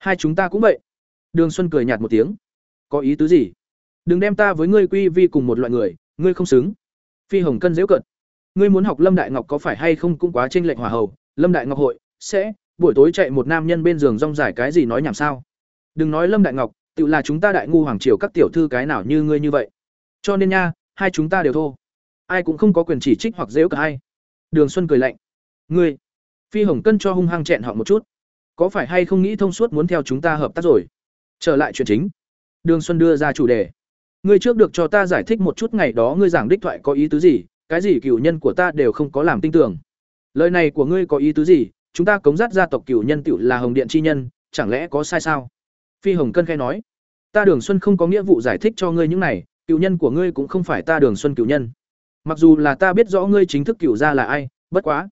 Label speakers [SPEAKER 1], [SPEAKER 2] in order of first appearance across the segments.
[SPEAKER 1] Hai chúng ta cũng vậy. Đường Xuân cười nhạt một tiếng. Có ý tứ gì? Đừng đem ta với ngươi quy vi cùng một loại người, ngươi không xứng. Phi Hồng Cân dễu cận. Ngươi muốn học Lâm Đại Ngọc có phải hay không cũng quá tranh lệch hỏa hầu, Lâm Đại Ngọc hội sẽ buổi tối chạy một nam nhân bên giường rong dài cái gì nói nhảm sao? Đừng nói Lâm Đại Ngọc, tự là chúng ta đại ngu hoàng triều các tiểu thư cái nào như ngươi như vậy. Cho nên nha, hai chúng ta đều thô. Ai cũng không có quyền chỉ trích hoặc dễu cả ai. Đường Xuân cười lạnh. Ngươi, Phi Hồng Cân cho hung hăng chẹn họ một chút. Có phải hay không nghĩ thông suốt muốn theo chúng ta hợp tác rồi? Trở lại chuyện chính. Đường Xuân đưa ra chủ đề. Ngươi trước được cho ta giải thích một chút ngày đó ngươi giảng đích thoại có ý tứ gì, cái gì cửu nhân của ta đều không có làm tin tưởng. Lời này của ngươi có ý tứ gì? Chúng ta cống rát gia tộc cửu nhân tiểu là Hồng Điện chi nhân, chẳng lẽ có sai sao? Phi Hồng Cân khai nói. Ta Đường Xuân không có nghĩa vụ giải thích cho ngươi những này, cửu nhân của ngươi cũng không phải ta Đường Xuân cửu nhân. Mặc dù là ta biết rõ ngươi chính thức cửu gia là ai, bất quá,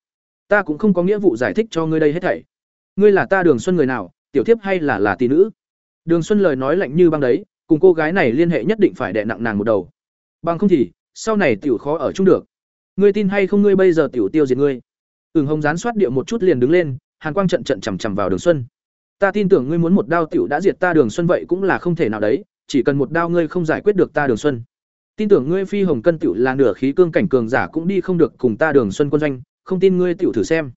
[SPEAKER 1] ta cũng không có nghĩa vụ giải thích cho ngươi đây hết thảy. Ngươi là ta Đường Xuân người nào, tiểu thiếp hay là là tỷ nữ? Đường Xuân lời nói lạnh như băng đấy, cùng cô gái này liên hệ nhất định phải đè nặng nàng một đầu. Bằng không thì, sau này tiểu khó ở chung được. Ngươi tin hay không ngươi bây giờ tiểu tiêu diệt ngươi. Ừng Hồng gián soát điệu một chút liền đứng lên, Hàn Quang trận trận chằm chằm vào Đường Xuân. Ta tin tưởng ngươi muốn một đao tiểu đã diệt ta Đường Xuân vậy cũng là không thể nào đấy, chỉ cần một đao ngươi không giải quyết được ta Đường Xuân. Tin tưởng ngươi phi hồng cân tiểu là nửa khí cương cảnh cường giả cũng đi không được cùng ta Đường Xuân quân doanh, không tin ngươi tiểu thử xem.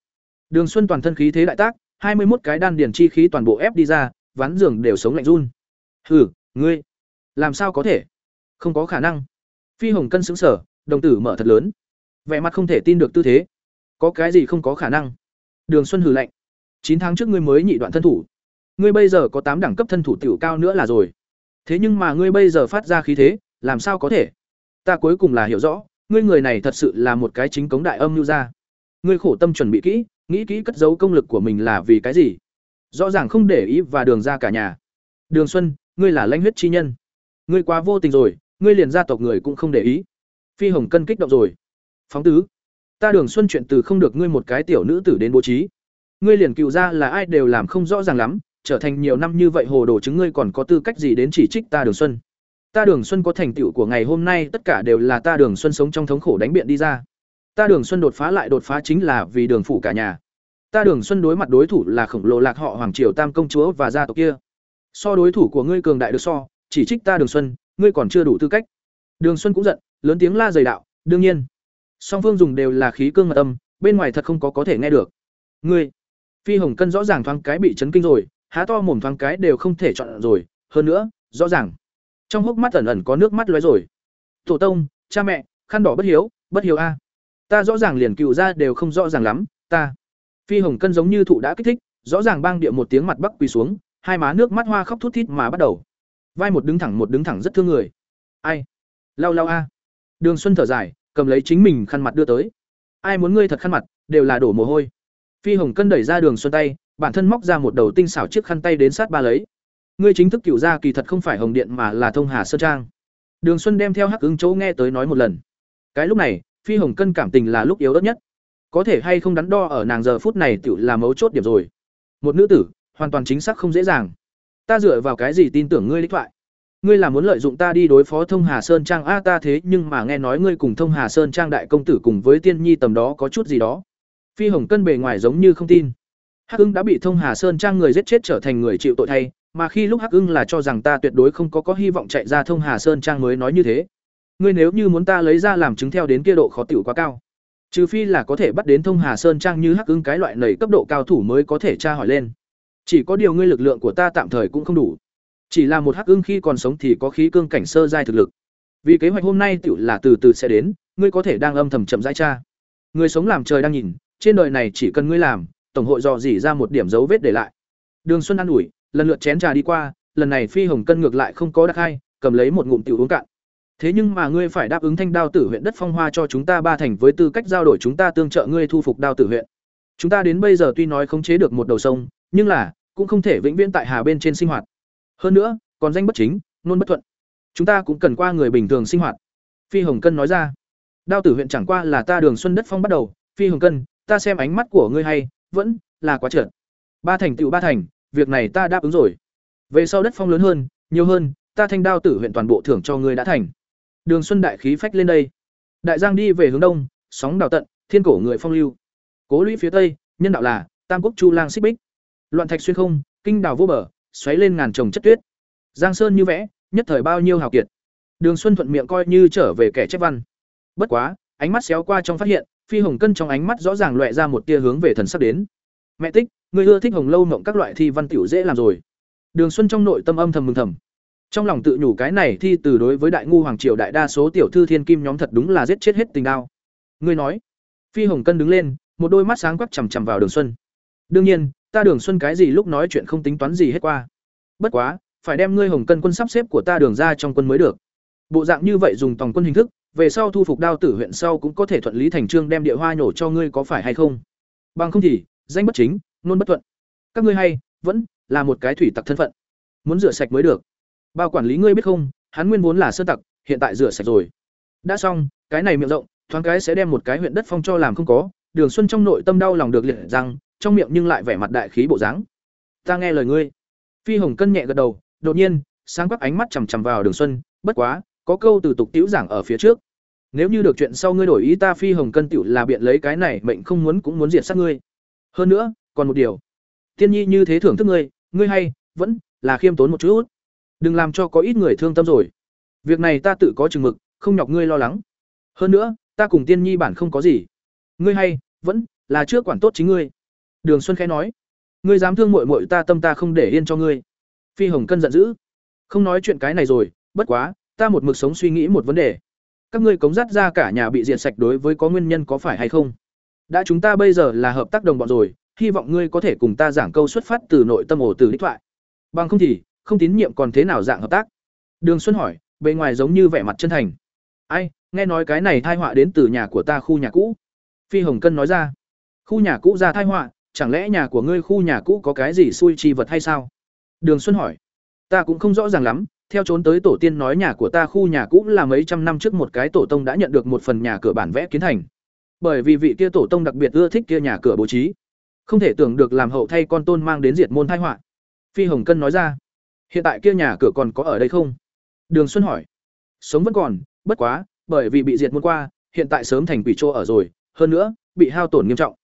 [SPEAKER 1] Đường Xuân toàn thân khí thế đại tác, hai mươi một cái đan điển chi khí toàn bộ ép đi ra, ván giường đều sống lạnh run. Hử, ngươi, làm sao có thể? Không có khả năng. Phi Hồng cân sững sở, đồng tử mở thật lớn. Vẻ mặt không thể tin được tư thế. Có cái gì không có khả năng? Đường Xuân hừ lạnh. chín tháng trước ngươi mới nhị đoạn thân thủ. Ngươi bây giờ có tám đẳng cấp thân thủ tiểu cao nữa là rồi. Thế nhưng mà ngươi bây giờ phát ra khí thế, làm sao có thể? Ta cuối cùng là hiểu rõ, ngươi người này thật sự là một cái chính cống đại âm lưu gia. Ngươi khổ tâm chuẩn bị kỹ, nghĩ kỹ cất giấu công lực của mình là vì cái gì? Rõ ràng không để ý và đường ra cả nhà. Đường Xuân, ngươi là lãnh huyết chi nhân. Ngươi quá vô tình rồi, ngươi liền gia tộc người cũng không để ý. Phi Hồng cân kích động rồi. Phóng tứ, ta Đường Xuân chuyện từ không được ngươi một cái tiểu nữ tử đến bố trí. Ngươi liền cựu ra là ai đều làm không rõ ràng lắm, trở thành nhiều năm như vậy hồ đồ chứng ngươi còn có tư cách gì đến chỉ trích ta Đường Xuân. Ta Đường Xuân có thành tựu của ngày hôm nay, tất cả đều là ta Đường Xuân sống trong thống khổ đánh biện đi ra. Ta Đường Xuân đột phá lại đột phá chính là vì Đường phủ cả nhà. Ta Đường Xuân đối mặt đối thủ là khổng lồ lạc họ hoàng triều tam công chúa và gia tộc kia. So đối thủ của ngươi cường đại được so, chỉ trích ta Đường Xuân, ngươi còn chưa đủ tư cách. Đường Xuân cũng giận, lớn tiếng la dày đạo, đương nhiên. Song phương dùng đều là khí cương mật âm, bên ngoài thật không có có thể nghe được. Ngươi, Phi Hồng Cân rõ ràng thoáng cái bị chấn kinh rồi, há to mồm thoáng cái đều không thể chọn rồi, hơn nữa, rõ ràng trong hốc mắt ẩn ẩn có nước mắt lóe rồi. Tổ tông, cha mẹ, khăn đỏ bất hiếu, bất hiếu a. Ta rõ ràng liền cựu ra đều không rõ ràng lắm, ta. Phi Hồng Cân giống như thụ đã kích thích, rõ ràng bang địa một tiếng mặt bắc quỳ xuống, hai má nước mắt hoa khóc thút thít mà bắt đầu. Vai một đứng thẳng một đứng thẳng rất thương người. Ai? Lau lau a. Đường Xuân thở dài, cầm lấy chính mình khăn mặt đưa tới. Ai muốn ngươi thật khăn mặt, đều là đổ mồ hôi. Phi Hồng Cân đẩy ra Đường Xuân tay, bản thân móc ra một đầu tinh xảo chiếc khăn tay đến sát ba lấy. Ngươi chính thức cựu ra kỳ thật không phải Hồng Điện mà là Thông Hà Sơn Trang. Đường Xuân đem theo Hắc ứng chỗ nghe tới nói một lần. Cái lúc này, Phi Hồng Cân cảm tình là lúc yếu ớt nhất. Có thể hay không đắn đo ở nàng giờ phút này tự là mấu chốt điểm rồi. Một nữ tử, hoàn toàn chính xác không dễ dàng. Ta dựa vào cái gì tin tưởng ngươi lý thoại? Ngươi là muốn lợi dụng ta đi đối phó Thông Hà Sơn Trang a ta thế nhưng mà nghe nói ngươi cùng Thông Hà Sơn Trang đại công tử cùng với Tiên Nhi tầm đó có chút gì đó. Phi Hồng Cân bề ngoài giống như không tin. Hắc Ưng đã bị Thông Hà Sơn Trang người giết chết trở thành người chịu tội thay, mà khi lúc Hắc Ưng là cho rằng ta tuyệt đối không có có hy vọng chạy ra Thông Hà Sơn Trang mới nói như thế. Ngươi nếu như muốn ta lấy ra làm chứng theo đến kia độ khó tiểu quá cao. Trừ phi là có thể bắt đến Thông Hà Sơn Trang như Hắc ứng cái loại nầy cấp độ cao thủ mới có thể tra hỏi lên. Chỉ có điều ngươi lực lượng của ta tạm thời cũng không đủ. Chỉ là một Hắc Ưng khi còn sống thì có khí cương cảnh sơ giai thực lực. Vì kế hoạch hôm nay tiểu là từ từ sẽ đến, ngươi có thể đang âm thầm chậm rãi tra. Người sống làm trời đang nhìn, trên đời này chỉ cần ngươi làm, tổng hội dò dỉ ra một điểm dấu vết để lại. Đường Xuân An ủi, lần lượt chén trà đi qua, lần này Phi Hồng cân ngược lại không có đặc hai, cầm lấy một ngụm tiểu uống cạn. Thế nhưng mà ngươi phải đáp ứng Thanh Đao Tử huyện đất phong hoa cho chúng ta ba thành với tư cách giao đổi chúng ta tương trợ ngươi thu phục Đao Tử huyện. Chúng ta đến bây giờ tuy nói khống chế được một đầu sông, nhưng là cũng không thể vĩnh viễn tại hà bên trên sinh hoạt. Hơn nữa, còn danh bất chính, nôn bất thuận. Chúng ta cũng cần qua người bình thường sinh hoạt. Phi Hồng Cân nói ra. Đao Tử huyện chẳng qua là ta Đường Xuân đất phong bắt đầu, Phi Hồng Cân, ta xem ánh mắt của ngươi hay, vẫn là quá trượt. Ba thành tựu ba thành, việc này ta đáp ứng rồi. Về sau đất phong lớn hơn, nhiều hơn, ta thanh đao tử huyện toàn bộ thưởng cho ngươi đã thành. Đường Xuân đại khí phách lên đây. Đại Giang đi về hướng đông, sóng đào tận, thiên cổ người phong lưu. Cố lũy phía tây, nhân đạo là Tam Quốc Chu Lang xích bích. Loạn thạch xuyên không, kinh đảo vô bờ, xoáy lên ngàn trồng chất tuyết. Giang Sơn như vẽ, nhất thời bao nhiêu hào kiệt. Đường Xuân thuận miệng coi như trở về kẻ chép văn. Bất quá, ánh mắt xéo qua trong phát hiện, Phi Hồng Cân trong ánh mắt rõ ràng lóe ra một tia hướng về thần sắc đến. Mẹ tích, người ưa thích hồng lâu mộng các loại thi văn tiểu dễ làm rồi. Đường Xuân trong nội tâm âm thầm mừng thầm. Trong lòng tự nhủ cái này thi từ đối với đại ngu hoàng triều đại đa số tiểu thư thiên kim nhóm thật đúng là giết chết hết tình đao. Ngươi nói? Phi Hồng Cân đứng lên, một đôi mắt sáng quắc chằm chằm vào Đường Xuân. Đương nhiên, ta Đường Xuân cái gì lúc nói chuyện không tính toán gì hết qua. Bất quá, phải đem ngươi Hồng Cân quân sắp xếp của ta đường ra trong quân mới được. Bộ dạng như vậy dùng tòng quân hình thức, về sau thu phục đao tử huyện sau cũng có thể thuận lý thành trương đem địa hoa nhổ cho ngươi có phải hay không? Bằng không thì, danh bất chính, nôn bất thuận. Các ngươi hay, vẫn là một cái thủy tặc thân phận. Muốn rửa sạch mới được. Bao quản lý ngươi biết không, hắn nguyên vốn là sơ tặc, hiện tại rửa sạch rồi. Đã xong, cái này miệng rộng, thoáng cái sẽ đem một cái huyện đất phong cho làm không có, Đường Xuân trong nội tâm đau lòng được liệt rằng, trong miệng nhưng lại vẻ mặt đại khí bộ dáng. Ta nghe lời ngươi. Phi Hồng cân nhẹ gật đầu, đột nhiên, sáng quắc ánh mắt chằm chằm vào Đường Xuân, bất quá, có câu từ tục tiểu giảng ở phía trước. Nếu như được chuyện sau ngươi đổi ý ta Phi Hồng cân tiểu là biện lấy cái này mệnh không muốn cũng muốn diệt sát ngươi. Hơn nữa, còn một điều. Tiên nhi như thế thưởng thức ngươi, ngươi hay, vẫn là khiêm tốn một chút. Đừng làm cho có ít người thương tâm rồi. Việc này ta tự có chừng mực, không nhọc ngươi lo lắng. Hơn nữa, ta cùng Tiên nhi bản không có gì. Ngươi hay, vẫn là trước quản tốt chính ngươi. Đường Xuân khẽ nói, ngươi dám thương mội mội ta tâm ta không để yên cho ngươi. Phi Hồng Cân giận dữ, không nói chuyện cái này rồi, bất quá, ta một mực sống suy nghĩ một vấn đề. Các ngươi cống rắt ra cả nhà bị diệt sạch đối với có nguyên nhân có phải hay không? Đã chúng ta bây giờ là hợp tác đồng bọn rồi, hy vọng ngươi có thể cùng ta giảng câu xuất phát từ nội tâm ổ từ đích thoại. Bằng không thì, không tín nhiệm còn thế nào dạng hợp tác? Đường Xuân hỏi, bề ngoài giống như vẻ mặt chân thành. Ai, nghe nói cái này thai họa đến từ nhà của ta khu nhà cũ. Phi Hồng Cân nói ra, khu nhà cũ ra thai họa, chẳng lẽ nhà của ngươi khu nhà cũ có cái gì xui chi vật hay sao? Đường Xuân hỏi, ta cũng không rõ ràng lắm, theo trốn tới tổ tiên nói nhà của ta khu nhà cũ là mấy trăm năm trước một cái tổ tông đã nhận được một phần nhà cửa bản vẽ kiến thành. Bởi vì vị kia tổ tông đặc biệt ưa thích kia nhà cửa bố trí, không thể tưởng được làm hậu thay con tôn mang đến diệt môn tai họa. Phi Hồng Cân nói ra, hiện tại kia nhà cửa còn có ở đây không? Đường Xuân hỏi, sống vẫn còn, bất quá, bởi vì bị diệt muốn qua, hiện tại sớm thành quỷ trô ở rồi, hơn nữa, bị hao tổn nghiêm trọng.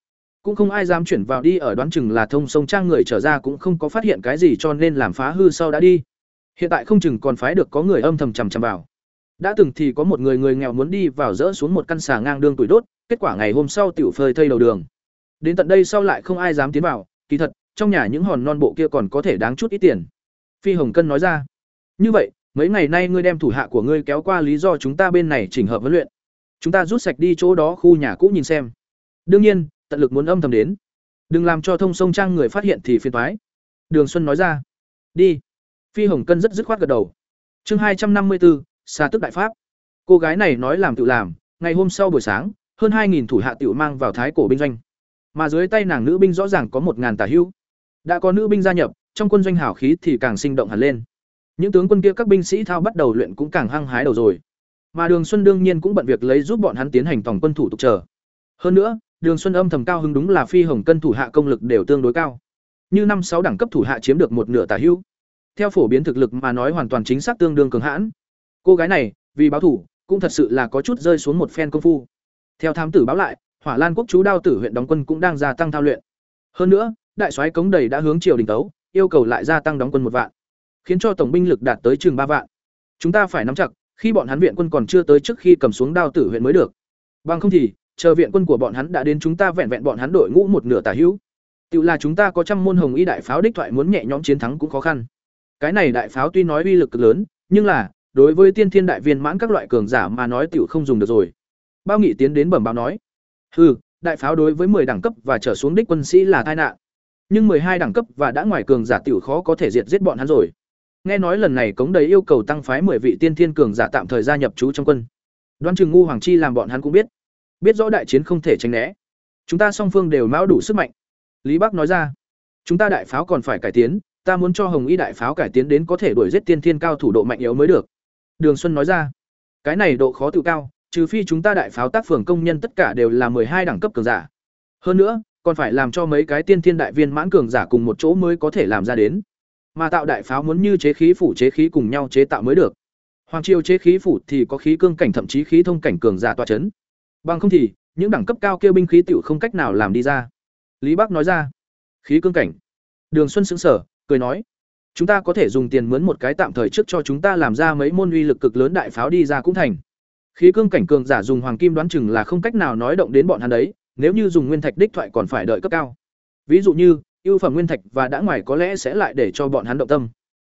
[SPEAKER 1] Cũng không ai dám chuyển vào đi ở đoán chừng là thông sông trang người trở ra cũng không có phát hiện cái gì cho nên làm phá hư sau đã đi. Hiện tại không chừng còn phái được có người âm thầm chằm chằm vào. Đã từng thì có một người người nghèo muốn đi vào dỡ xuống một căn xà ngang đương tuổi đốt kết quả ngày hôm sau tiểu phơi thây đầu đường. Đến tận đây sau lại không ai dám tiến vào kỳ thật trong nhà những hòn non bộ kia còn có thể đáng chút ít tiền phi hồng cân nói ra. Như vậy, mấy ngày nay ngươi đem thủ hạ của ngươi kéo qua lý do chúng ta bên này chỉnh hợp huấn luyện. Chúng ta rút sạch đi chỗ đó khu nhà cũ nhìn xem. Đương nhiên, tận lực muốn âm thầm đến. Đừng làm cho thông sông trang người phát hiện thì phiền toái. Đường xuân nói ra. Đi. Phi hồng cân rất dứt khoát gật đầu. Chương hai trăm năm mươi bốn xa tức đại pháp. Cô gái này nói làm tự làm, ngày hôm sau buổi sáng, hơn hai nghìn thủ hạ tiểu mang vào thái cổ binh doanh. Mà dưới tay nàng nữ binh rõ ràng có một ngàn tà hữu. Đã có nữ binh gia nhập trong quân doanh hảo khí thì càng sinh động hẳn lên những tướng quân kia các binh sĩ thao bắt đầu luyện cũng càng hăng hái đầu rồi mà đường xuân đương nhiên cũng bận việc lấy giúp bọn hắn tiến hành tổng quân thủ tục chờ hơn nữa Đường Xuân âm thầm cao hứng đúng là phi hồng cân thủ hạ công lực đều tương đối cao. Như năm sáu đẳng cấp thủ hạ chiếm được một nửa tả hữu. Theo phổ biến thực lực mà nói hoàn toàn chính xác tương đương cường hãn. Cô gái này, vì báo thủ, cũng thật sự là có chút rơi xuống một phen công phu. Theo thám tử báo lại, Hỏa Lan quốc chú đao tử huyện đóng quân cũng đang gia tăng thao luyện. Hơn nữa, đại soái cống đầy đã hướng triều đình tấu, yêu cầu lại gia tăng đóng quân một vạn, khiến cho tổng binh lực đạt tới chừng ba vạn. Chúng ta phải nắm chặt, khi bọn hắn viện quân còn chưa tới trước khi cầm xuống đao tử huyện mới được. Bằng không thì, chờ viện quân của bọn hắn đã đến chúng ta vẹn vẹn bọn hắn đội ngũ một nửa tả hữu tự là chúng ta có trăm môn hồng y đại pháo đích thoại muốn nhẹ nhõm chiến thắng cũng khó khăn cái này đại pháo tuy nói uy lực cực lớn nhưng là đối với tiên thiên đại viên mãn các loại cường giả mà nói tiểu không dùng được rồi bao nghị tiến đến bẩm báo nói hừ đại pháo đối với 10 đẳng cấp và trở xuống đích quân sĩ là tai nạn nhưng 12 đẳng cấp và đã ngoài cường giả tiểu khó có thể diệt giết bọn hắn rồi. Nghe nói lần này cống đầy yêu cầu tăng phái 10 vị tiên thiên cường giả tạm thời gia nhập chú trong quân. Đoan trường ngu, hoàng chi làm bọn hắn cũng biết. Biết rõ đại chiến không thể tránh né. Chúng ta song phương đều mão đủ sức mạnh. Lý bắc nói ra. Chúng ta đại pháo còn phải cải tiến, ta muốn cho hồng y đại pháo cải tiến đến có thể đuổi giết tiên thiên cao thủ độ mạnh yếu mới được. Đường xuân nói ra. Cái này độ khó tự cao, trừ phi chúng ta đại pháo tác phường công nhân tất cả đều là hai đẳng cấp cường giả. Hơn nữa còn phải làm cho mấy cái tiên thiên đại viên mãn cường giả cùng một chỗ mới có thể làm ra đến mà tạo đại pháo muốn như chế khí phủ chế khí cùng nhau chế tạo mới được hoàng triều chế khí phủ thì có khí cương cảnh thậm chí khí thông cảnh cường giả tọa chấn Bằng không thì, những đẳng cấp cao kêu binh khí tiểu không cách nào làm đi ra. Lý Bắc nói ra. Khí cương cảnh. Đường Xuân sững sở, cười nói: chúng ta có thể dùng tiền mướn một cái tạm thời trước cho chúng ta làm ra mấy môn uy lực cực lớn đại pháo đi ra cũng thành khí cương cảnh cường giả dùng hoàng kim đoán chừng là không cách nào nói động đến bọn hắn đấy nếu như dùng nguyên thạch đích thoại còn phải đợi cấp cao. Ví dụ như, ưu phẩm nguyên thạch và đã ngoài có lẽ sẽ lại để cho bọn hắn động tâm.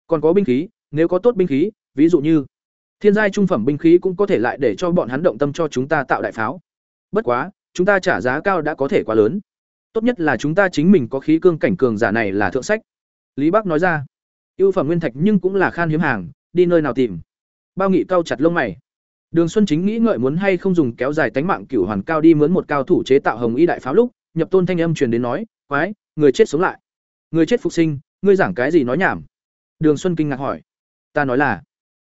[SPEAKER 1] Còn có binh khí, nếu có tốt binh khí, ví dụ như, thiên giai trung phẩm binh khí cũng có thể lại để cho bọn hắn động tâm cho chúng ta tạo đại pháo. Bất quá, chúng ta trả giá cao đã có thể quá lớn. Tốt nhất là chúng ta chính mình có khí cương cảnh cường giả này là thượng sách. Lý bắc nói ra, ưu phẩm nguyên thạch nhưng cũng là khan hiếm hàng, đi nơi nào tìm. Bao nghị cao chặt lông mày đường xuân chính nghĩ ngợi muốn hay không dùng kéo dài tánh mạng cửu hoàn cao đi mướn một cao thủ chế tạo hồng y đại pháo lúc, nhập tôn thanh âm truyền đến nói, quái, người chết sống lại. Người chết phục sinh, ngươi giảng cái gì nói nhảm? Đường xuân kinh ngạc hỏi. Ta nói là,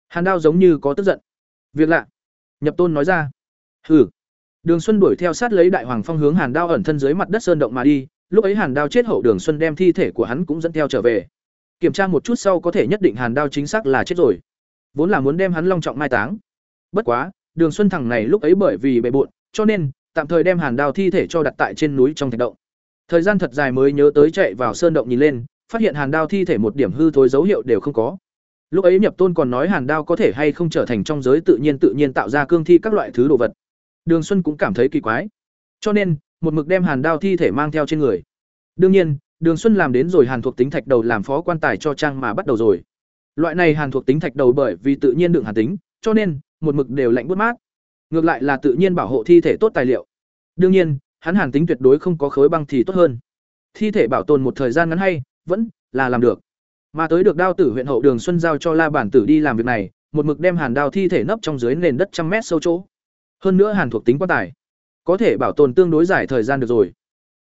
[SPEAKER 1] hàn đao giống như có tức giận. Việc lạ. Nhập tôn nói ra. Hừ. Đường xuân đuổi theo sát lấy đại hoàng phong hướng hàn đao ẩn thân dưới mặt đất sơn động mà đi, lúc ấy hàn đao chết hậu đường xuân đem thi thể của hắn cũng dẫn theo trở về. Kiểm tra một chút sau có thể nhất định hàn đao chính xác là chết rồi. Vốn là muốn đem hắn long trọng mai táng bất quá đường xuân thằng này lúc ấy bởi vì bệ bội, cho nên tạm thời đem hàn đao thi thể cho đặt tại trên núi trong thạch động. Thời gian thật dài mới nhớ tới chạy vào sơn động nhìn lên phát hiện hàn đao thi thể một điểm hư thối dấu hiệu đều không có. Lúc ấy nhập tôn còn nói hàn đao có thể hay không trở thành trong giới tự nhiên tự nhiên tạo ra cương thi các loại thứ đồ vật. Đường xuân cũng cảm thấy kỳ quái. Cho nên một mực đem hàn đao thi thể mang theo trên người. Đương nhiên đường xuân làm đến rồi hàn thuộc tính thạch đầu làm phó quan tài cho trang mà bắt đầu rồi. Loại này hàn thuộc tính thạch đầu bởi vì tự nhiên đựng hàn tính cho nên một mực đều lạnh bút mát. Ngược lại là tự nhiên bảo hộ thi thể tốt tài liệu. Đương nhiên, hắn hàn tính tuyệt đối không có khối băng thì tốt hơn. Thi thể bảo tồn một thời gian ngắn hay, vẫn là làm được. Mà tới được đao tử huyện hậu đường xuân giao cho la bản tử đi làm việc này, một mực đem hàn đao thi thể nấp trong dưới nền đất trăm mét sâu chỗ. Hơn nữa hàn thuộc tính quan tài. Có thể bảo tồn tương đối dài thời gian được rồi.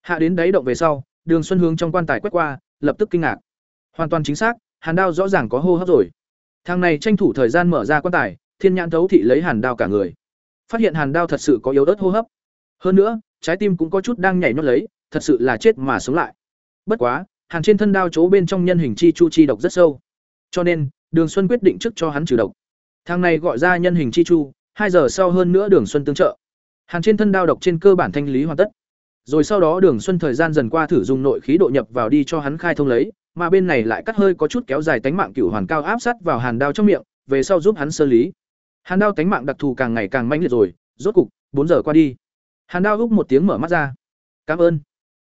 [SPEAKER 1] Hạ đến đáy động về sau, đường xuân hướng trong quan tài quét qua, lập tức kinh ngạc. Hoàn toàn chính xác, hàn đao rõ ràng có hô hấp rồi. Thằng này tranh thủ thời gian mở ra quan tài thiên nhãn thấu thị lấy hàn đao cả người. Phát hiện hàn đao thật sự có yếu ớt hô hấp. Hơn nữa, trái tim cũng có chút đang nhảy nhót lấy, thật sự là chết mà sống lại. Bất quá, hàn trên thân đao chỗ bên trong nhân hình chi chu chi độc rất sâu. Cho nên, đường xuân quyết định trước cho hắn trừ độc. Thằng này gọi ra nhân hình chi chu, hai giờ sau hơn nữa đường xuân tương trợ. Hàn trên thân đao độc trên cơ bản thanh lý hoàn tất. Rồi sau đó đường xuân thời gian dần qua thử dùng nội khí độ nhập vào đi cho hắn khai thông lấy, mà bên này lại cắt hơi có chút kéo dài tánh mạng cửu hoàn cao áp sát vào hàn đao trong miệng, về sau giúp hắn sơ lý hàn đao tánh mạng đặc thù càng ngày càng manh liệt rồi, rốt cục, bốn giờ qua đi. Hàn đao húc một tiếng mở mắt ra. Cảm ơn.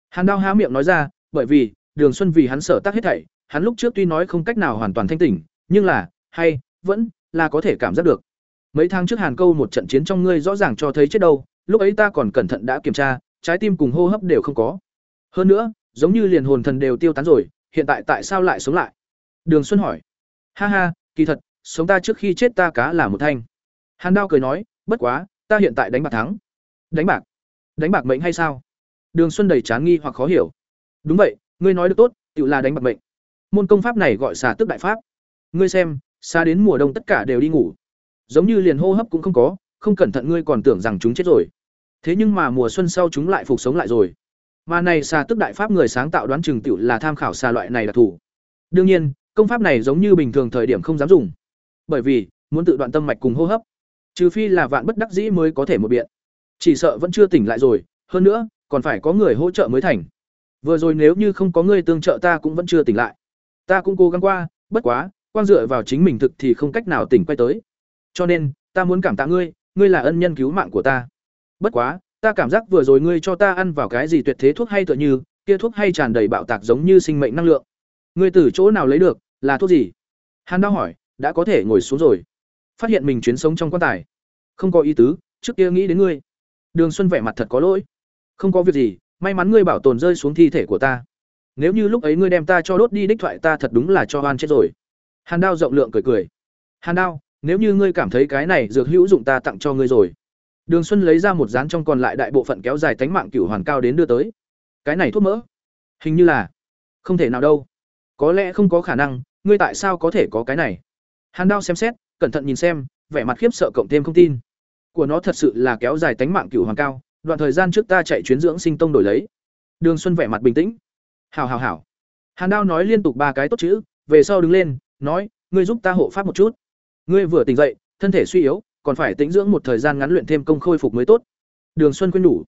[SPEAKER 1] Hàn đao há miệng nói ra, bởi vì, đường xuân vì hắn sở tác hết thảy, hắn lúc trước tuy nói không cách nào hoàn toàn thanh tỉnh, nhưng là, hay, vẫn, là có thể cảm giác được. Mấy tháng trước hàn câu một trận chiến trong ngươi rõ ràng cho thấy chết đâu, lúc ấy ta còn cẩn thận đã kiểm tra, trái tim cùng hô hấp đều không có. Hơn nữa, giống như liền hồn thần đều tiêu tán rồi, hiện tại tại sao lại sống lại? Đường xuân hỏi. Ha ha, kỳ thật, sống ta trước khi chết ta cá là một thanh hàn đao cười nói, bất quá, ta hiện tại đánh bạc thắng. Đánh bạc? Đánh bạc mệnh hay sao? Đường xuân đầy chán nghi hoặc khó hiểu. Đúng vậy, ngươi nói được tốt tự là đánh bạc mệnh. Môn công pháp này gọi xà tức đại pháp. Ngươi xem xa đến mùa đông tất cả đều đi ngủ. Giống như liền hô hấp cũng không có, không cẩn thận ngươi còn tưởng rằng chúng chết rồi. Thế nhưng mà mùa xuân sau chúng lại phục sống lại rồi. Mà này xà tức đại pháp người sáng tạo đoán chừng tiểu là tham khảo xà loại này đặc thù. Đương nhiên, công pháp này giống như bình thường thời điểm không dám dùng. Bởi vì, muốn tự đoạn tâm mạch cùng hô hấp trừ phi là vạn bất đắc dĩ mới có thể một biện. Chỉ sợ vẫn chưa tỉnh lại rồi, hơn nữa, còn phải có người hỗ trợ mới thành. Vừa rồi nếu như không có người tương trợ ta cũng vẫn chưa tỉnh lại. Ta cũng cố gắng qua, bất quá quan dựa vào chính mình thực thì không cách nào tỉnh quay tới. Cho nên, ta muốn cảm tạ ngươi ngươi là ân nhân cứu mạng của ta. Bất quá, ta cảm giác vừa rồi ngươi cho ta ăn vào cái gì tuyệt thế thuốc hay tựa như, kia thuốc hay tràn đầy bạo tạc giống như sinh mệnh năng lượng. Ngươi từ chỗ nào lấy được, là thuốc gì? Hàn đau hỏi, đã có thể ngồi xuống rồi. Phát hiện mình chuyến sống trong quan tài không có ý tứ, trước kia nghĩ đến ngươi. Đường xuân vẻ mặt thật có lỗi. Không có việc gì, may mắn ngươi bảo tồn rơi xuống thi thể của ta. Nếu như lúc ấy ngươi đem ta cho đốt đi đích thoại ta thật đúng là cho oan chết rồi. Hàn đao rộng lượng cười cười. Hàn đao, nếu như ngươi cảm thấy cái này dược hữu dụng ta tặng cho ngươi rồi. Đường xuân lấy ra một dán trong còn lại đại bộ phận kéo dài tánh mạng cửu hoàn cao đến đưa tới. Cái này thuốc mỡ. Hình như là. Không thể nào đâu. Có lẽ không có khả năng, ngươi tại sao có thể có cái này? Hàn đao xem xét, cẩn thận nhìn xem, vẻ mặt khiếp sợ cộng thêm không tin của nó thật sự là kéo dài tánh mạng cửu hoàng cao đoạn thời gian trước ta chạy chuyến dưỡng sinh tông đổi lấy. Đường xuân vẻ mặt bình tĩnh. Hào hào hào hàn đao nói liên tục ba cái tốt chữ về sau đứng lên nói ngươi giúp ta hộ pháp một chút. Ngươi vừa tỉnh dậy thân thể suy yếu còn phải tĩnh dưỡng một thời gian ngắn luyện thêm công khôi phục mới tốt. Đường xuân khuyên nhủ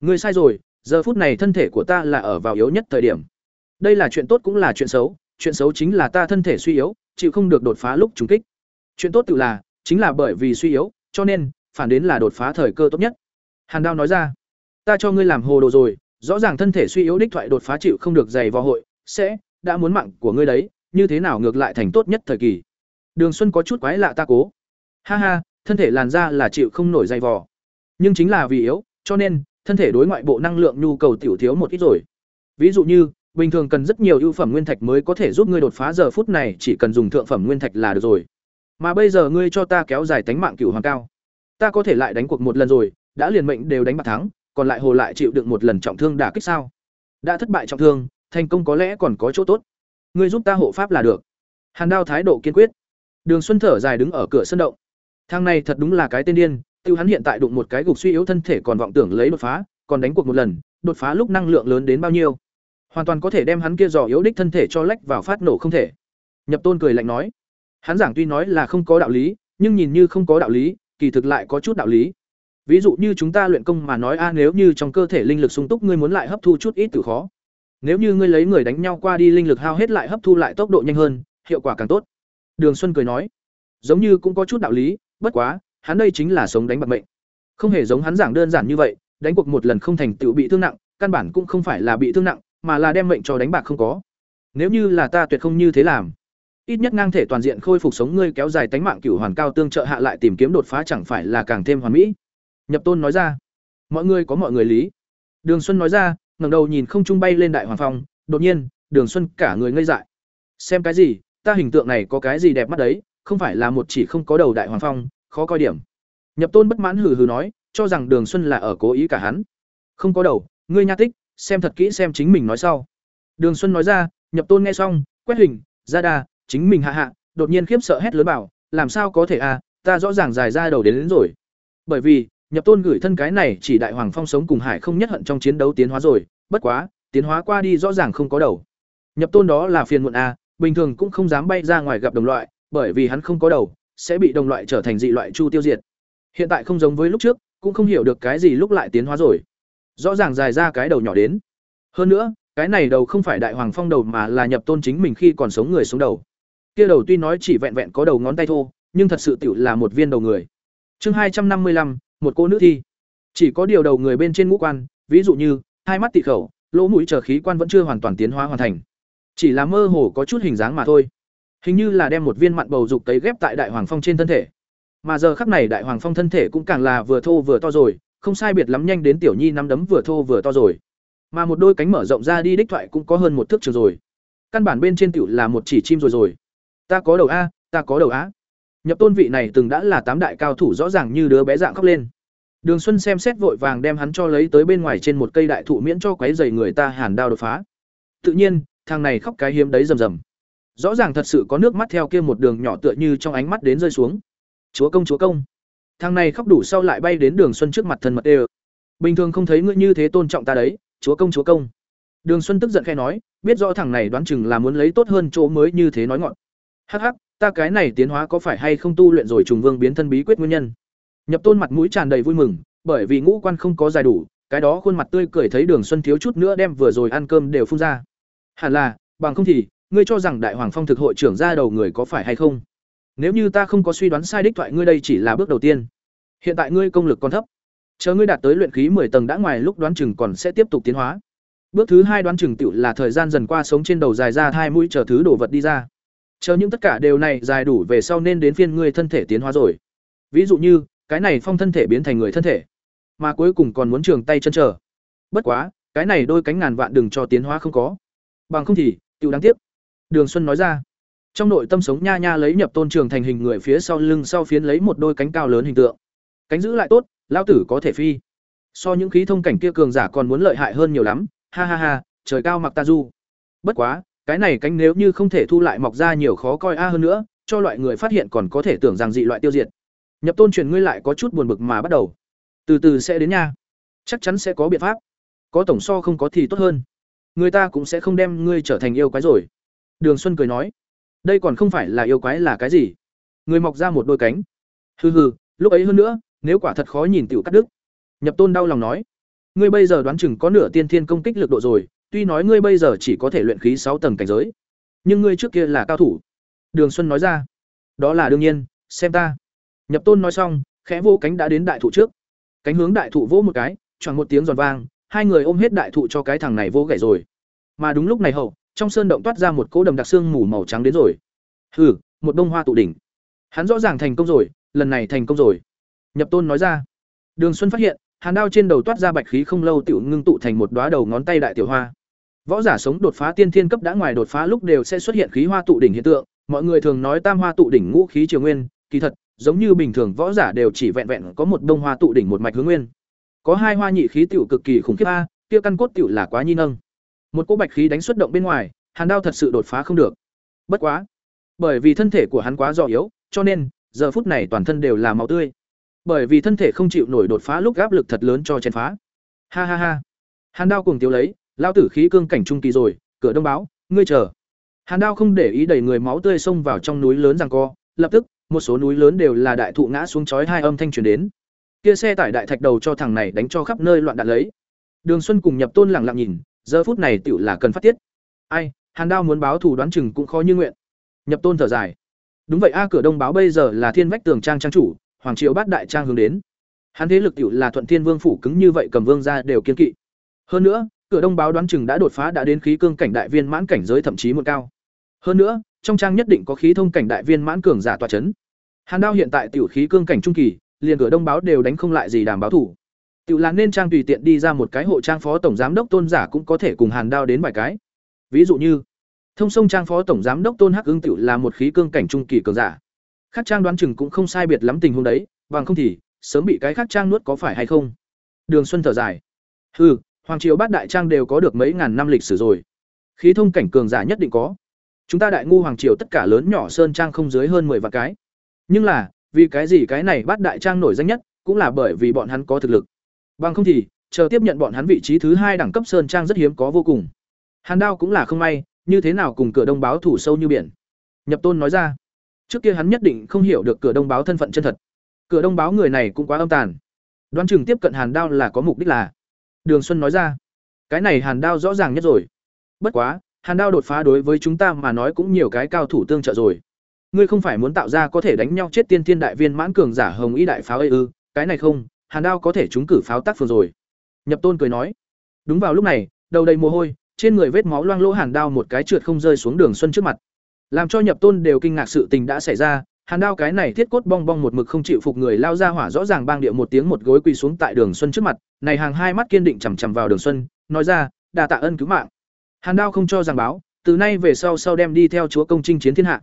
[SPEAKER 1] ngươi sai rồi giờ phút này thân thể của ta là ở vào yếu nhất thời điểm. Đây là chuyện tốt cũng là chuyện xấu chuyện xấu chính là ta thân thể suy yếu, chịu không được đột phá lúc trùng kích. Chuyện tốt tự là, chính là bởi vì suy yếu, cho nên phản đến là đột phá thời cơ tốt nhất. Hàn Đao nói ra, ta cho ngươi làm hồ đồ rồi, rõ ràng thân thể suy yếu đích thoại đột phá chịu không được dày vào hội, sẽ đã muốn mạng của ngươi đấy, như thế nào ngược lại thành tốt nhất thời kỳ. Đường Xuân có chút quái lạ ta cố. Ha ha, thân thể làn da là chịu không nổi dày vò. Nhưng chính là vì yếu, cho nên thân thể đối ngoại bộ năng lượng nhu cầu tiểu thiếu một ít rồi. Ví dụ như, bình thường cần rất nhiều ưu phẩm nguyên thạch mới có thể giúp ngươi đột phá giờ phút này chỉ cần dùng thượng phẩm nguyên thạch là được rồi. Mà bây giờ ngươi cho ta kéo dài tánh mạng cửu hoàng cao. Ta có thể lại đánh cuộc một lần rồi, đã liền mệnh đều đánh bạc thắng, còn lại hồ lại chịu đựng một lần trọng thương đả kích sao? Đã thất bại trọng thương, thành công có lẽ còn có chỗ tốt. Ngươi giúp ta hộ pháp là được. Hàn Đao thái độ kiên quyết. Đường Xuân thở dài đứng ở cửa sân động. Thang này thật đúng là cái tên điên, tiêu hắn hiện tại đụng một cái gục suy yếu thân thể còn vọng tưởng lấy đột phá, còn đánh cuộc một lần, đột phá lúc năng lượng lớn đến bao nhiêu? Hoàn toàn có thể đem hắn kia dò yếu đích thân thể cho lách vào phát nổ không thể. Nhập Tôn cười lạnh nói, hắn giảng tuy nói là không có đạo lý, nhưng nhìn như không có đạo lý, kỳ thực lại có chút đạo lý. Ví dụ như chúng ta luyện công mà nói a nếu như trong cơ thể linh lực sung túc ngươi muốn lại hấp thu chút ít từ khó. Nếu như ngươi lấy người đánh nhau qua đi linh lực hao hết lại hấp thu lại tốc độ nhanh hơn, hiệu quả càng tốt. Đường Xuân cười nói, giống như cũng có chút đạo lý, bất quá, hắn đây chính là sống đánh bạc mệnh. Không hề giống hắn giảng đơn giản như vậy, đánh cuộc một lần không thành tựu bị thương nặng, căn bản cũng không phải là bị thương nặng, mà là đem mệnh cho đánh bạc không có. Nếu như là ta tuyệt không như thế làm. Ít nhất ngang thể toàn diện khôi phục sống ngươi kéo dài tánh mạng cửu hoàn cao tương trợ hạ lại tìm kiếm đột phá chẳng phải là càng thêm hoàn mỹ. Nhập Tôn nói ra, mọi người có mọi người lý. Đường Xuân nói ra, ngẩng đầu nhìn không trung bay lên đại hoàng phong, đột nhiên, Đường Xuân cả người ngây dại. Xem cái gì, ta hình tượng này có cái gì đẹp mắt đấy, không phải là một chỉ không có đầu đại hoàng phong, khó coi điểm. Nhập Tôn bất mãn hừ hừ nói, cho rằng Đường Xuân là ở cố ý cả hắn. Không có đầu, ngươi nha tích, xem thật kỹ xem chính mình nói sau. Đường Xuân nói ra, Nhập Tôn nghe xong, quét hình, ra đà, chính mình hạ hạ, đột nhiên khiếp sợ hét lớn bảo, làm sao có thể à, ta rõ ràng dài ra đầu đến, đến rồi. Bởi vì, Nhập Tôn gửi thân cái này chỉ đại hoàng phong sống cùng Hải không nhất hận trong chiến đấu tiến hóa rồi, bất quá, tiến hóa qua đi rõ ràng không có đầu. Nhập Tôn đó là phiền muộn a, à, bình thường cũng không dám bay ra ngoài gặp đồng loại, bởi vì hắn không có đầu, sẽ bị đồng loại trở thành dị loại chu tiêu diệt. Hiện tại không giống với lúc trước, cũng không hiểu được cái gì lúc lại tiến hóa rồi. Rõ ràng dài ra cái đầu nhỏ đến. Hơn nữa, cái này đầu không phải đại hoàng phong đầu mà là nhập tôn chính mình khi còn sống người sống đầu. Kia đầu tuy nói chỉ vẹn vẹn có đầu ngón tay thô, nhưng thật sự tiểu là một viên đầu người. Chương hai trăm năm mươi lăm, một cô nữ thi. Chỉ có điều đầu người bên trên ngũ quan, ví dụ như hai mắt tị khẩu, lỗ mũi chờ khí quan vẫn chưa hoàn toàn tiến hóa hoàn thành. Chỉ là mơ hồ có chút hình dáng mà thôi. Hình như là đem một viên mặn bầu dục tấy ghép tại đại hoàng phong trên thân thể. Mà giờ khắc này đại hoàng phong thân thể cũng càng là vừa thô vừa to rồi, không sai biệt lắm nhanh đến tiểu nhi năm đấm vừa thô vừa to rồi. Mà một đôi cánh mở rộng ra đi đích thoại cũng có hơn một thước trường rồi. Căn bản bên trên tiểu là một chỉ chim rồi rồi. Ta có đầu a, ta có đầu á. Nhập tôn vị này từng đã là tám đại cao thủ rõ ràng như đứa bé dạng khóc lên. Đường Xuân xem xét vội vàng đem hắn cho lấy tới bên ngoài trên một cây đại thụ miễn cho quấy dày người ta hàn đao đột phá. Tự nhiên, thằng này khóc cái hiếm đấy rầm rầm. Rõ ràng thật sự có nước mắt theo kia một đường nhỏ tựa như trong ánh mắt đến rơi xuống. Chúa công chúa công. Thằng này khóc đủ sau lại bay đến Đường Xuân trước mặt thân mật đều. Bình thường không thấy ngươi như thế tôn trọng ta đấy, chúa công chúa công. Đường Xuân tức giận khai nói, biết rõ thằng này đoán chừng là muốn lấy tốt hơn chỗ mới như thế nói ngọn. Hắc hắc, ta cái này tiến hóa có phải hay không tu luyện rồi trùng vương biến thân bí quyết nguyên nhân. Nhập Tôn mặt mũi tràn đầy vui mừng, bởi vì ngũ quan không có dài đủ, cái đó khuôn mặt tươi cười thấy Đường Xuân thiếu chút nữa đem vừa rồi ăn cơm đều phun ra. Hẳn là, bằng không thì, ngươi cho rằng Đại Hoàng Phong thực hội trưởng ra đầu người có phải hay không? Nếu như ta không có suy đoán sai đích thoại ngươi đây chỉ là bước đầu tiên. Hiện tại ngươi công lực còn thấp. Chờ ngươi đạt tới luyện khí 10 tầng đã ngoài lúc đoán chừng còn sẽ tiếp tục tiến hóa. Bước thứ hai đoán chừng tiểu là thời gian dần qua sống trên đầu dài ra hai mũi chờ thứ đồ vật đi ra. Chờ những tất cả đều này dài đủ về sau nên đến phiên ngươi thân thể tiến hóa rồi. Ví dụ như, cái này phong thân thể biến thành người thân thể, mà cuối cùng còn muốn trường tay chân trở. Bất quá, cái này đôi cánh ngàn vạn đừng cho tiến hóa không có. Bằng không thì, tự đáng tiếc. Đường Xuân nói ra. Trong nội tâm sống nha nha lấy nhập tôn trường thành hình người phía sau lưng sau phiến lấy một đôi cánh cao lớn hình tượng. Cánh giữ lại tốt, lão tử có thể phi. So những khí thông cảnh kia cường giả còn muốn lợi hại hơn nhiều lắm, ha ha ha, trời cao mặc ta du. Bất quá, cái này cánh nếu như không thể thu lại mọc ra nhiều khó coi a hơn nữa, cho loại người phát hiện còn có thể tưởng rằng dị loại tiêu diệt. Nhập tôn truyền ngươi lại có chút buồn bực mà bắt đầu. Từ từ sẽ đến nha. Chắc chắn sẽ có biện pháp. Có tổng so không có thì tốt hơn. Người ta cũng sẽ không đem ngươi trở thành yêu quái rồi. Đường Xuân cười nói đây còn không phải là yêu quái là cái gì người mọc ra một đôi cánh hừ hừ lúc ấy hơn nữa nếu quả thật khó nhìn tiểu cắt đứt nhập tôn đau lòng nói ngươi bây giờ đoán chừng có nửa tiên thiên công kích lực độ rồi tuy nói ngươi bây giờ chỉ có thể luyện khí sáu tầng cảnh giới, nhưng ngươi trước kia là cao thủ. Đường xuân nói ra, đó là đương nhiên, xem ta. Nhập tôn nói xong, khẽ vô cánh đã đến đại thụ trước. Cánh hướng đại thụ vỗ một cái choàng một tiếng giòn vang, hai người ôm hết đại thụ cho cái thằng này vô gãy rồi. Mà đúng lúc này hậu, trong sơn động toát ra một cỗ đầm đặc xương mù màu trắng đến rồi. Hừ, một bông hoa tụ đỉnh. Hắn rõ ràng thành công rồi, lần này thành công rồi. Nhập tôn nói ra, đường xuân phát hiện, hàn đao trên đầu toát ra bạch khí không lâu tiểu ngưng tụ thành một đóa đầu ngón tay đại tiểu hoa võ giả sống đột phá tiên thiên cấp đã ngoài đột phá lúc đều sẽ xuất hiện khí hoa tụ đỉnh hiện tượng. Mọi người thường nói tam hoa tụ đỉnh ngũ khí triều nguyên, kỳ thật, giống như bình thường võ giả đều chỉ vẹn vẹn có một đông hoa tụ đỉnh một mạch hướng nguyên. Có hai hoa nhị khí tiểu cực kỳ khủng khiếp a, kia căn cốt tiểu là quá nhi nâng. Một cỗ bạch khí đánh xuất động bên ngoài, hàn đao thật sự đột phá không được. Bất quá, bởi vì thân thể của hắn quá giò yếu, cho nên, giờ phút này toàn thân đều là máu tươi. Bởi vì thân thể không chịu nổi đột phá lúc áp lực thật lớn cho chèn phá. Ha ha ha. Hàn đao cùng tiêu lấy lao tử khí cương cảnh trung kỳ rồi, cửa đông báo, ngươi chờ. Hàn đao không để ý đẩy người máu tươi xông vào trong núi lớn rằng co, lập tức, một số núi lớn đều là đại thụ ngã xuống chói hai âm thanh truyền đến. Kia xe tải đại thạch đầu cho thằng này đánh cho khắp nơi loạn đạn lấy. Đường xuân cùng nhập tôn lẳng lặng nhìn, giờ phút này tựu là cần phát tiết. Ai, hàn đao muốn báo thù đoán chừng cũng khó như nguyện. Nhập tôn thở dài. Đúng vậy a, cửa đông báo bây giờ là thiên vách tường trang trang chủ, hoàng triều bát đại trang hướng đến. Hắn thế lực tựu là thuận thiên vương phủ cứng như vậy cầm vương ra đều kiên kỵ. Hơn nữa cửa đông báo đoán chừng đã đột phá đã đến khí cương cảnh đại viên mãn cảnh giới thậm chí một cao. Hơn nữa, trong trang nhất định có khí thông cảnh đại viên mãn cường giả tòa chấn. Hàn đao hiện tại tiểu khí cương cảnh trung kỳ, liền cửa đông báo đều đánh không lại gì đảm báo thủ. Tiểu là nên trang tùy tiện đi ra một cái hộ trang phó tổng giám đốc tôn giả cũng có thể cùng hàn đao đến vài cái. Ví dụ như, thông sông trang phó tổng giám đốc tôn hắc ứng tiểu là một khí cương cảnh trung kỳ cường giả. Khác trang đoán chừng cũng không sai biệt lắm tình huống đấy, bằng không thì, sớm bị cái khác trang nuốt có phải hay không? Đường xuân thở dài. Hừ hoàng triều bát đại trang đều có được mấy ngàn năm lịch sử rồi. Khí thông cảnh cường giả nhất định có. Chúng ta đại ngu hoàng triều tất cả lớn nhỏ sơn trang không dưới hơn mười vạn cái. Nhưng là, vì cái gì cái này bát đại trang nổi danh nhất cũng là bởi vì bọn hắn có thực lực. Bằng không thì, chờ tiếp nhận bọn hắn vị trí thứ hai đẳng cấp sơn trang rất hiếm có vô cùng. Hàn đao cũng là không may, như thế nào cùng cửa đông báo thủ sâu như biển? Nhập tôn nói ra. Trước kia hắn nhất định không hiểu được cửa đông báo thân phận chân thật. Cửa đông báo người này cũng quá âm tàn. Đoán chừng tiếp cận hàn đao là có mục đích là đường xuân nói ra, cái này hàn đao rõ ràng nhất rồi. Bất quá, hàn đao đột phá đối với chúng ta mà nói cũng nhiều cái cao thủ tương trợ rồi. Ngươi không phải muốn tạo ra có thể đánh nhau chết tiên thiên đại viên mãn cường giả hồng y đại pháo ấy ư? Cái này không, hàn đao có thể trúng cử pháo tác phường rồi. Nhập tôn cười nói, đúng vào lúc này, đầu đầy mồ hôi, trên người vết máu loang lỗ hàn đao một cái trượt không rơi xuống đường xuân trước mặt. Làm cho nhập tôn đều kinh ngạc sự tình đã xảy ra hàn đao cái này thiết cốt bong bong một mực không chịu phục người lao ra hỏa rõ ràng bang địa một tiếng một gối quỳ xuống tại đường xuân trước mặt, này hàng hai mắt kiên định chằm chằm vào đường xuân, nói ra đà tạ ơn cứu mạng. Hàn đao không cho rằng báo, từ nay về sau sau đem đi theo chúa công chinh chiến thiên hạ.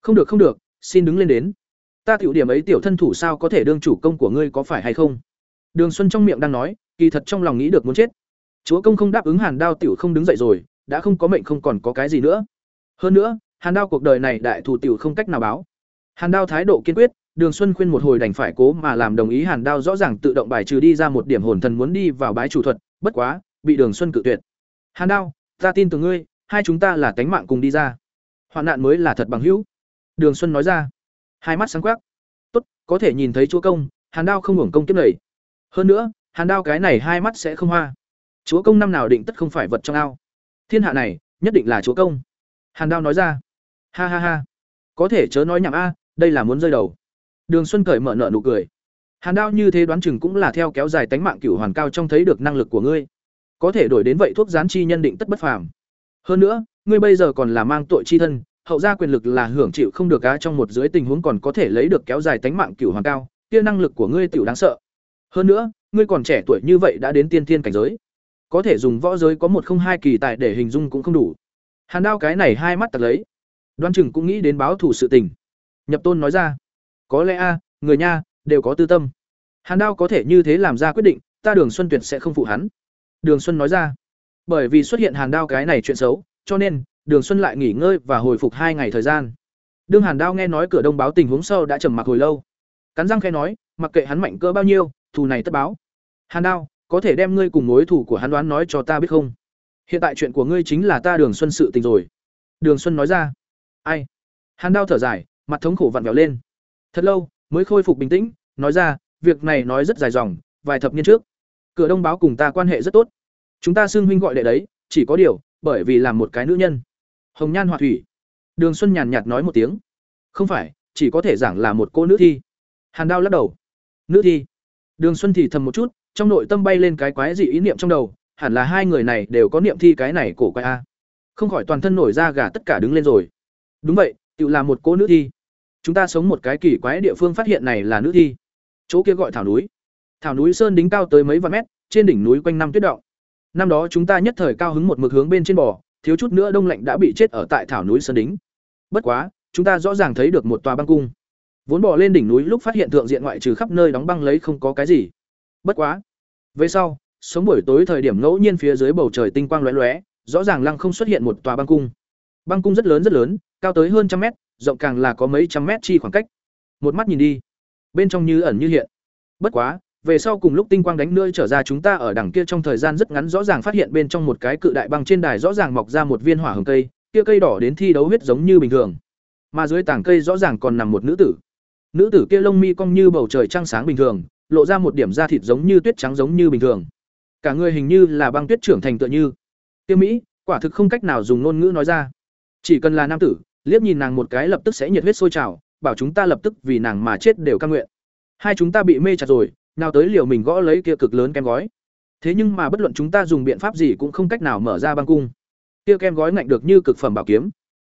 [SPEAKER 1] Không được không được, xin đứng lên đến. Ta tiểu điểm ấy tiểu thân thủ sao có thể đương chủ công của ngươi có phải hay không? Đường xuân trong miệng đang nói, kỳ thật trong lòng nghĩ được muốn chết. Chúa công không đáp ứng hàn đao tiểu không đứng dậy rồi, đã không có mệnh không còn có cái gì nữa. Hơn nữa, hàn đao cuộc đời này đại thủ tiểu không cách nào báo hàn đao thái độ kiên quyết, đường xuân khuyên một hồi đành phải cố mà làm đồng ý hàn đao rõ ràng tự động bài trừ đi ra một điểm hồn thần muốn đi vào bái chủ thuật, bất quá, bị đường xuân cự tuyệt. Hàn đao, ta tin tưởng ngươi, hai chúng ta là cánh mạng cùng đi ra. Hoạn nạn mới là thật bằng hữu. Đường xuân nói ra. Hai mắt sáng quắc. Tốt, có thể nhìn thấy chúa công, hàn đao không hưởng công kiếp này. hơn nữa, hàn đao cái này hai mắt sẽ không hoa. Chúa công năm nào định tất không phải vật trong ao. Thiên hạ này, nhất định là chúa công. Hàn đao nói ra. Ha ha ha. Có thể chớ nói nhảm a đây là muốn rơi đầu. Đường xuân cởi mở nợ nụ cười. Hàn đao như thế đoán chừng cũng là theo kéo dài tánh mạng cửu hoàn cao trong thấy được năng lực của ngươi. Có thể đổi đến vậy thuốc gián chi nhân định tất bất phàm. Hơn nữa, ngươi bây giờ còn là mang tội chi thân, hậu gia quyền lực là hưởng chịu không được cá trong một dưới tình huống còn có thể lấy được kéo dài tánh mạng cửu hoàng cao, kia năng lực của ngươi tiểu đáng sợ. Hơn nữa, ngươi còn trẻ tuổi như vậy đã đến tiên thiên cảnh giới. Có thể dùng võ giới có một không hai kỳ tài để hình dung cũng không đủ. Hàn đao cái này hai mắt tật lấy. Đoan chừng cũng nghĩ đến báo thủ sự tình nhập tôn nói ra, có lẽ a, người nha, đều có tư tâm. Hàn đao có thể như thế làm ra quyết định, ta đường xuân tuyệt sẽ không phụ hắn. Đường xuân nói ra, bởi vì xuất hiện hàn đao cái này chuyện xấu, cho nên đường xuân lại nghỉ ngơi và hồi phục hai ngày thời gian. Đương hàn đao nghe nói cửa đông báo tình huống sâu đã trầm mặc hồi lâu. Cắn răng khe nói, mặc kệ hắn mạnh cỡ bao nhiêu, thù này tất báo. Hàn đao, có thể đem ngươi cùng mối thủ của hắn đoán nói cho ta biết không? Hiện tại chuyện của ngươi chính là ta đường xuân sự tình rồi. Đường xuân nói ra, ai? Hàn đao thở dài mặt thống khổ vặn vẹo lên thật lâu mới khôi phục bình tĩnh nói ra việc này nói rất dài dòng vài thập niên trước cửa đông báo cùng ta quan hệ rất tốt chúng ta xưng huynh gọi đệ đấy chỉ có điều bởi vì làm một cái nữ nhân hồng nhan họa thủy Đường Xuân nhàn nhạt nói một tiếng. Không phải, chỉ có thể giảng là một cô nữ thi. Hàn Đao lắc đầu. Nữ thi. Đường Xuân thì thầm một chút, trong nội tâm bay lên cái quái dị ý niệm trong đầu, hẳn là hai người này đều có niệm thi cái này cổ quái a. Không khỏi toàn thân nổi da gà tất cả đứng lên rồi. Đúng vậy, tự là một cô nữ thi. Chúng ta sống một cái kỳ quái địa phương phát hiện này là nữ thi. Chỗ kia gọi thảo núi. Thảo núi sơn đính cao tới mấy vạn mét, trên đỉnh núi quanh năm tuyết động. Năm đó chúng ta nhất thời cao hứng một mực hướng bên trên bò, thiếu chút nữa đông lạnh đã bị chết ở tại thảo núi sơn đính. Bất quá, chúng ta rõ ràng thấy được một tòa băng cung. Vốn bỏ lên đỉnh núi lúc phát hiện thượng diện ngoại trừ khắp nơi đóng băng lấy không có cái gì. Bất quá, về sau, sống buổi tối thời điểm ngẫu nhiên phía dưới bầu trời tinh quang lóe lóe, rõ ràng lăng không xuất hiện một tòa băng cung. Băng cung rất lớn rất lớn, cao tới hơn trăm mét, rộng càng là có mấy trăm mét chi khoảng cách. Một mắt nhìn đi, bên trong như ẩn như hiện. Bất quá, về sau cùng lúc tinh quang đánh nơi trở ra chúng ta ở đằng kia trong thời gian rất ngắn rõ ràng phát hiện bên trong một cái cự đại băng trên đài rõ ràng mọc ra một viên hỏa hồng cây, kia cây đỏ đến thi đấu huyết giống như bình thường. Mà dưới tảng cây rõ ràng còn nằm một nữ tử. Nữ tử kia lông mi cong như bầu trời trăng sáng bình thường, lộ ra một điểm da thịt giống như tuyết trắng giống như bình thường. Cả người hình như là băng tuyết trưởng thành tựa như. Kia Mỹ, quả thực không cách nào dùng ngôn ngữ nói ra. Chỉ cần là nam tử, liếc nhìn nàng một cái lập tức sẽ nhiệt huyết sôi trào, bảo chúng ta lập tức vì nàng mà chết đều cam nguyện. Hai chúng ta bị mê chặt rồi, nào tới liều mình gõ lấy kia cực lớn kem gói. Thế nhưng mà bất luận chúng ta dùng biện pháp gì cũng không cách nào mở ra băng cung. Kia kem gói ngạnh được như cực phẩm bảo kiếm.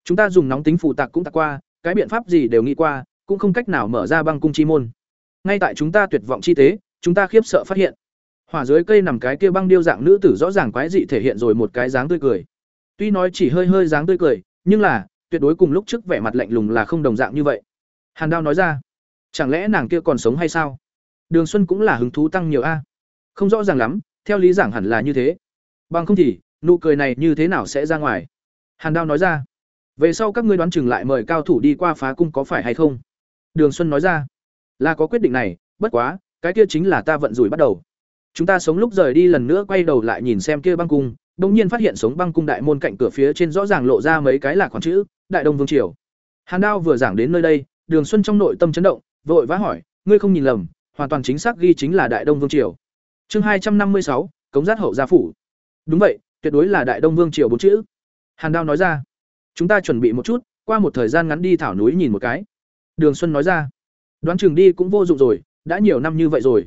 [SPEAKER 1] Chúng ta dùng nóng tính phụ tạc cũng tạc qua, cái biện pháp gì đều nghĩ qua, cũng không cách nào mở ra băng cung chi môn. Ngay tại chúng ta tuyệt vọng chi tế, chúng ta khiếp sợ phát hiện, hỏa dưới cây nằm cái kia băng điêu dạng nữ tử rõ ràng quái dị thể hiện rồi một cái dáng tươi cười. Tuy nói chỉ hơi hơi dáng tươi cười, nhưng là tuyệt đối cùng lúc trước vẻ mặt lạnh lùng là không đồng dạng như vậy. Hàn Đao nói ra, chẳng lẽ nàng kia còn sống hay sao? Đường Xuân cũng là hứng thú tăng nhiều a. Không rõ ràng lắm, theo lý giảng hẳn là như thế. Bằng không thì, nụ cười này như thế nào sẽ ra ngoài? Hàn Đao nói ra. Về sau các ngươi đoán chừng lại mời cao thủ đi qua phá cung có phải hay không? Đường Xuân nói ra. Là có quyết định này, bất quá, cái kia chính là ta vận rủi bắt đầu. Chúng ta sống lúc rời đi lần nữa quay đầu lại nhìn xem kia băng cung, bỗng nhiên phát hiện sống băng cung đại môn cạnh cửa phía trên rõ ràng lộ ra mấy cái là khoảng chữ, Đại Đông Vương triều. Hàn Đao vừa giảng đến nơi đây, Đường Xuân trong nội tâm chấn động, vội vã hỏi, ngươi không nhìn lầm, hoàn toàn chính xác ghi chính là Đại Đông Vương triều. Chương hai trăm năm mươi sáu, Cống giác hậu gia phủ. Đúng vậy, tuyệt đối là Đại Đông Vương triều bốn chữ. Hàn Đao nói ra. Chúng ta chuẩn bị một chút, qua một thời gian ngắn đi thảo núi nhìn một cái. Đường Xuân nói ra. Đoán chừng đi cũng vô dụng rồi, đã nhiều năm như vậy rồi.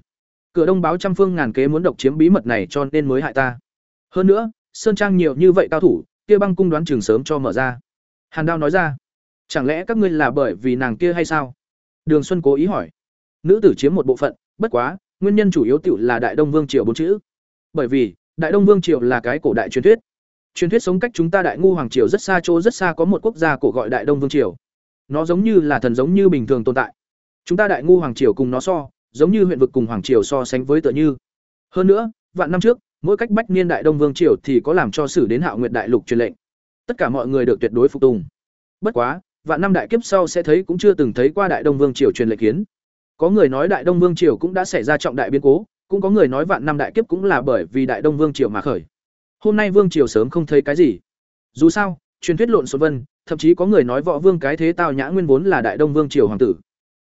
[SPEAKER 1] Cửa Đông báo trăm phương ngàn kế muốn độc chiếm bí mật này cho nên mới hại ta. Hơn nữa, sơn trang nhiều như vậy cao thủ, kia băng cung đoán chừng sớm cho mở ra. Hàn Đao nói ra. Chẳng lẽ các ngươi là bởi vì nàng kia hay sao? Đường Xuân cố ý hỏi. Nữ tử chiếm một bộ phận, bất quá, nguyên nhân chủ yếu tiểu là Đại Đông Vương triều bốn chữ. Bởi vì, Đại Đông Vương triều là cái cổ đại truyền thuyết. Truyền thuyết sống cách chúng ta Đại Ngu hoàng triều rất xa chỗ rất xa có một quốc gia cổ gọi Đại Đông Vương triều. Nó giống như là thần giống như bình thường tồn tại. Chúng ta Đại Ngu hoàng triều cùng nó so, giống như huyện vực cùng hoàng triều so sánh với tựa như. Hơn nữa, vạn năm trước, mỗi cách bách niên Đại Đông Vương triều thì có làm cho sử đến Hạo Nguyệt đại lục truyền lệnh. Tất cả mọi người được tuyệt đối phục tùng. Bất quá, vạn năm đại kiếp sau sẽ thấy cũng chưa từng thấy qua Đại Đông Vương triều truyền lệnh kiến. Có người nói Đại Đông Vương triều cũng đã xảy ra trọng đại biến cố, cũng có người nói vạn năm đại kiếp cũng là bởi vì Đại Đông Vương triều mà khởi. Hôm nay Vương triều sớm không thấy cái gì. Dù sao, truyền thuyết lộn xộn vân, thậm chí có người nói võ vương cái thế tao nhã nguyên vốn là Đại Đông Vương triều hoàng tử.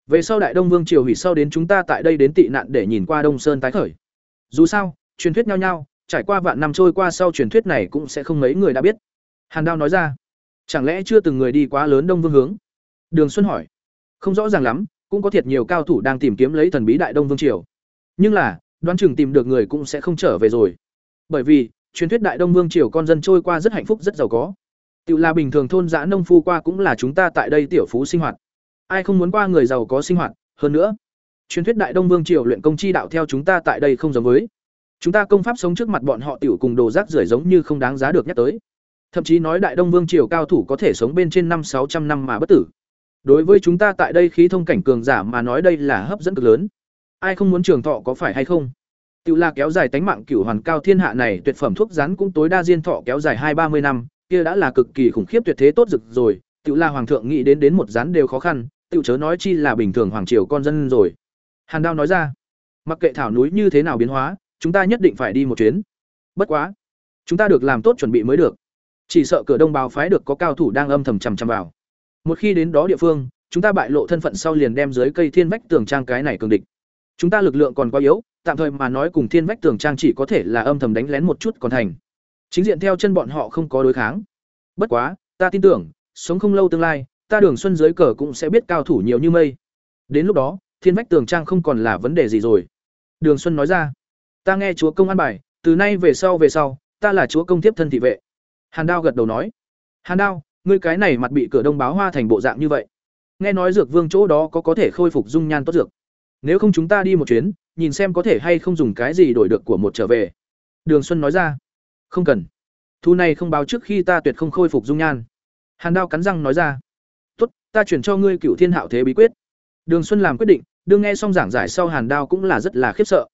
[SPEAKER 1] Về sau Đại Đông Vương triều hủy sau đến chúng ta tại đây đến tị nạn để nhìn qua Đông Sơn tái khởi. Dù sao, truyền thuyết nhau nhau, trải qua vạn năm trôi qua sau truyền thuyết này cũng sẽ không mấy người đã biết. Hàn Đao nói ra, chẳng lẽ chưa từng người đi quá lớn Đông Vương hướng? Đường Xuân hỏi, không rõ ràng lắm, cũng có thiệt nhiều cao thủ đang tìm kiếm lấy thần bí Đại Đông Vương triều. Nhưng là, đoán chừng tìm được người cũng sẽ không trở về rồi. Bởi vì, truyền thuyết Đại Đông Vương triều con dân trôi qua rất hạnh phúc rất giàu có. Tiểu là bình thường thôn dã nông phu qua cũng là chúng ta tại đây tiểu phú sinh hoạt. Ai không muốn qua người giàu có sinh hoạt, hơn nữa, truyền thuyết Đại Đông Vương triều luyện công chi đạo theo chúng ta tại đây không giống với. Chúng ta công pháp sống trước mặt bọn họ tiểu cùng đồ rác rưởi giống như không đáng giá được nhắc tới. Thậm chí nói Đại Đông Vương triều cao thủ có thể sống bên trên năm sáu trăm năm mà bất tử. Đối với chúng ta tại đây khí thông cảnh cường giả mà nói đây là hấp dẫn cực lớn. Ai không muốn trường thọ có phải hay không? Tiểu là kéo dài tánh mạng cửu hoàn cao thiên hạ này, tuyệt phẩm thuốc rắn cũng tối đa diên thọ kéo dài hai ba mươi năm, kia đã là cực kỳ khủng khiếp tuyệt thế tốt rực rồi, tiểu là hoàng thượng nghĩ đến đến một rắn đều khó khăn, tiểu chớ nói chi là bình thường hoàng triều con dân rồi. Hàn Đao nói ra, mặc kệ thảo núi như thế nào biến hóa, chúng ta nhất định phải đi một chuyến. Bất quá, chúng ta được làm tốt chuẩn bị mới được. Chỉ sợ cửa đông báo phái được có cao thủ đang âm thầm chằm chằm vào. Một khi đến đó địa phương, chúng ta bại lộ thân phận sau liền đem dưới cây thiên vách tường trang cái này cường địch. Chúng ta lực lượng còn quá yếu, tạm thời mà nói cùng thiên vách tường trang chỉ có thể là âm thầm đánh lén một chút còn thành. Chính diện theo chân bọn họ không có đối kháng. Bất quá, ta tin tưởng, sống không lâu tương lai, ta Đường Xuân dưới cờ cũng sẽ biết cao thủ nhiều như mây. Đến lúc đó, thiên vách tường trang không còn là vấn đề gì rồi." Đường Xuân nói ra. "Ta nghe chúa công an bài, từ nay về sau về sau, ta là chúa công tiếp thân thị vệ." Hàn Đao gật đầu nói. "Hàn Đao, ngươi cái này mặt bị cửa đông báo hoa thành bộ dạng như vậy. Nghe nói dược vương chỗ đó có có thể khôi phục dung nhan tốt dược. Nếu không chúng ta đi một chuyến, nhìn xem có thể hay không dùng cái gì đổi được của một trở về." Đường Xuân nói ra. "Không cần. Thu này không báo trước khi ta tuyệt không khôi phục dung nhan." Hàn Đao cắn răng nói ra. "Tốt, ta chuyển cho ngươi Cửu Thiên Hạo Thế bí quyết." Đường Xuân làm quyết định, đương nghe xong giảng giải sau Hàn Đao cũng là rất là khiếp sợ.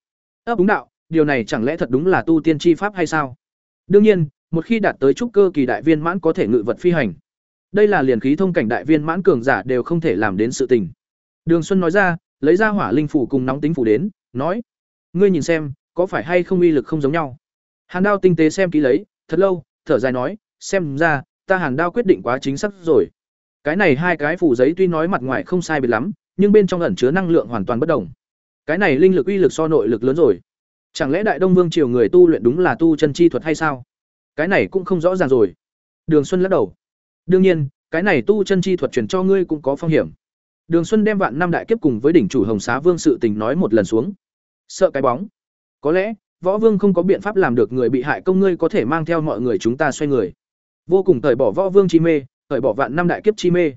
[SPEAKER 1] Ấp đúng đạo, điều này chẳng lẽ thật đúng là tu tiên chi pháp hay sao? Đương nhiên, một khi đạt tới trúc cơ kỳ đại viên mãn có thể ngự vật phi hành. Đây là liền khí thông cảnh đại viên mãn cường giả đều không thể làm đến sự tình. Đường Xuân nói ra, lấy ra hỏa linh phủ cùng nóng tính phủ đến, nói: "Ngươi nhìn xem, có phải hay không uy lực không giống nhau?" Hàn Đao tinh tế xem kỹ lấy, thật lâu, thở dài nói: "Xem ra, ta Hàn Đao quyết định quá chính xác rồi." Cái này hai cái phủ giấy tuy nói mặt ngoài không sai biệt lắm, nhưng bên trong ẩn chứa năng lượng hoàn toàn bất đồng. Cái này linh lực uy lực so nội lực lớn rồi. Chẳng lẽ Đại Đông Vương triều người tu luyện đúng là tu chân chi thuật hay sao? Cái này cũng không rõ ràng rồi. Đường Xuân lắc đầu. Đương nhiên, cái này tu chân chi thuật truyền cho ngươi cũng có phong hiểm. Đường Xuân đem vạn năm đại kiếp cùng với đỉnh chủ Hồng Xá Vương sự tình nói một lần xuống. Sợ cái bóng. Có lẽ, Võ Vương không có biện pháp làm được người bị hại công ngươi có thể mang theo mọi người chúng ta xoay người. Vô cùng tẩy bỏ Võ Vương chi mê, tẩy bỏ vạn năm đại kiếp chi mê.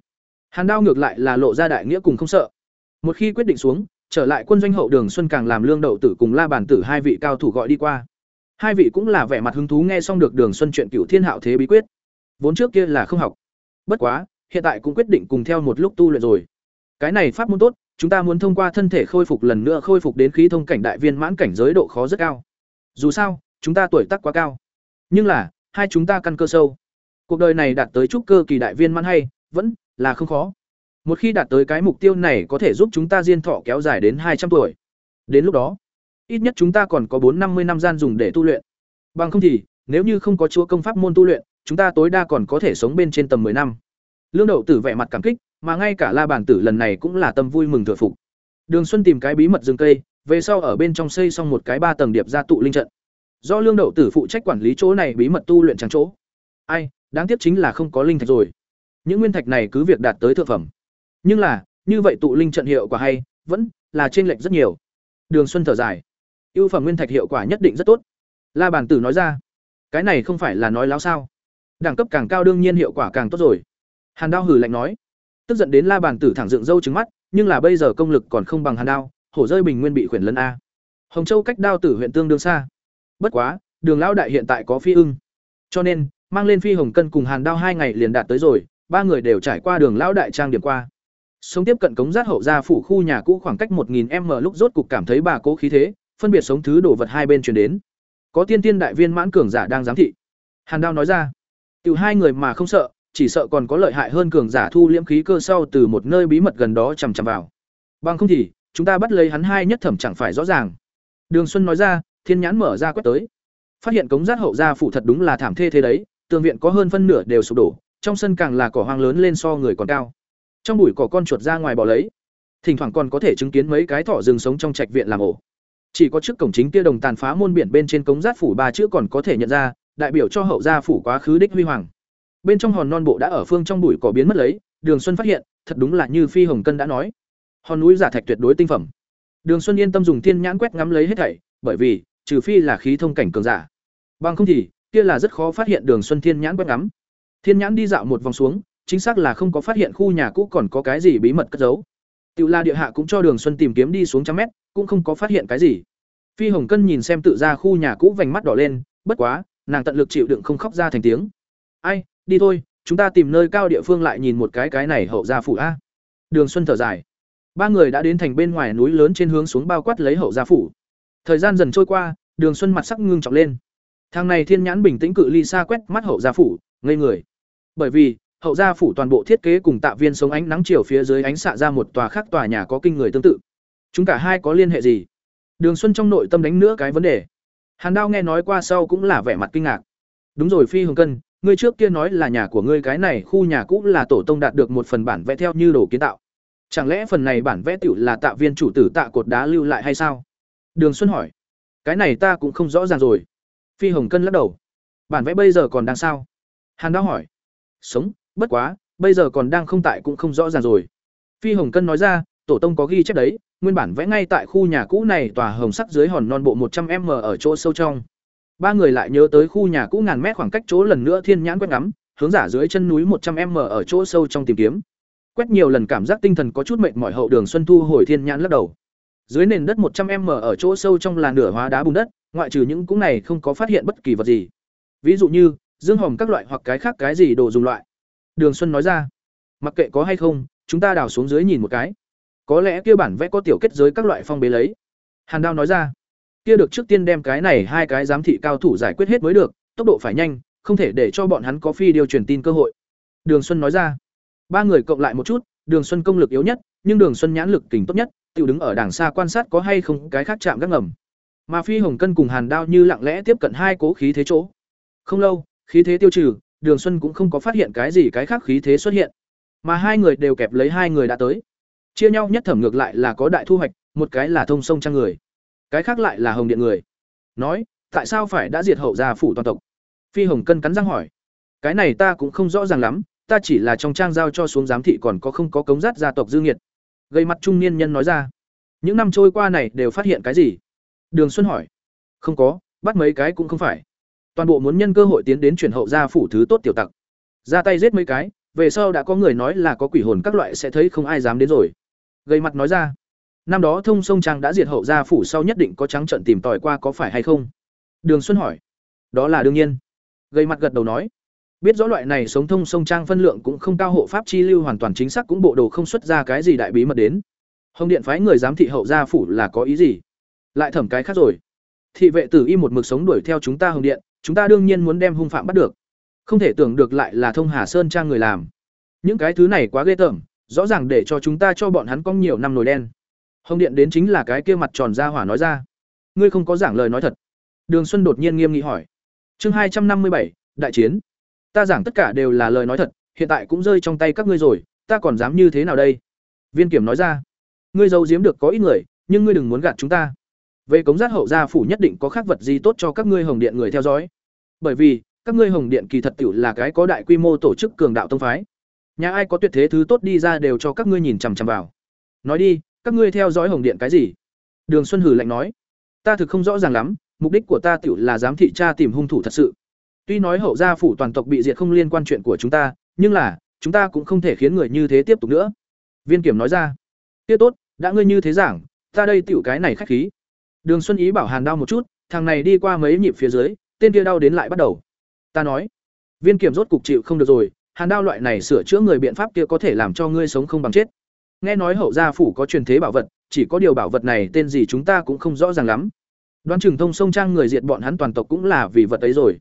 [SPEAKER 1] Hàn Đao ngược lại là lộ ra đại nghĩa cùng không sợ. Một khi quyết định xuống, trở lại quân doanh hậu Đường Xuân càng làm lương đậu tử cùng La Bản tử hai vị cao thủ gọi đi qua. Hai vị cũng là vẻ mặt hứng thú nghe xong được Đường Xuân chuyện cựu thiên hạo thế bí quyết. Vốn trước kia là không học. Bất quá, hiện tại cũng quyết định cùng theo một lúc tu luyện rồi. Cái này pháp môn tốt, chúng ta muốn thông qua thân thể khôi phục lần nữa khôi phục đến khí thông cảnh đại viên mãn cảnh giới độ khó rất cao. Dù sao, chúng ta tuổi tác quá cao. Nhưng là, hai chúng ta căn cơ sâu. Cuộc đời này đạt tới trúc cơ kỳ đại viên mãn hay, vẫn là không khó. Một khi đạt tới cái mục tiêu này có thể giúp chúng ta diên thọ kéo dài đến hai trăm tuổi. Đến lúc đó, ít nhất chúng ta còn có bốn năm mươi năm gian dùng để tu luyện. Bằng không thì, nếu như không có chúa công pháp môn tu luyện, chúng ta tối đa còn có thể sống bên trên tầm 10 năm. Lương Đậu Tử vẻ mặt cảm kích, mà ngay cả La Bản Tử lần này cũng là tâm vui mừng thừa phục. Đường Xuân tìm cái bí mật rừng cây, về sau ở bên trong xây xong một cái ba tầng điệp gia tụ linh trận. Do Lương Đậu Tử phụ trách quản lý chỗ này bí mật tu luyện chẳng chỗ. Ai, đáng tiếc chính là không có linh thạch rồi. Những nguyên thạch này cứ việc đạt tới thượng phẩm. Nhưng là, như vậy tụ linh trận hiệu quả hay, vẫn là trên lệch rất nhiều. Đường Xuân thở dài. Ưu phẩm nguyên thạch hiệu quả nhất định rất tốt. La Bản Tử nói ra. Cái này không phải là nói láo sao? Đẳng cấp càng cao đương nhiên hiệu quả càng tốt rồi. Hàn Đao hừ lạnh nói. Tức giận đến La Bản Tử thẳng dựng râu trừng mắt, nhưng là bây giờ công lực còn không bằng Hàn Đao, hổ rơi bình nguyên bị khuyển lân a. Hồng Châu cách Đao Tử huyện tương đương xa. Bất quá, Đường lão đại hiện tại có phi ưng. Cho nên, mang lên phi hồng cân cùng Hàn Đao hai ngày liền đạt tới rồi, ba người đều trải qua Đường lão đại trang điểm qua. Sống tiếp cận cống giác hậu gia phủ khu nhà cũ khoảng cách 1000m lúc rốt cục cảm thấy bà cố khí thế, phân biệt sống thứ đồ vật hai bên truyền đến. Có tiên tiên đại viên mãn cường giả đang giám thị. Hàn Đao nói ra, tiểu hai người mà không sợ, chỉ sợ còn có lợi hại hơn cường giả thu liễm khí cơ sau từ một nơi bí mật gần đó chằm chằm vào. Bằng không thì, chúng ta bắt lấy hắn hai nhất thẩm chẳng phải rõ ràng. Đường Xuân nói ra, thiên nhãn mở ra quét tới. Phát hiện cống giác hậu gia phủ thật đúng là thảm thê thế đấy, tường viện có hơn phân nửa đều sụp đổ, trong sân càng là cỏ hoang lớn lên so người còn cao trong bụi cỏ con chuột ra ngoài bỏ lấy. Thỉnh thoảng còn có thể chứng kiến mấy cái thỏ rừng sống trong trạch viện làm ổ. Chỉ có trước cổng chính kia đồng tàn phá môn biển bên trên cống giát phủ ba chữ còn có thể nhận ra, đại biểu cho hậu gia phủ quá khứ đích huy hoàng. Bên trong hòn non bộ đã ở phương trong bụi cỏ biến mất lấy, đường xuân phát hiện, thật đúng là như phi hồng cân đã nói. Hòn núi giả thạch tuyệt đối tinh phẩm. Đường xuân yên tâm dùng thiên nhãn quét ngắm lấy hết thảy, bởi vì, trừ phi là khí thông cảnh cường giả. Bằng không thì, kia là rất khó phát hiện đường xuân thiên nhãn quét ngắm. Thiên nhãn đi dạo một vòng xuống chính xác là không có phát hiện khu nhà cũ còn có cái gì bí mật cất giấu. Tiểu La địa hạ cũng cho Đường Xuân tìm kiếm đi xuống trăm mét, cũng không có phát hiện cái gì. Phi Hồng Cân nhìn xem tự ra khu nhà cũ vành mắt đỏ lên, bất quá, nàng tận lực chịu đựng không khóc ra thành tiếng. "Ai, đi thôi, chúng ta tìm nơi cao địa phương lại nhìn một cái cái này hậu gia phủ a." Đường Xuân thở dài. Ba người đã đến thành bên ngoài núi lớn trên hướng xuống bao quát lấy hậu gia phủ. Thời gian dần trôi qua, Đường Xuân mặt sắc ngưng trọng lên. Thằng này thiên nhãn bình tĩnh cự ly xa quét mắt hậu gia phủ, ngây người. Bởi vì, hậu gia phủ toàn bộ thiết kế cùng tạ viên sống ánh nắng chiều phía dưới ánh xạ ra một tòa khác tòa nhà có kinh người tương tự. Chúng cả hai có liên hệ gì? Đường xuân trong nội tâm đánh nữa cái vấn đề. Hàn đao nghe nói qua sau cũng là vẻ mặt kinh ngạc. Đúng rồi phi hồng cân, ngươi trước kia nói là nhà của ngươi cái này khu nhà cũ là tổ tông đạt được một phần bản vẽ theo như đồ kiến tạo. Chẳng lẽ phần này bản vẽ tiểu là tạ viên chủ tử tạ cột đá lưu lại hay sao? Đường xuân hỏi. Cái này ta cũng không rõ ràng rồi. Phi hồng cân lắc đầu. Bản vẽ bây giờ còn đang sao? Hàn đao hỏi. Sống. Bất quá, bây giờ còn đang không tại cũng không rõ ràng rồi. Phi hồng cân nói ra tổ tông có ghi chép đấy nguyên bản vẽ ngay tại khu nhà cũ này tòa hồng sắc dưới hòn non bộ một trăm m ở chỗ sâu trong. Ba người lại nhớ tới khu nhà cũ ngàn mét khoảng cách chỗ lần nữa thiên nhãn quét ngắm hướng giả dưới chân núi một trăm m ở chỗ sâu trong tìm kiếm. Quét nhiều lần cảm giác tinh thần có chút mệt mỏi hậu đường xuân thu hồi thiên nhãn lắc đầu. Dưới nền đất một trăm m ở chỗ sâu trong là nửa hóa đá bùn đất ngoại trừ những cũng này không có phát hiện bất kỳ vật gì. Ví dụ như dương hồng các loại hoặc cái khác cái gì đồ dùng loại đường xuân nói ra, mặc kệ có hay không, chúng ta đào xuống dưới nhìn một cái. Có lẽ kia bản vẽ có tiểu kết giới các loại phong bế lấy. Hàn đao nói ra, kia được trước tiên đem cái này hai cái giám thị cao thủ giải quyết hết mới được, tốc độ phải nhanh, không thể để cho bọn hắn có phi điều truyền tin cơ hội. Đường xuân nói ra, ba người cộng lại một chút, đường xuân công lực yếu nhất, nhưng đường xuân nhãn lực kình tốt nhất, tiểu đứng ở đằng xa quan sát có hay không cái khác chạm gác ngầm. Mà phi hồng cân cùng hàn đao như lặng lẽ tiếp cận hai cố khí thế chỗ. Không lâu, khí thế tiêu trừ đường xuân cũng không có phát hiện cái gì cái khác khí thế xuất hiện, mà hai người đều kẹp lấy hai người đã tới. Chia nhau nhất thẩm ngược lại là có đại thu hoạch, một cái là thông sông trang người, cái khác lại là hồng điện người. Nói, tại sao phải đã diệt hậu gia phủ toàn tộc? Phi hồng cân cắn răng hỏi. Cái này ta cũng không rõ ràng lắm, ta chỉ là trong trang giao cho xuống giám thị còn có không có cống rát gia tộc dư nghiệt. Gây mặt trung niên nhân nói ra. Những năm trôi qua này đều phát hiện cái gì? Đường xuân hỏi. Không có, bắt mấy cái cũng không phải toàn bộ muốn nhân cơ hội tiến đến chuyển hậu gia phủ thứ tốt tiểu tặc. Ra tay giết mấy cái, về sau đã có người nói là có quỷ hồn các loại sẽ thấy không ai dám đến rồi. Gây mặt nói ra, năm đó thông sông trang đã diệt hậu gia phủ sau nhất định có trắng trận tìm tòi qua có phải hay không? Đường xuân hỏi. Đó là đương nhiên. Gây mặt gật đầu nói. Biết rõ loại này sống thông sông trang phân lượng cũng không cao, hộ pháp chi lưu hoàn toàn chính xác cũng bộ đồ không xuất ra cái gì đại bí mật đến. Hồng điện phái người giám thị hậu gia phủ là có ý gì? Lại thẩm cái khác rồi. Thị vệ tử y một mực sống đuổi theo chúng ta hồng điện chúng ta đương nhiên muốn đem hung phạm bắt được. Không thể tưởng được lại là thông hà sơn trang người làm. Những cái thứ này quá ghê tởm, rõ ràng để cho chúng ta cho bọn hắn có nhiều năm nồi đen. Hồng điện đến chính là cái kia mặt tròn ra hỏa nói ra. Ngươi không có giảng lời nói thật. Đường xuân đột nhiên nghiêm nghị hỏi. Chương hai trăm năm mươi bảy, đại chiến. Ta giảng tất cả đều là lời nói thật, hiện tại cũng rơi trong tay các ngươi rồi, ta còn dám như thế nào đây? Viên kiểm nói ra. Ngươi giấu giếm được có ít người, nhưng ngươi đừng muốn gạt chúng ta về cống giác hậu gia phủ nhất định có khác vật gì tốt cho các ngươi hồng điện người theo dõi. Bởi vì, các ngươi hồng điện kỳ thật tiểu là cái có đại quy mô tổ chức cường đạo tông phái. Nhà ai có tuyệt thế thứ tốt đi ra đều cho các ngươi nhìn chằm chằm vào. Nói đi, các ngươi theo dõi hồng điện cái gì? Đường xuân hử lạnh nói. Ta thực không rõ ràng lắm, mục đích của ta tiểu là giám thị tra tìm hung thủ thật sự. Tuy nói hậu gia phủ toàn tộc bị diệt không liên quan chuyện của chúng ta, nhưng là, chúng ta cũng không thể khiến người như thế tiếp tục nữa. Viên kiểm nói ra. Tiết tốt, đã ngươi như thế giảng, ta đây tiểu cái này khách khí đường xuân ý bảo hàn đau một chút, thằng này đi qua mấy nhịp phía dưới, tên kia đau đến lại bắt đầu. Ta nói, viên kiểm rốt cục chịu không được rồi, hàn đao loại này sửa chữa người biện pháp kia có thể làm cho ngươi sống không bằng chết. Nghe nói hậu gia phủ có truyền thế bảo vật, chỉ có điều bảo vật này tên gì chúng ta cũng không rõ ràng lắm. Đoán chừng thông sông trang người diệt bọn hắn toàn tộc cũng là vì vật ấy rồi.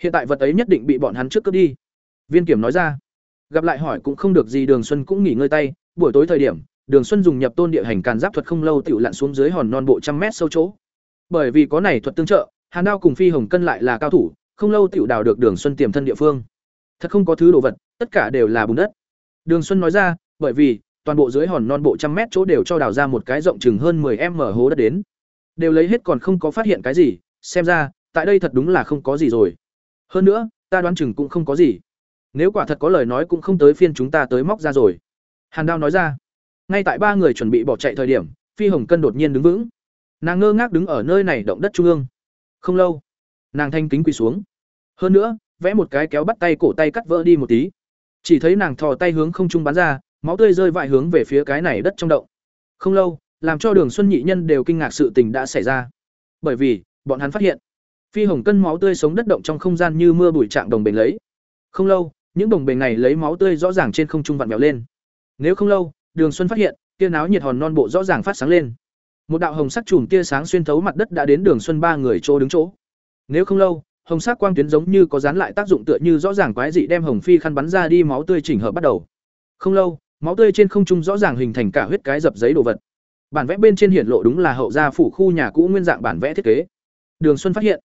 [SPEAKER 1] Hiện tại vật ấy nhất định bị bọn hắn trước cướp đi. Viên kiểm nói ra. Gặp lại hỏi cũng không được gì, đường xuân cũng nghỉ ngơi tay, buổi tối thời điểm đường xuân dùng nhập tôn địa hành càn giáp thuật không lâu tiểu lặn xuống dưới hòn non bộ trăm mét sâu chỗ. Bởi vì có này thuật tương trợ, hàn đao cùng phi hồng cân lại là cao thủ, không lâu tiểu đào được đường xuân tiềm thân địa phương. Thật không có thứ đồ vật, tất cả đều là bùn đất. Đường xuân nói ra, bởi vì, toàn bộ dưới hòn non bộ trăm mét chỗ đều cho đào ra một cái rộng chừng hơn 10 mở hố đất đến. Đều lấy hết còn không có phát hiện cái gì, xem ra, tại đây thật đúng là không có gì rồi. Hơn nữa, ta đoán chừng cũng không có gì. Nếu quả thật có lời nói cũng không tới phiên chúng ta tới móc ra rồi. Hàn đao nói ra ngay tại ba người chuẩn bị bỏ chạy thời điểm, phi hồng cân đột nhiên đứng vững. Nàng ngơ ngác đứng ở nơi này động đất trung ương. Không lâu, nàng thanh kính quỳ xuống. Hơn nữa, vẽ một cái kéo bắt tay cổ tay cắt vỡ đi một tí. Chỉ thấy nàng thò tay hướng không trung bắn ra, máu tươi rơi vại hướng về phía cái này đất trong động. Không lâu, làm cho đường xuân nhị nhân đều kinh ngạc sự tình đã xảy ra. Bởi vì, bọn hắn phát hiện, phi hồng cân máu tươi sống đất động trong không gian như mưa bụi trạng đồng bền lấy. Không lâu, những đồng bền này lấy máu tươi rõ ràng trên không trung vặn vẹo lên. Nếu không lâu đường xuân phát hiện, tia náo nhiệt hòn non bộ rõ ràng phát sáng lên. Một đạo hồng sắc chùm tia sáng xuyên thấu mặt đất đã đến đường xuân ba người chỗ đứng chỗ. Nếu không lâu, hồng sắc quang tuyến giống như có dán lại tác dụng tựa như rõ ràng quái dị đem hồng phi khăn bắn ra đi máu tươi chỉnh hợp bắt đầu. Không lâu, máu tươi trên không trung rõ ràng hình thành cả huyết cái dập giấy đồ vật. Bản vẽ bên trên hiển lộ đúng là hậu gia phủ khu nhà cũ nguyên dạng bản vẽ thiết kế. Đường xuân phát hiện,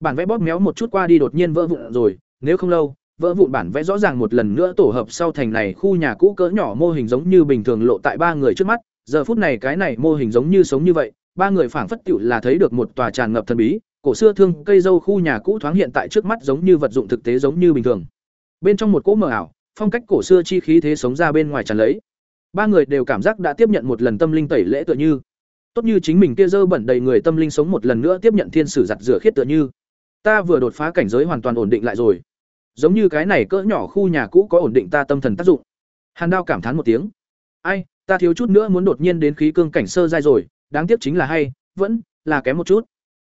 [SPEAKER 1] bản vẽ bóp méo một chút qua đi đột nhiên vỡ vụn rồi, nếu không lâu vỡ vụn bản vẽ rõ ràng một lần nữa tổ hợp sau thành này khu nhà cũ cỡ nhỏ mô hình giống như bình thường lộ tại ba người trước mắt giờ phút này cái này mô hình giống như sống như vậy, ba người phảng phất tựu là thấy được một tòa tràn ngập thần bí, cổ xưa thương cây dâu khu nhà cũ thoáng hiện tại trước mắt giống như vật dụng thực tế giống như bình thường bên trong một cỗ mờ ảo, phong cách cổ xưa chi khí thế sống ra bên ngoài tràn lấy. Ba người đều cảm giác đã tiếp nhận một lần tâm linh tẩy lễ tựa như. Tốt như chính mình kia dơ bẩn đầy người tâm linh sống một lần nữa tiếp nhận thiên sử giặt rửa khiết tựa như. Ta vừa đột phá cảnh giới hoàn toàn ổn định lại rồi. Giống như cái này cỡ nhỏ khu nhà cũ có ổn định ta tâm thần tác dụng. Hàn Đao cảm thán một tiếng. Ai, ta thiếu chút nữa muốn đột nhiên đến khí cương cảnh sơ giai rồi, đáng tiếc chính là hay, vẫn là kém một chút.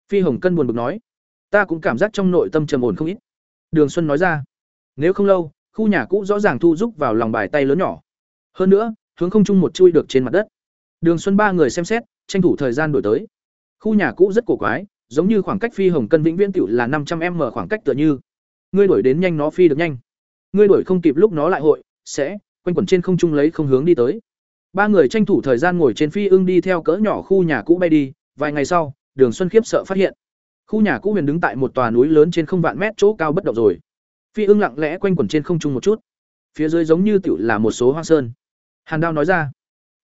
[SPEAKER 1] Phi Hồng Cân buồn bực nói, ta cũng cảm giác trong nội tâm trầm ổn không ít. Đường Xuân nói ra, nếu không lâu, khu nhà cũ rõ ràng thu giúp vào lòng bài tay lớn nhỏ. Hơn nữa, hướng không chung một chui được trên mặt đất. Đường Xuân ba người xem xét, tranh thủ thời gian đổi tới. Khu nhà cũ rất cổ quái, giống như khoảng cách phi hồng cân vĩnh viễn tiểu là năm trăm m khoảng cách tựa như. Ngươi đuổi đến nhanh nó phi được nhanh. Ngươi đuổi không kịp lúc nó lại hội, sẽ quanh quẩn trên không trung lấy không hướng đi tới. Ba người tranh thủ thời gian ngồi trên phi ưng đi theo cỡ nhỏ khu nhà cũ bay đi, vài ngày sau, Đường Xuân khiếp sợ phát hiện, khu nhà cũ huyền đứng tại một tòa núi lớn trên không vạn mét chỗ cao bất động rồi. Phi ưng lặng lẽ quanh quẩn trên không trung một chút. Phía dưới giống như tiểu là một số hoang sơn. Hàn Đao nói ra,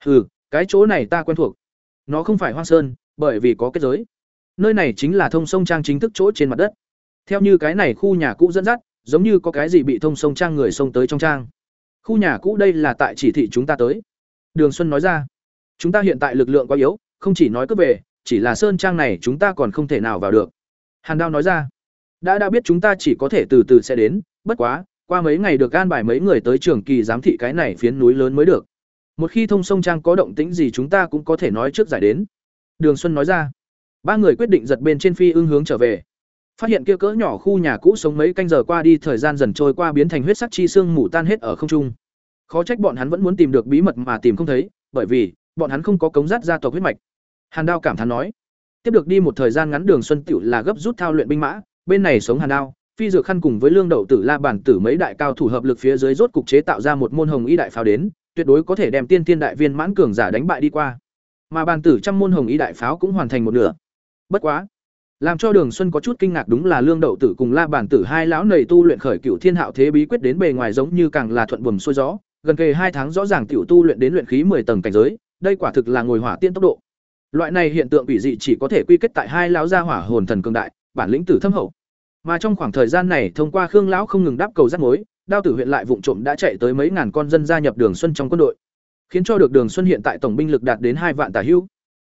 [SPEAKER 1] "Hừ, cái chỗ này ta quen thuộc. Nó không phải hoang sơn, bởi vì có kết giới. Nơi này chính là thông sông trang chính thức chỗ trên mặt đất. Theo như cái này khu nhà cũ dẫn dắt, giống như có cái gì bị thông sông trang người xông tới trong trang. Khu nhà cũ đây là tại chỉ thị chúng ta tới." Đường Xuân nói ra, "Chúng ta hiện tại lực lượng quá yếu, không chỉ nói cướp về, chỉ là sơn trang này chúng ta còn không thể nào vào được." Hàn Đao nói ra, đã đã biết chúng ta chỉ có thể từ từ sẽ đến bất quá qua mấy ngày được gan bài mấy người tới trường kỳ giám thị cái này phiến núi lớn mới được một khi thông sông trang có động tĩnh gì chúng ta cũng có thể nói trước giải đến đường xuân nói ra ba người quyết định giật bên trên phi ưng hướng trở về phát hiện kia cỡ nhỏ khu nhà cũ sống mấy canh giờ qua đi, thời gian dần trôi qua biến thành huyết sắc chi xương mù tan hết ở không trung. Khó trách bọn hắn vẫn muốn tìm được bí mật mà tìm không thấy, bởi vì, bọn hắn không có cống rát gia tộc huyết mạch. Hàn đao cảm thán nói, tiếp được đi một thời gian ngắn đường xuân tựu là gấp rút thao luyện binh mã, bên này sống hàn đao, phi dược khăn cùng với lương đậu tử la bản tử mấy đại cao thủ hợp lực phía dưới rốt cục chế tạo ra một môn hồng y đại pháo đến, tuyệt đối có thể đem tiên tiên đại viên mãn cường giả đánh bại đi qua. Mà bản tử trăm môn hồng y đại pháo cũng hoàn thành một nửa. Bất quá làm cho đường xuân có chút kinh ngạc đúng là lương đậu tử cùng la bản tử hai lão nầy tu luyện khởi cựu thiên hạo thế bí quyết đến bề ngoài giống như càng là thuận buồm xuôi gió gần kề hai tháng rõ ràng tiểu tu luyện đến luyện khí 10 tầng cảnh giới đây quả thực là ngồi hỏa tiên tốc độ. Loại này hiện tượng quỷ dị chỉ có thể quy kết tại hai lão gia hỏa hồn thần cường đại bản lĩnh tử thâm hậu. Mà trong khoảng thời gian này, thông qua Khương lão không ngừng đáp cầu rắc mối, Đao Tử huyện lại vụng trộm đã chạy tới mấy ngàn con dân gia nhập Đường Xuân trong quân đội, khiến cho được Đường Xuân hiện tại tổng binh lực đạt đến hai vạn tả hữu.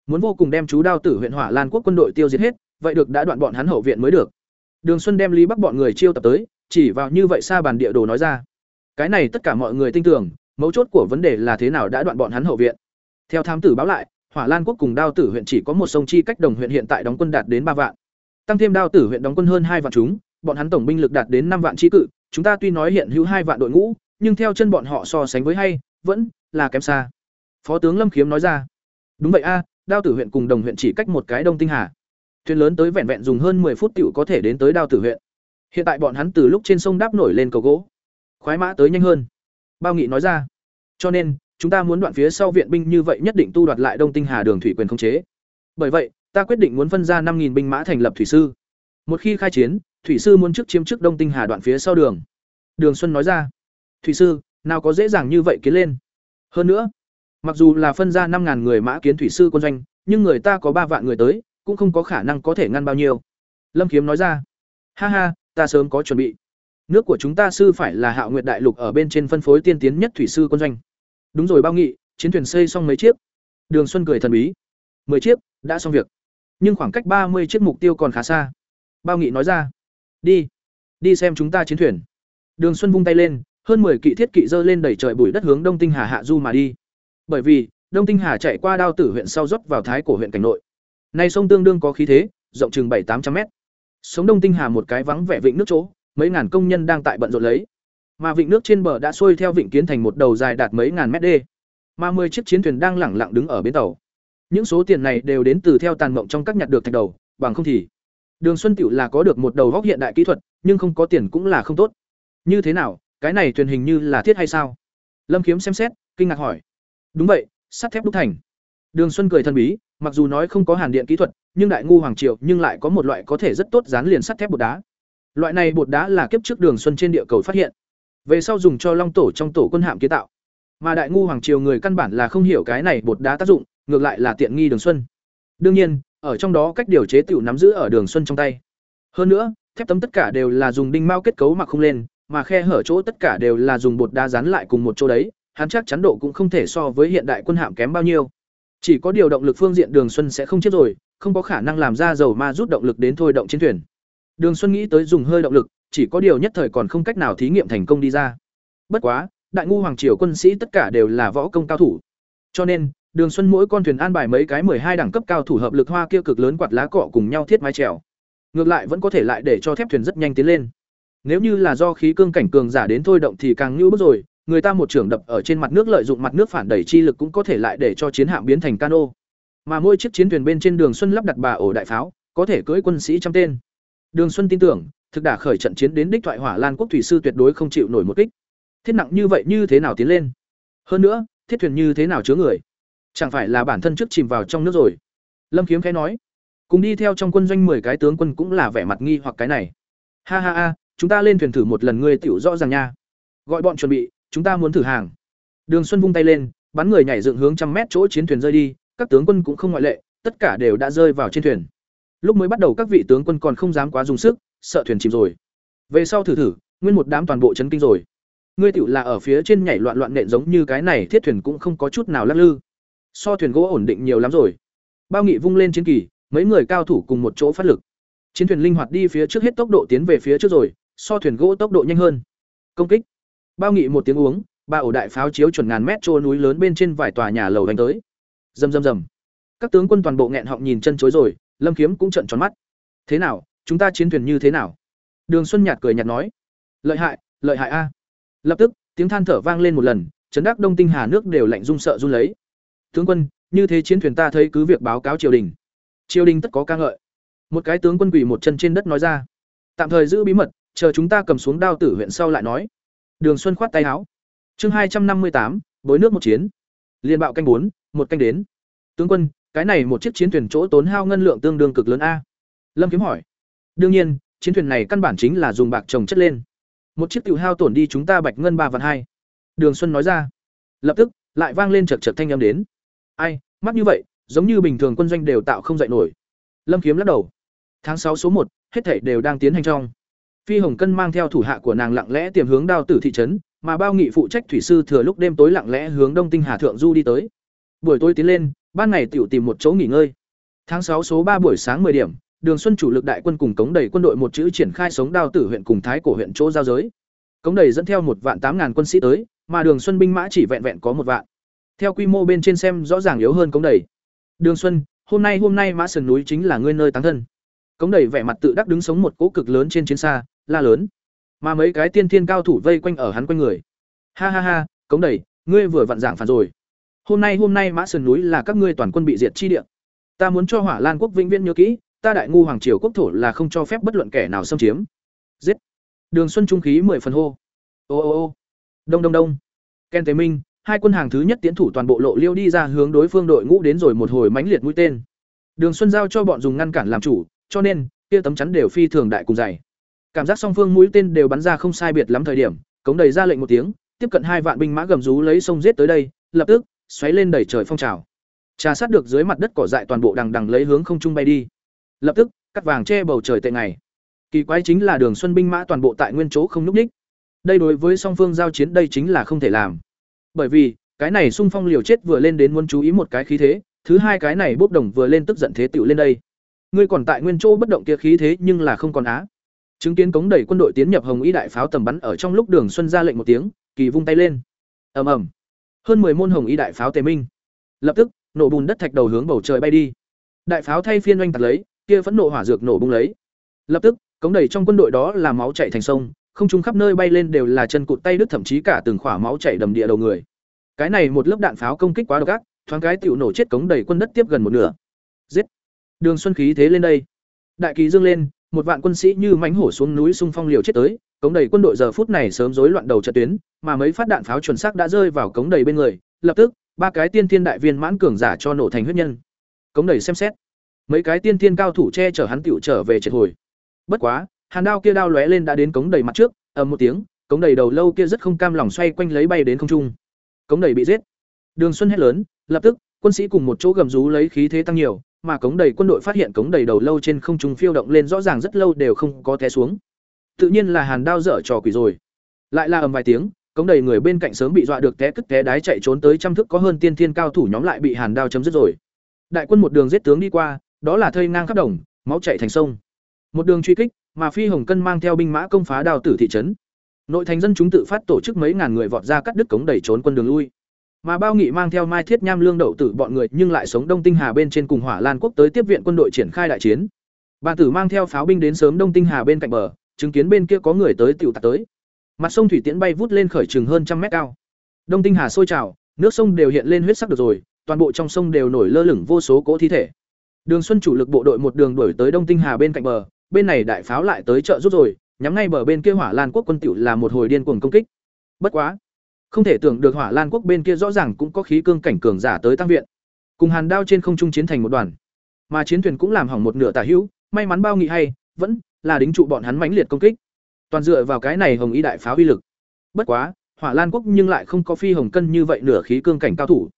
[SPEAKER 1] Muốn vô cùng đem chú Đao Tử huyện Hỏa Lan quốc quân đội tiêu diệt hết, vậy được đã đoạn bọn hắn hậu viện mới được. Đường Xuân đem Lý Bắc bọn người chiêu tập tới, chỉ vào như vậy xa bàn địa đồ nói ra. Cái này tất cả mọi người tin tưởng, mấu chốt của vấn đề là thế nào đã đoạn bọn hắn hậu viện. Theo thám tử báo lại, Hỏa Lan quốc cùng Đao Tử huyện chỉ có một sông chi cách đồng huyện hiện tại đóng quân đạt đến ba vạn tăng thêm đao tử huyện đóng quân hơn hai vạn chúng bọn hắn tổng binh lực đạt đến năm vạn trí cự chúng ta tuy nói hiện hữu hai vạn đội ngũ nhưng theo chân bọn họ so sánh với hay vẫn là kém xa phó tướng lâm khiếm nói ra đúng vậy a đao tử huyện cùng đồng huyện chỉ cách một cái đông tinh hà thuyền lớn tới vẹn vẹn dùng hơn 10 phút tiểu có thể đến tới đao tử huyện. Hiện tại bọn hắn từ lúc trên sông đáp nổi lên cầu gỗ. Khoái mã tới nhanh hơn. Bao nghị nói ra. Cho nên, chúng ta muốn đoạn phía sau viện binh như vậy nhất định tu đoạt lại đông tinh hà đường thủy quyền khống chế. Bởi vậy, ta quyết định muốn phân ra năm binh mã thành lập thủy sư. Một khi khai chiến, thủy sư muốn trước chiếm trước đông tinh hà đoạn phía sau đường. Đường xuân nói ra. Thủy sư, nào có dễ dàng như vậy kiến lên. Hơn nữa, mặc dù là phân ra năm người mã kiến thủy sư quân doanh, nhưng người ta có ba vạn người tới cũng không có khả năng có thể ngăn bao nhiêu. Lâm kiếm nói ra, ha ha, ta sớm có chuẩn bị. Nước của chúng ta sư phải là hạo nguyệt đại lục ở bên trên phân phối tiên tiến nhất thủy sư quân doanh. Đúng rồi, bao nghị, chiến thuyền xây xong mấy chiếc? Đường xuân cười thần bí, mười chiếc, đã xong việc. Nhưng khoảng cách ba mươi chiếc mục tiêu còn khá xa. Bao nghị nói ra, đi đi xem chúng ta chiến thuyền. Đường xuân vung tay lên, hơn 10 kỵ thiết kỵ dơ lên đẩy trời bụi đất hướng đông tinh hà hạ du mà đi. Bởi vì, đông tinh hà chạy qua đao tử huyện sau dốc vào thái cổ huyện cảnh nội nay sông tương đương có khí thế rộng chừng bảy tám trăm mét sống đông tinh hà một cái vắng vẻ vịnh nước chỗ mấy ngàn công nhân đang tại bận rộn lấy mà vịnh nước trên bờ đã xuôi theo vịnh kiến thành một đầu dài đạt mấy ngàn mét đê mà mười chiếc chiến thuyền đang lẳng lặng đứng ở bến tàu những số tiền này đều đến từ theo tàn mộng trong các nhặt được thạch đầu, bằng không thì Đường Xuân Tiểu là có được một đầu góc hiện đại kỹ thuật, nhưng không có tiền cũng là không tốt. Như thế nào, cái này truyền hình như là thiết hay sao? Lâm Kiếm xem xét, kinh ngạc hỏi. Đúng vậy, sắt thép đúc thành. Đường Xuân cười thần bí, mặc dù nói không có hàn điện kỹ thuật, nhưng đại ngu hoàng triều nhưng lại có một loại có thể rất tốt dán liền sắt thép bột đá. Loại này bột đá là kiếp trước Đường Xuân trên địa cầu phát hiện. Về sau dùng cho Long tổ trong tổ quân hạm kiến tạo. Mà đại ngu hoàng triều người căn bản là không hiểu cái này bột đá tác dụng, ngược lại là tiện nghi Đường Xuân. Đương nhiên, ở trong đó cách điều chế tiểu nắm giữ ở Đường Xuân trong tay. Hơn nữa, thép tấm tất cả đều là dùng đinh mao kết cấu mặc không lên, mà khe hở chỗ tất cả đều là dùng bột đá dán lại cùng một chỗ đấy, hắn chắc chắn độ cũng không thể so với hiện đại quân hạm kém bao nhiêu. Chỉ có điều động lực phương diện Đường Xuân sẽ không chết rồi, không có khả năng làm ra dầu ma rút động lực đến thôi động chiến thuyền. Đường Xuân nghĩ tới dùng hơi động lực, chỉ có điều nhất thời còn không cách nào thí nghiệm thành công đi ra. Bất quá, đại ngu hoàng triều quân sĩ tất cả đều là võ công cao thủ. Cho nên, Đường Xuân mỗi con thuyền an bài mấy cái hai đẳng cấp cao thủ hợp lực hoa kia cực lớn quạt lá cọ cùng nhau thiết mái trèo, Ngược lại vẫn có thể lại để cho thép thuyền rất nhanh tiến lên. Nếu như là do khí cương cảnh cường giả đến thôi động thì càng như bức rồi, người ta một trưởng đập ở trên mặt nước lợi dụng mặt nước phản đẩy chi lực cũng có thể lại để cho chiến hạm biến thành cano. Mà mỗi chiếc chiến thuyền bên trên Đường Xuân lắp đặt bà ổ đại pháo, có thể cưỡi quân sĩ trăm tên. Đường Xuân tin tưởng, thực đả khởi trận chiến đến đích thoại hỏa lan quốc thủy sư tuyệt đối không chịu nổi một kích. Thiết nặng như vậy như thế nào tiến lên? Hơn nữa, thiết thuyền như thế nào chứa người? Chẳng phải là bản thân trước chìm vào trong nước rồi? Lâm Kiếm khẽ nói. Cùng đi theo trong quân doanh 10 cái tướng quân cũng là vẻ mặt nghi hoặc cái này. Ha ha ha, chúng ta lên thuyền thử một lần ngươi tiểu rõ ràng nha. Gọi bọn chuẩn bị, chúng ta muốn thử hàng. Đường Xuân vung tay lên, bắn người nhảy dựng hướng trăm mét chỗ chiến thuyền rơi đi, các tướng quân cũng không ngoại lệ, tất cả đều đã rơi vào trên thuyền. Lúc mới bắt đầu các vị tướng quân còn không dám quá dùng sức, sợ thuyền chìm rồi. Về sau thử thử, nguyên một đám toàn bộ chấn kinh rồi. Ngươi tiểu là ở phía trên nhảy loạn loạn nện giống như cái này thiết thuyền cũng không có chút nào lắc lư. So thuyền gỗ ổn định nhiều lắm rồi. Bao Nghị vung lên chiến kỳ, mấy người cao thủ cùng một chỗ phát lực. Chiến thuyền linh hoạt đi phía trước hết tốc độ tiến về phía trước rồi, so thuyền gỗ tốc độ nhanh hơn. Công kích. Bao Nghị một tiếng uống, ba ổ đại pháo chiếu chuẩn ngàn mét trôi núi lớn bên trên vài tòa nhà lầu đánh tới. Rầm rầm rầm. Các tướng quân toàn bộ nghẹn họng nhìn chân chối rồi, Lâm Kiếm cũng trợn tròn mắt. Thế nào, chúng ta chiến thuyền như thế nào? Đường Xuân nhạt cười nhạt nói, lợi hại, lợi hại a. Lập tức, tiếng than thở vang lên một lần, chấn đắc Đông Tinh Hà nước đều lạnh run sợ run lấy. Tướng quân, như thế chiến thuyền ta thấy cứ việc báo cáo triều đình. Triều đình tất có ca ngợi. Một cái tướng quân quỳ một chân trên đất nói ra, tạm thời giữ bí mật, chờ chúng ta cầm xuống đao tử huyện sau lại nói. Đường Xuân khoát tay áo. Chương hai trăm năm mươi tám, bối nước một chiến. Liên bạo canh bốn, một canh đến. Tướng quân, cái này một chiếc chiến thuyền chỗ tốn hao ngân lượng tương đương cực lớn a. Lâm Kiếm hỏi. Đương nhiên, chiến thuyền này căn bản chính là dùng bạc trồng chất lên. Một chiếc tiểu hao tổn đi chúng ta bạch ngân ba vạn hai. Đường Xuân nói ra. Lập tức, lại vang lên chật chật thanh âm đến. Ai, mắc như vậy, giống như bình thường quân doanh đều tạo không dậy nổi. Lâm Kiếm lắc đầu. Tháng sáu số một, hết thảy đều đang tiến hành trong. Phi Hồng Cân mang theo thủ hạ của nàng lặng lẽ tiềm hướng đao tử thị trấn, mà bao nghị phụ trách thủy sư thừa lúc đêm tối lặng lẽ hướng Đông Tinh Hà thượng du đi tới. Buổi tối tiến lên, ban ngày tiểu tìm một chỗ nghỉ ngơi. Tháng sáu số ba buổi sáng 10 điểm, Đường Xuân chủ lực đại quân cùng cống đầy quân đội một chữ triển khai sống đao tử huyện cùng Thái cổ huyện chỗ giao giới. Cống đầy dẫn theo một vạn tám ngàn quân sĩ tới, mà Đường Xuân binh mã chỉ vẹn vẹn có một vạn. Theo quy mô bên trên xem rõ ràng yếu hơn cống đầy. Đường Xuân, hôm nay hôm nay mã sườn núi chính là ngươi nơi táng thân. Cống đẩy vẻ mặt tự đắc đứng sống một cỗ cực lớn trên chiến xa, la lớn. Mà mấy cái tiên thiên cao thủ vây quanh ở hắn quanh người. Ha ha ha, cống đẩy, ngươi vừa vặn giảng phản rồi. Hôm nay hôm nay mã sườn núi là các ngươi toàn quân bị diệt chi địa. Ta muốn cho Hỏa Lan quốc vĩnh viễn nhớ kỹ, ta đại ngu hoàng triều quốc thổ là không cho phép bất luận kẻ nào xâm chiếm. Giết. Đường Xuân trung khí mười phần hô. Ô ô ô. Đông đông đông. Ken Tế Minh, hai quân hàng thứ nhất tiến thủ toàn bộ lộ liêu đi ra hướng đối phương đội ngũ đến rồi một hồi mãnh liệt mũi tên. Đường Xuân giao cho bọn dùng ngăn cản làm chủ, cho nên kia tấm chắn đều phi thường đại cùng dày. Cảm giác song phương mũi tên đều bắn ra không sai biệt lắm thời điểm, cống đầy ra lệnh một tiếng, tiếp cận hai vạn binh mã gầm rú lấy sông giết tới đây, lập tức xoáy lên đẩy trời phong trào. Trà sát được dưới mặt đất cỏ dại toàn bộ đằng đằng lấy hướng không trung bay đi. Lập tức, cắt vàng che bầu trời tệ ngày. Kỳ quái chính là Đường Xuân binh mã toàn bộ tại nguyên chỗ không lúc ních. Đây đối với song phương giao chiến đây chính là không thể làm. Bởi vì, cái này xung phong liều chết vừa lên đến muốn chú ý một cái khí thế, thứ hai cái này bốc đồng vừa lên tức giận thế tựu lên đây. Ngươi còn tại nguyên chỗ bất động kia khí thế nhưng là không còn á. Chứng kiến cống đẩy quân đội tiến nhập Hồng Ý đại pháo tầm bắn ở trong lúc Đường Xuân ra lệnh một tiếng, kỳ vung tay lên. Ầm ầm. Hơn 10 môn Hồng Ý đại pháo tề minh. Lập tức, nổ bùn đất thạch đầu hướng bầu trời bay đi. Đại pháo thay phiên oanh tạc lấy, kia phẫn nộ hỏa dược nổ bung lấy. Lập tức, cống đẩy trong quân đội đó là máu chảy thành sông, không trung khắp nơi bay lên đều là chân cụt tay đứt thậm chí cả từng khỏa máu chảy đầm địa đầu người. Cái này một lớp đạn pháo công kích quá độc ác, thoáng cái tiểu nổ chết cống đẩy quân đất tiếp gần một nửa. Giết! Đường Xuân khí thế lên đây. Đại kỳ dương lên, một vạn quân sĩ như mãnh hổ xuống núi xung phong liều chết tới, cống đầy quân đội giờ phút này sớm rối loạn đầu trận tuyến, mà mấy phát đạn pháo chuẩn xác đã rơi vào cống đầy bên người, lập tức, ba cái tiên thiên đại viên mãn cường giả cho nổ thành huyết nhân. Cống đầy xem xét, mấy cái tiên thiên cao thủ che chở hắn tiểu trở về triệt hồi. Bất quá, hàn đao kia đao lóe lên đã đến cống đầy mặt trước, ầm một tiếng, cống đầy đầu lâu kia rất không cam lòng xoay quanh lấy bay đến không trung. Cống đầy bị giết. Đường Xuân hét lớn, lập tức, quân sĩ cùng một chỗ gầm rú lấy khí thế tăng nhiều, mà cống đầy quân đội phát hiện cống đầy đầu lâu trên không trung phiêu động lên rõ ràng rất lâu đều không có té xuống. Tự nhiên là Hàn Đao dở trò quỷ rồi. lại là ầm vài tiếng, cống đầy người bên cạnh sớm bị dọa được té cứt té đái chạy trốn tới trăm thức có hơn tiên thiên cao thủ nhóm lại bị hàn đao chấm dứt rồi đại quân một đường giết tướng đi qua, đó là thây ngang khắp đồng, máu chảy thành sông một đường truy kích, mà phi hồng cân mang theo binh mã công phá đào tử thị trấn nội thành dân chúng tự phát tổ chức mấy ngàn người vọt ra cắt đứt cống đầy trốn quân đường lui mà bao nghị mang theo mai thiết nham lương đậu tử bọn người nhưng lại sống đông tinh hà bên trên cùng hỏa lan quốc tới tiếp viện quân đội triển khai đại chiến. Bàn tử mang theo pháo binh đến sớm đông tinh hà bên cạnh bờ, chứng kiến bên kia có người tới tiểu tạc tới. Mặt sông thủy tiễn bay vút lên khởi chừng hơn trăm mét cao. Đông tinh hà sôi trào, nước sông đều hiện lên huyết sắc được rồi, toàn bộ trong sông đều nổi lơ lửng vô số cỗ thi thể. Đường xuân chủ lực bộ đội một đường đuổi tới đông tinh hà bên cạnh bờ, bên này đại pháo lại tới chợ rút rồi, nhắm ngay bờ bên kia hỏa lan quốc quân tiểu là một hồi điên cuồng công kích. Bất quá không thể tưởng được hỏa lan quốc bên kia rõ ràng cũng có khí cương cảnh cường giả tới tăng viện. Cùng hàn đao trên không trung chiến thành một đoàn. Mà chiến thuyền cũng làm hỏng một nửa tả hữu, may mắn bao nghị hay, vẫn là đính trụ bọn hắn mãnh liệt công kích. Toàn dựa vào cái này hồng y đại pháo uy lực. Bất quá, hỏa lan quốc nhưng lại không có phi hồng cân như vậy nửa khí cương cảnh cao thủ.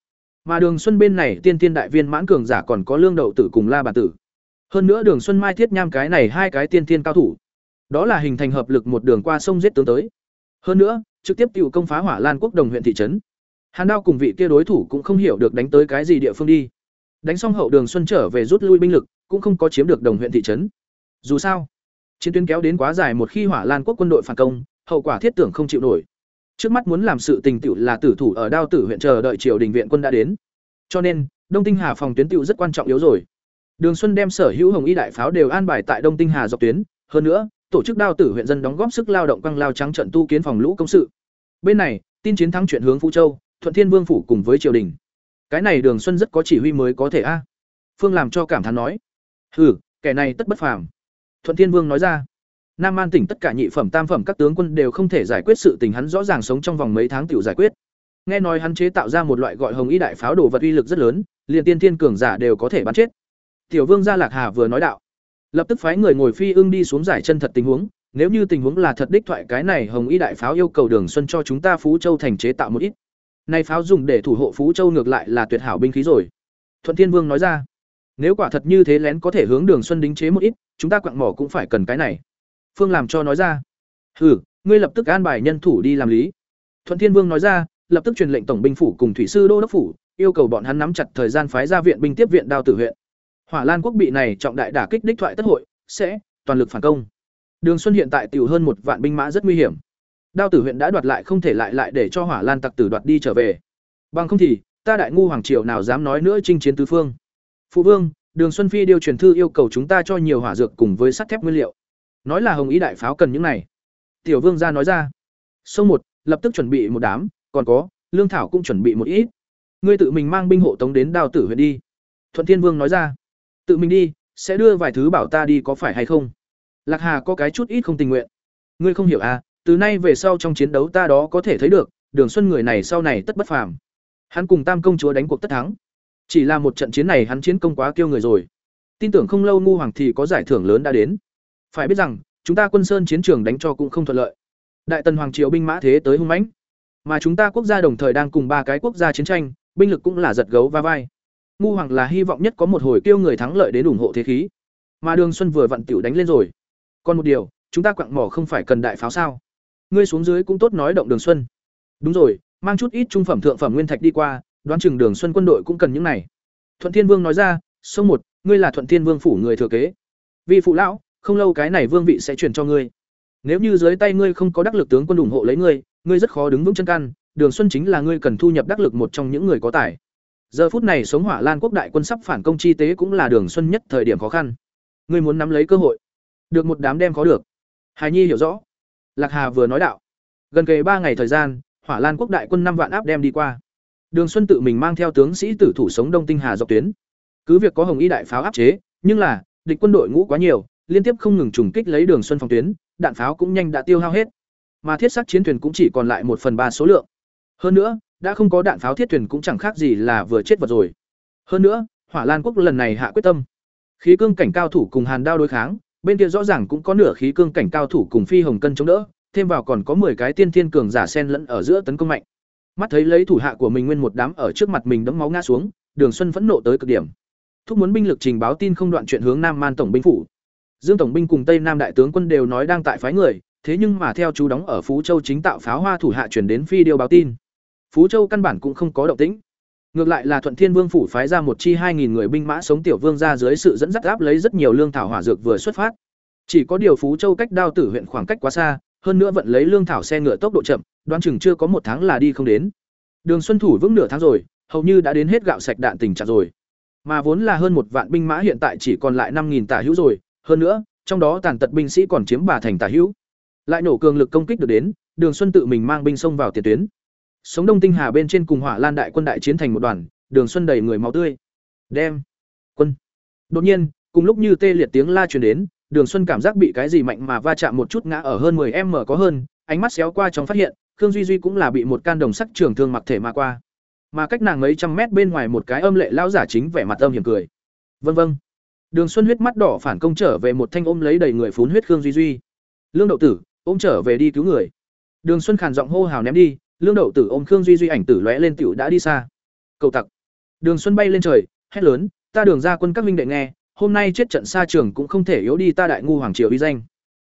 [SPEAKER 1] Mà đường xuân bên này tiên tiên đại viên mãn cường giả còn có lương đậu tử cùng la bản tử. Hơn nữa đường xuân mai thiết nham cái này hai cái tiên tiên cao thủ. Đó là hình thành hợp lực một đường qua sông giết tướng tới. Hơn nữa trực tiếp tiêu công phá hỏa lan quốc đồng huyện thị trấn. Hàn đao cùng vị kia đối thủ cũng không hiểu được đánh tới cái gì địa phương đi. Đánh xong hậu đường xuân trở về rút lui binh lực, cũng không có chiếm được đồng huyện thị trấn. Dù sao, chiến tuyến kéo đến quá dài một khi hỏa lan quốc quân đội phản công, hậu quả thiết tưởng không chịu nổi. Trước mắt muốn làm sự tình tựu là tử thủ ở đao tử huyện chờ đợi triều đình viện quân đã đến. Cho nên, đông tinh hà phòng tuyến tựu rất quan trọng yếu rồi. Đường xuân đem sở hữu hồng y đại pháo đều an bài tại đông tinh hà dọc tuyến. Hơn nữa tổ chức đao tử huyện dân đóng góp sức lao động quăng lao trắng trận tu kiến phòng lũ công sự. Bên này, tin chiến thắng chuyện hướng phú châu, thuận thiên vương phủ cùng với triều đình. Cái này đường xuân rất có chỉ huy mới có thể a. Phương làm cho cảm thán nói. Hừ, kẻ này tất bất phàm. Thuận thiên vương nói ra. Nam an tỉnh tất cả nhị phẩm, tam phẩm các tướng quân đều không thể giải quyết sự tình hắn rõ ràng sống trong vòng mấy tháng tiểu giải quyết. Nghe nói hắn chế tạo ra một loại gọi hồng y đại pháo đồ vật uy lực rất lớn, liền tiên thiên cường giả đều có thể bắn chết. Tiểu vương gia lạc hà vừa nói đạo lập tức phái người ngồi phi ưng đi xuống giải chân thật tình huống. Nếu như tình huống là thật đích thoại, cái này hồng y đại pháo yêu cầu đường xuân cho chúng ta phú châu thành chế tạo một ít. Nay pháo dùng để thủ hộ phú châu ngược lại là tuyệt hảo binh khí rồi. Thuận thiên vương nói ra. Nếu quả thật như thế lén có thể hướng đường xuân đính chế một ít, chúng ta quặng mỏ cũng phải cần cái này. Phương làm cho nói ra. Hừ, ngươi lập tức an bài nhân thủ đi làm lý. Thuận thiên vương nói ra, lập tức truyền lệnh tổng binh phủ cùng thủy sư đô đốc phủ, yêu cầu bọn hắn nắm chặt thời gian phái ra viện binh tiếp viện đao tử huyện hỏa lan quốc bị này trọng đại đả kích đích thoại tất hội, sẽ toàn lực phản công. Đường xuân hiện tại tiểu hơn một vạn binh mã rất nguy hiểm. Đao tử huyện đã đoạt lại không thể lại lại để cho hỏa lan tặc tử đoạt đi trở về. Bằng không thì, ta đại ngu hoàng triều nào dám nói nữa chinh chiến tứ phương. Phụ vương, đường xuân phi điều truyền thư yêu cầu chúng ta cho nhiều hỏa dược cùng với sắt thép nguyên liệu. Nói là hồng ý đại pháo cần những này. Tiểu vương gia nói ra. Sông một, lập tức chuẩn bị một đám, còn có, lương thảo cũng chuẩn bị một ít. Ngươi tự mình mang binh hộ tống đến đào tử huyện đi. Thuận thiên vương nói ra tự mình đi sẽ đưa vài thứ bảo ta đi có phải hay không? Lạc hà có cái chút ít không tình nguyện. Ngươi không hiểu à từ nay về sau trong chiến đấu ta đó có thể thấy được đường xuân người này sau này tất bất phàm. Hắn cùng tam công chúa đánh cuộc tất thắng. Chỉ là một trận chiến này hắn chiến công quá kêu người rồi. Tin tưởng không lâu ngu hoàng thì có giải thưởng lớn đã đến. Phải biết rằng, chúng ta quân sơn chiến trường đánh cho cũng không thuận lợi. Đại tần hoàng triều binh mã thế tới hung mãnh, mà chúng ta quốc gia đồng thời đang cùng ba cái quốc gia chiến tranh, binh lực cũng là giật gấu va vai. Ngu hoàng là hy vọng nhất có một hồi kêu người thắng lợi đến ủng hộ thế khí. Mà Đường Xuân vừa vặn tiểu đánh lên rồi. Còn một điều, chúng ta quặng mỏ không phải cần đại pháo sao? Ngươi xuống dưới cũng tốt nói động Đường Xuân. Đúng rồi, mang chút ít trung phẩm thượng phẩm nguyên thạch đi qua, đoán chừng Đường Xuân quân đội cũng cần những này. Thuận Thiên Vương nói ra, số một, ngươi là Thuận Thiên Vương phủ người thừa kế. Vì phụ lão, không lâu cái này vương vị sẽ chuyển cho ngươi. Nếu như dưới tay ngươi không có đắc lực tướng quân ủng hộ lấy ngươi, ngươi rất khó đứng vững chân căn, Đường Xuân chính là ngươi cần thu nhập đắc lực một trong những người có tài. Giờ phút này sống Hỏa Lan quốc đại quân sắp phản công chi tế cũng là Đường Xuân nhất thời điểm khó khăn. Ngươi muốn nắm lấy cơ hội, được một đám đem khó được. Hải Nhi hiểu rõ. Lạc Hà vừa nói đạo. Gần kề ba ngày thời gian, Hỏa Lan quốc đại quân năm vạn áp đem đi qua. Đường Xuân tự mình mang theo tướng sĩ tử thủ sống Đông Tinh Hà dọc tuyến. Cứ việc có Hồng Y đại pháo áp chế, nhưng là địch quân đội ngũ quá nhiều, liên tiếp không ngừng trùng kích lấy đường xuân phòng tuyến, đạn pháo cũng nhanh đã tiêu hao hết. Mà thiết sắc chiến thuyền cũng chỉ còn lại một phần ba số lượng. Hơn nữa, đã không có đạn pháo thiết thuyền cũng chẳng khác gì là vừa chết vật rồi. Hơn nữa, Hỏa Lan quốc lần này hạ quyết tâm. Khí cương cảnh cao thủ cùng Hàn Đao đối kháng, bên kia rõ ràng cũng có nửa khí cương cảnh cao thủ cùng Phi Hồng Cân chống đỡ, thêm vào còn có 10 cái tiên thiên cường giả xen lẫn ở giữa tấn công mạnh. Mắt thấy lấy thủ hạ của mình nguyên một đám ở trước mặt mình đấm máu ngã xuống, Đường Xuân phẫn nộ tới cực điểm. Thúc muốn binh lực trình báo tin không đoạn chuyện hướng Nam Man tổng binh phủ. Dương tổng binh cùng Tây Nam đại tướng quân đều nói đang tại phái người, thế nhưng mà theo chú đóng ở Phú Châu chính tạo pháo hoa thủ hạ chuyển đến phi điều báo tin. Phú Châu căn bản cũng không có động tĩnh. Ngược lại là Thuận Thiên Vương phủ phái ra một chi 2000 người binh mã sống tiểu vương ra dưới sự dẫn dắt áp lấy rất nhiều lương thảo hỏa dược vừa xuất phát. Chỉ có điều Phú Châu cách Đao Tử huyện khoảng cách quá xa, hơn nữa vận lấy lương thảo xe ngựa tốc độ chậm, đoán chừng chưa có một tháng là đi không đến. Đường Xuân thủ vững nửa tháng rồi, hầu như đã đến hết gạo sạch đạn tình trạng rồi. Mà vốn là hơn một vạn binh mã hiện tại chỉ còn lại 5000 tả hữu rồi, hơn nữa, trong đó tàn tật binh sĩ còn chiếm bà thành tả hữu. Lại nổ cường lực công kích được đến, Đường Xuân tự mình mang binh xông vào tiền tuyến. Sống Đông Tinh Hà bên trên cùng Hỏa Lan đại quân đại chiến thành một đoàn, Đường Xuân đầy người máu tươi. Đem quân. Đột nhiên, cùng lúc như tê liệt tiếng la truyền đến, Đường Xuân cảm giác bị cái gì mạnh mà va chạm một chút ngã ở hơn 10m có hơn, ánh mắt xéo qua trong phát hiện, Khương Duy Duy cũng là bị một can đồng sắc trường thương mặc thể mà qua. Mà cách nàng mấy trăm mét bên ngoài một cái âm lệ lão giả chính vẻ mặt âm hiểm cười. Vâng vâng. Đường Xuân huyết mắt đỏ phản công trở về một thanh ôm lấy đầy người phún huyết Khương Duy Duy. Lương Đậu Tử, ôm trở về đi cứu người. Đường Xuân khàn giọng hô hào ném đi, Lương Đậu Tử ôm Khương Duy Duy ảnh tử lóe lên tiểu đã đi xa. Cầu tặc. Đường Xuân bay lên trời, hét lớn, ta đường ra quân các minh đệ nghe, hôm nay chết trận xa trường cũng không thể yếu đi ta đại ngu hoàng triều uy danh.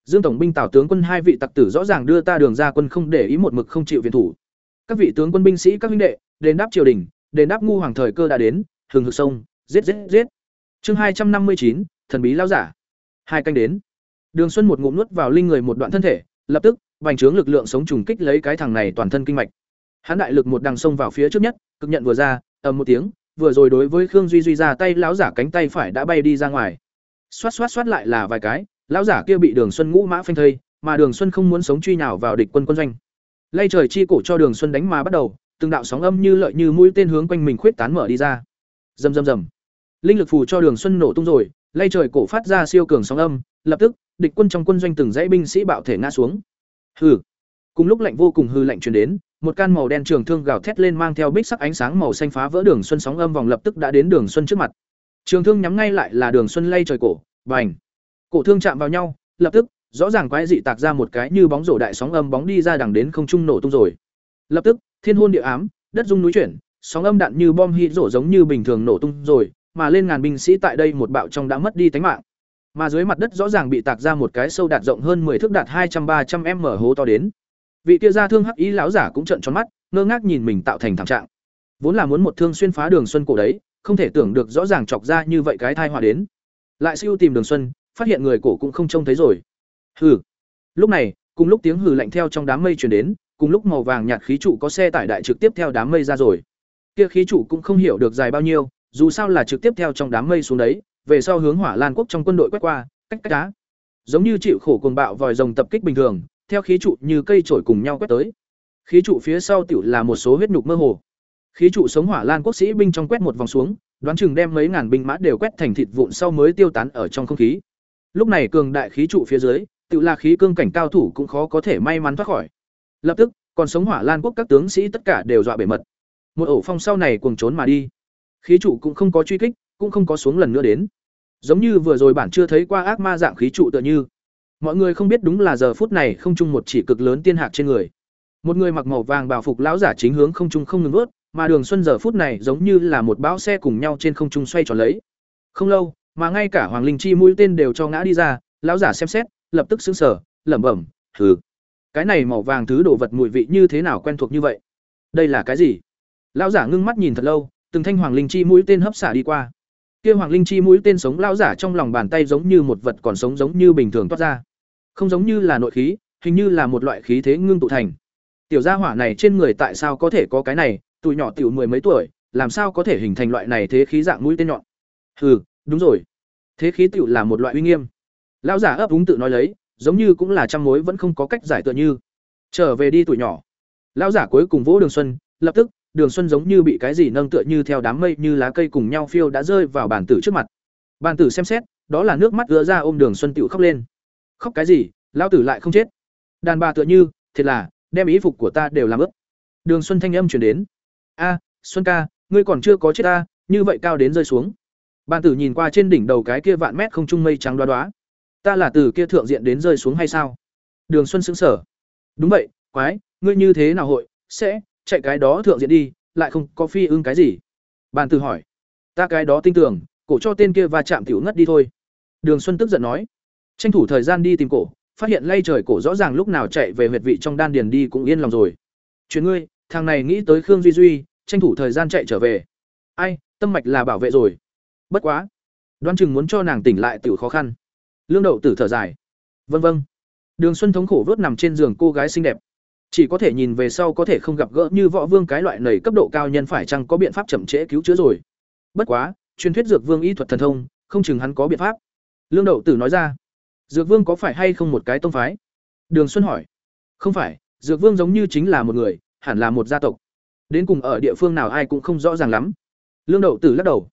[SPEAKER 1] Dương tổng binh Tào tướng quân hai vị tặc tử rõ ràng đưa ta đường ra quân không để ý một mực không chịu viện thủ. Các vị tướng quân binh sĩ các minh đệ, đền đáp triều đình, đền đáp ngu hoàng thời cơ đã đến, hừng hực sông, giết giết giết. Chương hai trăm năm mươi chín thần bí lão giả. Hai canh đến. Đường Xuân một ngụm nuốt vào linh người một đoạn thân thể, lập tức, bành trướng lực lượng sống trùng kích lấy cái thằng này toàn thân kinh mạch. Hắn đại lực một đằng xông vào phía trước nhất, cực nhận vừa ra, ầm một tiếng, vừa rồi đối với Khương Duy Duy ra tay lão giả cánh tay phải đã bay đi ra ngoài. Xoát xoát xoát lại là vài cái, lão giả kia bị Đường Xuân ngũ mã phanh thây, mà Đường Xuân không muốn sống truy nào vào địch quân quân doanh. Lay trời chi cổ cho Đường Xuân đánh mà bắt đầu, từng đạo sóng âm như lợi như mũi tên hướng quanh mình khuyết tán mở đi ra. Rầm rầm rầm. Linh lực phù cho Đường Xuân nổ tung rồi, lay trời cổ phát ra siêu cường sóng âm, lập tức, địch quân trong quân doanh từng dãy binh sĩ bạo thể ngã xuống. Hừ. Cùng lúc lạnh vô cùng hư lạnh truyền đến, một can màu đen trường thương gào thét lên mang theo bích sắc ánh sáng màu xanh phá vỡ đường xuân sóng âm vòng lập tức đã đến đường xuân trước mặt. Trường thương nhắm ngay lại là đường xuân lay trời cổ, bành. Cổ thương chạm vào nhau, lập tức, rõ ràng quái dị tạc ra một cái như bóng rổ đại sóng âm bóng đi ra đằng đến không trung nổ tung rồi. Lập tức, thiên hôn địa ám, đất rung núi chuyển, sóng âm đạn như bom hít rổ giống như bình thường nổ tung rồi, mà lên ngàn binh sĩ tại đây một bạo trong đã mất đi tính mạng. Mà dưới mặt đất rõ ràng bị tạc ra một cái sâu đạt rộng hơn 10 thước đạt 200-300m hố to đến. Vị kia ra thương hắc ý lão giả cũng trợn tròn mắt, ngơ ngác nhìn mình tạo thành thảm trạng. Vốn là muốn một thương xuyên phá Đường Xuân cổ đấy, không thể tưởng được rõ ràng chọc ra như vậy cái thai họa đến. Lại siêu tìm Đường Xuân, phát hiện người cổ cũng không trông thấy rồi. Hừ. Lúc này, cùng lúc tiếng hừ lạnh theo trong đám mây truyền đến, cùng lúc màu vàng nhạt khí trụ có xe tải đại trực tiếp theo đám mây ra rồi. Kia khí trụ cũng không hiểu được dài bao nhiêu, dù sao là trực tiếp theo trong đám mây xuống đấy, về sau hướng Hỏa Lan quốc trong quân đội quét qua, cách cách cá Giống như chịu khổ cuồng bạo vòi rồng tập kích bình thường, theo khí trụ như cây trổi cùng nhau quét tới. Khí trụ phía sau tiểu là một số huyết nhục mơ hồ. Khí trụ sống hỏa lan quốc sĩ binh trong quét một vòng xuống, đoán chừng đem mấy ngàn binh mã đều quét thành thịt vụn sau mới tiêu tán ở trong không khí. Lúc này cường đại khí trụ phía dưới, tự là khí cương cảnh cao thủ cũng khó có thể may mắn thoát khỏi. Lập tức, còn sống hỏa lan quốc các tướng sĩ tất cả đều dọa bể mật. Một ổ phong sau này cuồng trốn mà đi. Khí trụ cũng không có truy kích, cũng không có xuống lần nữa đến. Giống như vừa rồi bản chưa thấy qua ác ma dạng khí trụ tựa như. Mọi người không biết đúng là giờ phút này không chung một chỉ cực lớn tiên hạc trên người. Một người mặc màu vàng bảo phục lão giả chính hướng không trung không ngừng ướt mà đường xuân giờ phút này giống như là một bão xe cùng nhau trên không trung xoay tròn lấy. Không lâu, mà ngay cả hoàng linh chi mũi tên đều cho ngã đi ra, lão giả xem xét, lập tức xứng sở lẩm bẩm thử cái này màu vàng thứ đồ vật mùi vị như thế nào quen thuộc như vậy? Đây là cái gì? Lão giả ngưng mắt nhìn thật lâu, từng thanh hoàng linh chi mũi tên hấp xả đi qua kia hoàng linh chi mũi tên sống lão giả trong lòng bàn tay giống như một vật còn sống giống như bình thường toát ra. Không giống như là nội khí, hình như là một loại khí thế ngưng tụ thành. Tiểu gia hỏa này trên người tại sao có thể có cái này tụi nhỏ tiểu mười mấy tuổi, làm sao có thể hình thành loại này thế khí dạng mũi tên nhọn? Hừ, đúng rồi. Thế khí tiểu là một loại uy nghiêm. Lão giả ấp úng tự nói lấy, giống như cũng là trăm mối vẫn không có cách giải tựa như. Trở về đi tuổi nhỏ. Lão giả cuối cùng vỗ đường xuân, lập tức đường xuân giống như bị cái gì nâng tựa như theo đám mây như lá cây cùng nhau phiêu đã rơi vào bàn tử trước mặt. Bàn tử xem xét, đó là nước mắt ứa ra ôm đường xuân tiểu khóc lên. Khóc cái gì, lão tử lại không chết. Đàn bà tựa như, thiệt là, đem ý phục của ta đều làm ướp đường xuân thanh âm chuyển đến. A, xuân ca, ngươi còn chưa có chết ta, như vậy cao đến rơi xuống. Bàn tử nhìn qua trên đỉnh đầu cái kia vạn mét không trung mây trắng đoá đoá. Ta là từ kia thượng diện đến rơi xuống hay sao? Đường xuân xứng sở đúng vậy, quái, ngươi như thế nào hội, sẽ chạy cái đó thượng diện đi lại không có phi ưng cái gì bàn tử hỏi ta cái đó tin tưởng cổ cho tên kia va chạm tiểu ngất đi thôi đường xuân tức giận nói tranh thủ thời gian đi tìm cổ phát hiện lay trời cổ rõ ràng lúc nào chạy về huyệt vị trong đan điền đi cũng yên lòng rồi. Chuyện ngươi, thằng này nghĩ tới Khương Duy Duy, tranh thủ thời gian chạy trở về. Ai, tâm mạch là bảo vệ rồi. Bất quá, đoán chừng muốn cho nàng tỉnh lại tiểu khó khăn. Lương Đậu Tử thở dài. Vâng vâng. Đường Xuân thống khổ vớt nằm trên giường cô gái xinh đẹp. Chỉ có thể nhìn về sau có thể không gặp gỡ như võ vương cái loại nầy cấp độ cao nhân phải chăng có biện pháp chậm trễ cứu chữa rồi. Bất quá, truyền thuyết dược vương y thuật thần thông, không chừng hắn có biện pháp. Lương Đậu Tử nói ra. Dược Vương có phải hay không một cái tông phái? Đường Xuân hỏi. Không phải, Dược Vương giống như chính là một người, hẳn là một gia tộc. Đến cùng ở địa phương nào ai cũng không rõ ràng lắm. Lương Đậu Tử lắc đầu.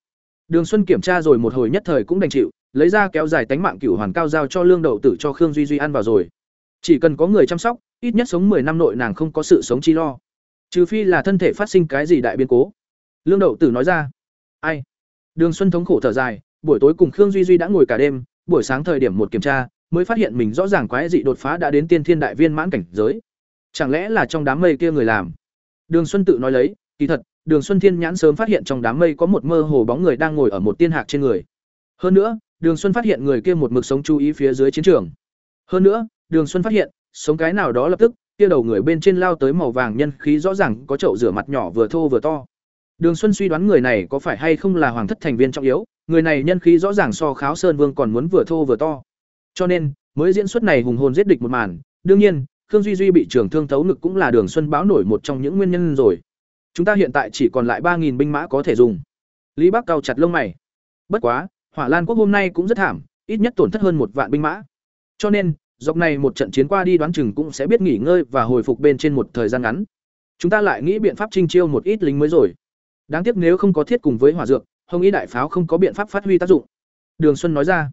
[SPEAKER 1] Đường Xuân kiểm tra rồi một hồi nhất thời cũng đành chịu, lấy ra kéo dài tánh mạng cửu hoàn cao giao cho Lương Đậu Tử cho Khương Duy Duy ăn vào rồi. Chỉ cần có người chăm sóc, ít nhất sống 10 năm nội nàng không có sự sống chi lo. Trừ phi là thân thể phát sinh cái gì đại biến cố. Lương Đậu Tử nói ra. Ai? Đường Xuân thống khổ thở dài, buổi tối cùng Khương Duy Duy đã ngồi cả đêm, buổi sáng thời điểm một kiểm tra, mới phát hiện mình rõ ràng quái dị đột phá đã đến tiên thiên đại viên mãn cảnh giới. Chẳng lẽ là trong đám mây kia người làm? Đường Xuân tự nói lấy, kỳ thật, Đường Xuân Thiên nhãn sớm phát hiện trong đám mây có một mơ hồ bóng người đang ngồi ở một tiên hạc trên người. Hơn nữa, Đường Xuân phát hiện người kia một mực sống chú ý phía dưới chiến trường. Hơn nữa, Đường Xuân phát hiện, sống cái nào đó lập tức, kia đầu người bên trên lao tới màu vàng nhân khí rõ ràng có chậu rửa mặt nhỏ vừa thô vừa to. Đường Xuân suy đoán người này có phải hay không là hoàng thất thành viên trọng yếu, người này nhân khí rõ ràng so Kháo Sơn Vương còn muốn vừa thô vừa to. Cho nên, mới diễn xuất này hùng hồn giết địch một màn, đương nhiên, Khương Duy Duy bị trưởng thương thấu ngực cũng là Đường Xuân báo nổi một trong những nguyên nhân rồi. Chúng ta hiện tại chỉ còn lại 3000 binh mã có thể dùng. Lý Bắc cao chặt lông mày. Bất quá, Hỏa Lan quốc hôm nay cũng rất thảm, ít nhất tổn thất hơn một vạn binh mã. Cho nên, dọc này một trận chiến qua đi đoán chừng cũng sẽ biết nghỉ ngơi và hồi phục bên trên một thời gian ngắn. Chúng ta lại nghĩ biện pháp trinh chiêu một ít lính mới rồi. Đáng tiếc nếu không có thiết cùng với hỏa dược, Hồng ý đại pháo không có biện pháp phát huy tác dụng. Đường Xuân nói ra.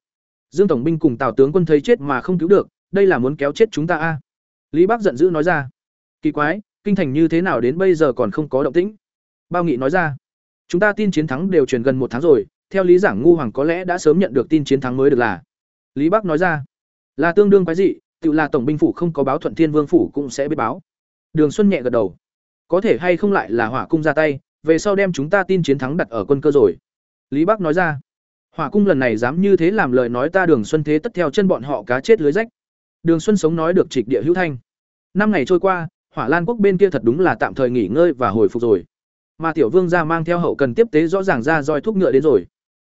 [SPEAKER 1] Dương tổng binh cùng Tào tướng quân thấy chết mà không cứu được, đây là muốn kéo chết chúng ta a. Lý Bác giận dữ nói ra. Kỳ quái, kinh thành như thế nào đến bây giờ còn không có động tĩnh? Bao Nghị nói ra. Chúng ta tin chiến thắng đều truyền gần một tháng rồi, theo lý giảng ngu hoàng có lẽ đã sớm nhận được tin chiến thắng mới được là. Lý Bác nói ra. Là tương đương quái dị, tự là tổng binh phủ không có báo thuận thiên vương phủ cũng sẽ biết báo. Đường Xuân nhẹ gật đầu. Có thể hay không lại là hỏa cung ra tay, về sau đem chúng ta tin chiến thắng đặt ở quân cơ rồi. Lý Bắc nói ra. Hỏa cung lần này dám như thế làm lời nói ta Đường Xuân thế tất theo chân bọn họ cá chết lưới rách. Đường Xuân sống nói được trịch địa hữu thanh. Năm ngày trôi qua, Hỏa Lan quốc bên kia thật đúng là tạm thời nghỉ ngơi và hồi phục rồi. Mà tiểu vương gia mang theo hậu cần tiếp tế rõ ràng ra roi thuốc ngựa đến rồi.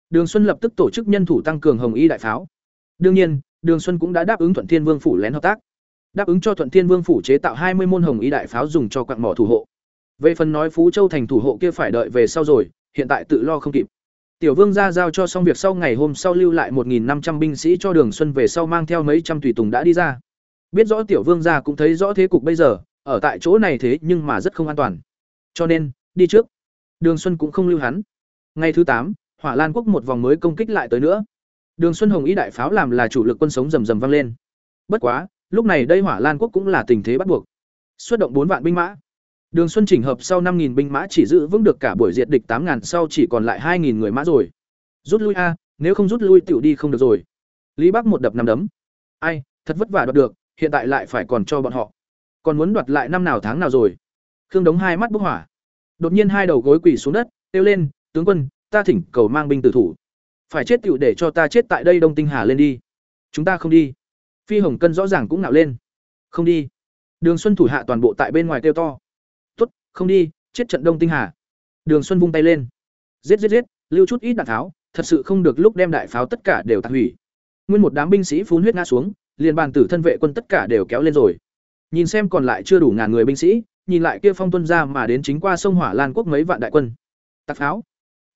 [SPEAKER 1] Đường Xuân lập tức tổ chức nhân thủ tăng cường Hồng Y đại pháo. Đương nhiên, Đường Xuân cũng đã đáp ứng Thuận Thiên Vương phủ lén hợp tác. Đáp ứng cho Thuận Thiên Vương phủ chế tạo hai mươi môn Hồng Y đại pháo dùng cho quặng mỏ thủ hộ. Về phần nói Phú Châu thành thủ hộ kia phải đợi về sau rồi, hiện tại tự lo không kịp. Tiểu Vương gia giao cho xong việc sau ngày hôm sau lưu lại 1500 binh sĩ cho Đường Xuân về sau mang theo mấy trăm tùy tùng đã đi ra. Biết rõ Tiểu Vương gia cũng thấy rõ thế cục bây giờ, ở tại chỗ này thế nhưng mà rất không an toàn. Cho nên, đi trước. Đường Xuân cũng không lưu hắn. Ngày thứ tám, Hỏa Lan quốc một vòng mới công kích lại tới nữa. Đường Xuân Hồng ý đại pháo làm là chủ lực quân sống rầm rầm vang lên. Bất quá, lúc này đây Hỏa Lan quốc cũng là tình thế bắt buộc. Xuất động bốn vạn binh mã. Đường Xuân chỉnh hợp sau 5000 binh mã chỉ giữ vững được cả buổi diệt địch 8000 sau chỉ còn lại 2000 người mã rồi. Rút lui a, nếu không rút lui tiểu đi không được rồi. Lý Bắc một đập năm đấm. Ai, thật vất vả đoạt được, hiện tại lại phải còn cho bọn họ. Còn muốn đoạt lại năm nào tháng nào rồi. Khương Đống hai mắt bốc hỏa. Đột nhiên hai đầu gối quỳ xuống đất, kêu lên, "Tướng quân, ta thỉnh cầu mang binh tử thủ. Phải chết tựu để cho ta chết tại đây Đông Tinh Hà lên đi. Chúng ta không đi." Phi Hồng Cân rõ ràng cũng nạo lên. "Không đi." Đường Xuân thủ hạ toàn bộ tại bên ngoài kêu to không đi, chết trận đông tinh hà đường xuân vung tay lên giết giết giết, lưu chút ít đạn tháo, thật sự không được lúc đem đại pháo tất cả đều tạc hủy nguyên một đám binh sĩ phun huyết ngã xuống, liền bàn tử thân vệ quân tất cả đều kéo lên rồi nhìn xem còn lại chưa đủ ngàn người binh sĩ, nhìn lại kia phong tuân ra mà đến chính qua sông hỏa lan quốc mấy vạn đại quân tạc pháo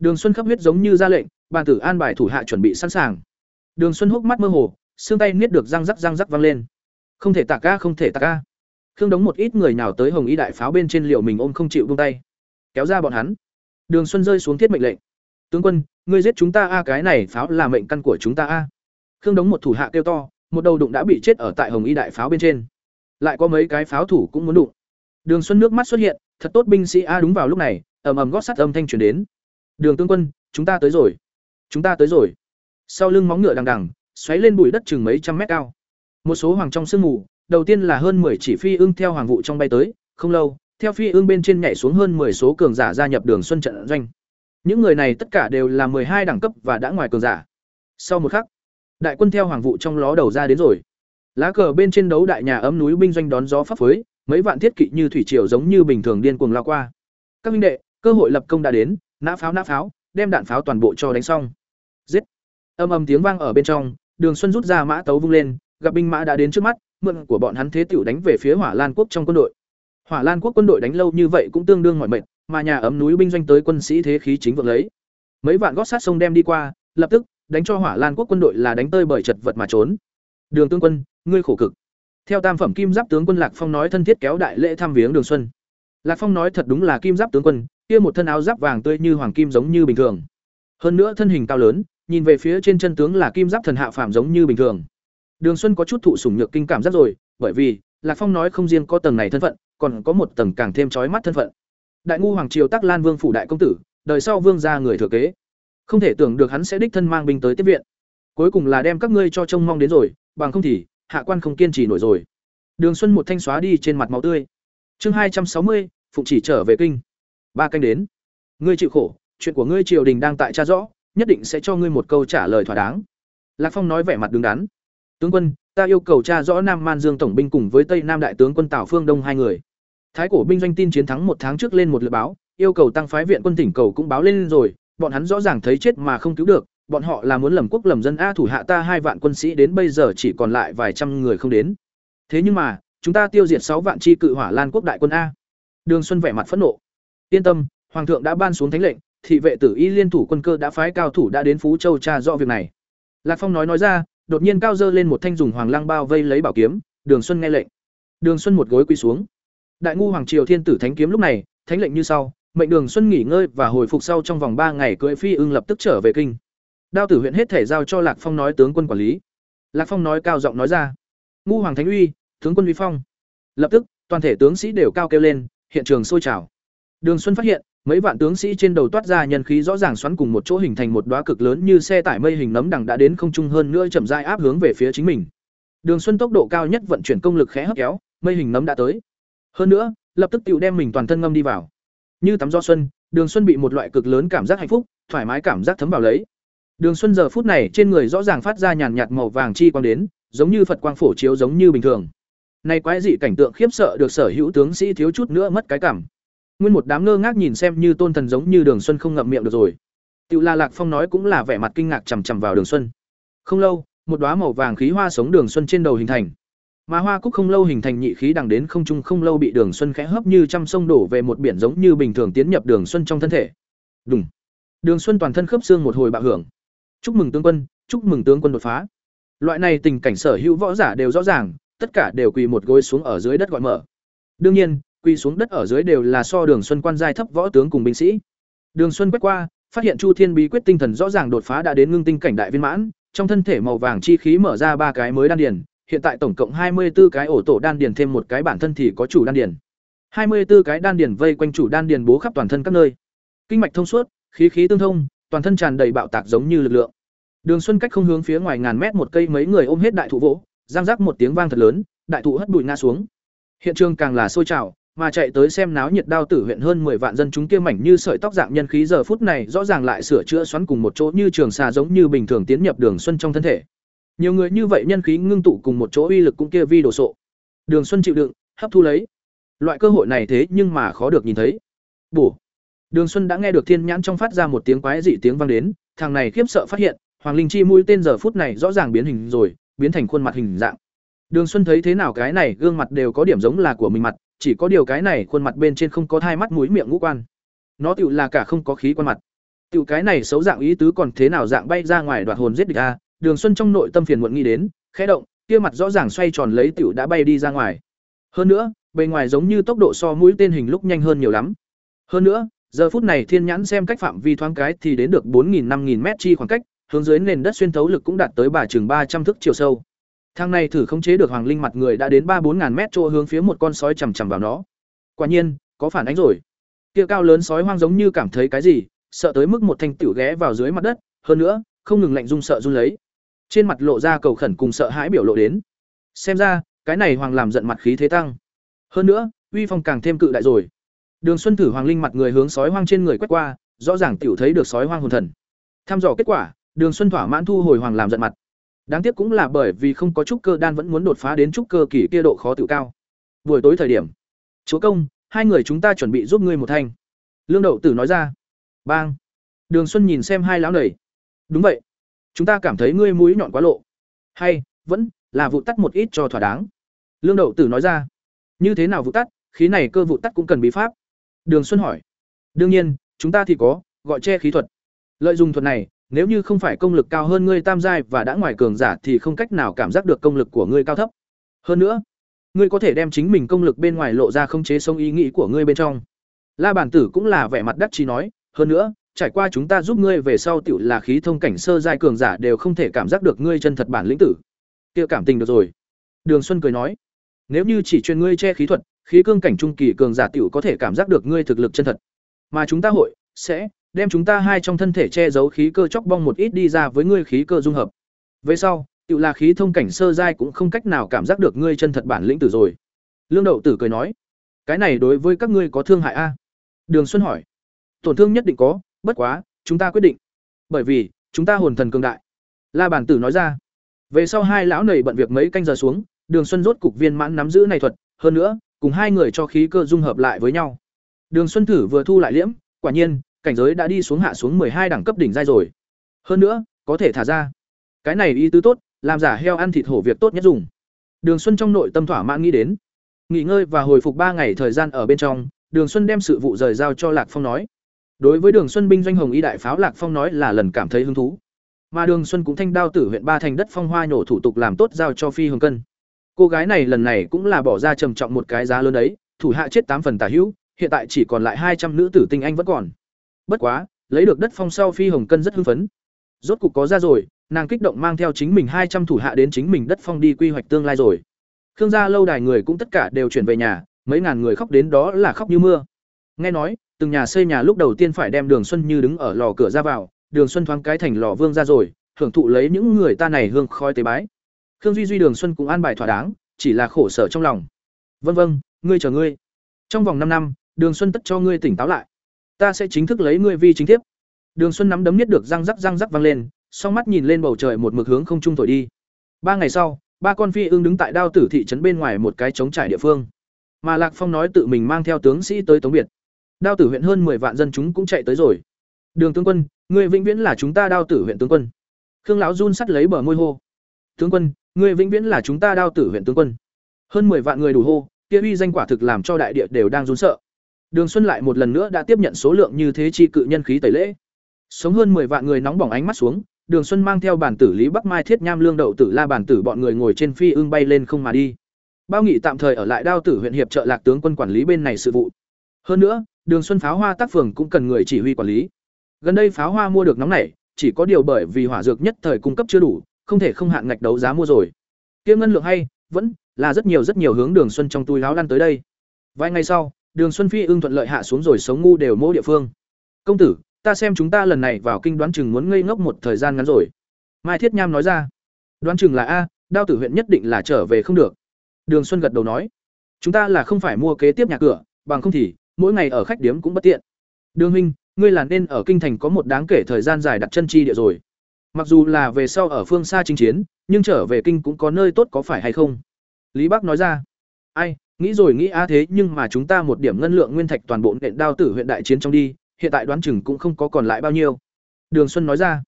[SPEAKER 1] đường xuân khắp huyết giống như ra lệnh, bàn tử an bài thủ hạ chuẩn bị sẵn sàng. Đường xuân hốc mắt mơ hồ, xương tay niết được răng rắc răng rắc văng lên. Không thể tạc ca không thể tạc ca khương đống một ít người nào tới hồng y đại pháo bên trên liệu mình ôm không chịu buông tay. Kéo ra bọn hắn. Đường xuân rơi xuống thiết mệnh lệnh. Tướng quân, ngươi giết chúng ta a, cái này pháo là mệnh căn của chúng ta a. Khương đống một thủ hạ kêu to, một đầu đụng đã bị chết ở tại hồng y đại pháo bên trên. Lại có mấy cái pháo thủ cũng muốn đụng. Đường xuân nước mắt xuất hiện, thật tốt binh sĩ a. Đúng vào lúc này, ầm ầm gót sắt âm thanh truyền đến đường tướng quân chúng ta tới rồi chúng ta tới rồi sau lưng móng ngựa đằng đằng xoáy lên bụi đất chừng mấy trăm mét cao một số hoàng trong sương mù đầu tiên là hơn 10 chỉ phi ưng theo hoàng vụ trong bay tới, không lâu, theo phi ưng bên trên nhảy xuống hơn 10 số cường giả gia nhập Đường Xuân trận doanh. Những người này tất cả đều là 12 đẳng cấp và đã ngoài cường giả. Sau một khắc, đại quân theo hoàng vụ trong ló đầu ra đến rồi. Lá cờ bên trên đấu đại nhà ấm núi binh doanh đón gió pháp phới mấy vạn thiết kỵ như thủy triều giống như bình thường điên cuồng lao qua. Các huynh đệ, cơ hội lập công đã đến, nã pháo nã pháo, đem đạn pháo toàn bộ cho đánh xong. Giết! Âm ầm tiếng vang ở bên trong, Đường Xuân rút ra mã tấu vung lên, gặp binh mã đã đến trước mắt, mượn của bọn hắn thế tiểu đánh về phía Hỏa Lan quốc trong quân đội. Hỏa Lan quốc quân đội đánh lâu như vậy cũng tương đương mỏi mệt, mà nhà ấm núi binh doanh tới quân sĩ thế khí chính vượng lấy. Mấy vạn gót sát sông đem đi qua, lập tức đánh cho Hỏa Lan quốc quân đội là đánh tơi bởi chật vật mà trốn. Đường Tương quân, ngươi khổ cực. Theo tam phẩm kim giáp tướng quân Lạc Phong nói thân thiết kéo đại lễ thăm viếng Đường Xuân. Lạc Phong nói thật đúng là kim giáp tướng quân, kia một thân áo giáp vàng tươi như hoàng kim giống như bình thường. Hơn nữa thân hình cao lớn, nhìn về phía trên chân tướng là kim giáp thần hạ phàm giống như bình thường. Đường Xuân có chút thụ sủng nhược kinh cảm giác rồi, bởi vì Lạc Phong nói không riêng có tầng này thân phận, còn có một tầng càng thêm chói mắt thân phận. Đại ngu hoàng triều Tắc Lan Vương phủ đại công tử, đời sau vương gia người thừa kế. Không thể tưởng được hắn sẽ đích thân mang binh tới tiếp viện. Cuối cùng là đem các ngươi cho trông mong đến rồi, bằng không thì hạ quan không kiên trì nổi rồi. Đường Xuân một thanh xóa đi trên mặt máu tươi. Chương hai trăm sáu mươi, Phụng chỉ trở về kinh. Ba canh đến. Ngươi chịu khổ, chuyện của ngươi triều đình đang tại tra rõ, nhất định sẽ cho ngươi một câu trả lời thỏa đáng. Lạc Phong nói vẻ mặt đứng đắn. Tướng quân, ta yêu cầu tra rõ Nam Man Dương tổng binh cùng với Tây Nam đại tướng quân Tào Phương Đông hai người. Thái cổ binh doanh tin chiến thắng một tháng trước lên một lượt báo, yêu cầu tăng phái viện quân tỉnh cầu cũng báo lên rồi, bọn hắn rõ ràng thấy chết mà không cứu được, bọn họ là muốn lầm quốc lầm dân a thủ hạ ta hai vạn quân sĩ đến bây giờ chỉ còn lại vài trăm người không đến. Thế nhưng mà, chúng ta tiêu diệt sáu vạn chi cự hỏa Lan quốc đại quân a. Đường Xuân vẻ mặt phẫn nộ. Yên tâm, hoàng thượng đã ban xuống thánh lệnh, thị vệ tử y liên thủ quân cơ đã phái cao thủ đã đến Phú Châu tra rõ việc này. Lạc Phong nói nói ra, đột nhiên cao dơ lên một thanh dùng hoàng lang bao vây lấy bảo kiếm, Đường Xuân nghe lệnh. Đường Xuân một gối quỳ xuống. Đại ngu hoàng triều thiên tử thánh kiếm lúc này, thánh lệnh như sau, mệnh Đường Xuân nghỉ ngơi và hồi phục sau trong vòng ba ngày cưỡi phi ưng lập tức trở về kinh. Đao tử huyện hết thể giao cho Lạc Phong nói tướng quân quản lý. Lạc Phong nói cao giọng nói ra: "Ngu hoàng thánh uy, tướng quân uy phong." Lập tức, toàn thể tướng sĩ đều cao kêu lên, hiện trường sôi trào. Đường Xuân phát hiện, mấy vạn tướng sĩ trên đầu toát ra nhân khí rõ ràng xoắn cùng một chỗ hình thành một đóa cực lớn như xe tải mây hình nấm đằng đã đến không trung hơn nữa chậm rãi áp hướng về phía chính mình. Đường Xuân tốc độ cao nhất vận chuyển công lực khẽ hấp kéo, mây hình nấm đã tới. Hơn nữa, lập tức tiểu đem mình toàn thân ngâm đi vào. Như tắm gió xuân, Đường Xuân bị một loại cực lớn cảm giác hạnh phúc, thoải mái cảm giác thấm vào lấy. Đường Xuân giờ phút này trên người rõ ràng phát ra nhàn nhạt màu vàng chi quang đến, giống như Phật quang phổ chiếu giống như bình thường. Này quái dị cảnh tượng khiếp sợ được sở hữu tướng sĩ thiếu chút nữa mất cái cảm. Nguyên một đám ngơ ngác nhìn xem như tôn thần giống như Đường Xuân không ngậm miệng được rồi. Tiểu La Lạc Phong nói cũng là vẻ mặt kinh ngạc chằm chằm vào Đường Xuân. Không lâu, một đóa màu vàng khí hoa sống Đường Xuân trên đầu hình thành. Mà hoa cúc không lâu hình thành nhị khí đằng đến không trung không lâu bị Đường Xuân khẽ hấp như trăm sông đổ về một biển giống như bình thường tiến nhập Đường Xuân trong thân thể. Đùng. Đường Xuân toàn thân khớp xương một hồi bạo hưởng. Chúc mừng tướng quân, chúc mừng tướng quân đột phá. Loại này tình cảnh sở hữu võ giả đều rõ ràng, tất cả đều quỳ một gối xuống ở dưới đất gọi mở. Đương nhiên, quỳ xuống đất ở dưới đều là so Đường Xuân quan giai thấp võ tướng cùng binh sĩ. Đường Xuân quét qua, phát hiện Chu Thiên bí quyết tinh thần rõ ràng đột phá đã đến ngưng tinh cảnh đại viên mãn, trong thân thể màu vàng chi khí mở ra ba cái mới đan điền, hiện tại tổng cộng hai mươi 24 cái ổ tổ đan điền thêm một cái bản thân thì có chủ đan điền. hai mươi 24 cái đan điền vây quanh chủ đan điền bố khắp toàn thân các nơi. Kinh mạch thông suốt, khí khí tương thông, toàn thân tràn đầy bạo tạc giống như lực lượng. Đường Xuân cách không hướng phía ngoài ngàn mét một cây mấy người ôm hết đại thụ vỗ, giang rắc một tiếng vang thật lớn, đại thụ hất bụi ngã xuống. Hiện trường càng là sôi trào, mà chạy tới xem náo nhiệt đao tử huyện hơn 10 vạn dân chúng kia mảnh như sợi tóc dạng nhân khí giờ phút này rõ ràng lại sửa chữa xoắn cùng một chỗ như trường xà giống như bình thường tiến nhập Đường Xuân trong thân thể. Nhiều người như vậy nhân khí ngưng tụ cùng một chỗ uy lực cũng kia vi đồ sộ. Đường Xuân chịu đựng, hấp thu lấy. Loại cơ hội này thế nhưng mà khó được nhìn thấy. Bổ. Đường Xuân đã nghe được thiên nhãn trong phát ra một tiếng quái dị tiếng vang đến, thằng này khiếp sợ phát hiện, Hoàng Linh Chi mũi tên giờ phút này rõ ràng biến hình rồi, biến thành khuôn mặt hình dạng. Đường Xuân thấy thế nào cái này gương mặt đều có điểm giống là của mình mặt, chỉ có điều cái này khuôn mặt bên trên không có thai mắt mũi miệng ngũ quan. Nó tựu là cả không có khí quan mặt. Tựu cái này xấu dạng ý tứ còn thế nào dạng bay ra ngoài đoạt hồn giết địch a, Đường Xuân trong nội tâm phiền muộn nghĩ đến, khẽ động, kia mặt rõ ràng xoay tròn lấy tựu đã bay đi ra ngoài. Hơn nữa, bề ngoài giống như tốc độ so mũi tên hình lúc nhanh hơn nhiều lắm. Hơn nữa, giờ phút này thiên nhãn xem cách phạm vi thoáng cái thì đến được 4000 5000 mét chi khoảng cách, hướng dưới nền đất xuyên thấu lực cũng đạt tới bà chừng 300 thước chiều sâu. Thang này thử khống chế được hoàng linh mặt người đã đến 3 4000 mét chỗ hướng phía một con sói chầm chầm vào nó. Quả nhiên, có phản ánh rồi. Kia cao lớn sói hoang giống như cảm thấy cái gì, sợ tới mức một thanh tiểu ghé vào dưới mặt đất, hơn nữa, không ngừng lạnh run sợ run lấy. Trên mặt lộ ra cầu khẩn cùng sợ hãi biểu lộ đến. Xem ra, cái này hoàng làm giận mặt khí thế tăng. Hơn nữa, uy phong càng thêm cự đại rồi. Đường Xuân thử hoàng linh mặt người hướng sói hoang trên người quét qua, rõ ràng tiểu thấy được sói hoang hồn thần. Tham dò kết quả, Đường Xuân thỏa mãn thu hồi hoàng làm giận mặt đáng tiếc cũng là bởi vì không có trúc cơ đan vẫn muốn đột phá đến trúc cơ kỳ kia độ khó tự cao. Buổi tối thời điểm, chúa công, hai người chúng ta chuẩn bị giúp ngươi một thanh. Lương đậu tử nói ra. Bang. Đường xuân nhìn xem hai lão nầy. Đúng vậy. Chúng ta cảm thấy ngươi mũi nhọn quá lộ. Hay, vẫn là vụ tắt một ít cho thỏa đáng. Lương đậu tử nói ra. Như thế nào vụ tắt? Khí này cơ vụ tắt cũng cần bí pháp. Đường xuân hỏi. Đương nhiên, chúng ta thì có, gọi che khí thuật. Lợi dụng thuật này nếu như không phải công lực cao hơn ngươi tam giai và đã ngoài cường giả thì không cách nào cảm giác được công lực của ngươi cao thấp. Hơn nữa, ngươi có thể đem chính mình công lực bên ngoài lộ ra không chế sông ý nghĩ của ngươi bên trong. La bản tử cũng là vẻ mặt đắc chí nói, hơn nữa, trải qua chúng ta giúp ngươi về sau tiểu là khí thông cảnh sơ giai cường giả đều không thể cảm giác được ngươi chân thật bản lĩnh tử. Kia cảm tình được rồi. Đường xuân cười nói, nếu như chỉ truyền ngươi che khí thuật, khí cương cảnh trung kỳ cường giả tiểu có thể cảm giác được ngươi thực lực chân thật. Mà chúng ta hội sẽ đem chúng ta hai trong thân thể che giấu khí cơ chóc bong một ít đi ra với ngươi khí cơ dung hợp. Về sau, tự là khí thông cảnh sơ giai cũng không cách nào cảm giác được ngươi chân thật bản lĩnh tử rồi. Lương đậu tử cười nói, cái này đối với các ngươi có thương hại a? Đường xuân hỏi, tổn thương nhất định có, bất quá, chúng ta quyết định. Bởi vì, chúng ta hồn thần cường đại. La bản tử nói ra, về sau hai lão nầy bận việc mấy canh giờ xuống, đường xuân rốt cục viên mãn nắm giữ này thuật, hơn nữa, cùng hai người cho khí cơ dung hợp lại với nhau. Đường xuân thử vừa thu lại liễm, quả nhiên cảnh giới đã đi xuống hạ xuống hai đẳng cấp đỉnh giai rồi. Hơn nữa, có thể thả ra. Cái này ý tứ tốt, làm giả heo ăn thịt hổ việc tốt nhất dùng. Đường xuân trong nội tâm thỏa mãn nghĩ đến. Nghỉ ngơi và hồi phục ba ngày thời gian ở bên trong, đường xuân đem sự vụ rời giao cho lạc phong nói. Đối với đường xuân binh doanh hồng y đại pháo, lạc phong nói là lần cảm thấy hứng thú. Mà đường xuân cũng thanh đao tử huyện ba thành đất phong hoa nhổ thủ tục làm tốt giao cho phi hồng cân. Cô gái này lần này cũng là bỏ ra trầm trọng một cái giá lớn đấy, thủ hạ chết tám phần tả hữu, hiện tại chỉ còn lại hai trăm nữ tử tinh anh vẫn còn bất quá, lấy được đất phong sau phi hồng cân rất hưng phấn. Rốt cục có ra rồi, nàng kích động mang theo chính mình hai trăm thủ hạ đến chính mình đất phong đi quy hoạch tương lai rồi. Khương gia lâu đài người cũng tất cả đều chuyển về nhà, mấy ngàn người khóc đến đó là khóc như mưa. Nghe nói, từng nhà xây nhà lúc đầu tiên phải đem đường xuân như đứng ở lò cửa ra vào, đường xuân thoáng cái thành lò vương ra rồi, hưởng thụ lấy những người ta này hương khói tế bái. Khương duy duy, đường xuân cũng an bài thỏa đáng, chỉ là khổ sở trong lòng. Vân vân, ngươi chờ ngươi. Trong vòng năm năm, đường xuân tất cho ngươi tỉnh táo lại ta sẽ chính thức lấy ngươi vi chính thiếp. Đường xuân nắm đấm nhất được răng rắc răng rắc vang lên song mắt nhìn lên bầu trời một mực hướng không trung thổi đi. Ba ngày sau, ba con phi ương đứng tại đao tử thị trấn bên ngoài một cái trống trải địa phương. Mà lạc phong nói tự mình mang theo tướng sĩ tới tống biệt. Đao tử huyện hơn 10 vạn dân chúng cũng chạy tới rồi. Đường tướng quân, ngươi vĩnh viễn là chúng ta đao tử huyện tướng quân. Khương lão run sắt lấy bờ môi hô. Tướng quân, ngươi vĩnh viễn là chúng ta đao tử huyện tướng quân. Hơn 10 vạn người đủ hô, kia uy danh quả thực làm cho đại địa đều đang run sợ đường xuân lại một lần nữa đã tiếp nhận số lượng như thế chi cự nhân khí tẩy lễ. Sống hơn 10 vạn người nóng bỏng ánh mắt xuống đường xuân mang theo bản tử lý bắc mai thiết nham lương đậu tử la bản tử bọn người ngồi trên phi ưng bay lên không mà đi. Bao nghị tạm thời ở lại đao tử huyện hiệp trợ lạc tướng quân quản lý bên này sự vụ. Hơn nữa đường xuân pháo hoa tác phường cũng cần người chỉ huy quản lý. Gần đây pháo hoa mua được nóng nảy, chỉ có điều bởi vì hỏa dược nhất thời cung cấp chưa đủ không thể không hạn ngạch đấu giá mua rồi. Kia ngân lượng hay vẫn là rất nhiều rất nhiều hướng đường xuân trong túi láo lăn tới đây. Vài ngày sau đường xuân phi ưng thuận lợi hạ xuống rồi sống ngu đều mỗi địa phương. Công tử, ta xem chúng ta lần này vào kinh đoán chừng muốn ngây ngốc một thời gian ngắn rồi. Mai thiết nham nói ra. Đoán chừng là a, đao tử huyện nhất định là trở về không được. Đường xuân gật đầu nói. Chúng ta là không phải mua kế tiếp nhà cửa, bằng không thì mỗi ngày ở khách điếm cũng bất tiện. Đường huynh, ngươi là nên ở kinh thành có một đáng kể thời gian dài đặt chân chi địa rồi. Mặc dù là về sau ở phương xa chinh chiến, nhưng trở về kinh cũng có nơi tốt có phải hay không? Lý Bác nói ra. Ai nghĩ rồi nghĩ, a, thế nhưng mà chúng ta một điểm ngân lượng nguyên thạch toàn bộ nện đao tử huyện đại chiến trong đi, hiện tại đoán chừng cũng không có còn lại bao nhiêu. Đường xuân nói ra.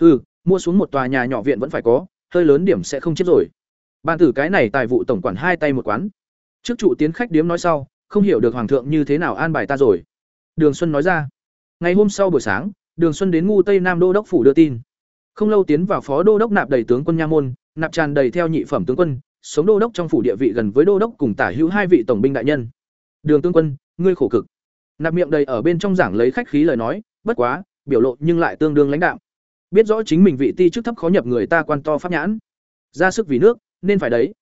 [SPEAKER 1] Ừ mua xuống một tòa nhà nhỏ viện vẫn phải có, hơi lớn điểm sẽ không chết rồi. Ban tử cái này tài vụ tổng quản hai tay một quán. Trước trụ tiến khách điếm nói sau, không hiểu được hoàng thượng như thế nào an bài ta rồi. Đường xuân nói ra. Ngày hôm sau buổi sáng, đường xuân đến ngu tây nam đô đốc phủ đưa tin. Không lâu tiến vào phó đô đốc nạp đầy tướng quân nha môn, nạp tràn đầy theo nhị phẩm tướng quân sống đô đốc trong phủ địa vị gần với đô đốc cùng tả hữu hai vị tổng binh đại nhân. Đường tương quân, ngươi khổ cực. Nạp miệng đầy ở bên trong giảng lấy khách khí lời nói, bất quá, biểu lộ nhưng lại tương đương lãnh đạo biết rõ chính mình vị ti chức thấp khó nhập người ta quan to pháp nhãn. Ra sức vì nước, nên phải đấy.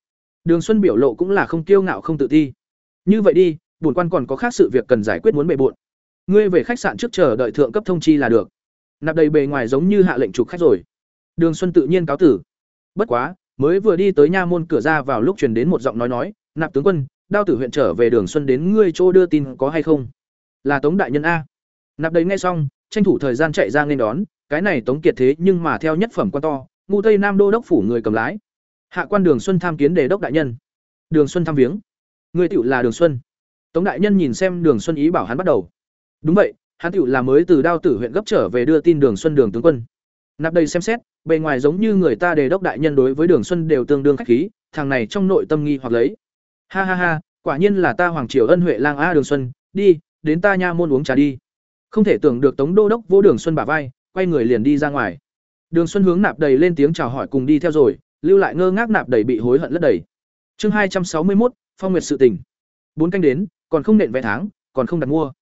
[SPEAKER 1] Đường xuân biểu lộ cũng là không kiêu ngạo không tự ti. Như vậy đi, bổn quan còn có khác sự việc cần giải quyết muốn bề bộn. Ngươi về khách sạn trước chờ đợi thượng cấp thông chi là được. Nạp đầy bề ngoài giống như hạ lệnh trục khách rồi. Đường xuân tự nhiên cáo tử. Bất quá mới vừa đi tới nha môn cửa ra vào lúc truyền đến một giọng nói nói, nạp tướng quân, đao tử huyện trở về đường xuân đến ngươi chỗ đưa tin có hay không? Là tống đại nhân a. Nạp đấy nghe xong, tranh thủ thời gian chạy ra nên đón, cái này tống kiệt thế nhưng mà theo nhất phẩm quan to, ngu tây nam đô đốc phủ người cầm lái. Hạ quan đường xuân tham kiến đề đốc đại nhân. Đường xuân thăm viếng. Người tựu là đường xuân. Tống đại nhân nhìn xem đường xuân ý bảo hắn bắt đầu. Đúng vậy, hắn tựu là mới từ đao tử huyện gấp trở về đưa tin đường xuân đường tướng quân. Nạp đây xem xét bề ngoài giống như người ta đề đốc đại nhân đối với đường xuân đều tương đương khách khí, thằng này trong nội tâm nghi hoặc lấy. Ha ha ha, quả nhiên là ta hoàng triều ân huệ lang a đường xuân, đi, đến ta nha môn uống trà đi. Không thể tưởng được tống đô đốc vô đường xuân bả vai, quay người liền đi ra ngoài. Đường xuân hướng nạp đầy lên tiếng chào hỏi cùng đi theo rồi, lưu lại ngơ ngác nạp đầy bị hối hận lất đầy. Chương hai trăm sáu mươi một phong nguyệt sự tình. Bốn canh đến, còn không nện vé tháng, còn không đặt mua.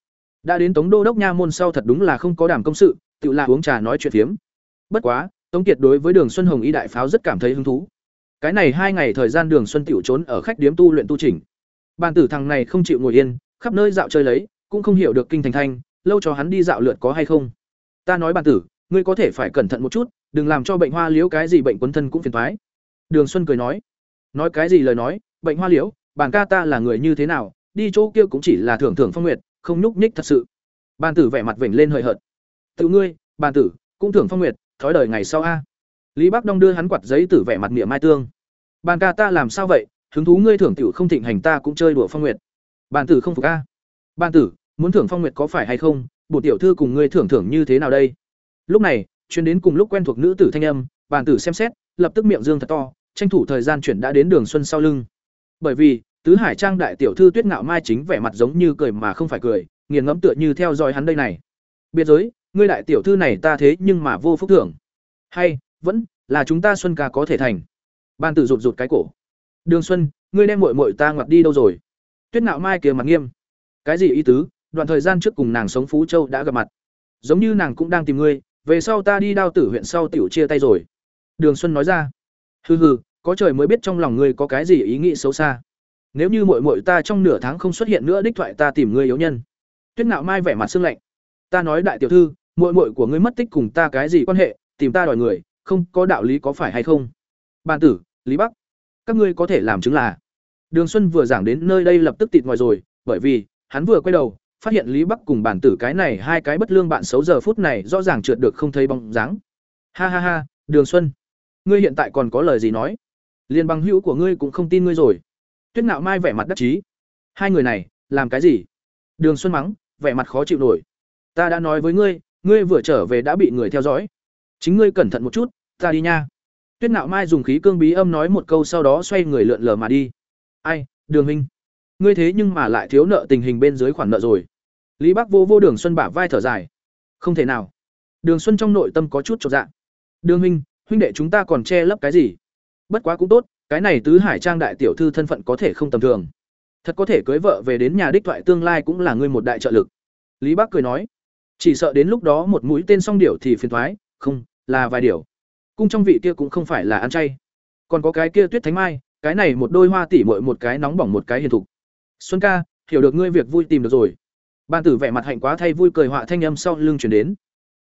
[SPEAKER 1] Đã đến tống đô đốc nha môn sau thật đúng là không có đảm công sự, tự là uống trà nói chuyện phiếm. Bất quá tống kiệt đối với đường xuân hồng y đại pháo rất cảm thấy hứng thú. Cái này hai ngày thời gian đường xuân tiểu trốn ở khách điếm tu luyện tu chỉnh. Bàn tử thằng này không chịu ngồi yên, khắp nơi dạo chơi lấy, cũng không hiểu được kinh thành thanh, lâu cho hắn đi dạo lượt có hay không. Ta nói bàn tử, ngươi có thể phải cẩn thận một chút, đừng làm cho bệnh hoa liễu cái gì bệnh quấn thân cũng phiền toái. Đường xuân cười nói. Nói cái gì lời nói, bệnh hoa liễu bàn ca ta là người như thế nào, đi chỗ kia cũng chỉ là thưởng thưởng phong nguyệt, không nhúc nhích thật sự. Bàn tử vẻ mặt vểnh lên hời hợt. Tự ngươi, bàn tử, cũng thưởng phong nguyệt thói đời ngày sau a. Lý bắc đông đưa hắn quạt giấy tử vẻ mặt niệm mai tương. Bàn ca ta làm sao vậy? Hứng thú ngươi thưởng tiểu không thịnh hành ta cũng chơi đùa phong nguyệt. Bàn tử không phục a. Bàn tử, muốn thưởng phong nguyệt có phải hay không? Bổ tiểu thư cùng ngươi thưởng thưởng như thế nào đây? Lúc này, chuyến đến cùng lúc quen thuộc nữ tử thanh âm, bàn tử xem xét, lập tức miệng dương thật to, tranh thủ thời gian chuyển đã đến đường xuân sau lưng. Bởi vì, tứ hải trang đại tiểu thư tuyết ngạo mai chính vẻ mặt giống như cười mà không phải cười, nghiền ngẫm tựa như theo dõi hắn đây này. Biệt giới ngươi đại tiểu thư này ta thế nhưng mà vô phúc thưởng. Hay, vẫn là chúng ta xuân ca có thể thành. Ban tử rụt rụt cái cổ. Đường xuân, ngươi đem muội muội ta ngoặt đi đâu rồi? Tuyết Nạo mai kia mặt nghiêm. Cái gì ý tứ? Đoạn thời gian trước cùng nàng sống phú châu đã gặp mặt. Giống như nàng cũng đang tìm ngươi, về sau ta đi đao tử huyện sau tiểu chia tay rồi. Đường xuân nói ra. Hừ hừ, có trời mới biết trong lòng ngươi có cái gì ý nghĩ xấu xa. Nếu như muội muội ta trong nửa tháng không xuất hiện nữa đích thoại ta tìm ngươi yếu nhân. Tuyết nạo mai vẻ mặt sương lạnh ta nói đại tiểu thư, muội muội của ngươi mất tích cùng ta cái gì quan hệ, tìm ta đòi người, không có đạo lý có phải hay không? Bàn tử, lý bắc, các ngươi có thể làm chứng là. Đường xuân vừa giảng đến nơi đây lập tức tịt ngoài rồi, bởi vì, hắn vừa quay đầu, phát hiện lý bắc cùng bản tử cái này hai cái bất lương bạn xấu giờ phút này rõ ràng trượt được không thấy bóng dáng. Ha ha ha, đường xuân, ngươi hiện tại còn có lời gì nói? Liền bằng hữu của ngươi cũng không tin ngươi rồi. Tuyết nạo mai vẻ mặt đắc chí. Hai người này, làm cái gì? Đường xuân mắng, vẻ mặt khó chịu nổi ta đã nói với ngươi ngươi vừa trở về đã bị người theo dõi. Chính ngươi cẩn thận một chút, ta đi nha. Tuyết nạo mai dùng khí cương bí âm nói một câu sau đó xoay người lượn lờ mà đi. Ai, đường huynh ngươi thế nhưng mà lại thiếu nợ tình hình bên dưới khoản nợ rồi. Lý bắc vô vô đường xuân bả vai thở dài. Không thể nào. Đường xuân trong nội tâm có chút trọn dạng đường huynh huynh đệ chúng ta còn che lấp cái gì? Bất quá cũng tốt, cái này tứ hải trang đại tiểu thư thân phận có thể không tầm thường. Thật có thể cưới vợ về đến nhà đích thoại tương lai cũng là ngươi một đại trợ lực. Lý bắc cười nói chỉ sợ đến lúc đó một mũi tên song điểu thì phiền thoái, không, là vài điều. cung trong vị kia cũng không phải là ăn chay. Còn có cái kia tuyết thánh mai, cái này một đôi hoa tỉ mội một cái nóng bỏng một cái hiền thục. Xuân ca, hiểu được ngươi việc vui tìm được rồi. Ban tử vẻ mặt hạnh quá thay vui cười họa thanh âm sau lưng chuyển đến.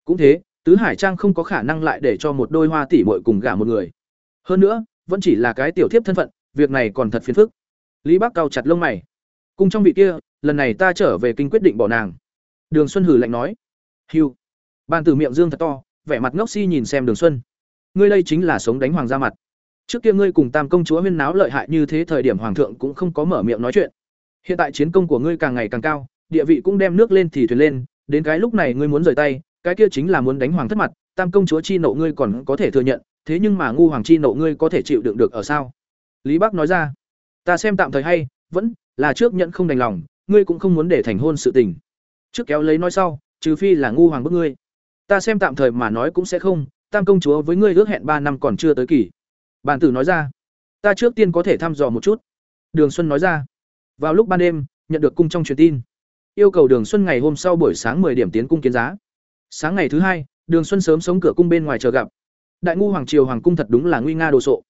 [SPEAKER 1] Cũng thế, tứ hải trang không có khả năng lại để cho một đôi hoa tỉ mội cùng gả một người. Hơn nữa, vẫn chỉ là cái tiểu thiếp thân phận, việc này còn thật phiền phức. Lý bác cao chặt lông mày. Cung trong vị kia, lần này ta trở về kinh quyết định bỏ nàng. Đường xuân hử lạnh nói. Hưu, ban tử miệng dương thật to vẻ mặt ngốc si nhìn xem đường xuân. Ngươi đây chính là sống đánh hoàng gia mặt. Trước kia ngươi cùng tam công chúa huyên náo lợi hại như thế thời điểm hoàng thượng cũng không có mở miệng nói chuyện. Hiện tại chiến công của ngươi càng ngày càng cao địa vị cũng đem nước lên thì thuyền lên đến cái lúc này ngươi muốn rời tay cái kia chính là muốn đánh hoàng thất mặt tam công chúa chi nộ ngươi còn có thể thừa nhận thế nhưng mà ngu hoàng chi nộ ngươi có thể chịu đựng được ở sao? Lý bắc nói ra ta xem tạm thời hay vẫn là trước nhận không đành lòng ngươi cũng không muốn để thành hôn sự tình. Trước kéo lấy nói sau trừ phi là ngu hoàng bức ngươi. Ta xem tạm thời mà nói cũng sẽ không, tam công chúa với ngươi ước hẹn ba năm còn chưa tới kỳ. Bàn tử nói ra. Ta trước tiên có thể thăm dò một chút. Đường xuân nói ra. Vào lúc ban đêm, nhận được cung trong truyền tin. Yêu cầu đường xuân ngày hôm sau buổi sáng 10 điểm tiến cung kiến giá. Sáng ngày thứ hai, đường xuân sớm sống cửa cung bên ngoài chờ gặp. Đại ngu hoàng triều hoàng cung thật đúng là nguy nga đồ sộ.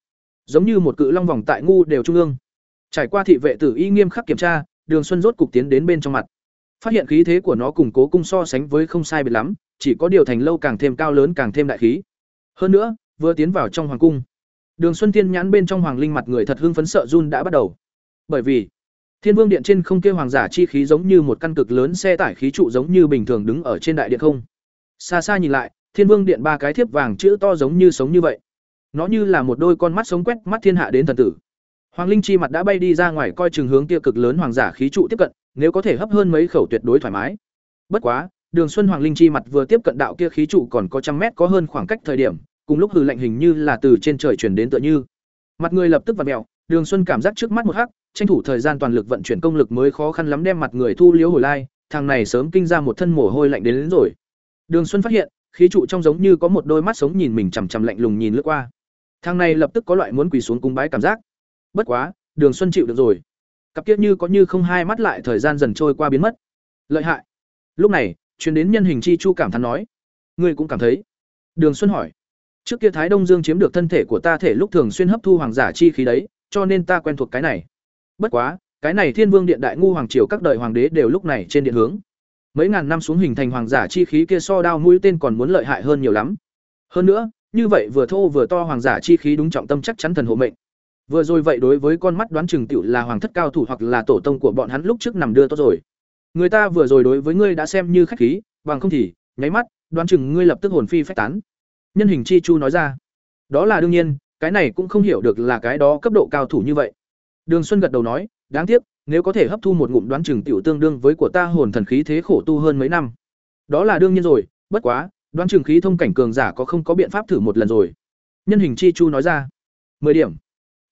[SPEAKER 1] Giống như một cự long vòng tại ngu đều trung ương. Trải qua thị vệ tử y nghiêm khắc kiểm tra, đường xuân rốt cục tiến đến bên trong mặt phát hiện khí thế của nó củng cố cung so sánh với không sai biệt lắm, chỉ có điều thành lâu càng thêm cao lớn càng thêm đại khí. Hơn nữa, vừa tiến vào trong hoàng cung, đường xuân tiên nhãn bên trong hoàng linh mặt người thật hưng phấn sợ run đã bắt đầu. Bởi vì, thiên vương điện trên không kêu hoàng giả chi khí giống như một căn cực lớn xe tải khí trụ giống như bình thường đứng ở trên đại điện không. Xa xa nhìn lại, thiên vương điện ba cái thiếp vàng chữ to giống như sống như vậy. Nó như là một đôi con mắt sống quét mắt thiên hạ đến thần tử. Hoàng linh chi mặt đã bay đi ra ngoài coi chừng hướng kia cực lớn hoàng giả khí trụ tiếp cận nếu có thể hấp hơn mấy khẩu tuyệt đối thoải mái. Bất quá đường xuân hoàng linh chi mặt vừa tiếp cận đạo kia khí trụ còn có trăm mét có hơn khoảng cách thời điểm cùng lúc hừ lạnh hình như là từ trên trời chuyển đến tựa như. Mặt người lập tức vặn mèo đường xuân cảm giác trước mắt một hắc tranh thủ thời gian toàn lực vận chuyển công lực mới khó khăn lắm đem mặt người thu liếu hồi lai thằng này sớm kinh ra một thân mồ hôi lạnh đến, đến rồi. Đường xuân phát hiện khí trụ trong giống như có một đôi mắt sống nhìn mình chằm chằm lạnh lùng nhìn lướt qua. Thằng này lập tức có loại muốn quỳ xuống cung bái cảm giác. Bất quá đường xuân chịu được rồi cặp kia như có như không hai mắt lại thời gian dần trôi qua biến mất. Lợi hại. Lúc này, chuyến đến nhân hình chi chu cảm thán nói. Ngươi cũng cảm thấy. Đường xuân hỏi. Trước kia thái đông dương chiếm được thân thể của ta thể lúc thường xuyên hấp thu hoàng giả chi khí đấy, cho nên ta quen thuộc cái này. Bất quá, cái này thiên vương điện đại ngu hoàng triều các đời hoàng đế đều lúc này trên điện hướng. Mấy ngàn năm xuống hình thành hoàng giả chi khí kia so đao mũi tên còn muốn lợi hại hơn nhiều lắm. Hơn nữa, như vậy vừa thô vừa to hoàng giả chi khí đúng trọng tâm chắc chắn thần hộ mệnh vừa rồi vậy đối với con mắt đoán chừng tiểu là hoàng thất cao thủ hoặc là tổ tông của bọn hắn lúc trước nằm đưa tốt rồi. Người ta vừa rồi đối với ngươi đã xem như khách khí, bằng không thì, nháy mắt, đoán chừng ngươi lập tức hồn phi phách tán. Nhân hình chi chu nói ra. Đó là đương nhiên, cái này cũng không hiểu được là cái đó cấp độ cao thủ như vậy. Đường xuân gật đầu nói, đáng tiếc, nếu có thể hấp thu một ngụm đoán chừng tiểu tương đương với của ta hồn thần khí thế khổ tu hơn mấy năm. Đó là đương nhiên rồi, bất quá, đoán chừng khí thông cảnh cường giả có không có biện pháp thử một lần rồi. Nhân hình chi chu nói ra. Mười điểm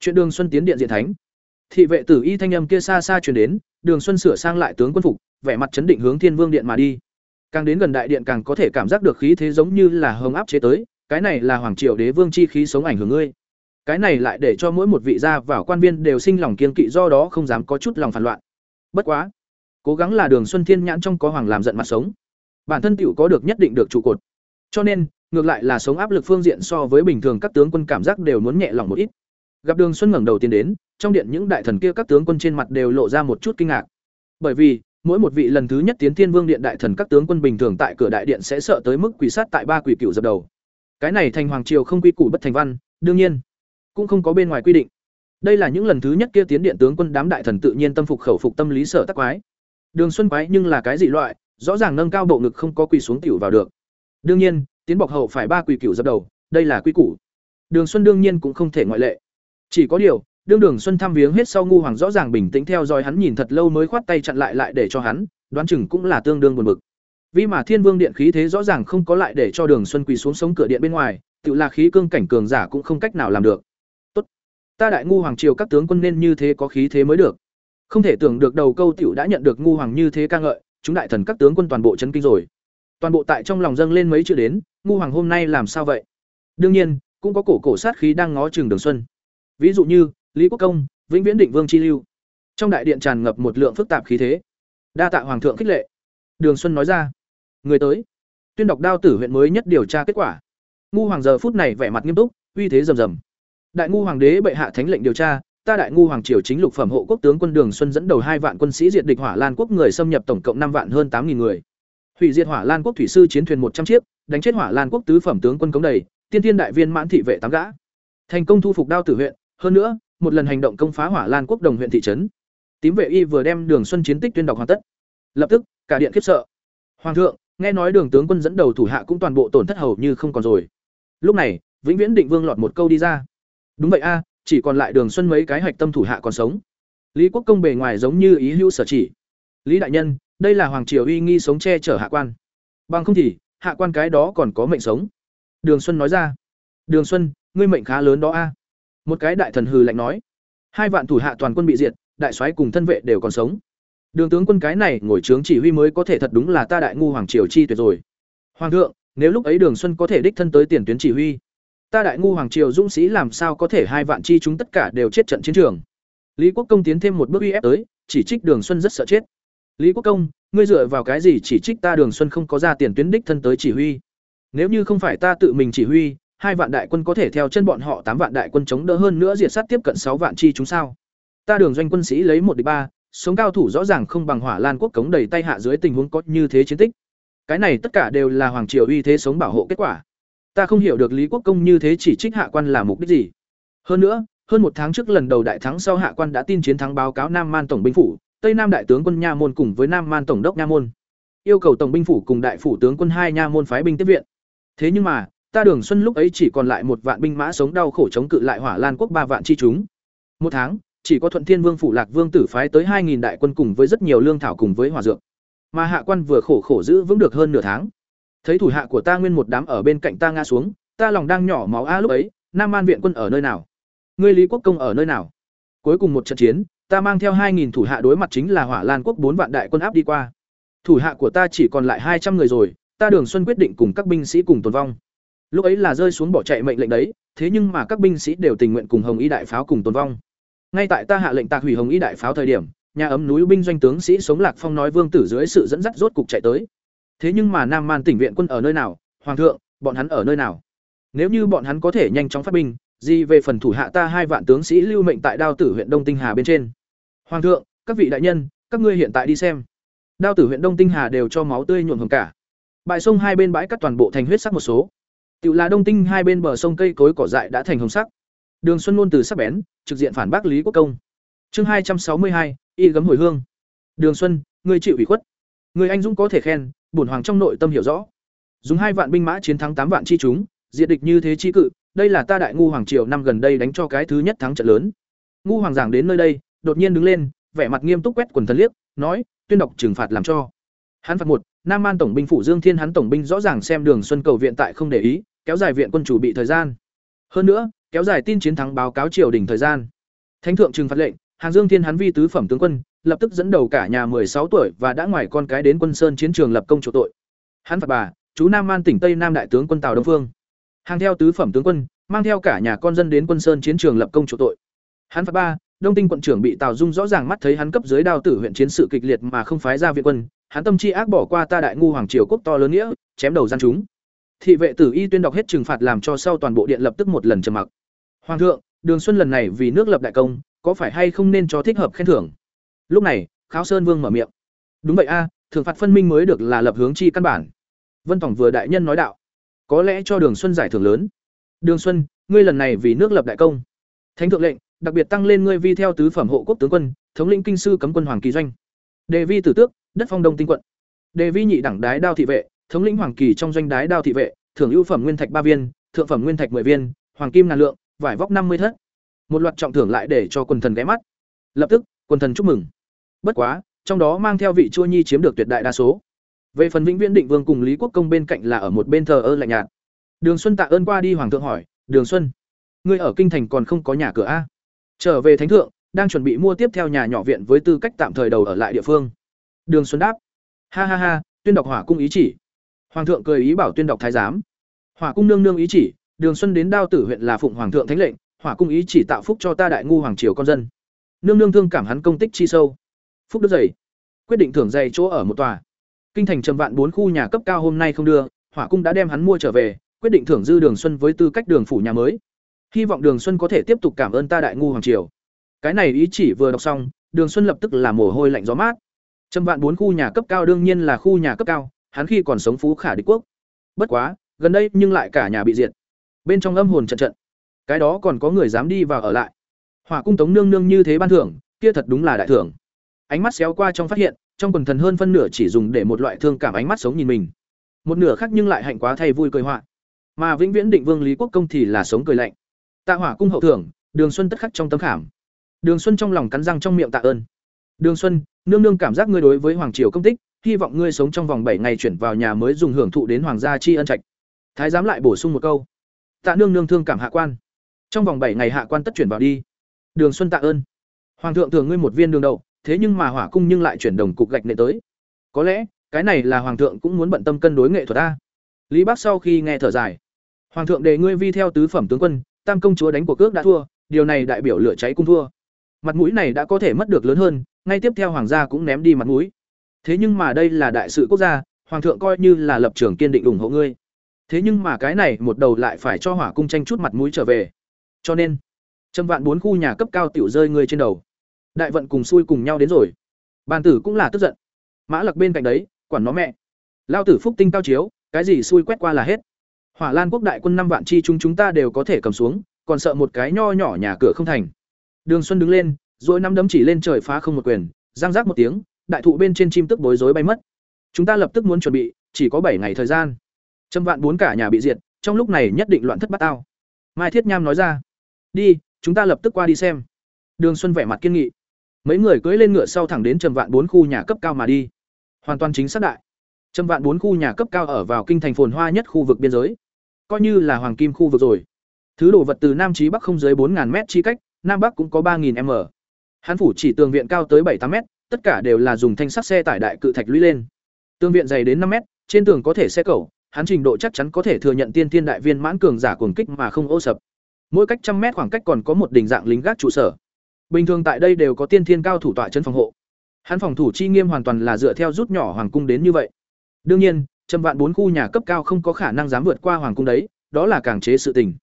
[SPEAKER 1] chuyện đường xuân tiến điện diện thánh. Thị vệ tử y thanh âm kia xa xa truyền đến, đường xuân sửa sang lại tướng quân phục, vẻ mặt chấn định hướng thiên vương điện mà đi. Càng đến gần đại điện càng có thể cảm giác được khí thế giống như là hồng áp chế tới, cái này là hoàng triều đế vương chi khí sống ảnh hưởng ngươi. Cái này lại để cho mỗi một vị gia vào quan viên đều sinh lòng kiên kỵ do đó không dám có chút lòng phản loạn. Bất quá, cố gắng là đường xuân thiên nhãn trong có hoàng làm giận mặt sống. Bản thân tựu có được nhất định được trụ cột. Cho nên, ngược lại là sống áp lực phương diện so với bình thường các tướng quân cảm giác đều muốn nhẹ lòng một ít gặp đường xuân ngẩng đầu tiến đến, trong điện những đại thần kia các tướng quân trên mặt đều lộ ra một chút kinh ngạc. Bởi vì, mỗi một vị lần thứ nhất tiến thiên vương điện đại thần các tướng quân bình thường tại cửa đại điện sẽ sợ tới mức quỷ sát tại ba quỷ cựu dập đầu. Cái này thành hoàng triều không quy củ bất thành văn, đương nhiên, cũng không có bên ngoài quy định. Đây là những lần thứ nhất kia tiến điện tướng quân đám đại thần tự nhiên tâm phục khẩu phục tâm lý sở tắc quái. Đường xuân quái nhưng là cái dị loại, rõ ràng nâng cao bộ ngực không có quỳ xuống tiểu vào được. Đương nhiên, tiến bọc hậu phải ba quỳ cựu dập đầu, đây là quy củ. Đường xuân đương nhiên cũng không thể ngoại lệ chỉ có điều, đương đường xuân thăm viếng hết sau ngu hoàng rõ ràng bình tĩnh theo dõi hắn nhìn thật lâu mới khoát tay chặn lại lại để cho hắn, đoán chừng cũng là tương đương buồn bực. Vì mà thiên vương điện khí thế rõ ràng không có lại để cho đường xuân quỳ xuống sống cửa điện bên ngoài, tự là khí cương cảnh cường giả cũng không cách nào làm được. Tốt. Ta đại ngu hoàng triều các tướng quân nên như thế có khí thế mới được. Không thể tưởng được đầu câu tiểu đã nhận được ngu hoàng như thế ca ngợi, chúng đại thần các tướng quân toàn bộ chấn kinh rồi. Toàn bộ tại trong lòng dâng lên mấy chữ đến, ngu hoàng hôm nay làm sao vậy? Đương nhiên, cũng có cổ cổ sát khí đang ngó chừng đường xuân ví dụ như, lý quốc công, vĩnh viễn định vương chi lưu. Trong đại điện tràn ngập một lượng phức tạp khí thế. Đa tạ hoàng thượng khích lệ. Đường xuân nói ra. Người tới. Tuyên đọc đao tử huyện mới nhất điều tra kết quả. Ngu hoàng giờ phút này vẻ mặt nghiêm túc, uy thế rầm rầm. Đại ngu hoàng đế bệ hạ thánh lệnh điều tra, ta đại ngu hoàng triều chính lục phẩm hộ quốc tướng quân đường xuân dẫn đầu hai vạn quân sĩ diệt địch hỏa lan quốc người xâm nhập tổng cộng năm vạn hơn tám nghìn người. Hủy diệt hỏa lan quốc thủy sư chiến thuyền một trăm chiếc, đánh chết hỏa lan quốc tứ phẩm tướng quân cống đầy, tiên thiên đại viên mãn thị vệ tám gã. Thành công thu phục đao tử huyện hơn nữa, một lần hành động công phá hỏa lan quốc đồng huyện thị trấn, tím vệ y vừa đem đường xuân chiến tích tuyên đọc hoàn tất. Lập tức, cả điện khiếp sợ. Hoàng thượng, nghe nói đường tướng quân dẫn đầu thủ hạ cũng toàn bộ tổn thất hầu như không còn rồi. Lúc này, vĩnh viễn định vương lọt một câu đi ra. Đúng vậy a, chỉ còn lại đường xuân mấy cái hạch tâm thủ hạ còn sống. Lý quốc công bề ngoài giống như ý hữu sở chỉ. Lý đại nhân, đây là hoàng triều uy nghi sống che chở hạ quan. Bằng không thì, hạ quan cái đó còn có mệnh sống. Đường xuân nói ra. Đường xuân, ngươi mệnh khá lớn đó a một cái đại thần hừ lạnh nói, hai vạn thủ hạ toàn quân bị diệt, đại soái cùng thân vệ đều còn sống. Đường tướng quân cái này ngồi trướng chỉ huy mới có thể thật đúng là ta đại ngu hoàng triều chi tuyệt rồi. Hoàng thượng, nếu lúc ấy đường xuân có thể đích thân tới tiền tuyến chỉ huy, ta đại ngu hoàng triều dũng sĩ làm sao có thể hai vạn chi chúng tất cả đều chết trận chiến trường? Lý quốc công tiến thêm một bước uy ép tới, chỉ trích đường xuân rất sợ chết. Lý quốc công, ngươi dựa vào cái gì chỉ trích ta đường xuân không có ra tiền tuyến đích thân tới chỉ huy? Nếu như không phải ta tự mình chỉ huy hai vạn đại quân có thể theo chân bọn họ, tám vạn đại quân chống đỡ hơn nữa diệt sát tiếp cận sáu vạn chi chúng sao? Ta đường doanh quân sĩ lấy một địch ba, sống cao thủ rõ ràng không bằng hỏa lan quốc cống đầy tay hạ dưới tình huống có như thế chiến tích. Cái này tất cả đều là hoàng triều uy thế sống bảo hộ kết quả. Ta không hiểu được lý quốc công như thế chỉ trích hạ quan là mục đích gì. Hơn nữa, hơn một tháng trước lần đầu đại thắng sau hạ quan đã tin chiến thắng báo cáo nam man tổng binh phủ, tây nam đại tướng quân nha môn cùng với nam man tổng đốc nha môn. Yêu cầu tổng binh phủ cùng đại phủ tướng quân hai nha môn phái binh tiếp viện. Thế nhưng mà ta Đường Xuân lúc ấy chỉ còn lại một vạn binh mã sống đau khổ chống cự lại Hỏa Lan quốc ba vạn chi chúng. Một tháng, chỉ có Thuận Thiên Vương phủ Lạc Vương tử phái tới 2000 đại quân cùng với rất nhiều lương thảo cùng với hỏa dược. Mà hạ quan vừa khổ khổ giữ vững được hơn nửa tháng. Thấy thủ hạ của ta nguyên một đám ở bên cạnh ta ngã xuống, ta lòng đang nhỏ máu a lúc ấy, Nam Man viện quân ở nơi nào? Ngươi Lý Quốc công ở nơi nào? Cuối cùng một trận chiến, ta mang theo 2000 thủ hạ đối mặt chính là Hỏa Lan quốc 4 vạn đại quân áp đi qua. Thủ hạ của ta chỉ còn lại 200 người rồi, ta Đường Xuân quyết định cùng các binh sĩ cùng tồn vong. Lúc ấy là rơi xuống bỏ chạy mệnh lệnh đấy, thế nhưng mà các binh sĩ đều tình nguyện cùng Hồng Y đại pháo cùng tồn vong. Ngay tại ta hạ lệnh tạc hủy Hồng Y đại pháo thời điểm, nhà ấm núi binh doanh tướng sĩ sống lạc phong nói vương tử dưới sự dẫn dắt rốt cục chạy tới. Thế nhưng mà Nam Man tỉnh viện quân ở nơi nào, hoàng thượng, bọn hắn ở nơi nào? Nếu như bọn hắn có thể nhanh chóng phát binh, gì về phần thủ hạ ta hai vạn tướng sĩ lưu mệnh tại Đao Tử huyện Đông Tinh Hà bên trên. Hoàng thượng, các vị đại nhân, các ngươi hiện tại đi xem. Đao Tử huyện Đông Tinh Hà đều cho máu tươi nhuộm hồng cả. Bãi sông hai bên bãi cắt toàn bộ thành huyết sắc một số. Tiểu là Đông Tinh hai bên bờ sông cây cối cỏ dại đã thành hồng sắc. Đường Xuân luôn từ sắc bén, trực diện phản bác Lý Quốc Công. Chương hai trăm sáu mươi hai, y gấm hồi hương. Đường Xuân, người chịu ủy khuất. Người anh dũng có thể khen, bổn hoàng trong nội tâm hiểu rõ. Dùng hai vạn binh mã chiến thắng tám vạn chi chúng, diệt địch như thế chi cự, đây là ta đại ngu hoàng triều năm gần đây đánh cho cái thứ nhất thắng trận lớn. Ngu hoàng giảng đến nơi đây, đột nhiên đứng lên, vẻ mặt nghiêm túc quét quần thần liếc, nói, tuyên đọc trừng phạt làm cho. Hắn phạt một, Nam an tổng binh phủ Dương Thiên hắn tổng binh rõ ràng xem Đường Xuân cầu viện tại không để ý, kéo dài viện quân chủ bị thời gian. Hơn nữa, kéo dài tin chiến thắng báo cáo triều đình thời gian. Thánh thượng trừng phạt lệnh, Hàng Dương Thiên hắn vi tứ phẩm tướng quân, lập tức dẫn đầu cả nhà sáu tuổi và đã ngoài con cái đến quân sơn chiến trường lập công chủ tội. Hắn phạt bà, chú Nam An tỉnh Tây Nam đại tướng quân Tào Đông Phương. Hàng theo tứ phẩm tướng quân, mang theo cả nhà con dân đến quân sơn chiến trường lập công chủ tội. Hắn phạt ba, Đông Tinh quận trưởng bị Tào Dung rõ ràng mắt thấy hắn cấp dưới đao tử huyện chiến sự kịch liệt mà không phái ra viện quân, hắn tâm chi ác bỏ qua ta đại ngu hoàng triều quốc to lớn nghĩa, chém đầu gian chúng. Thị vệ tử y tuyên đọc hết trừng phạt làm cho sau toàn bộ điện lập tức một lần trầm mặc. Hoàng thượng, Đường Xuân lần này vì nước lập đại công, có phải hay không nên cho thích hợp khen thưởng? Lúc này, Kháo Sơn Vương mở miệng. Đúng vậy a, à, thưởng phạt phân minh mới được là lập hướng chi căn bản. Vân Tổng vừa đại nhân nói đạo, có lẽ cho Đường Xuân giải thưởng lớn. Đường Xuân, ngươi lần này vì nước lập đại công. Thánh thượng lệnh, đặc biệt tăng lên ngươi vi theo tứ phẩm hộ quốc tướng quân, thống lĩnh kinh sư cấm quân hoàng kỳ doanh. Đề vi tử tước, đất phong đông tinh quận. Đề vi nhị đẳng đái đao thị vệ, thống lĩnh hoàng kỳ trong doanh đái đao thị vệ, thưởng ưu phẩm nguyên thạch ba viên, thượng phẩm nguyên thạch 10 viên, hoàng kim ngàn lượng, vải vóc năm mươi thất. Một loạt trọng thưởng lại để cho quần thần ghé mắt. Lập tức, quần thần chúc mừng. Bất quá, trong đó mang theo vị chua nhi chiếm được tuyệt đại đa số. Về phần Vĩnh Viễn Định Vương cùng Lý Quốc Công bên cạnh là ở một bên thờ ơ lạnh nhạt. Đường Xuân tạ ơn qua đi hoàng thượng hỏi, "Đường Xuân, ngươi ở kinh thành còn không có nhà cửa a?" Trở về thánh thượng, đang chuẩn bị mua tiếp theo nhà nhỏ viện với tư cách tạm thời đầu ở lại địa phương. Đường Xuân đáp, "Ha ha ha, tuyên đọc hỏa cung ý chỉ." Hoàng thượng cười ý bảo tuyên đọc thái giám. Hỏa cung nương nương ý chỉ, Đường Xuân đến Đao Tử huyện là phụng hoàng thượng thánh lệnh, hỏa cung ý chỉ tạo phúc cho ta đại ngu hoàng triều con dân. Nương nương thương cảm hắn công tích chi sâu. Phúc đức dày, quyết định thưởng dày chỗ ở một tòa. Kinh thành trầm vạn bốn khu nhà cấp cao hôm nay không đưa, hỏa cung đã đem hắn mua trở về, quyết định thưởng dư Đường Xuân với tư cách đường phủ nhà mới. Hy vọng Đường Xuân có thể tiếp tục cảm ơn ta đại ngu hoàng triều. Cái này ý chỉ vừa đọc xong, Đường Xuân lập tức là mồ hôi lạnh gió mát. Trầm vạn bốn khu nhà cấp cao đương nhiên là khu nhà cấp cao, hắn khi còn sống phú khả địch quốc. Bất quá, gần đây nhưng lại cả nhà bị diệt. Bên trong âm hồn trận trận, cái đó còn có người dám đi vào ở lại. Hỏa cung tống nương nương như thế ban thưởng, kia thật đúng là đại thưởng. Ánh mắt xéo qua trong phát hiện, trong quần thần hơn phân nửa chỉ dùng để một loại thương cảm ánh mắt sống nhìn mình. Một nửa khác nhưng lại hạnh quá thay vui cười họa. Mà vĩnh viễn định vương Lý Quốc công thì là sống cười lạnh. Tạ Hỏa cung hậu thưởng, Đường Xuân tất khắc trong tấm khảm. Đường Xuân trong lòng cắn răng trong miệng tạ ơn. Đường Xuân, nương nương cảm giác ngươi đối với hoàng triều công tích, hy vọng ngươi sống trong vòng bảy ngày chuyển vào nhà mới dùng hưởng thụ đến hoàng gia tri ân trạch. Thái giám lại bổ sung một câu. Tạ nương nương thương cảm hạ quan. Trong vòng bảy ngày hạ quan tất chuyển vào đi. Đường Xuân tạ ơn. Hoàng thượng thường ngươi một viên đường đậu, thế nhưng mà hỏa cung nhưng lại chuyển đồng cục gạch nệ tới. Có lẽ, cái này là hoàng thượng cũng muốn bận tâm cân đối nghệ thuật a. Lý bác sau khi nghe thở dài, hoàng thượng đề ngươi vi theo tứ phẩm tướng quân, tam công chúa đánh cuộc cước đã thua, điều này đại biểu lửa cháy cung thua. Mặt mũi này đã có thể mất được lớn hơn, ngay tiếp theo hoàng gia cũng ném đi mặt mũi. Thế nhưng mà đây là đại sự quốc gia, hoàng thượng coi như là lập trường kiên định ủng hộ ngươi. Thế nhưng mà cái này một đầu lại phải cho hỏa cung tranh chút mặt mũi trở về. Cho nên, trăm vạn bốn khu nhà cấp cao tiểu rơi ngươi trên đầu. Đại vận cùng xui cùng nhau đến rồi. Bàn tử cũng là tức giận. Mã Lặc bên cạnh đấy, quản nó mẹ. Lao tử phúc tinh cao chiếu, cái gì xui quét qua là hết. Hỏa Lan quốc đại quân năm vạn chi chúng chúng ta đều có thể cầm xuống, còn sợ một cái nho nhỏ nhà cửa không thành. Đường Xuân đứng lên, rồi năm đấm chỉ lên trời phá không một quyền, răng rác một tiếng, đại thụ bên trên chim tức bối rối bay mất. Chúng ta lập tức muốn chuẩn bị, chỉ có bảy ngày thời gian. Trăm vạn bốn cả nhà bị diệt, trong lúc này nhất định loạn thất bát tao. Mai thiết nham nói ra đi chúng ta lập tức qua đi xem. Đường xuân vẻ mặt kiên nghị. Mấy người cưỡi lên ngựa sau thẳng đến trầm vạn bốn khu nhà cấp cao mà đi. Hoàn toàn chính xác đại. Trầm vạn bốn khu nhà cấp cao ở vào kinh thành phồn hoa nhất khu vực biên giới. Coi như là hoàng kim khu vực rồi. Thứ đồ vật từ nam chí bắc không dưới bốn m chi cách nam bắc cũng có ba m. Hán phủ chỉ tường viện cao tới bảy tám m tất cả đều là dùng thanh sắt xe tải đại cự thạch lũy lên. Tương viện dày đến năm m trên tường có thể xe cẩu. hắn trình độ chắc chắn có thể thừa nhận tiên thiên đại viên mãn cường giả cuồng kích mà không ô sập. Mỗi cách trăm mét khoảng cách còn có một đỉnh dạng lính gác trụ sở. Bình thường tại đây đều có tiên thiên cao thủ tọa trấn phòng hộ. Hắn phòng thủ chi nghiêm hoàn toàn là dựa theo rút nhỏ hoàng cung đến như vậy. Đương nhiên, trăm vạn bốn khu nhà cấp cao không có khả năng dám vượt qua hoàng cung đấy, đó là càng chế sự tình.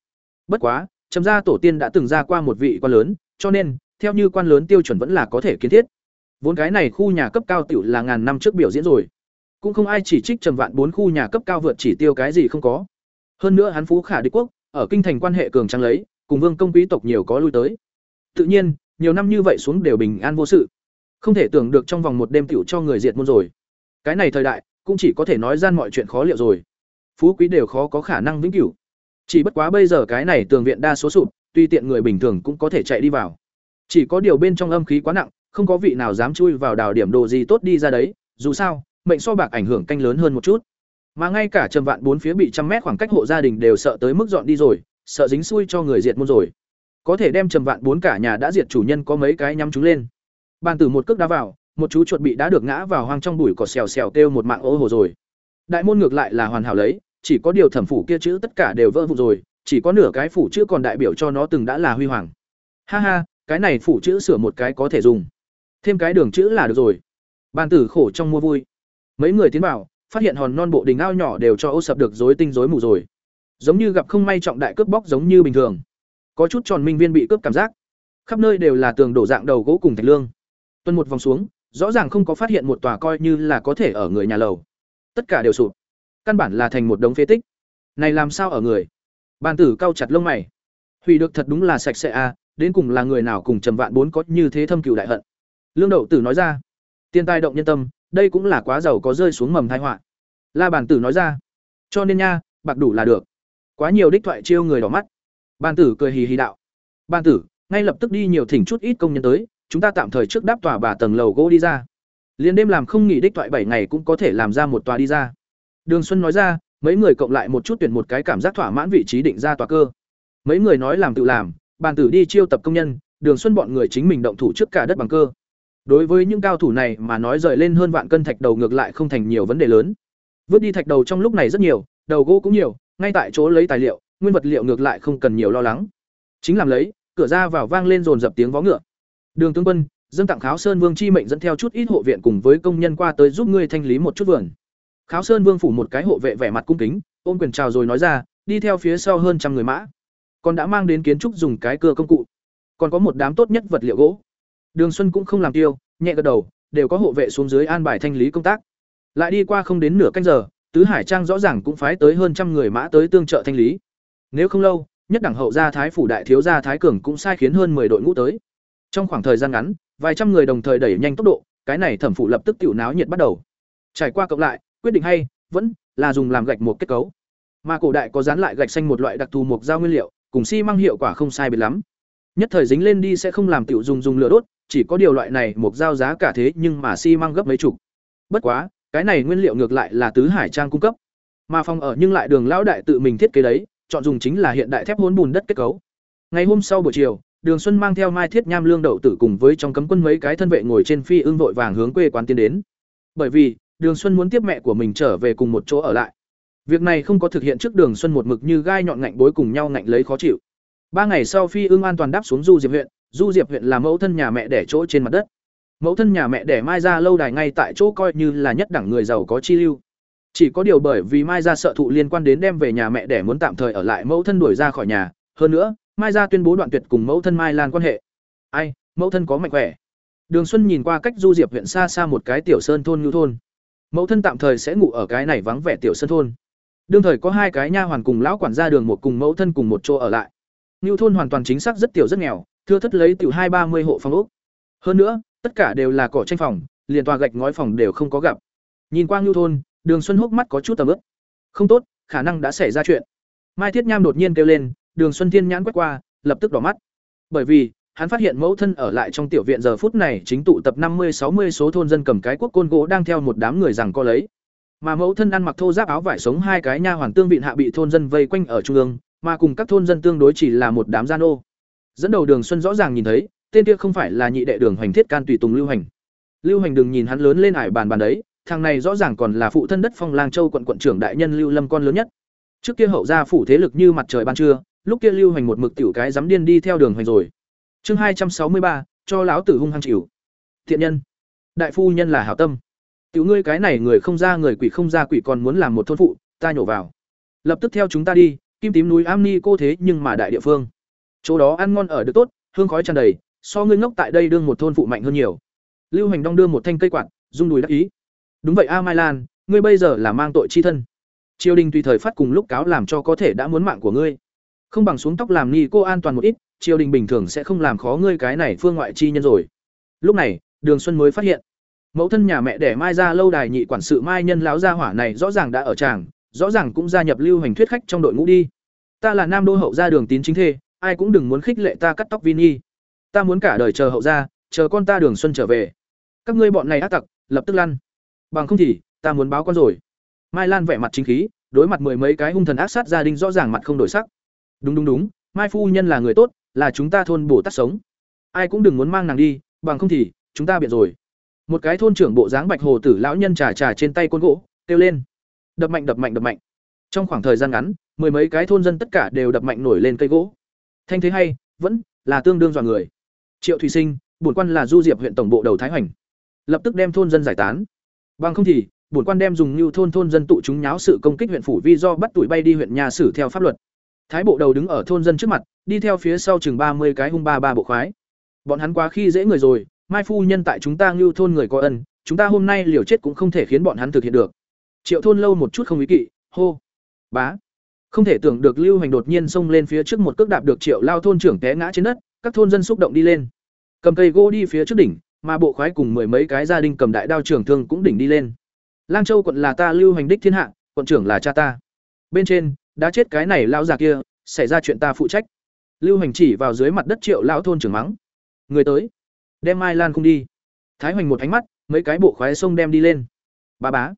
[SPEAKER 1] Bất quá, trăm gia tổ tiên đã từng ra qua một vị quan lớn, cho nên, theo như quan lớn tiêu chuẩn vẫn là có thể kiến thiết vốn cái này khu nhà cấp cao tiểu là ngàn năm trước biểu diễn rồi. Cũng không ai chỉ trích trầm vạn bốn khu nhà cấp cao vượt chỉ tiêu cái gì không có. Hơn nữa hắn phú khả đế quốc, ở kinh thành quan hệ cường trang lấy, cùng vương công quý tộc nhiều có lui tới. Tự nhiên, nhiều năm như vậy xuống đều bình an vô sự. Không thể tưởng được trong vòng một đêm tiểu cho người diệt môn rồi. Cái này thời đại, cũng chỉ có thể nói gian mọi chuyện khó liệu rồi. Phú quý đều khó có khả năng vĩnh cửu. Chỉ bất quá bây giờ cái này tường viện đa số sụp, tuy tiện người bình thường cũng có thể chạy đi vào. Chỉ có điều bên trong âm khí quá nặng không có vị nào dám chui vào đào điểm đồ gì tốt đi ra đấy, dù sao, mệnh so bạc ảnh hưởng canh lớn hơn một chút. Mà ngay cả trầm vạn bốn phía bị trăm mét khoảng cách hộ gia đình đều sợ tới mức dọn đi rồi, sợ dính xui cho người diệt môn rồi. Có thể đem trầm vạn bốn cả nhà đã diệt chủ nhân có mấy cái nhắm chúng lên. Bàn tử một cước đá vào, một chú chuột bị đã được ngã vào hoang trong bụi cỏ xèo xèo kêu một mạng ô hồ rồi. Đại môn ngược lại là hoàn hảo lấy, chỉ có điều thẩm phủ kia chữ tất cả đều vỡ vụn rồi, chỉ có nửa cái phủ chữ còn đại biểu cho nó từng đã là huy hoàng. Ha ha, cái này phủ chữ sửa một cái có thể dùng thêm cái đường chữ là được rồi. Bàn tử khổ trong mua vui. Mấy người tiến vào, phát hiện hòn non bộ đình ao nhỏ đều cho ô sập được rối tinh rối mù rồi. Giống như gặp không may trọng đại cướp bóc giống như bình thường. Có chút tròn minh viên bị cướp cảm giác. Khắp nơi đều là tường đổ dạng đầu gỗ cùng thạch lương. Tuần một vòng xuống, rõ ràng không có phát hiện một tòa coi như là có thể ở người nhà lầu. Tất cả đều sụp. Căn bản là thành một đống phế tích. Này làm sao ở người? Bàn tử cau chặt lông mày. Hủy được thật đúng là sạch sẽ à đến cùng là người nào cùng trầm vạn bốn có như thế thâm cửu đại hận? Lương đậu tử nói ra, tiên tai động nhân tâm, đây cũng là quá giàu có rơi xuống mầm tai họa. La bàn tử nói ra, cho nên nha, bạc đủ là được. Quá nhiều đích thoại chiêu người đỏ mắt. Bàn tử cười hì hì đạo, bàn tử, ngay lập tức đi nhiều thỉnh chút ít công nhân tới, chúng ta tạm thời trước đáp tòa bà tầng lầu gỗ đi ra. Liên đêm làm không nghỉ đích thoại bảy ngày cũng có thể làm ra một tòa đi ra. Đường xuân nói ra, mấy người cộng lại một chút tuyển một cái cảm giác thỏa mãn vị trí định ra tòa cơ. Mấy người nói làm tự làm, bàn tử đi chiêu tập công nhân, đường xuân bọn người chính mình động thủ trước cả đất bằng cơ đối với những cao thủ này mà nói rời lên hơn vạn cân thạch đầu ngược lại không thành nhiều vấn đề lớn. Vứt đi thạch đầu trong lúc này rất nhiều, đầu gỗ cũng nhiều, ngay tại chỗ lấy tài liệu, nguyên vật liệu ngược lại không cần nhiều lo lắng. Chính làm lấy, cửa ra vào vang lên dồn dập tiếng vó ngựa. Đường tướng quân dân tặng kháo sơn vương chi mệnh dẫn theo chút ít hộ viện cùng với công nhân qua tới giúp ngươi thanh lý một chút vườn. Kháo sơn vương phủ một cái hộ vệ vẻ mặt cung kính, ôm quyền chào rồi nói ra, đi theo phía sau hơn trăm người mã. Còn đã mang đến kiến trúc dùng cái cưa công cụ. Còn có một đám tốt nhất vật liệu gỗ đường xuân cũng không làm tiêu, nhẹ gật đầu, đều có hộ vệ xuống dưới an bài thanh lý công tác. Lại đi qua không đến nửa canh giờ, tứ hải trang rõ ràng cũng phái tới hơn trăm người mã tới tương trợ thanh lý. Nếu không lâu, nhất đẳng hậu gia thái phủ đại thiếu gia thái cường cũng sai khiến hơn 10 đội ngũ tới. Trong khoảng thời gian ngắn, vài trăm người đồng thời đẩy nhanh tốc độ, cái này thẩm phủ lập tức tiểu náo nhiệt bắt đầu. Trải qua cộng lại, quyết định hay, vẫn là dùng làm gạch một kết cấu. Mà cổ đại có dán lại gạch xanh một loại đặc thù mục giao nguyên liệu, cùng xi măng hiệu quả không sai biệt lắm nhất thời dính lên đi sẽ không làm tiểu dùng dùng lửa đốt, chỉ có điều loại này mục giao giá cả thế nhưng mà xi măng gấp mấy chục. Bất quá, cái này nguyên liệu ngược lại là tứ hải trang cung cấp. Mà phòng ở nhưng lại đường lão đại tự mình thiết kế đấy, chọn dùng chính là hiện đại thép hỗn bùn đất kết cấu. Ngày hôm sau buổi chiều, đường xuân mang theo mai thiết nham lương đậu tử cùng với trong cấm quân mấy cái thân vệ ngồi trên phi ưng vội vàng hướng quê quán tiến đến. Bởi vì, đường xuân muốn tiếp mẹ của mình trở về cùng một chỗ ở lại. Việc này không có thực hiện trước đường xuân một mực như gai nhọn ngạnh bối cùng nhau ngạnh lấy khó chịu ba ngày sau phi ưng an toàn đáp xuống du diệp huyện, du diệp huyện là mẫu thân nhà mẹ đẻ chỗ trên mặt đất. Mẫu thân nhà mẹ đẻ mai ra lâu đài ngay tại chỗ coi như là nhất đẳng người giàu có chi lưu. Chỉ có điều bởi vì mai ra sợ thụ liên quan đến đem về nhà mẹ đẻ muốn tạm thời ở lại mẫu thân đuổi ra khỏi nhà, hơn nữa, mai ra tuyên bố đoạn tuyệt cùng mẫu thân mai lan quan hệ. Ai, mẫu thân có mạnh khỏe. Đường xuân nhìn qua cách du diệp huyện xa xa một cái tiểu sơn thôn ngưu thôn. Mẫu thân tạm thời sẽ ngủ ở cái này vắng vẻ tiểu sơn thôn. Đương thời có hai cái nha hoàn cùng lão quản gia đường một cùng mẫu thân cùng một chỗ ở lại. Nưu thôn hoàn toàn chính xác rất tiểu rất nghèo, thưa thất lấy tiểu hai ba mươi hộ phòng ốc. Hơn nữa, tất cả đều là cỏ tranh phòng, liền tòa gạch ngói phòng đều không có gặp. Nhìn qua Nưu thôn, đường xuân hốc mắt có chút tầm ướt. không tốt, khả năng đã xảy ra chuyện. Mai thiết nham đột nhiên kêu lên, đường xuân thiên nhãn quét qua, lập tức đỏ mắt. Bởi vì, hắn phát hiện mẫu thân ở lại trong tiểu viện giờ phút này chính tụ tập năm mươi, sáu mươi số thôn dân cầm cái quốc côn gỗ đang theo một đám người rằng co lấy. Mà mẫu thân ăn mặc thô giáp áo vải sống hai cái nha hoàn tương vịn hạ bị thôn dân vây quanh ở trung ương mà cùng các thôn dân tương đối chỉ là một đám gian ô. Dẫn đầu đường xuân rõ ràng nhìn thấy, tên kia không phải là nhị đệ đường hoành thiết can tùy tùng lưu hành. Lưu hành đừng nhìn hắn lớn lên ải bàn bàn đấy, thằng này rõ ràng còn là phụ thân đất phong lang châu quận quận trưởng đại nhân lưu lâm con lớn nhất. Trước kia hậu gia phủ thế lực như mặt trời ban trưa, lúc kia lưu hành một mực tiểu cái dám điên đi theo đường hoành rồi. Chương hai trăm sáu mươi ba, cho lão tử hung hăng chịu. Thiện nhân. Đại phu nhân là hảo tâm. Tiểu ngươi cái này người không ra người quỷ không ra quỷ còn muốn làm một thôn phụ, ta nhổ vào. Lập tức theo chúng ta đi kim tím núi am ni cô thế nhưng mà đại địa phương. Chỗ đó ăn ngon ở được tốt, hương khói tràn đầy, so ngươi ngốc tại đây đương một thôn phụ mạnh hơn nhiều. Lưu hành đong đưa một thanh cây quạt, rung đùi đắc ý. Đúng vậy a mai lan, ngươi bây giờ là mang tội chi thân. Triều đình tùy thời phát cùng lúc cáo làm cho có thể đã muốn mạng của ngươi. Không bằng xuống tóc làm ni cô an toàn một ít, triều đình bình thường sẽ không làm khó ngươi cái này phương ngoại chi nhân rồi. Lúc này, đường xuân mới phát hiện. Mẫu thân nhà mẹ đẻ mai ra lâu đài nhị quản sự mai nhân láo gia hỏa này rõ ràng đã ở tràng rõ ràng cũng gia nhập lưu hành thuyết khách trong đội ngũ đi. Ta là nam đô hậu gia đường tín chính thê, ai cũng đừng muốn khích lệ ta cắt tóc vini. Ta muốn cả đời chờ hậu gia, chờ con ta đường xuân trở về. Các ngươi bọn này ác tặc, lập tức lăn. Bằng không thì, ta muốn báo con rồi. Mai lan vẻ mặt chính khí, đối mặt mười mấy cái hung thần ác sát gia đình rõ ràng mặt không đổi sắc. Đúng đúng đúng, mai phu nhân là người tốt, là chúng ta thôn bổ tát sống. Ai cũng đừng muốn mang nàng đi, bằng không thì, chúng ta biện rồi. Một cái thôn trưởng bộ dáng bạch hồ tử lão nhân trà trà trên tay côn gỗ, kêu lên đập mạnh đập mạnh đập mạnh. Trong khoảng thời gian ngắn, mười mấy cái thôn dân tất cả đều đập mạnh nổi lên cây gỗ. Thanh thế hay, vẫn là tương đương dọa người. Triệu thủy sinh, bổn quan là du diệp huyện tổng bộ đầu thái hoành. Lập tức đem thôn dân giải tán. Bằng không thì, bổn quan đem dùng như thôn thôn dân tụ chúng nháo sự công kích huyện phủ vi do bắt tuổi bay đi huyện nhà xử theo pháp luật. Thái bộ đầu đứng ở thôn dân trước mặt, đi theo phía sau chừng ba mươi cái hung ba ba bộ khoái. Bọn hắn quá khi dễ người rồi, mai phu nhân tại chúng ta ngưu thôn người có ân, chúng ta hôm nay liều chết cũng không thể khiến bọn hắn thực hiện được triệu thôn lâu một chút không ý kỵ, hô. Bá. Không thể tưởng được lưu hành đột nhiên xông lên phía trước một cước đạp được triệu lao thôn trưởng té ngã trên đất, các thôn dân xúc động đi lên. Cầm cây gỗ đi phía trước đỉnh, mà bộ khoái cùng mười mấy cái gia đình cầm đại đao trưởng thương cũng đỉnh đi lên. Lang châu quận là ta, lưu hành đích thiên hạ, quận trưởng là cha ta. Bên trên, đã chết cái này lao già kia, xảy ra chuyện ta phụ trách. Lưu hành chỉ vào dưới mặt đất triệu lão thôn trưởng mắng. Người tới. Đem mai lan không đi. Thái hoành một ánh mắt, mấy cái bộ khoái sông đem đi lên. Ba bá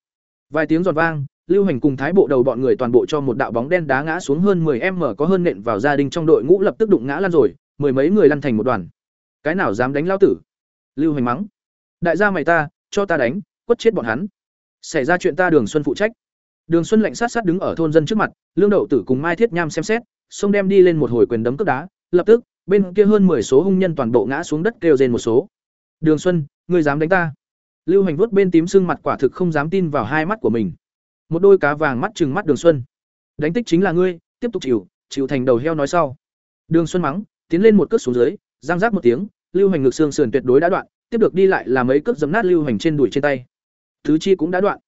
[SPEAKER 1] vài tiếng giòn vang, lưu hành cùng thái bộ đầu bọn người toàn bộ cho một đạo bóng đen đá ngã xuống hơn 10 m có hơn nện vào gia đình trong đội ngũ lập tức đụng ngã lăn rồi, mười mấy người lăn thành một đoàn. Cái nào dám đánh lao tử? Lưu hành mắng. Đại gia mày ta, cho ta đánh, quất chết bọn hắn. Xảy ra chuyện ta đường xuân phụ trách. Đường xuân lạnh sát sát đứng ở thôn dân trước mặt, lương đậu tử cùng mai thiết nham xem xét, xông đem đi lên một hồi quyền đấm cướp đá, lập tức, bên kia hơn 10 số hung nhân toàn bộ ngã xuống đất kêu rên một số. Đường xuân, ngươi dám đánh ta? Lưu hành vuốt bên tím sưng mặt quả thực không dám tin vào hai mắt của mình. Một đôi cá vàng mắt trừng mắt đường xuân. Đánh tích chính là ngươi, tiếp tục chịu chịu thành đầu heo nói sau. Đường xuân mắng, tiến lên một cước xuống dưới giang rác một tiếng, lưu hành ngực xương sườn tuyệt đối đã đoạn, tiếp được đi lại là mấy cước giấm nát lưu hành trên đùi trên tay. Thứ chi cũng đã đoạn.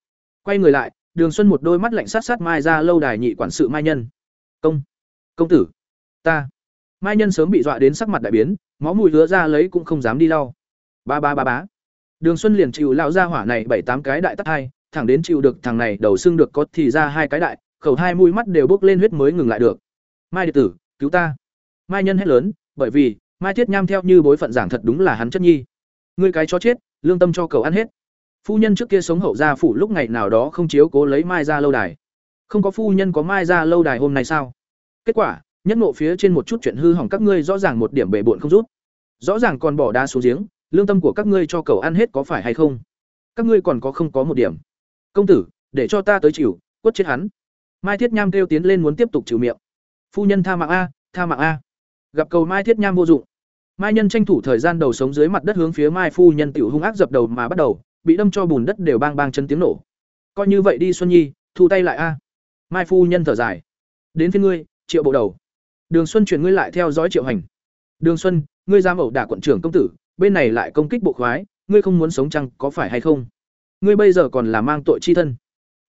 [SPEAKER 1] Quay người lại, đường xuân một đôi mắt lạnh sát sát mai ra lâu đài nhị quản sự mai nhân. Công công tử, ta. Mai nhân sớm bị dọa đến sắc mặt đại biến, máu mùi hứa ra lấy cũng không dám đi lau. Ba ba ba bá đường xuân liền chịu lão ra hỏa này bảy tám cái đại tát hai, thẳng đến chịu được thằng này đầu xương được có thì ra hai cái đại, khẩu hai mũi mắt đều bốc lên huyết mới ngừng lại được. Mai đệ tử, cứu ta. Mai nhân hét lớn, bởi vì, mai thiết nham theo như bối phận giảng thật đúng là hắn chất nhi. Ngươi cái cho chết, lương tâm cho cầu ăn hết. Phu nhân trước kia sống hậu gia phủ lúc ngày nào đó không chiếu cố lấy mai gia lâu đài. Không có phu nhân có mai gia lâu đài hôm nay sao? Kết quả, nhất nộ phía trên một chút chuyện hư hỏng các ngươi rõ ràng một điểm bể bộn không rút. Rõ ràng còn bỏ đá xuống giếng lương tâm của các ngươi cho cầu ăn hết có phải hay không? Các ngươi còn có không có một điểm? Công tử, để cho ta tới chịu, quất chết hắn. Mai thiết nham kêu tiến lên muốn tiếp tục chịu miệng. Phu nhân tha mạng a, tha mạng a. Gặp cầu mai thiết nham vô dụng. Mai nhân tranh thủ thời gian đầu sống dưới mặt đất hướng phía mai phu nhân tiểu hung ác dập đầu mà bắt đầu, bị đâm cho bùn đất đều bang bang chân tiếng nổ. Coi như vậy đi xuân nhi, thu tay lại a. Mai phu nhân thở dài. Đến phía ngươi, triệu bộ đầu. Đường xuân chuyển ngươi lại theo dõi triệu hành. Đường xuân, ngươi giam ẩu đả quận trưởng công tử bên này lại công kích bộ khoái, ngươi không muốn sống chăng, có phải hay không? Ngươi bây giờ còn là mang tội chi thân.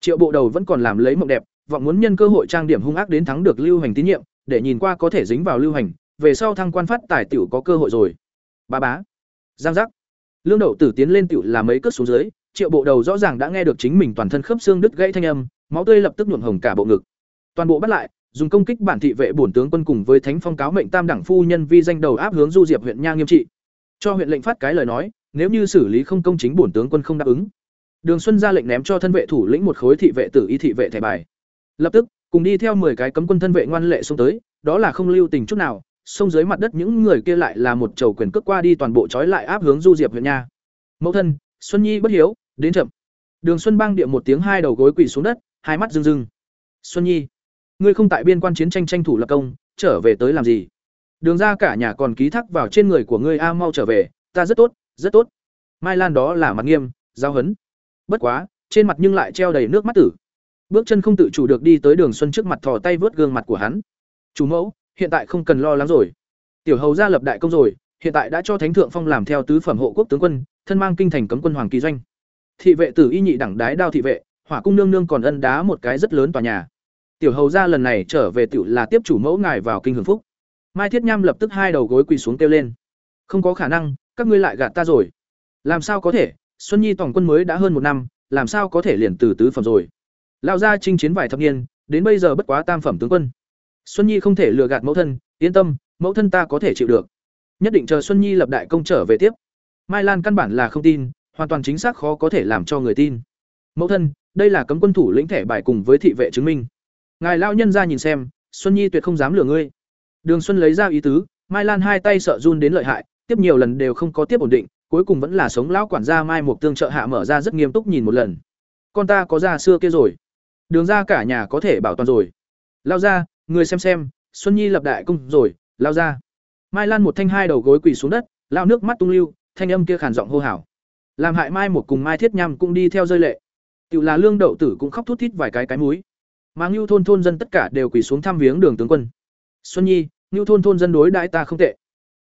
[SPEAKER 1] Triệu bộ đầu vẫn còn làm lấy mộng đẹp, vọng muốn nhân cơ hội trang điểm hung ác đến thắng được lưu hành tín nhiệm, để nhìn qua có thể dính vào lưu hành, về sau thăng quan phát tài tiểu có cơ hội rồi. Ba bá. Giang giác. Lương đậu tử tiến lên tiểu là mấy cất xuống dưới, triệu bộ đầu rõ ràng đã nghe được chính mình toàn thân khớp xương đứt gãy thanh âm, máu tươi lập tức nhuộm hồng cả bộ ngực. Toàn bộ bắt lại, dùng công kích bản thị vệ bổn tướng quân cùng với thánh phong cáo mệnh tam đẳng phu nhân vi danh đầu áp hướng du diệp huyện nha nghiêm trị cho huyện lệnh phát cái lời nói, nếu như xử lý không công chính bổn tướng quân không đáp ứng. Đường xuân ra lệnh ném cho thân vệ thủ lĩnh một khối thị vệ tử y thị vệ thẻ bài. Lập tức, cùng đi theo 10 cái cấm quân thân vệ ngoan lệ xông tới, đó là không lưu tình chút nào xông dưới mặt đất những người kia lại là một chầu quyền cước qua đi toàn bộ trói lại áp hướng du diệp huyện nha. Mẫu thân, xuân nhi bất hiếu, đến chậm. Đường xuân bang địa một tiếng hai đầu gối quỳ xuống đất, hai mắt rưng rưng. Xuân nhi, ngươi không tại biên quan chiến tranh tranh thủ lập công, trở về tới làm gì? Đường ra cả nhà còn ký thác vào trên người của ngươi a mau trở về, ta rất tốt rất tốt. Mai lan đó là mặt nghiêm, giao hấn. Bất quá, trên mặt nhưng lại treo đầy nước mắt tử. Bước chân không tự chủ được đi tới đường xuân trước mặt thò tay vớt gương mặt của hắn. Chủ mẫu, hiện tại không cần lo lắng rồi. Tiểu hầu gia lập đại công rồi, hiện tại đã cho thánh thượng phong làm theo tứ phẩm hộ quốc tướng quân, thân mang kinh thành cấm quân hoàng kỳ doanh. Thị vệ tử y nhị đẳng đái đao thị vệ, hỏa cung nương nương còn ân đá một cái rất lớn tòa nhà. Tiểu hầu gia lần này trở về tiểu là tiếp chủ mẫu ngài vào kinh hưởng phúc mai thiết nham lập tức hai đầu gối quỳ xuống kêu lên. Không có khả năng, các ngươi lại gạt ta rồi. Làm sao có thể? Xuân nhi tổng quân mới đã hơn một năm, làm sao có thể liền từ tứ phẩm rồi? Lao ra chinh chiến vài thập niên, đến bây giờ bất quá tam phẩm tướng quân. Xuân nhi không thể lừa gạt mẫu thân, yên tâm, mẫu thân ta có thể chịu được. Nhất định chờ xuân nhi lập đại công trở về tiếp. Mai lan căn bản là không tin, hoàn toàn chính xác khó có thể làm cho người tin. Mẫu thân, đây là cấm quân thủ lĩnh thẻ bài cùng với thị vệ chứng minh. Ngài lão nhân ra nhìn xem, xuân nhi tuyệt không dám lừa ngươi đường xuân lấy ra ý tứ, mai lan hai tay sợ run đến lợi hại, tiếp nhiều lần đều không có tiếp ổn định, cuối cùng vẫn là sống lão quản gia mai một tương trợ hạ mở ra rất nghiêm túc nhìn một lần. Con ta có ra xưa kia rồi. Đường ra cả nhà có thể bảo toàn rồi. Lao ra, người xem xem, xuân nhi lập đại công rồi, lao ra. Mai lan một thanh hai đầu gối quỳ xuống đất, lao nước mắt tung lưu, thanh âm kia khàn giọng hô hào. Làm hại mai một cùng mai thiết Nham cũng đi theo rơi lệ. Tiểu là lương đậu tử cũng khóc thút thít vài cái cái mũi. mà ngưu thôn thôn dân tất cả đều quỳ xuống thăm viếng đường tướng quân. Xuân nhi ngưu thôn thôn dân đối đãi ta không tệ.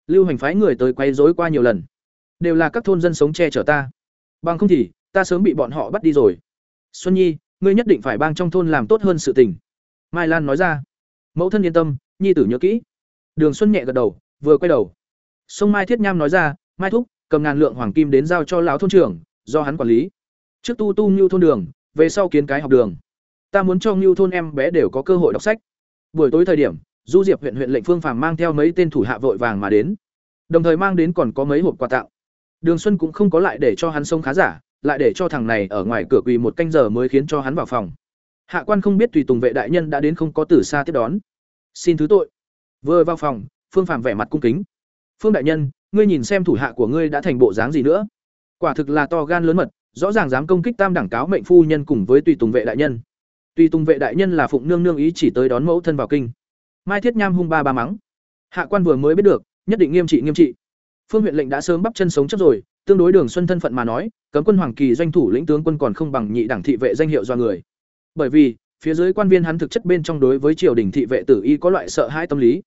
[SPEAKER 1] Lưu hành phái người tới quay rối qua nhiều lần. Đều là các thôn dân sống che chở ta. Bằng không thì, ta sớm bị bọn họ bắt đi rồi. Xuân nhi, ngươi nhất định phải bang trong thôn làm tốt hơn sự tình. Mai lan nói ra. Mẫu thân yên tâm, nhi tử nhớ kỹ. Đường xuân nhẹ gật đầu, vừa quay đầu. Sông mai thiết nham nói ra, mai thúc, cầm ngàn lượng hoàng kim đến giao cho lão thôn trưởng, do hắn quản lý. Trước tu tu ngưu thôn đường, về sau kiến cái học đường. Ta muốn cho ngưu thôn em bé đều có cơ hội đọc sách. Buổi tối thời điểm du diệp huyện huyện lệnh phương phàm mang theo mấy tên thủ hạ vội vàng mà đến. Đồng thời mang đến còn có mấy hộp quà tặng. Đường xuân cũng không có lại để cho hắn sông khá giả, lại để cho thằng này ở ngoài cửa quỳ một canh giờ mới khiến cho hắn vào phòng. Hạ quan không biết tùy tùng vệ đại nhân đã đến không có từ xa tiếp đón. Xin thứ tội. Vừa vào phòng, phương phàm vẻ mặt cung kính. Phương đại nhân, ngươi nhìn xem thủ hạ của ngươi đã thành bộ dáng gì nữa. Quả thực là to gan lớn mật, rõ ràng dám công kích tam đẳng cáo mệnh phu nhân cùng với tùy tùng vệ đại nhân. Tùy tùng vệ đại nhân là phụng nương nương ý chỉ tới đón mẫu thân vào kinh mai thiết nham hung ba ba mắng. Hạ quan vừa mới biết được, nhất định nghiêm trị nghiêm trị. Phương huyện lệnh đã sớm bắp chân sống chấp rồi, tương đối đường xuân thân phận mà nói, cấm quân hoàng kỳ doanh thủ lĩnh tướng quân còn không bằng nhị đẳng thị vệ danh hiệu do người. Bởi vì, phía dưới quan viên hắn thực chất bên trong đối với triều đình thị vệ tử y có loại sợ hãi tâm lý.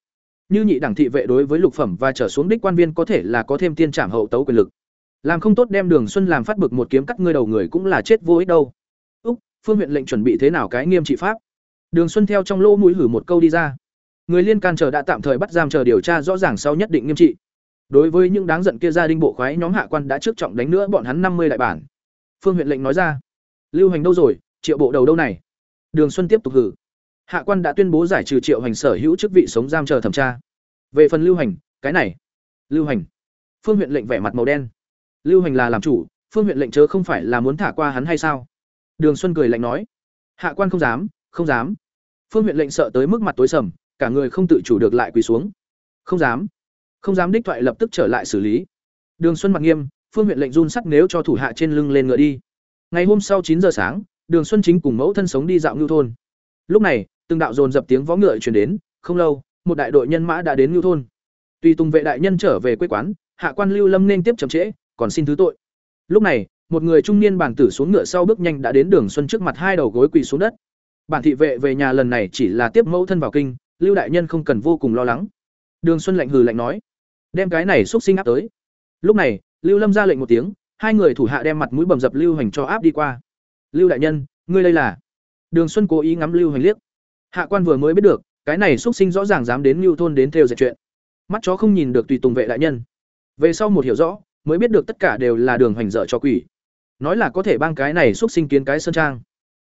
[SPEAKER 1] Như nhị đẳng thị vệ đối với lục phẩm và trở xuống đích quan viên có thể là có thêm tiên trảm hậu tấu quyền lực. Làm không tốt đem đường xuân làm phát bực một kiếm cắt ngươi đầu người cũng là chết vô ích đâu. Úc, phương huyện lệnh chuẩn bị thế nào cái nghiêm trị pháp? Đường xuân theo trong lỗ mũi hử một câu đi ra người liên can chờ đã tạm thời bắt giam chờ điều tra rõ ràng sau nhất định nghiêm trị. Đối với những đáng giận kia gia đình bộ khoái nhóm hạ quan đã trước trọng đánh nữa bọn hắn năm mươi đại bản. Phương huyện lệnh nói ra. Lưu hành đâu rồi? Triệu bộ đầu đâu này? Đường xuân tiếp tục hử. Hạ quan đã tuyên bố giải trừ triệu hành sở hữu chức vị sống giam chờ thẩm tra. Về phần lưu hành, cái này. Lưu hành. Phương huyện lệnh vẻ mặt màu đen. Lưu hành là làm chủ, phương huyện lệnh chớ không phải là muốn thả qua hắn hay sao? Đường xuân cười lạnh nói. Hạ quan không dám không dám. Phương huyện lệnh sợ tới mức mặt tối sầm cả người không tự chủ được lại quỳ xuống. Không dám. Không dám đích thoại lập tức trở lại xử lý. Đường xuân mặt nghiêm, phương huyện lệnh run sắc nếu cho thủ hạ trên lưng lên ngựa đi. Ngày hôm sau chín giờ sáng, đường xuân chính cùng mẫu thân sống đi dạo ngưu thôn. Lúc này, từng đạo dồn dập tiếng vó ngựa chuyển đến, không lâu, một đại đội nhân mã đã đến ngưu thôn. Tuy tùng vệ đại nhân trở về quê quán, hạ quan lưu lâm nên tiếp chậm trễ, còn xin thứ tội. Lúc này, một người trung niên bản tử xuống ngựa sau bước nhanh đã đến đường xuân trước mặt hai đầu gối quỳ xuống đất. Bản thị vệ về nhà lần này chỉ là tiếp mẫu thân vào kinh lưu đại nhân không cần vô cùng lo lắng. Đường xuân lạnh hừ lạnh nói, đem cái này xúc sinh áp tới. Lúc này, lưu lâm ra lệnh một tiếng, hai người thủ hạ đem mặt mũi bầm dập lưu hành cho áp đi qua. Lưu đại nhân, ngươi đây là? Đường xuân cố ý ngắm lưu hành liếc. Hạ quan vừa mới biết được, cái này xúc sinh rõ ràng dám đến lưu thôn đến theo dệt chuyện. Mắt chó không nhìn được tùy tùng vệ đại nhân. Về sau một hiểu rõ, mới biết được tất cả đều là đường hành dở cho quỷ. Nói là có thể bang cái này xúc sinh kiến cái sơn trang.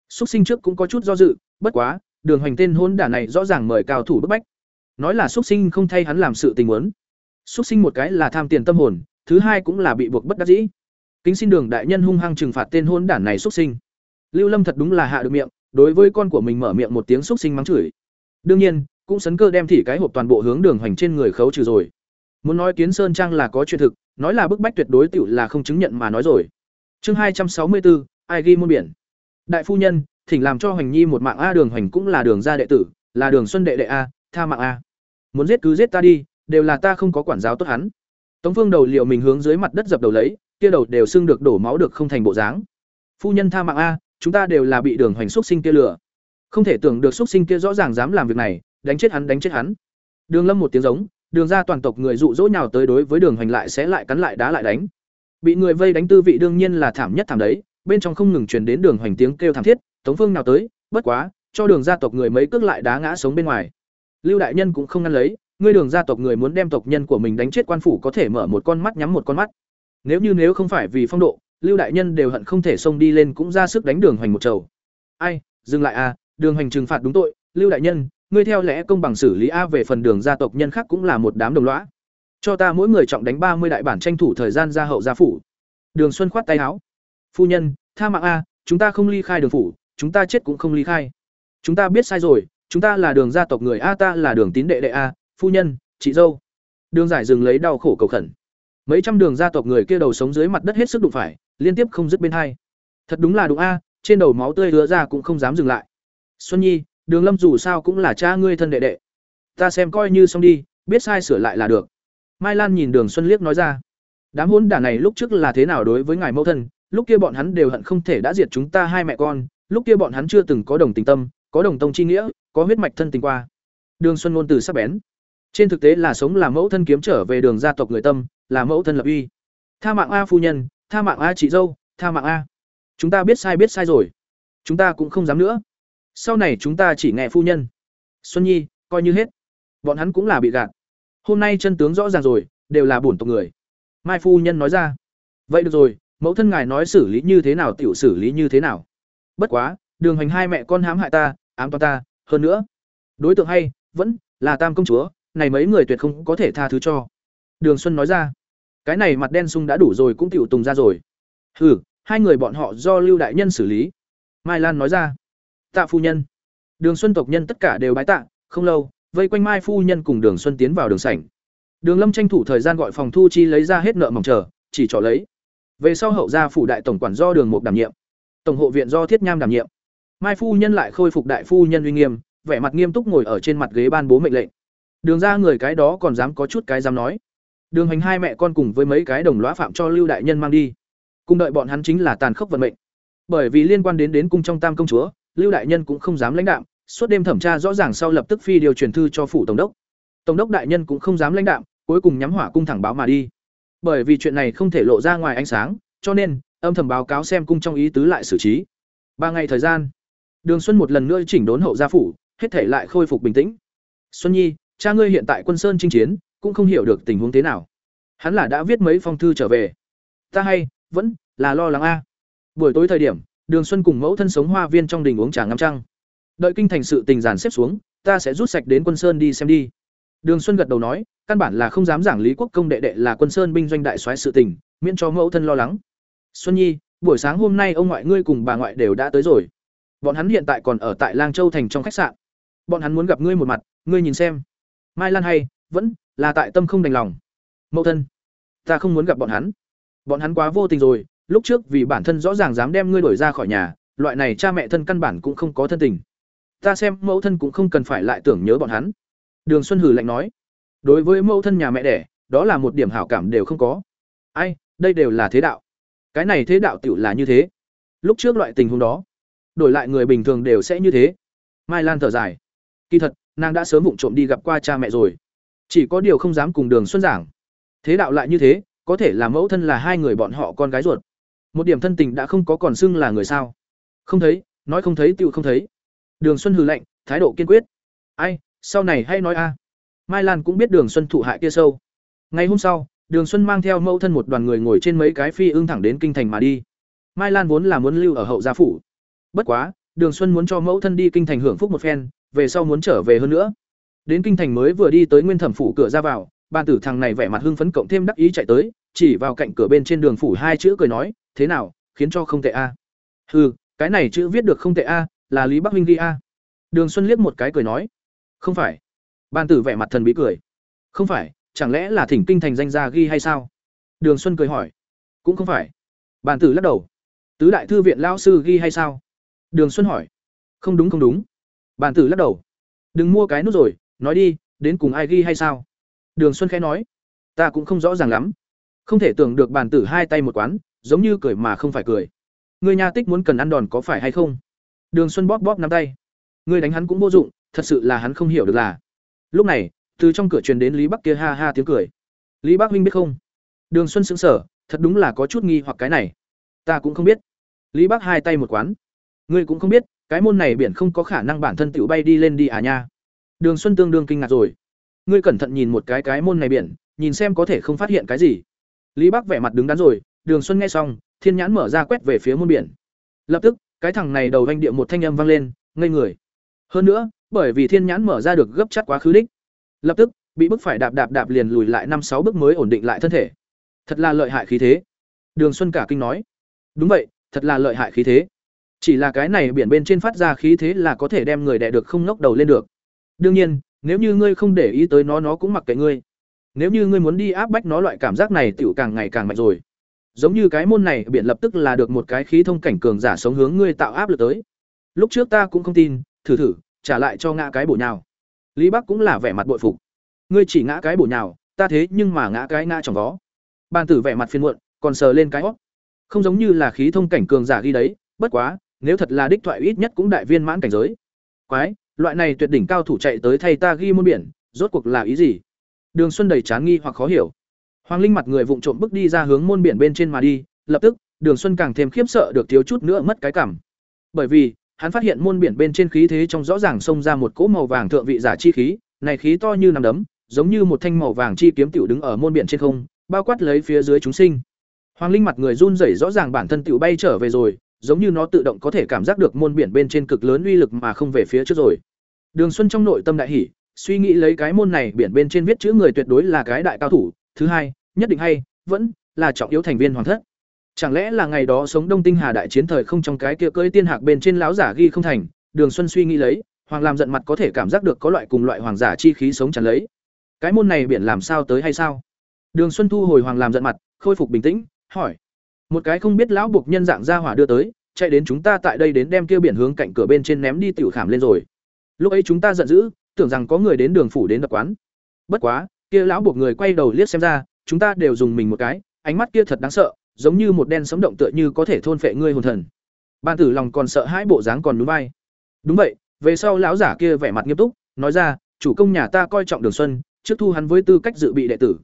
[SPEAKER 1] Xúc sinh trước cũng có chút do dự, bất quá đường hoành tên hôn đả này rõ ràng mời cao thủ bức bách. Nói là xuất sinh không thay hắn làm sự tình muốn. Xuất sinh một cái là tham tiền tâm hồn, thứ hai cũng là bị buộc bất đắc dĩ. Kính xin đường đại nhân hung hăng trừng phạt tên hôn đản này xuất sinh. Lưu lâm thật đúng là hạ được miệng, đối với con của mình mở miệng một tiếng xuất sinh mắng chửi. Đương nhiên, cũng sấn cơ đem thỉ cái hộp toàn bộ hướng đường hoành trên người khấu trừ rồi. Muốn nói kiến sơn trang là có chuyện thực, nói là bức bách tuyệt đối tựu là không chứng nhận mà nói rồi. Chương hai trăm sáu mươi bốn, ai ghi môn biển? Đại phu nhân thỉnh làm cho hoành nhi một mạng a, đường hoành cũng là đường gia đệ tử, là đường xuân đệ đệ a, tha mạng a. Muốn giết cứ giết ta đi, đều là ta không có quản giáo tốt hắn. Tống phương đầu liệu mình hướng dưới mặt đất dập đầu lấy, kia đầu đều xưng được đổ máu được không thành bộ dáng. Phu nhân tha mạng a, chúng ta đều là bị đường hoành xúc sinh kia lừa. Không thể tưởng được xúc sinh kia rõ ràng dám làm việc này, đánh chết hắn, đánh chết hắn. Đường lâm một tiếng giống, đường ra toàn tộc người dụ dỗ nhào tới đối với đường hoành lại sẽ lại cắn lại đá lại đánh. Bị người vây đánh tư vị đương nhiên là thảm nhất thảm đấy, bên trong không ngừng truyền đến đường hoành tiếng kêu thảm thiết tống phương nào tới, bất quá, cho đường gia tộc người mấy cước lại đá ngã sống bên ngoài. Lưu đại nhân cũng không ngăn lấy, ngươi đường gia tộc người muốn đem tộc nhân của mình đánh chết quan phủ có thể mở một con mắt nhắm một con mắt. Nếu như nếu không phải vì phong độ, lưu đại nhân đều hận không thể xông đi lên cũng ra sức đánh đường hoành một trầu ai, dừng lại à đường hoành trừng phạt đúng tội. Lưu đại nhân, ngươi theo lẽ công bằng xử lý a về phần đường gia tộc nhân khác cũng là một đám đồng lõa. Cho ta mỗi người trọng đánh ba mươi đại bản tranh thủ thời gian ra hậu gia phủ. Đường xuân khoát tay áo. Phu nhân, tha mạng a, chúng ta không ly khai đường phủ chúng ta chết cũng không ly khai. Chúng ta biết sai rồi, chúng ta là đường gia tộc người a, ta là đường tín đệ đệ a, phu nhân, chị dâu. Đường giải dừng lấy đau khổ cầu khẩn. Mấy trăm đường gia tộc người kia đầu sống dưới mặt đất hết sức đụng phải, liên tiếp không dứt bên hai. Thật đúng là đúng a, trên đầu máu tươi hứa ra cũng không dám dừng lại. Xuân nhi, đường lâm dù sao cũng là cha ngươi thân đệ đệ. Ta xem coi như xong đi, biết sai sửa lại là được. Mai lan nhìn đường xuân liếc nói ra. Đám hôn đả này lúc trước là thế nào đối với ngài mẫu thân, lúc kia bọn hắn đều hận không thể đã diệt chúng ta hai mẹ con lúc kia bọn hắn chưa từng có đồng tình tâm, có đồng tông chi nghĩa, có huyết mạch thân tình qua. Đường xuân ngôn từ sắc bén. Trên thực tế là sống là mẫu thân kiếm trở về đường gia tộc người tâm, là mẫu thân lập uy. Tha mạng a phu nhân, tha mạng a chị dâu, tha mạng a. Chúng ta biết sai biết sai rồi. Chúng ta cũng không dám nữa. Sau này chúng ta chỉ nghe phu nhân. Xuân nhi, coi như hết. Bọn hắn cũng là bị gạt. Hôm nay chân tướng rõ ràng rồi, đều là bổn tộc người. Mai phu nhân nói ra. Vậy được rồi, mẫu thân ngài nói xử lý như thế nào, tiểu xử lý như thế nào? Bất quá, đường hành hai mẹ con hãm hại ta, ám toán ta, hơn nữa. Đối tượng hay, vẫn là tam công chúa, này mấy người tuyệt không có thể tha thứ cho. Đường xuân nói ra, cái này mặt đen sung đã đủ rồi cũng tiểu tùng ra rồi. Hừ, hai người bọn họ do lưu đại nhân xử lý. Mai lan nói ra, tạ phu nhân. Đường xuân tộc nhân tất cả đều bái tạ, không lâu, vây quanh mai phu nhân cùng đường xuân tiến vào đường sảnh. Đường lâm tranh thủ thời gian gọi phòng thu chi lấy ra hết nợ mỏng chờ, chỉ trỏ lấy. Về sau hậu gia phủ đại tổng quản do đường mục đảm nhiệm tổng hộ viện do thiết nham đảm nhiệm. Mai phu nhân lại khôi phục đại phu nhân uy nghiêm, vẻ mặt nghiêm túc ngồi ở trên mặt ghế ban bố mệnh lệnh. Đường ra người cái đó còn dám có chút cái dám nói. Đường hành hai mẹ con cùng với mấy cái đồng lõa phạm cho lưu đại nhân mang đi. Cùng đợi bọn hắn chính là tàn khốc vận mệnh. Bởi vì liên quan đến đến cung trong tam công chúa, lưu đại nhân cũng không dám lãnh đạm, suốt đêm thẩm tra rõ ràng sau lập tức phi điều truyền thư cho phủ tổng đốc. Tổng đốc đại nhân cũng không dám lãnh đạm, cuối cùng nhắm hỏa cung thẳng báo mà đi. Bởi vì chuyện này không thể lộ ra ngoài ánh sáng, cho nên âm thầm báo cáo xem cung trong ý tứ lại xử trí. Ba ngày thời gian, đường xuân một lần nữa chỉnh đốn hậu gia phủ, hết thể lại khôi phục bình tĩnh. Xuân nhi, cha ngươi hiện tại quân sơn chinh chiến, cũng không hiểu được tình huống thế nào. Hắn là đã viết mấy phong thư trở về. Ta hay, vẫn là lo lắng a. Buổi tối thời điểm, đường xuân cùng mẫu thân sống hoa viên trong đình uống trà ngắm trăng. Đợi kinh thành sự tình giàn xếp xuống, ta sẽ rút sạch đến quân sơn đi xem đi. Đường xuân gật đầu nói, căn bản là không dám giảng lý quốc công đệ đệ là quân sơn binh doanh đại soái sự tình, miễn cho mẫu thân lo lắng xuân nhi, buổi sáng hôm nay ông ngoại ngươi cùng bà ngoại đều đã tới rồi. Bọn hắn hiện tại còn ở tại lang châu thành trong khách sạn. Bọn hắn muốn gặp ngươi một mặt, ngươi nhìn xem. Mai lan hay, vẫn là tại tâm không đành lòng. Mẫu thân, ta không muốn gặp bọn hắn. Bọn hắn quá vô tình rồi, lúc trước vì bản thân rõ ràng dám đem ngươi đổi ra khỏi nhà, loại này cha mẹ thân căn bản cũng không có thân tình. Ta xem mẫu thân cũng không cần phải lại tưởng nhớ bọn hắn. Đường xuân hử lạnh nói. Đối với mẫu thân nhà mẹ đẻ, đó là một điểm hảo cảm đều không có. Ai, đây đều là thế đạo cái này thế đạo tiểu là như thế. Lúc trước loại tình huống đó, đổi lại người bình thường đều sẽ như thế. Mai lan thở dài. Kỳ thật, nàng đã sớm vụng trộm đi gặp qua cha mẹ rồi. Chỉ có điều không dám cùng đường xuân giảng. Thế đạo lại như thế, có thể là mẫu thân là hai người bọn họ con gái ruột. Một điểm thân tình đã không có còn xưng là người sao. Không thấy, nói không thấy tựu không thấy. Đường xuân hừ lạnh, thái độ kiên quyết. Ai, sau này hay nói a. Mai lan cũng biết đường xuân thụ hại kia sâu. Ngày hôm sau đường xuân mang theo mẫu thân một đoàn người ngồi trên mấy cái phi ưng thẳng đến kinh thành mà đi mai lan vốn là muốn lưu ở hậu gia phủ bất quá Đường Xuân muốn cho mẫu thân đi kinh thành hưởng phúc một phen, về sau muốn trở về hơn nữa. Đến kinh thành mới vừa đi tới Nguyên Thẩm phủ cửa ra vào, ban tử thằng này vẻ mặt hưng phấn cộng thêm đắc ý chạy tới, chỉ vào cạnh cửa bên trên đường phủ hai chữ cười nói, "Thế nào, khiến cho không tệ a?" À? "Hừ, cái này chữ viết được không tệ a, là Lý Bắc huynh đi a." Đường Xuân liếc một cái cười nói, "Không phải." Ban tử vẻ mặt thần bí cười, "Không phải, chẳng lẽ là thỉnh kinh thành danh gia ghi hay sao?" Đường Xuân cười hỏi, "Cũng không phải." bàn tử lắc đầu, "Tứ đại thư viện lão sư ghi hay sao?" Đường Xuân hỏi, "Không đúng không đúng." bàn tử lắc đầu, "Đừng mua cái nút rồi, nói đi, đến cùng ai ghi hay sao?" Đường Xuân khẽ nói, "Ta cũng không rõ ràng lắm." Không thể tưởng được bản tử hai tay một quán, giống như cười mà không phải cười. Người nhà tích muốn cần ăn đòn có phải hay không? Đường Xuân bóp bóp nắm tay. Người đánh hắn cũng vô dụng, thật sự là hắn không hiểu được là. Lúc này, từ trong cửa truyền đến Lý Bắc kia ha ha tiếng cười. Lý Bắc huynh biết không? Đường Xuân sững sờ, thật đúng là có chút nghi hoặc cái này. Ta cũng không biết. Lý Bắc hai tay một quán. Ngươi cũng không biết, cái môn này biển không có khả năng bản thân tự bay đi lên đi à nha. Đường Xuân tương đương kinh ngạc rồi. Ngươi cẩn thận nhìn một cái cái môn này biển, nhìn xem có thể không phát hiện cái gì. Lý Bắc vẻ mặt đứng đắn rồi, Đường Xuân nghe xong, thiên nhãn mở ra quét về phía môn biển. Lập tức, cái thằng này đầu vanh địa một thanh âm vang lên, ngây người. Hơn nữa, bởi vì thiên nhãn mở ra được gấp chắc quá khứ đích. Lập tức, bị bức phải đạp đạp đạp liền lùi lại năm sáu bước mới ổn định lại thân thể. Thật là lợi hại khí thế. Đường Xuân cả kinh nói. Đúng vậy, thật là lợi hại khí thế. Chỉ là cái này biển bên trên phát ra khí thế là có thể đem người đè được không ngóc đầu lên được. Đương nhiên, nếu như ngươi không để ý tới nó nó cũng mặc kệ ngươi. Nếu như ngươi muốn đi áp bách nó loại cảm giác này tiểu càng ngày càng mạnh rồi. Giống như cái môn này biển lập tức là được một cái khí thông cảnh cường giả sống hướng ngươi tạo áp lực tới. Lúc trước ta cũng không tin, thử thử, trả lại cho ngã cái bổ nhào. Lý Bắc cũng là vẻ mặt bội phục. Ngươi chỉ ngã cái bổ nhào, ta thế nhưng mà ngã cái ngã trong vó. Bàn tử vẻ mặt phiền muộn, còn sờ lên cái hót. Không giống như là khí thông cảnh cường giả ghi đấy, bất quá, nếu thật là đích thoại ít nhất cũng đại viên mãn cảnh giới. Quái, loại này tuyệt đỉnh cao thủ chạy tới thay ta ghi môn biển, rốt cuộc là ý gì? Đường Xuân đầy chán nghi hoặc khó hiểu. Hoàng Linh mặt người vụng trộm bước đi ra hướng môn biển bên trên mà đi, lập tức, Đường Xuân càng thêm khiếp sợ được thiếu chút nữa mất cái cảm. Bởi vì, hắn phát hiện môn biển bên trên khí thế trong rõ ràng xông ra một cỗ màu vàng thượng vị giả chi khí, này khí to như nắm đấm, giống như một thanh màu vàng chi kiếm tiểu đứng ở môn biển trên không, bao quát lấy phía dưới chúng sinh. Hoàng Linh mặt người run rẩy rõ ràng bản thân tiểu bay trở về rồi, giống như nó tự động có thể cảm giác được môn biển bên trên cực lớn uy lực mà không về phía trước rồi. Đường Xuân trong nội tâm đại hỉ, suy nghĩ lấy cái môn này biển bên trên viết chữ người tuyệt đối là cái đại cao thủ, thứ hai, nhất định hay, vẫn là trọng yếu thành viên hoàng thất. Chẳng lẽ là ngày đó sống Đông Tinh Hà đại chiến thời không trong cái kia cưỡi tiên hạc bên trên lão giả ghi không thành, Đường Xuân suy nghĩ lấy, hoàng làm giận mặt có thể cảm giác được có loại cùng loại hoàng giả chi khí sống tràn lấy. Cái môn này biển làm sao tới hay sao? Đường Xuân thu hồi hoàng làm giận mặt, khôi phục bình tĩnh, hỏi. Một cái không biết lão buộc nhân dạng ra hỏa đưa tới, chạy đến chúng ta tại đây đến đem kia biển hướng cạnh cửa bên trên ném đi tiểu khảm lên rồi. Lúc ấy chúng ta giận dữ, tưởng rằng có người đến đường phủ đến đập quán bất quá kia lão buộc người quay đầu liếc xem ra chúng ta đều dùng mình một cái ánh mắt kia thật đáng sợ giống như một đen sống động tựa như có thể thôn phệ ngươi hồn thần. Ban tử lòng còn sợ hãi bộ dáng còn núi vai. Đúng vậy, về sau lão giả kia vẻ mặt nghiêm túc, nói ra, chủ công nhà ta coi trọng đường xuân, trước thu hắn với tư cách dự bị đệ tử.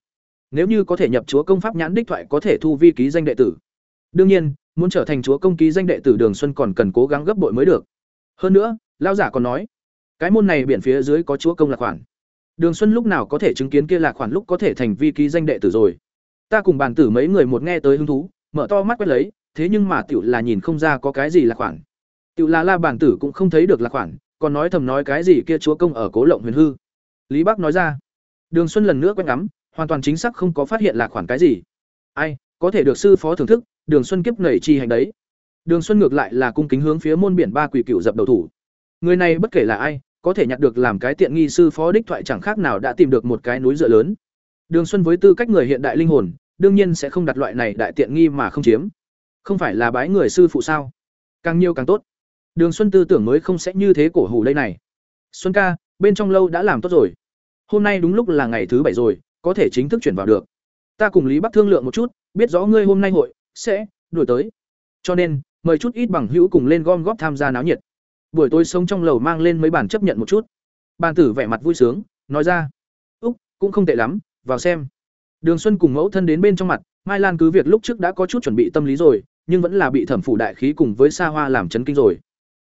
[SPEAKER 1] Nếu như có thể nhập chúa công pháp nhãn đích thoại có thể thu vi ký danh đệ tử. Đương nhiên, muốn trở thành chúa công ký danh đệ tử đường xuân còn cần cố gắng gấp bội mới được. Hơn nữa, lão giả còn nói, cái môn này biển phía dưới có chúa công lạc khoản. Đường xuân lúc nào có thể chứng kiến kia lạc khoản lúc có thể thành vi ký danh đệ tử rồi ta cùng bàn tử mấy người một nghe tới hứng thú, mở to mắt quét lấy, thế nhưng mà tiểu là nhìn không ra có cái gì là khoản. Tiểu là la bản tử cũng không thấy được là khoản, còn nói thầm nói cái gì kia chúa công ở cố lộng huyền hư. Lý bắc nói ra, đường xuân lần nữa quét ngắm, hoàn toàn chính xác không có phát hiện là khoản cái gì. Ai, có thể được sư phó thưởng thức, đường xuân kiếp nảy chi hành đấy. Đường xuân ngược lại là cung kính hướng phía môn biển ba quỷ cựu dập đầu thủ. Người này bất kể là ai, có thể nhặt được làm cái tiện nghi sư phó đích thoại chẳng khác nào đã tìm được một cái núi dựa lớn. Đường Xuân với tư cách người hiện đại linh hồn, đương nhiên sẽ không đặt loại này đại tiện nghi mà không chiếm. Không phải là bái người sư phụ sao? Càng nhiều càng tốt. Đường Xuân tư tưởng mới không sẽ như thế cổ hủ đây này. Xuân ca, bên trong lâu đã làm tốt rồi. Hôm nay đúng lúc là ngày thứ bảy rồi, có thể chính thức chuyển vào được. Ta cùng Lý Bắc thương lượng một chút, biết rõ ngươi hôm nay hội sẽ đuổi tới. Cho nên, mời chút ít bằng hữu cùng lên gom góp tham gia náo nhiệt buổi tối sống trong lầu mang lên mấy bản chấp nhận một chút bàn tử vẻ mặt vui sướng nói ra úc cũng không tệ lắm vào xem. Đường xuân cùng mẫu thân đến bên trong mặt, mai lan cứ việc lúc trước đã có chút chuẩn bị tâm lý rồi, nhưng vẫn là bị thẩm phủ đại khí cùng với xa hoa làm chấn kinh rồi.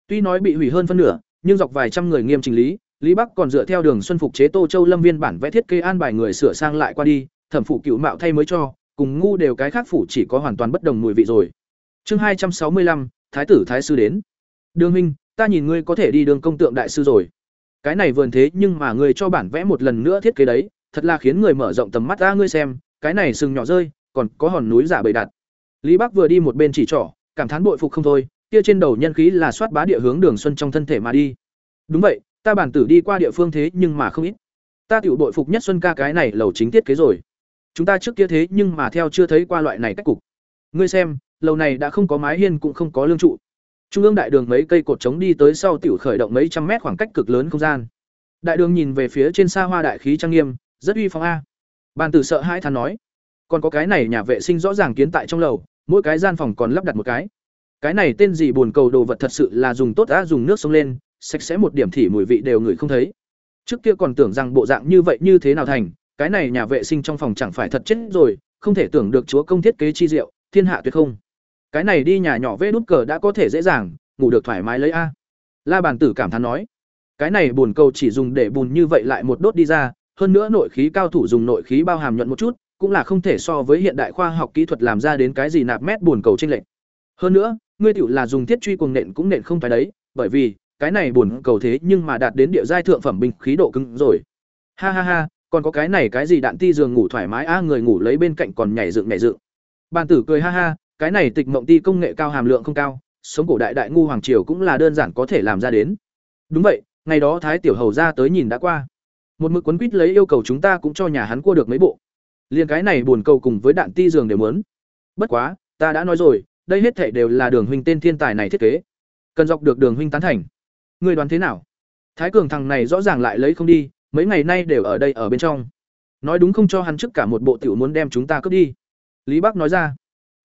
[SPEAKER 1] Tuy nói bị hủy hơn phân nửa, nhưng dọc vài trăm người nghiêm trình lý lý bắc còn dựa theo đường xuân phục chế tô châu lâm viên bản vẽ thiết kế an bài người sửa sang lại qua đi, thẩm phủ cựu mạo thay mới cho, cùng ngu đều cái khác phủ chỉ có hoàn toàn bất đồng mùi vị rồi. Chương hai trăm sáu mươi lăm, thái tử, thái sư đến. Đường minh, ta nhìn ngươi có thể đi đường công tượng đại sư rồi. Cái này vườn thế nhưng mà ngươi cho bản vẽ một lần nữa thiết kế đấy thật là khiến người mở rộng tầm mắt ra ngươi xem, cái này sừng nhỏ rơi, còn có hòn núi giả bầy đặt. Lý bắc vừa đi một bên chỉ trỏ, cảm thán bội phục không thôi, kia trên đầu nhân khí là soát bá địa hướng đường xuân trong thân thể mà đi. Đúng vậy, ta bản tử đi qua địa phương thế nhưng mà không ít. Ta tiểu bội phục nhất xuân ca cái này lầu chính thiết kế rồi. Chúng ta trước kia thế nhưng mà theo chưa thấy qua loại này cách cục. Ngươi xem, lầu này đã không có mái hiên cũng không có lương trụ. Trung ương đại đường mấy cây cột trống đi tới sau tiểu khởi động mấy trăm mét khoảng cách cực lớn không gian. Đại đường nhìn về phía trên xa hoa đại khí trang nghiêm rất uy phong a. Bàn tử sợ hãi thán nói, còn có cái này nhà vệ sinh rõ ràng kiến tại trong lầu, mỗi cái gian phòng còn lắp đặt một cái. Cái này tên gì buồn cầu đồ vật thật sự là dùng tốt đã, dùng nước sông lên, sạch sẽ một điểm thì mùi vị đều ngửi không thấy. Trước kia còn tưởng rằng bộ dạng như vậy như thế nào thành, cái này nhà vệ sinh trong phòng chẳng phải thật chết rồi, không thể tưởng được chúa công thiết kế chi diệu, thiên hạ tuyệt không. Cái này đi nhà nhỏ vê đút cờ đã có thể dễ dàng, ngủ được thoải mái lấy a. La bàn tử cảm thán nói, cái này buồn cầu chỉ dùng để bùn như vậy lại một đốt đi ra hơn nữa nội khí cao thủ dùng nội khí bao hàm nhuận một chút, cũng là không thể so với hiện đại khoa học kỹ thuật làm ra đến cái gì nạp mét buồn cầu trên lệch. Hơn nữa, ngươi tiểu là dùng thiết truy cuồng nện cũng nện không phải đấy, bởi vì, cái này buồn cầu thế nhưng mà đạt đến địa giai thượng phẩm binh khí độ cứng rồi. Ha ha ha, còn có cái này cái gì đạn ti giường ngủ thoải mái, a, người ngủ lấy bên cạnh còn nhảy dựng nhảy dựng. Bàn tử cười ha ha, cái này tịch mộng ti công nghệ cao hàm lượng không cao, sống cổ đại đại ngu hoàng triều cũng là đơn giản có thể làm ra đến. Đúng vậy, ngày đó thái tiểu hầu ra tới nhìn đã qua một mực quấn quýt lấy yêu cầu chúng ta cũng cho nhà hắn cua được mấy bộ. Liền cái này buồn cầu cùng với đạn ti giường đều muốn. Bất quá, ta đã nói rồi, đây hết thảy đều là đường huynh tên thiên tài này thiết kế. Cần dọc được đường huynh tán thành. Người đoán thế nào? Thái cường thằng này rõ ràng lại lấy không đi, mấy ngày nay đều ở đây ở bên trong. Nói đúng không cho hắn trước cả một bộ tiểu muốn đem chúng ta cướp đi. Lý bắc nói ra.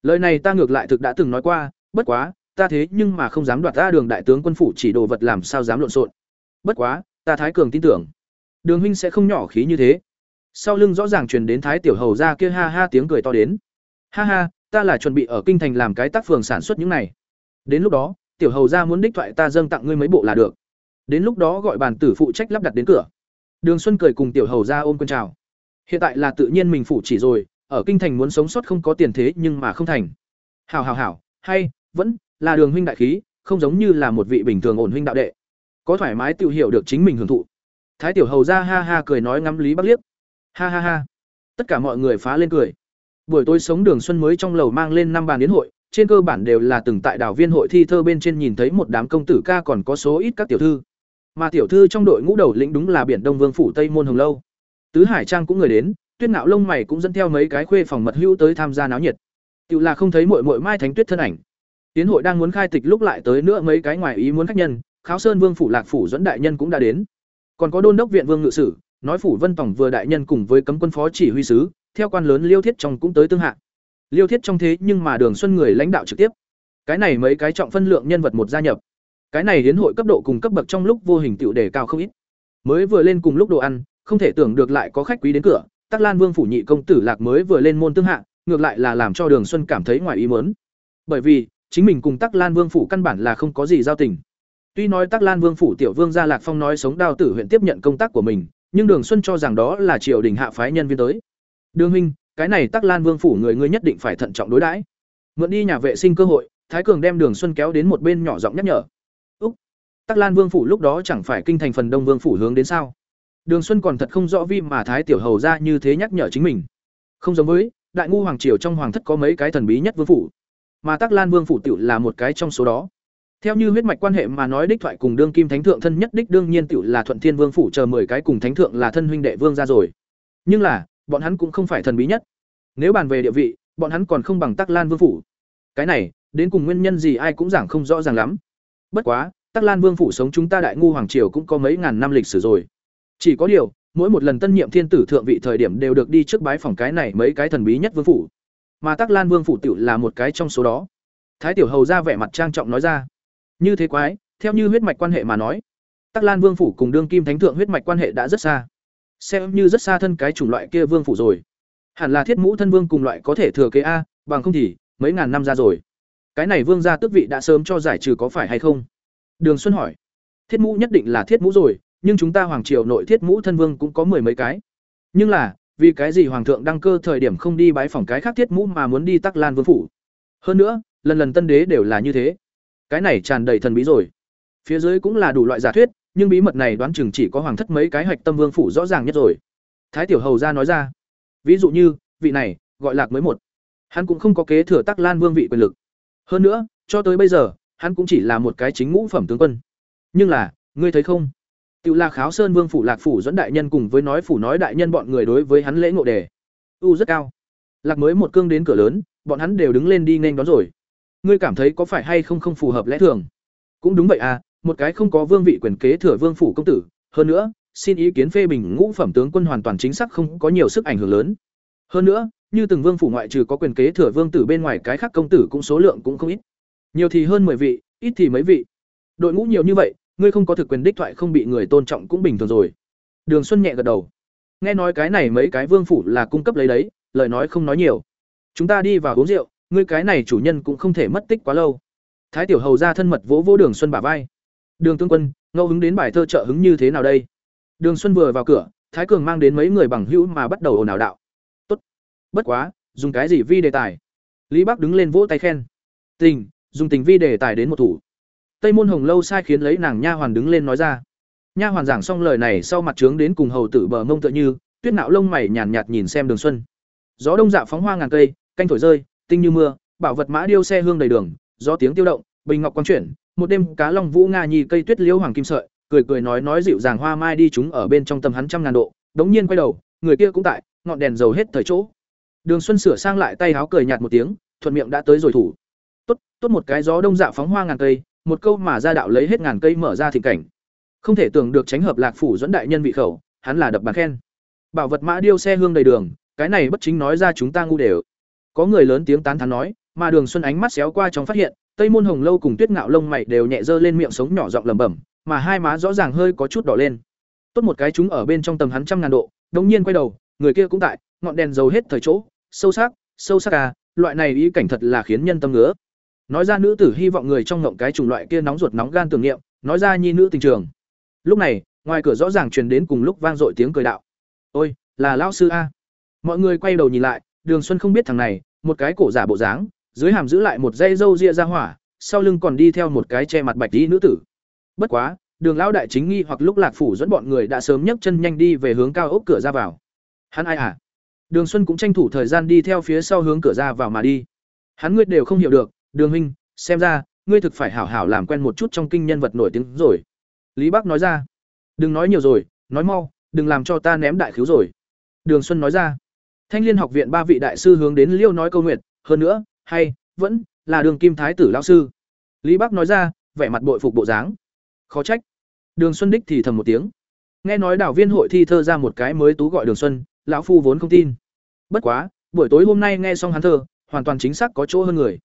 [SPEAKER 1] Lời này ta ngược lại thực đã từng nói qua, bất quá, ta thế nhưng mà không dám đoạt ta đường đại tướng quân phủ chỉ đồ vật làm sao dám lộn xộn. Bất quá, ta thái cường tin tưởng đường huynh sẽ không nhỏ khí như thế. Sau lưng rõ ràng truyền đến thái tiểu hầu ra kia ha ha tiếng cười to đến. Ha ha, ta là chuẩn bị ở kinh thành làm cái tác phường sản xuất những này. Đến lúc đó, tiểu hầu ra muốn đích thoại ta dâng tặng ngươi mấy bộ là được. Đến lúc đó gọi bàn tử phụ trách lắp đặt đến cửa. Đường xuân cười cùng tiểu hầu ra ôm quân chào. Hiện tại là tự nhiên mình phụ chỉ rồi, ở kinh thành muốn sống sót không có tiền thế nhưng mà không thành. Hảo hảo hảo, hay, vẫn là đường huynh đại khí, không giống như là một vị bình thường ổn huynh đạo đệ. Có thoải mái tự hiểu được chính mình hưởng thụ thái tiểu hầu ra ha ha cười nói ngắm lý bắc liếc. Ha ha ha. Tất cả mọi người phá lên cười. Buổi tối sống đường xuân mới trong lầu mang lên năm bàn đến hội, trên cơ bản đều là từng tại đảo viên hội thi thơ bên trên nhìn thấy một đám công tử ca còn có số ít các tiểu thư. Mà tiểu thư trong đội ngũ đầu lĩnh đúng là biển đông vương phủ tây môn hồng lâu. Tứ hải trang cũng người đến, tuyết ngạo lông mày cũng dẫn theo mấy cái khuê phòng mật hữu tới tham gia náo nhiệt. Tự là không thấy muội muội mai thánh tuyết thân ảnh. Tiến hội đang muốn khai tịch lúc lại tới nữa mấy cái ngoài ý muốn khách nhân, kháo sơn vương phủ lạc phủ dẫn đại nhân cũng đã đến còn có đôn đốc viện vương ngự sử, nói phủ vân tổng vừa đại nhân cùng với cấm quân phó chỉ huy sứ, theo quan lớn liêu thiết trong cũng tới tương hạ. Liêu thiết trong thế nhưng mà đường xuân người lãnh đạo trực tiếp. Cái này mấy cái trọng phân lượng nhân vật một gia nhập. Cái này hiến hội cấp độ cùng cấp bậc trong lúc vô hình tựu đề cao không ít. Mới vừa lên cùng lúc đồ ăn, không thể tưởng được lại có khách quý đến cửa, tắc lan vương phủ nhị công tử lạc mới vừa lên môn tương hạ, ngược lại là làm cho đường xuân cảm thấy ngoài ý mớn bởi vì, chính mình cùng tắc lan vương phủ căn bản là không có gì giao tình tuy nói tắc lan vương phủ tiểu vương gia lạc phong nói sống đào tử huyện tiếp nhận công tác của mình, nhưng đường xuân cho rằng đó là triều đình hạ phái nhân viên tới. Đường huynh, cái này tắc lan vương phủ người ngươi nhất định phải thận trọng đối đãi. Mượn đi nhà vệ sinh cơ hội, thái cường đem đường xuân kéo đến một bên nhỏ giọng nhắc nhở. Úc, tắc lan vương phủ lúc đó chẳng phải kinh thành phần đông vương phủ hướng đến sao? Đường xuân còn thật không rõ vi mà thái tiểu hầu ra như thế nhắc nhở chính mình. Không giống với, đại ngu hoàng triều trong hoàng thất có mấy cái thần bí nhất vương phủ, mà tắc lan vương phủ tiểu là một cái trong số đó theo như huyết mạch quan hệ mà nói đích thoại cùng đương kim thánh thượng thân nhất đích đương nhiên tiểu là thuận thiên vương phủ chờ mười cái cùng thánh thượng là thân huynh đệ vương ra rồi. Nhưng là, bọn hắn cũng không phải thần bí nhất. Nếu bàn về địa vị, bọn hắn còn không bằng tắc lan vương phủ. Cái này, đến cùng nguyên nhân gì ai cũng giảng không rõ ràng lắm. Bất quá, tắc lan vương phủ sống chúng ta đại ngu hoàng triều cũng có mấy ngàn năm lịch sử rồi. Chỉ có điều, mỗi một lần tân nhiệm thiên tử thượng vị thời điểm đều được đi trước bái phòng cái này mấy cái thần bí nhất vương phủ. Mà tắc lan vương phủ tiểu là một cái trong số đó. Thái tiểu hầu ra vẻ mặt trang trọng nói ra như thế quái, theo như huyết mạch quan hệ mà nói, tắc lan vương phủ cùng đương kim thánh thượng huyết mạch quan hệ đã rất xa. Xem như rất xa thân cái chủng loại kia vương phủ rồi. Hẳn là thiết mũ thân vương cùng loại có thể thừa kế a, bằng không thì mấy ngàn năm ra rồi. Cái này vương gia tước vị đã sớm cho giải trừ có phải hay không? Đường xuân hỏi. Thiết mũ nhất định là thiết mũ rồi, nhưng chúng ta hoàng triều nội thiết mũ thân vương cũng có mười mấy cái. Nhưng là, vì cái gì hoàng thượng đăng cơ thời điểm không đi bái phỏng cái khác thiết mũ mà muốn đi tắc lan vương phủ? Hơn nữa, lần lần tân đế đều là như thế cái này tràn đầy thần bí rồi Phía dưới cũng là đủ loại giả thuyết, nhưng bí mật này đoán chừng chỉ có hoàng thất mấy cái hạch tâm vương phủ rõ ràng nhất rồi. Thái tiểu hầu ra nói ra. Ví dụ như, vị này, gọi Lạc mới một. Hắn cũng không có kế thừa Tắc Lan vương vị quyền lực. Hơn nữa, cho tới bây giờ, hắn cũng chỉ là một cái chính ngũ phẩm tướng quân. Nhưng là, ngươi thấy không? Tiểu là Kháo Sơn Vương phủ Lạc phủ dẫn đại nhân cùng với nói phủ nói đại nhân bọn người đối với hắn lễ ngộ đề. U rất cao. Lạc mới một cương đến cửa lớn, bọn hắn đều đứng lên đi nên đón rồi. Ngươi cảm thấy có phải hay không không phù hợp lẽ thường? Cũng đúng vậy à, một cái không có vương vị quyền kế thừa vương phủ công tử, hơn nữa, xin ý kiến phê bình ngũ phẩm tướng quân hoàn toàn chính xác không có nhiều sức ảnh hưởng lớn. Hơn nữa, như từng vương phủ ngoại trừ có quyền kế thừa vương tử bên ngoài cái khác công tử cũng số lượng cũng không ít. Nhiều thì hơn 10 vị, ít thì mấy vị. Đội ngũ nhiều như vậy, ngươi không có thực quyền đích thoại không bị người tôn trọng cũng bình thường rồi. Đường Xuân nhẹ gật đầu. Nghe nói cái này mấy cái vương phủ là cung cấp lấy đấy, lời nói không nói nhiều. Chúng ta đi vào uống rượu, ngươi cái này chủ nhân cũng không thể mất tích quá lâu. Thái tiểu hầu ra thân mật vỗ vỗ Đường Xuân bả vai. Đường tướng quân, ngẫu hứng đến bài thơ trợ hứng như thế nào đây? Đường Xuân vừa vào cửa, Thái Cường mang đến mấy người bằng hữu mà bắt đầu ồn ào đạo. Tốt. Bất quá, dùng cái gì vi đề tài? Lý Bắc đứng lên vỗ tay khen. Tình, dùng tình vi đề tài đến một thủ. Tây môn hồng lâu sai khiến lấy nàng nha hoàn đứng lên nói ra. Nha hoàn giảng xong lời này sau mặt trướng đến cùng hầu tử bờ mông tựa như, tuyết nạo lông mày nhàn nhạt, nhìn xem Đường Xuân. Gió đông dạ phóng hoa ngàn cây, canh thổi rơi, tinh như mưa, bảo vật mã điêu xe hương đầy đường, gió tiếng tiêu động, bình ngọc quang chuyển, một đêm cá long vũ nga nhi cây tuyết liễu hoàng kim sợi, cười cười nói nói dịu dàng hoa mai đi chúng ở bên trong tầm hắn trăm ngàn độ, đống nhiên quay đầu, người kia cũng tại, ngọn đèn dầu hết thời chỗ. Đường Xuân sửa sang lại tay áo cười nhạt một tiếng, thuận miệng đã tới rồi thủ. Tốt, tốt một cái gió đông dạ phóng hoa ngàn cây, một câu mà ra đạo lấy hết ngàn cây mở ra thịnh cảnh. Không thể tưởng được tránh hợp lạc phủ dẫn đại nhân vị khẩu, hắn là đập bàn khen. Bảo vật mã điêu xe hương đầy đường, cái này bất chính nói ra chúng ta ngu đều. Có người lớn tiếng tán thán nói, mà Đường Xuân ánh mắt xéo qua trong phát hiện, Tây Môn Hồng Lâu cùng Tuyết Ngạo lông mày đều nhẹ dơ lên miệng sống nhỏ giọng lẩm bẩm, mà hai má rõ ràng hơi có chút đỏ lên. Tốt một cái chúng ở bên trong tầm hắn trăm ngàn độ, đống nhiên quay đầu, người kia cũng tại, ngọn đèn dầu hết thời chỗ, sâu sắc, sâu sắc à, loại này ý cảnh thật là khiến nhân tâm ngứa. Nói ra nữ tử hy vọng người trong ngộng cái chủng loại kia nóng ruột nóng gan tưởng niệm, nói ra nhi nữ tình trường. Lúc này, ngoài cửa rõ ràng truyền đến cùng lúc vang dội tiếng cười đạo. "Ôi, là lão sư a." Mọi người quay đầu nhìn lại, Đường Xuân không biết thằng này, một cái cổ giả bộ dáng, dưới hàm giữ lại một dây râu ria ra hỏa, sau lưng còn đi theo một cái che mặt bạch y nữ tử. Bất quá, Đường lão đại chính nghi hoặc lúc Lạc phủ dẫn bọn người đã sớm nhấc chân nhanh đi về hướng cao ốc cửa ra vào. Hắn ai à? Đường Xuân cũng tranh thủ thời gian đi theo phía sau hướng cửa ra vào mà đi. Hắn ngươi đều không hiểu được, Đường huynh, xem ra, ngươi thực phải hảo hảo làm quen một chút trong kinh nhân vật nổi tiếng rồi. Lý Bắc nói ra. Đừng nói nhiều rồi, nói mau, đừng làm cho ta ném đại khiếu rồi. Đường Xuân nói ra. Thanh Liên học viện ba vị đại sư hướng đến Liêu nói câu nguyện, hơn nữa, hay, vẫn là Đường Kim Thái tử lão sư. Lý Bắc nói ra, vẻ mặt bội phục bộ dáng. Khó trách. Đường Xuân đích thì thầm một tiếng. Nghe nói đảo viên hội thi thơ ra một cái mới tú gọi Đường Xuân, lão phu vốn không tin. Bất quá, buổi tối hôm nay nghe xong hắn thơ, hoàn toàn chính xác có chỗ hơn người.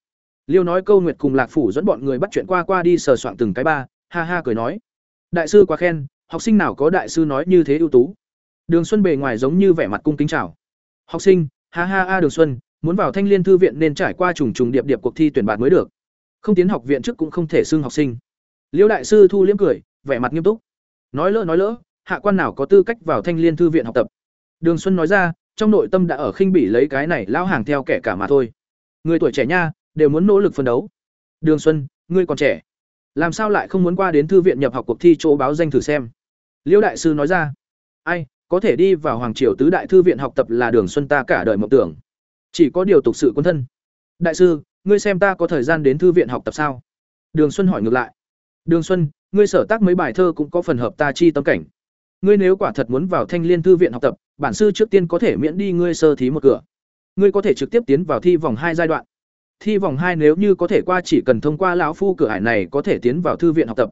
[SPEAKER 1] Liêu nói câu nguyệt cùng Lạc phủ dẫn bọn người bắt chuyện qua qua đi sờ soạng từng cái ba, ha ha cười nói: "Đại sư quá khen, học sinh nào có đại sư nói như thế ưu tú." Đường Xuân bề ngoài giống như vẻ mặt cung kính chào. "Học sinh, ha ha a Đường Xuân, muốn vào Thanh Liên thư viện nên trải qua trùng trùng điệp điệp cuộc thi tuyển bạn mới được. Không tiến học viện trước cũng không thể xưng học sinh." Liễu đại sư thu liễm cười, vẻ mặt nghiêm túc. Nói lỡ nói lỡ, hạ quan nào có tư cách vào Thanh Liên thư viện học tập. Đường Xuân nói ra, trong nội tâm đã ở khinh bỉ lấy cái này lão hàng theo kẻ cả mà thôi. Người tuổi trẻ nha, đều muốn nỗ lực phấn đấu. Đường Xuân, ngươi còn trẻ, làm sao lại không muốn qua đến thư viện nhập học cuộc thi chỗ báo danh thử xem? Liễu đại sư nói ra. Ai, có thể đi vào Hoàng Triều tứ đại thư viện học tập là Đường Xuân ta cả đời mộng tưởng. Chỉ có điều tục sự quân thân. Đại sư, ngươi xem ta có thời gian đến thư viện học tập sao? Đường Xuân hỏi ngược lại. Đường Xuân, ngươi sở tác mấy bài thơ cũng có phần hợp ta chi tâm cảnh. Ngươi nếu quả thật muốn vào Thanh Liên thư viện học tập, bản sư trước tiên có thể miễn đi ngươi sơ thí một cửa. Ngươi có thể trực tiếp tiến vào thi vòng hai giai đoạn. Thi vòng hai nếu như có thể qua chỉ cần thông qua lão phu cửa hải này có thể tiến vào thư viện học tập.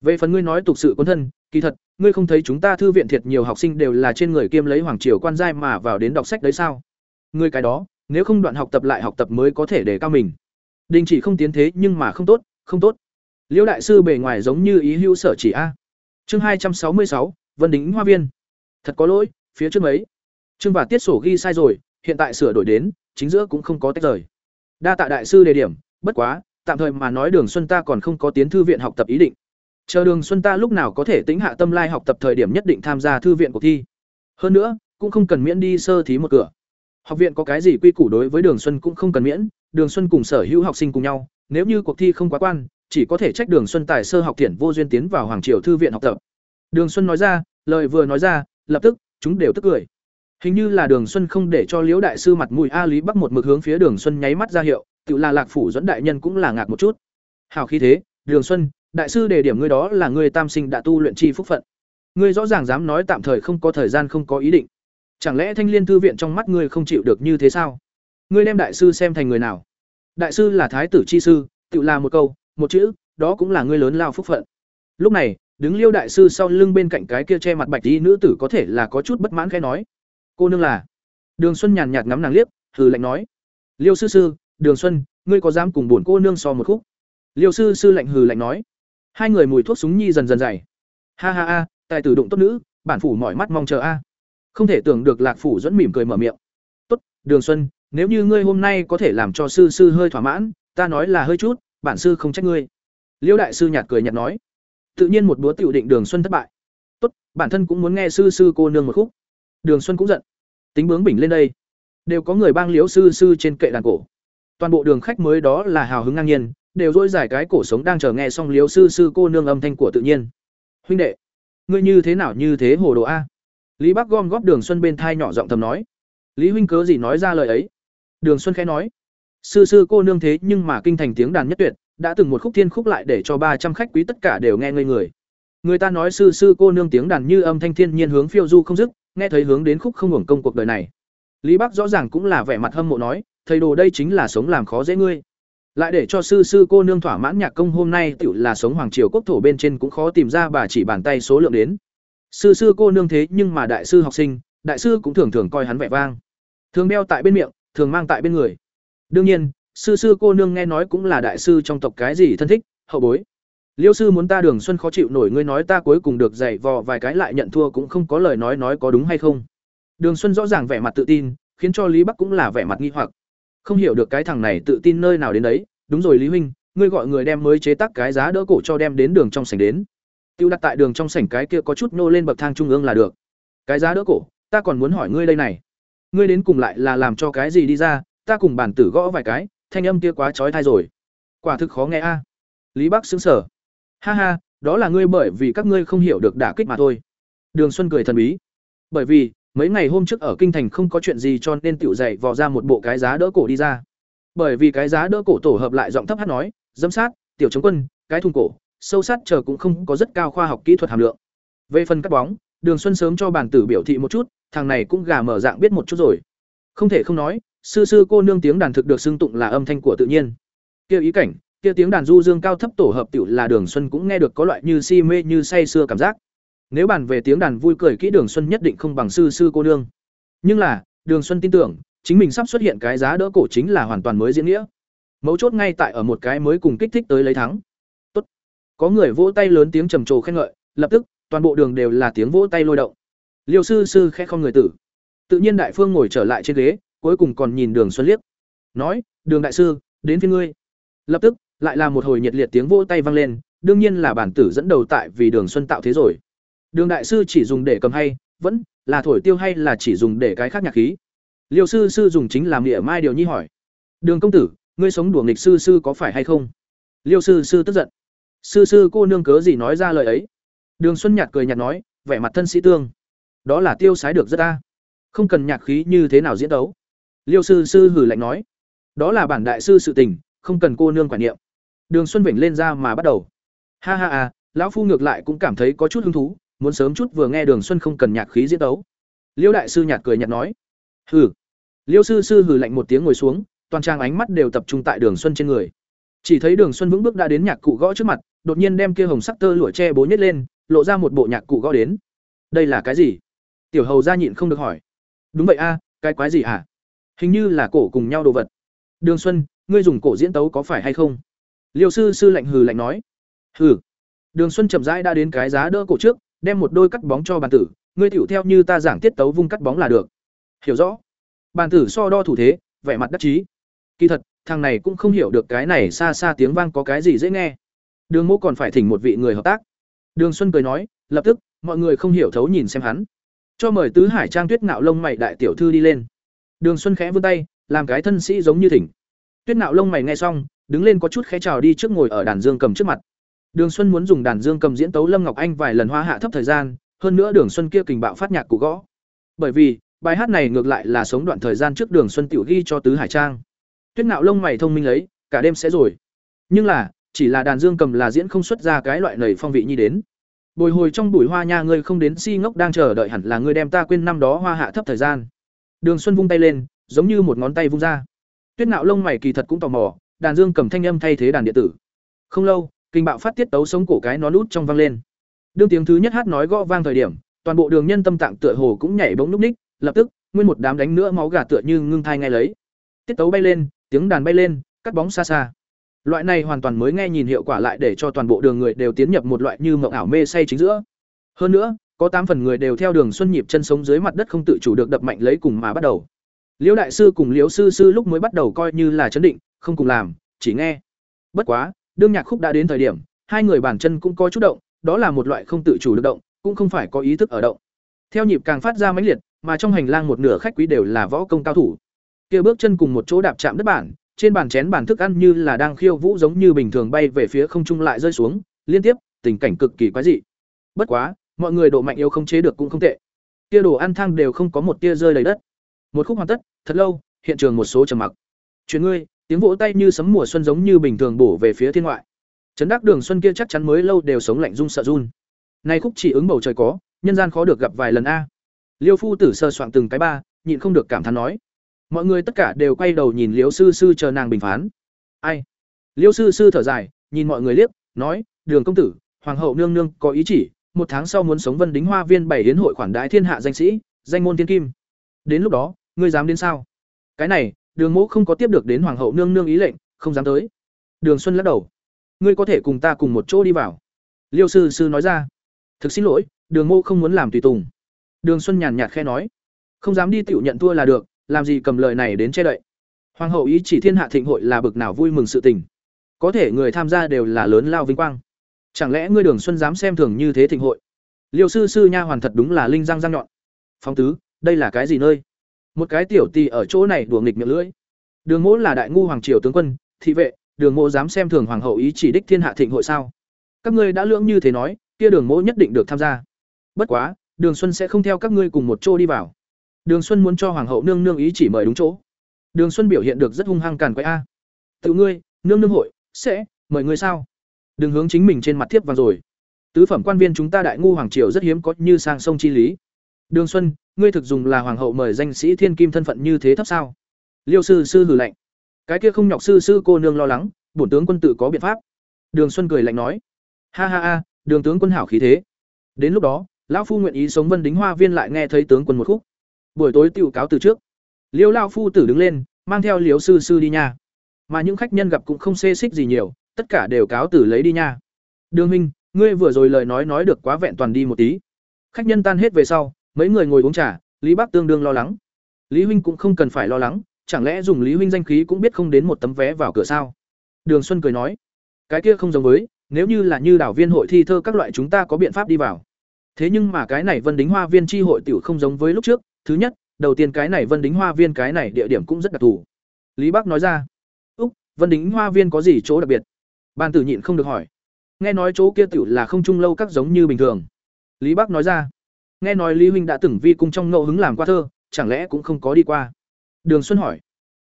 [SPEAKER 1] Về phần ngươi nói tục sự quân thân, kỳ thật, ngươi không thấy chúng ta thư viện thiệt nhiều học sinh đều là trên người kiêm lấy hoàng triều quan giai mà vào đến đọc sách đấy sao? Ngươi cái đó, nếu không đoạn học tập lại học tập mới có thể để cao mình. Đình chỉ không tiến thế nhưng mà không tốt, không tốt. Liễu đại sư bề ngoài giống như ý hữu sở chỉ a. Chương hai trăm sáu mươi sáu, Vân Đính Hoa Viên. Thật có lỗi, phía trước mấy. Chương và tiết sổ ghi sai rồi, hiện tại sửa đổi đến, chính giữa cũng không có tách rời đa tạ đại sư đề điểm bất quá tạm thời mà nói đường xuân ta còn không có tiến thư viện học tập ý định chờ đường xuân ta lúc nào có thể tính hạ tâm lai học tập thời điểm nhất định tham gia thư viện cuộc thi hơn nữa cũng không cần miễn đi sơ thí một cửa học viện có cái gì quy củ đối với đường xuân cũng không cần miễn đường xuân cùng sở hữu học sinh cùng nhau nếu như cuộc thi không quá quan chỉ có thể trách Đường Xuân tài sơ học thiển vô duyên tiến vào hoàng triều thư viện học tập. Đường Xuân nói ra, lời vừa nói ra, lập tức chúng đều tức cười. Hình như là Đường Xuân không để cho Liễu đại sư mặt mũi A Lý Bắc một mực hướng phía Đường Xuân nháy mắt ra hiệu, tự là Lạc phủ dẫn đại nhân cũng là ngạc một chút. Hào khí thế, Đường Xuân, đại sư đề điểm ngươi đó là ngươi tam sinh đã tu luyện chi phúc phận. Ngươi rõ ràng dám nói tạm thời không có thời gian không có ý định. Chẳng lẽ Thanh Liên thư viện trong mắt ngươi không chịu được như thế sao? Ngươi đem đại sư xem thành người nào? Đại sư là thái tử chi sư, tự là một câu, một chữ, đó cũng là ngươi lớn lao phúc phận. Lúc này, đứng Liêu đại sư sau lưng bên cạnh cái kia che mặt bạch y nữ tử có thể là có chút bất mãn khẽ nói: "Cô nương là?" Đường Xuân nhàn nhạt ngắm nàng liếc, hừ lạnh nói: "Liêu sư sư, Đường Xuân, ngươi có dám cùng bổn cô nương so một khúc?" Liêu sư sư lạnh hừ lạnh nói: Hai người mùi thuốc súng nhi dần dần dày. Ha ha ha, tài tử đụng tốt nữ, bản phủ mỏi mắt mong chờ a. Không thể tưởng được Lạc phủ dẫn mỉm cười mở miệng. "Tốt, Đường Xuân, nếu như ngươi hôm nay có thể làm cho sư sư hơi thỏa mãn, ta nói là hơi chút, bản sư không trách ngươi." Liễu đại sư nhạt cười nhạt nói. Tự nhiên một búa tiểu định Đường Xuân thất bại. "Tốt, bản thân cũng muốn nghe sư sư cô nương một khúc." Đường Xuân cũng giận. Tính bướng bỉnh lên đây. Đều có người bang Liễu sư sư trên kệ đàn cổ. Toàn bộ đường khách mới đó là hào hứng ngang nhiên, đều dỗi giải cái cổ sống đang chờ nghe xong liếu sư sư cô nương âm thanh của tự nhiên. Huynh đệ, ngươi như thế nào như thế hồ đồ a? Lý bắc gom góp đường xuân bên thai nhỏ giọng thầm nói. Lý huynh cớ gì nói ra lời ấy? Đường xuân khẽ nói. Sư sư cô nương thế nhưng mà kinh thành tiếng đàn nhất tuyệt, đã từng một khúc thiên khúc lại để cho ba trăm khách quý tất cả đều nghe ngây người. Người ta nói sư sư cô nương tiếng đàn như âm thanh thiên nhiên hướng phiêu du không dứt, nghe thấy hướng đến khúc không hưởng công cuộc đời này. Lý bắc rõ ràng cũng là vẻ mặt hâm mộ nói, thầy đồ đây chính là sống làm khó dễ ngươi lại để cho sư sư cô nương thỏa mãn nhạc công hôm nay tựu là sống hoàng triều quốc thổ bên trên cũng khó tìm ra bà chỉ bàn tay số lượng đến. Sư sư cô nương thế nhưng mà đại sư học sinh, đại sư cũng thường thường coi hắn vẻ vang. Thường đeo tại bên miệng, thường mang tại bên người. Đương nhiên, sư sư cô nương nghe nói cũng là đại sư trong tộc cái gì thân thích, hậu bối. Liêu sư muốn ta đường xuân khó chịu nổi ngươi nói ta cuối cùng được dạy vò vài cái lại nhận thua cũng không có lời nói nói có đúng hay không. Đường xuân rõ ràng vẻ mặt tự tin, khiến cho lý bắc cũng là vẻ mặt nghi hoặc không hiểu được cái thằng này tự tin nơi nào đến đấy. Đúng rồi lý huynh, ngươi gọi người đem mới chế tác cái giá đỡ cổ cho đem đến đường trong sảnh đến. Tiêu đặt tại đường trong sảnh cái kia có chút nô lên bậc thang trung ương là được. Cái giá đỡ cổ, ta còn muốn hỏi ngươi đây này. Ngươi đến cùng lại là làm cho cái gì đi ra? Ta cùng bản tử gõ vài cái, thanh âm kia quá trói thai rồi. Quả thực khó nghe a. Lý bắc xứng sở ha ha, đó là ngươi bởi vì các ngươi không hiểu được đả kích mà thôi. Đường xuân cười thần bí. Bởi vì mấy ngày hôm trước ở kinh thành không có chuyện gì cho nên tiểu dạy vò ra một bộ cái giá đỡ cổ đi ra. Bởi vì cái giá đỡ cổ tổ hợp lại giọng thấp hát nói, dâm sát, tiểu chống quân, cái thùng cổ, sâu sát chờ cũng không có rất cao khoa học kỹ thuật hàm lượng. Về phần cắt bóng, đường xuân sớm cho bản tử biểu thị một chút, thằng này cũng gà mở dạng biết một chút rồi. Không thể không nói, sư sư cô nương tiếng đàn thực được xưng tụng là âm thanh của tự nhiên. Kia ý cảnh, kia tiếng đàn du dương cao thấp tổ hợp tiểu là đường xuân cũng nghe được có loại như si mê như say sưa cảm giác nếu bàn về tiếng đàn vui cười kỹ Đường Xuân nhất định không bằng sư sư cô nương. Nhưng là, Đường Xuân tin tưởng, chính mình sắp xuất hiện cái giá đỡ cổ chính là hoàn toàn mới diễn nghĩa. Mấu chốt ngay tại ở một cái mới cùng kích thích tới lấy thắng. Tốt. Có người vỗ tay lớn tiếng trầm trồ khen ngợi, lập tức, toàn bộ đường đều là tiếng vỗ tay lôi động. Liêu sư sư khẽ không người tử. Tự nhiên đại phương ngồi trở lại trên ghế, cuối cùng còn nhìn Đường Xuân liếc. Nói, "Đường đại sư, đến phía ngươi." Lập tức, lại là một hồi nhiệt liệt tiếng vỗ tay vang lên, đương nhiên là bản tử dẫn đầu tại vì Đường Xuân tạo thế rồi. Đường đại sư chỉ dùng để cầm hay, vẫn là thổi tiêu hay là chỉ dùng để cái khác nhạc khí? Liêu sư sư dùng chính làm nghĩa mai điều nhi hỏi. Đường công tử, ngươi sống đùa nghịch sư sư có phải hay không? Liêu sư sư tức giận. Sư sư cô nương cớ gì nói ra lời ấy? Đường Xuân nhạt cười nhạt nói, vẻ mặt thân sĩ tương. Đó là tiêu sái được rất ta. Không cần nhạc khí như thế nào diễn đấu. Liêu sư sư hử lạnh nói, đó là bản đại sư sự tình, không cần cô nương quản niệm. Đường Xuân vểnh lên ra mà bắt đầu. Ha ha à, lão phu ngược lại cũng cảm thấy có chút hứng thú, muốn sớm chút vừa nghe đường xuân không cần nhạc khí diễn tấu. Liêu đại sư nhạt cười nhạt nói, hừ. Liêu sư sư hừ lạnh một tiếng ngồi xuống, toàn trang ánh mắt đều tập trung tại đường xuân trên người. Chỉ thấy đường xuân vững bước đã đến nhạc cụ gõ trước mặt, đột nhiên đem kia hồng sắc tơ lụa che bố nhét lên, lộ ra một bộ nhạc cụ gõ đến. Đây là cái gì? Tiểu hầu ra nhịn không được hỏi. Đúng vậy a, cái quái gì hả? Hình như là cổ cùng nhau đồ vật. Đường xuân, ngươi dùng cổ diễn tấu có phải hay không? Liêu sư sư lạnh hừ lạnh nói. Hừ. Đường xuân chậm rãi đã đến cái giá đỡ cổ trước đem một đôi cắt bóng cho bàn tử, ngươi tiểu theo như ta giảng tiết tấu vung cắt bóng là được. Hiểu rõ? Bàn tử so đo thủ thế, vẻ mặt đắc chí. Kỳ thật, thằng này cũng không hiểu được cái này xa xa tiếng vang có cái gì dễ nghe. Đường mô còn phải thỉnh một vị người hợp tác. Đường xuân cười nói, lập tức, mọi người không hiểu thấu nhìn xem hắn. Cho mời tứ hải trang tuyết ngạo lông mày đại tiểu thư đi lên. Đường xuân khẽ vươn tay, làm cái thân sĩ giống như thỉnh. Tuyết nạo lông mày nghe xong, đứng lên có chút khẽ chào đi trước ngồi ở đàn dương cầm trước mặt đường xuân muốn dùng đàn dương cầm diễn tấu lâm ngọc anh vài lần hoa hạ thấp thời gian, hơn nữa đường xuân kia kình bạo phát nhạc cụ gõ. Bởi vì, bài hát này ngược lại là sống đoạn thời gian trước đường xuân tiểu ghi cho tứ hải trang. Tuyết nạo lông mày thông minh lấy cả đêm sẽ rồi. Nhưng là, chỉ là đàn dương cầm là diễn không xuất ra cái loại nảy phong vị như đến. Bồi hồi trong bụi hoa nha ngươi không đến si ngốc đang chờ đợi hẳn là ngươi đem ta quên năm đó hoa hạ thấp thời gian. Đường xuân vung tay lên, giống như một ngón tay vung ra. Tuyết nạo lông mày kỳ thật cũng tò mò, đàn dương cầm thanh âm thay thế đàn điện tử. Không lâu kinh bạo phát tiết tấu sống cổ cái nó nút trong vang lên. Đương tiếng thứ nhất hát nói gõ vang thời điểm, toàn bộ đường nhân tâm tạng tựa hồ cũng nhảy bỗng núp ních, lập tức, nguyên một đám đánh nữa máu gà tựa như ngưng thai ngay lấy. Tiết tấu bay lên, tiếng đàn bay lên, cắt bóng xa xa. Loại này hoàn toàn mới nghe nhìn hiệu quả lại để cho toàn bộ đường người đều tiến nhập một loại như mộng ảo mê say chính giữa. Hơn nữa, có tám phần người đều theo đường xuân nhịp chân sống dưới mặt đất không tự chủ được đập mạnh lấy cùng mà bắt đầu. Liễu đại sư cùng liễu sư sư lúc mới bắt đầu coi như là chấn định, không cùng làm, chỉ nghe. Bất quá đương nhạc khúc đã đến thời điểm, hai người bàn chân cũng có chút động, đó là một loại không tự chủ được động, cũng không phải có ý thức ở động. Theo nhịp càng phát ra mãnh liệt, mà trong hành lang một nửa khách quý đều là võ công cao thủ. Kia bước chân cùng một chỗ đạp chạm đất bản, trên bàn chén bàn thức ăn như là đang khiêu vũ giống như bình thường bay về phía không trung lại rơi xuống, liên tiếp, tình cảnh cực kỳ quái dị. Bất quá, mọi người độ mạnh yếu không chế được cũng không tệ. Kia đồ ăn thang đều không có một tia rơi đầy đất. Một khúc hoàn tất, thật lâu, hiện trường một số trầm mặc. Chuyện ngươi tiếng vỗ tay như sấm mùa xuân giống như bình thường bổ về phía thiên ngoại. Trấn đắc đường xuân kia chắc chắn mới lâu đều sống lạnh run sợ run. Nay khúc chỉ ứng bầu trời có, nhân gian khó được gặp vài lần a. Liêu phu tử sơ soạn từng cái ba, nhịn không được cảm thán nói. Mọi người tất cả đều quay đầu nhìn liêu sư sư chờ nàng bình phán. Ai? Liêu sư sư thở dài, nhìn mọi người liếc, nói, đường công tử, hoàng hậu nương nương có ý chỉ, một tháng sau muốn sống vân đính hoa viên bảy hiến hội khoản đại thiên hạ danh sĩ, danh môn thiên kim. Đến lúc đó, ngươi dám đến sao? Cái này đường mẫu không có tiếp được đến hoàng hậu nương nương ý lệnh, không dám tới. Đường xuân lắc đầu. Ngươi có thể cùng ta cùng một chỗ đi vào. Liêu sư sư nói ra. Thực xin lỗi, đường mẫu không muốn làm tùy tùng. Đường xuân nhàn nhạt khe nói. Không dám đi tiểu nhận thua là được, làm gì cầm lời này đến che đậy. Hoàng hậu ý chỉ thiên hạ thịnh hội là bực nào vui mừng sự tình. Có thể người tham gia đều là lớn lao vinh quang. Chẳng lẽ ngươi đường xuân dám xem thường như thế thịnh hội? Liêu sư sư nha hoàn thật đúng là linh giang giang nhọn. Phong tứ, đây là cái gì nơi? Một cái tiểu tì ở chỗ này đùa nghịch miệng lưỡi. Đường mỗ là đại ngu hoàng triều tướng quân, thị vệ, đường mỗ dám xem thường hoàng hậu ý chỉ đích thiên hạ thịnh hội sao? Các ngươi đã lưỡng như thế nói, kia đường mỗ nhất định được tham gia. Bất quá, đường xuân sẽ không theo các ngươi cùng một chỗ đi vào. Đường xuân muốn cho hoàng hậu nương nương ý chỉ mời đúng chỗ. Đường xuân biểu hiện được rất hung hăng càn quay a. Tự ngươi, nương nương hội, sẽ mời ngươi sao? Đừng hướng chính mình trên mặt thiếp vào rồi. Tứ phẩm quan viên chúng ta đại ngu hoàng triều rất hiếm có như sang sông chi lý đường xuân, ngươi thực dùng là hoàng hậu mời danh sĩ thiên kim thân phận như thế thấp sao? Liêu sư sư hừ lạnh. Cái kia không nhọc sư sư cô nương lo lắng, bổn tướng quân tự có biện pháp. Đường xuân cười lạnh nói. Ha ha ha, đường tướng quân hảo khí thế. Đến lúc đó, lão phu nguyện ý sống vân đính hoa viên lại nghe thấy tướng quân một khúc. Buổi tối tiểu cáo từ trước. Liêu lão phu tử đứng lên, mang theo liêu sư sư đi nhà. mà những khách nhân gặp cũng không xê xích gì nhiều, tất cả đều cáo từ lấy đi nha. Đường huynh, ngươi vừa rồi lời nói nói được quá vẹn toàn đi một tí. Khách nhân tan hết về sau mấy người ngồi uống trà, lý Bác tương đương lo lắng. Lý huynh cũng không cần phải lo lắng, chẳng lẽ dùng lý huynh danh khí cũng biết không đến một tấm vé vào cửa sao? Đường xuân cười nói, cái kia không giống với, nếu như là như đảo viên hội thi thơ các loại chúng ta có biện pháp đi vào. Thế nhưng mà cái này vân đính hoa viên tri hội tiểu không giống với lúc trước, thứ nhất, đầu tiên cái này vân đính hoa viên cái này địa điểm cũng rất đặc thù. Lý Bác nói ra, úc, vân đính hoa viên có gì chỗ đặc biệt? Ban tử nhịn không được hỏi. Nghe nói chỗ kia tiểu là không chung lâu các giống như bình thường. Lý Bác nói ra nghe nói lý huynh đã từng vi cung trong ngẫu hứng làm qua thơ, chẳng lẽ cũng không có đi qua? Đường xuân hỏi.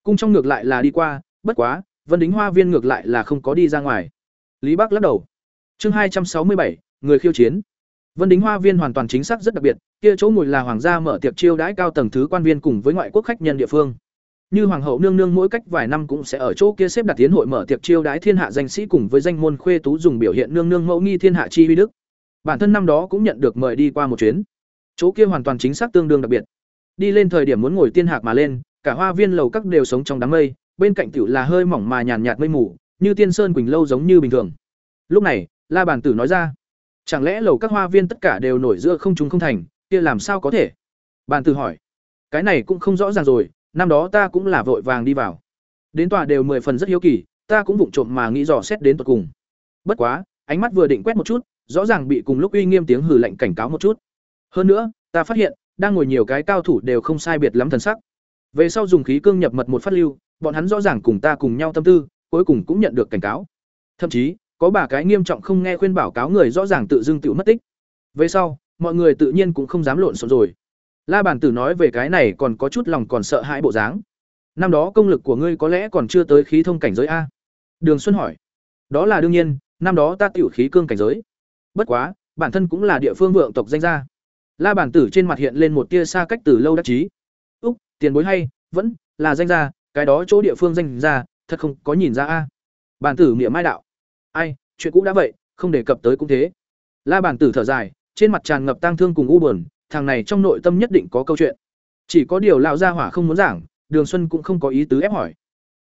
[SPEAKER 1] Cung trong ngược lại là đi qua, bất quá, vân đính hoa viên ngược lại là không có đi ra ngoài. Lý bắc lắc đầu. Chương hai trăm sáu mươi bảy, người khiêu chiến. Vân đính hoa viên hoàn toàn chính xác rất đặc biệt, kia chỗ ngồi là hoàng gia mở tiệc chiêu đãi cao tầng thứ quan viên cùng với ngoại quốc khách nhân địa phương. Như hoàng hậu nương nương mỗi cách vài năm cũng sẽ ở chỗ kia xếp đặt tiến hội mở tiệc chiêu đãi thiên hạ danh sĩ cùng với danh môn khuê tú dùng biểu hiện nương nương mẫu nghi thiên hạ chi huy đức. Bản thân năm đó cũng nhận được mời đi qua một chuyến chỗ kia hoàn toàn chính xác tương đương đặc biệt. Đi lên thời điểm muốn ngồi tiên hạc mà lên, cả hoa viên lầu các đều sống trong đám mây, bên cạnh tiểu là hơi mỏng mà nhàn nhạt mây mù, như tiên sơn quỳnh lâu giống như bình thường. Lúc này, la bàn tử nói ra, chẳng lẽ lầu các hoa viên tất cả đều nổi giữa không chúng không thành, kia làm sao có thể? Bàn tử hỏi, cái này cũng không rõ ràng rồi, năm đó ta cũng là vội vàng đi vào. Đến tòa đều mười phần rất hiếu kỳ, ta cũng vụng trộm mà nghĩ dò xét đến tột cùng. Bất quá, ánh mắt vừa định quét một chút, rõ ràng bị cùng lúc uy nghiêm tiếng hừ lạnh cảnh cáo một chút hơn nữa ta phát hiện đang ngồi nhiều cái cao thủ đều không sai biệt lắm thần sắc về sau dùng khí cương nhập mật một phát lưu bọn hắn rõ ràng cùng ta cùng nhau tâm tư cuối cùng cũng nhận được cảnh cáo. Thậm chí, có bà cái nghiêm trọng không nghe khuyên bảo cáo người rõ ràng tự dưng tự mất tích. Về sau, mọi người tự nhiên cũng không dám lộn xộn rồi. La bản tử nói về cái này còn có chút lòng còn sợ hãi bộ dáng. Năm đó công lực của ngươi có lẽ còn chưa tới khí thông cảnh giới a? Đường Xuân hỏi. Đó là đương nhiên, năm đó ta tiểu khí cương cảnh giới. Bất quá, bản thân cũng là địa phương vượng tộc danh gia. La bản tử trên mặt hiện lên một tia xa cách từ lâu đắc chí. Úc, tiền bối hay, vẫn là danh gia, cái đó chỗ địa phương danh gia, thật không có nhìn ra a. Bản tử miệng mai đạo. Ai, chuyện cũ đã vậy, không đề cập tới cũng thế. La bản tử thở dài, trên mặt tràn ngập tang thương cùng u buồn, thằng này trong nội tâm nhất định có câu chuyện. Chỉ có điều lão gia hỏa không muốn giảng, Đường Xuân cũng không có ý tứ ép hỏi.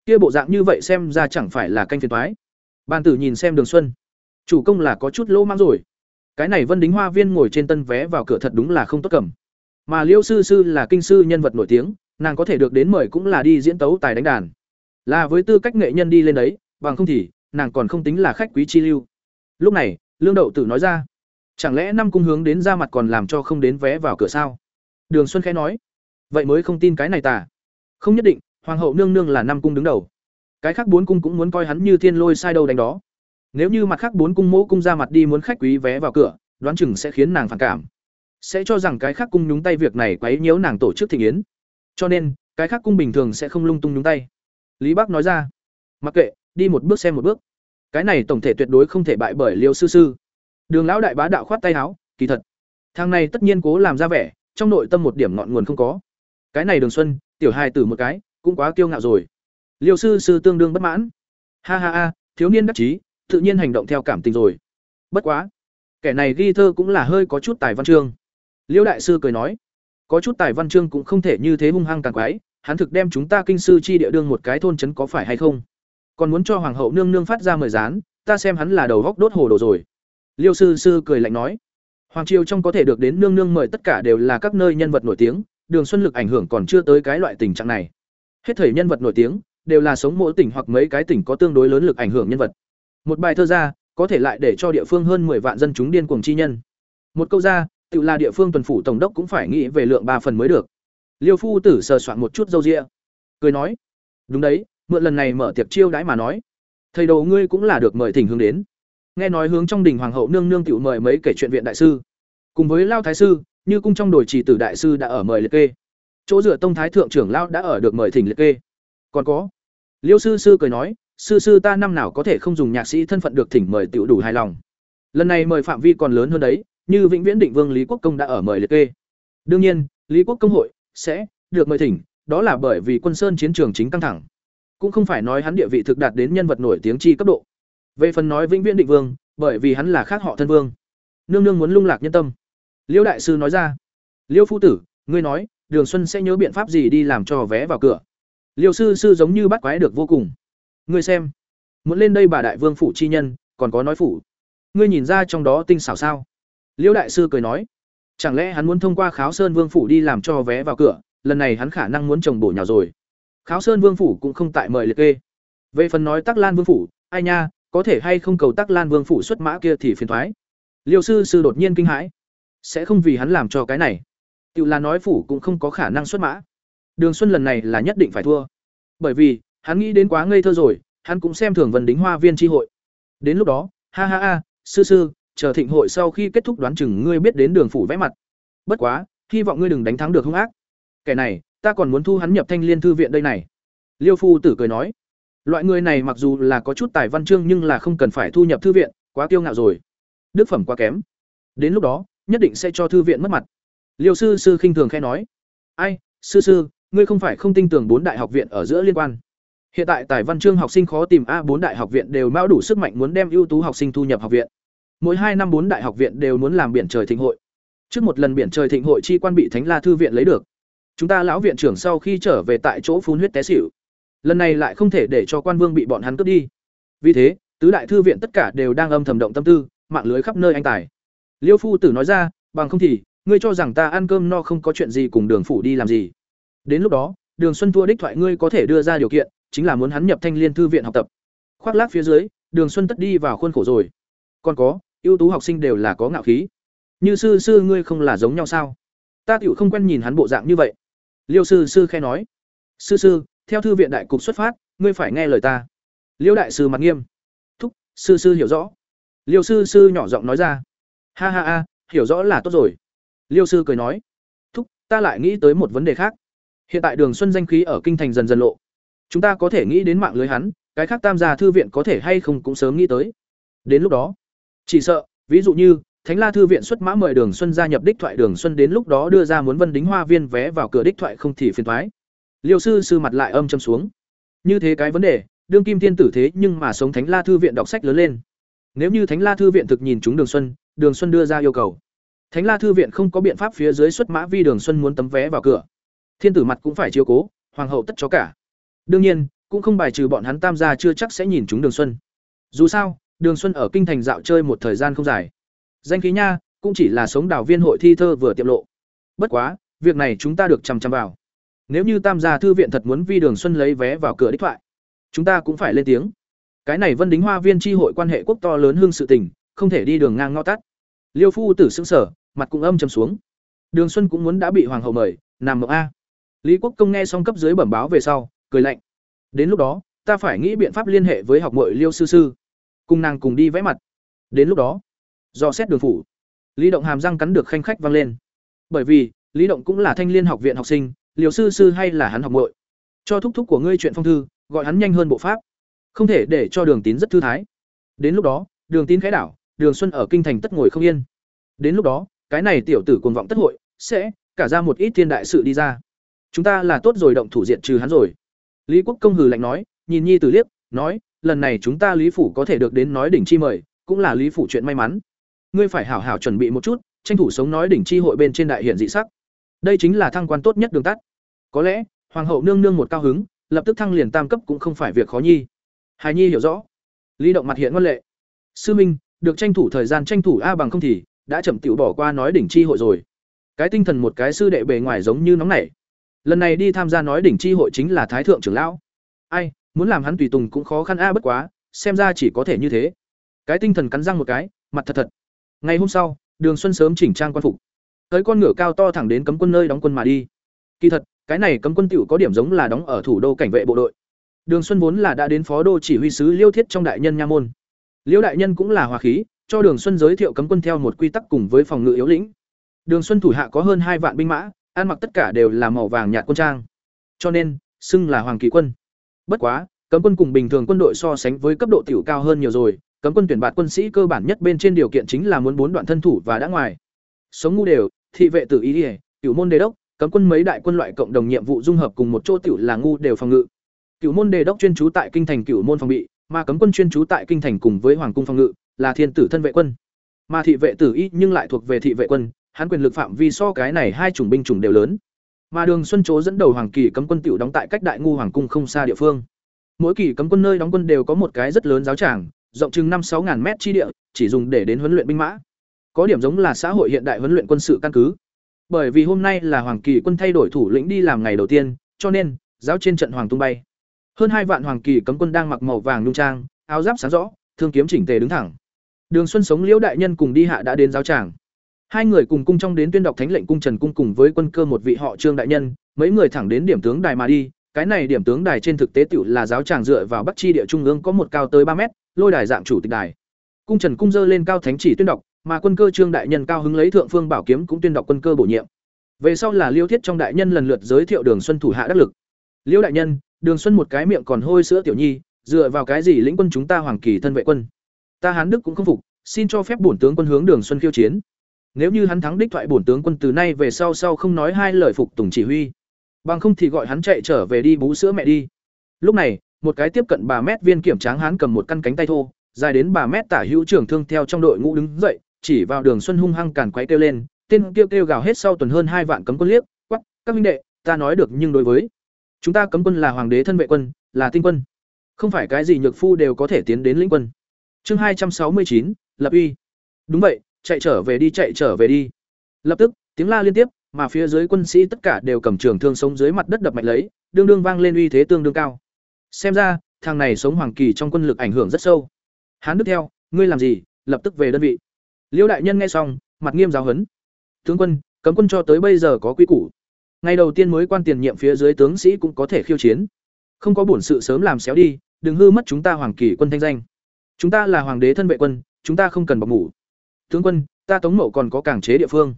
[SPEAKER 1] Kia bộ dạng như vậy xem ra chẳng phải là canh phiền toái. Bản tử nhìn xem Đường Xuân, chủ công là có chút lỗ mang rồi. Cái này Vân Đính Hoa Viên ngồi trên tân vé vào cửa thật đúng là không tốt cầm. Mà Liêu sư sư là kinh sư nhân vật nổi tiếng, nàng có thể được đến mời cũng là đi diễn tấu tài đánh đàn. Là với tư cách nghệ nhân đi lên đấy, bằng không thì nàng còn không tính là khách quý chi lưu. Lúc này, Lương Đậu Tử nói ra, chẳng lẽ năm cung hướng đến ra mặt còn làm cho không đến vé vào cửa sao? Đường Xuân khẽ nói, vậy mới không tin cái này tả Không nhất định, hoàng hậu nương nương là năm cung đứng đầu. Cái khác bốn cung cũng muốn coi hắn như thiên lôi sai đâu đánh đó. Nếu như mặt khác bốn cung mỗ cung ra mặt đi muốn khách quý vé vào cửa, đoán chừng sẽ khiến nàng phản cảm. Sẽ cho rằng cái khác cung nhúng tay việc này quấy nhiễu nàng tổ chức thịnh yến. Cho nên, cái khác cung bình thường sẽ không lung tung nhúng tay. Lý Bác nói ra, mặc kệ, đi một bước xem một bước. Cái này tổng thể tuyệt đối không thể bại bởi Liêu sư sư. Đường lão đại bá đạo khoát tay áo, kỳ thật, thằng này tất nhiên cố làm ra vẻ, trong nội tâm một điểm ngọn nguồn không có. Cái này Đường Xuân, tiểu hài tử một cái, cũng quá kiêu ngạo rồi. Liêu sư sư tương đương bất mãn. Ha ha ha, thiếu niên đắc chí, tự nhiên hành động theo cảm tình rồi. Bất quá, kẻ này ghi thơ cũng là hơi có chút tài văn chương. Liêu đại sư cười nói, có chút tài văn chương cũng không thể như thế hung hăng càng quái, hắn thực đem chúng ta kinh sư chi địa đương một cái thôn trấn có phải hay không? Còn muốn cho hoàng hậu nương nương phát ra mời gián, ta xem hắn là đầu góc đốt hồ đồ rồi. Liêu sư sư cười lạnh nói, hoàng triều trong có thể được đến nương nương mời tất cả đều là các nơi nhân vật nổi tiếng, đường xuân lực ảnh hưởng còn chưa tới cái loại tình trạng này. Hết thảy nhân vật nổi tiếng đều là sống mỗi tỉnh hoặc mấy cái tỉnh có tương đối lớn lực ảnh hưởng nhân vật. Một bài thơ ra, có thể lại để cho địa phương hơn 10 vạn dân chúng điên cuồng chi nhân. Một câu ra, tự là địa phương tuần phủ tổng đốc cũng phải nghĩ về lượng ba phần mới được. Liêu phu tử sờ soạn một chút dâu ria, cười nói: "Đúng đấy, mượn lần này mở tiệc chiêu đãi mà nói, thầy đầu ngươi cũng là được mời thỉnh hướng đến." Nghe nói hướng trong đình hoàng hậu nương nương tiểu mời mấy kể chuyện viện đại sư, cùng với lao thái sư, như cung trong đồi chỉ tử đại sư đã ở mời liệt kê. Chỗ dựa tông thái thượng trưởng lao đã ở được mời thỉnh liệt kê. Còn có, Liêu sư sư cười nói, sư sư ta năm nào có thể không dùng nhạc sĩ thân phận được thỉnh mời tiểu đủ hài lòng. Lần này mời phạm vi còn lớn hơn đấy, như Vĩnh Viễn Định Vương Lý Quốc Công đã ở mời liệt kê. Đương nhiên, Lý Quốc Công hội sẽ được mời thỉnh, đó là bởi vì quân sơn chiến trường chính căng thẳng. Cũng không phải nói hắn địa vị thực đạt đến nhân vật nổi tiếng chi cấp độ. Về phần nói Vĩnh Viễn Định Vương, bởi vì hắn là khác họ thân vương. Nương nương muốn lung lạc nhân tâm. Liêu đại sư nói ra, Liêu phu tử, ngươi nói, Đường Xuân sẽ nhớ biện pháp gì đi làm cho vé vào cửa. Liêu sư sư giống như bắt quái được vô cùng. Ngươi xem, muốn lên đây bà đại vương phủ chi nhân, còn có nói phủ. Ngươi nhìn ra trong đó tinh xảo sao? Liêu đại sư cười nói, chẳng lẽ hắn muốn thông qua Kháo Sơn Vương phủ đi làm cho vé vào cửa, lần này hắn khả năng muốn trồng bổ nhào rồi. Kháo Sơn Vương phủ cũng không tại mời liệt kê. Về phần nói Tắc Lan Vương phủ, ai nha, có thể hay không cầu Tắc Lan Vương phủ xuất mã kia thì phiền toái. Liêu sư sư đột nhiên kinh hãi, sẽ không vì hắn làm cho cái này. Tự là nói phủ cũng không có khả năng xuất mã. Đường Xuân lần này là nhất định phải thua. Bởi vì, hắn nghĩ đến quá ngây thơ rồi, hắn cũng xem thường Vân Đính Hoa Viên tri hội. Đến lúc đó, ha ha ha, sư sư, chờ thịnh hội sau khi kết thúc đoán chừng ngươi biết đến đường phủ vẽ mặt. Bất quá, hy vọng ngươi đừng đánh thắng được hung ác. Kẻ này, ta còn muốn thu hắn nhập Thanh Liên thư viện đây này." Liêu phu tử cười nói. Loại người này mặc dù là có chút tài văn chương nhưng là không cần phải thu nhập thư viện, quá kiêu ngạo rồi. Đức phẩm quá kém. Đến lúc đó, nhất định sẽ cho thư viện mất mặt. Liêu sư sư khinh thường khẽ nói: "Ai, sư sư, ngươi không phải không tin tưởng bốn đại học viện ở giữa liên quan. Hiện tại tài văn chương học sinh khó tìm a bốn đại học viện đều mão đủ sức mạnh muốn đem ưu tú học sinh thu nhập học viện. Mỗi hai năm bốn đại học viện đều muốn làm biển trời thịnh hội. Trước một lần biển trời thịnh hội chi quan bị Thánh La thư viện lấy được. Chúng ta lão viện trưởng sau khi trở về tại chỗ phun huyết té xỉu. Lần này lại không thể để cho quan vương bị bọn hắn cướp đi. Vì thế, tứ đại thư viện tất cả đều đang âm thầm động tâm tư, mạng lưới khắp nơi anh tài. Liêu phu tử nói ra, bằng không thì, ngươi cho rằng ta ăn cơm no không có chuyện gì cùng Đường phủ đi làm gì? Đến lúc đó, Đường Xuân thua đích thoại ngươi có thể đưa ra điều kiện, chính là muốn hắn nhập Thanh Liên thư viện học tập. Khoác lác phía dưới, Đường Xuân tất đi vào khuôn khổ rồi. Còn có, ưu tú học sinh đều là có ngạo khí. Như sư sư ngươi không là giống nhau sao? Ta tiểu không quen nhìn hắn bộ dạng như vậy. Liêu sư sư khẽ nói. Sư sư, theo thư viện đại cục xuất phát, ngươi phải nghe lời ta. liêu đại sư mặt nghiêm thúc sư sư hiểu rõ liêu sư sư nhỏ giọng nói ra ha ha ha hiểu rõ là tốt rồi liêu sư cười nói thúc ta lại nghĩ tới một vấn đề khác hiện tại đường xuân danh khí ở kinh thành dần dần lộ chúng ta có thể nghĩ đến mạng lưới hắn, cái khác tam gia thư viện có thể hay không cũng sớm nghĩ tới. Đến lúc đó, chỉ sợ, ví dụ như, thánh la thư viện xuất mã mời đường xuân gia nhập đích thoại, đường xuân đến lúc đó đưa ra muốn vân đính hoa viên vé vào cửa đích thoại không thì phiền thoái liêu sư sư mặt lại âm châm xuống. Như thế cái vấn đề, đương kim thiên tử thế nhưng mà sống thánh la thư viện đọc sách lớn lên. Nếu như thánh la thư viện thực nhìn chúng đường xuân đường xuân đưa ra yêu cầu. Thánh la thư viện không có biện pháp phía dưới xuất mã vi đường xuân muốn tấm vé vào cửa. Thiên tử mặt cũng phải chiếu cố, hoàng hậu tất cho cả đương nhiên, cũng không bài trừ bọn hắn tam gia chưa chắc sẽ nhìn chúng đường xuân. Dù sao, đường xuân ở kinh thành dạo chơi một thời gian không dài. Danh khí nha, cũng chỉ là sống đảo viên hội thi thơ vừa tiệm lộ. Bất quá, việc này chúng ta được chằm chằm vào. Nếu như tam gia thư viện thật muốn vi đường xuân lấy vé vào cửa đích thoại, chúng ta cũng phải lên tiếng. Cái này vân đính hoa viên tri hội quan hệ quốc to lớn hương sự tình, không thể đi đường ngang ngõ tắt. Liêu phu tử xưng sở mặt cũng âm chầm xuống. Đường xuân cũng muốn đã bị hoàng hậu mời, nằm mộng a. Lý quốc công nghe xong cấp dưới bẩm báo về sau cười lạnh. Đến lúc đó, ta phải nghĩ biện pháp liên hệ với học mội liêu sư sư, cùng nàng cùng đi vẽ mặt. Đến lúc đó, do xét đường phủ, lý động hàm răng cắn được khanh khách vang lên. Bởi vì, lý động cũng là thanh liên học viện học sinh liều sư sư hay là hắn học mội cho thúc thúc của ngươi chuyện phong thư, gọi hắn nhanh hơn bộ pháp. Không thể để cho đường tín rất thư thái. Đến lúc đó, đường tín khái đảo, đường xuân ở kinh thành tất ngồi không yên. Đến lúc đó, cái này tiểu tử cuồng vọng tất hội, sẽ cả ra một ít thiên đại sự đi ra. Chúng ta là tốt rồi động thủ diện trừ hắn rồi lý quốc công hừ lạnh nói, nhìn nhi tử liếc, nói, lần này chúng ta lý phủ có thể được đến nói đỉnh chi mời, cũng là lý phủ chuyện may mắn. Ngươi phải hảo hảo chuẩn bị một chút, tranh thủ sống nói đỉnh chi hội bên trên đại hiện dị sắc. Đây chính là thăng quan tốt nhất đường tắt. Có lẽ, hoàng hậu nương nương một cao hứng, lập tức thăng liền tam cấp cũng không phải việc khó nhi. Hải nhi hiểu rõ. Lý động mặt hiện ngoan lệ. Sư minh, được tranh thủ thời gian tranh thủ a bằng không thì, đã chậm tiểu bỏ qua nói đỉnh chi hội rồi. Cái tinh thần một cái sư đệ bề ngoài giống như nóng nảy lần này đi tham gia nói đỉnh chi hội chính là thái thượng trưởng lão. Ai, muốn làm hắn tùy tùng cũng khó khăn a, bất quá, xem ra chỉ có thể như thế. Cái tinh thần cắn răng một cái, mặt thật thật. Ngày hôm sau, đường xuân sớm chỉnh trang quan phục. Tới con ngựa cao to thẳng đến cấm quân nơi đóng quân mà đi. Kỳ thật, cái này cấm quân tiểu có điểm giống là đóng ở thủ đô cảnh vệ bộ đội. Đường xuân vốn là đã đến phó đô chỉ huy sứ liêu thiết trong đại nhân nha môn. Liêu đại nhân cũng là hòa khí, cho đường xuân giới thiệu cấm quân theo một quy tắc cùng với phòng ngự yếu lĩnh. Đường xuân thủ hạ có hơn hai vạn binh mã ăn mặc tất cả đều là màu vàng nhạt quân trang. Cho nên, xưng là hoàng kỳ quân. Bất quá, cấm quân cùng bình thường quân đội so sánh với cấp độ tiểu cao hơn nhiều rồi, cấm quân tuyển bạt quân sĩ cơ bản nhất bên trên điều kiện chính là muốn bốn đoạn thân thủ và đã ngoài. Sống ngu đều, thị vệ tử ý ỉa cựu môn đề đốc, cấm quân mấy đại quân loại cộng đồng nhiệm vụ dung hợp cùng một chỗ tiểu là ngu đều phòng ngự. Cựu môn đề đốc chuyên trú tại kinh thành cựu môn phòng bị, mà cấm quân chuyên trú tại kinh thành cùng với hoàng cung phòng ngự, là thiên tử thân vệ quân. Mà thị vệ tử y nhưng lại thuộc về thị vệ quân hắn quyền lực phạm vi so cái này hai chủng binh chủng đều lớn. Mà đường xuân Trố dẫn đầu hoàng kỳ cấm quân tiểu đóng tại cách đại ngu hoàng cung không xa địa phương. Mỗi kỳ cấm quân nơi đóng quân đều có một cái rất lớn giáo tràng, rộng chừng năm sáu ngàn mét chi địa, chỉ dùng để đến huấn luyện binh mã. Có điểm giống là xã hội hiện đại huấn luyện quân sự căn cứ. Bởi vì hôm nay là hoàng kỳ quân thay đổi thủ lĩnh đi làm ngày đầu tiên, cho nên, giáo trên trận hoàng tung bay. Hơn hai vạn hoàng kỳ cấm quân đang mặc màu vàng nhung trang, áo giáp sáng rõ, thương kiếm chỉnh tề đứng thẳng. Đường xuân sống liễu đại nhân cùng đi hạ đã đến giáo tràng hai người cùng cung trong đến tuyên đọc thánh lệnh cung trần cung cùng với quân cơ một vị họ trương đại nhân, mấy người thẳng đến điểm tướng đài mà đi. Cái này điểm tướng đài trên thực tế tiểu là giáo tràng dựa vào bắc chi địa trung ương có một cao tới ba mét, lôi đài dạng chủ tịch đài. Cung trần cung dơ lên cao thánh chỉ tuyên đọc, mà quân cơ trương đại nhân cao hứng lấy thượng phương bảo kiếm cũng tuyên đọc quân cơ bổ nhiệm. Về sau là liêu thiết trong đại nhân lần lượt giới thiệu đường xuân thủ hạ đắc lực. Liêu đại nhân, đường xuân một cái miệng còn hôi sữa tiểu nhi, dựa vào cái gì lĩnh quân chúng ta hoàng kỳ thân vệ quân? Ta hán đức cũng không phục, xin cho phép bổn tướng quân hướng đường xuân khiêu chiến nếu như hắn thắng đích thoại bổn tướng quân từ nay về sau sau không nói hai lời phục tùng chỉ huy, bằng không thì gọi hắn chạy trở về đi bú sữa mẹ đi. Lúc này, một cái tiếp cận bà mét viên kiểm tráng hắn cầm một căn cánh tay thô, dài đến bà mét tả hữu trưởng thương theo trong đội ngũ đứng dậy, chỉ vào đường xuân hung hăng càn quấy kêu lên, tên kêu kêu gào hết sau tuần hơn hai vạn cấm quân liếc, quắc, các minh đệ, ta nói được nhưng đối với chúng ta cấm quân là hoàng đế thân vệ quân, là tinh quân. Không phải cái gì nhược phu đều có thể tiến đến lĩnh quân. Chương hai trăm sáu mươi chín, lập uy. Đúng vậy chạy trở về đi, chạy trở về đi. Lập tức, tiếng la liên tiếp, mà phía dưới quân sĩ tất cả đều cầm trường thương sống dưới mặt đất đập mạnh lấy, đương đương vang lên uy thế tương đương cao. Xem ra, thằng này sống hoàng kỳ trong quân lực ảnh hưởng rất sâu. Hán đức theo, ngươi làm gì? Lập tức về đơn vị. Liễu đại nhân nghe xong, mặt nghiêm giáo huấn tướng quân, cấm quân cho tới bây giờ có quy củ. Ngày đầu tiên mới quan tiền nhiệm phía dưới tướng sĩ cũng có thể khiêu chiến. Không có bổn sự sớm làm xéo đi, đừng hư mất chúng ta hoàng kỳ quân thanh danh. Chúng ta là hoàng đế thân vệ quân, chúng ta không cần bọc ngủ tướng quân ta tống mậu còn có cảng chế địa phương.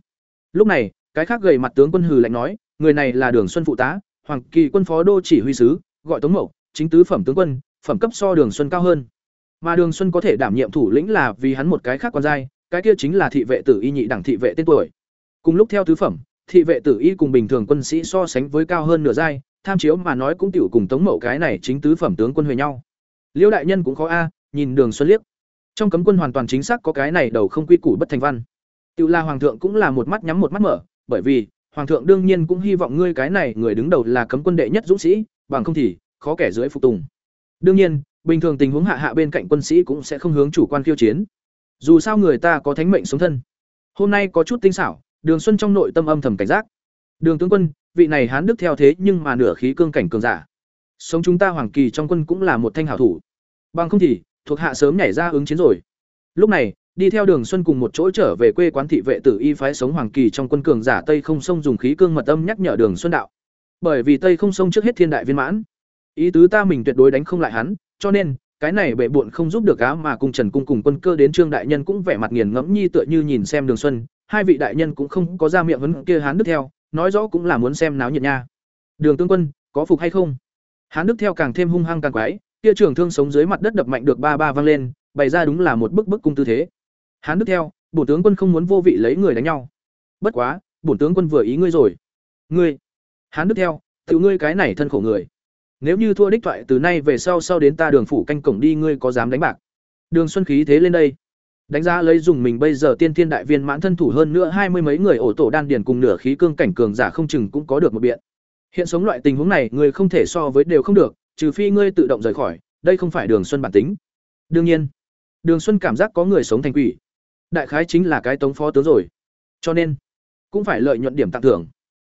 [SPEAKER 1] Lúc này cái khác gầy mặt tướng quân hừ lạnh nói người này là đường xuân phụ tá hoàng kỳ quân phó đô chỉ huy sứ gọi tống mậu chính tứ phẩm tướng quân phẩm cấp so đường xuân cao hơn. Mà đường xuân có thể đảm nhiệm thủ lĩnh là vì hắn một cái khác quan dai, cái kia chính là thị vệ tử y nhị đẳng thị vệ tên tuổi. Cùng lúc theo tứ phẩm thị vệ tử y cùng bình thường quân sĩ so sánh với cao hơn nửa giai tham chiếu mà nói cũng tiểu cùng tống mậu cái này chính tứ phẩm tướng quân huề nhau. Liễu đại nhân cũng khó a nhìn đường xuân liếc trong cấm quân hoàn toàn chính xác có cái này đầu không quy củ bất thành văn. Tự là hoàng thượng cũng là một mắt nhắm một mắt mở, bởi vì, hoàng thượng đương nhiên cũng hy vọng ngươi cái này người đứng đầu là cấm quân đệ nhất dũng sĩ, bằng không thì, khó kẻ dưới phục tùng. Đương nhiên, bình thường tình huống hạ hạ bên cạnh quân sĩ cũng sẽ không hướng chủ quan khiêu chiến. Dù sao người ta có thánh mệnh sống thân. Hôm nay có chút tinh xảo, đường xuân trong nội tâm âm thầm cảnh giác. Đường tướng quân, vị này hán đức theo thế nhưng mà nửa khí cương cảnh cường giả. Sống chúng ta hoàng kỳ trong quân cũng là một thanh hảo thủ. Bằng không thì thuộc hạ sớm nhảy ra ứng chiến rồi. Lúc này, đi theo đường xuân cùng một chỗ trở về quê quán thị vệ tử y phái sống hoàng kỳ trong quân cường giả tây không sông dùng khí cương mật âm nhắc nhở đường xuân đạo. Bởi vì tây không sông trước hết thiên đại viên mãn, ý tứ ta mình tuyệt đối đánh không lại hắn, cho nên, cái này bệ buộn không giúp được á mà cùng trần cung cùng quân cơ đến trương đại nhân cũng vẻ mặt nghiền ngẫm nhi tựa như nhìn xem đường xuân, hai vị đại nhân cũng không có ra miệng vấn kia hắn đức theo, nói rõ cũng là muốn xem náo nhiệt nha. Đường tướng quân, có phục hay không? Hán đức theo càng thêm hung hăng càng quái kia trưởng thương sống dưới mặt đất đập mạnh được ba ba vang lên, bày ra đúng là một bức bức cung tư thế. Hán đức theo bổ tướng quân không muốn vô vị lấy người đánh nhau. Bất quá, bổn tướng quân vừa ý ngươi rồi. Ngươi, hán đức theo, tự ngươi cái này thân khổ người. Nếu như thua đích thoại từ nay về sau sau đến ta đường phủ canh cổng đi ngươi có dám đánh bạc. Đường xuân khí thế lên đây. Đánh giá lấy dùng mình bây giờ tiên thiên đại viên mãn thân thủ hơn nữa hai mươi mấy người ổ tổ đan điền cùng nửa khí cương cảnh cường giả không chừng cũng có được một biện. Hiện sống loại tình huống này, người không thể so với đều không được trừ phi ngươi tự động rời khỏi, đây không phải đường xuân bản tính. Đương nhiên, đường xuân cảm giác có người sống thành quỷ. Đại khái chính là cái tống phó tướng rồi. Cho nên, cũng phải lợi nhuận điểm tặng thưởng.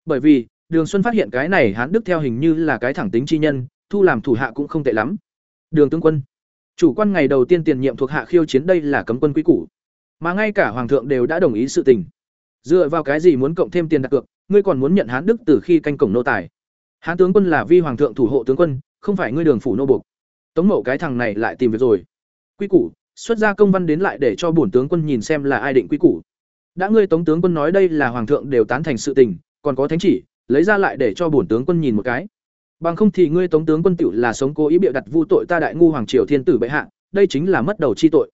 [SPEAKER 1] Bởi vì, đường xuân phát hiện cái này hán đức theo hình như là cái thẳng tính chi nhân, thu làm thủ hạ cũng không tệ lắm. Đường tướng quân, chủ quan ngày đầu tiên tiền nhiệm thuộc hạ khiêu chiến đây là cấm quân quý củ. Mà ngay cả hoàng thượng đều đã đồng ý sự tình. Dựa vào cái gì muốn cộng thêm tiền đặt cược, ngươi còn muốn nhận hán đức từ khi canh cổng nô tài. Hán tướng quân là vi hoàng thượng thủ hộ tướng quân không phải ngươi đường phủ nô buộc. Tống mậu cái thằng này lại tìm việc rồi. Quy củ, xuất ra công văn đến lại để cho bổn tướng quân nhìn xem là ai định quy củ. Đã ngươi tống tướng quân nói đây là hoàng thượng đều tán thành sự tình, còn có thánh chỉ, lấy ra lại để cho bổn tướng quân nhìn một cái. Bằng không thì ngươi tống tướng quân tựu là sống cố ý bịa đặt vu tội ta đại ngu hoàng triều thiên tử bệ hạ, đây chính là mất đầu chi tội.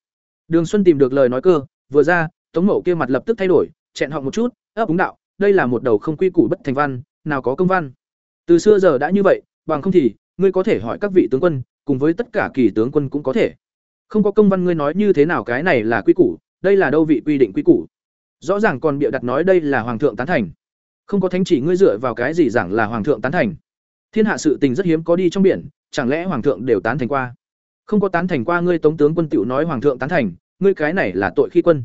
[SPEAKER 1] Đường xuân tìm được lời nói cơ, vừa ra, tống mậu kia mặt lập tức thay đổi, chẹn họng một chút, ấp úng đạo, đây là một đầu không quy củ bất thành văn, nào có công văn? Từ xưa giờ đã như vậy, bằng không thì ngươi có thể hỏi các vị tướng quân, cùng với tất cả kỳ tướng quân cũng có thể. Không có công văn ngươi nói như thế nào cái này là quy củ, đây là đâu vị quy định quy củ. Rõ ràng còn bịa đặt nói đây là hoàng thượng tán thành. Không có thánh chỉ ngươi dựa vào cái gì giảng là hoàng thượng tán thành. Thiên hạ sự tình rất hiếm có đi trong biển, chẳng lẽ hoàng thượng đều tán thành qua? Không có tán thành qua ngươi tống tướng quân tiểu nói hoàng thượng tán thành, ngươi cái này là tội khi quân.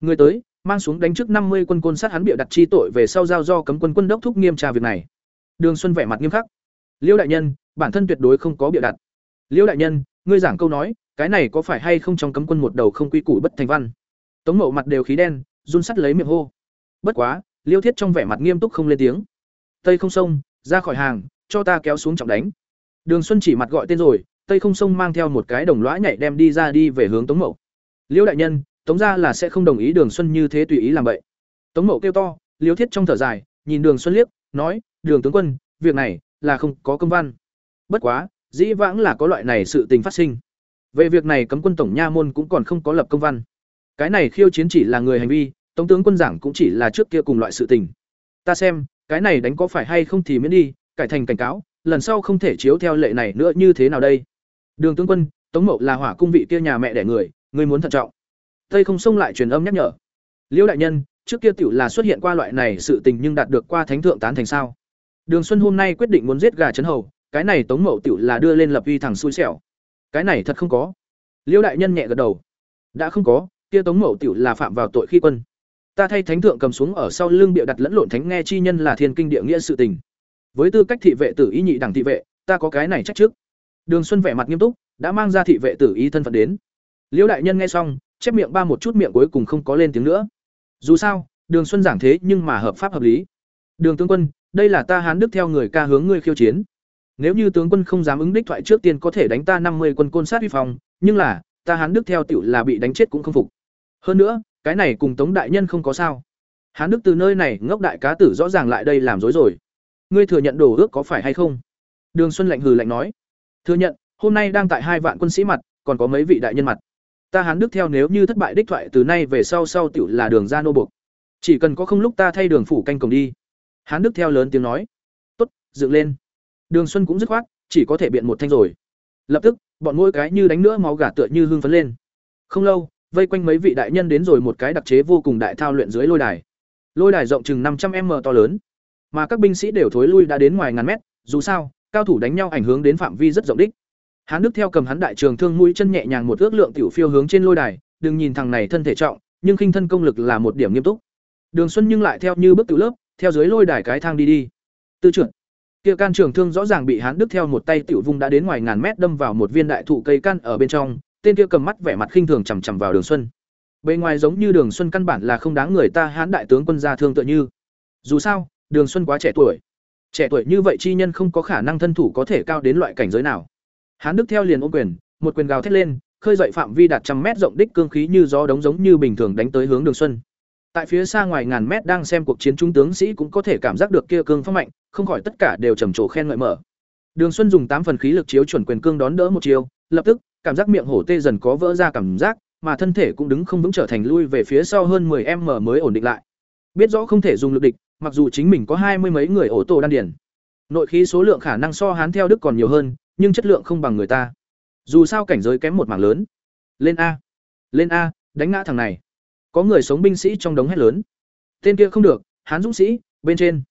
[SPEAKER 1] Ngươi tới, mang xuống đánh trước năm mươi quân côn sát hắn bịa đặt chi tội về sau giao do cấm quân quân đốc thúc nghiêm tra việc này. Đường xuân vẻ mặt nghiêm khắc liêu đại nhân, bản thân tuyệt đối không có bịa đặt. Liêu đại nhân, ngươi giảng câu nói, cái này có phải hay không trong cấm quân một đầu không quy củ bất thành văn? Tống mậu mặt đều khí đen, run sắt lấy miệng hô. Bất quá, liêu thiết trong vẻ mặt nghiêm túc không lên tiếng. Tây không sông, ra khỏi hàng, cho ta kéo xuống trọng đánh. Đường xuân chỉ mặt gọi tên rồi, tây không sông mang theo một cái đồng lõa nhảy đem đi ra đi về hướng tống mậu. Liêu đại nhân, tống ra là sẽ không đồng ý đường xuân như thế tùy ý làm vậy tống mậu kêu to, liêu thiết trong thở dài, nhìn đường xuân liếc, nói, đường tướng quân, việc này là không có công văn. Bất quá, dĩ vãng là có loại này sự tình phát sinh. Về việc này cấm quân tổng nha môn cũng còn không có lập công văn. Cái này khiêu chiến chỉ là người hành vi tổng tướng quân giảng cũng chỉ là trước kia cùng loại sự tình. Ta xem, cái này đánh có phải hay không thì miễn đi, cải thành cảnh cáo, lần sau không thể chiếu theo lệ này nữa như thế nào đây? Đường tướng quân, tống mậu là hỏa cung vị kia nhà mẹ đẻ người người muốn thận trọng. Tây không xông lại truyền âm nhắc nhở. Liễu đại nhân, trước kia tiểu là xuất hiện qua loại này sự tình nhưng đạt được qua thánh thượng tán thành sao? Đường xuân hôm nay quyết định muốn giết gà chấn hầu, cái này tống mậu tiểu là đưa lên lập uy thẳng xui xẻo. Cái này thật không có. Liêu đại nhân nhẹ gật đầu. Đã không có, kia tống mậu tiểu là phạm vào tội khi quân. Ta thay thánh thượng cầm xuống ở sau lưng bịa đặt lẫn lộn thánh nghe chi nhân là thiên kinh địa nghĩa sự tình. Với tư cách thị vệ tử ý nhị đẳng thị vệ, ta có cái này trách trước. Đường xuân vẻ mặt nghiêm túc, đã mang ra thị vệ tử ý thân phận đến. Liêu đại nhân nghe xong, chép miệng ba một chút miệng cuối cùng không có lên tiếng nữa. Dù sao, đường xuân giảng thế nhưng mà hợp pháp hợp lý. Đường tướng quân đây là ta hán đức theo người ca hướng ngươi khiêu chiến. Nếu như tướng quân không dám ứng đích thoại trước tiên có thể đánh ta năm mươi quân côn sát vi phòng nhưng là, ta hán đức theo tiểu là bị đánh chết cũng không phục. Hơn nữa, cái này cùng tống đại nhân không có sao. Hán đức từ nơi này ngốc đại cá tử rõ ràng lại đây làm dối rồi. Ngươi thừa nhận đồ ước có phải hay không? Đường xuân lạnh hừ lạnh nói. Thừa nhận, hôm nay đang tại hai vạn quân sĩ mặt, còn có mấy vị đại nhân mặt. Ta hán đức theo nếu như thất bại đích thoại từ nay về sau sau tiểu là đường ra nô buộc. Chỉ cần có không lúc ta thay đường phủ canh cổng đi hán đức theo lớn tiếng nói, tốt, dựng lên. Đường xuân cũng dứt khoát, chỉ có thể biện một thanh rồi. Lập tức, bọn mỗi cái như đánh nữa máu gà tựa như hương phấn lên. Không lâu, vây quanh mấy vị đại nhân đến rồi một cái đặc chế vô cùng đại thao luyện dưới lôi đài. Lôi đài rộng chừng năm trăm m to lớn, mà các binh sĩ đều thối lui đã đến ngoài ngàn mét, dù sao, cao thủ đánh nhau ảnh hưởng đến phạm vi rất rộng đích. Hán đức theo cầm hắn đại trường thương mũi chân nhẹ nhàng một ước lượng tiểu phiêu hướng trên lôi đài, đừng nhìn thằng này thân thể trọng, nhưng khinh thân công lực là một điểm nghiêm túc. Đường xuân nhưng lại theo như bước tự lớp theo dưới lôi đài cái thang đi đi. Tư trưởng, kia can trường thương rõ ràng bị hán đức theo một tay tiểu vung đã đến ngoài ngàn mét đâm vào một viên đại thụ cây can ở bên trong, tên kia cầm mắt vẻ mặt khinh thường chằm chằm vào đường xuân. Bề ngoài giống như đường xuân căn bản là không đáng người ta hán đại tướng quân gia thương tựa như. Dù sao, đường xuân quá trẻ tuổi. Trẻ tuổi như vậy chi nhân không có khả năng thân thủ có thể cao đến loại cảnh giới nào. Hán đức theo liền ôm quyền, một quyền gào thét lên, khơi dậy phạm vi đạt trăm mét rộng đích cương khí như gió đống giống như bình thường đánh tới hướng đường xuân tại phía xa ngoài ngàn mét đang xem cuộc chiến trung tướng sĩ cũng có thể cảm giác được kia cương phong mạnh, không khỏi tất cả đều trầm trồ khen ngợi mở. Đường xuân dùng tám phần khí lực chiếu chuẩn quyền cương đón đỡ một chiều lập tức, cảm giác miệng hổ tê dần có vỡ ra cảm giác, mà thân thể cũng đứng không vững trở thành lui về phía sau hơn 10 m mới ổn định lại. Biết rõ không thể dùng lực địch, mặc dù chính mình có hai mươi mấy người ổ tổ đan điển nội khí số lượng khả năng so hán theo đức còn nhiều hơn, nhưng chất lượng không bằng người ta. Dù sao cảnh giới kém một mảng lớn. Lên a. Lên a, đánh ngã thằng này có người sống binh sĩ trong đống hét lớn. Tên kia không được, hán dũng sĩ, bên trên.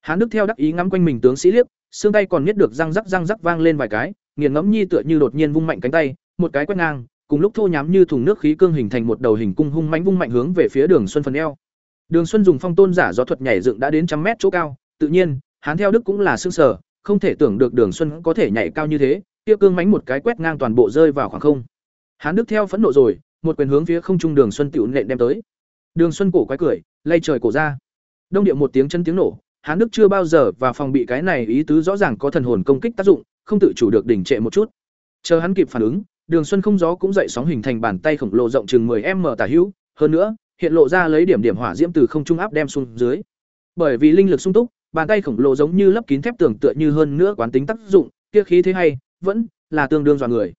[SPEAKER 1] Hán đức theo đắc ý ngắm quanh mình tướng sĩ liếc, xương tay còn biết được răng rắc răng rắc vang lên vài cái, nghiền ngẫm nhi tựa như đột nhiên vung mạnh cánh tay, một cái quét ngang, cùng lúc thô nhám như thùng nước khí cương hình thành một đầu hình cung hung mãnh vung mạnh hướng về phía đường xuân phần eo. Đường xuân dùng phong tôn giả gió thuật nhảy dựng đã đến trăm mét chỗ cao, tự nhiên, hán theo đức cũng là xương sở, không thể tưởng được đường xuân có thể nhảy cao như thế tiêu cương mãnh một cái quét ngang toàn bộ rơi vào khoảng không. Hán đức theo phẫn nộ rồi một quyền hướng phía không trung đường xuân tiểu nện đem tới. Đường xuân cổ quái cười, lay trời cổ ra. Đông điệu một tiếng chân tiếng nổ, hán đức chưa bao giờ và phòng bị cái này ý tứ rõ ràng có thần hồn công kích tác dụng, không tự chủ được đỉnh trệ một chút. Chờ hắn kịp phản ứng, đường xuân không gió cũng dậy sóng hình thành bàn tay khổng lồ rộng chừng 10 m tả hữu, hơn nữa, hiện lộ ra lấy điểm điểm hỏa diễm từ không trung áp đem xuống dưới. Bởi vì linh lực sung túc, bàn tay khổng lồ giống như lấp kín thép tưởng tựa như hơn nữa quán tính tác dụng, kia khí thế hay, vẫn là tương đương dọa người.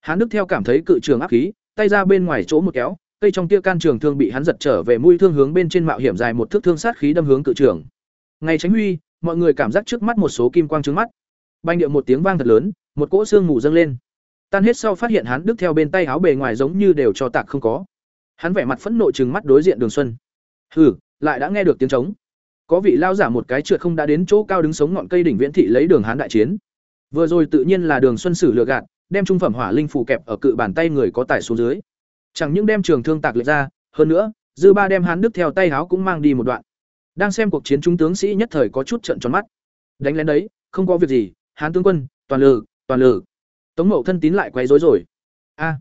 [SPEAKER 1] Hán đức theo cảm thấy cự trường áp khí tay ra bên ngoài chỗ một kéo, cây trong tia can trường thương bị hắn giật trở về mũi thương hướng bên trên mạo hiểm dài một thước thương sát khí đâm hướng cự trường. Ngày tránh huy, mọi người cảm giác trước mắt một số kim quang trứng mắt. Banh điệu một tiếng vang thật lớn, một cỗ xương mù dâng lên. Tan hết sau phát hiện hắn đức theo bên tay áo bề ngoài giống như đều cho tạc không có. Hắn vẻ mặt phẫn nộ trừng mắt đối diện đường xuân. Hừ, lại đã nghe được tiếng trống. Có vị lao giả một cái trượt không đã đến chỗ cao đứng sống ngọn cây đỉnh viễn thị lấy đường hán đại chiến. Vừa rồi tự nhiên là đường xuân xử lừa gạt đem trung phẩm hỏa linh phù kẹp ở cự bàn tay người có tải xuống dưới. Chẳng những đem trường thương tạc lệch ra, hơn nữa, dư ba đem hán đức theo tay háo cũng mang đi một đoạn. Đang xem cuộc chiến trung tướng sĩ nhất thời có chút trận tròn mắt. Đánh lén đấy, không có việc gì, hán tướng quân, toàn lử toàn lử tống mậu thân tín lại quấy rối rồi. A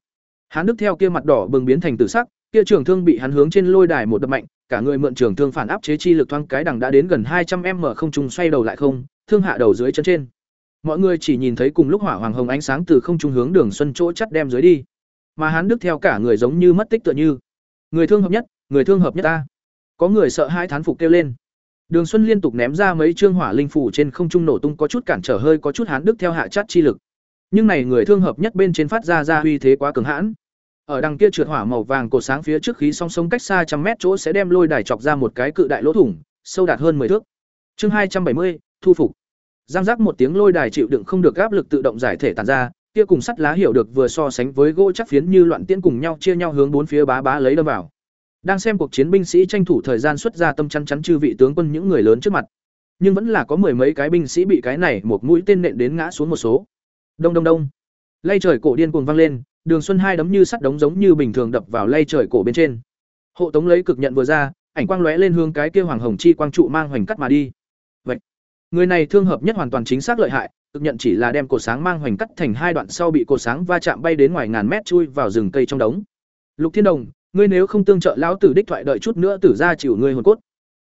[SPEAKER 1] hán đức theo kia mặt đỏ bừng biến thành tử sắc, kia trường thương bị hắn hướng trên lôi đài một đập mạnh, cả người mượn trường thương phản áp chế chi lực thoáng cái đằng đã đến gần hai trăm m không trùng xoay đầu lại không, thương hạ đầu dưới chân trên mọi người chỉ nhìn thấy cùng lúc hỏa hoàng hồng ánh sáng từ không trung hướng đường xuân chỗ chắt đem dưới đi. Mà hắn đức theo cả người giống như mất tích tựa như. Người thương hợp nhất, người thương hợp nhất ta. Có người sợ hai thán phục kêu lên. Đường xuân liên tục ném ra mấy trương hỏa linh phủ trên không trung nổ tung có chút cản trở hơi, có chút hán đức theo hạ chắt chi lực. Nhưng này người thương hợp nhất bên trên phát ra ra uy thế quá cường hãn. Ở đằng kia trượt hỏa màu vàng cột sáng phía trước khí song song cách xa trăm mét chỗ sẽ đem lôi đài chọc ra một cái cự đại lỗ thủng, sâu đạt hơn 10 thước. Chương hai trăm bảy mươi, thu phục giang giác một tiếng lôi đài chịu đựng không được áp lực tự động giải thể tàn ra, kia cùng sắt lá hiểu được vừa so sánh với gỗ chắc phiến như loạn tiễn cùng nhau chia nhau hướng bốn phía bá bá lấy đâm vào. Đang xem cuộc chiến binh sĩ tranh thủ thời gian xuất ra tâm chắn chắn chư vị tướng quân những người lớn trước mặt. Nhưng vẫn là có mười mấy cái binh sĩ bị cái này một mũi tên nện đến ngã xuống một số. Đông đông đông. Lay trời cổ điên cuồng vang lên, đường xuân hai đấm như sắt đống giống như bình thường đập vào lay trời cổ bên trên. Hộ tống lấy cực nhận vừa ra, ảnh quang lóe lên hướng cái kia hoàng hồng chi quang trụ mang hoành cắt mà đi người này thương hợp nhất hoàn toàn chính xác lợi hại cực nhận chỉ là đem cột sáng mang hoành cắt thành hai đoạn sau bị cột sáng va chạm bay đến ngoài ngàn mét chui vào rừng cây trong đống. Lục thiên đồng ngươi nếu không tương trợ lão tử đích thoại đợi chút nữa tử ra chịu ngươi hồn cốt.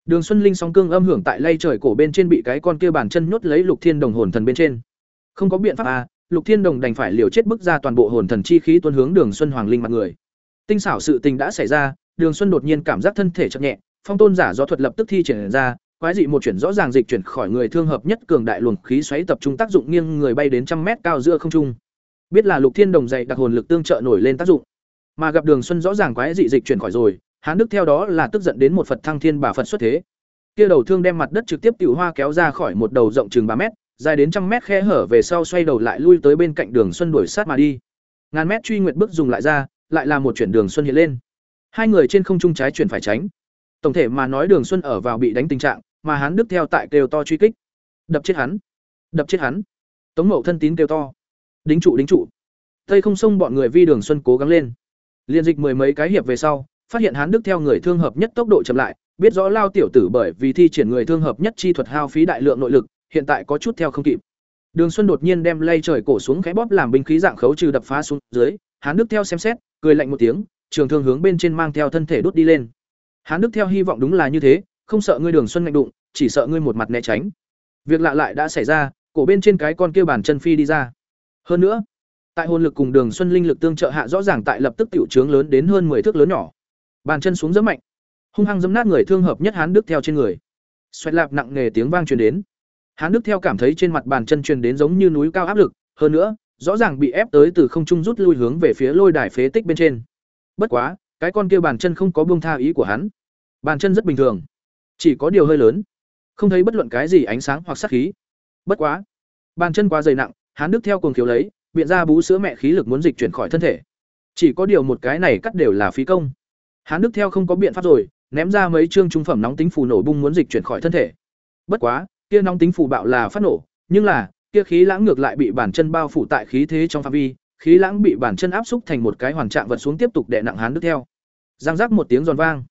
[SPEAKER 1] Đường xuân linh song cương âm hưởng tại lay trời cổ bên trên bị cái con kia bàn chân nhốt lấy lục thiên đồng hồn thần bên trên. Không có biện pháp à, Lục Thiên Đồng đành phải liều chết bức ra toàn bộ hồn thần chi khí tuôn hướng Đường Xuân Hoàng Linh mặt người. Tinh xảo sự tình đã xảy ra, Đường Xuân đột nhiên cảm giác thân thể chậm nhẹ, phong tôn giả do thuật lập tức thi triển ra, quái dị một chuyển rõ ràng dịch chuyển khỏi người thương hợp nhất cường đại luồng khí xoáy tập trung tác dụng nghiêng người bay đến trăm mét cao giữa không trung. Biết là Lục Thiên Đồng dạy đặc hồn lực tương trợ nổi lên tác dụng. Mà gặp Đường Xuân rõ ràng quái dị dịch chuyển khỏi rồi, Hán Đức theo đó là tức giận đến một Phật thăng thiên bà Phật xuất thế. Kia đầu thương đem mặt đất trực tiếp tiểu hoa kéo ra khỏi một đầu rộng chừng ba mét, dài đến trăm mét khe hở về sau xoay đầu lại lui tới bên cạnh Đường Xuân đuổi sát mà đi. Ngàn mét truy nguyệt bước dùng lại ra, lại là một chuyển Đường Xuân hiện lên. Hai người trên không trung trái chuyển phải tránh. Tổng thể mà nói Đường Xuân ở vào bị đánh tình trạng, mà Hán Đức theo tại kêu to truy kích. Đập chết hắn, đập chết hắn. Tống Mậu thân tín kêu to. Đính trụ đính trụ. Tây không sông bọn người vi Đường Xuân cố gắng lên. Liên dịch mười mấy cái hiệp về sau, phát hiện Hán Đức theo người thương hợp nhất tốc độ chậm lại, biết rõ Lao tiểu tử bởi vì thi triển người thương hợp nhất chi thuật hao phí đại lượng nội lực, hiện tại có chút theo không kịp. Đường Xuân đột nhiên đem lay trời cổ xuống khẽ bóp làm binh khí dạng khấu trừ đập phá xuống dưới, Hán Đức theo xem xét, cười lạnh một tiếng, trường thương hướng bên trên mang theo thân thể đốt đi lên. Hán Đức theo hy vọng đúng là như thế, không sợ ngươi Đường Xuân ngạnh đụng, chỉ sợ ngươi một mặt né tránh. Việc lạ lại đã xảy ra, cổ bên trên cái con kia bàn chân phi đi ra. Hơn nữa, tại hồn lực cùng Đường Xuân linh lực tương trợ hạ rõ ràng tại lập tức tiểu trướng lớn đến hơn 10 thước lớn nhỏ. Bàn chân xuống rất mạnh, hung hăng giẫm nát người thương hợp nhất Hán Đức theo trên người. Xoẹt lạp nặng nề tiếng vang truyền đến. Hán Đức theo cảm thấy trên mặt bàn chân truyền đến giống như núi cao áp lực, hơn nữa, rõ ràng bị ép tới từ không trung rút lui hướng về phía lôi đài phế tích bên trên. Bất quá, cái con kia bàn chân không có buông tha ý của hắn. Bàn chân rất bình thường, chỉ có điều hơi lớn, không thấy bất luận cái gì ánh sáng hoặc sát khí. Bất quá, bàn chân quá dày nặng, hắn Đức theo cuồng khiếu lấy, biện ra bú sữa mẹ khí lực muốn dịch chuyển khỏi thân thể. Chỉ có điều một cái này cắt đều là phí công. Hắn Đức theo không có biện pháp rồi, ném ra mấy chương trung phẩm nóng tính phù nổ bung muốn dịch chuyển khỏi thân thể. Bất quá, kia nóng tính phù bạo là phát nổ, nhưng là, kia khí lãng ngược lại bị bản chân bao phủ tại khí thế trong phạm vi, khí lãng bị bản chân áp xúc thành một cái hoàn trạng vật xuống tiếp tục đè nặng Hán Đức theo. Giang giác một tiếng giòn vang.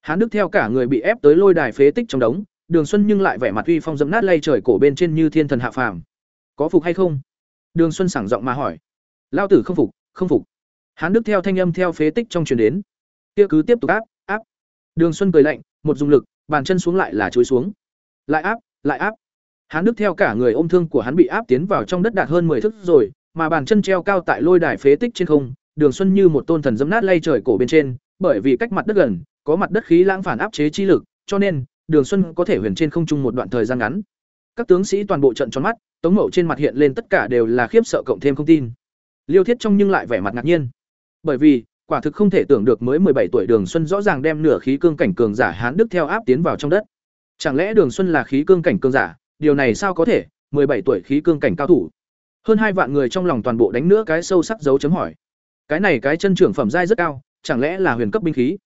[SPEAKER 1] Hán Đức theo cả người bị ép tới lôi đài phế tích trong đống, Đường Xuân nhưng lại vẻ mặt uy phong dẫm nát lay trời cổ bên trên như thiên thần hạ phàm. Có phục hay không? Đường Xuân sảng giọng mà hỏi. Lao tử không phục, không phục. Hán Đức theo thanh âm theo phế tích trong truyền đến. Kia cứ tiếp tục áp, áp. Đường Xuân cười lạnh, một dùng lực, bàn chân xuống lại là chối xuống. Lại áp, lại áp. Hán Đức theo cả người ôm thương của hắn bị áp tiến vào trong đất đạt hơn 10 thước rồi, mà bàn chân treo cao tại lôi đài phế tích trên không, Đường Xuân như một tôn thần dẫm nát lay trời cổ bên trên, bởi vì cách mặt đất gần, có mặt đất khí lãng phản áp chế chi lực, cho nên Đường Xuân có thể huyền trên không trung một đoạn thời gian ngắn. Các tướng sĩ toàn bộ trận tròn mắt, Tống Mậu trên mặt hiện lên tất cả đều là khiếp sợ cộng thêm không tin. Liêu Thiết trong nhưng lại vẻ mặt ngạc nhiên. Bởi vì, quả thực không thể tưởng được mới bảy tuổi Đường Xuân rõ ràng đem nửa khí cương cảnh cường giả Hán Đức theo áp tiến vào trong đất. Chẳng lẽ Đường Xuân là khí cương cảnh cường giả, điều này sao có thể, bảy tuổi khí cương cảnh cao thủ. Hơn hai vạn người trong lòng toàn bộ đánh nữa cái sâu sắc dấu chấm hỏi. Cái này cái chân trưởng phẩm giai rất cao, chẳng lẽ là huyền cấp binh khí?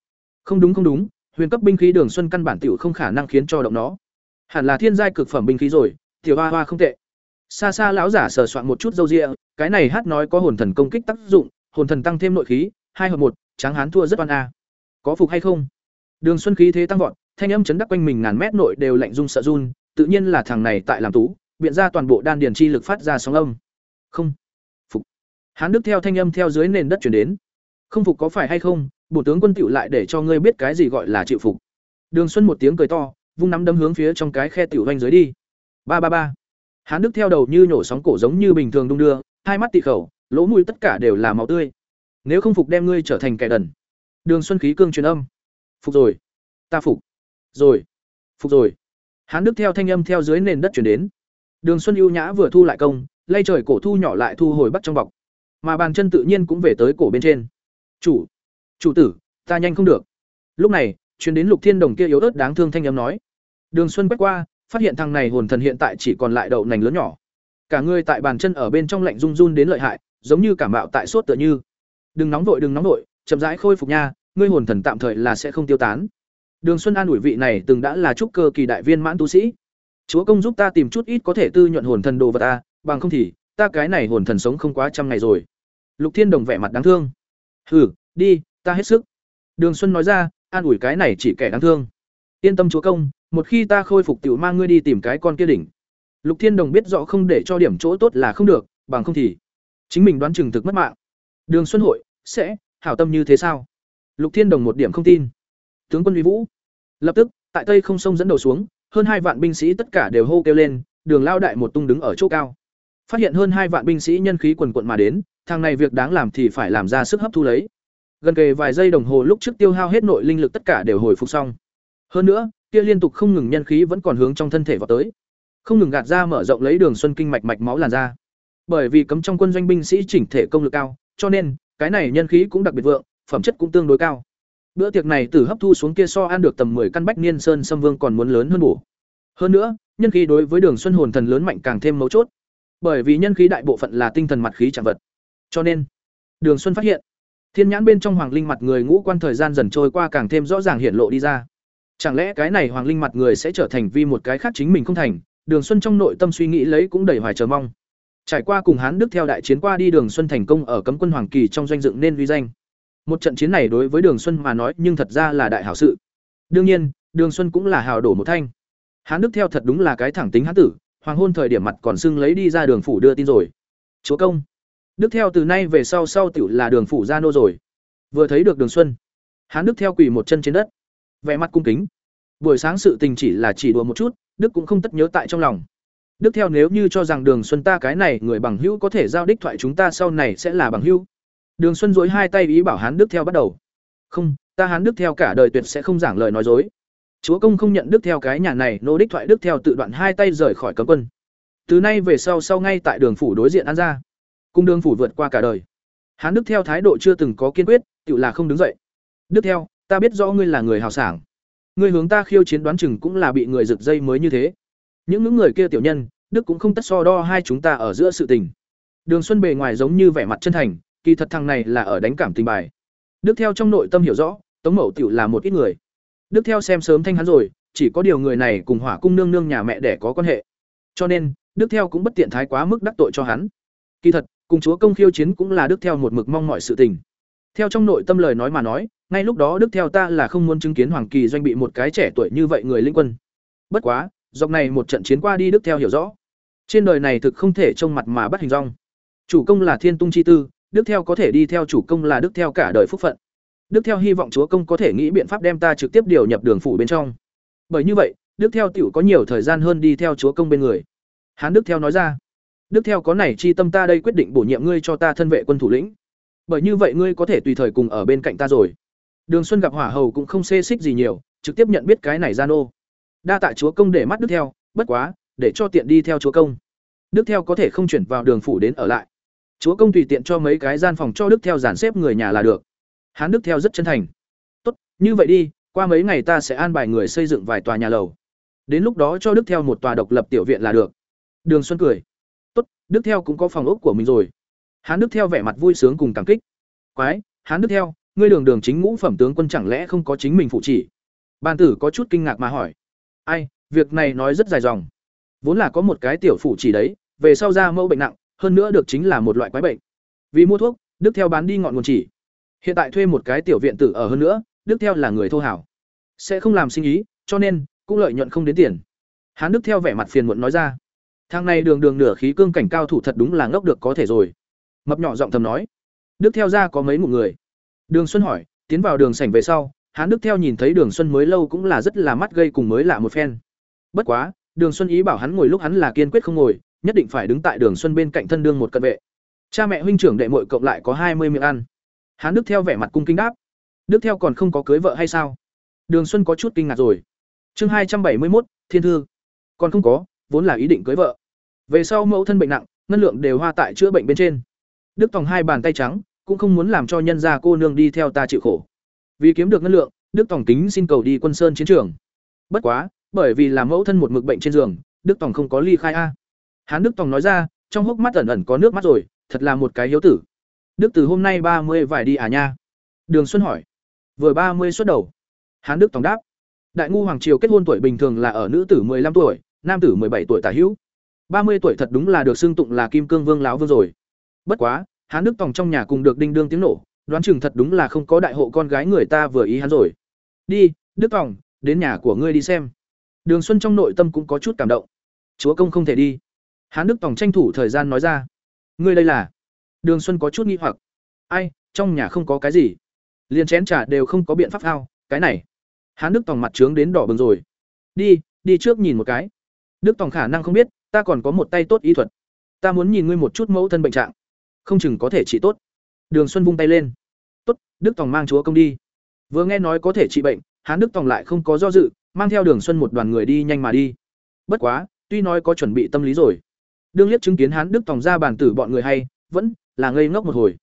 [SPEAKER 1] Không đúng không đúng, huyền cấp binh khí Đường Xuân căn bản tiểu không khả năng khiến cho động nó. Hẳn là thiên giai cực phẩm binh khí rồi, tiểu hoa hoa không tệ. Xa xa lão giả sờ soạn một chút dâu ria, cái này hát nói có hồn thần công kích tác dụng, hồn thần tăng thêm nội khí, hai hợp một, tráng hán thua rất oan a. Có phục hay không? Đường Xuân khí thế tăng vọt, thanh âm chấn đắc quanh mình ngàn mét nội đều lạnh rung sợ run, tự nhiên là thằng này tại làm tú, biện ra toàn bộ đan điền chi lực phát ra sóng âm. Không. Phục. Hán Đức theo thanh âm theo dưới nền đất truyền đến. Không phục có phải hay không, bổ tướng quân tiểu lại để cho ngươi biết cái gì gọi là chịu phục. Đường Xuân một tiếng cười to, vung nắm đấm hướng phía trong cái khe tiểu doanh dưới đi. Ba ba ba. Hán Đức theo đầu như nhổ sóng cổ giống như bình thường đung đưa, hai mắt tị khẩu, lỗ mũi tất cả đều là máu tươi. Nếu không phục đem ngươi trở thành kẻ đần. Đường Xuân khí cương truyền âm. Phục rồi. Ta phục. Rồi. Phục rồi. Hán Đức theo thanh âm theo dưới nền đất chuyển đến. Đường Xuân ưu nhã vừa thu lại công, lay trời cổ thu nhỏ lại thu hồi bắt trong bọc. Mà bàn chân tự nhiên cũng về tới cổ bên trên. "Chủ, chủ tử, ta nhanh không được." Lúc này, chuyến đến Lục Thiên Đồng kia yếu ớt đáng thương thanh âm nói. Đường Xuân quét qua, phát hiện thằng này hồn thần hiện tại chỉ còn lại đậu nành lớn nhỏ. Cả người tại bàn chân ở bên trong lạnh run run đến lợi hại, giống như cảm bạo tại sốt tựa như. "Đừng nóng vội, đừng nóng vội, chậm rãi khôi phục nha, ngươi hồn thần tạm thời là sẽ không tiêu tán." Đường Xuân An ủi vị này từng đã là trúc cơ kỳ đại viên mãn tu sĩ. Chúa công giúp ta tìm chút ít có thể tư nhuận hồn thần đồ vật ta, bằng không thì ta cái này hồn thần sống không quá trăm ngày rồi. Lục Thiên Đồng vẻ mặt đáng thương. "Hừ, đi, ta hết sức." Đường Xuân nói ra, an ủi cái này chỉ kẻ đáng thương. "Yên tâm chúa công, một khi ta khôi phục tiểu mang ngươi đi tìm cái con kia đỉnh." Lục Thiên Đồng biết rõ không để cho điểm chỗ tốt là không được, bằng không thì chính mình đoán chừng thực mất mạng. Đường Xuân hội sẽ hảo tâm như thế sao? Lục Thiên Đồng một điểm không tin. Tướng quân uy vũ. Lập tức, tại Tây không sông dẫn đầu xuống, hơn hai vạn binh sĩ tất cả đều hô kêu lên, Đường Lao đại một tung đứng ở chỗ cao. Phát hiện hơn hai vạn binh sĩ nhân khí quần quận mà đến, thằng này việc đáng làm thì phải làm ra sức hấp thu lấy. Gần kề vài giây đồng hồ lúc trước tiêu hao hết nội linh lực tất cả đều hồi phục xong. Hơn nữa, kia liên tục không ngừng nhân khí vẫn còn hướng trong thân thể vào tới, không ngừng gạt ra mở rộng lấy đường xuân kinh mạch mạch máu làn ra. Bởi vì cấm trong quân doanh binh sĩ chỉnh thể công lực cao, cho nên cái này nhân khí cũng đặc biệt vượng, phẩm chất cũng tương đối cao. Bữa tiệc này từ hấp thu xuống kia so ăn được tầm 10 căn bách niên sơn sâm vương còn muốn lớn hơn bổ. Hơn nữa, nhân khí đối với Đường Xuân hồn thần lớn mạnh càng thêm mấu chốt. Bởi vì nhân khí đại bộ phận là tinh thần mặt khí chẳng vật. Cho nên, Đường Xuân phát hiện, thiên nhãn bên trong hoàng linh mặt người ngũ quan thời gian dần trôi qua càng thêm rõ ràng hiện lộ đi ra. Chẳng lẽ cái này hoàng linh mặt người sẽ trở thành vì một cái khác chính mình không thành? Đường Xuân trong nội tâm suy nghĩ lấy cũng đầy hoài chờ mong. Trải qua cùng Hán Đức theo đại chiến qua đi Đường Xuân thành công ở cấm quân hoàng kỳ trong doanh dựng nên uy danh. Một trận chiến này đối với Đường Xuân mà nói nhưng thật ra là đại hảo sự. Đương nhiên, Đường Xuân cũng là hào đổ một thanh. Hán Đức theo thật đúng là cái thẳng tính hán tử, hoàng hôn thời điểm mặt còn xưng lấy đi ra đường phủ đưa tin rồi. Chúa công, Đức theo từ nay về sau sau tiểu là đường phủ gia nô rồi. Vừa thấy được Đường Xuân, Hán Đức theo quỳ một chân trên đất, vẻ mặt cung kính. Buổi sáng sự tình chỉ là chỉ đùa một chút, Đức cũng không tất nhớ tại trong lòng. Đức theo nếu như cho rằng Đường Xuân ta cái này người bằng hữu có thể giao đích thoại chúng ta sau này sẽ là bằng hữu. Đường Xuân dối hai tay ý bảo Hán Đức theo bắt đầu. Không, ta Hán Đức theo cả đời tuyệt sẽ không giảng lời nói dối. Chúa công không nhận Đức theo cái nhà này, nô đích thoại Đức theo tự đoạn hai tay rời khỏi cấm quân. Từ nay về sau sau ngay tại đường phủ đối diện An ra. Cung đường phủ vượt qua cả đời. Hán Đức theo thái độ chưa từng có kiên quyết, tự là không đứng dậy. Đức theo, ta biết rõ ngươi là người hào sảng. Ngươi hướng ta khiêu chiến đoán chừng cũng là bị người giật dây mới như thế. Những những người kia tiểu nhân, Đức cũng không tất so đo hai chúng ta ở giữa sự tình. Đường Xuân bề ngoài giống như vẻ mặt chân thành, kỳ thật thằng này là ở đánh cảm tình bài. Đức theo trong nội tâm hiểu rõ, Tống Mậu tiểu là một ít người. Đức theo xem sớm thanh hắn rồi, chỉ có điều người này cùng Hỏa cung nương nương nhà mẹ để có quan hệ. Cho nên, Đức theo cũng bất tiện thái quá mức đắc tội cho hắn. Kỳ thật, cùng chúa công khiêu chiến cũng là Đức theo một mực mong mọi sự tình. Theo trong nội tâm lời nói mà nói, ngay lúc đó Đức theo ta là không muốn chứng kiến Hoàng Kỳ doanh bị một cái trẻ tuổi như vậy người linh quân. Bất quá, dọc này một trận chiến qua đi Đức theo hiểu rõ. Trên đời này thực không thể trông mặt mà bắt hình rong. Chủ công là thiên tung chi tư, Đức theo có thể đi theo chủ công là Đức theo cả đời phúc phận. Đức theo hy vọng chúa công có thể nghĩ biện pháp đem ta trực tiếp điều nhập đường phủ bên trong. Bởi như vậy, Đức theo tiểu có nhiều thời gian hơn đi theo chúa công bên người. Hán Đức theo nói ra, Đức theo có này chi tâm ta đây quyết định bổ nhiệm ngươi cho ta thân vệ quân thủ lĩnh. Bởi như vậy ngươi có thể tùy thời cùng ở bên cạnh ta rồi. Đường Xuân gặp hỏa hầu cũng không xê xích gì nhiều, trực tiếp nhận biết cái này gian ô. Đa tạ chúa công để mắt Đức theo, bất quá, để cho tiện đi theo chúa công. Đức theo có thể không chuyển vào đường phủ đến ở lại. Chúa công tùy tiện cho mấy cái gian phòng cho Đức theo giản xếp người nhà là được. Hán Đức theo rất chân thành. Tốt, như vậy đi, qua mấy ngày ta sẽ an bài người xây dựng vài tòa nhà lầu. Đến lúc đó cho Đức theo một tòa độc lập tiểu viện là được. Đường Xuân cười. Tốt, Đức theo cũng có phòng ốc của mình rồi. Hán Đức theo vẻ mặt vui sướng cùng cảm kích. Quái, Hán Đức theo, ngươi đường đường chính ngũ phẩm tướng quân chẳng lẽ không có chính mình phụ chỉ? Ban tử có chút kinh ngạc mà hỏi. Ai, việc này nói rất dài dòng. Vốn là có một cái tiểu phụ chỉ đấy, về sau ra mẫu bệnh nặng, hơn nữa được chính là một loại quái bệnh. Vì mua thuốc, Đức theo bán đi ngọn nguồn chỉ. Hiện tại thuê một cái tiểu viện tử ở hơn nữa, Đức theo là người thô hảo, sẽ không làm sinh ý, cho nên cũng lợi nhuận không đến tiền. Hán Đức theo vẻ mặt phiền muộn nói ra, thang này đường đường nửa khí cương cảnh cao thủ thật đúng là ngốc được có thể rồi. Mập nhỏ giọng thầm nói, Đức theo ra có mấy một người. Đường Xuân hỏi, tiến vào đường sảnh về sau, Hán Đức theo nhìn thấy Đường Xuân mới lâu cũng là rất là mắt gây cùng mới lạ một phen. Bất quá, Đường Xuân ý bảo hắn ngồi lúc hắn là kiên quyết không ngồi, nhất định phải đứng tại Đường Xuân bên cạnh thân đương một cận vệ. Cha mẹ huynh trưởng đệ mội cộng lại có hai mươi miệng ăn. Hán Đức theo vẻ mặt cung kính đáp. Đức theo còn không có cưới vợ hay sao? Đường Xuân có chút kinh ngạc rồi. Chương hai trăm bảy mươi một, Thiên thư. Còn không có, vốn là ý định cưới vợ. Về sau mẫu thân bệnh nặng, ngân lượng đều hoa tại chữa bệnh bên trên. Đức Tòng hai bàn tay trắng, cũng không muốn làm cho nhân gia cô nương đi theo ta chịu khổ. Vì kiếm được ngân lượng, Đức Tòng kính xin cầu đi quân sơn chiến trường. Bất quá, bởi vì là mẫu thân một mực bệnh trên giường, Đức Tòng không có ly khai a. Hán Đức Tòng nói ra, trong hốc mắt ẩn ẩn có nước mắt rồi, thật là một cái hiếu tử. Đức từ hôm nay ba mươi vải đi à nha? Đường Xuân hỏi. Vừa ba mươi xuất đầu. Hán Đức tổng đáp. Đại ngu hoàng triều kết hôn tuổi bình thường là ở nữ tử 15 tuổi, nam tử 17 tuổi tả hữu. 30 tuổi thật đúng là được xưng tụng là kim cương vương lão vương rồi. Bất quá, Hán Đức tổng trong nhà cùng được đinh đương tiếng nổ, đoán chừng thật đúng là không có đại hộ con gái người ta vừa ý hắn rồi. Đi, Đức tổng, đến nhà của ngươi đi xem. Đường Xuân trong nội tâm cũng có chút cảm động. Chúa công không thể đi. Hán Đức tổng tranh thủ thời gian nói ra. Ngươi đây là? Đường Xuân có chút nghi hoặc. Ai, trong nhà không có cái gì. Liền chén trà đều không có biện pháp ao, cái này. Hán Đức Tòng mặt trướng đến đỏ bừng rồi. Đi, đi trước nhìn một cái. Đức Tòng khả năng không biết, ta còn có một tay tốt y thuật. ta muốn nhìn ngươi một chút mẫu thân bệnh trạng không chừng có thể trị tốt đường xuân vung tay lên tốt đức tòng mang chúa công đi vừa nghe nói có thể trị bệnh hán đức tòng lại không có do dự mang theo đường xuân một đoàn người đi nhanh mà đi bất quá tuy nói có chuẩn bị tâm lý rồi đương liếc chứng kiến hán đức tòng ra bàn tử bọn người hay vẫn là ngây ngốc một hồi.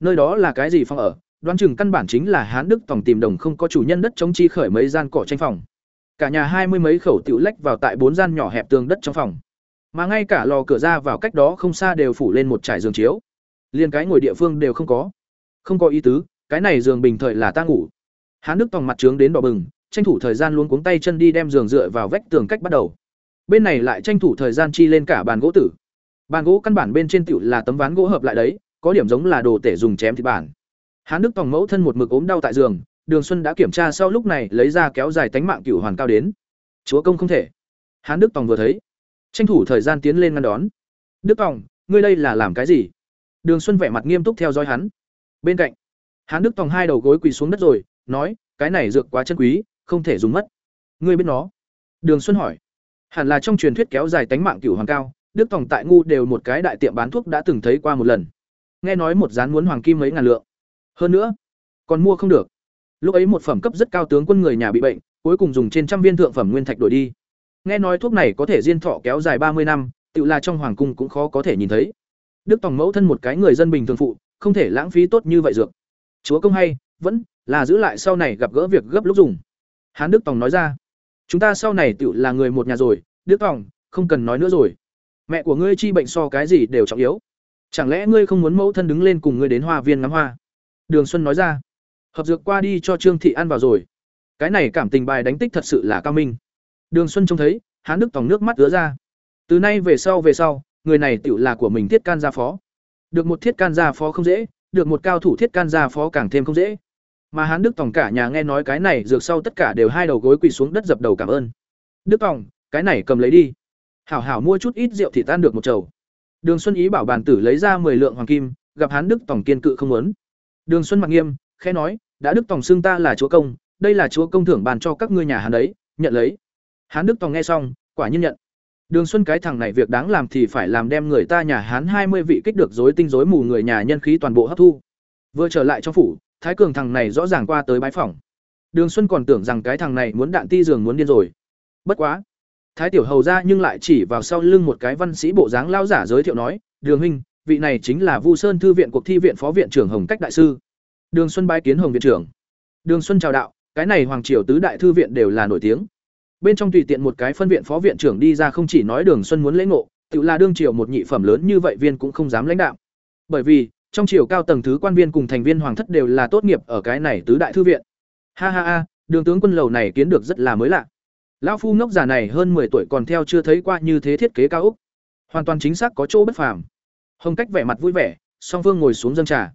[SPEAKER 1] Nơi đó là cái gì phòng ở? Đoán chừng căn bản chính là hán đức tòng tìm đồng không có chủ nhân đất chống chi khởi mấy gian cỏ tranh phòng. Cả nhà hai mươi mấy khẩu tiểu lách vào tại bốn gian nhỏ hẹp tường đất trong phòng. Mà ngay cả lò cửa ra vào cách đó không xa đều phủ lên một trải giường chiếu. Liền cái ngồi địa phương đều không có. Không có ý tứ, cái này giường bình thời là ta ngủ. Hán đức tòng mặt trướng đến đỏ bừng, tranh thủ thời gian luôn cuống tay chân đi đem giường dựa vào vách tường cách bắt đầu. Bên này lại tranh thủ thời gian chi lên cả bàn gỗ tử bàn gỗ căn bản bên trên tiểu là tấm ván gỗ hợp lại đấy, có điểm giống là đồ tể dùng chém thịt bản. Hán đức tòng mẫu thân một mực ốm đau tại giường, đường xuân đã kiểm tra sau lúc này lấy ra kéo dài tánh mạng cửu hoàn cao đến. Chúa công không thể. Hán đức tòng vừa thấy. Tranh thủ thời gian tiến lên ngăn đón. Đức tòng, ngươi đây là làm cái gì? Đường xuân vẻ mặt nghiêm túc theo dõi hắn. Bên cạnh, hán đức tòng hai đầu gối quỳ xuống đất rồi, nói, cái này dược quá chân quý, không thể dùng mất. Ngươi biết nó? Đường xuân hỏi. Hẳn là trong truyền thuyết kéo dài tánh mạng cửu hoàng cao đức tòng tại ngu đều một cái đại tiệm bán thuốc đã từng thấy qua một lần. Nghe nói một dán muốn hoàng kim mấy ngàn lượng. Hơn nữa, còn mua không được. Lúc ấy một phẩm cấp rất cao tướng quân người nhà bị bệnh, cuối cùng dùng trên trăm viên thượng phẩm nguyên thạch đổi đi. Nghe nói thuốc này có thể diên thọ kéo dài ba mươi năm tự là trong hoàng cung cũng khó có thể nhìn thấy. Đức tòng mẫu thân một cái người dân bình thường phụ, không thể lãng phí tốt như vậy dược. Chúa công hay, vẫn là giữ lại sau này gặp gỡ việc gấp lúc dùng. Hán đức tòng nói ra, chúng ta sau này tự là người một nhà rồi, đức tòng, không cần nói nữa rồi mẹ của ngươi chi bệnh so cái gì đều trọng yếu. Chẳng lẽ ngươi không muốn mẫu thân đứng lên cùng ngươi đến hoa viên ngắm hoa? Đường xuân nói ra. Hợp dược qua đi cho trương thị ăn vào rồi. Cái này cảm tình bài đánh tích thật sự là cao minh. Đường xuân trông thấy hán đức tòng nước mắt ứa ra. Từ nay về sau về sau, người này tựu là của mình thiết can gia phó. Được một thiết can gia phó không dễ, được một cao thủ thiết can gia phó càng thêm không dễ. Mà hán đức tòng cả nhà nghe nói cái này, dược sau tất cả đều hai đầu gối quỳ xuống đất dập đầu cảm ơn. Đức tòng, cái này cầm lấy đi hảo hảo mua chút ít rượu thì tan được một chầu. Đường xuân ý bảo bàn tử lấy ra mười lượng hoàng kim, gặp hán đức tổng kiên cự không muốn. Đường xuân mặc nghiêm, khẽ nói, đã đức tổng xưng ta là chúa công, đây là chúa công thưởng bàn cho các ngươi nhà hán đấy, nhận lấy. Hán đức tổng nghe xong, quả nhiên nhận. Đường xuân cái thằng này việc đáng làm thì phải làm đem người ta nhà hán hai mươi vị kích được dối tinh dối mù người nhà nhân khí toàn bộ hấp thu. Vừa trở lại trong phủ, thái cường thằng này rõ ràng qua tới bái phỏng. Đường xuân còn tưởng rằng cái thằng này muốn đạn ti giường muốn điên rồi. Bất quá thái tiểu hầu ra nhưng lại chỉ vào sau lưng một cái văn sĩ bộ dáng lao giả giới thiệu nói, đường huynh, vị này chính là vu sơn thư viện cuộc thi viện phó viện trưởng hồng cách đại sư. Đường xuân bái kiến hồng viện trưởng. Đường xuân chào đạo, cái này hoàng triều tứ đại thư viện đều là nổi tiếng. Bên trong tùy tiện một cái phân viện phó viện trưởng đi ra không chỉ nói đường xuân muốn lễ ngộ, tự là đương triều một nhị phẩm lớn như vậy viên cũng không dám lãnh đạo. Bởi vì, trong triều cao tầng thứ quan viên cùng thành viên hoàng thất đều là tốt nghiệp ở cái này tứ đại thư viện. Ha ha ha, đường tướng quân lầu này kiến được rất là mới lạ lão phu ngốc già này hơn 10 tuổi còn theo chưa thấy qua như thế thiết kế cao úc. Hoàn toàn chính xác có chỗ bất phàm. Hồng cách vẻ mặt vui vẻ, song phương ngồi xuống dâng trà.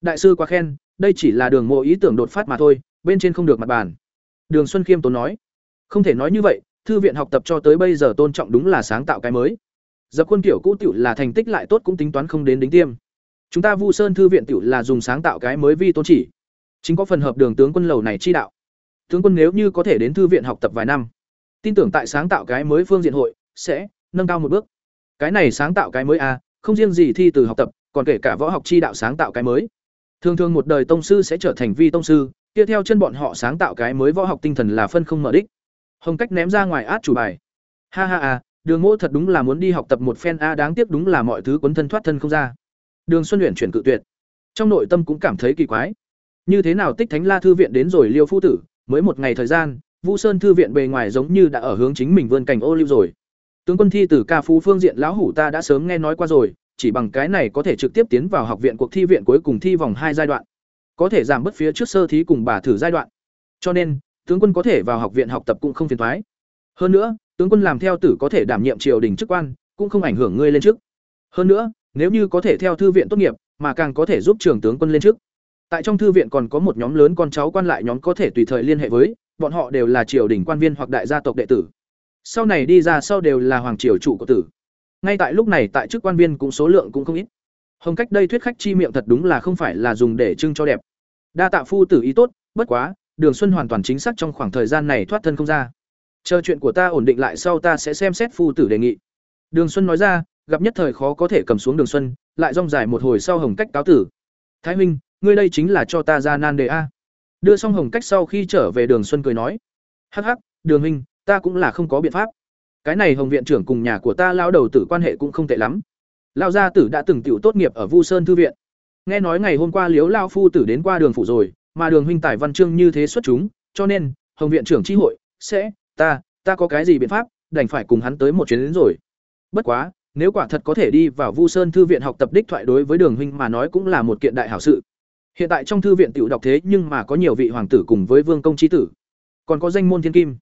[SPEAKER 1] Đại sư quá khen, đây chỉ là đường mộ ý tưởng đột phát mà thôi, bên trên không được mặt bàn. Đường xuân khiêm tốn nói. Không thể nói như vậy, thư viện học tập cho tới bây giờ tôn trọng đúng là sáng tạo cái mới. Dập quân kiểu cũ tiểu là thành tích lại tốt cũng tính toán không đến đính tiêm. Chúng ta vu sơn thư viện tiểu là dùng sáng tạo cái mới vi tôn chỉ. Chính có phần hợp đường tướng quân lầu này chi đạo. Tướng quân nếu như có thể đến thư viện học tập vài năm tin tưởng tại sáng tạo cái mới phương diện hội sẽ nâng cao một bước. Cái này sáng tạo cái mới a à, không riêng gì thi từ học tập còn kể cả võ học chi đạo sáng tạo cái mới. Thường thường một đời tông sư sẽ trở thành vi tông sư tiếp theo chân bọn họ sáng tạo cái mới võ học tinh thần là phân không mở đích. Hồng cách ném ra ngoài át chủ bài. Ha ha à đường mỗ thật đúng là muốn đi học tập một phen a đáng tiếc đúng là mọi thứ quấn thân thoát thân không ra. Đường xuân luyện chuyển cự tuyệt. Trong nội tâm cũng cảm thấy kỳ quái. Như thế nào tích thánh la thư viện đến rồi liêu phu tử mới một ngày thời gian Vu Sơn thư viện bề ngoài giống như đã ở hướng chính mình vươn cảnh ô lưu rồi. Tướng quân thi từ ca phú phương diện lão hủ ta đã sớm nghe nói qua rồi, chỉ bằng cái này có thể trực tiếp tiến vào học viện cuộc thi viện cuối cùng thi vòng hai giai đoạn. Có thể giảm bớt phía trước sơ thí cùng bà thử giai đoạn. Cho nên, tướng quân có thể vào học viện học tập cũng không phiền toái. Hơn nữa, tướng quân làm theo tử có thể đảm nhiệm triều đình chức quan, cũng không ảnh hưởng ngươi lên chức. Hơn nữa, nếu như có thể theo thư viện tốt nghiệp, mà càng có thể giúp trưởng tướng quân lên chức. Tại trong thư viện còn có một nhóm lớn con cháu quan lại nhóm có thể tùy thời liên hệ với, bọn họ đều là triều đình quan viên hoặc đại gia tộc đệ tử. Sau này đi ra sau đều là hoàng triều chủ của tử. Ngay tại lúc này tại chức quan viên cũng số lượng cũng không ít. Hồng cách đây thuyết khách chi miệng thật đúng là không phải là dùng để trưng cho đẹp. Đa tạ phu tử ý tốt, bất quá, Đường Xuân hoàn toàn chính xác trong khoảng thời gian này thoát thân không ra. Chờ chuyện của ta ổn định lại sau ta sẽ xem xét phu tử đề nghị. Đường Xuân nói ra, gặp nhất thời khó có thể cầm xuống đường xuân lại rong dài một hồi sau hồng cách cáo tử thái huynh ngươi đây chính là cho ta ra nan đề a đưa xong hồng cách sau khi trở về đường xuân cười nói, hắc hắc, đường huynh, ta cũng là không có biện pháp. Cái này hồng viện trưởng cùng nhà của ta lao đầu tử quan hệ cũng không tệ lắm. Lao gia tử đã từng tiểu tốt nghiệp ở vu sơn thư viện. Nghe nói ngày hôm qua liếu lao phu tử đến qua đường phủ rồi, mà đường huynh tài văn chương như thế xuất chúng, cho nên hồng viện trưởng tri hội sẽ, ta ta có cái gì biện pháp, đành phải cùng hắn tới một chuyến đến rồi. Bất quá, nếu quả thật có thể đi vào vu sơn thư viện học tập đích thoại đối với đường huynh mà nói cũng là một kiện đại hảo sự hiện tại trong thư viện tiểu đọc thế nhưng mà có nhiều vị hoàng tử cùng với vương công trí tử. Còn có danh môn thiên kim.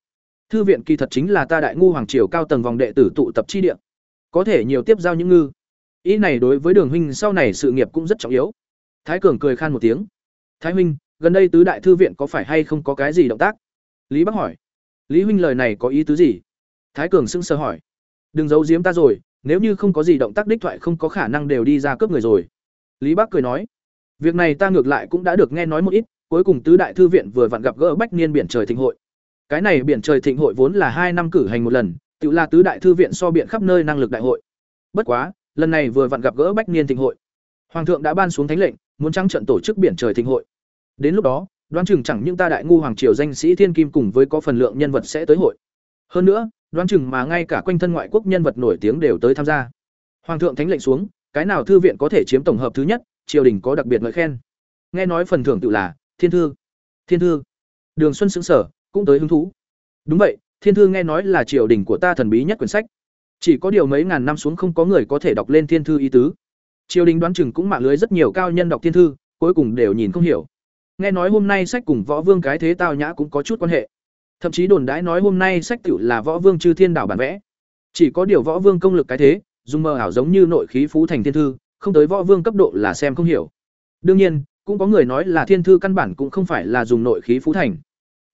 [SPEAKER 1] Thư viện kỳ thật chính là ta đại ngu hoàng triều cao tầng vòng đệ tử tụ tập chi địa. Có thể nhiều tiếp giao những ngư. Ý này đối với đường huynh sau này sự nghiệp cũng rất trọng yếu. Thái cường cười khan một tiếng. Thái huynh, gần đây tứ đại thư viện có phải hay không có cái gì động tác? Lý bắc hỏi. Lý huynh lời này có ý tứ gì? Thái cường sững sờ hỏi. Đừng giấu giếm ta rồi, nếu như không có gì động tác đích thoại không có khả năng đều đi ra cướp người rồi. Lý bắc cười nói việc này ta ngược lại cũng đã được nghe nói một ít, cuối cùng tứ đại thư viện vừa vặn gặp gỡ bách niên biển trời thịnh hội. Cái này biển trời thịnh hội vốn là hai năm cử hành một lần, tự là tứ đại thư viện so biện khắp nơi năng lực đại hội. Bất quá, lần này vừa vặn gặp gỡ bách niên thịnh hội. Hoàng thượng đã ban xuống thánh lệnh, muốn trắng trận tổ chức biển trời thịnh hội. Đến lúc đó, đoán chừng chẳng những ta đại ngu hoàng triều danh sĩ thiên kim cùng với có phần lượng nhân vật sẽ tới hội. Hơn nữa, đoán chừng mà ngay cả quanh thân ngoại quốc nhân vật nổi tiếng đều tới tham gia. Hoàng thượng thánh lệnh xuống, cái nào thư viện có thể chiếm tổng hợp thứ nhất triều đình có đặc biệt ngợi khen. Nghe nói phần thưởng tự là, thiên thư thiên thư. Đường xuân xứng sở cũng tới hứng thú. Đúng vậy, thiên thư nghe nói là triều đình của ta thần bí nhất quyển sách. Chỉ có điều mấy ngàn năm xuống không có người có thể đọc lên thiên thư ý tứ. Triều đình đoán chừng cũng mạng lưới rất nhiều cao nhân đọc thiên thư, cuối cùng đều nhìn không hiểu. Nghe nói hôm nay sách cùng võ vương cái thế tao nhã cũng có chút quan hệ. Thậm chí đồn đãi nói hôm nay sách tựu là võ vương chư thiên đảo bản vẽ. Chỉ có điều võ vương công lực cái thế, dùng mờ ảo giống như nội khí phú thành thiên thư không tới võ vương cấp độ là xem không hiểu. Đương nhiên, cũng có người nói là thiên thư căn bản cũng không phải là dùng nội khí phú thành,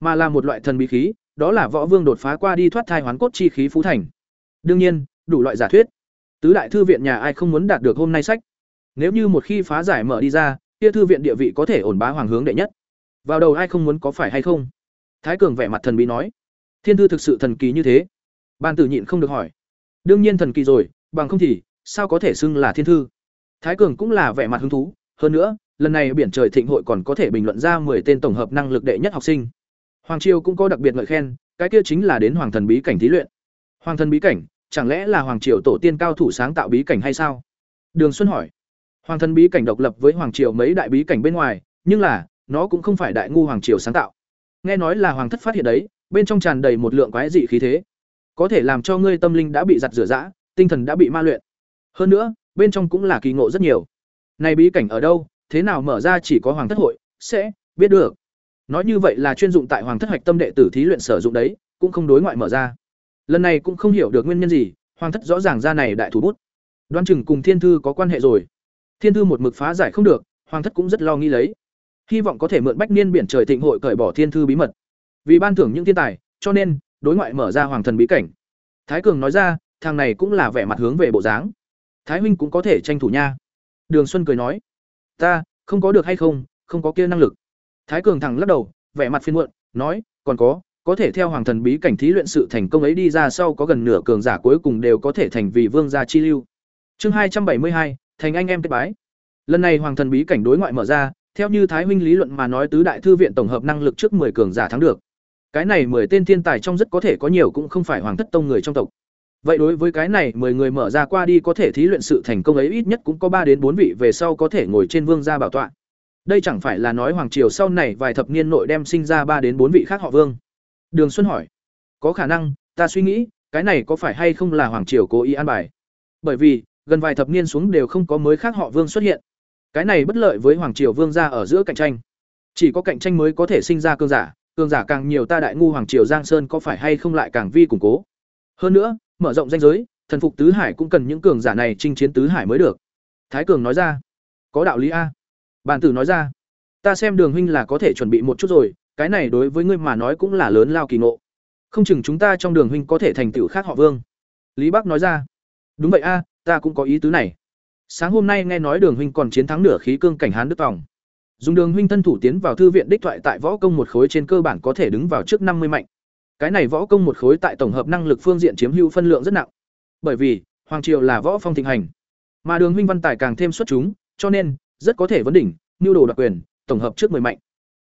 [SPEAKER 1] mà là một loại thần bí khí, đó là võ vương đột phá qua đi thoát thai hoán cốt chi khí phú thành. Đương nhiên, đủ loại giả thuyết. Tứ đại thư viện nhà ai không muốn đạt được hôm nay sách? Nếu như một khi phá giải mở đi ra, kia thư viện địa vị có thể ổn bá hoàng hướng đệ nhất. Vào đầu ai không muốn có phải hay không? Thái cường vẻ mặt thần bí nói. Thiên thư thực sự thần kỳ như thế? Ban tử nhịn không được hỏi. Đương nhiên thần kỳ rồi, bằng không thì, sao có thể xưng là thiên thư? Thái cường cũng là vẻ mặt hứng thú. Hơn nữa lần này biển trời thịnh hội còn có thể bình luận ra 10 tên tổng hợp năng lực đệ nhất học sinh. Hoàng triều cũng có đặc biệt ngợi khen cái kia chính là đến hoàng thần bí cảnh thí luyện. Hoàng thần bí cảnh chẳng lẽ là hoàng triều tổ tiên cao thủ sáng tạo bí cảnh hay sao? Đường xuân hỏi. Hoàng thần bí cảnh độc lập với hoàng triều mấy đại bí cảnh bên ngoài nhưng là nó cũng không phải đại ngu hoàng triều sáng tạo. Nghe nói là hoàng thất phát hiện đấy bên trong tràn đầy một lượng quái dị khí thế. Có thể làm cho ngươi tâm linh đã bị giặt rửa dã, tinh thần đã bị ma luyện. Hơn nữa bên trong cũng là kỳ ngộ rất nhiều. Này bí cảnh ở đâu, thế nào mở ra chỉ có hoàng thất hội, sẽ biết được. Nói như vậy là chuyên dụng tại hoàng thất hoạch tâm đệ tử thí luyện sử dụng đấy, cũng không đối ngoại mở ra. Lần này cũng không hiểu được nguyên nhân gì, hoàng thất rõ ràng ra này đại thủ bút. Đoan chừng cùng thiên thư có quan hệ rồi. Thiên thư một mực phá giải không được, hoàng thất cũng rất lo nghĩ lấy. Hy vọng có thể mượn bách niên biển trời thịnh hội cởi bỏ thiên thư bí mật. Vì ban thưởng những thiên tài, cho nên đối ngoại mở ra hoàng thần bí cảnh. Thái cường nói ra, thằng này cũng là vẻ mặt hướng về bộ dáng thái huynh cũng có thể tranh thủ nha. Đường xuân cười nói, ta, không có được hay không không có kia năng lực. Thái cường thẳng lắc đầu, vẻ mặt phiên muộn, nói, còn có có thể theo hoàng thần bí cảnh thí luyện sự thành công ấy đi ra sau có gần nửa cường giả cuối cùng đều có thể thành vì vương gia chi lưu. Chương hai trăm bảy mươi hai, thành anh em kết bái. Lần này hoàng thần bí cảnh đối ngoại mở ra, theo như thái huynh lý luận mà nói tứ đại thư viện tổng hợp năng lực trước 10 cường giả thắng được. Cái này 10 tên thiên tài trong rất có thể có nhiều cũng không phải hoàng thất tông người trong tộc vậy đối với cái này 10 người mở ra qua đi có thể thí luyện sự thành công ấy ít nhất cũng có ba đến bốn vị về sau có thể ngồi trên vương gia bảo tọa. Đây chẳng phải là nói hoàng triều sau này vài thập niên nội đem sinh ra ba đến bốn vị khác họ vương. Đường xuân hỏi, có khả năng, ta suy nghĩ, cái này có phải hay không là hoàng triều cố ý an bài? Bởi vì, gần vài thập niên xuống đều không có mới khác họ vương xuất hiện. Cái này bất lợi với hoàng triều vương gia ở giữa cạnh tranh. Chỉ có cạnh tranh mới có thể sinh ra cương giả cường giả càng nhiều ta đại ngu hoàng triều giang sơn có phải hay không lại càng vi củng cố. Hơn nữa mở rộng danh giới, thần phục tứ hải cũng cần những cường giả này chinh chiến tứ hải mới được. Thái cường nói ra. Có đạo lý a. Bàn tử nói ra. Ta xem đường huynh là có thể chuẩn bị một chút rồi, cái này đối với ngươi mà nói cũng là lớn lao kỳ ngộ. Không chừng chúng ta trong đường huynh có thể thành tựu khác họ vương. Lý bắc nói ra. Đúng vậy a, ta cũng có ý tứ này. Sáng hôm nay nghe nói đường huynh còn chiến thắng nửa khí cương cảnh hán đức tòng. Dùng đường huynh thân thủ tiến vào thư viện đích thoại tại võ công một khối trên cơ bản có thể đứng vào trước năm mươi mạnh cái này võ công một khối tại tổng hợp năng lực phương diện chiếm hữu phân lượng rất nặng. Bởi vì, hoàng triều là võ phong thịnh hành. Mà đường huynh văn tài càng thêm xuất chúng, cho nên, rất có thể vấn đỉnh, mưu đồ đặc quyền, tổng hợp trước mười mạnh.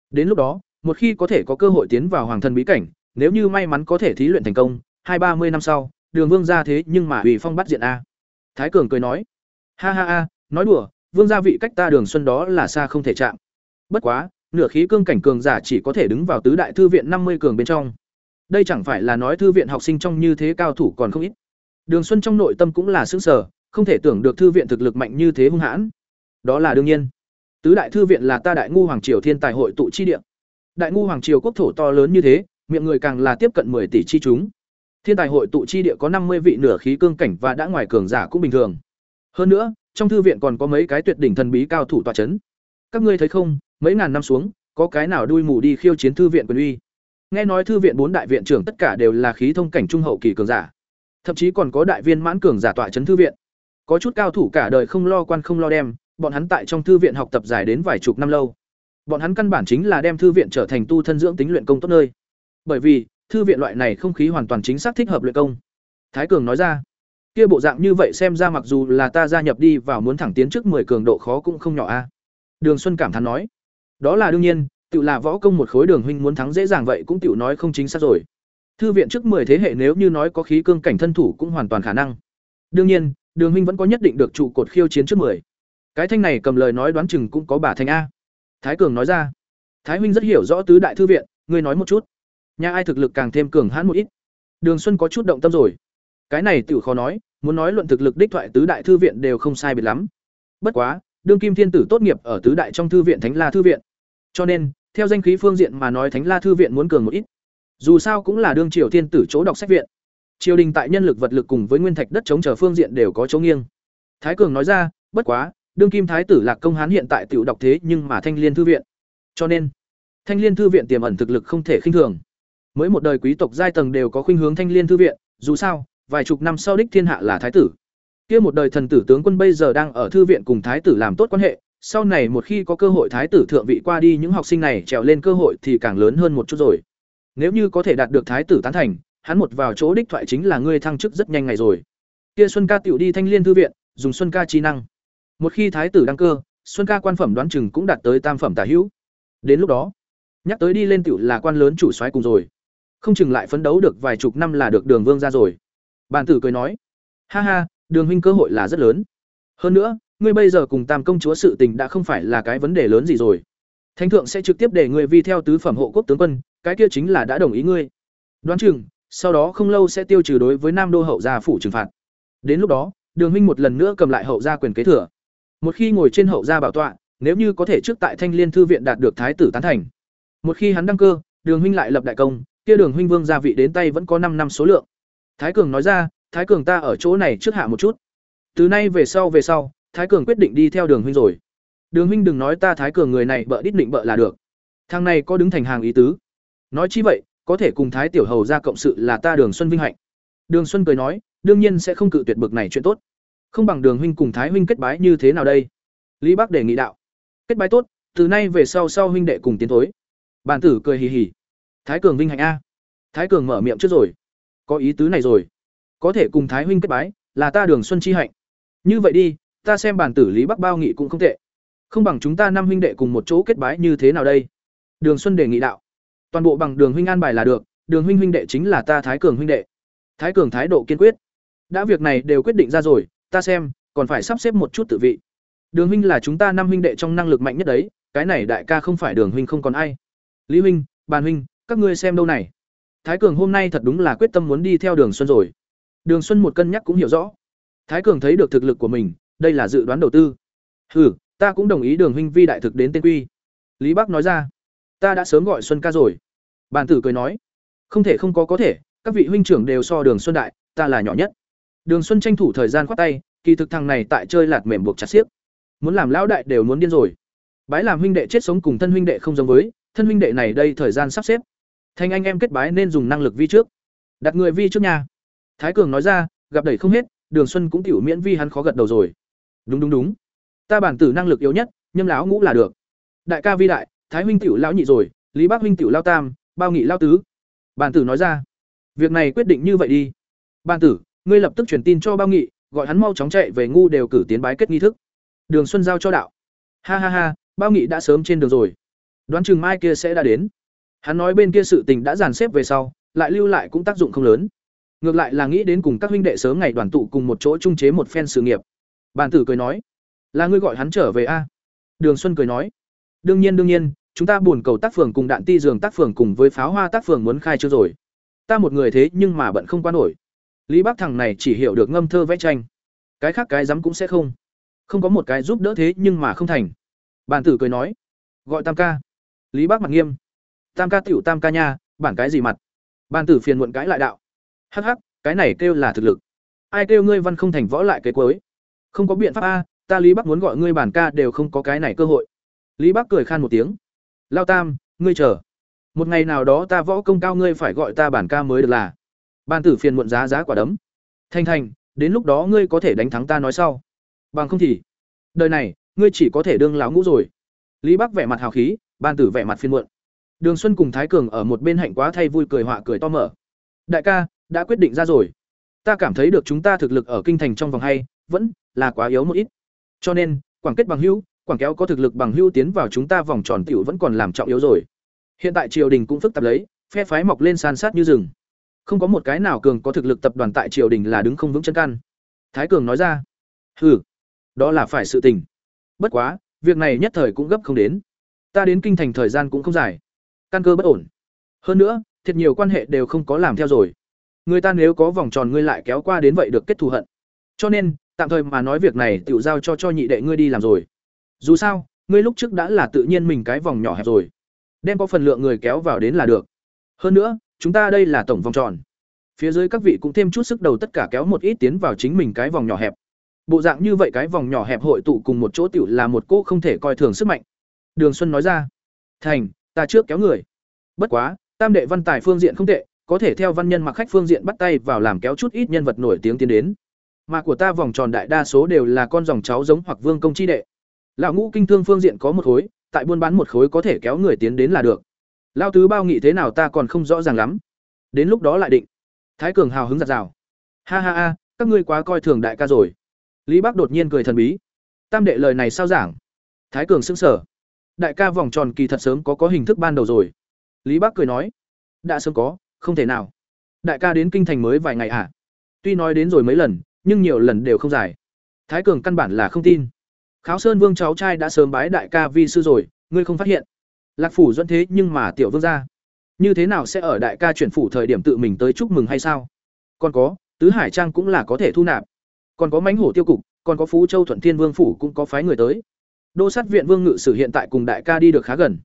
[SPEAKER 1] Đến lúc đó, một khi có thể có cơ hội tiến vào hoàng thần bí cảnh, nếu như may mắn có thể thí luyện thành công, hai ba mươi năm sau, đường vương ra thế nhưng mà ủy phong bắt diện a. Thái cường cười nói, ha ha ha, nói đùa, vương gia vị cách ta đường xuân đó là xa không thể chạm. Bất quá, nửa khí cương cảnh cường giả chỉ có thể đứng vào tứ đại thư viện năm mươi cường bên trong đây chẳng phải là nói thư viện học sinh trong như thế cao thủ còn không ít. Đường xuân trong nội tâm cũng là xứng sở không thể tưởng được thư viện thực lực mạnh như thế hung hãn. Đó là đương nhiên. Tứ đại thư viện là ta đại ngu hoàng triều thiên tài hội tụ chi địa. Đại ngu hoàng triều quốc thổ to lớn như thế, miệng người càng là tiếp cận 10 tỷ chi chúng. Thiên tài hội tụ chi địa có năm mươi vị nửa khí cương cảnh và đã ngoài cường giả cũng bình thường. Hơn nữa, trong thư viện còn có mấy cái tuyệt đỉnh thần bí cao thủ tọa chấn. Các ngươi thấy không, mấy ngàn năm xuống, có cái nào đuôi mù đi khiêu chiến thư viện quyền uy? Nghe nói thư viện bốn đại viện trưởng tất cả đều là khí thông cảnh trung hậu kỳ cường giả. Thậm chí còn có đại viên mãn cường giả tọa chấn thư viện. Có chút cao thủ cả đời không lo quan không lo đem, bọn hắn tại trong thư viện học tập dài đến vài chục năm lâu. Bọn hắn căn bản chính là đem thư viện trở thành tu thân dưỡng tính luyện công tốt nơi. Bởi vì, thư viện loại này không khí hoàn toàn chính xác thích hợp luyện công. Thái cường nói ra, kia bộ dạng như vậy xem ra mặc dù là ta gia nhập đi vào muốn thẳng tiến trước 10 cường độ khó cũng không nhỏ a. Đường xuân cảm thán nói, đó là đương nhiên tiểu là võ công một khối đường huynh muốn thắng dễ dàng vậy cũng tiểu nói không chính xác rồi. Thư viện trước 10 thế hệ nếu như nói có khí cương cảnh thân thủ cũng hoàn toàn khả năng. Đương nhiên, đường huynh vẫn có nhất định được trụ cột khiêu chiến trước 10. cái thanh này cầm lời nói đoán chừng cũng có bà thanh a. Thái cường nói ra. Thái huynh rất hiểu rõ tứ đại thư viện, ngươi nói một chút. Nhà ai thực lực càng thêm cường hãn một ít. Đường xuân có chút động tâm rồi. Cái này tiểu khó nói, muốn nói luận thực lực đích thoại tứ đại thư viện đều không sai biệt lắm. Bất quá, đương kim thiên tử tốt nghiệp ở tứ đại trong thư viện thánh la thư viện. Cho nên theo danh khí phương diện mà nói thánh la thư viện muốn cường một ít. Dù sao cũng là đương triều thiên tử chỗ đọc sách viện. Triều đình tại nhân lực vật lực cùng với nguyên thạch đất chống chờ phương diện đều có chỗ nghiêng. Thái cường nói ra, bất quá, đương kim thái tử lạc công hán hiện tại tiểu đọc thế nhưng mà thanh liên thư viện. Cho nên, thanh liên thư viện tiềm ẩn thực lực không thể khinh thường. Mới một đời quý tộc giai tầng đều có khuynh hướng thanh liên thư viện, dù sao, vài chục năm sau đích thiên hạ là thái tử. Kia một đời thần tử tướng quân bây giờ đang ở thư viện cùng thái tử làm tốt quan hệ sau này một khi có cơ hội thái tử thượng vị qua đi, những học sinh này trèo lên cơ hội thì càng lớn hơn một chút rồi. Nếu như có thể đạt được thái tử tán thành, hắn một vào chỗ đích thoại chính là ngươi thăng chức rất nhanh ngày rồi. Kia xuân ca tiểu đi thanh liên thư viện, dùng xuân ca chi năng. Một khi thái tử đăng cơ, xuân ca quan phẩm đoán chừng cũng đạt tới tam phẩm tả hữu. Đến lúc đó, nhắc tới đi lên tiểu là quan lớn chủ soái cùng rồi. Không chừng lại phấn đấu được vài chục năm là được đường vương ra rồi. Bàn tử cười nói, ha ha, đường huynh cơ hội là rất lớn. Hơn nữa ngươi bây giờ cùng tam công chúa sự tình đã không phải là cái vấn đề lớn gì rồi. Thánh thượng sẽ trực tiếp để ngươi vi theo tứ phẩm hộ quốc tướng quân, cái kia chính là đã đồng ý ngươi. Đoán chừng, sau đó không lâu sẽ tiêu trừ đối với nam đô hậu gia phủ trừng phạt. Đến lúc đó, đường huynh một lần nữa cầm lại hậu gia quyền kế thừa. Một khi ngồi trên hậu gia bảo tọa, nếu như có thể trước tại thanh liên thư viện đạt được thái tử tán thành. Một khi hắn đăng cơ, đường huynh lại lập đại công, kia đường huynh vương gia vị đến tay vẫn có năm năm số lượng. Thái cường nói ra, thái cường ta ở chỗ này trước hạ một chút. Từ nay về sau về sau thái cường quyết định đi theo đường huynh rồi. Đường huynh đừng nói ta thái cường người này bợ đít định bợ là được. Thằng này có đứng thành hàng ý tứ. Nói chi vậy, có thể cùng thái tiểu hầu ra cộng sự là ta đường xuân vinh hạnh. Đường xuân cười nói, đương nhiên sẽ không cự tuyệt bực này chuyện tốt. Không bằng đường huynh cùng thái huynh kết bái như thế nào đây? Lý bắc đề nghị đạo. Kết bái tốt, từ nay về sau sau huynh đệ cùng tiến thối. Bàn tử cười hì hì. Thái cường vinh hạnh a. Thái cường mở miệng trước rồi. Có ý tứ này rồi. Có thể cùng thái huynh kết bái, là ta đường xuân chi hạnh. Như vậy đi ta xem bản tử lý bắc bao nghị cũng không tệ. Không bằng chúng ta năm huynh đệ cùng một chỗ kết bái như thế nào đây? Đường xuân đề nghị đạo. Toàn bộ bằng đường huynh an bài là được, đường huynh huynh đệ chính là ta thái cường huynh đệ. Thái cường thái độ kiên quyết. Đã việc này đều quyết định ra rồi, ta xem, còn phải sắp xếp một chút tự vị. Đường huynh là chúng ta năm huynh đệ trong năng lực mạnh nhất đấy, cái này đại ca không phải đường huynh không còn ai. Lý huynh, bàn huynh, các ngươi xem đâu này? Thái cường hôm nay thật đúng là quyết tâm muốn đi theo đường xuân rồi. Đường xuân một cân nhắc cũng hiểu rõ. Thái cường thấy được thực lực của mình đây là dự đoán đầu tư. Ừ ta cũng đồng ý đường huynh vi đại thực đến tên quy. Lý bắc nói ra, ta đã sớm gọi xuân ca rồi. Bàn tử cười nói, không thể không có có thể, các vị huynh trưởng đều so đường xuân đại, ta là nhỏ nhất. Đường xuân tranh thủ thời gian khoát tay, kỳ thực thằng này tại chơi lạt mềm buộc chặt xiếc. Muốn làm lão đại đều muốn điên rồi. Bái làm huynh đệ chết sống cùng thân huynh đệ không giống với, thân huynh đệ này đây thời gian sắp xếp. Thành anh em kết bái nên dùng năng lực vi trước. Đặt người vi trước nhà. Thái cường nói ra, gặp đẩy không hết, đường xuân cũng tiểu miễn vi hắn khó gật đầu rồi đúng đúng đúng. Ta bản tử năng lực yếu nhất, nhâm lão ngũ là được. Đại ca vi đại, thái huynh tiểu lão nhị rồi, lý bác huynh tiểu lao tam, bao nghị lao tứ. Bản tử nói ra. Việc này quyết định như vậy đi. Bản tử, ngươi lập tức truyền tin cho bao nghị, gọi hắn mau chóng chạy về ngu đều cử tiến bái kết nghi thức. Đường xuân giao cho đạo. Ha ha ha, bao nghị đã sớm trên đường rồi. Đoán chừng mai kia sẽ đã đến. Hắn nói bên kia sự tình đã dàn xếp về sau, lại lưu lại cũng tác dụng không lớn. Ngược lại là nghĩ đến cùng các huynh đệ sớm ngày đoàn tụ cùng một chỗ trung chế một phen sự nghiệp bàn tử cười nói, là ngươi gọi hắn trở về a? Đường xuân cười nói, đương nhiên đương nhiên, chúng ta buồn cầu tác phường cùng đạn ti giường tác phường cùng với pháo hoa tác phường muốn khai chưa rồi. Ta một người thế nhưng mà bận không qua nổi. Lý bác thằng này chỉ hiểu được ngâm thơ vẽ tranh. Cái khác cái dám cũng sẽ không. Không có một cái giúp đỡ thế nhưng mà không thành. Bàn tử cười nói, gọi tam ca. Lý bác mặt nghiêm, tam ca tiểu tam ca nha, bản cái gì mặt? Bàn tử phiền muộn cãi lại đạo, hắc hắc, cái này kêu là thực lực. Ai kêu ngươi văn không thành võ lại cái cuối? Không có biện pháp a, ta lý bắc muốn gọi ngươi bản ca đều không có cái này cơ hội. Lý bắc cười khan một tiếng. Lao tam, ngươi chờ. Một ngày nào đó ta võ công cao ngươi phải gọi ta bản ca mới được là. Ban tử phiền muộn giá giá quả đấm. Thành thành, đến lúc đó ngươi có thể đánh thắng ta nói sau. Bằng không thì, đời này, ngươi chỉ có thể đương lão ngũ rồi. Lý bắc vẻ mặt hào khí, ban tử vẻ mặt phiền muộn. Đường xuân cùng thái cường ở một bên hạnh quá thay vui cười họa cười to mở. Đại ca, đã quyết định ra rồi. Ta cảm thấy được chúng ta thực lực ở kinh thành trong vòng hay, vẫn là quá yếu một ít. Cho nên, quảng kết bằng hữu, quảng kéo có thực lực bằng hữu tiến vào chúng ta vòng tròn tiểu vẫn còn làm trọng yếu rồi. Hiện tại triều đình cũng phức tạp lấy, phe phái mọc lên san sát như rừng. Không có một cái nào cường có thực lực tập đoàn tại triều đình là đứng không vững chân căn thái cường nói ra, hừ, đó là phải sự tình. Bất quá, việc này nhất thời cũng gấp không đến. Ta đến kinh thành thời gian cũng không dài. Căn cơ bất ổn. Hơn nữa, thiệt nhiều quan hệ đều không có làm theo rồi. Người ta nếu có vòng tròn ngươi lại kéo qua đến vậy được kết thù hận. Cho nên tạm thời mà nói việc này tiểu giao cho cho nhị đệ ngươi đi làm rồi. Dù sao, ngươi lúc trước đã là tự nhiên mình cái vòng nhỏ hẹp rồi. Đem có phần lượng người kéo vào đến là được. Hơn nữa, chúng ta đây là tổng vòng tròn. Phía dưới các vị cũng thêm chút sức đầu tất cả kéo một ít tiến vào chính mình cái vòng nhỏ hẹp. Bộ dạng như vậy cái vòng nhỏ hẹp hội tụ cùng một chỗ tiểu là một cô không thể coi thường sức mạnh. Đường xuân nói ra, thành, ta trước kéo người. Bất quá, tam đệ văn tài phương diện không tệ, có thể theo văn nhân mặc khách phương diện bắt tay vào làm kéo chút ít nhân vật nổi tiếng tiến đến mà của ta vòng tròn đại đa số đều là con dòng cháu giống hoặc vương công chi đệ. Lão ngũ kinh thương phương diện có một khối, tại buôn bán một khối có thể kéo người tiến đến là được. Lao tứ bao nghị thế nào ta còn không rõ ràng lắm. Đến lúc đó lại định. Thái cường hào hứng giặt rào ha ha ha, các ngươi quá coi thường đại ca rồi. Lý bắc đột nhiên cười thần bí. Tam đệ lời này sao giảng? Thái cường sững sờ. Đại ca vòng tròn kỳ thật sớm có có hình thức ban đầu rồi. Lý bắc cười nói. Đã sớm có, không thể nào. Đại ca đến kinh thành mới vài ngày à? Tuy nói đến rồi mấy lần nhưng nhiều lần đều không giải. Thái cường căn bản là không tin. Kháo sơn vương cháu trai đã sớm bái đại ca vi sư rồi, ngươi không phát hiện. Lạc phủ dẫn thế nhưng mà tiểu vương ra như thế nào sẽ ở đại ca chuyển phủ thời điểm tự mình tới chúc mừng hay sao? Còn có, tứ hải trang cũng là có thể thu nạp. Còn có mánh hổ tiêu cục, còn có phú châu thuận thiên vương phủ cũng có phái người tới. Đô sát viện vương ngự sử hiện tại cùng đại ca đi được khá gần.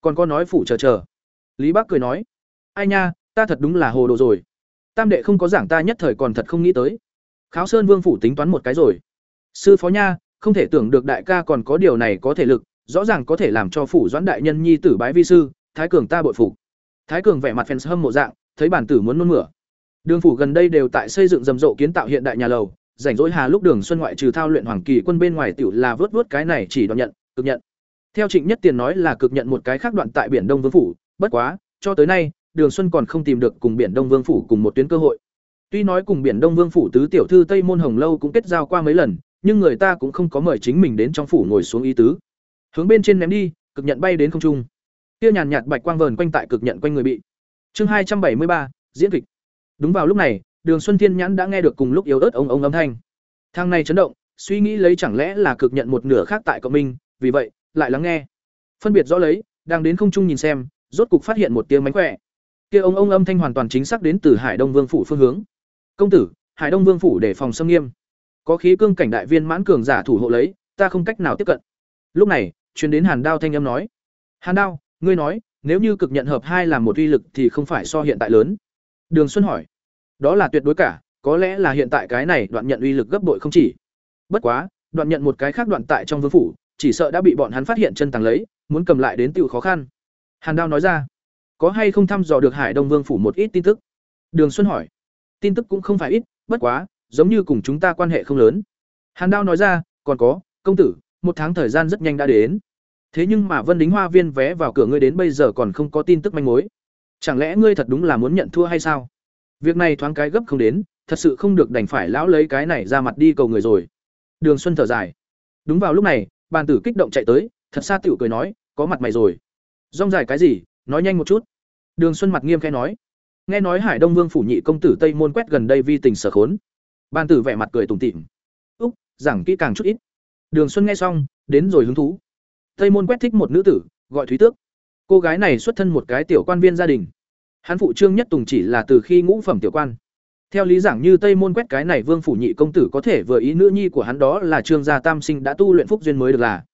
[SPEAKER 1] Còn có nói phủ chờ chờ. Lý bắc cười nói, ai nha, ta thật đúng là hồ đồ rồi. Tam đệ không có giảng ta nhất thời còn thật không nghĩ tới kháo sơn vương phủ tính toán một cái rồi. Sư phó nha, không thể tưởng được đại ca còn có điều này có thể lực, rõ ràng có thể làm cho phủ doãn đại nhân nhi tử bái vi sư, thái cường ta bội phục. Thái cường vẻ mặt phèn hâm mộ dạng, thấy bản tử muốn nôn mửa. Đường phủ gần đây đều tại xây dựng rầm rộ kiến tạo hiện đại nhà lầu, rảnh rỗi hà lúc đường xuân ngoại trừ thao luyện hoàng kỳ quân bên ngoài tiểu là vớt vớt cái này chỉ đoạn nhận, cực nhận. Theo trịnh nhất tiền nói là cực nhận một cái khác đoạn tại biển đông vương phủ, bất quá, cho tới nay, đường xuân còn không tìm được cùng biển đông vương phủ cùng một tuyến cơ hội tuy nói cùng biển đông vương phủ tứ tiểu thư tây môn hồng lâu cũng kết giao qua mấy lần, nhưng người ta cũng không có mời chính mình đến trong phủ ngồi xuống ý tứ. Hướng bên trên ném đi, cực nhận bay đến không trung. Kia nhàn nhạt bạch quang vờn quanh tại cực nhận quanh người bị. Chương hai trăm bảy mươi ba, diễn kịch. Đúng vào lúc này, đường xuân thiên nhãn đã nghe được cùng lúc yếu ớt ông ông âm thanh. Thang này chấn động, suy nghĩ lấy chẳng lẽ là cực nhận một nửa khác tại cộng minh vì vậy, lại lắng nghe. Phân biệt rõ lấy, đang đến không trung nhìn xem, rốt cục phát hiện một tiếng mánh khỏe. Kia ông ông âm thanh hoàn toàn chính xác đến từ hải đông vương phủ phương hướng công tử, hải đông vương phủ để phòng xâm nghiêm. Có khí cương cảnh đại viên mãn cường giả thủ hộ lấy, ta không cách nào tiếp cận. Lúc này, truyền đến hàn đao thanh âm nói. Hàn đao, ngươi nói, nếu như cực nhận hợp hai là một uy lực thì không phải so hiện tại lớn. Đường xuân hỏi. Đó là tuyệt đối cả, có lẽ là hiện tại cái này đoạn nhận uy lực gấp bội không chỉ. Bất quá, đoạn nhận một cái khác đoạn tại trong vương phủ, chỉ sợ đã bị bọn hắn phát hiện chân tàng lấy, muốn cầm lại đến tựu khó khăn. Hàn đao nói ra. Có hay không thăm dò được hải đông vương phủ một ít tin tức? Đường xuân hỏi tin tức cũng không phải ít, bất quá, giống như cùng chúng ta quan hệ không lớn. Hàn đao nói ra, còn có, công tử, một tháng thời gian rất nhanh đã đến. Thế nhưng mà vân đính hoa viên vé vào cửa ngươi đến bây giờ còn không có tin tức manh mối. Chẳng lẽ ngươi thật đúng là muốn nhận thua hay sao? Việc này thoáng cái gấp không đến, thật sự không được đành phải lão lấy cái này ra mặt đi cầu người rồi. Đường xuân thở dài. Đúng vào lúc này, bàn tử kích động chạy tới, thật xa tiểu cười nói, có mặt mày rồi. Rong dài cái gì, nói nhanh một chút. Đường xuân mặt nghiêm khẽ nói nghe nói hải đông vương phủ nhị công tử tây môn quét gần đây vi tình sở khốn. Ban tử vẻ mặt cười tủm tỉm. Úc, giảng kỹ càng chút ít. Đường xuân nghe xong, đến rồi hứng thú. Tây môn quét thích một nữ tử, gọi thúy tước. Cô gái này xuất thân một cái tiểu quan viên gia đình. Hắn phụ trương nhất tùng chỉ là từ khi ngũ phẩm tiểu quan. Theo lý giảng như tây môn quét cái này vương phủ nhị công tử có thể vừa ý nữ nhi của hắn đó là trương gia tam sinh đã tu luyện phúc duyên mới được là.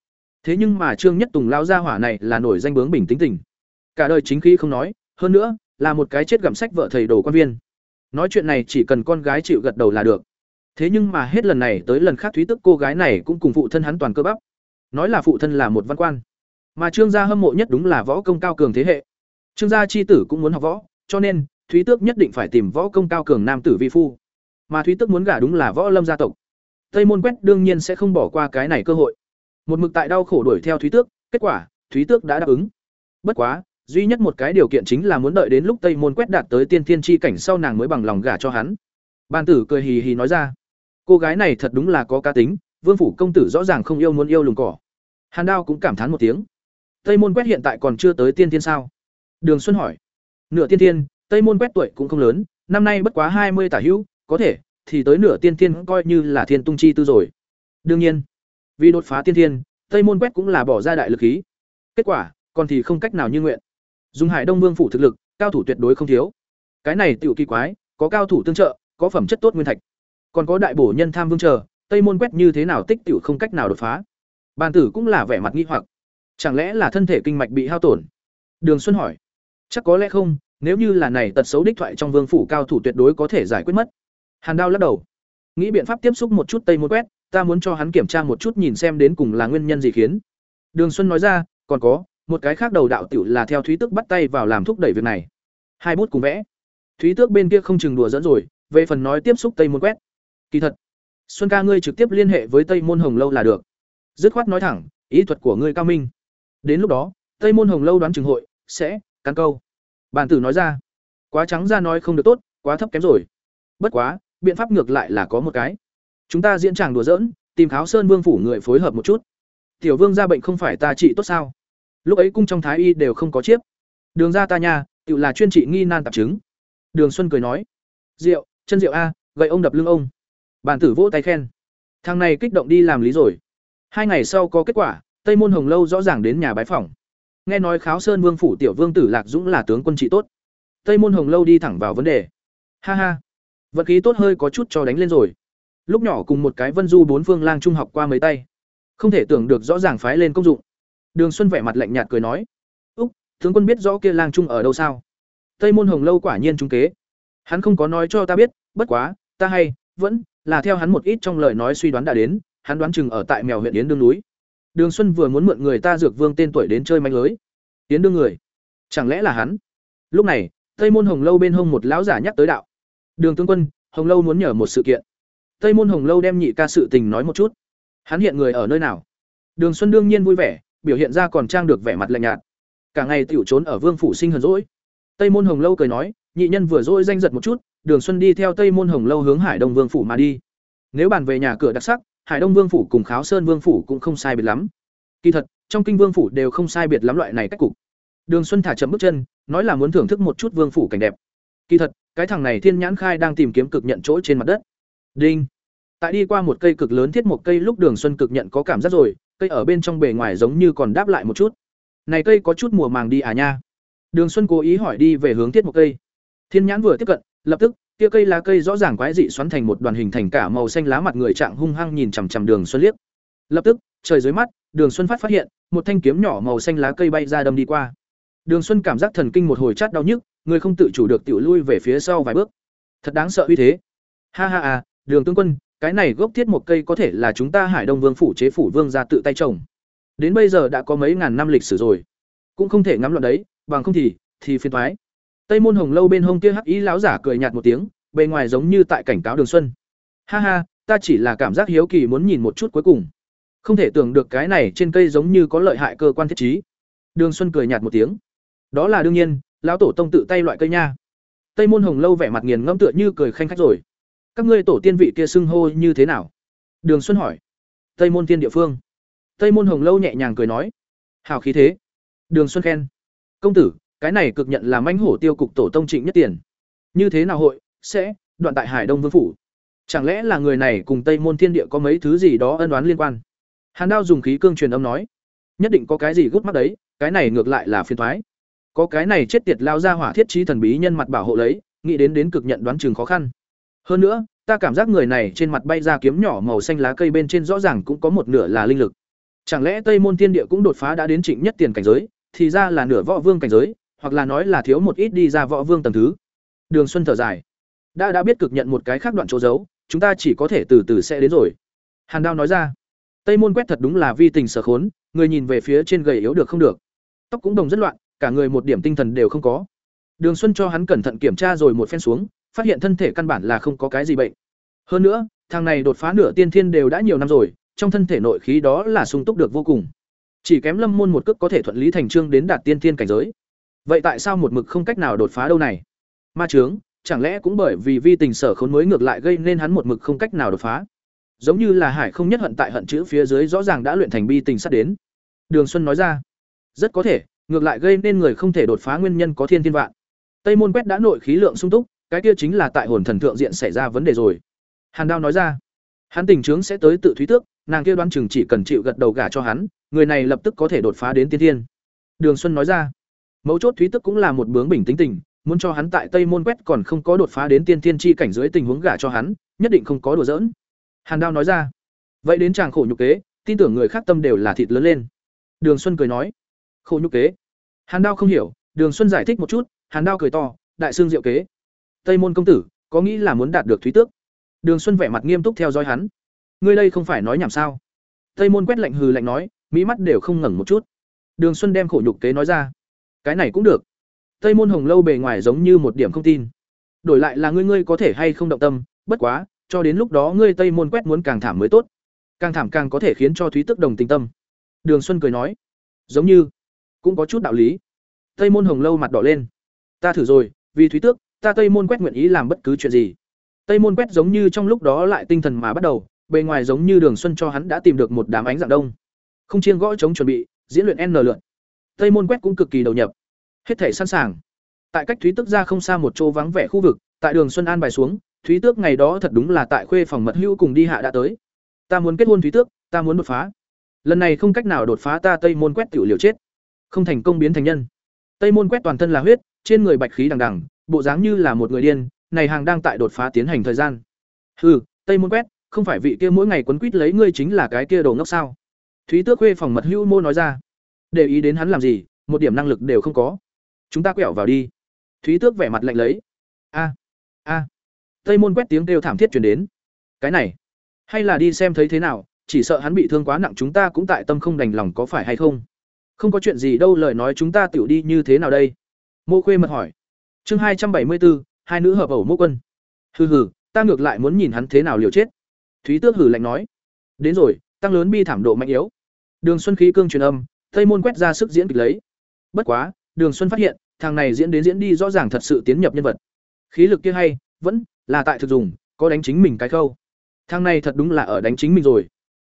[SPEAKER 1] Thế nhưng mà trương nhất tùng lao gia hỏa này là nổi danh bướng bình tính tình. Cả đời chính khí không nói, hơn nữa là một cái chết gặm sách vợ thầy đồ quan viên. Nói chuyện này chỉ cần con gái chịu gật đầu là được. Thế nhưng mà hết lần này tới lần khác thúy tức cô gái này cũng cùng phụ thân hắn toàn cơ bắp. Nói là phụ thân là một văn quan. Mà trương gia hâm mộ nhất đúng là võ công cao cường thế hệ. Trương gia chi tử cũng muốn học võ, cho nên thúy tước nhất định phải tìm võ công cao cường nam tử vi phu. Mà thúy tước muốn gả đúng là võ lâm gia tộc. Tây môn quét đương nhiên sẽ không bỏ qua cái này cơ hội. Một mực tại đau khổ đuổi theo thúy tước, kết quả thúy tước đã đáp ứng. Bất quá duy nhất một cái điều kiện chính là muốn đợi đến lúc tây môn quét đạt tới tiên thiên tri cảnh sau nàng mới bằng lòng gả cho hắn. Ban tử cười hì hì nói ra, cô gái này thật đúng là có cá tính, vương phủ công tử rõ ràng không yêu muốn yêu lùng cỏ. Hàn đao cũng cảm thán một tiếng, tây môn quét hiện tại còn chưa tới tiên thiên sao? Đường xuân hỏi, nửa tiên thiên, tây môn quét tuổi cũng không lớn, năm nay bất quá hai mươi tả hữu, có thể, thì tới nửa tiên thiên coi như là thiên tung chi tư rồi. Đương nhiên, vì đột phá tiên thiên, tây môn quét cũng là bỏ ra đại lực khí. Kết quả, còn thì không cách nào như nguyện dùng hải đông vương phủ thực lực, cao thủ tuyệt đối không thiếu. Cái này tựu kỳ quái, có cao thủ tương trợ, có phẩm chất tốt nguyên thạch. Còn có đại bổ nhân tham vương chờ, tây môn quét như thế nào tích tựu không cách nào đột phá. Bàn tử cũng là vẻ mặt nghi hoặc. Chẳng lẽ là thân thể kinh mạch bị hao tổn? Đường xuân hỏi. Chắc có lẽ không, nếu như là này tật xấu đích thoại trong vương phủ cao thủ tuyệt đối có thể giải quyết mất. Hàn đao lắc đầu. Nghĩ biện pháp tiếp xúc một chút tây môn quét, ta muốn cho hắn kiểm tra một chút nhìn xem đến cùng là nguyên nhân gì khiến. Đường xuân nói ra, còn có một cái khác đầu đạo tiểu là theo thúy tước bắt tay vào làm thúc đẩy việc này. Hai bút cùng vẽ. Thúy tước bên kia không chừng đùa dẫn rồi, về phần nói tiếp xúc tây môn quét. Kỳ thật, xuân ca ngươi trực tiếp liên hệ với tây môn hồng lâu là được. Dứt khoát nói thẳng, ý thuật của ngươi cao minh. Đến lúc đó, tây môn hồng lâu đoán trường hội sẽ cắn câu. Bản tử nói ra, quá trắng ra nói không được tốt, quá thấp kém rồi. Bất quá, biện pháp ngược lại là có một cái. Chúng ta diễn tràng đùa giỡn, tìm kháo sơn vương phủ người phối hợp một chút. Tiểu vương ra bệnh không phải ta trị tốt sao? Lúc ấy cung trong thái y đều không có chiếp. Đường ra ta nha tự là chuyên trị nghi nan tạp chứng. Đường xuân cười nói rượu chân rượu a, gậy ông đập lưng ông. Bản tử vỗ tay khen. Thằng này kích động đi làm lý rồi. Hai ngày sau có kết quả, tây môn hồng lâu rõ ràng đến nhà bái phỏng. Nghe nói kháo sơn vương phủ tiểu vương tử lạc dũng là tướng quân trị tốt. Tây môn hồng lâu đi thẳng vào vấn đề. Ha ha. Vật khí tốt hơi có chút cho đánh lên rồi. Lúc nhỏ cùng một cái vân du bốn phương lang trung học qua mấy tay. Không thể tưởng được rõ ràng phái lên công dụng đường xuân vẻ mặt lạnh nhạt cười nói, úc, tướng quân biết rõ kia lang trung ở đâu sao? Tây môn hồng lâu quả nhiên trung kế. Hắn không có nói cho ta biết, bất quá, ta hay, vẫn là theo hắn một ít trong lời nói suy đoán đã đến, hắn đoán chừng ở tại mèo huyện yến đương núi. Đường xuân vừa muốn mượn người ta dược vương tên tuổi đến chơi manh lưới. Yến đương người? Chẳng lẽ là hắn? Lúc này, tây môn hồng lâu bên hông một lão giả nhắc tới đạo. Đường tướng quân, hồng lâu muốn nhờ một sự kiện. Tây môn hồng lâu đem nhị ca sự tình nói một chút. Hắn hiện người ở nơi nào? Đường xuân đương nhiên vui vẻ biểu hiện ra còn trang được vẻ mặt lạnh nhạt. Cả ngày tiểu trốn ở vương phủ sinh hờn rỗi tây môn hồng lâu cười nói, nhị nhân vừa dỗi danh giật một chút, đường xuân đi theo tây môn hồng lâu hướng hải đông vương phủ mà đi. Nếu bàn về nhà cửa đặc sắc, hải đông vương phủ cùng kháo sơn vương phủ cũng không sai biệt lắm. Kỳ thật, trong kinh vương phủ đều không sai biệt lắm loại này cách cục. Đường xuân thả chậm bước chân, nói là muốn thưởng thức một chút vương phủ cảnh đẹp. Kỳ thật, cái thằng này thiên nhãn khai đang tìm kiếm cực nhận chỗ trên mặt đất. Đinh. Tại đi qua một cây cực lớn thiết một cây lúc đường xuân cực nhận có cảm giác rồi cây ở bên trong bề ngoài giống như còn đáp lại một chút. Này cây có chút mùa màng đi à nha. Đường xuân cố ý hỏi đi về hướng thiết một cây. Thiên nhãn vừa tiếp cận, lập tức, kia cây lá cây rõ ràng quái dị xoắn thành một đoàn hình thành cả màu xanh lá mặt người trạng hung hăng nhìn chằm chằm đường xuân liếc. Lập tức, trời dưới mắt, đường xuân phát phát hiện, một thanh kiếm nhỏ màu xanh lá cây bay ra đâm đi qua. Đường xuân cảm giác thần kinh một hồi chát đau nhức, người không tự chủ được tiểu lui về phía sau vài bước. Thật đáng sợ uy thế. Ha ha à đường tướng quân cái này gốc thiết một cây có thể là chúng ta hải đông vương phủ chế phủ vương ra tự tay trồng. Đến bây giờ đã có mấy ngàn năm lịch sử rồi. Cũng không thể ngắm loạn đấy, bằng không thì thì phiền thoái tây môn hồng lâu bên hông kia hắc ý lão giả cười nhạt một tiếng, bề ngoài giống như tại cảnh cáo đường xuân. Ha ha, ta chỉ là cảm giác hiếu kỳ muốn nhìn một chút cuối cùng. Không thể tưởng được cái này trên cây giống như có lợi hại cơ quan thiết trí. Đường xuân cười nhạt một tiếng. Đó là đương nhiên, lão tổ tông tự tay loại cây nha. Tây môn hồng lâu vẻ mặt nghiền ngẫm tựa như cười khanh khách rồi các ngươi tổ tiên vị kia xưng hô như thế nào? Đường xuân hỏi. Tây môn tiên địa phương. Tây môn hồng lâu nhẹ nhàng cười nói. Hào khí thế. Đường xuân khen. Công tử, cái này cực nhận là manh hổ tiêu cục tổ tông trịnh nhất tiền. Như thế nào hội, sẽ, đoạn tại hải đông vương phủ. Chẳng lẽ là người này cùng tây môn thiên địa có mấy thứ gì đó ân đoán liên quan? Hàn đao dùng khí cương truyền âm nói. Nhất định có cái gì gút mắt đấy, cái này ngược lại là phiền thoái. Có cái này chết tiệt lao ra hỏa thiết trí thần bí nhân mặt bảo hộ lấy, nghĩ đến đến cực nhận đoán chừng khó khăn hơn nữa, ta cảm giác người này trên mặt bay ra kiếm nhỏ màu xanh lá cây bên trên rõ ràng cũng có một nửa là linh lực. Chẳng lẽ tây môn thiên địa cũng đột phá đã đến trịnh nhất tiền cảnh giới, thì ra là nửa võ vương cảnh giới, hoặc là nói là thiếu một ít đi ra võ vương tầng thứ? Đường xuân thở dài. Đã đã biết cực nhận một cái khác đoạn chỗ giấu, chúng ta chỉ có thể từ từ sẽ đến rồi. Hàn đao nói ra. Tây môn quét thật đúng là vi tình sở khốn, người nhìn về phía trên gầy yếu được không được. Tóc cũng đồng rất loạn, cả người một điểm tinh thần đều không có. Đường xuân cho hắn cẩn thận kiểm tra rồi một phen xuống phát hiện thân thể căn bản là không có cái gì bệnh. Hơn nữa thằng này đột phá nửa tiên thiên đều đã nhiều năm rồi trong thân thể nội khí đó là sung túc được vô cùng. Chỉ kém lâm môn một cước có thể thuận lý thành trương đến đạt tiên thiên cảnh giới. Vậy tại sao một mực không cách nào đột phá đâu này? Ma chướng, chẳng lẽ cũng bởi vì vi tình sở khốn mới ngược lại gây nên hắn một mực không cách nào đột phá? Giống như là hải không nhất hận tại hận chữ phía dưới rõ ràng đã luyện thành bi tình sát đến. Đường xuân nói ra rất có thể ngược lại gây nên người không thể đột phá nguyên nhân có thiên thiên vạn. Tây môn quét đã nội khí lượng sung túc cái kia chính là tại hồn thần thượng diện xảy ra vấn đề rồi. Hàn đao nói ra, hắn tình trướng sẽ tới tự thúy tước, nàng kia đoán chừng chỉ cần chịu gật đầu gả cho hắn, người này lập tức có thể đột phá đến tiên thiên. Đường xuân nói ra, mấu chốt thúy tước cũng là một bướng bình tính tình, muốn cho hắn tại tây môn quét còn không có đột phá đến tiên thiên chi cảnh dưới tình huống gả cho hắn, nhất định không có đùa giỡn. Hàn đao nói ra, vậy đến chàng khổ nhục kế, tin tưởng người khác tâm đều là thịt lớn lên. Đường xuân cười nói, khổ nhục kế. Hàn đao không hiểu, đường xuân giải thích một chút, hàn đao cười to, đại xương diệu kế tây môn công tử, có nghĩ là muốn đạt được thúy tước? Đường xuân vẻ mặt nghiêm túc theo dõi hắn. Ngươi đây không phải nói nhảm sao? Tây môn quét lạnh hừ lạnh nói, mỹ mắt đều không ngẩng một chút. Đường xuân đem khổ nhục kế nói ra. Cái này cũng được. Tây môn hồng lâu bề ngoài giống như một điểm không tin. Đổi lại là ngươi ngươi có thể hay không động tâm, bất quá, cho đến lúc đó ngươi tây môn quét muốn càng thảm mới tốt. Càng thảm càng có thể khiến cho thúy tức đồng tình tâm. Đường xuân cười nói. Giống như, cũng có chút đạo lý. Tây môn hồng lâu mặt đỏ lên. Ta thử rồi, vì thúy tước ta tây môn quét nguyện ý làm bất cứ chuyện gì. Tây môn quét giống như trong lúc đó lại tinh thần mà bắt đầu, bề ngoài giống như đường xuân cho hắn đã tìm được một đám ánh dạng đông. Không chiên gõ chống chuẩn bị, diễn luyện n lượn tây môn quét cũng cực kỳ đầu nhập. Hết thể sẵn sàng. Tại cách thúy tước ra không xa một chỗ vắng vẻ khu vực, tại đường xuân an bài xuống, thúy tước ngày đó thật đúng là tại khuê phòng mật hữu cùng đi hạ đã tới. Ta muốn kết hôn thúy tước, ta muốn đột phá. Lần này không cách nào đột phá ta tây môn quét tiểu liều chết. Không thành công biến thành nhân. Tây môn quét toàn thân là huyết, trên người bạch khí đằng đằng bộ dáng như là một người điên, này hàng đang tại đột phá tiến hành thời gian. Hừ, tây môn quét, không phải vị kia mỗi ngày quấn quýt lấy ngươi chính là cái kia đồ ngốc sao? Thúy tước khuê phòng mật hữu mô nói ra. Để ý đến hắn làm gì, một điểm năng lực đều không có. Chúng ta quẹo vào đi. Thúy tước vẻ mặt lạnh lấy. A a. Tây môn quét tiếng kêu thảm thiết truyền đến. Cái này, hay là đi xem thấy thế nào, chỉ sợ hắn bị thương quá nặng chúng ta cũng tại tâm không đành lòng có phải hay không? Không có chuyện gì đâu, lời nói chúng ta tiểu đi như thế nào đây? Mô khuê mật hỏi chương hai trăm bảy mươi bốn hai nữ hợp ẩu mô quân. Hừ hừ, ta ngược lại muốn nhìn hắn thế nào liều chết. Thúy tước hử lạnh nói. Đến rồi, tăng lớn bi thảm độ mạnh yếu. Đường xuân khí cương truyền âm, tây môn quét ra sức diễn kịch lấy. Bất quá, đường xuân phát hiện, thằng này diễn đến diễn đi rõ ràng thật sự tiến nhập nhân vật. Khí lực kia hay, vẫn là tại thực dùng, có đánh chính mình cái khâu. Thằng này thật đúng là ở đánh chính mình rồi.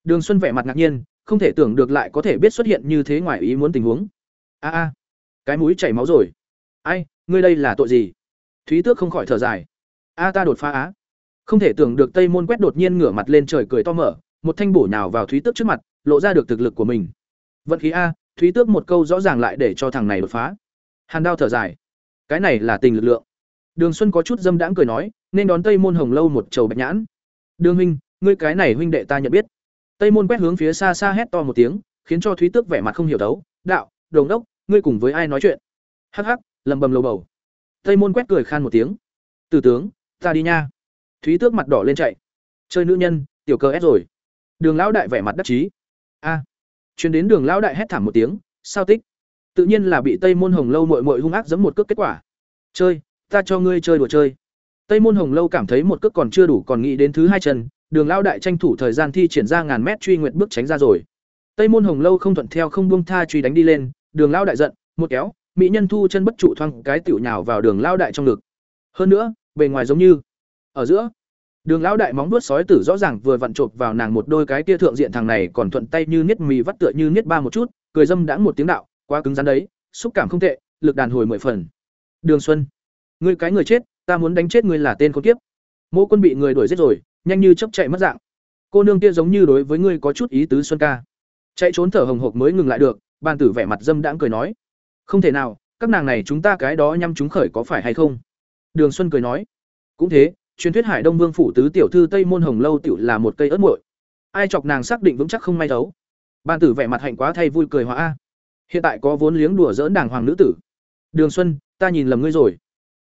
[SPEAKER 1] Đường xuân vẻ mặt ngạc nhiên, không thể tưởng được lại có thể biết xuất hiện như thế ngoài ý muốn tình huống. A a, cái mũi chảy máu rồi ai, ngươi đây là tội gì? Thúy tước không khỏi thở dài. A ta đột phá á. Không thể tưởng được tây môn quét đột nhiên ngửa mặt lên trời cười to mở, một thanh bổ nào vào thúy tước trước mặt, lộ ra được thực lực của mình. Vận khí a, thúy tước một câu rõ ràng lại để cho thằng này đột phá. Hàn đao thở dài. Cái này là tình lực lượng. Đường xuân có chút dâm đãng cười nói, nên đón tây môn hồng lâu một trầu bạch nhãn. Đường huynh, ngươi cái này huynh đệ ta nhận biết. Tây môn quét hướng phía xa xa hét to một tiếng, khiến cho thúy tước vẻ mặt không hiểu đấu. Đạo, đồng đốc, ngươi cùng với ai nói chuyện? Hắc hắc lầm bầm lầu bầu. Tây môn quét cười khan một tiếng. Tử tướng, ta đi nha. Thúy tước mặt đỏ lên chạy. Chơi nữ nhân, tiểu cơ ép rồi. Đường lão đại vẻ mặt đắc chí. A. À. chuyến đến đường lão đại hét thảm một tiếng. Sao tích? Tự nhiên là bị tây môn hồng lâu mội mội hung ác giấm một cước kết quả. Chơi, ta cho ngươi chơi đùa chơi. Tây môn hồng lâu cảm thấy một cước còn chưa đủ, còn nghĩ đến thứ hai chân. Đường lão đại tranh thủ thời gian thi triển ra ngàn mét truy nguyện bước tránh ra rồi. Tây môn hồng lâu không thuận theo, không buông tha truy đánh đi lên. Đường lão đại giận, một kéo mỹ nhân thu chân bất trụ thoang cái tiểu nhào vào đường lao đại trong ngực hơn nữa bề ngoài giống như ở giữa Đường lao đại móng vuốt sói tử rõ ràng vừa vặn chộp vào nàng một đôi cái kia thượng diện thằng này còn thuận tay như niết mì vắt tựa như niết ba một chút, cười dâm đãng một tiếng đạo, quá cứng rắn đấy, xúc cảm không tệ, lực đàn hồi mười phần. Đường Xuân, ngươi cái người chết, ta muốn đánh chết ngươi là tên con kiếp. Mộ Quân bị người đuổi giết rồi, nhanh như chấp chạy mất dạng. Cô nương kia giống như đối với ngươi có chút ý tứ Xuân ca. Chạy trốn thở hồng hộc mới ngừng lại được, ban tử vẻ mặt dâm đãng cười nói, không thể nào, các nàng này chúng ta cái đó nhăm chúng khởi có phải hay không? Đường Xuân cười nói, cũng thế, truyền thuyết Hải Đông Vương phủ tứ tiểu thư Tây môn hồng lâu tiểu là một cây ớt muội. Ai chọc nàng xác định vững chắc không may thấu. Ban tử vẻ mặt hạnh quá thay vui cười hóa a. Hiện tại có vốn liếng đùa dỡn đàng hoàng nữ tử. Đường Xuân, ta nhìn lầm ngươi rồi.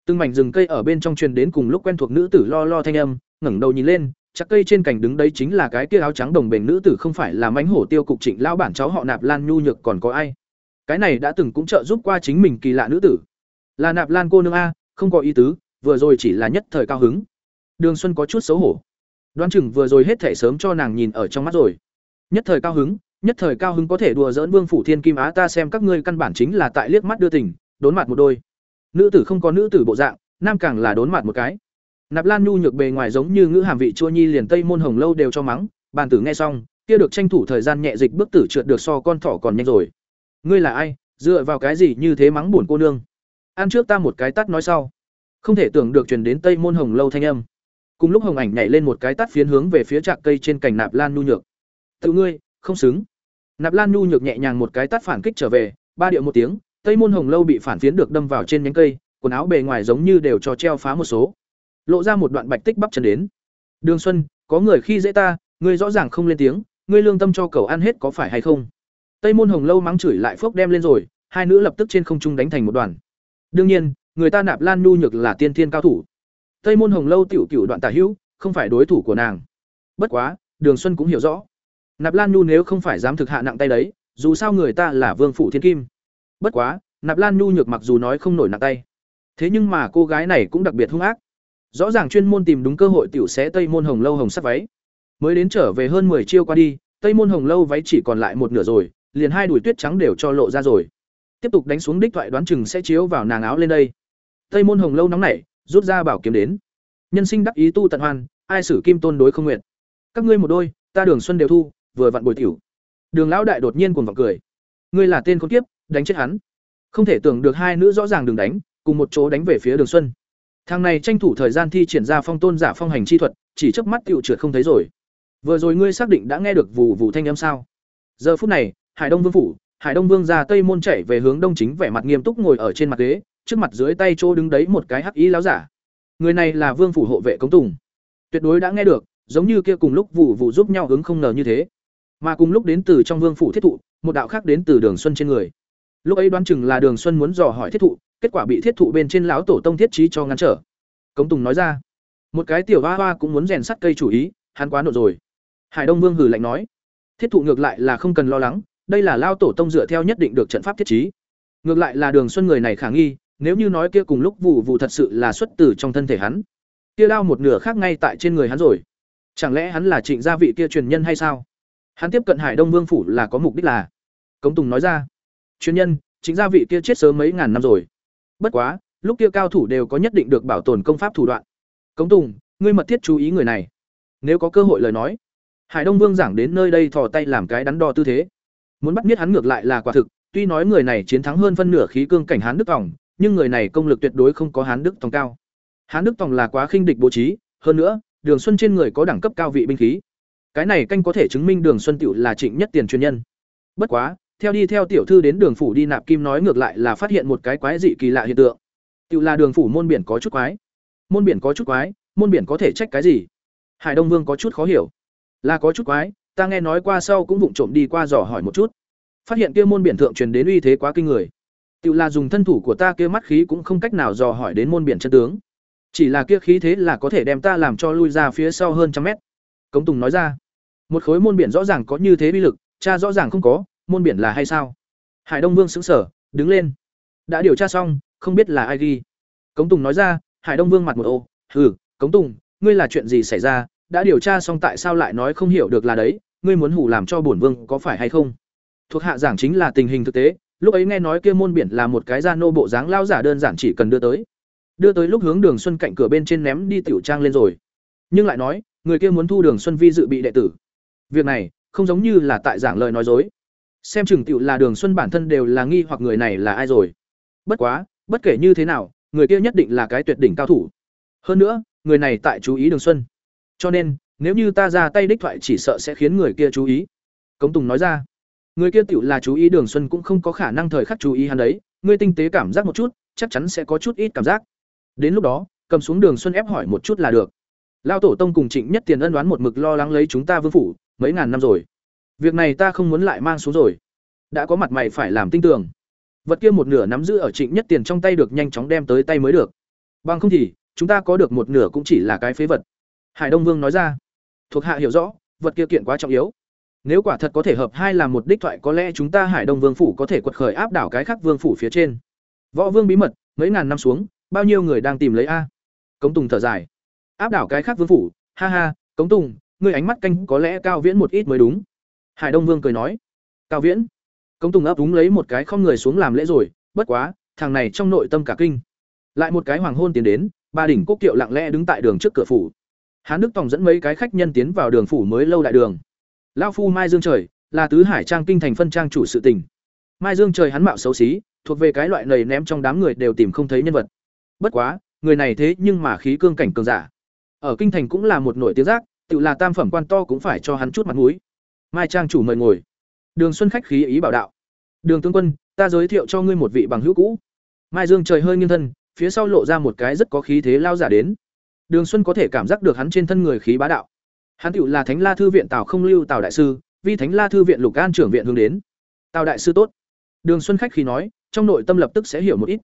[SPEAKER 1] Từng mảnh rừng cây ở bên trong truyền đến cùng lúc quen thuộc nữ tử lo lo thanh âm, ngẩng đầu nhìn lên, chắc cây trên cành đứng đấy chính là cái kia áo trắng đồng bền nữ tử không phải là mánh hổ tiêu cục Trịnh lão bản cháu họ Nạp Lan nhu nhược còn có ai. Cái này đã từng cũng trợ giúp qua chính mình kỳ lạ nữ tử. Là Nạp Lan cô nương a, không có ý tứ, vừa rồi chỉ là nhất thời cao hứng. Đường Xuân có chút xấu hổ. Đoán chừng vừa rồi hết thể sớm cho nàng nhìn ở trong mắt rồi. Nhất thời cao hứng, nhất thời cao hứng có thể đùa dỡn Vương phủ Thiên Kim Á ta xem các ngươi căn bản chính là tại liếc mắt đưa tình, đốn mặt một đôi. Nữ tử không có nữ tử bộ dạng, nam càng là đốn mặt một cái. Nạp Lan nhu nhược bề ngoài giống như ngữ hàm vị chua nhi liền Tây môn hồng lâu đều cho mắng, bàn tử nghe xong, kia được tranh thủ thời gian nhẹ dịch bước tử trượt được so con thỏ còn nhanh rồi. Ngươi là ai, dựa vào cái gì như thế mắng buồn cô nương? Ăn trước ta một cái tát nói sau. Không thể tưởng được truyền đến Tây môn hồng lâu thanh âm. Cùng lúc Hồng Ảnh nhảy lên một cái tát phiến hướng về phía trạc cây trên cành Nạp Lan nhu nhược. "Tự ngươi, không xứng." Nạp Lan nhu nhược nhẹ nhàng một cái tát phản kích trở về, ba điệu một tiếng, Tây môn hồng lâu bị phản phiến được đâm vào trên nhánh cây, quần áo bề ngoài giống như đều cho treo phá một số. Lộ ra một đoạn bạch tích bắp chân đến. "Đường Xuân, có người khi dễ ta, ngươi rõ ràng không lên tiếng, ngươi lương tâm cho cậu ăn hết có phải hay không?" Tây môn hồng lâu mắng chửi lại phốc đem lên rồi, hai nữ lập tức trên không trung đánh thành một đoàn. Đương nhiên, người ta Nạp Lan nhu nhược là tiên thiên cao thủ, Tây môn Hồng lâu tiểu cửu đoạn tả hữu, không phải đối thủ của nàng. Bất quá, Đường Xuân cũng hiểu rõ. Nạp Lan Nhu nếu không phải dám thực hạ nặng tay đấy, dù sao người ta là vương phủ thiên kim. Bất quá, Nạp Lan Nhu nhược mặc dù nói không nổi nặng tay, thế nhưng mà cô gái này cũng đặc biệt hung ác. Rõ ràng chuyên môn tìm đúng cơ hội tiểu xé Tây môn Hồng lâu hồng sắc váy. Mới đến trở về hơn 10 chiêu qua đi, Tây môn Hồng lâu váy chỉ còn lại một nửa rồi, liền hai đùi tuyết trắng đều cho lộ ra rồi. Tiếp tục đánh xuống đích thoại đoán chừng sẽ chiếu vào nàng áo lên đây. Tây môn Hồng lâu nóng nảy, rút ra bảo kiếm đến. Nhân sinh đắc ý tu tận hoan ai xử kim tôn đối không nguyện. Các ngươi một đôi ta đường xuân đều thu vừa vặn bồi tiểu. Đường lão đại đột nhiên cuồng vọng cười. Ngươi là tên con kiếp đánh chết hắn. Không thể tưởng được hai nữ rõ ràng đường đánh cùng một chỗ đánh về phía đường xuân. Thằng này tranh thủ thời gian thi triển ra phong tôn giả phong hành chi thuật chỉ chớp mắt tiểu trượt không thấy rồi. Vừa rồi ngươi xác định đã nghe được vụ vụ thanh âm sao? Giờ phút này hải đông vương phủ, hải đông vương ra tây môn chạy về hướng đông chính vẻ mặt nghiêm túc ngồi ở trên mặt ghế, trước mặt dưới tay chỗ đứng đấy một cái hắc ý láo giả. Người này là vương phủ hộ vệ cống tùng. Tuyệt đối đã nghe được, giống như kia cùng lúc vụ vụ giúp nhau ứng không ngờ như thế. Mà cùng lúc đến từ trong vương phủ thiết thụ, một đạo khác đến từ đường xuân trên người. Lúc ấy đoán chừng là đường xuân muốn dò hỏi thiết thụ, kết quả bị thiết thụ bên trên lão tổ tông thiết trí cho ngăn trở. Cống tùng nói ra. Một cái tiểu hoa hoa cũng muốn rèn sắt cây chủ ý, hắn quá nộ rồi. Hải đông vương hừ lạnh nói. Thiết thụ ngược lại là không cần lo lắng đây là lao tổ tông dựa theo nhất định được trận pháp thiết trí. Ngược lại là đường xuân người này khả nghi, nếu như nói kia cùng lúc vụ vụ thật sự là xuất từ trong thân thể hắn, kia đao một nửa khác ngay tại trên người hắn rồi. Chẳng lẽ hắn là trịnh gia vị kia truyền nhân hay sao? Hắn tiếp cận hải đông vương phủ là có mục đích là? Cống tùng nói ra. Truyền nhân chính gia vị kia chết sớm mấy ngàn năm rồi. Bất quá, lúc kia cao thủ đều có nhất định được bảo tồn công pháp thủ đoạn. Cống tùng, ngươi mật thiết chú ý người này. Nếu có cơ hội lời nói, hải đông vương giảng đến nơi đây thò tay làm cái đắn đo tư thế muốn bắt biết hắn ngược lại là quả thực tuy nói người này chiến thắng hơn phân nửa khí cương cảnh hán đức tòng, nhưng người này công lực tuyệt đối không có Hán Đức Tòng cao. Hán Đức Tòng là quá khinh địch bố trí, hơn nữa, Đường Xuân trên người có đẳng cấp cao vị binh khí. Cái này canh có thể chứng minh Đường Xuân tiểu là Trịnh Nhất Tiền chuyên nhân. Bất quá, theo đi theo tiểu thư đến Đường phủ đi nạp kim nói ngược lại là phát hiện một cái quái dị kỳ lạ hiện tượng. Tiểu là Đường phủ môn biển có chút quái. Môn biển có chút quái, môn biển có thể trách cái gì? Hải Đông Vương có chút khó hiểu. Là có chút quái, ta nghe nói qua sau cũng vụng trộm đi qua dò hỏi một chút. Phát hiện kia môn biển thượng truyền đến uy thế quá kinh người. Tự là dùng thân thủ của ta kia mắt khí cũng không cách nào dò hỏi đến môn biển chân tướng. Chỉ là kia khí thế là có thể đem ta làm cho lui ra phía sau hơn trăm mét. Cống Tùng nói ra, một khối môn biển rõ ràng có như thế uy lực, cha rõ ràng không có, môn biển là hay sao? Hải Đông Vương sững sờ, đứng lên. Đã điều tra xong, không biết là ai ghi. Cống Tùng nói ra, Hải Đông Vương mặt một ô, ừ, Cống Tùng, ngươi là chuyện gì xảy ra? Đã điều tra xong tại sao lại nói không hiểu được là đấy, ngươi muốn hù làm cho bổn vương có phải hay không?" Thuộc hạ giảng chính là tình hình thực tế, lúc ấy nghe nói kia môn biển là một cái gia nô bộ dáng lao giả đơn giản chỉ cần đưa tới. Đưa tới lúc hướng đường xuân cạnh cửa bên trên ném đi tiểu trang lên rồi. Nhưng lại nói người kia muốn thu đường xuân vi dự bị đệ tử. Việc này không giống như là tại giảng lời nói dối. Xem chừng tiểu là đường xuân bản thân đều là nghi hoặc người này là ai rồi. Bất quá bất kể như thế nào người kia nhất định là cái tuyệt đỉnh cao thủ. Hơn nữa người này tại chú ý đường xuân cho nên, nếu như ta ra tay đích thoại chỉ sợ sẽ khiến người kia chú ý. Cống tùng nói ra. Người kia tựu là chú ý đường xuân cũng không có khả năng thời khắc chú ý hắn đấy. Ngươi tinh tế cảm giác một chút, chắc chắn sẽ có chút ít cảm giác. Đến lúc đó, cầm xuống đường xuân ép hỏi một chút là được. Lao tổ tông cùng trịnh nhất tiền ân đoán một mực lo lắng lấy chúng ta vương phủ, mấy ngàn năm rồi. Việc này ta không muốn lại mang xuống rồi. Đã có mặt mày phải làm tinh tường vật kia một nửa nắm giữ ở trịnh nhất tiền trong tay được nhanh chóng đem tới tay mới được. Bằng không thì, chúng ta có được một nửa cũng chỉ là cái phế vật hải đông vương nói ra. Thuộc hạ hiểu rõ, vật kia kiện quá trọng yếu. Nếu quả thật có thể hợp hai làm một đích thoại, có lẽ chúng ta hải đông vương phủ có thể quật khởi áp đảo cái khác vương phủ phía trên. Võ vương bí mật, mấy ngàn năm xuống, bao nhiêu người đang tìm lấy a? Cống tùng thở dài. Áp đảo cái khác vương phủ, ha ha, cống tùng, ngươi ánh mắt canh có lẽ cao viễn một ít mới đúng. Hải đông vương cười nói. Cao viễn. Cống tùng ấp úng lấy một cái không người xuống làm lễ rồi, bất quá, thằng này trong nội tâm cả kinh. Lại một cái hoàng hôn tiến đến, ba đỉnh quốc kiệu lặng lẽ đứng tại đường trước cửa phủ hán đức tòng dẫn mấy cái khách nhân tiến vào đường phủ mới lâu đại đường. Lao phu mai dương trời là tứ hải trang kinh thành phân trang chủ sự tình. Mai dương trời hắn mạo xấu xí, thuộc về cái loại nầy ném trong đám người đều tìm không thấy nhân vật. Bất quá, người này thế nhưng mà khí cương cảnh cường giả. Ở kinh thành cũng là một nổi tiếng giác, tự là tam phẩm quan to cũng phải cho hắn chút mặt mũi. Mai trang chủ mời ngồi. Đường xuân khách khí ý bảo đạo. Đường tướng quân, ta giới thiệu cho ngươi một vị bằng hữu cũ. Mai dương trời hơi nghiêng thân, phía sau lộ ra một cái rất có khí thế lao giả đến đường xuân có thể cảm giác được hắn trên thân người khí bá đạo. Hắn tựu là thánh la thư viện tào không lưu tào đại sư vi thánh la thư viện lục an trưởng viện hướng đến. Tào đại sư tốt. Đường xuân khách khí nói, trong nội tâm lập tức sẽ hiểu một ít.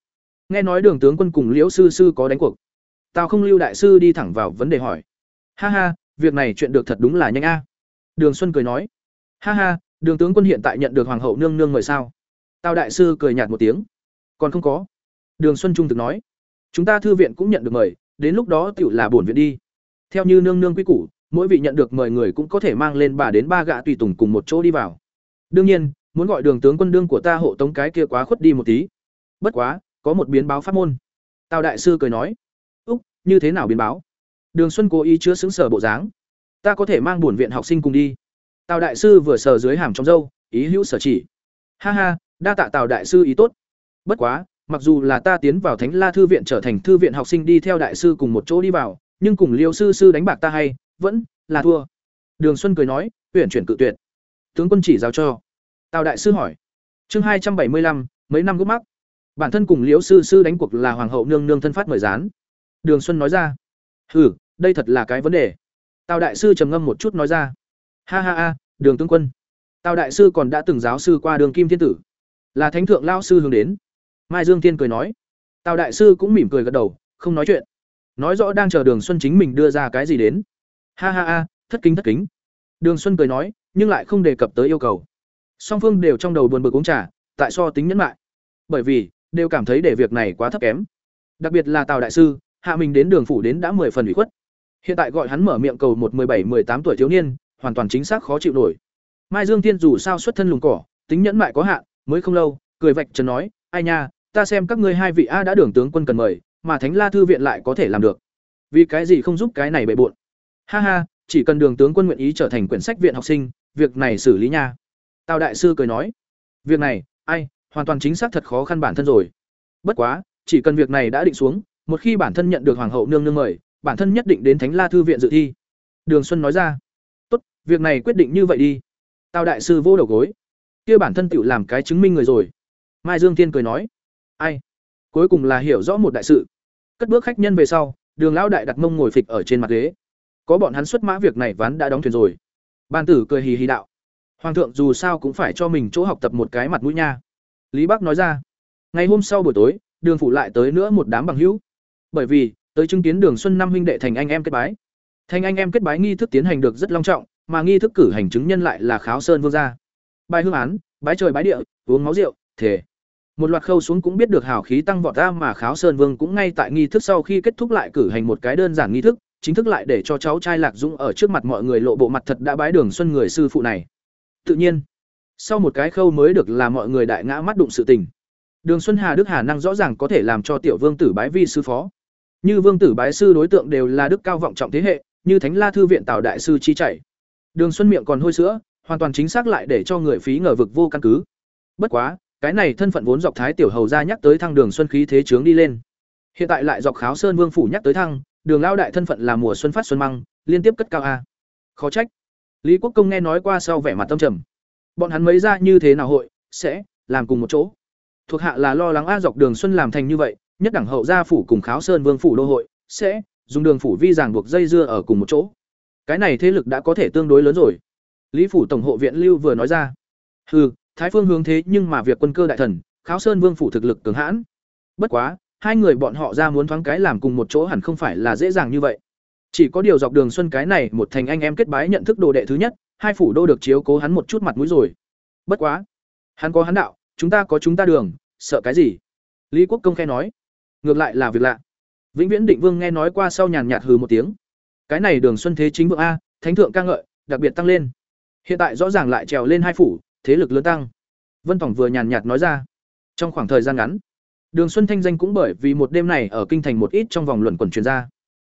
[SPEAKER 1] Nghe nói đường tướng quân cùng liễu sư sư có đánh cuộc. Tào không lưu đại sư đi thẳng vào vấn đề hỏi. Ha ha, việc này chuyện được thật đúng là nhanh a. Đường xuân cười nói. Ha ha, đường tướng quân hiện tại nhận được hoàng hậu nương nương mời sao? Tào đại sư cười nhạt một tiếng. Còn không có. Đường xuân trung thực nói. Chúng ta thư viện cũng nhận được mời đến lúc đó tiểu là bổn viện đi. Theo như nương nương quy củ, mỗi vị nhận được mời người cũng có thể mang lên bà đến ba gạ tùy tùng cùng một chỗ đi vào. Đương nhiên, muốn gọi đường tướng quân đương của ta hộ tống cái kia quá khuất đi một tí. Bất quá, có một biến báo pháp môn. Tào đại sư cười nói, úc, như thế nào biến báo? Đường xuân cố ý chứa xứng sở bộ dáng. Ta có thể mang bổn viện học sinh cùng đi. Tào đại sư vừa sờ dưới hàm trong dâu ý hữu sở chỉ. Ha ha, đa tạ tào đại sư ý tốt. Bất quá mặc dù là ta tiến vào thánh la thư viện trở thành thư viện học sinh đi theo đại sư cùng một chỗ đi vào, nhưng cùng liêu sư sư đánh bạc ta hay, vẫn là thua. Đường xuân cười nói huyện chuyển cự tuyệt. Tướng quân chỉ giáo cho. Tào đại sư hỏi. Chương hai trăm bảy mươi lăm, mấy năm gốc mắc? Bản thân cùng liễu sư sư đánh cuộc là hoàng hậu nương nương thân phát mời gián. Đường xuân nói ra. Hừ, đây thật là cái vấn đề. Tào đại sư trầm ngâm một chút nói ra. Ha ha ha, đường tướng quân. Tào đại sư còn đã từng giáo sư qua đường kim thiên tử. Là thánh thượng lao sư hướng đến mai dương thiên cười nói. Tào đại sư cũng mỉm cười gật đầu, không nói chuyện. Nói rõ đang chờ đường xuân chính mình đưa ra cái gì đến. Ha ha ha, thất kính thất kính. Đường xuân cười nói, nhưng lại không đề cập tới yêu cầu. Song phương đều trong đầu buồn bực uống trà, tại so tính nhẫn lại bởi vì, đều cảm thấy để việc này quá thấp kém. Đặc biệt là tào đại sư, hạ mình đến đường phủ đến đã mười phần ủy khuất. Hiện tại gọi hắn mở miệng cầu một bảy tám tuổi thiếu niên, hoàn toàn chính xác khó chịu nổi. Mai dương Thiên dù sao xuất thân lùng cỏ, tính nhẫn mại có hạn, mới không lâu, cười vạch trần nói, ai nha ta xem các ngươi hai vị a đã đường tướng quân cần mời, mà thánh la thư viện lại có thể làm được. Vì cái gì không giúp cái này bệ bộn? Ha ha, chỉ cần đường tướng quân nguyện ý trở thành quyển sách viện học sinh, việc này xử lý nha. Tào đại sư cười nói. Việc này, ai, hoàn toàn chính xác thật khó khăn bản thân rồi. Bất quá, chỉ cần việc này đã định xuống, một khi bản thân nhận được hoàng hậu nương nương mời, bản thân nhất định đến thánh la thư viện dự thi. Đường xuân nói ra. Tốt, việc này quyết định như vậy đi. Tào đại sư vô đầu gối. Kia bản thân tự làm cái chứng minh người rồi. Mai dương tiên cười nói ai? Cuối cùng là hiểu rõ một đại sự. Cất bước khách nhân về sau, đường lão đại đặt mông ngồi phịch ở trên mặt ghế. Có bọn hắn xuất mã việc này ván đã đóng thuyền rồi. Ban tử cười hì hì đạo. Hoàng thượng dù sao cũng phải cho mình chỗ học tập một cái mặt mũi nha. Lý bắc nói ra. Ngày hôm sau buổi tối, đường phủ lại tới nữa một đám bằng hữu. Bởi vì, tới chứng kiến đường xuân năm huynh đệ thành anh em kết bái. Thành anh em kết bái nghi thức tiến hành được rất long trọng, mà nghi thức cử hành chứng nhân lại là kháo sơn vương gia. Bài hương án, bái trời bái địa, uống máu rượu thể một loạt khâu xuống cũng biết được hào khí tăng vọt ra mà kháo sơn vương cũng ngay tại nghi thức sau khi kết thúc lại cử hành một cái đơn giản nghi thức, chính thức lại để cho cháu trai lạc dũng ở trước mặt mọi người lộ bộ mặt thật đã bái đường xuân người sư phụ này. Tự nhiên, sau một cái khâu mới được là mọi người đại ngã mắt đụng sự tình. Đường xuân hà đức hà năng rõ ràng có thể làm cho tiểu vương tử bái vi sư phó. Như vương tử bái sư đối tượng đều là đức cao vọng trọng thế hệ, như thánh la thư viện tào đại sư chi chảy đường xuân miệng còn hôi sữa, hoàn toàn chính xác lại để cho người phí ngờ vực vô căn cứ. Bất quá cái này thân phận vốn dọc thái tiểu hầu ra nhắc tới thăng đường xuân khí thế trướng đi lên. Hiện tại lại dọc kháo sơn vương phủ nhắc tới thăng, đường lao đại thân phận là mùa xuân phát xuân măng, liên tiếp cất cao a. Khó trách. Lý quốc công nghe nói qua sau vẻ mặt tâm trầm. Bọn hắn mấy ra như thế nào hội, sẽ làm cùng một chỗ. Thuộc hạ là lo lắng a dọc đường xuân làm thành như vậy, nhất đẳng hậu gia phủ cùng kháo sơn vương phủ đô hội, sẽ dùng đường phủ vi giảng buộc dây dưa ở cùng một chỗ. Cái này thế lực đã có thể tương đối lớn rồi. Lý phủ tổng hộ viện lưu vừa nói ra. Hừ thái phương hướng thế nhưng mà việc quân cơ đại thần, kháo sơn vương phủ thực lực cường hãn. Bất quá, hai người bọn họ ra muốn thoáng cái làm cùng một chỗ hẳn không phải là dễ dàng như vậy. Chỉ có điều dọc đường xuân cái này, một thành anh em kết bái nhận thức đồ đệ thứ nhất, hai phủ đô được chiếu cố hắn một chút mặt mũi rồi. Bất quá, hắn có hắn đạo, chúng ta có chúng ta đường, sợ cái gì? Lý quốc công khẽ nói. Ngược lại là việc lạ. Vĩnh viễn định vương nghe nói qua sau nhàn nhạt hừ một tiếng. Cái này đường xuân thế chính vượng a, thánh thượng ca ngợi, đặc biệt tăng lên. Hiện tại rõ ràng lại trèo lên hai phủ thế lực lớn tăng. Vân tổng vừa nhàn nhạt nói ra. Trong khoảng thời gian ngắn, đường xuân thanh danh cũng bởi vì một đêm này ở kinh thành một ít trong vòng luận quần truyền ra.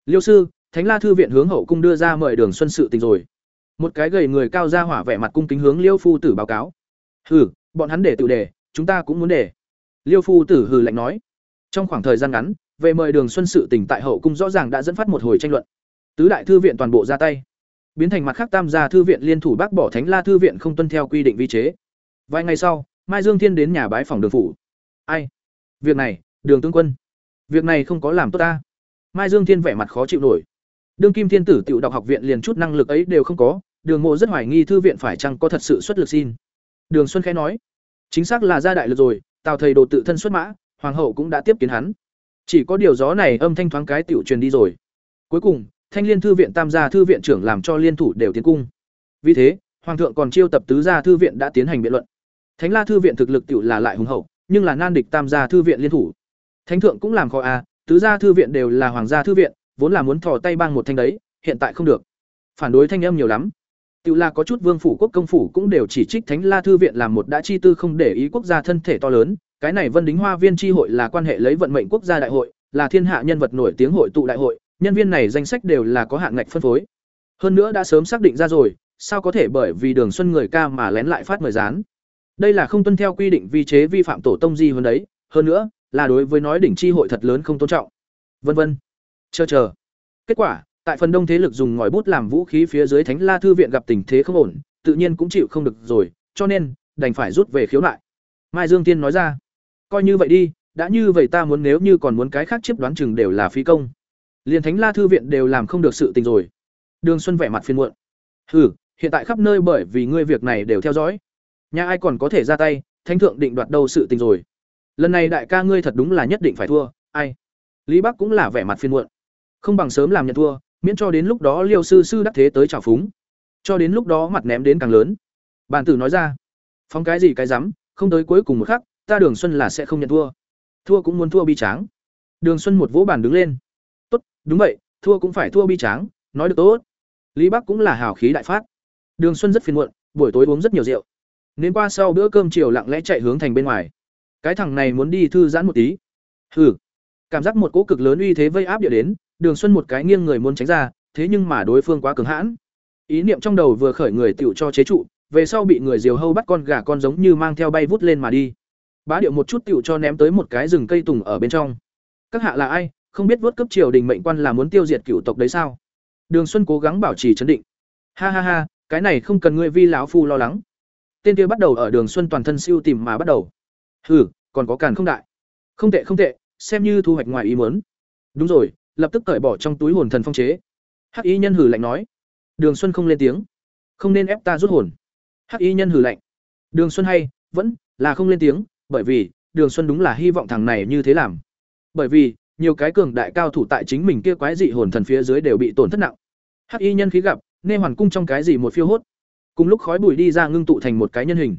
[SPEAKER 1] Liêu sư, thánh la thư viện hướng hậu cung đưa ra mời đường xuân sự tình rồi. Một cái gầy người cao ra hỏa vẻ mặt cung kính hướng liêu phu tử báo cáo. Hừ, bọn hắn để tự đề, chúng ta cũng muốn để. Liêu phu tử hừ lạnh nói. Trong khoảng thời gian ngắn, về mời đường xuân sự tình tại hậu cung rõ ràng đã dẫn phát một hồi tranh luận. Tứ đại thư viện toàn bộ ra tay biến thành mặt khác tam gia thư viện liên thủ bác bỏ thánh la thư viện không tuân theo quy định vi chế. Vài ngày sau, mai dương thiên đến nhà bái phòng đường phủ. Ai? Việc này, đường tướng quân. Việc này không có làm tốt ta. Mai dương thiên vẻ mặt khó chịu nổi. Đương kim thiên tử tiểu đọc học viện liền chút năng lực ấy đều không có, đường mộ rất hoài nghi thư viện phải chăng có thật sự xuất lực xin. Đường xuân khẽ nói, chính xác là gia đại lực rồi, tào thầy đồ tự thân xuất mã, hoàng hậu cũng đã tiếp kiến hắn. Chỉ có điều gió này âm thanh thoáng cái tiểu truyền đi rồi. Cuối cùng thanh liên thư viện tam gia thư viện trưởng làm cho liên thủ đều tiến cung. Vì thế, hoàng thượng còn chiêu tập tứ gia thư viện đã tiến hành biện luận. Thánh la thư viện thực lực tiểu là lại hùng hậu, nhưng là nan địch tam gia thư viện liên thủ. Thánh thượng cũng làm khó a, tứ gia thư viện đều là hoàng gia thư viện, vốn là muốn thò tay bang một thanh đấy, hiện tại không được. Phản đối thanh âm nhiều lắm. Tự là có chút vương phủ quốc công phủ cũng đều chỉ trích thánh la thư viện làm một đã chi tư không để ý quốc gia thân thể to lớn, cái này vân đính hoa viên tri hội là quan hệ lấy vận mệnh quốc gia đại hội, là thiên hạ nhân vật nổi tiếng hội tụ đại hội nhân viên này danh sách đều là có hạng ngạch phân phối. Hơn nữa đã sớm xác định ra rồi, sao có thể bởi vì đường xuân người ca mà lén lại phát mời rán đây là không tuân theo quy định vi chế vi phạm tổ tông di hơn đấy, hơn nữa, là đối với nói đỉnh chi hội thật lớn không tôn trọng. Vân vân. Chờ chờ. Kết quả, tại phần đông thế lực dùng ngòi bút làm vũ khí phía dưới thánh la thư viện gặp tình thế không ổn, tự nhiên cũng chịu không được rồi, cho nên, đành phải rút về khiếu nại. Mai dương tiên nói ra. Coi như vậy đi, đã như vậy ta muốn nếu như còn muốn cái khác chiếp đoán chừng đều là phí công liền thánh la thư viện đều làm không được sự tình rồi. Đường xuân vẻ mặt phiền muộn. Hừ, hiện tại khắp nơi bởi vì ngươi việc này đều theo dõi. Nhà ai còn có thể ra tay, thánh thượng định đoạt đâu sự tình rồi. Lần này đại ca ngươi thật đúng là nhất định phải thua, ai? Lý bắc cũng là vẻ mặt phiền muộn. Không bằng sớm làm nhận thua, miễn cho đến lúc đó liêu sư sư đắc thế tới trào phúng. Cho đến lúc đó mặt ném đến càng lớn. Bàn tử nói ra, phóng cái gì cái rắm, không tới cuối cùng một khắc, ta đường xuân là sẽ không nhận thua. Thua cũng muốn thua bi tráng. Đường xuân một vỗ bàn đứng lên đúng vậy, thua cũng phải thua bi tráng, nói được tốt. Lý bắc cũng là hào khí đại phát. Đường xuân rất phiền muộn, buổi tối uống rất nhiều rượu. Nên qua sau bữa cơm chiều lặng lẽ chạy hướng thành bên ngoài. Cái thằng này muốn đi thư giãn một tí. Hừ. Cảm giác một cỗ cực lớn uy thế vây áp địa đến, đường xuân một cái nghiêng người muốn tránh ra, thế nhưng mà đối phương quá cứng hãn. Ý niệm trong đầu vừa khởi người tựu cho chế trụ, về sau bị người diều hâu bắt con gà con giống như mang theo bay vút lên mà đi. Bá điệu một chút tựu cho ném tới một cái rừng cây tùng ở bên trong. Các hạ là ai? Không biết vớt cấp triều đình mệnh quan là muốn tiêu diệt cựu tộc đấy sao? Đường xuân cố gắng bảo trì chấn định. Ha ha ha, cái này không cần ngươi vi lão phu lo lắng. Tên kia bắt đầu ở đường xuân toàn thân siêu tìm mà bắt đầu. Hừ, còn có càn không đại. Không tệ không tệ, xem như thu hoạch ngoài ý muốn. Đúng rồi, lập tức cởi bỏ trong túi hồn thần phong chế. Hắc y nhân hử lạnh nói. Đường xuân không lên tiếng. Không nên ép ta rút hồn. Hắc y nhân hử lạnh. Đường xuân hay, vẫn là không lên tiếng, bởi vì, đường xuân đúng là hy vọng thằng này như thế làm. Bởi vì nhiều cái cường đại cao thủ tại chính mình kia quái dị hồn thần phía dưới đều bị tổn thất nặng. Hắc y nhân khí gặp, nê hoàn cung trong cái gì một phiêu hốt? Cùng lúc khói bụi đi ra ngưng tụ thành một cái nhân hình.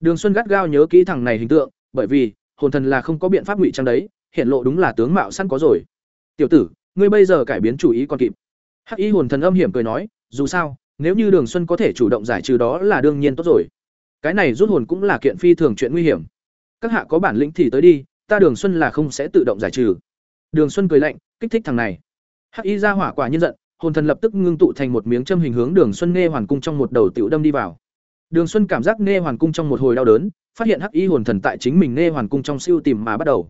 [SPEAKER 1] Đường xuân gắt gao nhớ kỹ thằng này hình tượng, bởi vì, hồn thần là không có biện pháp ngụy trang đấy, hiện lộ đúng là tướng mạo sẵn có rồi. Tiểu tử, ngươi bây giờ cải biến chủ ý còn kịp. Hắc y hồn thần âm hiểm cười nói, dù sao, nếu như đường xuân có thể chủ động giải trừ đó là đương nhiên tốt rồi. Cái này rút hồn cũng là kiện phi thường chuyện nguy hiểm. Các hạ có bản lĩnh thì tới đi, ta đường xuân là không sẽ tự động giải trừ đường xuân cười lạnh kích thích thằng này hắc y ra hỏa quả nhân giận hồn thần lập tức ngưng tụ thành một miếng châm hình hướng Đường Xuân Nghe Hoàn cung trong một đầu tiểu đâm đi vào. Đường Xuân cảm giác Nghe Hoàn cung trong một hồi đau đớn, phát hiện hắc y hồn thần tại chính mình Nghe Hoàn cung trong siêu tìm mà bắt đầu.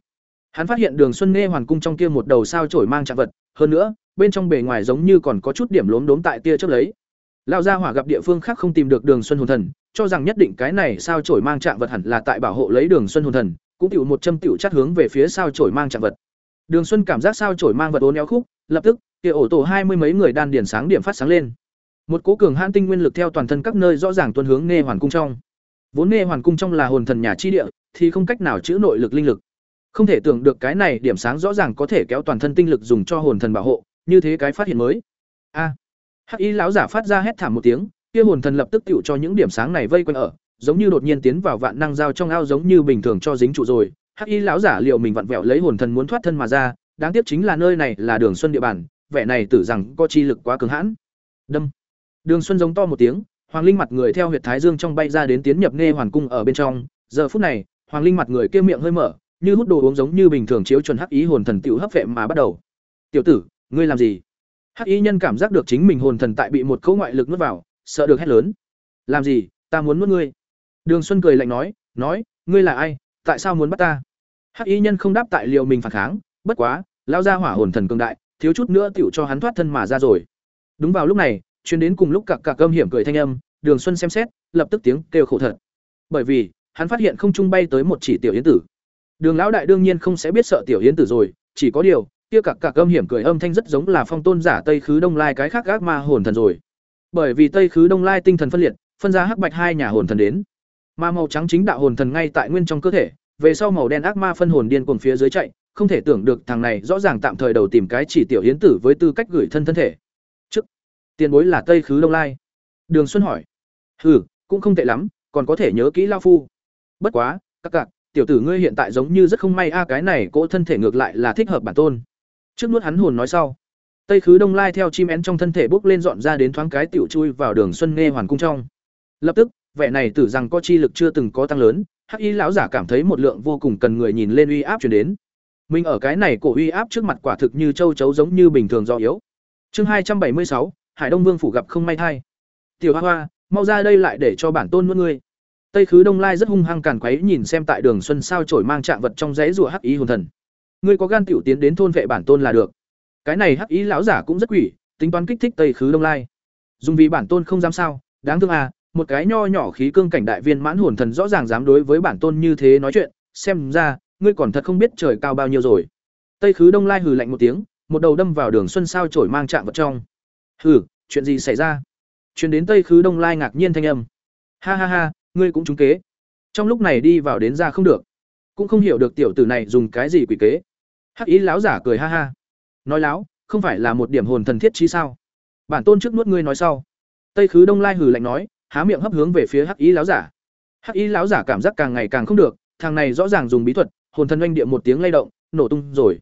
[SPEAKER 1] Hắn phát hiện Đường Xuân Nghe Hoàn cung trong kia một đầu sao chổi mang trạng vật, hơn nữa, bên trong bề ngoài giống như còn có chút điểm lốm đốm tại tia chớp lấy. Lão gia hỏa gặp địa phương khác không tìm được Đường Xuân hồn thần, cho rằng nhất định cái này sao chổi mang trạng vật hẳn là tại bảo hộ lấy Đường Xuân hồn thần, cũng tiểu một châm tiểu chát hướng về phía sao chổi mang trạng vật. Đường Xuân cảm giác sao chổi mang vật uốn éo khúc, lập tức, kia ổ tổ hai mươi mấy người đan điển sáng điểm phát sáng lên. Một cố cường hãn tinh nguyên lực theo toàn thân các nơi rõ ràng tuôn hướng nghe hoàn cung trong. Vốn nghe hoàn cung trong là hồn thần nhà chi địa, thì không cách nào chữ nội lực linh lực. Không thể tưởng được cái này điểm sáng rõ ràng có thể kéo toàn thân tinh lực dùng cho hồn thần bảo hộ, như thế cái phát hiện mới. A. Hắc Y lão giả phát ra hét thảm một tiếng, kia hồn thần lập tức tựu cho những điểm sáng này vây quanh ở, giống như đột nhiên tiến vào vạn năng giao trong ao giống như bình thường cho dính trụ rồi. Hắc Y lão giả liệu mình vặn vẹo lấy hồn thần muốn thoát thân mà ra, đáng tiếc chính là nơi này là Đường Xuân địa bàn, vẻ này tử rằng có chi lực quá cường hãn. Đâm. Đường Xuân giống to một tiếng, Hoàng Linh mặt người theo huyệt thái dương trong bay ra đến tiến nhập nghe hoàn cung ở bên trong, giờ phút này, Hoàng Linh mặt người kia miệng hơi mở, như hút đồ uống giống như bình thường chiếu chuẩn hắc ý hồn thần tiểu hấp phệ mà bắt đầu. "Tiểu tử, ngươi làm gì?" Hắc ý nhân cảm giác được chính mình hồn thần tại bị một cỗ ngoại lực nuốt vào, sợ được hét lớn. "Làm gì? Ta muốn nuốt ngươi." Đường Xuân cười lạnh nói, "Nói, ngươi là ai? Tại sao muốn bắt ta?" Hắc Y nhân không đáp tại liệu mình phản kháng, bất quá, lao ra hỏa hồn thần cường đại, thiếu chút nữa tiểu cho hắn thoát thân mà ra rồi. Đúng vào lúc này, chuyến đến cùng lúc cặc cặc âm hiểm cười thanh âm, Đường Xuân xem xét, lập tức tiếng kêu khổ thật. Bởi vì, hắn phát hiện không trung bay tới một chỉ tiểu yến tử. Đường lão đại đương nhiên không sẽ biết sợ tiểu yến tử rồi, chỉ có điều, kia cặc cặc âm hiểm cười âm thanh rất giống là phong tôn giả Tây Khứ Đông Lai cái khác gác ma hồn thần rồi. Bởi vì Tây Khứ Đông Lai tinh thần phân liệt, phân ra hắc bạch hai nhà hồn thần đến. Ma màu trắng chính đạo hồn thần ngay tại nguyên trong cơ thể, về sau màu đen ác ma phân hồn điên cuồng phía dưới chạy, không thể tưởng được thằng này rõ ràng tạm thời đầu tìm cái chỉ tiểu yến tử với tư cách gửi thân thân thể. Trước, tiền bối là Tây Khứ Đông Lai. Đường Xuân hỏi. Hừ, cũng không tệ lắm, còn có thể nhớ kỹ lao phu. Bất quá, các cặc, tiểu tử ngươi hiện tại giống như rất không may a cái này cỗ thân thể ngược lại là thích hợp bản tôn. Trước nuốt hắn hồn nói sau. Tây Khứ Đông Lai theo chim én trong thân thể bốc lên dọn ra đến thoáng cái tiểu chui vào Đường Xuân nghe hoàn cung trong. Lập tức, vẻ này tử rằng có chi lực chưa từng có tăng lớn, Hắc Y lão giả cảm thấy một lượng vô cùng cần người nhìn lên uy áp truyền đến. Mình ở cái này cổ uy áp trước mặt quả thực như châu chấu giống như bình thường do yếu. Chương hai trăm bảy mươi sáu Hải Đông Vương phủ gặp không may thai. Tiểu Hoa Hoa, mau ra đây lại để cho bản tôn nuốt ngươi. Tây Khứ Đông Lai rất hung hăng càn quấy nhìn xem tại Đường Xuân sao chổi mang trạng vật trong rẽ rùa hắc ý hồn thần. Ngươi có gan tiểu tiến đến thôn vệ bản tôn là được. Cái này hắc ý lão giả cũng rất quỷ, tính toán kích thích Tây Khứ Đông Lai. Dùng vì bản tôn không dám sao, đáng thương à, một cái nho nhỏ khí cương cảnh đại viên mãn hồn thần rõ ràng dám đối với bản tôn như thế nói chuyện, xem ra ngươi còn thật không biết trời cao bao nhiêu rồi. Tây khứ đông lai hừ lạnh một tiếng một đầu đâm vào đường xuân sao chổi mang chạm vật trong. Hừ chuyện gì xảy ra? Truyền đến tây khứ đông lai ngạc nhiên thanh âm. Ha ha ha ngươi cũng trúng kế. Trong lúc này đi vào đến ra không được. Cũng không hiểu được tiểu tử này dùng cái gì quỷ kế. Hắc ý láo giả cười ha ha. Nói láo không phải là một điểm hồn thần thiết trí sao? Bản tôn trước nuốt ngươi nói sau. Tây khứ đông lai hừ lạnh nói há miệng hấp hướng về phía hắc ý láo giả hắc ý láo giả cảm giác càng ngày càng không được thằng này rõ ràng dùng bí thuật hồn thần oanh địa một tiếng lay động, nổ tung rồi.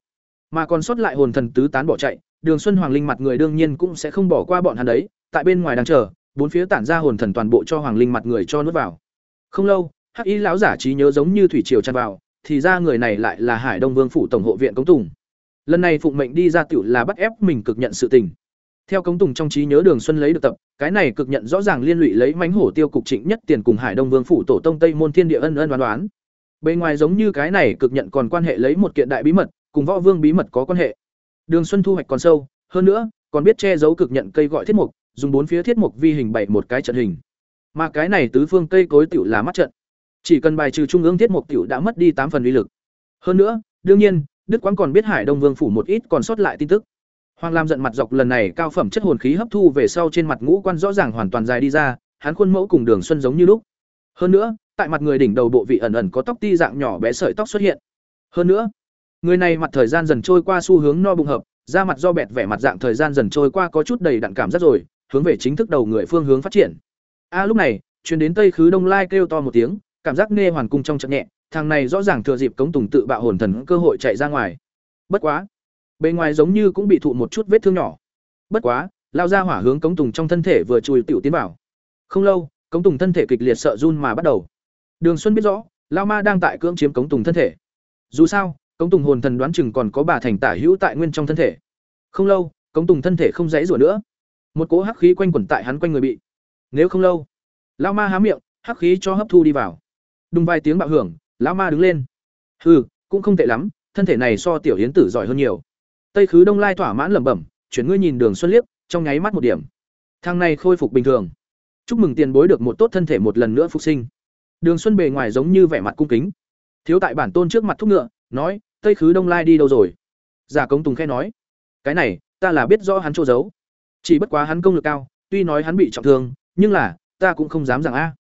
[SPEAKER 1] Mà còn sót lại hồn thần tứ tán bỏ chạy, Đường Xuân Hoàng Linh mặt người đương nhiên cũng sẽ không bỏ qua bọn hắn đấy, tại bên ngoài đang chờ, bốn phía tản ra hồn thần toàn bộ cho Hoàng Linh mặt người cho nuốt vào. Không lâu, Hắc Y lão giả trí nhớ giống như thủy triều tràn vào, thì ra người này lại là Hải Đông Vương phủ tổng hộ viện Cống Tùng. Lần này phụng mệnh đi ra tiểu là bắt ép mình cực nhận sự tình. Theo Cống Tùng trong trí nhớ Đường Xuân lấy được tập, cái này cực nhận rõ ràng liên lụy lấy mánh hổ tiêu cục trịnh nhất tiền cùng Hải Đông Vương phủ tổ tông Tây môn thiên địa ân ân đoán đoán. Bên ngoài giống như cái này cực nhận còn quan hệ lấy một kiện đại bí mật, cùng võ vương bí mật có quan hệ. Đường Xuân thu hoạch còn sâu, hơn nữa, còn biết che giấu cực nhận cây gọi thiết mục, dùng bốn phía thiết mục vi hình bảy một cái trận hình. Mà cái này tứ phương cây cối tiểu là mắt trận. Chỉ cần bài trừ trung ương thiết mục tiểu đã mất đi tám phần uy lực. Hơn nữa, đương nhiên, Đức Quang còn biết Hải Đông Vương phủ một ít còn sót lại tin tức. Hoàng Lam giận mặt dọc lần này cao phẩm chất hồn khí hấp thu về sau trên mặt ngũ quan rõ ràng hoàn toàn dài đi ra, hắn khuôn mẫu cùng Đường Xuân giống như lúc. Hơn nữa, tại mặt người đỉnh đầu bộ vị ẩn ẩn có tóc ti dạng nhỏ bé sợi tóc xuất hiện. Hơn nữa, người này mặt thời gian dần trôi qua xu hướng no bụng hợp, da mặt do bẹt vẻ mặt dạng thời gian dần trôi qua có chút đầy đặn cảm rất rồi, hướng về chính thức đầu người phương hướng phát triển. A lúc này, truyền đến Tây Khứ Đông Lai kêu to một tiếng, cảm giác nghe hoàn cung trong chợt nhẹ, thằng này rõ ràng thừa dịp cống tùng tự bạo hồn thần cơ hội chạy ra ngoài. Bất quá, bề ngoài giống như cũng bị thụ một chút vết thương nhỏ. Bất quá, lao ra hỏa hướng cống tùng trong thân thể vừa chùi tiểu tiến vào. Không lâu, cống tùng thân thể kịch liệt sợ run mà bắt đầu. Đường Xuân biết rõ, Lao Ma đang tại cưỡng chiếm Cống Tùng thân thể. Dù sao, Cống Tùng hồn thần đoán chừng còn có bà thành tả hữu tại nguyên trong thân thể. Không lâu, cống tùng thân thể không dãy rủa nữa một cỗ hắc khí quanh quẩn tại hắn quanh người bị nếu không lâu lao ma há miệng hắc khí cho hấp thu đi vào đùng vài tiếng bạo hưởng lão ma đứng lên hừ cũng không tệ lắm thân thể này so tiểu hiến tử giỏi hơn nhiều tây khứ đông lai thỏa mãn lẩm bẩm, chuyển ngươi nhìn đường xuân liếc trong nháy mắt một điểm. Thang này khôi phục bình thường. Chúc mừng tiền bối được một tốt thân thể một lần nữa phục sinh. Đường xuân bề ngoài giống như vẻ mặt cung kính. Thiếu tại bản tôn trước mặt thúc ngựa, nói, tây khứ đông lai đi đâu rồi? Giả cống tùng khe nói, cái này, ta là biết rõ hắn chỗ giấu. Chỉ bất quá hắn công lực cao, tuy nói hắn bị trọng thương, nhưng là, ta cũng không dám rằng a.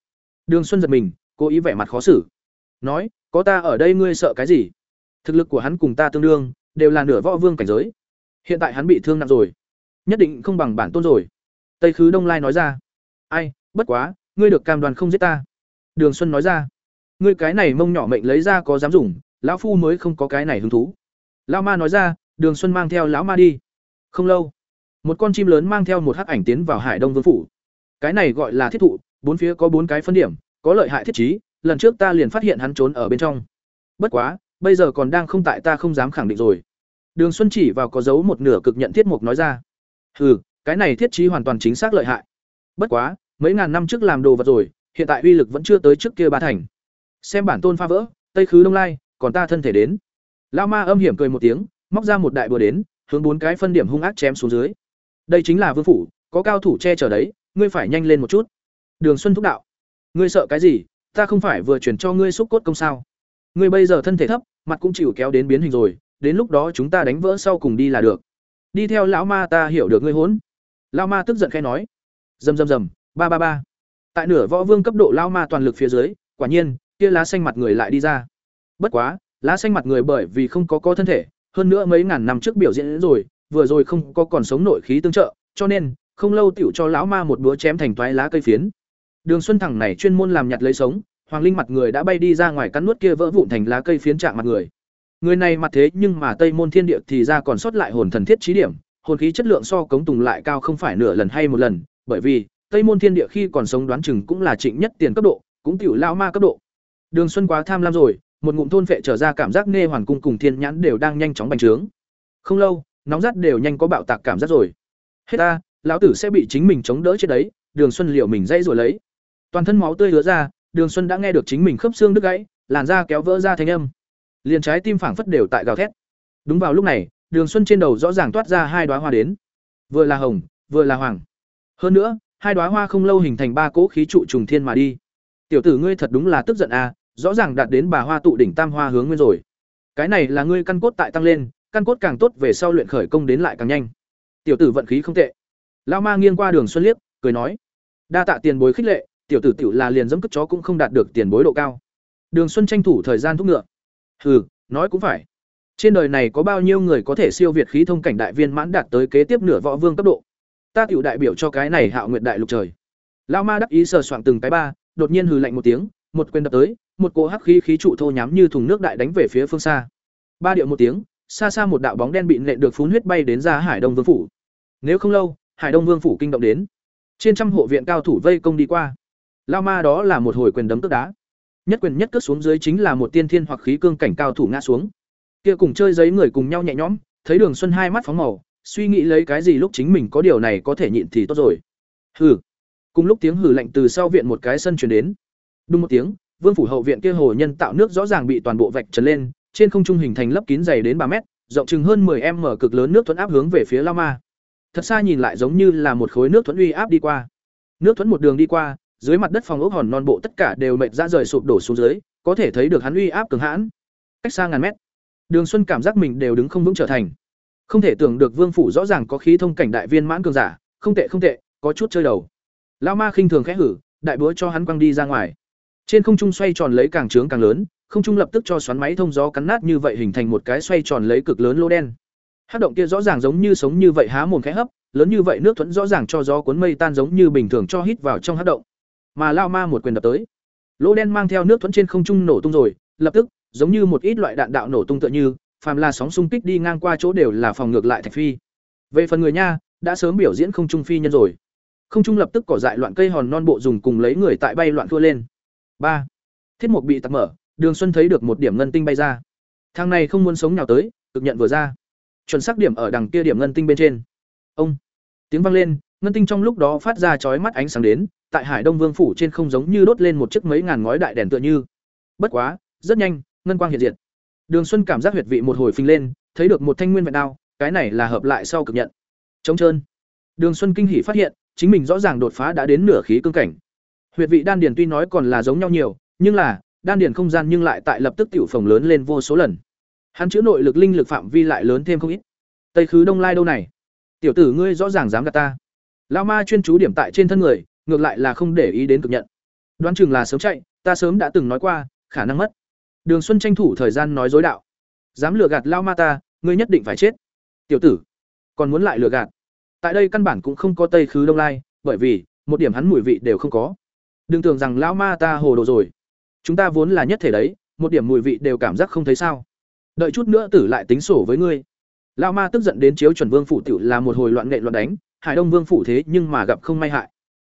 [SPEAKER 1] Đường xuân giật mình, cố ý vẻ mặt khó xử. Nói, có ta ở đây ngươi sợ cái gì? Thực lực của hắn cùng ta tương đương đều là nửa võ vương cảnh giới. Hiện tại hắn bị thương nặng rồi. Nhất định không bằng bản tôn rồi. Tây khứ đông lai nói ra. Ai, bất quá, ngươi được cam đoan không giết ta. Đường xuân nói ra. Ngươi cái này mông nhỏ mệnh lấy ra có dám dùng, lão phu mới không có cái này hứng thú. Lão ma nói ra, đường xuân mang theo lão ma đi. Không lâu, một con chim lớn mang theo một hắc ảnh tiến vào hải đông vương phủ. Cái này gọi là thiết thụ, bốn phía có bốn cái phân điểm, có lợi hại thiết trí, lần trước ta liền phát hiện hắn trốn ở bên trong. Bất quá bây giờ còn đang không tại ta không dám khẳng định rồi. Đường xuân chỉ vào có dấu một nửa cực nhận thiết mục nói ra. Ừ cái này thiết trí hoàn toàn chính xác lợi hại. Bất quá, mấy ngàn năm trước làm đồ vật rồi, hiện tại uy lực vẫn chưa tới trước kia ba thành. Xem bản tôn pha vỡ, tây khứ đông lai, còn ta thân thể đến. Lao ma âm hiểm cười một tiếng, móc ra một đại búa đến, hướng bốn cái phân điểm hung ác chém xuống dưới. Đây chính là vương phủ, có cao thủ che chở đấy, ngươi phải nhanh lên một chút. Đường xuân thúc đạo. Ngươi sợ cái gì, ta không phải vừa chuyển cho ngươi xúc cốt công sao? Ngươi bây giờ thân thể thấp mặt cũng chịu kéo đến biến hình rồi, đến lúc đó chúng ta đánh vỡ sau cùng đi là được. Đi theo lão ma ta hiểu được ngươi hốn. Lão ma tức giận khai nói. Rầm rầm rầm, ba ba ba. Tại nửa võ vương cấp độ lão ma toàn lực phía dưới, quả nhiên, kia lá xanh mặt người lại đi ra. Bất quá, lá xanh mặt người bởi vì không có có thân thể, hơn nữa mấy ngàn năm trước biểu diễn rồi, vừa rồi không có còn sống nội khí tương trợ, cho nên, không lâu tiểu cho lão ma một búa chém thành toái lá cây phiến. Đường xuân thẳng này chuyên môn làm nhặt lấy sống hoàng linh mặt người đã bay đi ra ngoài cắn nuốt kia vỡ vụn thành lá cây phiến trạng mặt người. Người này mặt thế nhưng mà tây môn thiên địa thì ra còn sót lại hồn thần thiết trí điểm, hồn khí chất lượng so cống tùng lại cao không phải nửa lần hay một lần, bởi vì, tây môn thiên địa khi còn sống đoán chừng cũng là trịnh nhất tiền cấp độ, cũng tiểu lao ma cấp độ. Đường xuân quá tham lam rồi, một ngụm thôn vệ trở ra cảm giác nê hoàn cung cùng thiên nhãn đều đang nhanh chóng bành trướng. Không lâu, nóng rát đều nhanh có bạo tạc cảm giác rồi. Hết ta, lão tử sẽ bị chính mình chống đỡ chết đấy, đường xuân liệu mình dây rồi lấy. Toàn thân máu tươi lứa ra đường xuân đã nghe được chính mình khớp xương đứt gãy, làn da kéo vỡ ra thanh âm. Liền trái tim phảng phất đều tại gào thét. Đúng vào lúc này, đường xuân trên đầu rõ ràng toát ra hai đóa hoa đến. Vừa là hồng, vừa là hoàng. Hơn nữa, hai đóa hoa không lâu hình thành ba cỗ khí trụ trùng thiên mà đi. Tiểu tử ngươi thật đúng là tức giận à rõ ràng đạt đến bà hoa tụ đỉnh tam hoa hướng nguyên rồi. Cái này là ngươi căn cốt tại tăng lên, căn cốt càng tốt về sau luyện khởi công đến lại càng nhanh. Tiểu tử vận khí không tệ. Lão ma nghiêng qua đường xuân liếc, cười nói. Đa tạ tiền bối khích lệ tiểu tử tiểu là liền dẫm cất chó cũng không đạt được tiền bối độ cao. Đường xuân tranh thủ thời gian thúc ngựa. Hừ, nói cũng phải. Trên đời này có bao nhiêu người có thể siêu việt khí thông cảnh đại viên mãn đạt tới kế tiếp nửa võ vương cấp độ? Ta tiểu đại biểu cho cái này hạo nguyện đại lục trời. Lao ma đắc ý sờ soạng từng cái ba, đột nhiên hừ lạnh một tiếng, một quyền đập tới, một cỗ hắc khí khí trụ thô nhám như thùng nước đại đánh về phía phương xa. Ba điệu một tiếng, xa xa một đạo bóng đen bị nện được phun huyết bay đến ra hải đông vương phủ. Nếu không lâu, hải đông vương phủ kinh động đến. Trên trăm hộ viện cao thủ vây công đi qua lao ma đó là một hồi quyền đấm tức đá. Nhất quyền nhất cất xuống dưới chính là một tiên thiên hoặc khí cương cảnh cao thủ ngã xuống. Kia cùng chơi giấy người cùng nhau nhẹ nhõm, thấy đường xuân hai mắt phóng màu, suy nghĩ lấy cái gì lúc chính mình có điều này có thể nhịn thì tốt rồi. Hừ. Cùng lúc tiếng hừ lạnh từ sau viện một cái sân truyền đến. Đúng một tiếng, vương phủ hậu viện kia hồ nhân tạo nước rõ ràng bị toàn bộ vạch trần lên, trên không trung hình thành lấp kín dày đến ba mét, rộng chừng hơn 10 m cực lớn nước thuẫn áp hướng về phía lao ma. Thật xa nhìn lại giống như là một khối nước thuẫn uy áp đi qua. Nước thuẫn một đường đi qua dưới mặt đất phòng ốc hòn non bộ tất cả đều mệt ra rời sụp đổ xuống dưới, có thể thấy được hắn uy áp cường hãn. Cách xa ngàn mét, đường xuân cảm giác mình đều đứng không vững trở thành. Không thể tưởng được vương phủ rõ ràng có khí thông cảnh đại viên mãn cường giả, không tệ không tệ, có chút chơi đầu. Lao ma khinh thường khẽ hử, đại búa cho hắn quăng đi ra ngoài. Trên không trung xoay tròn lấy càng trướng càng lớn, không trung lập tức cho xoắn máy thông gió cắn nát như vậy hình thành một cái xoay tròn lấy cực lớn lô đen. Hát động kia rõ ràng giống như sống như vậy há mồm khẽ hấp, lớn như vậy nước thuẫn rõ ràng cho gió cuốn mây tan giống như bình thường cho hít vào trong hát động mà lao ma một quyền đập tới. Lỗ đen mang theo nước thuẫn trên không trung nổ tung rồi lập tức giống như một ít loại đạn đạo nổ tung tựa như phàm là sóng xung kích đi ngang qua chỗ đều là phòng ngược lại thạch phi. Về phần người nha đã sớm biểu diễn không trung phi nhân rồi. Không trung lập tức cỏ dại loạn cây hòn non bộ dùng cùng lấy người tại bay loạn thua lên. Ba. Thiết mục bị tắt mở đường xuân thấy được một điểm ngân tinh bay ra. Thang này không muốn sống nào tới cực nhận vừa ra. Chuẩn xác điểm ở đằng kia điểm ngân tinh bên trên. Ông. Tiếng vang lên, ngân tinh trong lúc đó phát ra chói mắt ánh sáng đến, tại Hải Đông Vương phủ trên không giống như đốt lên một chiếc mấy ngàn ngói đại đèn tựa như. Bất quá, rất nhanh, ngân quang hiện diện. Đường Xuân cảm giác huyệt vị một hồi phình lên, thấy được một thanh nguyên vẹn đao, cái này là hợp lại sau cực nhận. Trống trơn. Đường Xuân kinh hỉ phát hiện, chính mình rõ ràng đột phá đã đến nửa khí cương cảnh. Huyệt vị đan điền tuy nói còn là giống nhau nhiều, nhưng là đan điền không gian nhưng lại tại lập tức tiểu phồng lớn lên vô số lần. Hắn chữa nội lực linh lực phạm vi lại lớn thêm không ít. Tây khứ Đông Lai đâu này? Tiểu tử ngươi rõ ràng dám gạt ta. Lão ma chuyên chú điểm tại trên thân người, ngược lại là không để ý đến cực nhận. Đoán chừng là sớm chạy, ta sớm đã từng nói qua, khả năng mất. Đường Xuân tranh thủ thời gian nói dối đạo. Dám lừa gạt lão ma ta, ngươi nhất định phải chết. Tiểu tử, còn muốn lại lừa gạt. Tại đây căn bản cũng không có Tây khứ Đông Lai, bởi vì một điểm hắn mùi vị đều không có. Đừng tưởng rằng lão ma ta hồ đồ rồi. Chúng ta vốn là nhất thể đấy, một điểm mùi vị đều cảm giác không thấy sao. Đợi chút nữa tử lại tính sổ với ngươi. Lão ma tức giận đến chiếu chuẩn vương phủ tiểu là một hồi loạn nghệ loạn đánh, Hải Đông vương phủ thế nhưng mà gặp không may hại.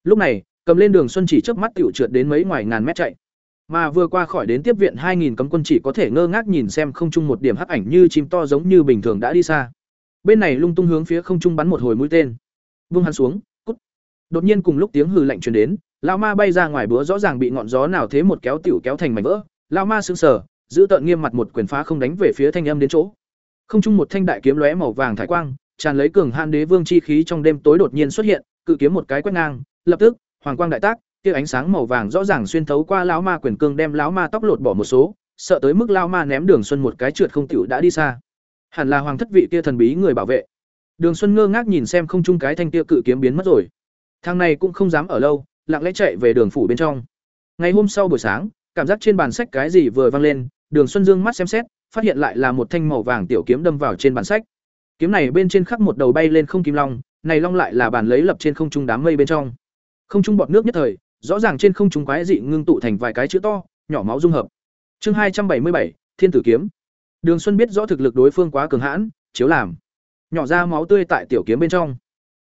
[SPEAKER 1] Lúc này, cầm lên đường xuân chỉ chớp mắt tiểu trượt đến mấy ngoài ngàn mét chạy. Mà vừa qua khỏi đến tiếp viện 2000 cấm quân chỉ có thể ngơ ngác nhìn xem không trung một điểm hắc ảnh như chim to giống như bình thường đã đi xa. Bên này lung tung hướng phía không trung bắn một hồi mũi tên. Vương hắn xuống, cút. Đột nhiên cùng lúc tiếng hừ lạnh truyền đến, lão ma bay ra ngoài búa rõ ràng bị ngọn gió nào thế một kéo tiểu kéo thành mảnh vỡ. Lão ma sững sờ, giữ tợn nghiêm mặt một quyền phá không đánh về phía thanh âm đến chỗ. Không trung một thanh đại kiếm lóe màu vàng thải quang, tràn lấy cường han đế vương chi khí trong đêm tối đột nhiên xuất hiện, cự kiếm một cái quét ngang, lập tức, hoàng quang đại tác, kia ánh sáng màu vàng rõ ràng xuyên thấu qua lão ma quyền cương đem lão ma tóc lột bỏ một số, sợ tới mức lão ma ném Đường Xuân một cái trượt không tiểu đã đi xa. Hẳn là hoàng thất vị kia thần bí người bảo vệ. Đường Xuân ngơ ngác nhìn xem không trung cái thanh kia cự kiếm biến mất rồi. Thằng này cũng không dám ở lâu, lặng lẽ chạy về đường phủ bên trong. Ngày hôm sau buổi sáng, cảm giác trên bàn sách cái gì vừa vang lên, Đường Xuân dương mắt xem xét, phát hiện lại là một thanh màu vàng tiểu kiếm đâm vào trên bàn sách. Kiếm này bên trên khắc một đầu bay lên không kim long, này long lại là bàn lấy lập trên không trung đám mây bên trong. Không trung bọt nước nhất thời, rõ ràng trên không trung quái dị ngưng tụ thành vài cái chữ to, nhỏ máu dung hợp. Chương hai trăm bảy mươi bảy Thiên tử kiếm. Đường Xuân biết rõ thực lực đối phương quá cường hãn, chiếu làm. Nhỏ ra máu tươi tại tiểu kiếm bên trong.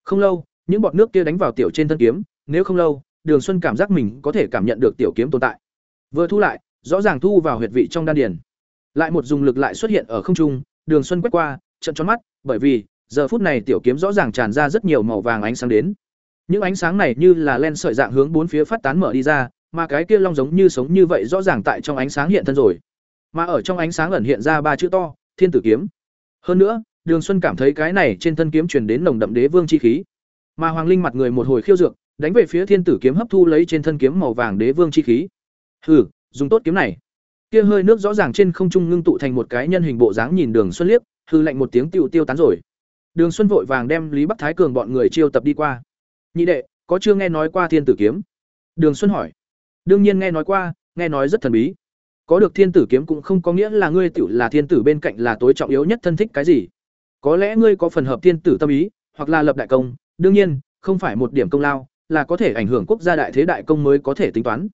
[SPEAKER 1] Không lâu, những bọt nước kia đánh vào tiểu trên thân kiếm, nếu không lâu, Đường Xuân cảm giác mình có thể cảm nhận được tiểu kiếm tồn tại. Vừa thu lại, rõ ràng thu vào huyệt vị trong đan điền lại một dùng lực lại xuất hiện ở không trung đường xuân quét qua trận tròn mắt bởi vì giờ phút này tiểu kiếm rõ ràng tràn ra rất nhiều màu vàng ánh sáng đến những ánh sáng này như là len sợi dạng hướng bốn phía phát tán mở đi ra, mà cái kia long giống như sống như vậy rõ ràng tại trong ánh sáng hiện thân rồi. Mà ở trong ánh sáng ẩn hiện ra ba chữ to, thiên tử kiếm. Hơn nữa, đường xuân cảm thấy cái này trên thân kiếm truyền đến nồng đậm đế vương chi khí. Mà hoàng linh mặt người một hồi khiêu dược, đánh về phía thiên tử kiếm hấp thu lấy trên thân kiếm màu vàng đế vương chi khí. Hừ, dùng tốt kiếm này. Kia hơi nước rõ ràng trên không trung ngưng tụ thành một cái nhân hình bộ dáng nhìn đường xuân liếc, hư lạnh một tiếng tiêu tiêu tán rồi. Đường xuân vội vàng đem lý bắc thái cường bọn người chiêu tập đi qua nhị đệ có chưa nghe nói qua thiên tử kiếm đường xuân hỏi đương nhiên nghe nói qua nghe nói rất thần bí có được thiên tử kiếm cũng không có nghĩa là ngươi tiểu là thiên tử bên cạnh là tối trọng yếu nhất thân thích cái gì có lẽ ngươi có phần hợp thiên tử tâm ý hoặc là lập đại công đương nhiên không phải một điểm công lao là có thể ảnh hưởng quốc gia đại thế đại công mới có thể tính toán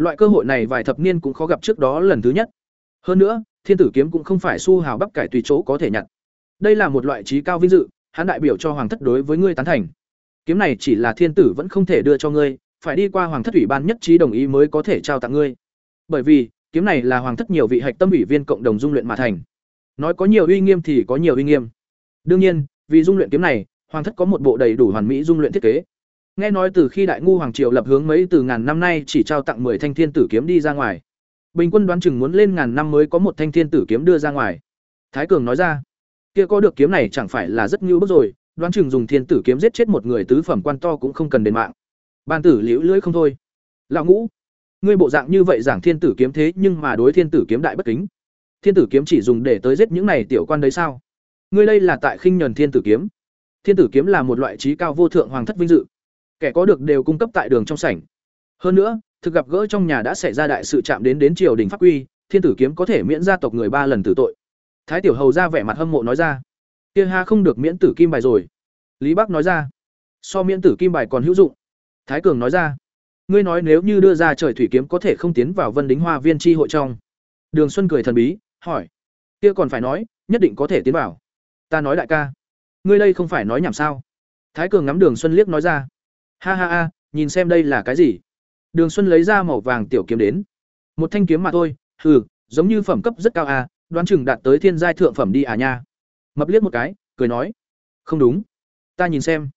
[SPEAKER 1] Loại cơ hội này vài thập niên cũng khó gặp trước đó lần thứ nhất. Hơn nữa, thiên tử kiếm cũng không phải su hào bắp cải tùy chỗ có thể nhặt. Đây là một loại trí cao vinh dự, hắn đại biểu cho hoàng thất đối với ngươi tán thành. Kiếm này chỉ là thiên tử vẫn không thể đưa cho ngươi, phải đi qua hoàng thất ủy ban nhất trí đồng ý mới có thể trao tặng ngươi. Bởi vì, kiếm này là hoàng thất nhiều vị hạch tâm ủy viên cộng đồng dung luyện mà thành. Nói có nhiều uy nghiêm thì có nhiều uy nghiêm. Đương nhiên, vì dung luyện kiếm này, hoàng thất có một bộ đầy đủ hoàn mỹ dung luyện thiết kế. Nghe nói từ khi Đại ngu hoàng triều lập hướng mấy từ ngàn năm nay chỉ trao tặng 10 thanh thiên tử kiếm đi ra ngoài. Bình quân đoán chừng muốn lên ngàn năm mới có một thanh thiên tử kiếm đưa ra ngoài. Thái Cường nói ra, kia có được kiếm này chẳng phải là rất ngưu bức rồi, đoán chừng dùng thiên tử kiếm giết chết một người tứ phẩm quan to cũng không cần đền mạng. Ban tử liễu lưỡi không thôi. Lão ngũ, ngươi bộ dạng như vậy giảng thiên tử kiếm thế nhưng mà đối thiên tử kiếm đại bất kính. Thiên tử kiếm chỉ dùng để tới giết những này tiểu quan đấy sao? Ngươi đây là tại khinh nhẫn thiên tử kiếm. Thiên tử kiếm là một loại trí cao vô thượng hoàng thất vinh dự kẻ có được đều cung cấp tại đường trong sảnh hơn nữa thực gặp gỡ trong nhà đã xảy ra đại sự chạm đến đến triều đình pháp quy thiên tử kiếm có thể miễn gia tộc người ba lần tử tội thái tiểu hầu ra vẻ mặt hâm mộ nói ra kia ha không được miễn tử kim bài rồi. Lý bắc nói ra. So miễn tử kim bài còn hữu dụng. Thái cường nói ra. Ngươi nói nếu như đưa ra trời thủy kiếm có thể không tiến vào vân đính hoa viên tri hội trong. Đường xuân cười thần bí hỏi. Kia còn phải nói nhất định có thể tiến vào. Ta nói đại ca. Ngươi đây không phải nói nhảm sao? Thái cường ngắm đường xuân liếc nói ra. Ha ha ha, nhìn xem đây là cái gì? Đường Xuân lấy ra màu vàng tiểu kiếm đến. Một thanh kiếm mà thôi, hừ, giống như phẩm cấp rất cao à, đoán chừng đạt tới thiên giai thượng phẩm đi à nha. Mập liếc một cái, cười nói, không đúng, ta nhìn xem.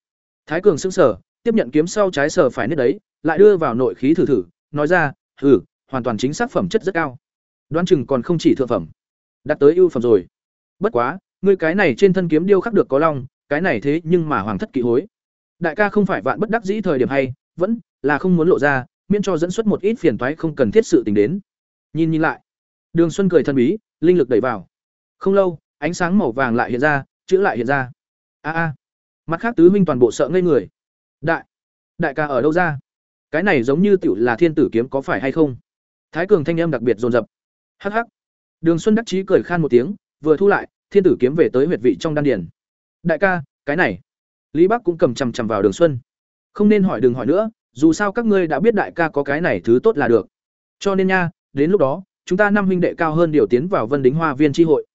[SPEAKER 1] Thái cường sững sờ tiếp nhận kiếm sau trái sờ phải nết đấy lại đưa vào nội khí thử thử nói ra ừ hoàn toàn chính xác phẩm chất rất cao. Đoán chừng còn không chỉ thượng phẩm. Đạt tới ưu phẩm rồi. Bất quá ngươi cái này trên thân kiếm điêu khắc được có long cái này thế nhưng mà hoàng thất kỵ hối. Đại ca không phải vạn bất đắc dĩ thời điểm hay vẫn là không muốn lộ ra miễn cho dẫn xuất một ít phiền toái không cần thiết sự tình đến. Nhìn nhìn lại. Đường xuân cười thần bí linh lực đẩy vào. Không lâu ánh sáng màu vàng lại hiện ra, chữ lại hiện ra. A a. Mặt khác tứ minh toàn bộ sợ ngây người. Đại đại ca ở đâu ra? Cái này giống như tiểu là thiên tử kiếm có phải hay không? Thái cường thanh âm đặc biệt dồn dập. Hh đường xuân đắc chí cười khan một tiếng, vừa thu lại, thiên tử kiếm về tới huyệt vị trong đan điền. Đại ca, cái này. Lý bắc cũng cầm chằm chằm vào đường xuân. Không nên hỏi đừng hỏi nữa, dù sao các ngươi đã biết đại ca có cái này thứ tốt là được. Cho nên nha, đến lúc đó, chúng ta năm huynh đệ cao hơn điều tiến vào vân đính hoa viên tri hội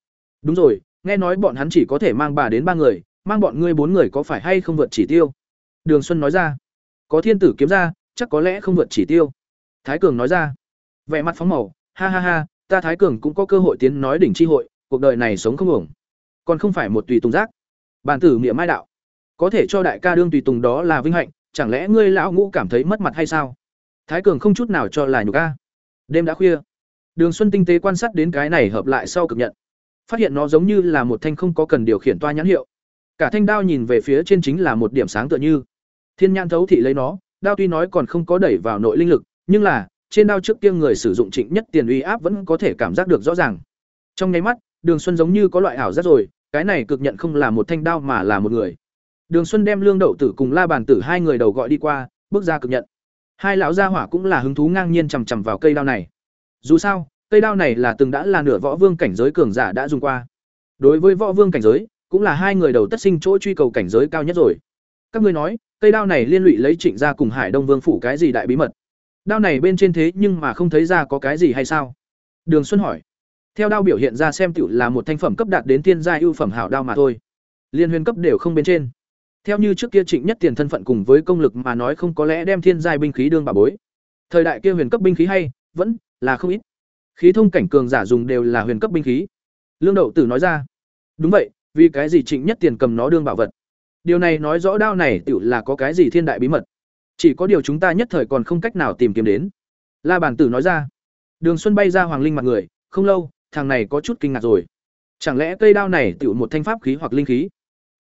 [SPEAKER 1] đúng rồi, nghe nói bọn hắn chỉ có thể mang bà đến ba người, mang bọn ngươi bốn người có phải hay không vượt chỉ tiêu? Đường xuân nói ra. Có thiên tử kiếm ra, chắc có lẽ không vượt chỉ tiêu. Thái cường nói ra. Vẻ mặt phóng màu. Ha ha ha, ta thái cường cũng có cơ hội tiến nói đỉnh tri hội, cuộc đời này sống không ổng còn không phải một tùy tùng giác. Bản tử miệng mai đạo. Có thể cho đại ca đương tùy tùng đó là vinh hạnh, chẳng lẽ ngươi lão ngũ cảm thấy mất mặt hay sao? Thái cường không chút nào cho là nhục ca đêm đã khuya. Đường xuân tinh tế quan sát đến cái này hợp lại sau cực nhận phát hiện nó giống như là một thanh không có cần điều khiển toa nhãn hiệu. Cả thanh đao nhìn về phía trên chính là một điểm sáng tựa như. Thiên nhãn thấu thị lấy nó, đao tuy nói còn không có đẩy vào nội linh lực, nhưng là, trên đao trước kia người sử dụng trịnh nhất tiền uy áp vẫn có thể cảm giác được rõ ràng. Trong nháy mắt, đường xuân giống như có loại ảo giác rồi, cái này cực nhận không là một thanh đao mà là một người. Đường xuân đem lương đậu tử cùng la bàn tử hai người đầu gọi đi qua, bước ra cực nhận. Hai lão gia hỏa cũng là hứng thú ngang nhiên chằm chằm vào cây đao này. Dù sao cây đao này là từng đã là nửa võ vương cảnh giới cường giả đã dùng qua. Đối với võ vương cảnh giới, cũng là hai người đầu tất sinh chỗ truy cầu cảnh giới cao nhất rồi. Các ngươi nói, cây đao này liên lụy lấy trịnh ra cùng hải đông vương phủ cái gì đại bí mật? Đao này bên trên thế nhưng mà không thấy ra có cái gì hay sao? Đường xuân hỏi. Theo đao biểu hiện ra xem tựu là một thanh phẩm cấp đạt đến thiên gia ưu phẩm hảo đao mà thôi. Liên huyền cấp đều không bên trên. Theo như trước kia trịnh nhất tiền thân phận cùng với công lực mà nói không có lẽ đem thiên giai binh khí đương bà bối. Thời đại kia huyền cấp binh khí hay, vẫn là không ít khí thông cảnh cường giả dùng đều là huyền cấp binh khí. Lương đậu tử nói ra, đúng vậy, vì cái gì trịnh nhất tiền cầm nó đương bảo vật? Điều này nói rõ đao này tự là có cái gì thiên đại bí mật. Chỉ có điều chúng ta nhất thời còn không cách nào tìm kiếm đến. La bản tử nói ra, đường xuân bay ra hoàng linh mặt người, không lâu, thằng này có chút kinh ngạc rồi. Chẳng lẽ cây đao này tự một thanh pháp khí hoặc linh khí?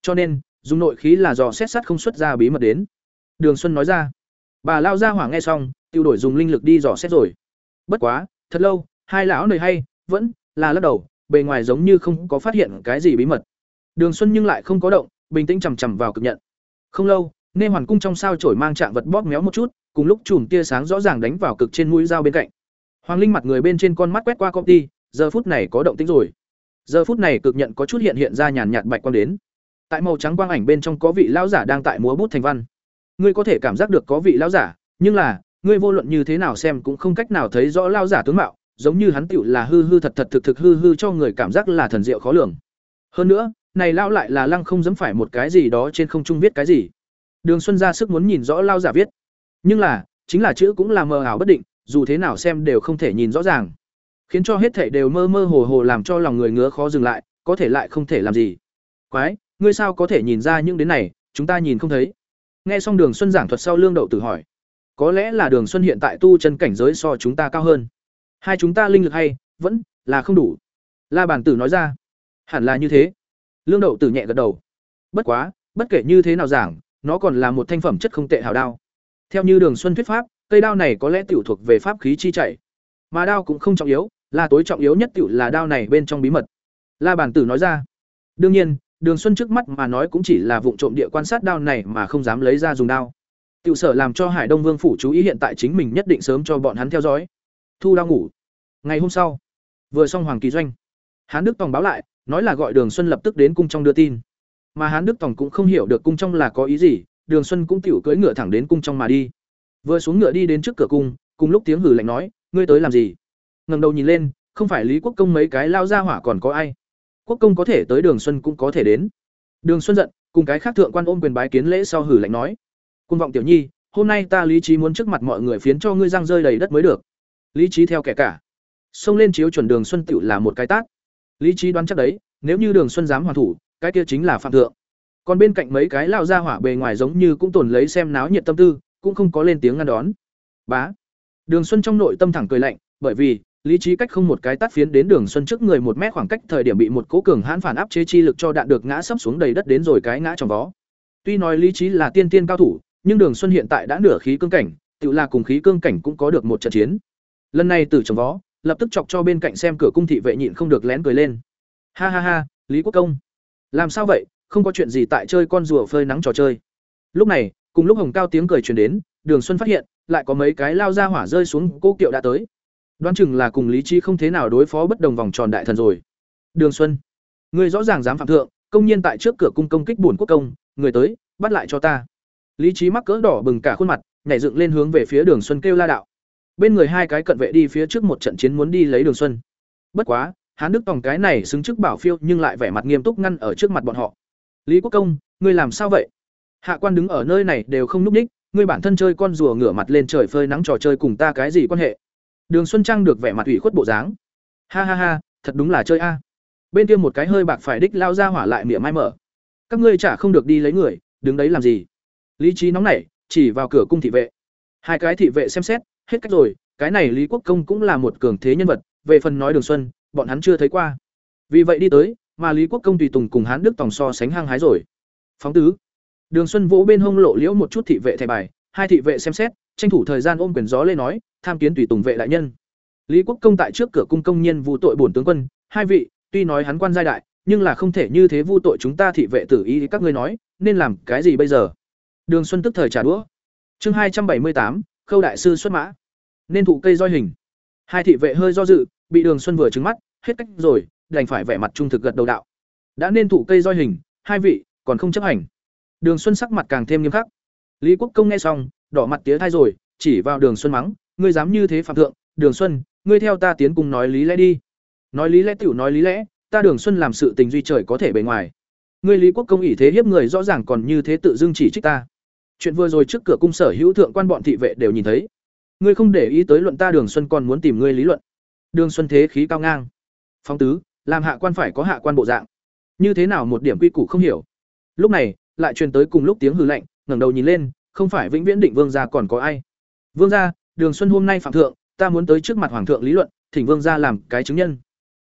[SPEAKER 1] Cho nên, dùng nội khí là dò xét sắt không xuất ra bí mật đến. Đường xuân nói ra, bà lao ra hỏa nghe xong tự đổi dùng linh lực đi dò xét rồi. Bất quá, thật lâu hai lão nơi hay, vẫn là lắc đầu, bề ngoài giống như không có phát hiện cái gì bí mật. Đường xuân nhưng lại không có động, bình tĩnh chằm chằm vào cực nhận. Không lâu, nê hoàn cung trong sao trổi mang trạng vật bóp méo một chút, cùng lúc chùm tia sáng rõ ràng đánh vào cực trên mũi dao bên cạnh. Hoàng linh mặt người bên trên con mắt quét qua công ty giờ phút này có động tĩnh rồi. Giờ phút này cực nhận có chút hiện hiện ra nhàn nhạt bạch quang đến. Tại màu trắng quang ảnh bên trong có vị lão giả đang tại múa bút thành văn. Ngươi có thể cảm giác được có vị lão giả, nhưng là, ngươi vô luận như thế nào xem cũng không cách nào thấy rõ lão giả tướng mạo giống như hắn tựu là hư hư thật thật thực thực hư hư cho người cảm giác là thần diệu khó lường. Hơn nữa, này lão lại là lăng không dám phải một cái gì đó trên không trung viết cái gì. Đường xuân ra sức muốn nhìn rõ lão giả viết. Nhưng là, chính là chữ cũng là mờ ảo bất định, dù thế nào xem đều không thể nhìn rõ ràng. Khiến cho hết thảy đều mơ mơ hồ hồ làm cho lòng người ngứa khó dừng lại, có thể lại không thể làm gì. Quái, ngươi sao có thể nhìn ra những đến này, chúng ta nhìn không thấy. Nghe xong đường xuân giảng thuật sau lương đậu tử hỏi. Có lẽ là đường xuân hiện tại tu chân cảnh giới so chúng ta cao hơn hai chúng ta linh lực hay, vẫn là không đủ. La bàn tử nói ra. Hẳn là như thế. Lương đậu tử nhẹ gật đầu. Bất quá, bất kể như thế nào giảng, nó còn là một thanh phẩm chất không tệ hào đao. Theo như đường xuân thuyết pháp, cây đao này có lẽ tiểu thuộc về pháp khí chi chạy. Mà đao cũng không trọng yếu, là tối trọng yếu nhất tiểu là đao này bên trong bí mật. La bàn tử nói ra. Đương nhiên, Đường Xuân trước mắt mà nói cũng chỉ là vụng trộm địa quan sát đao này mà không dám lấy ra dùng đao. Tiểu sở làm cho Hải Đông Vương phủ chú ý hiện tại chính mình nhất định sớm cho bọn hắn theo dõi. Thu lao ngủ. Ngày hôm sau, vừa xong hoàng kỳ doanh, Hán Đức Tòng báo lại, nói là gọi Đường Xuân lập tức đến cung trong đưa tin. Mà Hán Đức Tòng cũng không hiểu được cung trong là có ý gì, Đường Xuân cũng tiểu cưỡi ngựa thẳng đến cung trong mà đi. Vừa xuống ngựa đi đến trước cửa cung, cùng lúc tiếng hử lạnh nói, ngươi tới làm gì? Ngẩng đầu nhìn lên, không phải Lý Quốc công mấy cái lao ra hỏa còn có ai? quốc công có thể tới đường xuân cũng có thể đến đường xuân giận cùng cái khác thượng quan ôm quyền bái kiến lễ sau hử lạnh nói côn vọng tiểu nhi hôm nay ta lý trí muốn trước mặt mọi người phiến cho ngươi răng rơi đầy đất mới được lý trí theo kẻ cả. Xông lên chiếu chuẩn đường xuân tựu là một cái tát. Lý trí đoán chắc đấy, nếu như đường xuân dám hoàn thủ, cái kia chính là phạm thượng. Còn bên cạnh mấy cái lao ra hỏa bề ngoài giống như cũng tồn lấy xem náo nhiệt tâm tư, cũng không có lên tiếng ngăn đón. Bá. Đường xuân trong nội tâm thẳng cười lạnh, bởi vì, lý trí cách không một cái tắt phiến đến đường xuân trước người một mét khoảng cách thời điểm bị một cố cường hãn phản áp chế chi lực cho đạn được ngã sấp xuống đầy đất đến rồi cái ngã trong vó. Tuy nói lý trí là tiên tiên cao thủ, nhưng đường xuân hiện tại đã nửa khí cương cảnh tự là cùng khí cương cảnh cũng có được một trận chiến lần này tử trong vó, lập tức chọc cho bên cạnh xem cửa cung thị vệ nhịn không được lén cười lên. Ha ha ha, lý quốc công. Làm sao vậy? Không có chuyện gì tại chơi con rùa phơi nắng trò chơi. Lúc này, cùng lúc hồng cao tiếng cười truyền đến, đường xuân phát hiện, lại có mấy cái lao ra hỏa rơi xuống cô kiệu đã tới. Đoán chừng là cùng lý trí không thế nào đối phó bất đồng vòng tròn đại thần rồi. Đường xuân người rõ ràng dám phạm thượng, công nhiên tại trước cửa cung công kích bổn quốc công, người tới, bắt lại cho ta. Lý trí mắc cỡ đỏ bừng cả khuôn mặt, nhảy dựng lên hướng về phía đường xuân kêu la đạo bên người hai cái cận vệ đi phía trước một trận chiến muốn đi lấy đường xuân. Bất quá, hán đức tòng cái này xứng chức bảo phiêu nhưng lại vẻ mặt nghiêm túc ngăn ở trước mặt bọn họ. Lý quốc công, ngươi làm sao vậy? Hạ quan đứng ở nơi này đều không núp ních, ngươi bản thân chơi con rùa ngửa mặt lên trời phơi nắng trò chơi cùng ta cái gì quan hệ? Đường xuân trang được vẻ mặt ủy khuất bộ dáng. Ha ha ha, thật đúng là chơi a. Bên kia một cái hơi bạc phải đích lao ra hỏa lại miệng mai mở. Các ngươi chả không được đi lấy người, đứng đấy làm gì? Lý trí nóng nảy, chỉ vào cửa cung thị vệ. Hai cái thị vệ xem xét hết cách rồi, cái này lý quốc công cũng là một cường thế nhân vật, về phần nói đường xuân, bọn hắn chưa thấy qua. Vì vậy đi tới, mà lý quốc công tùy tùng cùng hán đức tòng so sánh hăng hái rồi. Phóng tứ. Đường xuân vỗ bên hông lộ liễu một chút thị vệ thẻ bài, hai thị vệ xem xét, tranh thủ thời gian ôm quyền gió lên nói, tham kiến tùy tùng vệ đại nhân. Lý quốc công tại trước cửa cung công nhân vụ tội bổn tướng quân, hai vị, tuy nói hắn quan giai đại, nhưng là không thể như thế vu tội chúng ta thị vệ tử ý các ngươi nói, nên làm cái gì bây giờ? Đường xuân tức thời trả đũa. Chương hai trăm bảy mươi tám khâu đại sư xuất mã. Nên thụ cây roi hình. Hai thị vệ hơi do dự, bị đường xuân vừa trứng mắt, hết cách rồi, đành phải vẻ mặt trung thực gật đầu đạo. Đã nên thụ cây roi hình, hai vị còn không chấp hành. Đường xuân sắc mặt càng thêm nghiêm khắc. Lý quốc công nghe xong, đỏ mặt tía thai rồi, chỉ vào đường xuân mắng, ngươi dám như thế phạm thượng, đường xuân, ngươi theo ta tiến cùng nói lý lẽ đi. Nói lý lẽ tiểu, nói lý lẽ, ta đường xuân làm sự tình duy trời có thể bề ngoài. Ngươi lý quốc công ỷ thế hiếp người rõ ràng còn như thế tự dưng chỉ trích ta chuyện vừa rồi trước cửa cung sở hữu thượng quan bọn thị vệ đều nhìn thấy. Ngươi không để ý tới luận ta đường xuân còn muốn tìm ngươi lý luận. Đường xuân thế khí cao ngang. Phong tứ, làm hạ quan phải có hạ quan bộ dạng. Như thế nào một điểm quy củ không hiểu. Lúc này, lại truyền tới cùng lúc tiếng hư lạnh, ngẩng đầu nhìn lên, không phải vĩnh viễn định vương gia còn có ai. Vương gia, đường xuân hôm nay phạm thượng, ta muốn tới trước mặt hoàng thượng lý luận, thỉnh vương gia làm cái chứng nhân.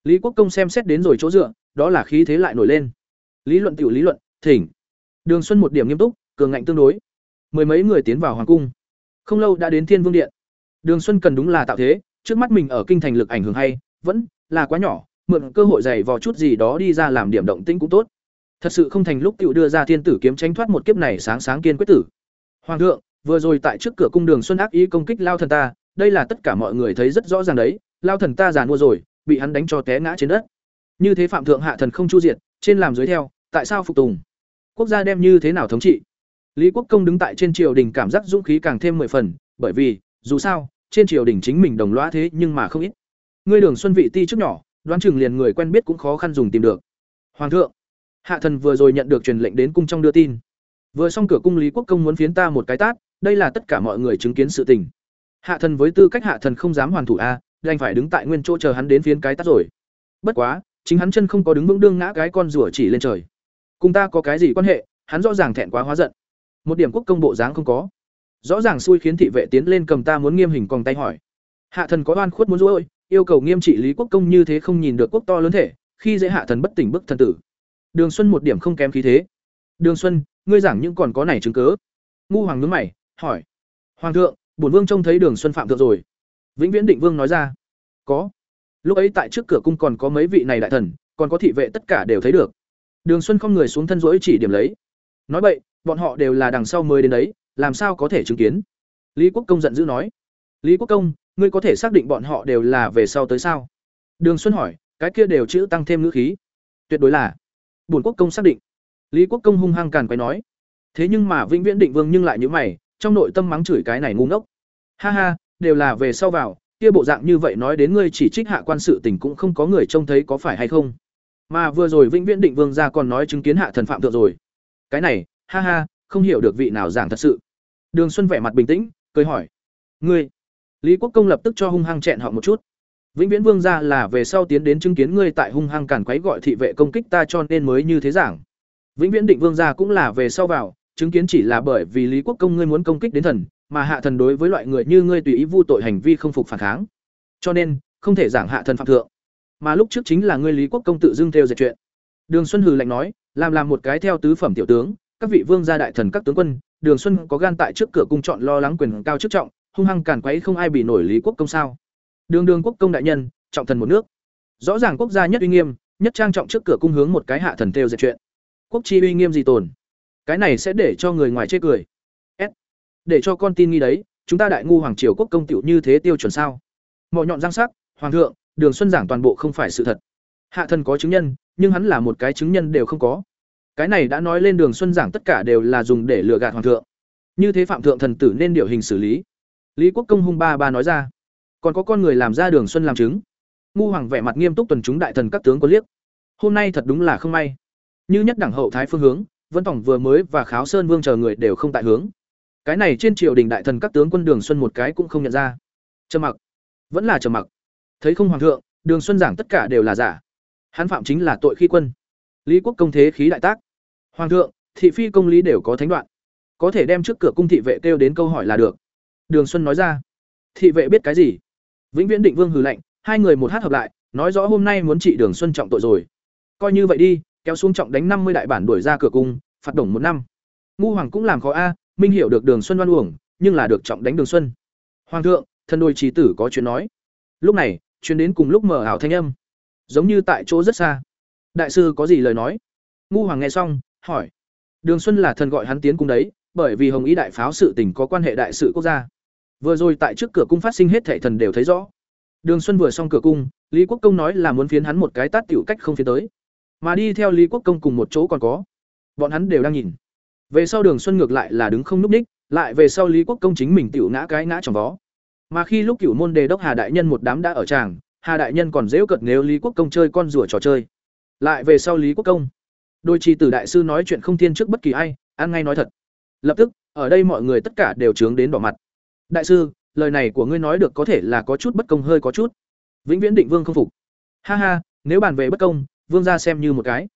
[SPEAKER 1] Lý quốc công xem xét đến rồi chỗ dựa, đó là khí thế lại nổi lên. Lý luận tiểu lý luận, thỉnh. Đường xuân một điểm nghiêm túc, cường ngạnh tương đối mười mấy người tiến vào hoàng cung. Không lâu đã đến thiên vương điện. Đường xuân cần đúng là tạo thế, trước mắt mình ở kinh thành lực ảnh hưởng hay, vẫn là quá nhỏ, mượn cơ hội dày vò chút gì đó đi ra làm điểm động tĩnh cũng tốt. Thật sự không thành lúc cựu đưa ra thiên tử kiếm tránh thoát một kiếp này sáng sáng kiên quyết tử. Hoàng thượng, vừa rồi tại trước cửa cung đường xuân ác ý công kích lao thần ta, đây là tất cả mọi người thấy rất rõ ràng đấy, lao thần ta giàn mua rồi, bị hắn đánh cho té ngã trên đất. Như thế phạm thượng hạ thần không chu diệt, trên làm dưới theo, tại sao phục tùng? Quốc gia đem như thế nào thống trị? Lý quốc công đứng tại trên triều đình cảm giác dũng khí càng thêm mười phần, bởi vì, dù sao, trên triều đình chính mình đồng loa thế nhưng mà không ít. Ngươi đường xuân vị ti trước nhỏ, đoán chừng liền người quen biết cũng khó khăn dùng tìm được. Hoàng thượng, hạ thần vừa rồi nhận được truyền lệnh đến cung trong đưa tin. Vừa xong cửa cung lý quốc công muốn phiến ta một cái tát, đây là tất cả mọi người chứng kiến sự tình. Hạ thần với tư cách hạ thần không dám hoàn thủ a, đành phải đứng tại nguyên chỗ chờ hắn đến phiến cái tát rồi. Bất quá, chính hắn chân không có đứng vững đương ngã cái con rùa chỉ lên trời. Cùng ta có cái gì quan hệ, hắn rõ ràng thẹn quá hóa giận một điểm quốc công bộ dáng không có. Rõ ràng xui khiến thị vệ tiến lên cầm ta muốn nghiêm hình còn tay hỏi. Hạ thần có oan khuất muốn dỗi yêu cầu nghiêm trị lý quốc công như thế không nhìn được quốc to lớn thể, khi dễ hạ thần bất tỉnh bức thần tử. Đường xuân một điểm không kém khí thế. Đường xuân, ngươi giảng những còn có này chứng cớ. Ngu hoàng nhướng mày, hỏi. Hoàng thượng, bổn vương trông thấy đường xuân phạm thượng rồi. Vĩnh viễn định vương nói ra. Có. Lúc ấy tại trước cửa cung còn có mấy vị này đại thần, còn có thị vệ tất cả đều thấy được. Đường xuân không người xuống thân rỗi chỉ điểm lấy. Nói vậy bọn họ đều là đằng sau mới đến đấy, làm sao có thể chứng kiến? Lý quốc công giận dữ nói. Lý quốc công, ngươi có thể xác định bọn họ đều là về sau tới sao? Đường xuân hỏi, cái kia đều chữ tăng thêm ngữ khí. Tuyệt đối là. Bổn quốc công xác định. Lý quốc công hung hăng càn quay nói. Thế nhưng mà vĩnh viễn định vương nhưng lại như mày, trong nội tâm mắng chửi cái này ngu ngốc. Ha ha, đều là về sau vào, kia bộ dạng như vậy nói đến ngươi chỉ trích hạ quan sự tình cũng không có người trông thấy có phải hay không? Mà vừa rồi vĩnh viễn định vương ra còn nói chứng kiến hạ thần phạm thượng rồi. Cái này ha ha, không hiểu được vị nào giảng thật sự. Đường xuân vẻ mặt bình tĩnh, cười hỏi. Ngươi, lý quốc công lập tức cho hung hăng chẹn họ một chút. Vĩnh viễn vương ra là về sau tiến đến chứng kiến ngươi tại hung hăng cản quấy gọi thị vệ công kích ta cho nên mới như thế giảng. Vĩnh viễn định vương gia cũng là về sau vào, chứng kiến chỉ là bởi vì lý quốc công ngươi muốn công kích đến thần, mà hạ thần đối với loại người như ngươi tùy ý vu tội hành vi không phục phản kháng. Cho nên, không thể giảng hạ thần phạm thượng. Mà lúc trước chính là ngươi lý quốc công tự dưng theo dệt chuyện. Đường xuân hừ lạnh nói, làm làm một cái theo tứ phẩm tiểu tướng các vị vương gia đại thần các tướng quân, đường xuân có gan tại trước cửa cung chọn lo lắng quyền cao chức trọng, hung hăng càn quấy không ai bị nổi lý quốc công sao? Đường đường quốc công đại nhân, trọng thần một nước. Rõ ràng quốc gia nhất uy nghiêm, nhất trang trọng trước cửa cung hướng một cái hạ thần theo dệt chuyện. Quốc chi uy nghiêm gì tồn? Cái này sẽ để cho người ngoài chê cười. S. Để cho con tin nghi đấy, chúng ta đại ngu hoàng triều quốc công tiểu như thế tiêu chuẩn sao? Mọi nhọn răng sắc, hoàng thượng, đường xuân giảng toàn bộ không phải sự thật. Hạ thần có chứng nhân, nhưng hắn là một cái chứng nhân đều không có cái này đã nói lên đường xuân giảng tất cả đều là dùng để lừa gạt hoàng thượng. Như thế phạm thượng thần tử nên điều hình xử lý. Lý quốc công hung ba ba nói ra. Còn có con người làm ra đường xuân làm chứng. Ngu hoàng vẻ mặt nghiêm túc tuần chúng đại thần các tướng có liếc. Hôm nay thật đúng là không may. Như nhất đẳng hậu thái phương hướng, vân tổng vừa mới và kháo sơn vương chờ người đều không tại hướng. Cái này trên triều đình đại thần các tướng quân đường xuân một cái cũng không nhận ra. Trầm mặc. Vẫn là trầm mặc. Thấy không hoàng thượng, đường xuân giảng tất cả đều là giả. Hắn phạm chính là tội khi quân. Lý quốc công thế khí đại tác hoàng thượng, thị phi công lý đều có thánh đoạn. Có thể đem trước cửa cung thị vệ kêu đến câu hỏi là được. Đường xuân nói ra. Thị vệ biết cái gì? Vĩnh viễn định vương hừ lạnh, hai người một hát hợp lại, nói rõ hôm nay muốn trị đường xuân trọng tội rồi. Coi như vậy đi, kéo xuống trọng đánh năm mươi đại bản đuổi ra cửa cung, phạt đồng một năm. Ngu hoàng cũng làm khó a, minh hiểu được đường xuân đoan uổng, nhưng là được trọng đánh đường xuân. Hoàng thượng, thần đôi trí tử có chuyện nói. Lúc này chuyến đến cùng lúc mở ảo thanh âm. Giống như tại chỗ rất xa. Đại sư có gì lời nói? Ngu hoàng nghe xong hỏi. Đường xuân là thần gọi hắn tiến cung đấy, bởi vì hồng ý đại pháo sự tình có quan hệ đại sự quốc gia. Vừa rồi tại trước cửa cung phát sinh hết thệ thần đều thấy rõ. Đường xuân vừa xong cửa cung, lý quốc công nói là muốn phiến hắn một cái tát tiểu cách không phiến tới. Mà đi theo lý quốc công cùng một chỗ còn có. Bọn hắn đều đang nhìn. Về sau đường xuân ngược lại là đứng không núp ních, lại về sau lý quốc công chính mình tiểu ngã cái ngã trong vó. Mà khi lúc cựu môn đề đốc hà đại nhân một đám đã ở tràng, hà đại nhân còn dễu cợt nếu lý quốc công chơi con rủa trò chơi. Lại về sau lý quốc công đôi chi tử đại sư nói chuyện không thiên trước bất kỳ ai, ăn ngay nói thật. Lập tức, ở đây mọi người tất cả đều trướng đến đỏ mặt. Đại sư, lời này của ngươi nói được có thể là có chút bất công hơi có chút. Vĩnh viễn định vương không phục. Ha ha, nếu bàn về bất công, vương gia xem như một cái.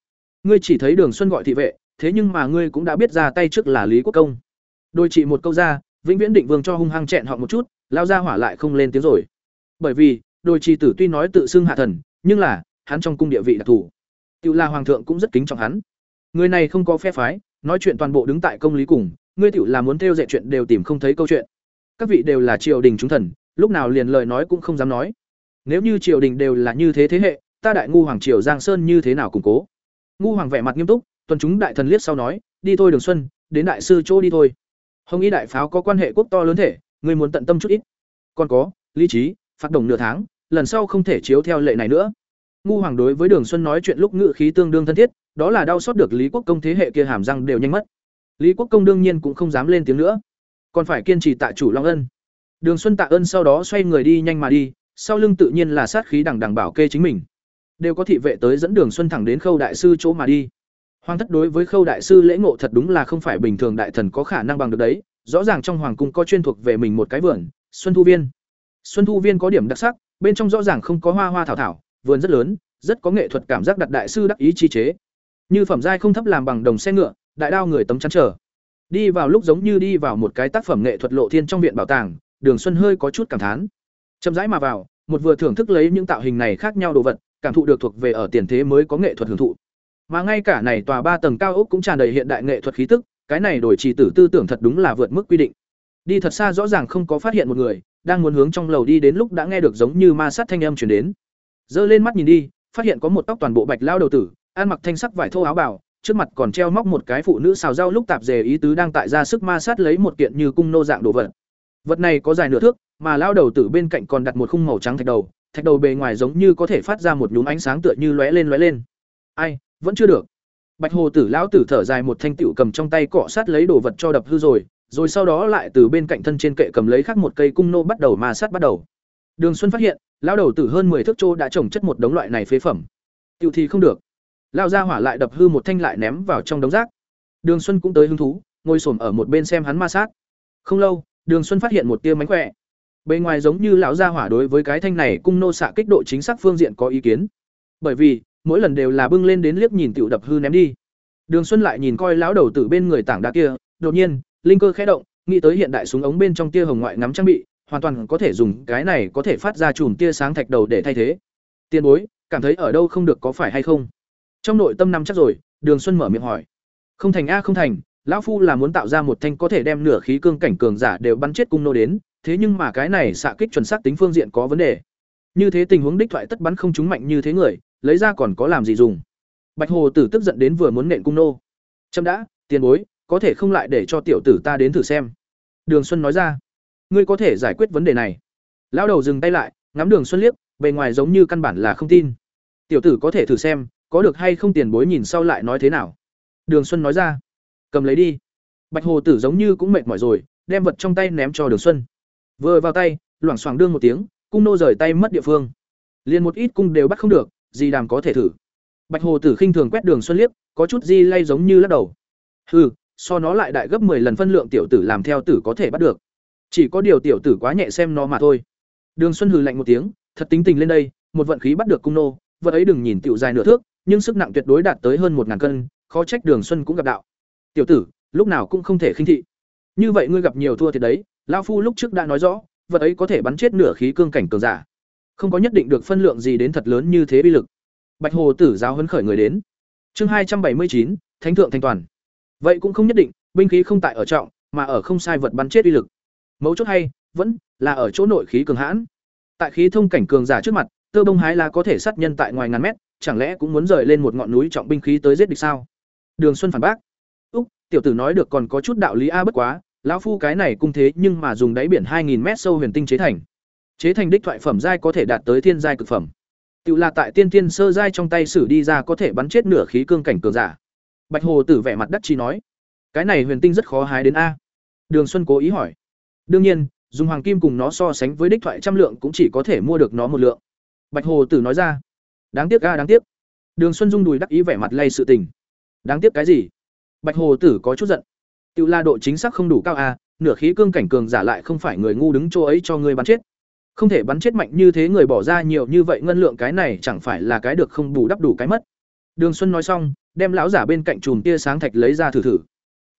[SPEAKER 1] Ngươi chỉ thấy đường xuân gọi thị vệ, thế nhưng mà ngươi cũng đã biết ra tay trước là lý quốc công. Đôi chỉ một câu ra, vĩnh viễn định vương cho hung hăng chẹn họ một chút, lao ra hỏa lại không lên tiếng rồi. Bởi vì, đôi chỉ tử tuy nói tự xưng hạ thần, nhưng là, hắn trong cung địa vị đặc thủ. Tiểu là hoàng thượng cũng rất kính trọng hắn. Người này không có phe phái, nói chuyện toàn bộ đứng tại công lý cùng, ngươi Tiểu là muốn theo dệt chuyện đều tìm không thấy câu chuyện. Các vị đều là triều đình chúng thần, lúc nào liền lời nói cũng không dám nói. Nếu như triều đình đều là như thế thế hệ, ta đại ngu hoàng triều giang sơn như thế nào củng cố? Ngu hoàng vẻ mặt nghiêm túc, tuần chúng đại thần liếc sau nói, đi thôi đường xuân, đến đại sư chỗ đi thôi. Hồng ý đại pháo có quan hệ quốc to lớn thể, ngươi muốn tận tâm chút ít. Còn có, lý trí, phạt đồng nửa tháng, lần sau không thể chiếu theo lệ này nữa ngu hoàng đối với đường xuân nói chuyện lúc ngự khí tương đương thân thiết, đó là đau xót được lý quốc công thế hệ kia hàm răng đều nhanh mất. Lý quốc công đương nhiên cũng không dám lên tiếng nữa. Còn phải kiên trì tạ chủ long ân. Đường xuân tạ ơn sau đó xoay người đi nhanh mà đi, sau lưng tự nhiên là sát khí đằng đằng bảo kê chính mình. Đều có thị vệ tới dẫn đường xuân thẳng đến khâu đại sư chỗ mà đi. Hoàng thất đối với khâu đại sư lễ ngộ thật đúng là không phải bình thường đại thần có khả năng bằng được đấy. Rõ ràng trong hoàng cung có chuyên thuộc về mình một cái vườn, xuân thu viên. Xuân thu viên có điểm đặc sắc, bên trong rõ ràng không có hoa hoa thảo thảo vườn rất lớn, rất có nghệ thuật cảm giác đặt đại sư đắc ý chi chế. Như phẩm giai không thấp làm bằng đồng xe ngựa, đại đao người tấm chắn trở. Đi vào lúc giống như đi vào một cái tác phẩm nghệ thuật lộ thiên trong viện bảo tàng, đường xuân hơi có chút cảm thán. Chậm rãi mà vào, một vừa thưởng thức lấy những tạo hình này khác nhau đồ vật, cảm thụ được thuộc về ở tiền thế mới có nghệ thuật hưởng thụ. Mà ngay cả này tòa ba tầng cao ốc cũng tràn đầy hiện đại nghệ thuật khí tức, cái này đổi trì tử tư tưởng thật đúng là vượt mức quy định. Đi thật xa rõ ràng không có phát hiện một người, đang muốn hướng trong lầu đi đến lúc đã nghe được giống như ma sát thanh âm truyền đến giơ lên mắt nhìn đi, phát hiện có một tóc toàn bộ bạch lao đầu tử, ăn mặc thanh sắc vải thô áo bào, trước mặt còn treo móc một cái phụ nữ xào rau lúc tạp dề ý tứ đang tại ra sức ma sát lấy một kiện như cung nô dạng đồ vật. Vật này có dài nửa thước, mà lao đầu tử bên cạnh còn đặt một khung màu trắng thạch đầu thạch đầu bề ngoài giống như có thể phát ra một nhúm ánh sáng tựa như lóe lên lóe lên. Ai, vẫn chưa được. Bạch hồ tử lão tử thở dài một thanh tiểu cầm trong tay cọ sát lấy đồ vật cho đập hư rồi rồi sau đó lại từ bên cạnh thân trên kệ cầm lấy khác một cây cung nô bắt đầu ma sát bắt đầu đường xuân phát hiện lão đầu tử hơn mười thước trô đã trồng chất một đống loại này phế phẩm. Tiểu thì không được. Lão gia hỏa lại đập hư một thanh lại ném vào trong đống rác. Đường xuân cũng tới hứng thú ngồi xổm ở một bên xem hắn ma sát. Không lâu đường xuân phát hiện một tia mánh khỏe. Bề ngoài giống như lão gia hỏa đối với cái thanh này cung nô xạ kích độ chính xác phương diện có ý kiến. Bởi vì mỗi lần đều là bưng lên đến liếc nhìn tiểu đập hư ném đi. Đường Xuân lại nhìn coi lão đầu tử bên người tảng đá kia, đột nhiên, linh cơ khẽ động, nghĩ tới hiện đại súng ống bên trong tia hồng ngoại ngắm trang bị, hoàn toàn có thể dùng cái này có thể phát ra chùm tia sáng thạch đầu để thay thế. Tiên bối, cảm thấy ở đâu không được có phải hay không? Trong nội tâm nắm chắc rồi, Đường Xuân mở miệng hỏi. Không thành a không thành, lão phu là muốn tạo ra một thanh có thể đem nửa khí cương cảnh cường giả đều bắn chết cung nô đến, thế nhưng mà cái này xạ kích chuẩn xác tính phương diện có vấn đề. Như thế tình huống đích thoại tất bắn không trúng mạnh như thế người, lấy ra còn có làm gì dùng? Bạch Hồ Tử tức giận đến vừa muốn nện cung nô. Chấm đã, tiền bối, có thể không lại để cho tiểu tử ta đến thử xem. Đường Xuân nói ra, ngươi có thể giải quyết vấn đề này. Lão đầu dừng tay lại, ngắm Đường Xuân liếc, bề ngoài giống như căn bản là không tin. Tiểu tử có thể thử xem, có được hay không tiền bối nhìn sau lại nói thế nào. Đường Xuân nói ra, cầm lấy đi. Bạch Hồ Tử giống như cũng mệt mỏi rồi, đem vật trong tay ném cho Đường Xuân. Vừa vào tay, loảng xoảng đương một tiếng, cung nô rời tay mất địa phương. liền một ít cung đều bắt không được, gì đàm có thể thử. Bạch Hồ Tử khinh thường quét Đường Xuân liếc, có chút di lay giống như lắc đầu. Hừ, so nó lại đại gấp 10 lần phân lượng tiểu tử làm theo tử có thể bắt được. Chỉ có điều tiểu tử quá nhẹ xem nó mà thôi. Đường Xuân hừ lạnh một tiếng, thật tính tình lên đây, một vận khí bắt được cung nô, vật ấy đừng nhìn tiểu dài nửa thước, nhưng sức nặng tuyệt đối đạt tới hơn một ngàn cân, khó trách Đường Xuân cũng gặp đạo. Tiểu tử, lúc nào cũng không thể khinh thị. Như vậy ngươi gặp nhiều thua thì đấy, lão phu lúc trước đã nói rõ, vật ấy có thể bắn chết nửa khí cương cảnh cường giả. Không có nhất định được phân lượng gì đến thật lớn như thế bi lực. Bạch Hồ Tử giáo hấn khởi người đến. Chương hai trăm bảy mươi chín Thánh thượng thành toàn. Vậy cũng không nhất định, binh khí không tại ở trọng, mà ở không sai vật bắn chết uy lực. Mấu chốt hay, vẫn là ở chỗ nội khí cường hãn. Tại khí thông cảnh cường giả trước mặt, tơ bông hái lá có thể sát nhân tại ngoài ngàn mét, chẳng lẽ cũng muốn rời lên một ngọn núi trọng binh khí tới giết địch sao? Đường Xuân phản bác. Úc, tiểu tử nói được còn có chút đạo lý a bất quá, lão phu cái này cung thế nhưng mà dùng đáy biển 2000 mét sâu huyền tinh chế thành. Chế thành đích thoại phẩm giai có thể đạt tới thiên giai cực phẩm. tự là tại tiên thiên sơ giai trong tay sử đi ra có thể bắn chết nửa khí cương cảnh cường giả. Bạch Hồ Tử vẻ mặt đắc chi nói, cái này huyền tinh rất khó hái đến a. Đường Xuân cố ý hỏi. Đương nhiên, dùng hoàng kim cùng nó so sánh với đích thoại trăm lượng cũng chỉ có thể mua được nó một lượng. Bạch Hồ Tử nói ra. Đáng tiếc a đáng tiếc. Đường Xuân Dung đùi đắc ý vẻ mặt lay sự tình. Đáng tiếc cái gì? Bạch Hồ Tử có chút giận. Tiểu La độ chính xác không đủ cao a, nửa khí cương cảnh cường giả lại không phải người ngu đứng chỗ ấy cho người bắn chết. Không thể bắn chết mạnh như thế người bỏ ra nhiều như vậy ngân lượng cái này chẳng phải là cái được không bù đắp đủ cái mất. Đường Xuân nói xong, đem lão giả bên cạnh chùm tia sáng thạch lấy ra thử thử.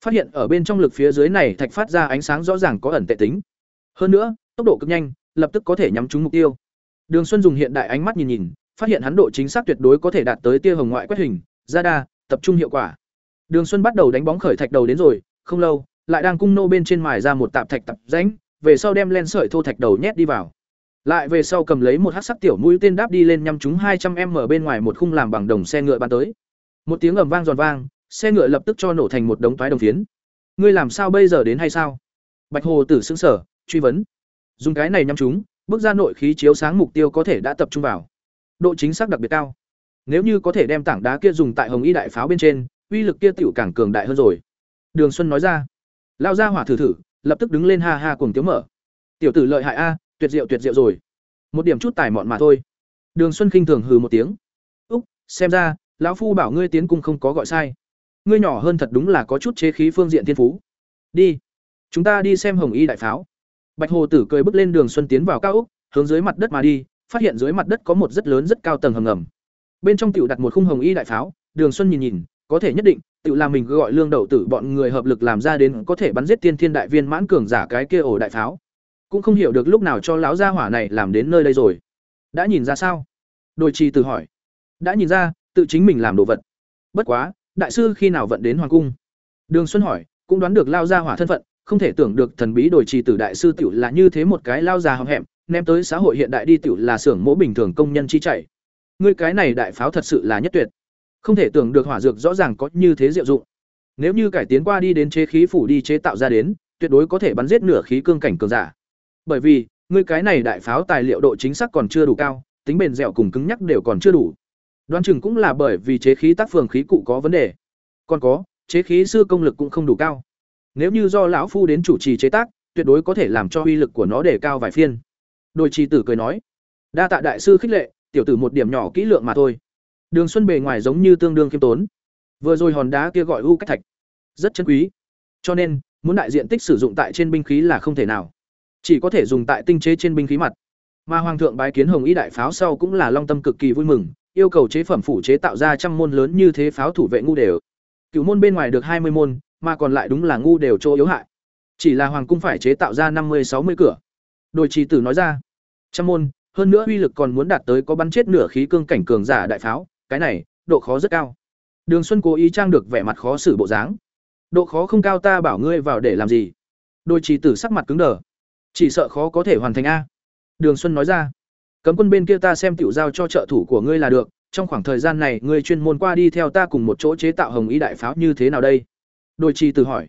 [SPEAKER 1] Phát hiện ở bên trong lực phía dưới này thạch phát ra ánh sáng rõ ràng có ẩn tệ tính. Hơn nữa, tốc độ cực nhanh, lập tức có thể nhắm trúng mục tiêu. Đường Xuân dùng hiện đại ánh mắt nhìn nhìn, phát hiện hắn độ chính xác tuyệt đối có thể đạt tới tia hồng ngoại quét hình, ra đa, tập trung hiệu quả. Đường Xuân bắt đầu đánh bóng khởi thạch đầu đến rồi, không lâu, lại đang cung nô bên trên mài ra một tạp thạch tập ránh về sau đem len sợi thô thạch đầu nhét đi vào. Lại về sau cầm lấy một hắc sắc tiểu mũi tên đáp đi lên nhắm chúng hai trăm em ở bên ngoài một khung làm bằng đồng xe ngựa bắn tới. Một tiếng ầm vang giòn vang, xe ngựa lập tức cho nổ thành một đống toái đồng phiến. Ngươi làm sao bây giờ đến hay sao? Bạch Hồ Tử xứng sở, truy vấn. Dùng cái này nhắm chúng, bước ra nội khí chiếu sáng mục tiêu có thể đã tập trung vào. Độ chính xác đặc biệt cao. Nếu như có thể đem tảng đá kia dùng tại Hồng Y đại pháo bên trên, uy lực kia tiểu càng cường đại hơn rồi. Đường Xuân nói ra. Lao ra hỏa thử thử, lập tức đứng lên ha ha cùng tiếng mở. Tiểu tử lợi hại a, tuyệt diệu tuyệt diệu rồi. Một điểm chút tài mọn mà thôi. Đường Xuân khinh thường hừ một tiếng. Úc, xem ra, lão phu bảo ngươi tiến cung không có gọi sai. Ngươi nhỏ hơn thật đúng là có chút chế khí phương diện thiên phú. Đi, chúng ta đi xem Hồng Y đại pháo. Bạch Hồ Tử cười bước lên Đường Xuân tiến vào cao ốc, hướng dưới mặt đất mà đi, phát hiện dưới mặt đất có một rất lớn rất cao tầng hầm ngầm. Bên trong tiểu đặt một khung Hồng Y đại pháo, Đường Xuân nhìn nhìn, có thể nhất định, tự làm mình gọi lương đậu tử bọn người hợp lực làm ra đến có thể bắn giết tiên thiên đại viên mãn cường giả cái kia ổ đại pháo cũng không hiểu được lúc nào cho lão gia hỏa này làm đến nơi đây rồi đã nhìn ra sao đôi chi từ hỏi đã nhìn ra tự chính mình làm đồ vật bất quá đại sư khi nào vận đến hoàng cung? Đường xuân hỏi cũng đoán được lao gia hỏa thân phận không thể tưởng được thần bí đổi trì tử đại sư tiểu là như thế một cái lao già hậm hẹm ném tới xã hội hiện đại đi tiểu là xưởng mỗ bình thường công nhân chi chạy. Ngươi cái này đại pháo thật sự là nhất tuyệt. Không thể tưởng được hỏa dược rõ ràng có như thế diệu dụng. Nếu như cải tiến qua đi đến chế khí phủ đi chế tạo ra đến tuyệt đối có thể bắn giết nửa khí cương cảnh cường giả. Bởi vì, ngươi cái này đại pháo tài liệu độ chính xác còn chưa đủ cao, tính bền dẻo cùng cứng nhắc đều còn chưa đủ. Đoán chừng cũng là bởi vì chế khí tác phường khí cụ có vấn đề. Còn có, chế khí sư công lực cũng không đủ cao. Nếu như do lão phu đến chủ trì chế tác, tuyệt đối có thể làm cho uy lực của nó đề cao vài phiên. Đôi trì tử cười nói, đa tạ đại sư khích lệ, tiểu tử một điểm nhỏ kỹ lượng mà thôi. Đường Xuân bề ngoài giống như tương đương kiêm tốn. Vừa rồi hòn đá kia gọi u cách thạch, rất chân quý. Cho nên, muốn đại diện tích sử dụng tại trên binh khí là không thể nào chỉ có thể dùng tại tinh chế trên binh khí mặt mà hoàng thượng bái kiến hồng y đại pháo sau cũng là long tâm cực kỳ vui mừng yêu cầu chế phẩm phủ chế tạo ra trăm môn lớn như thế pháo thủ vệ ngu đều Cửu môn bên ngoài được hai mươi môn, mà còn lại đúng là ngu đều chỗ yếu hại. Chỉ là hoàng cung phải chế tạo ra năm mươi sáu mươi cửa. Đồi trì tử nói ra, trăm môn, hơn nữa uy lực còn muốn đạt tới có bắn chết nửa khí cương cảnh cường giả đại pháo, cái này, độ khó rất cao. Đường Xuân cố ý trang được vẻ mặt khó xử bộ dáng. Độ khó không cao ta bảo ngươi vào để làm gì? Đôi trì tử sắc mặt cứng đờ. Chỉ sợ khó có thể hoàn thành a. Đường Xuân nói ra. Cấm quân bên kia ta xem tiểu giao cho trợ thủ của ngươi là được, trong khoảng thời gian này ngươi chuyên môn qua đi theo ta cùng một chỗ chế tạo hồng ý đại pháo như thế nào đây? Đôi trì tử hỏi.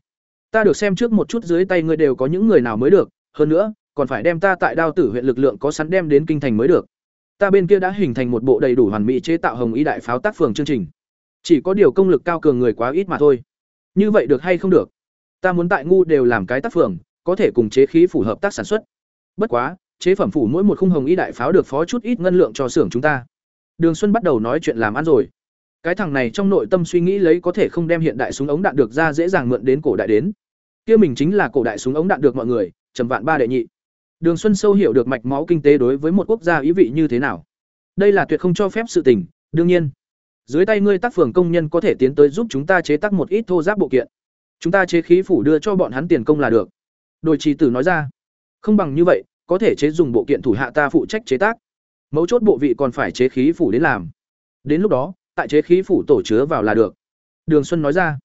[SPEAKER 1] Ta được xem trước một chút dưới tay ngươi đều có những người nào mới được, hơn nữa, còn phải đem ta tại Đao Tử huyện lực lượng có sẵn đem đến kinh thành mới được. Ta bên kia đã hình thành một bộ đầy đủ hoàn mỹ chế tạo hồng ý đại pháo tác phường chương trình. Chỉ có điều công lực cao cường người quá ít mà thôi. Như vậy được hay không được? Ta muốn tại ngu đều làm cái tác phường, có thể cùng chế khí phù hợp tác sản xuất. Bất quá, chế phẩm phủ mỗi một khung hồng y đại pháo được phó chút ít ngân lượng cho xưởng chúng ta. Đường Xuân bắt đầu nói chuyện làm ăn rồi. Cái thằng này trong nội tâm suy nghĩ lấy có thể không đem hiện đại súng ống đạn được ra dễ dàng mượn đến cổ đại đến. Kia mình chính là cổ đại súng ống đạn được mọi người, trầm vạn ba đệ nhị. Đường Xuân sâu hiểu được mạch máu kinh tế đối với một quốc gia ý vị như thế nào. Đây là tuyệt không cho phép sự tình, đương nhiên, dưới tay ngươi tác phường công nhân có thể tiến tới giúp chúng ta chế tác một ít thô giáp bộ kiện. Chúng ta chế khí phủ đưa cho bọn hắn tiền công là được. Đồi trì tử nói ra, không bằng như vậy, có thể chế dùng bộ kiện thủ hạ ta phụ trách chế tác. Mấu chốt bộ vị còn phải chế khí phủ đến làm. Đến lúc đó, tại chế khí phủ tổ chứa vào là được. Đường Xuân nói ra,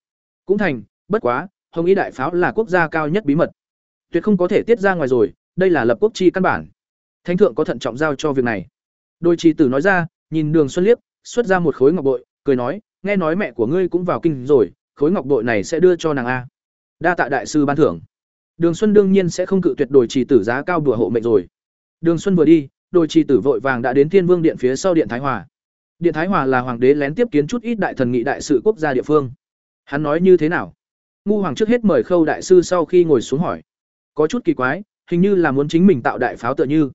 [SPEAKER 1] cũng thành, bất quá, Hồng Y đại pháo là quốc gia cao nhất bí mật, tuyệt không có thể tiết ra ngoài rồi, đây là lập quốc chi căn bản. Thánh thượng có thận trọng giao cho việc này. Đôi trì tử nói ra, nhìn Đường Xuân liếc, xuất ra một khối ngọc bội, cười nói, nghe nói mẹ của ngươi cũng vào kinh rồi, khối ngọc bội này sẽ đưa cho nàng a. Đa tạ đại sư ban thưởng. Đường Xuân đương nhiên sẽ không cự tuyệt đổi trì tử giá cao đùa hộ mệnh rồi. Đường Xuân vừa đi, đôi trì tử vội vàng đã đến Thiên Vương điện phía sau điện Thái Hòa. Điện Thái Hòa là hoàng đế lén tiếp kiến chút ít đại thần nghị đại sự quốc gia địa phương. Hắn nói như thế nào? Ngu hoàng trước hết mời Khâu đại sư sau khi ngồi xuống hỏi. Có chút kỳ quái, hình như là muốn chính mình tạo đại pháo tựa như.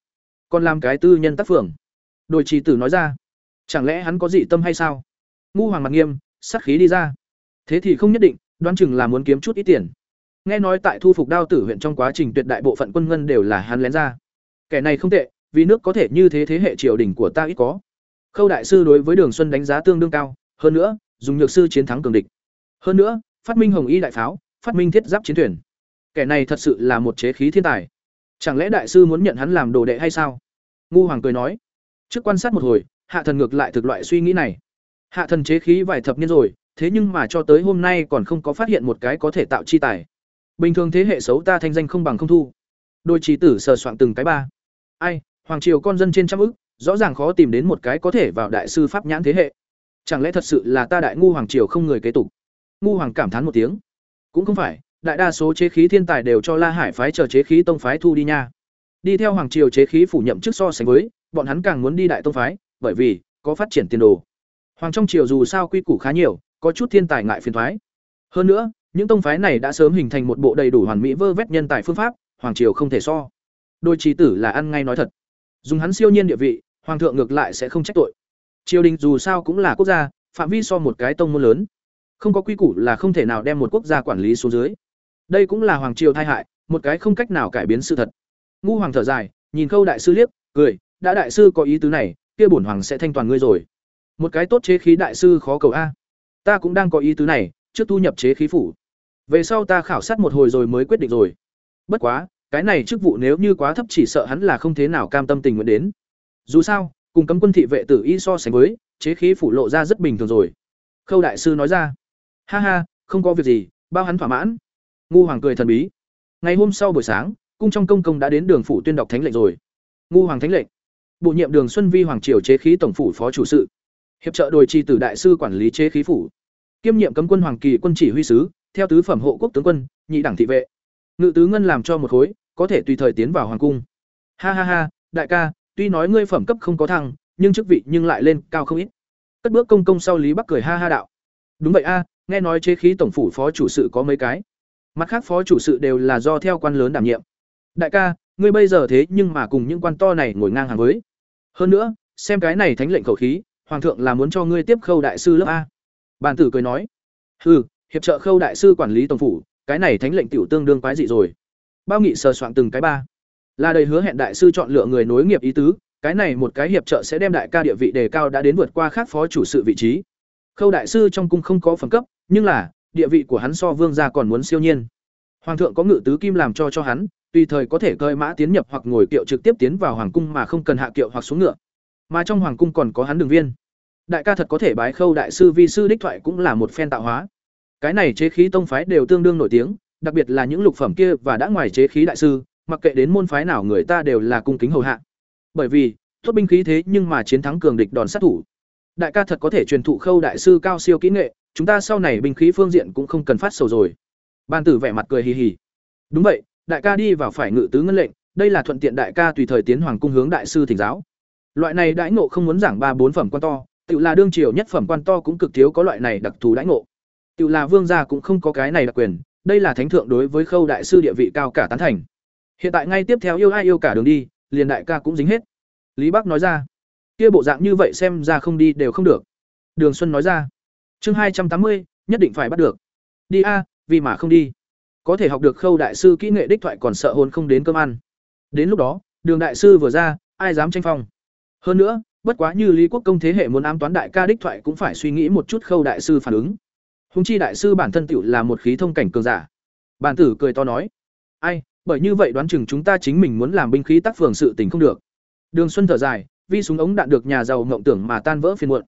[SPEAKER 1] Còn làm cái tư nhân tác phường. Đôi trì tử nói ra. Chẳng lẽ hắn có dị tâm hay sao? Ngu hoàng mặt nghiêm, sát khí đi ra. Thế thì không nhất định, đoán chừng là muốn kiếm chút ít tiền. Nghe nói tại thu phục đao tử huyện trong quá trình tuyệt đại bộ phận quân ngân đều là hắn lén ra. Kẻ này không tệ, vì nước có thể như thế thế hệ triều đình của ta ít có. Khâu đại sư đối với Đường Xuân đánh giá tương đương cao, hơn nữa, dùng nhược sư chiến thắng cường địch. Hơn nữa, phát minh hồng y đại pháo, phát minh thiết giáp chiến thuyền. Kẻ này thật sự là một chế khí thiên tài. Chẳng lẽ đại sư muốn nhận hắn làm đồ đệ hay sao? Ngu Hoàng cười nói. Trước quan sát một hồi, hạ thần ngược lại thực loại suy nghĩ này hạ thần chế khí vài thập niên rồi thế nhưng mà cho tới hôm nay còn không có phát hiện một cái có thể tạo chi tài bình thường thế hệ xấu ta thanh danh không bằng không thu. Đôi trí tử sờ soạn từng cái ba. Ai hoàng triều con dân trên trăm ức rõ ràng khó tìm đến một cái có thể vào đại sư pháp nhãn thế hệ. Chẳng lẽ thật sự là ta đại ngu hoàng triều không người kế tục? Ngu hoàng cảm thán một tiếng. Cũng không phải đại đa số chế khí thiên tài đều cho la hải phái chờ chế khí tông phái thu đi nha. Đi theo hoàng triều chế khí phủ nhậm chức so sánh với bọn hắn càng muốn đi đại tông phái bởi vì có phát triển tiền đồ. Hoàng trong triều dù sao quy củ khá nhiều, có chút thiên tài ngại phiền thoái. Hơn nữa, những tông phái này đã sớm hình thành một bộ đầy đủ hoàn mỹ vơ vét nhân tài phương pháp, hoàng triều không thể so. Đôi trí tử là ăn ngay nói thật. Dùng hắn siêu nhiên địa vị, hoàng thượng ngược lại sẽ không trách tội. Triều đình dù sao cũng là quốc gia, phạm vi so một cái tông môn lớn. Không có quy củ là không thể nào đem một quốc gia quản lý xuống dưới. Đây cũng là hoàng triều tai hại, một cái không cách nào cải biến sự thật. Ngu hoàng thở dài, nhìn Khâu đại sư liếc, cười, đã đại sư có ý tứ này, kia bổn hoàng sẽ thanh toàn ngươi rồi một cái tốt chế khí đại sư khó cầu a ta cũng đang có ý tứ này trước thu nhập chế khí phủ về sau ta khảo sát một hồi rồi mới quyết định rồi. Bất quá, cái này chức vụ nếu như quá thấp chỉ sợ hắn là không thế nào cam tâm tình nguyện đến. Dù sao, cùng cấm quân thị vệ tử y so sánh với, chế khí phủ lộ ra rất bình thường rồi. Khâu đại sư nói ra. Ha ha, không có việc gì, bao hắn thỏa mãn. Ngu hoàng cười thần bí. Ngày hôm sau buổi sáng, cung trong công công đã đến đường phủ tuyên đọc thánh lệnh rồi. Ngu hoàng thánh lệnh. Bổ nhiệm đường xuân vi hoàng triều chế khí tổng phủ phó chủ sự. Hiệp trợ đồi trì tử đại sư quản lý chế khí phủ. Kiêm nhiệm cấm quân hoàng kỳ quân chỉ huy sứ theo tứ phẩm hộ quốc tướng quân, nhị đẳng thị vệ. Ngự tứ ngân làm cho một khối, có thể tùy thời tiến vào hoàng cung. Ha ha ha, đại ca, tuy nói ngươi phẩm cấp không có thăng, nhưng chức vị nhưng lại lên cao không ít. Cất bước công công sau lý bắc cười ha ha đạo. Đúng vậy a, nghe nói chế khí tổng phủ phó chủ sự có mấy cái. Mặt khác phó chủ sự đều là do theo quan lớn đảm nhiệm. Đại ca, ngươi bây giờ thế nhưng mà cùng những quan to này ngồi ngang hàng với. Hơn nữa, xem cái này thánh lệnh khẩu khí, hoàng thượng là muốn cho ngươi tiếp khâu đại sư lớp a. Bàn tử cười nói. Hừ hiệp trợ khâu đại sư quản lý tổng phủ, cái này thánh lệnh tiểu tương đương quái dị rồi. Bao nghị sờ soạn từng cái ba. Là đầy hứa hẹn đại sư chọn lựa người nối nghiệp ý tứ, cái này một cái hiệp trợ sẽ đem đại ca địa vị đề cao đã đến vượt qua khác phó chủ sự vị trí. Khâu đại sư trong cung không có phẩm cấp, nhưng là, địa vị của hắn so vương gia còn muốn siêu nhiên. Hoàng thượng có ngự tứ kim làm cho cho hắn, tùy thời có thể cơi mã tiến nhập hoặc ngồi kiệu trực tiếp tiến vào hoàng cung mà không cần hạ kiệu hoặc xuống ngựa. Mà trong hoàng cung còn có hắn đường viên. Đại ca thật có thể bái khâu đại sư vi sư đích thoại cũng là một phen tạo hóa cái này chế khí tông phái đều tương đương nổi tiếng, đặc biệt là những lục phẩm kia và đã ngoài chế khí đại sư, mặc kệ đến môn phái nào người ta đều là cung kính hầu hạ. Bởi vì thốt binh khí thế nhưng mà chiến thắng cường địch đòn sát thủ. Đại ca thật có thể truyền thụ khâu đại sư cao siêu kỹ nghệ, chúng ta sau này binh khí phương diện cũng không cần phát sầu rồi. Ban tử vẻ mặt cười hì hì. Đúng vậy, đại ca đi vào phải ngự tứ ngân lệnh, đây là thuận tiện đại ca tùy thời tiến hoàng cung hướng đại sư thỉnh giáo. Loại này đãi ngộ không muốn giảng ba bốn phẩm quan to, tự là đương triều nhất phẩm quan to cũng cực thiếu có loại này đặc thù đãi ngộ tự là vương gia cũng không có cái này đặc quyền, đây là thánh thượng đối với khâu đại sư địa vị cao cả tán thành. Hiện tại ngay tiếp theo yêu ai yêu cả đường đi, liền đại ca cũng dính hết. Lý bắc nói ra, kia bộ dạng như vậy xem ra không đi đều không được. Đường xuân nói ra, chương hai trăm tám mươi, nhất định phải bắt được. Đi a, vì mà không đi. Có thể học được khâu đại sư kỹ nghệ đích thoại còn sợ hồn không đến cơm ăn. Đến lúc đó, đường đại sư vừa ra, ai dám tranh phong? Hơn nữa, bất quá như lý quốc công thế hệ muốn ám toán đại ca đích thoại cũng phải suy nghĩ một chút khâu đại sư phản ứng. Hùng chi đại sư bản thân tiểu là một khí thông cảnh cường giả. Bản tử cười to nói, ai, bởi như vậy đoán chừng chúng ta chính mình muốn làm binh khí tác phường sự tình không được. Đường xuân thở dài, vi súng ống đạn được nhà giàu mộng tưởng mà tan vỡ phiền muộn.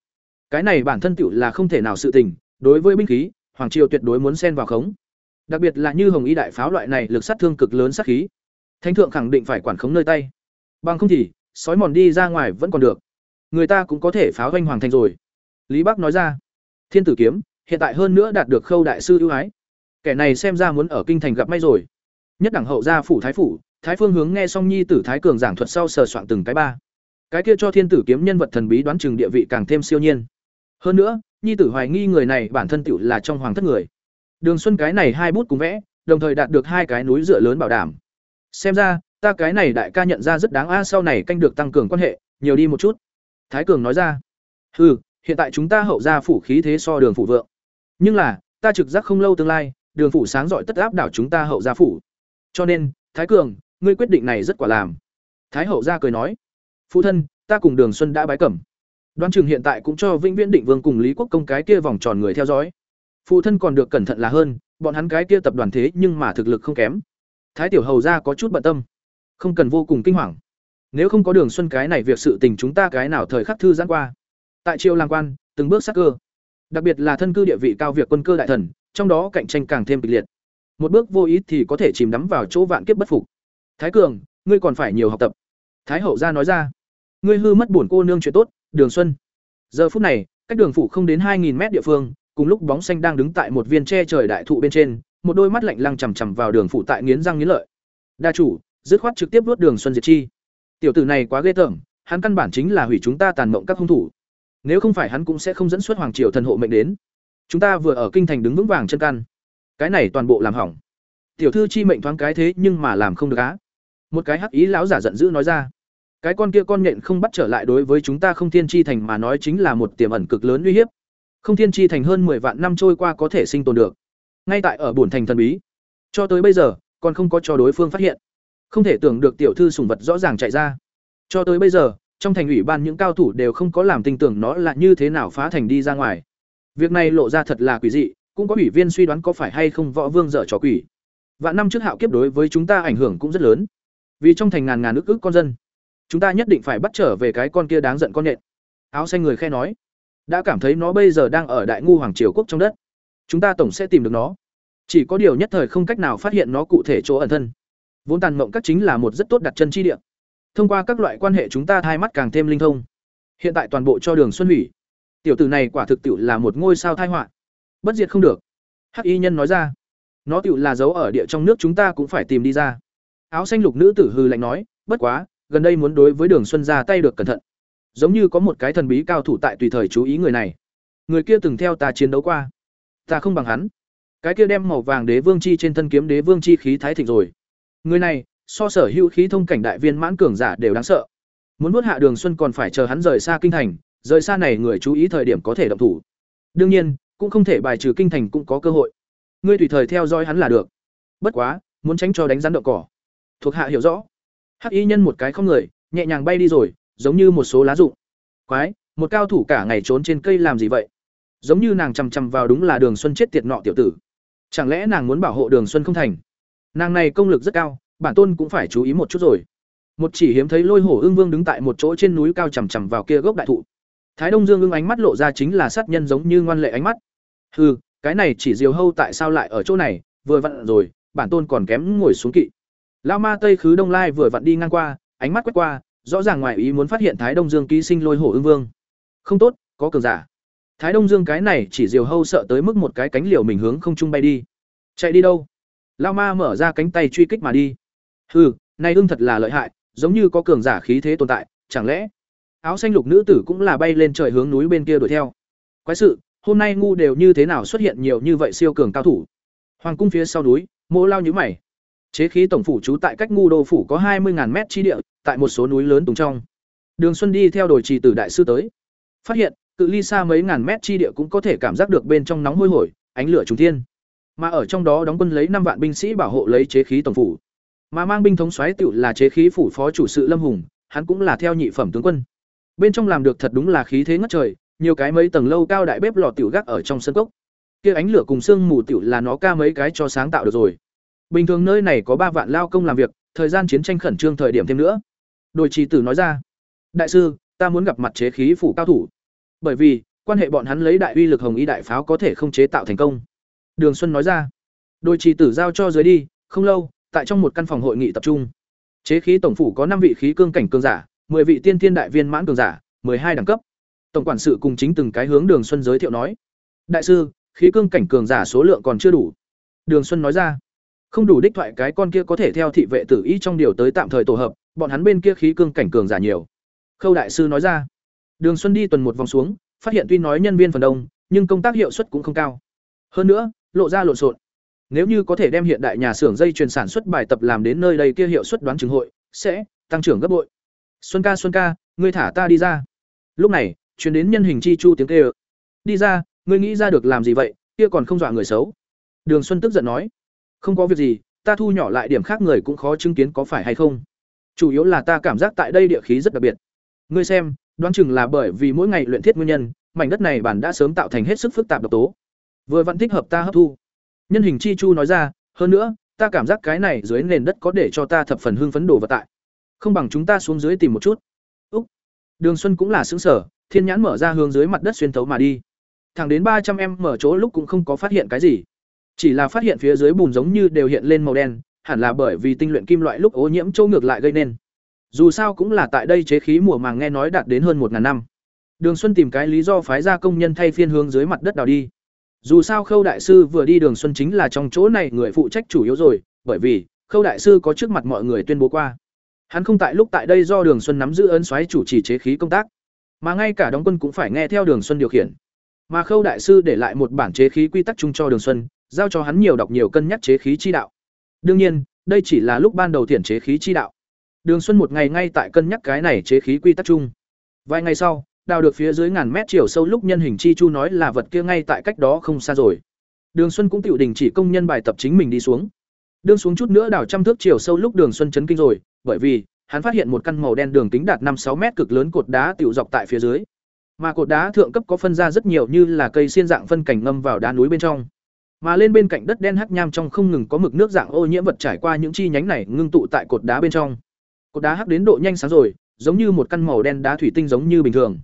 [SPEAKER 1] Cái này bản thân tiểu là không thể nào sự tình, đối với binh khí, hoàng triều tuyệt đối muốn xen vào khống. Đặc biệt là như hồng y đại pháo loại này lực sát thương cực lớn sát khí. Thánh thượng khẳng định phải quản khống nơi tay. Bằng không thì, sói mòn đi ra ngoài vẫn còn được. Người ta cũng có thể pháo hoành hoàng thành rồi. Lý bắc nói ra, thiên tử kiếm hiện tại hơn nữa đạt được khâu đại sư ưu ái. Kẻ này xem ra muốn ở kinh thành gặp may rồi. Nhất đẳng hậu gia phủ thái phủ, thái phương hướng nghe xong nhi tử thái cường giảng thuật sau sờ soạn từng cái ba. Cái kia cho thiên tử kiếm nhân vật thần bí đoán chừng địa vị càng thêm siêu nhiên. Hơn nữa, nhi tử hoài nghi người này bản thân tựu là trong hoàng thất người. Đường xuân cái này hai bút cùng vẽ, đồng thời đạt được hai cái núi dựa lớn bảo đảm. Xem ra, ta cái này đại ca nhận ra rất đáng a, sau này canh được tăng cường quan hệ, nhiều đi một chút. Thái cường nói ra ừ hiện tại chúng ta hậu ra phủ khí thế so đường phủ vượng nhưng là, ta trực giác không lâu tương lai, đường phủ sáng giỏi tất áp đảo chúng ta hậu gia phủ. Cho nên, thái cường, ngươi quyết định này rất quả làm. Thái hậu gia cười nói, phụ thân, ta cùng đường xuân đã bái cẩm. Đoan trường hiện tại cũng cho vĩnh viễn định vương cùng lý quốc công cái kia vòng tròn người theo dõi. Phụ thân còn được cẩn thận là hơn, bọn hắn cái kia tập đoàn thế nhưng mà thực lực không kém. Thái tiểu hầu gia có chút bận tâm. Không cần vô cùng kinh hoàng. Nếu không có đường xuân cái này việc sự tình chúng ta cái nào thời khắc thư giãn qua. Tại triều lang quan, từng bước sắc cơ đặc biệt là thân cư địa vị cao việc quân cơ đại thần, trong đó cạnh tranh càng thêm kịch liệt. Một bước vô ý thì có thể chìm đắm vào chỗ vạn kiếp bất phục. Thái cường, ngươi còn phải nhiều học tập. Thái hậu gia nói ra. Ngươi hư mất bổn cô nương chuyện tốt, đường xuân. Giờ phút này, cách đường phủ không đến hai nghìn mét địa phương, cùng lúc bóng xanh đang đứng tại một viên tre trời đại thụ bên trên, một đôi mắt lạnh lăng chằm chằm vào đường phủ tại nghiến răng nghiến lợi. Đa chủ, dứt khoát trực tiếp vuốt đường xuân diệt chi. Tiểu tử này quá ghê tởm, hắn căn bản chính là hủy chúng ta tàn mộng các hung thủ nếu không phải hắn cũng sẽ không dẫn xuất hoàng triều thần hộ mệnh đến. Chúng ta vừa ở kinh thành đứng vững vàng chân căn. Cái này toàn bộ làm hỏng. Tiểu thư chi mệnh thoáng cái thế nhưng mà làm không được á. Một cái hắc ý lão giả giận dữ nói ra. Cái con kia con nhện không bắt trở lại đối với chúng ta không thiên chi thành mà nói chính là một tiềm ẩn cực lớn uy hiếp. Không thiên chi thành hơn 10 vạn năm trôi qua có thể sinh tồn được. Ngay tại ở bổn thành thần bí. Cho tới bây giờ, còn không có cho đối phương phát hiện. Không thể tưởng được tiểu thư sủng vật rõ ràng chạy ra. Cho tới bây giờ trong thành ủy ban những cao thủ đều không có làm tin tưởng nó là như thế nào phá thành đi ra ngoài. Việc này lộ ra thật là quỷ dị, cũng có ủy viên suy đoán có phải hay không võ vương dở trò quỷ. Vạn năm trước hạo kiếp đối với chúng ta ảnh hưởng cũng rất lớn. Vì trong thành ngàn ngàn nước ức con dân, chúng ta nhất định phải bắt trở về cái con kia đáng giận con nhện. Áo xanh người khe nói, đã cảm thấy nó bây giờ đang ở đại ngu hoàng triều quốc trong đất. Chúng ta tổng sẽ tìm được nó. Chỉ có điều nhất thời không cách nào phát hiện nó cụ thể chỗ ẩn thân. Vốn tàn mộng các chính là một rất tốt đặt chân chi địa thông qua các loại quan hệ chúng ta thai mắt càng thêm linh thông. Hiện tại toàn bộ cho đường xuân hủy. Tiểu tử này quả thực tiệu là một ngôi sao thai họa. Bất diệt không được. Hắc y nhân nói ra. Nó tiệu là dấu ở địa trong nước chúng ta cũng phải tìm đi ra. Áo xanh lục nữ tử hư lạnh nói, bất quá, gần đây muốn đối với đường xuân ra tay được cẩn thận. Giống như có một cái thần bí cao thủ tại tùy thời chú ý người này. Người kia từng theo ta chiến đấu qua. Ta không bằng hắn. Cái kia đem màu vàng đế vương chi trên thân kiếm đế vương chi khí thái thịnh rồi. Người này so sở hữu khí thông cảnh đại viên mãn cường giả đều đáng sợ. Muốn nuốt hạ đường xuân còn phải chờ hắn rời xa kinh thành, rời xa này người chú ý thời điểm có thể động thủ. Đương nhiên, cũng không thể bài trừ kinh thành cũng có cơ hội. Ngươi tùy thời theo dõi hắn là được. Bất quá, muốn tránh cho đánh rắn đậu cỏ. Thuộc hạ hiểu rõ. Hắc y nhân một cái không người, nhẹ nhàng bay đi rồi, giống như một số lá rụng. Quái, một cao thủ cả ngày trốn trên cây làm gì vậy? Giống như nàng chằm chằm vào đúng là đường xuân chết tiệt nọ tiểu tử. Chẳng lẽ nàng muốn bảo hộ đường xuân không thành? Nàng này công lực rất cao bản tôn cũng phải chú ý một chút rồi. Một chỉ hiếm thấy lôi hổ ương vương đứng tại một chỗ trên núi cao chằm chằm vào kia gốc đại thụ. Thái đông dương ưng ánh mắt lộ ra chính là sát nhân giống như ngoan lệ ánh mắt. Hừ, cái này chỉ diều hâu tại sao lại ở chỗ này, vừa vặn rồi, bản tôn còn kém ngồi xuống kỵ. Lao ma tây khứ đông lai vừa vặn đi ngang qua, ánh mắt quét qua, rõ ràng ngoài ý muốn phát hiện thái đông dương ký sinh lôi hổ ương vương. Không tốt, có cường giả. Thái đông dương cái này chỉ diều hâu sợ tới mức một cái cánh liều mình hướng không trung bay đi. Chạy đi đâu? Lao ma mở ra cánh tay truy kích mà đi hừ này ưng thật là lợi hại, giống như có cường giả khí thế tồn tại, chẳng lẽ áo xanh lục nữ tử cũng là bay lên trời hướng núi bên kia đuổi theo? Quái sự, hôm nay ngu đều như thế nào xuất hiện nhiều như vậy siêu cường cao thủ? Hoàng cung phía sau núi Mộ lao như mày. Chế khí tổng phủ trú tại cách ngu đô phủ có hai mươi mét chi địa, tại một số núi lớn tùng trong. Đường xuân đi theo đồi trì tử đại sư tới. Phát hiện, cự ly xa mấy ngàn mét chi địa cũng có thể cảm giác được bên trong nóng hôi hổi, ánh lửa trùng thiên. Mà ở trong đó đóng quân lấy năm vạn binh sĩ bảo hộ lấy chế khí tổng phủ mà mang binh thống soái tựu là chế khí phủ phó chủ sự lâm hùng, hắn cũng là theo nhị phẩm tướng quân. Bên trong làm được thật đúng là khí thế ngất trời, nhiều cái mấy tầng lâu cao đại bếp lò tiểu gác ở trong sân cốc. Kia ánh lửa cùng sương mù tiểu là nó ca mấy cái cho sáng tạo được rồi. Bình thường nơi này có ba vạn lao công làm việc, thời gian chiến tranh khẩn trương thời điểm thêm nữa. Đồi trì tử nói ra, đại sư, ta muốn gặp mặt chế khí phủ cao thủ. Bởi vì, quan hệ bọn hắn lấy đại uy lực hồng y đại pháo có thể không chế tạo thành công. Đường xuân nói ra, đồi trì tử giao cho dưới đi, không lâu tại trong một căn phòng hội nghị tập trung. Chế khí tổng phủ có năm vị khí cương cảnh cường giả 10 vị tiên thiên đại viên mãn cường giả 12 đẳng cấp. Tổng quản sự cùng chính từng cái hướng đường xuân giới thiệu nói, đại sư, khí cương cảnh cường giả số lượng còn chưa đủ. Đường xuân nói ra, không đủ đích thoại cái con kia có thể theo thị vệ tử ý trong điều tới tạm thời tổ hợp, bọn hắn bên kia khí cương cảnh cường giả nhiều. Khâu đại sư nói ra, đường xuân đi tuần một vòng xuống, phát hiện tuy nói nhân viên phần đông, nhưng công tác hiệu suất cũng không cao. Hơn nữa, lộ ra lộn xộn nếu như có thể đem hiện đại nhà xưởng dây chuyền sản xuất bài tập làm đến nơi đây kia hiệu suất đoán chứng hội, sẽ tăng trưởng gấp bội. Xuân ca xuân ca, ngươi thả ta đi ra. Lúc này, chuyển đến nhân hình chi chu tiếng kêu. Đi ra, ngươi nghĩ ra được làm gì vậy, kia còn không dọa người xấu. Đường xuân tức giận nói. Không có việc gì, ta thu nhỏ lại điểm khác người cũng khó chứng kiến có phải hay không. Chủ yếu là ta cảm giác tại đây địa khí rất đặc biệt. Ngươi xem, đoán chừng là bởi vì mỗi ngày luyện thiết nguyên nhân, mảnh đất này bản đã sớm tạo thành hết sức phức tạp độc tố. Vừa vẫn thích hợp ta hấp thu nhân hình chi chu nói ra, hơn nữa, ta cảm giác cái này dưới nền đất có để cho ta thập phần hưng phấn đồ vật tại. Không bằng chúng ta xuống dưới tìm một chút. Úc. Đường xuân cũng là xứng sở thiên nhãn mở ra hướng dưới mặt đất xuyên thấu mà đi. Thẳng đến ba trăm em mở chỗ lúc cũng không có phát hiện cái gì. Chỉ là phát hiện phía dưới bùn giống như đều hiện lên màu đen, hẳn là bởi vì tinh luyện kim loại lúc ô nhiễm châu ngược lại gây nên. Dù sao cũng là tại đây chế khí mùa màng nghe nói đạt đến hơn một ngàn năm. Đường xuân tìm cái lý do phái ra công nhân thay phiên hướng dưới mặt đất đào đi dù sao khâu đại sư vừa đi đường xuân chính là trong chỗ này người phụ trách chủ yếu rồi, bởi vì khâu đại sư có trước mặt mọi người tuyên bố qua. Hắn không tại lúc tại đây do đường xuân nắm giữ ấn xoáy chủ trì chế khí công tác, mà ngay cả đóng quân cũng phải nghe theo đường xuân điều khiển. Mà khâu đại sư để lại một bản chế khí quy tắc chung cho đường xuân, giao cho hắn nhiều đọc nhiều cân nhắc chế khí chi đạo. Đương nhiên, đây chỉ là lúc ban đầu thiển chế khí chi đạo. Đường xuân một ngày ngay tại cân nhắc cái này chế khí quy tắc chung. Vài ngày sau đào được phía dưới ngàn mét chiều sâu lúc nhân hình chi chu nói là vật kia ngay tại cách đó không xa rồi. Đường xuân cũng tự đình chỉ công nhân bài tập chính mình đi xuống. Đương xuống chút nữa đào trăm thước chiều sâu lúc đường xuân chấn kinh rồi, bởi vì, hắn phát hiện một căn màu đen đường kính đạt năm sáu mét cực lớn cột đá tiểu dọc tại phía dưới. Mà cột đá thượng cấp có phân ra rất nhiều như là cây xiên dạng phân cảnh ngâm vào đá núi bên trong. Mà lên bên cạnh đất đen hắc nham trong không ngừng có mực nước dạng ô nhiễm vật trải qua những chi nhánh này ngưng tụ tại cột đá bên trong. Cột đá hắc đến độ nhanh sáng rồi, giống như một căn màu đen đá thủy tinh giống như bình thường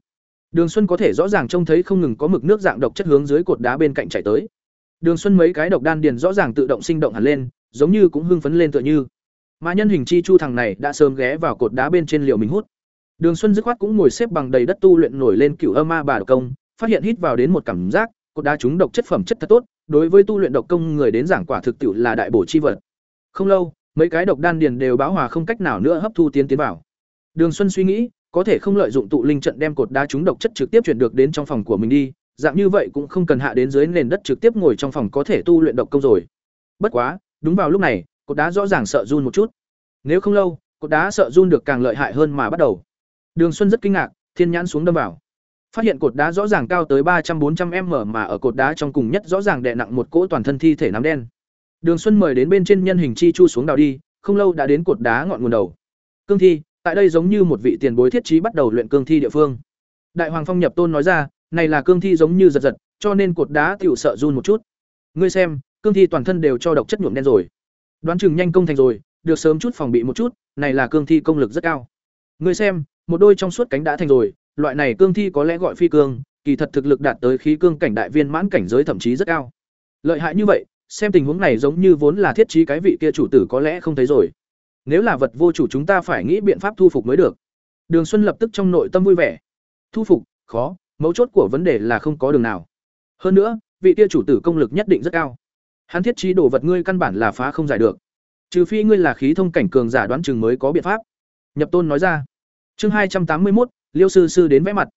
[SPEAKER 1] đường xuân có thể rõ ràng trông thấy không ngừng có mực nước dạng độc chất hướng dưới cột đá bên cạnh chảy tới. Đường xuân mấy cái độc đan điền rõ ràng tự động sinh động hẳn lên, giống như cũng hưng phấn lên tựa như. Mà nhân hình chi chu thằng này đã sớm ghé vào cột đá bên trên liều mình hút. Đường xuân dứt khoát cũng ngồi xếp bằng đầy đất tu luyện nổi lên cựu âm ma bà độc công, phát hiện hít vào đến một cảm giác, cột đá chúng độc chất phẩm chất thật tốt, đối với tu luyện độc công người đến giảng quả thực tiệu là đại bổ chi vật. Không lâu, mấy cái độc đan điền đều báo hòa không cách nào nữa hấp thu tiến tiến vào. Đường xuân suy nghĩ có thể không lợi dụng tụ linh trận đem cột đá chúng độc chất trực tiếp chuyển được đến trong phòng của mình đi, dạng như vậy cũng không cần hạ đến dưới nền đất trực tiếp ngồi trong phòng có thể tu luyện độc công rồi. Bất quá, đúng vào lúc này, cột đá rõ ràng sợ run một chút. Nếu không lâu, cột đá sợ run được càng lợi hại hơn mà bắt đầu. Đường xuân rất kinh ngạc, thiên nhãn xuống đâm vào. Phát hiện cột đá rõ ràng cao tới ba trăm bốn trăm m mà ở cột đá trong cùng nhất rõ ràng đè nặng một cỗ toàn thân thi thể nám đen. Đường xuân mời đến bên trên nhân hình chi chu xuống đào đi, không lâu đã đến cột đá ngọn nguồn đầu. Cương thi tại đây giống như một vị tiền bối thiết trí bắt đầu luyện cương thi địa phương đại hoàng phong nhập tôn nói ra này là cương thi giống như giật giật cho nên cột đá tiểu sợ run một chút. Ngươi xem, cương thi toàn thân đều cho độc chất nhuộm đen rồi. Đoán chừng nhanh công thành rồi, được sớm chút phòng bị một chút, này là cương thi công lực rất cao. Ngươi xem, một đôi trong suốt cánh đã thành rồi, loại này cương thi có lẽ gọi phi cương, kỳ thật thực lực đạt tới khí cương cảnh đại viên mãn cảnh giới thậm chí rất cao. Lợi hại như vậy, xem tình huống này giống như vốn là thiết trí cái vị kia chủ tử có lẽ không thấy rồi. Nếu là vật vô chủ chúng ta phải nghĩ biện pháp thu phục mới được. Đường Xuân lập tức trong nội tâm vui vẻ. Thu phục, khó, mấu chốt của vấn đề là không có đường nào. Hơn nữa, vị tia chủ tử công lực nhất định rất cao. Hắn thiết trí đồ vật ngươi căn bản là phá không giải được. Trừ phi ngươi là khí thông cảnh cường giả đoán chừng mới có biện pháp. Nhập Tôn nói ra. Chương hai trăm tám mươi một, Liêu sư sư đến vẽ mặt.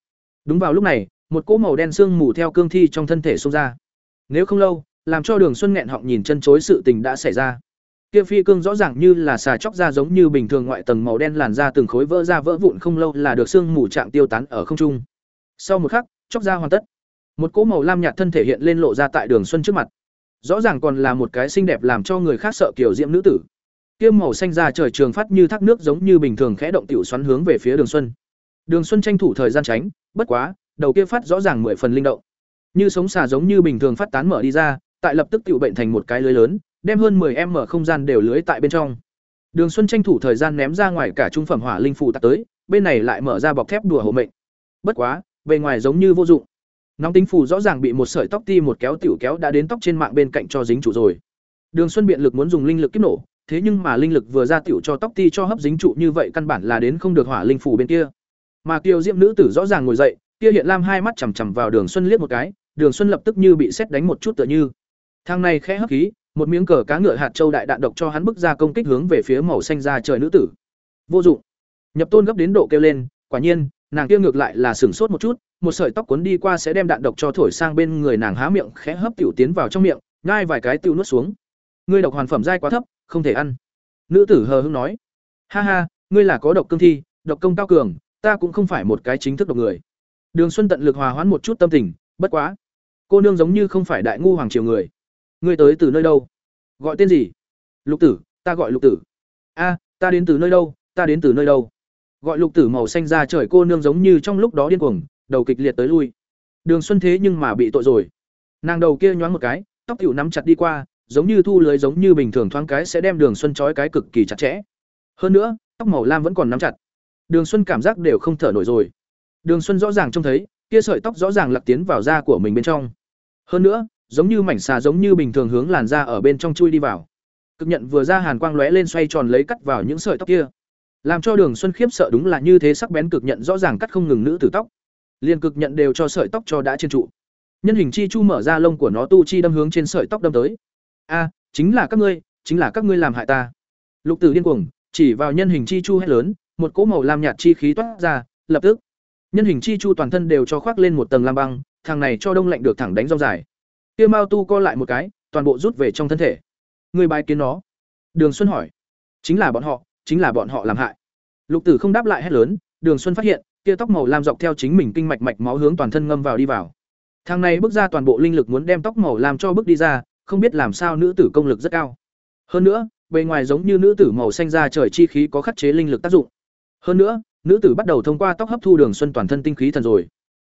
[SPEAKER 1] Đúng vào lúc này, một cỗ màu đen sương mù theo cương thi trong thân thể xông ra. Nếu không lâu, làm cho Đường Xuân nghẹn họng nhìn chân chối sự tình đã xảy ra. Kia phi cương rõ ràng như là xà chóc ra giống như bình thường ngoại tầng màu đen làn ra từng khối vỡ ra vỡ vụn không lâu là được sương mù trạng tiêu tán ở không trung. Sau một khắc, chóc ra hoàn tất. Một cỗ màu lam nhạt thân thể hiện lên lộ ra tại Đường Xuân trước mặt. Rõ ràng còn là một cái xinh đẹp làm cho người khác sợ kiểu diễm nữ tử. Kia màu xanh da trời trường phát như thác nước giống như bình thường khẽ động tiểu xoắn hướng về phía Đường Xuân. Đường Xuân tranh thủ thời gian tránh, bất quá, đầu kia phát rõ ràng mười phần linh động. Như sống xà giống như bình thường phát tán mở đi ra, tại lập tức tiểu bệnh thành một cái lưới lớn, đem hơn 10 mở không gian đều lưới tại bên trong. Đường Xuân tranh thủ thời gian ném ra ngoài cả trung phẩm hỏa linh phù tạt tới, bên này lại mở ra bọc thép đùa hộ mệnh. Bất quá, bề ngoài giống như vô dụng. Nóng tính phù rõ ràng bị một sợi tóc ti một kéo tiểu kéo đã đến tóc trên mạng bên cạnh cho dính trụ rồi. Đường Xuân biện lực muốn dùng linh lực kích nổ, thế nhưng mà linh lực vừa ra tiểu cho tóc ti cho hấp dính trụ như vậy căn bản là đến không được hỏa linh phù bên kia. Mà Kiều Diễm nữ tử rõ ràng ngồi dậy, kia hiện lam hai mắt chằm chằm vào Đường Xuân liếc một cái, Đường Xuân lập tức như bị sét đánh một chút tựa như. Thang này khẽ hấp khí, một miếng cờ cá ngựa hạt châu đại đạn độc cho hắn bức ra công kích hướng về phía màu xanh da trời nữ tử. Vô dụng. Nhập Tôn gấp đến độ kêu lên, quả nhiên, nàng kia ngược lại là sửng sốt một chút, một sợi tóc cuốn đi qua sẽ đem đạn độc cho thổi sang bên người nàng há miệng khẽ hấp tiểu tiến vào trong miệng, ngai vài cái tiêu nuốt xuống. Ngươi độc hoàn phẩm dai quá thấp, không thể ăn. Nữ tử hờ hững nói. Ha ha, ngươi là có độc cương thi, độc công cao cường, ta cũng không phải một cái chính thức độc người. Đường Xuân tận lực hòa hoãn một chút tâm tình, bất quá, cô nương giống như không phải đại ngu hoàng triều người. Ngươi tới từ nơi đâu? Gọi tên gì? Lục Tử, ta gọi Lục Tử. A, ta đến từ nơi đâu? Ta đến từ nơi đâu? Gọi Lục Tử màu xanh da trời cô nương giống như trong lúc đó điên cuồng, đầu kịch liệt tới lui. Đường Xuân thế nhưng mà bị tội rồi. Nàng đầu kia nhoáng một cái, tóc tiểu nắm chặt đi qua, giống như thu lưới giống như bình thường thoáng cái sẽ đem Đường Xuân trói cái cực kỳ chặt chẽ. Hơn nữa, tóc màu lam vẫn còn nắm chặt. Đường Xuân cảm giác đều không thở nổi rồi. Đường Xuân rõ ràng trông thấy, kia sợi tóc rõ ràng lặc tiến vào da của mình bên trong. Hơn nữa, giống như mảnh xà giống như bình thường hướng làn da ở bên trong chui đi vào. Cực nhận vừa ra hàn quang lóe lên xoay tròn lấy cắt vào những sợi tóc kia. Làm cho Đường Xuân khiếp sợ đúng là như thế sắc bén cực nhận rõ ràng cắt không ngừng nữ tử tóc. Liên cực nhận đều cho sợi tóc cho đã trên trụ. Nhân hình chi chu mở ra lông của nó tu chi đâm hướng trên sợi tóc đâm tới. A, chính là các ngươi, chính là các ngươi làm hại ta. Lục Tử điên cuồng, chỉ vào nhân hình chi chu hét lớn, một cỗ màu lam nhạt chi khí toát ra, lập tức nhân hình chi chu toàn thân đều cho khoác lên một tầng lam băng, thằng này cho đông lạnh được thẳng đánh rong dài. Kia Mao Tu co lại một cái, toàn bộ rút về trong thân thể. Người bài kiến nó. Đường Xuân hỏi. Chính là bọn họ, chính là bọn họ làm hại. Lục Tử không đáp lại hết lớn, Đường Xuân phát hiện, kia tóc màu lam dọc theo chính mình kinh mạch mạch máu hướng toàn thân ngâm vào đi vào. Thằng này bước ra toàn bộ linh lực muốn đem tóc màu lam cho bước đi ra, không biết làm sao nữ tử công lực rất cao. Hơn nữa, bề ngoài giống như nữ tử màu xanh da trời chi khí có khắc chế linh lực tác dụng. Hơn nữa, nữ tử bắt đầu thông qua tóc hấp thu đường xuân toàn thân tinh khí thần rồi.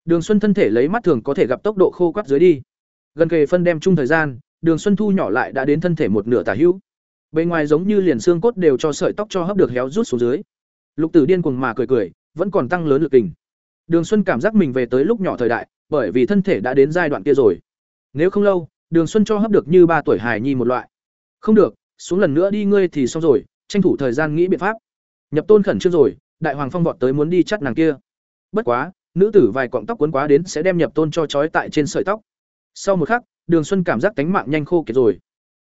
[SPEAKER 1] Đường Xuân thân thể lấy mắt thường có thể gặp tốc độ khô quắt dưới đi. Gần kề phân đem chung thời gian, Đường Xuân thu nhỏ lại đã đến thân thể một nửa tả hữu. Bên ngoài giống như liền xương cốt đều cho sợi tóc cho hấp được héo rút xuống dưới. Lục Tử điên cuồng mà cười cười, vẫn còn tăng lớn lực kình. Đường Xuân cảm giác mình về tới lúc nhỏ thời đại, bởi vì thân thể đã đến giai đoạn kia rồi. Nếu không lâu, Đường Xuân cho hấp được như ba tuổi hài nhi một loại. Không được, xuống lần nữa đi ngươi thì xong rồi, tranh thủ thời gian nghĩ biện pháp. Nhập Tôn khẩn trương rồi, Đại Hoàng Phong vọt tới muốn đi chắt nàng kia. Bất quá, nữ tử vài cọng tóc cuốn quá đến sẽ đem Nhập Tôn cho trói tại trên sợi tóc. Sau một khắc, Đường Xuân cảm giác tánh mạng nhanh khô kiệt rồi.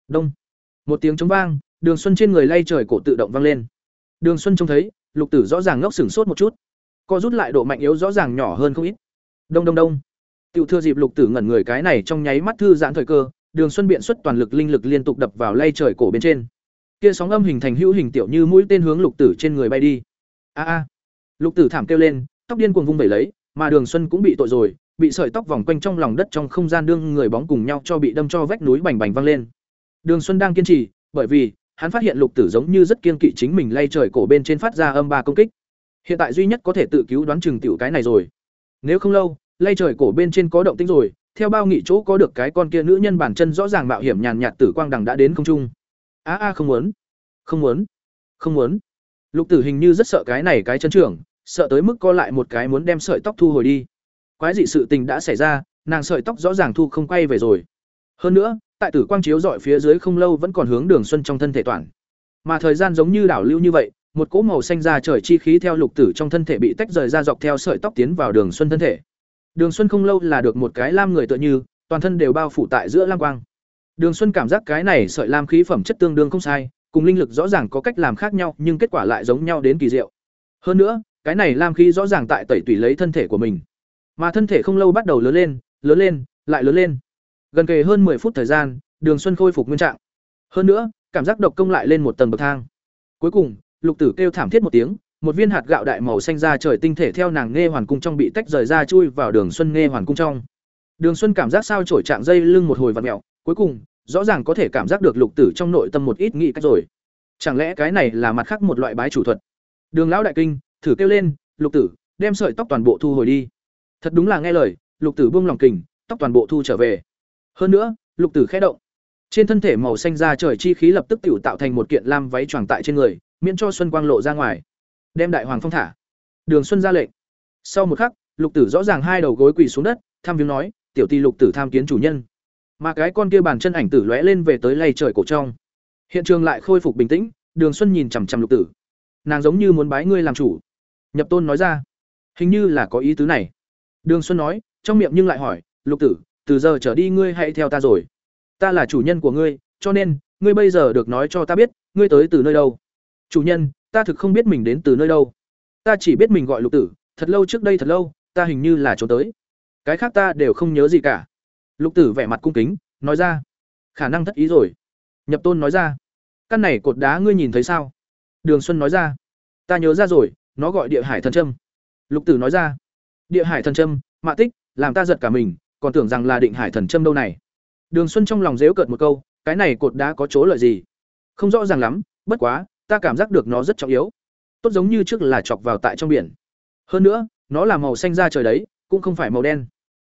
[SPEAKER 1] Đông. Một tiếng trống vang, Đường Xuân trên người lay trời cổ tự động vang lên. Đường Xuân trông thấy, Lục Tử rõ ràng ngốc sửng sốt một chút. Co rút lại độ mạnh yếu rõ ràng nhỏ hơn không ít. Đông đông đông. Tiểu thừa dịp Lục Tử ngẩn người cái này trong nháy mắt thư giãn thời cơ, Đường Xuân biện xuất toàn lực linh lực liên tục đập vào lay trời cổ bên trên. Kia sóng âm hình thành hữu hình tiểu như mũi tên hướng Lục Tử trên người bay đi. A a. Lục Tử thảm kêu lên, tóc điên cuồng vung vẩy lấy, mà Đường Xuân cũng bị tội rồi, bị sợi tóc vòng quanh trong lòng đất trong không gian đương người bóng cùng nhau cho bị đâm cho vách núi bành bành văng lên. Đường Xuân đang kiên trì, bởi vì hắn phát hiện Lục Tử giống như rất kiên kỵ chính mình lay trời cổ bên trên phát ra âm ba công kích. Hiện tại duy nhất có thể tự cứu đoán chừng tiểu cái này rồi. Nếu không lâu, lay trời cổ bên trên có động tĩnh rồi, theo bao nghị chỗ có được cái con kia nữ nhân bản chân rõ ràng mạo hiểm nhàn nhạt tử quang đằng đã đến không trung a a không muốn không muốn không muốn lục tử hình như rất sợ cái này cái chân trưởng sợ tới mức co lại một cái muốn đem sợi tóc thu hồi đi quái dị sự tình đã xảy ra, nàng sợi tóc rõ ràng thu không quay về rồi. Hơn nữa, tại tử quang chiếu dọi phía dưới không lâu vẫn còn hướng đường xuân trong thân thể toàn. Mà thời gian giống như đảo lưu như vậy, một cỗ màu xanh ra trời chi khí theo lục tử trong thân thể bị tách rời ra dọc theo sợi tóc tiến vào đường xuân thân thể. Đường xuân không lâu là được một cái lam người tựa như, toàn thân đều bao phủ tại giữa lam quang. Đường xuân cảm giác cái này sợi lam khí phẩm chất tương đương không sai, cùng linh lực rõ ràng có cách làm khác nhau, nhưng kết quả lại giống nhau đến kỳ diệu. Hơn nữa, cái này lam khí rõ ràng tại tẩy tủy lấy thân thể của mình mà thân thể không lâu bắt đầu lớn lên lớn lên, lại lớn lên. Gần kề hơn 10 phút thời gian, đường xuân khôi phục nguyên trạng. Hơn nữa, cảm giác độc công lại lên một tầng bậc thang. Cuối cùng, lục tử kêu thảm thiết một tiếng, một viên hạt gạo đại màu xanh ra trời tinh thể theo nàng nghe hoàn cung trong bị tách rời ra chui vào đường xuân nghe hoàn cung trong. Đường xuân cảm giác sao trổi trạng dây lưng một hồi vặn mẹo cuối cùng, rõ ràng có thể cảm giác được lục tử trong nội tâm một ít nghĩ cách rồi. Chẳng lẽ cái này là mặt khác một loại bái chủ thuật? Đường lão đại kinh, thử kêu lên, lục tử, đem sợi tóc toàn bộ thu hồi đi thật đúng là nghe lời, lục tử buông lòng kình, tóc toàn bộ thu trở về. Hơn nữa, lục tử khẽ động. Trên thân thể màu xanh da trời chi khí lập tức tiểu tạo thành một kiện lam váy choàng tại trên người, miễn cho xuân quang lộ ra ngoài. Đem đại hoàng phong thả. Đường xuân ra lệnh. Sau một khắc, lục tử rõ ràng hai đầu gối quỳ xuống đất, tham viếng nói, tiểu ti lục tử tham kiến chủ nhân. Mà cái con kia bàn chân ảnh tử lóe lên về tới lay trời cổ trong. Hiện trường lại khôi phục bình tĩnh, đường xuân nhìn chằm chằm lục tử. Nàng giống như muốn bái ngươi làm chủ. Nhập tôn nói ra. Hình như là có ý tứ này đường xuân nói, trong miệng nhưng lại hỏi, lục tử, từ giờ trở đi ngươi hãy theo ta rồi. Ta là chủ nhân của ngươi, cho nên, ngươi bây giờ được nói cho ta biết, ngươi tới từ nơi đâu. Chủ nhân, ta thực không biết mình đến từ nơi đâu. Ta chỉ biết mình gọi lục tử, thật lâu trước đây thật lâu, ta hình như là trốn tới. Cái khác ta đều không nhớ gì cả. Lục tử vẻ mặt cung kính, nói ra, khả năng thất ý rồi. Nhập tôn nói ra, căn này cột đá ngươi nhìn thấy sao? Đường xuân nói ra, ta nhớ ra rồi, nó gọi địa hải thần trâm lục tử nói ra địa hải thần trâm mạ tích, làm ta giật cả mình, còn tưởng rằng là định hải thần trâm đâu này. Đường xuân trong lòng dếu cợt một câu, cái này cột đá có chỗ lợi gì? Không rõ ràng lắm, bất quá, ta cảm giác được nó rất trọng yếu. Tốt giống như trước là chọc vào tại trong biển. Hơn nữa, nó là màu xanh da trời đấy, cũng không phải màu đen.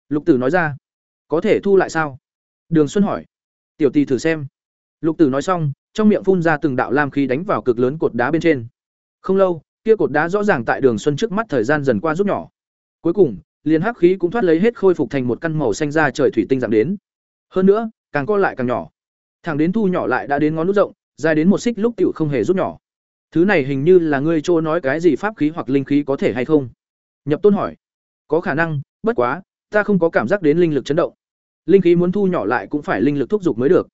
[SPEAKER 1] Lục tử nói ra. Có thể thu lại sao? Đường xuân hỏi. Tiểu tì thử xem. Lục tử nói xong, trong miệng phun ra từng đạo lam khí đánh vào cực lớn cột đá bên trên. Không lâu, kia cột đá rõ ràng tại đường xuân trước mắt thời gian dần qua rút nhỏ cuối cùng, liền hắc khí cũng thoát lấy hết khôi phục thành một căn màu xanh da trời thủy tinh dạng đến. Hơn nữa, càng co lại càng nhỏ. Thẳng đến thu nhỏ lại đã đến ngón nút rộng, dài đến một xích lúc tiểu không hề rút nhỏ. Thứ này hình như là ngươi trô nói cái gì pháp khí hoặc linh khí có thể hay không? Nhập tôn hỏi. Có khả năng, bất quá, ta không có cảm giác đến linh lực chấn động. Linh khí muốn thu nhỏ lại cũng phải linh lực thúc giục mới được.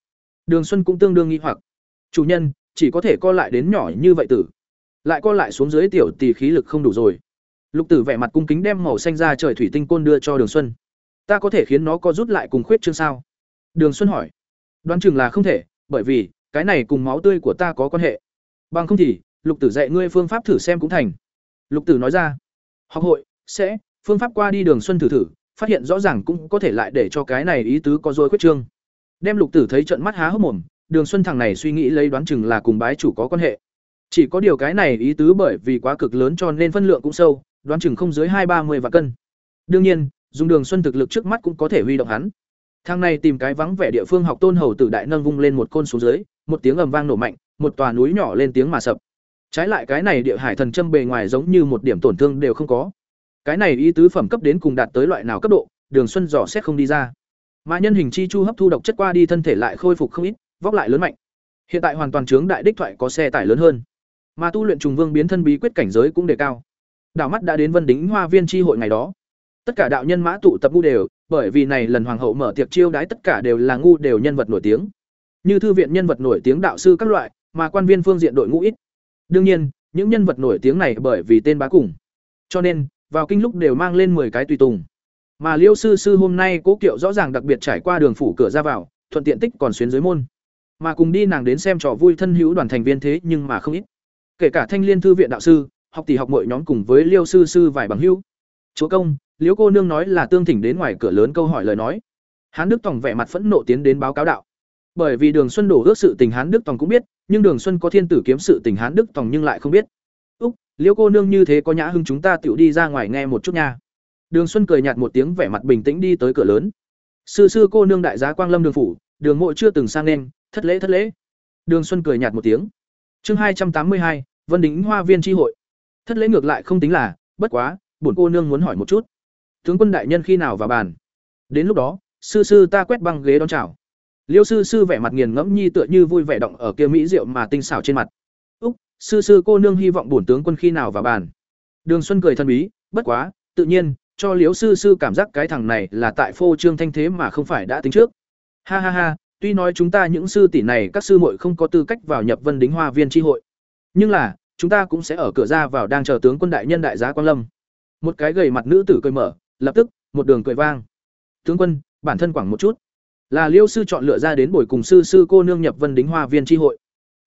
[SPEAKER 1] Đường xuân cũng tương đương nghi hoặc. Chủ nhân, chỉ có thể co lại đến nhỏ như vậy tử. Lại co lại xuống dưới tiểu tỷ khí lực không đủ rồi lục tử vẻ mặt cung kính đem màu xanh ra trời thủy tinh côn đưa cho đường xuân. Ta có thể khiến nó co rút lại cùng khuyết chương sao? Đường xuân hỏi. Đoán chừng là không thể, bởi vì, cái này cùng máu tươi của ta có quan hệ. Bằng không thì, lục tử dạy ngươi phương pháp thử xem cũng thành. Lục tử nói ra. Học hội, sẽ, phương pháp qua đi đường xuân thử thử, phát hiện rõ ràng cũng có thể lại để cho cái này ý tứ có dối khuyết trương đem lục tử thấy trận mắt há hốc mồm, đường xuân thằng này suy nghĩ lấy đoán chừng là cùng bái chủ có quan hệ. Chỉ có điều cái này ý tứ bởi vì quá cực lớn cho nên phân lượng cũng sâu đoán chừng không dưới hai ba mươi vạn cân. Đương nhiên, dùng đường xuân thực lực trước mắt cũng có thể huy động hắn. Thằng này tìm cái vắng vẻ địa phương học tôn hầu tử đại nâng vung lên một côn xuống dưới, một tiếng ầm vang nổ mạnh, một tòa núi nhỏ lên tiếng mà sập. Trái lại cái này địa hải thần châm bề ngoài giống như một điểm tổn thương đều không có. Cái này ý tứ phẩm cấp đến cùng đạt tới loại nào cấp độ, đường xuân dò xét không đi ra. Mà nhân hình chi chu hấp thu độc chất qua đi thân thể lại khôi phục không ít, vóc lại lớn mạnh. Hiện tại hoàn toàn chướng đại đích thoại có xe tải lớn hơn. Mà tu luyện trùng vương biến thân bí quyết cảnh giới cũng đề cao đảo mắt đã đến vân đính hoa viên tri hội ngày đó. Tất cả đạo nhân mã tụ tập ngu đều, bởi vì này lần hoàng hậu mở tiệc chiêu đái tất cả đều là ngu đều nhân vật nổi tiếng. Như thư viện nhân vật nổi tiếng đạo sư các loại, mà quan viên phương diện đội ngũ ít. Đương nhiên, những nhân vật nổi tiếng này bởi vì tên bá cùng. Cho nên, vào kinh lúc đều mang lên 10 cái tùy tùng. Mà liêu sư sư hôm nay cố kiệu rõ ràng đặc biệt trải qua đường phủ cửa ra vào, thuận tiện tích còn xuyến dưới môn. Mà cùng đi nàng đến xem trò vui thân hữu đoàn thành viên thế nhưng mà không ít. Kể cả thanh liên thư viện đạo sư học tỷ học mọi nhóm cùng với liêu sư sư vài bằng hưu, chúa công liễu cô nương nói là tương thỉnh đến ngoài cửa lớn câu hỏi lời nói. Hán đức tòng vẻ mặt phẫn nộ tiến đến báo cáo đạo. Bởi vì đường xuân đổ ước sự tình hán đức tòng cũng biết nhưng đường xuân có thiên tử kiếm sự tình hán đức tòng nhưng lại không biết. Úc liễu cô nương như thế có nhã hưng chúng ta tựu đi ra ngoài nghe một chút nha. Đường xuân cười nhạt một tiếng vẻ mặt bình tĩnh đi tới cửa lớn. Sư sư cô nương đại giá quang lâm đường phủ đường mộ chưa từng sang nên thất lễ thất lễ. Đường xuân cười nhạt một tiếng. Chương hai trăm tám mươi hai vân đính hoa viên tri hội thất lễ ngược lại không tính là, bất quá, bổn cô nương muốn hỏi một chút. Tướng quân đại nhân khi nào vào bàn? Đến lúc đó, sư sư ta quét băng ghế đón chào. Liêu sư sư vẻ mặt nghiền ngẫm nhi tựa như vui vẻ động ở kia mỹ rượu mà tinh xảo trên mặt. Úc, sư sư cô nương hy vọng bổn tướng quân khi nào vào bàn? Đường xuân cười thân bí, bất quá, tự nhiên, cho liếu sư sư cảm giác cái thằng này là tại phô trương thanh thế mà không phải đã tính trước. Ha ha ha, tuy nói chúng ta những sư tỷ này các sư muội không có tư cách vào nhập vân đính hoa viên tri hội, nhưng là chúng ta cũng sẽ ở cửa ra vào đang chờ tướng quân đại nhân đại giá quang lâm. Một cái gầy mặt nữ tử cười mở, lập tức, một đường cười vang. Tướng quân, bản thân quảng một chút. Là liêu sư chọn lựa ra đến buổi cùng sư sư cô nương nhập vân đính hoa viên tri hội.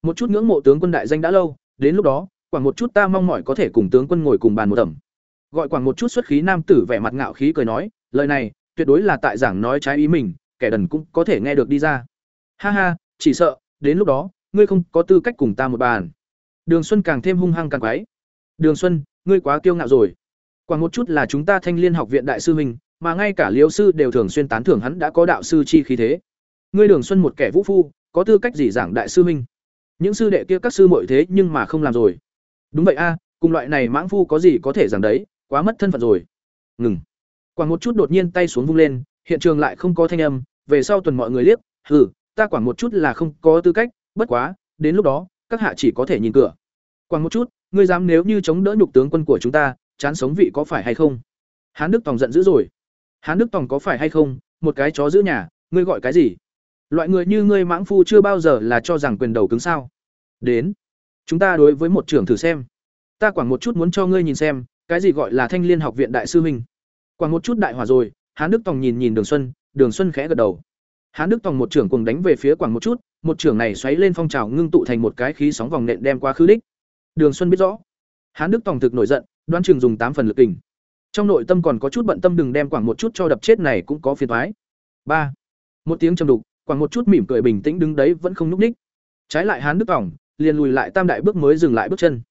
[SPEAKER 1] Một chút ngưỡng mộ tướng quân đại danh đã lâu, đến lúc đó quảng một chút ta mong mỏi có thể cùng tướng quân ngồi cùng bàn một tẩm gọi quảng một chút xuất khí nam tử vẻ mặt ngạo khí cười nói, lời này, tuyệt đối là tại giảng nói trái ý mình, kẻ đần cũng có thể nghe được đi ra. Ha ha, chỉ sợ, đến lúc đó, ngươi không có tư cách cùng ta một bàn đường xuân càng thêm hung hăng càng quái. Đường xuân, ngươi quá kiêu ngạo rồi. Quảng một chút là chúng ta thanh liên học viện đại sư huynh, mà ngay cả Liễu sư đều thường xuyên tán thưởng hắn đã có đạo sư chi khí thế. Ngươi đường xuân một kẻ vũ phu, có tư cách gì giảng đại sư huynh? Những sư đệ kia các sư muội thế nhưng mà không làm rồi. Đúng vậy a, cùng loại này mãng phu có gì có thể giảng đấy, quá mất thân phận rồi. Ngừng. Quảng một chút đột nhiên tay xuống vung lên, hiện trường lại không có thanh âm, về sau tuần mọi người liếc, hừ, ta quảng một chút là không có tư cách, bất quá, đến lúc đó, các hạ chỉ có thể nhìn cửa quảng một chút, ngươi dám nếu như chống đỡ nhục tướng quân của chúng ta, chán sống vị có phải hay không? Hán đức tòng giận dữ rồi. Hán đức tòng có phải hay không? Một cái chó giữ nhà, ngươi gọi cái gì? Loại người như ngươi mãng phu chưa bao giờ là cho rằng quyền đầu cứng sao? Đến, chúng ta đối với một trưởng thử xem. Ta quảng một chút muốn cho ngươi nhìn xem, cái gì gọi là thanh liên học viện đại sư huynh. Quảng một chút đại hỏa rồi, hán đức tòng nhìn nhìn đường xuân đường xuân khẽ gật đầu. Hán đức tòng một trưởng cùng đánh về phía quảng một chút, một trưởng này xoáy lên phong trào ngưng tụ thành một cái khí sóng vòng nện đem qua khứ đích đường xuân biết rõ. Hán đức tòng thực nổi giận, đoán chừng dùng tám phần lực kình. Trong nội tâm còn có chút bận tâm đừng đem quảng một chút cho đập chết này cũng có phiền toái. ba. Một tiếng trầm đục, quảng một chút mỉm cười bình tĩnh đứng đấy vẫn không nhúc nhích. trái lại hán đức tòng, liền lùi lại tam đại bước mới dừng lại bước chân.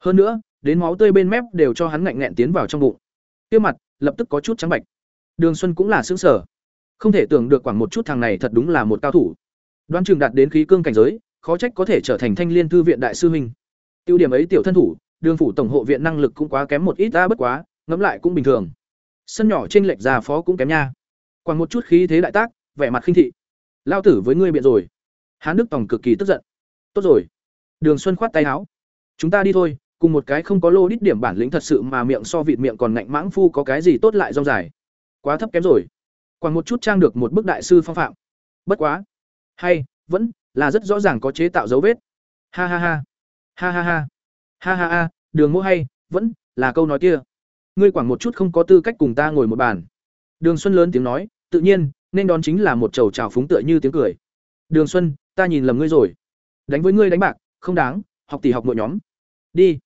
[SPEAKER 1] Hơn nữa, đến máu tươi bên mép đều cho hắn ngạnh nghẹn tiến vào trong bụng. Kia mặt, lập tức có chút trắng bạch. Đường xuân cũng là sững sở không thể tưởng được quảng một chút thằng này thật đúng là một cao thủ. Đoán chừng đạt đến khí cương cảnh giới, khó trách có thể trở thành thanh liên thư viện đại sư huynh tiêu điểm ấy tiểu thân thủ, đường phủ tổng hộ viện năng lực cũng quá kém một ít ta bất quá, ngẫm lại cũng bình thường. Sân nhỏ trên lệch già phó cũng kém nha. Còn một chút khí thế đại tác, vẻ mặt khinh thị. Lao tử với ngươi biện rồi. Hán đức tổng cực kỳ tức giận. Tốt rồi. Đường xuân khoát tay áo. Chúng ta đi thôi, cùng một cái không có lô đít điểm bản lĩnh thật sự mà miệng so vịt miệng còn ngạnh mãng phu có cái gì tốt lại rong dài. Quá thấp kém rồi. Còn một chút trang được một bức đại sư phong phạm. Bất quá. Hay, vẫn là rất rõ ràng có chế tạo dấu vết. Ha ha ha ha ha ha. Ha ha ha, đường Mỗ hay, vẫn là câu nói kia. Ngươi quảng một chút không có tư cách cùng ta ngồi một bàn. Đường xuân lớn tiếng nói, tự nhiên, nên đón chính là một chầu trào phúng tựa như tiếng cười. Đường xuân, ta nhìn lầm ngươi rồi. Đánh với ngươi đánh bạc, không đáng, học tỷ học mỗi nhóm. Đi.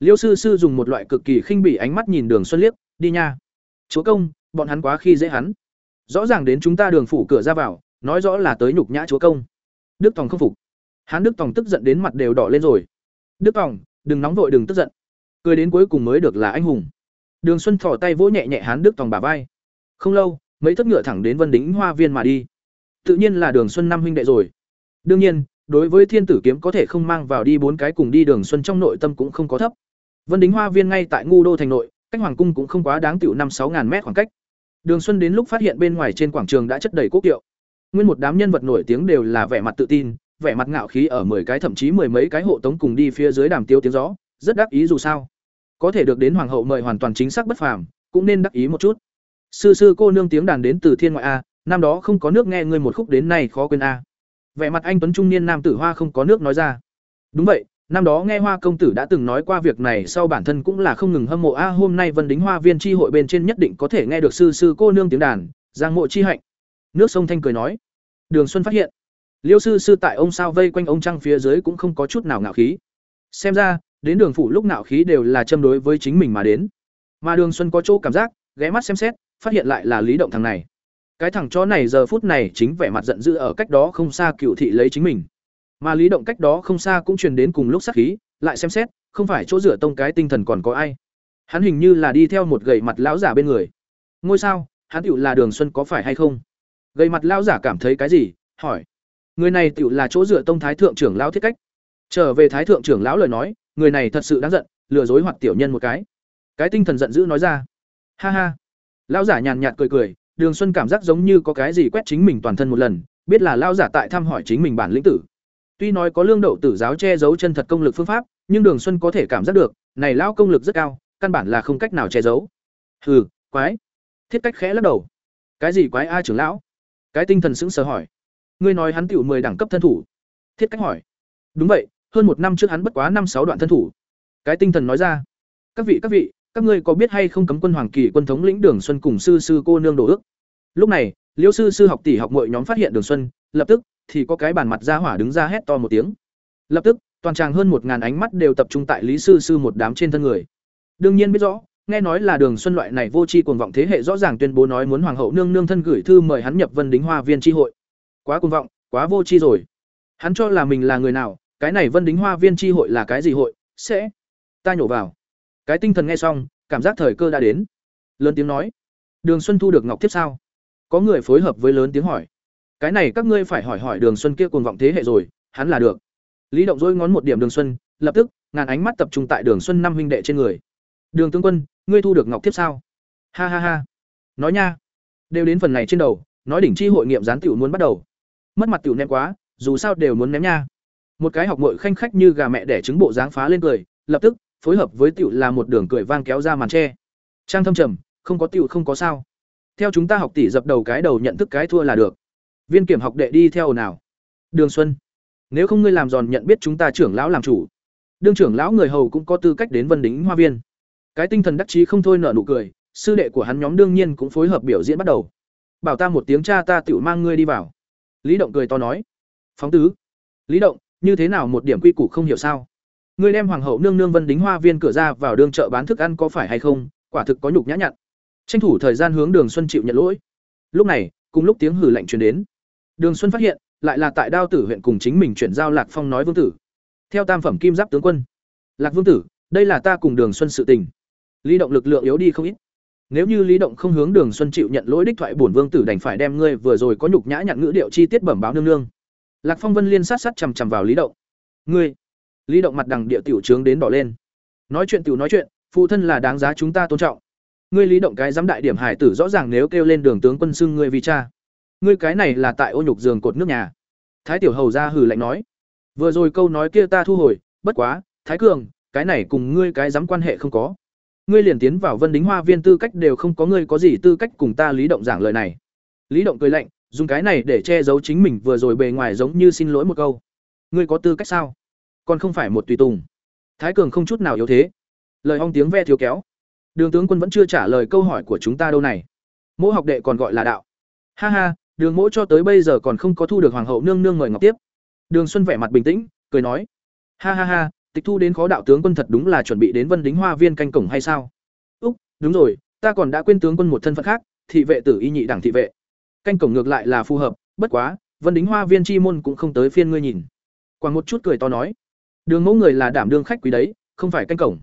[SPEAKER 1] Liêu sư sư dùng một loại cực kỳ khinh bỉ ánh mắt nhìn đường xuân liếc, đi nha. Chúa công, bọn hắn quá khi dễ hắn. Rõ ràng đến chúng ta đường phủ cửa ra vào, nói rõ là tới nhục nhã chúa công. Đức tòng không phục. Hắn đức tòng tức giận đến mặt đều đỏ lên rồi đức tòng đừng nóng vội, đừng tức giận. Cười đến cuối cùng mới được là anh hùng. Đường xuân thỏ tay vỗ nhẹ nhẹ hán đức tòng bà vai. Không lâu, mấy thất ngựa thẳng đến vân đính hoa viên mà đi. Tự nhiên là đường xuân năm huynh đệ rồi. Đương nhiên, đối với thiên tử kiếm có thể không mang vào đi bốn cái cùng đi đường xuân trong nội tâm cũng không có thấp. Vân đính hoa viên ngay tại ngu đô thành nội, cách hoàng cung cũng không quá đáng tiểu năm sáu ngàn mét khoảng cách. Đường xuân đến lúc phát hiện bên ngoài trên quảng trường đã chất đầy quốc kiệu. Nguyên một đám nhân vật nổi tiếng đều là vẻ mặt tự tin vẻ mặt ngạo khí ở mười cái thậm chí mười mấy cái hộ tống cùng đi phía dưới đàm tiêu tiếng gió, rất đắc ý dù sao. Có thể được đến hoàng hậu mời hoàn toàn chính xác bất phàm, cũng nên đắc ý một chút. Sư sư cô nương tiếng đàn đến từ thiên ngoại a, năm đó không có nước nghe ngươi một khúc đến nay khó quên a. Vẻ mặt anh tuấn trung niên nam tử hoa không có nước nói ra. Đúng vậy, năm đó nghe hoa công tử đã từng nói qua việc này sau bản thân cũng là không ngừng hâm mộ a, hôm nay vân đính hoa viên tri hội bên trên nhất định có thể nghe được sư sư cô nương tiếng đàn, giang mộ chi hạnh. Nước sông thanh cười nói. Đường xuân phát hiện liêu sư sư tại ông sao vây quanh ông trăng phía dưới cũng không có chút nào ngạo khí. Xem ra, đến đường phủ lúc ngạo khí đều là châm đối với chính mình mà đến. Mà đường xuân có chỗ cảm giác, ghé mắt xem xét, phát hiện lại là lý động thằng này. Cái thằng chó này giờ phút này chính vẻ mặt giận dữ ở cách đó không xa cựu thị lấy chính mình. Mà lý động cách đó không xa cũng truyền đến cùng lúc sát khí, lại xem xét, không phải chỗ rửa tông cái tinh thần còn có ai. Hắn hình như là đi theo một gậy mặt lão giả bên người. Ngôi sao, hắn tựu là đường xuân có phải hay không? Gầy mặt lão giả cảm thấy cái gì? Hỏi. Người này tựu là chỗ dựa tông thái thượng trưởng lão thiết cách. Trở về thái thượng trưởng lão lời nói, người này thật sự đáng giận, lừa dối hoặc tiểu nhân một cái. Cái tinh thần giận dữ nói ra. Ha ha. Lão giả nhàn nhạt cười cười, Đường Xuân cảm giác giống như có cái gì quét chính mình toàn thân một lần, biết là lão giả tại thăm hỏi chính mình bản lĩnh tử. Tuy nói có lương đậu tử giáo che giấu chân thật công lực phương pháp, nhưng Đường Xuân có thể cảm giác được, này lão công lực rất cao, căn bản là không cách nào che giấu. Hừ, quái. Thiết cách khẽ lắc đầu. Cái gì quái a trưởng lão? Cái tinh thần sững sờ hỏi. Ngươi nói hắn tiểu mười đẳng cấp thân thủ? Thiết cách hỏi. Đúng vậy, hơn một năm trước hắn bất quá năm sáu đoạn thân thủ. Cái tinh thần nói ra. Các vị các vị, các ngươi có biết hay không cấm quân hoàng kỳ quân thống lĩnh Đường Xuân cùng sư sư cô nương đồ ước? Lúc này, Liễu sư sư học tỷ học muội nhóm phát hiện Đường Xuân, lập tức thì có cái bàn mặt ra hỏa đứng ra hét to một tiếng. Lập tức, toàn tràng hơn một ngàn ánh mắt đều tập trung tại Lý sư sư một đám trên thân người. Đương nhiên biết rõ, nghe nói là Đường Xuân loại này vô tri cuồng vọng thế hệ rõ ràng tuyên bố nói muốn hoàng hậu nương nương thân gửi thư mời hắn nhập Vân Đính Hoa Viên tri hội. Quá cuồng vọng, quá vô tri rồi. Hắn cho là mình là người nào, cái này Vân Đính Hoa Viên tri hội là cái gì hội? Sẽ ta nhổ vào. Cái tinh thần nghe xong, cảm giác thời cơ đã đến. Lớn tiếng nói: "Đường Xuân thu được ngọc tiếp sao?" Có người phối hợp với lớn tiếng hỏi: "Cái này các ngươi phải hỏi hỏi Đường Xuân kia cuồng vọng thế hệ rồi, hắn là được." Lý Động dối ngón một điểm Đường Xuân, lập tức, ngàn ánh mắt tập trung tại Đường Xuân năm huynh đệ trên người. "Đường tướng quân, ngươi thu được ngọc tiếp sao?" "Ha ha ha." "Nói nha." Đều đến phần này trên đầu, nói đỉnh chi hội nghiệm gián tiểu muốn bắt đầu. Mất mặt tiểu ném quá, dù sao đều muốn ném nha. Một cái học muội khanh khách như gà mẹ đẻ trứng bộ dáng phá lên cười, lập tức, phối hợp với tiểu là một đường cười vang kéo ra màn tre. Trang thâm trầm, không có tiểu không có sao. Theo chúng ta học tỷ dập đầu cái đầu nhận thức cái thua là được. Viên kiểm học đệ đi theo nào? Đường Xuân, nếu không ngươi làm giòn nhận biết chúng ta trưởng lão làm chủ. Đương trưởng lão người hầu cũng có tư cách đến Vân Đính Hoa Viên. Cái tinh thần đắc chí không thôi nở nụ cười, sư đệ của hắn nhóm đương nhiên cũng phối hợp biểu diễn bắt đầu. Bảo ta một tiếng cha ta tiểu mang ngươi đi vào. Lý Động cười to nói. Phóng tứ. Lý Động, như thế nào một điểm quy củ không hiểu sao? Ngươi đem hoàng hậu nương nương Vân Đính Hoa Viên cửa ra vào đường chợ bán thức ăn có phải hay không? Quả thực có nhục nhã nhặn. Tranh thủ thời gian hướng Đường Xuân chịu nhận lỗi. Lúc này, cùng lúc tiếng hử lạnh truyền đến. Đường Xuân phát hiện, lại là tại Đao Tử huyện cùng chính mình chuyển giao Lạc Phong nói vương tử. Theo tam phẩm kim giáp tướng quân. Lạc vương tử, đây là ta cùng Đường Xuân sự tình. Lý động lực lượng yếu đi không ít. Nếu như Lý động không hướng Đường Xuân chịu nhận lỗi đích thoại bổn vương tử đành phải đem ngươi vừa rồi có nhục nhã nhận ngữ điệu chi tiết bẩm báo nương nương. Lạc Phong Vân liên sát sát chằm chằm vào Lý động. Ngươi, Lý động mặt đằng địa tiểu trướng đến đỏ lên. Nói chuyện tiểu nói chuyện, phụ thân là đáng giá chúng ta tôn trọng. Ngươi Lý động cái giám đại điểm hải tử rõ ràng nếu kêu lên đường tướng quân xưng ngươi vì cha. Ngươi cái này là tại ô nhục giường cột nước nhà. Thái tiểu hầu ra hừ lạnh nói. Vừa rồi câu nói kia ta thu hồi, bất quá, Thái cường, cái này cùng ngươi cái giám quan hệ không có. Ngươi liền tiến vào Vân Đính Hoa Viên tư cách đều không có ngươi có gì tư cách cùng ta Lý động giảng lời này. Lý động cười lạnh, dùng cái này để che giấu chính mình vừa rồi bề ngoài giống như xin lỗi một câu. Ngươi có tư cách sao? còn không phải một tùy tùng. Thái cường không chút nào yếu thế. Lời hong tiếng ve thiếu kéo. Đường tướng quân vẫn chưa trả lời câu hỏi của chúng ta đâu này. Mỗi học đệ còn gọi là đạo. Ha ha đường mỗi cho tới bây giờ còn không có thu được hoàng hậu nương nương mời ngọc tiếp. Đường xuân vẻ mặt bình tĩnh cười nói. Ha ha ha tịch thu đến khó đạo tướng quân thật đúng là chuẩn bị đến vân đính hoa viên canh cổng hay sao? Úc, đúng rồi, ta còn đã quên tướng quân một thân phận khác, thị vệ tử y nhị đẳng thị vệ. Canh cổng ngược lại là phù hợp, bất quá, vân đính hoa viên chi môn cũng không tới phiên ngươi nhìn. Quảng một chút cười to nói. Đường mẫu người là đảm đương khách quý đấy, không phải canh cổng.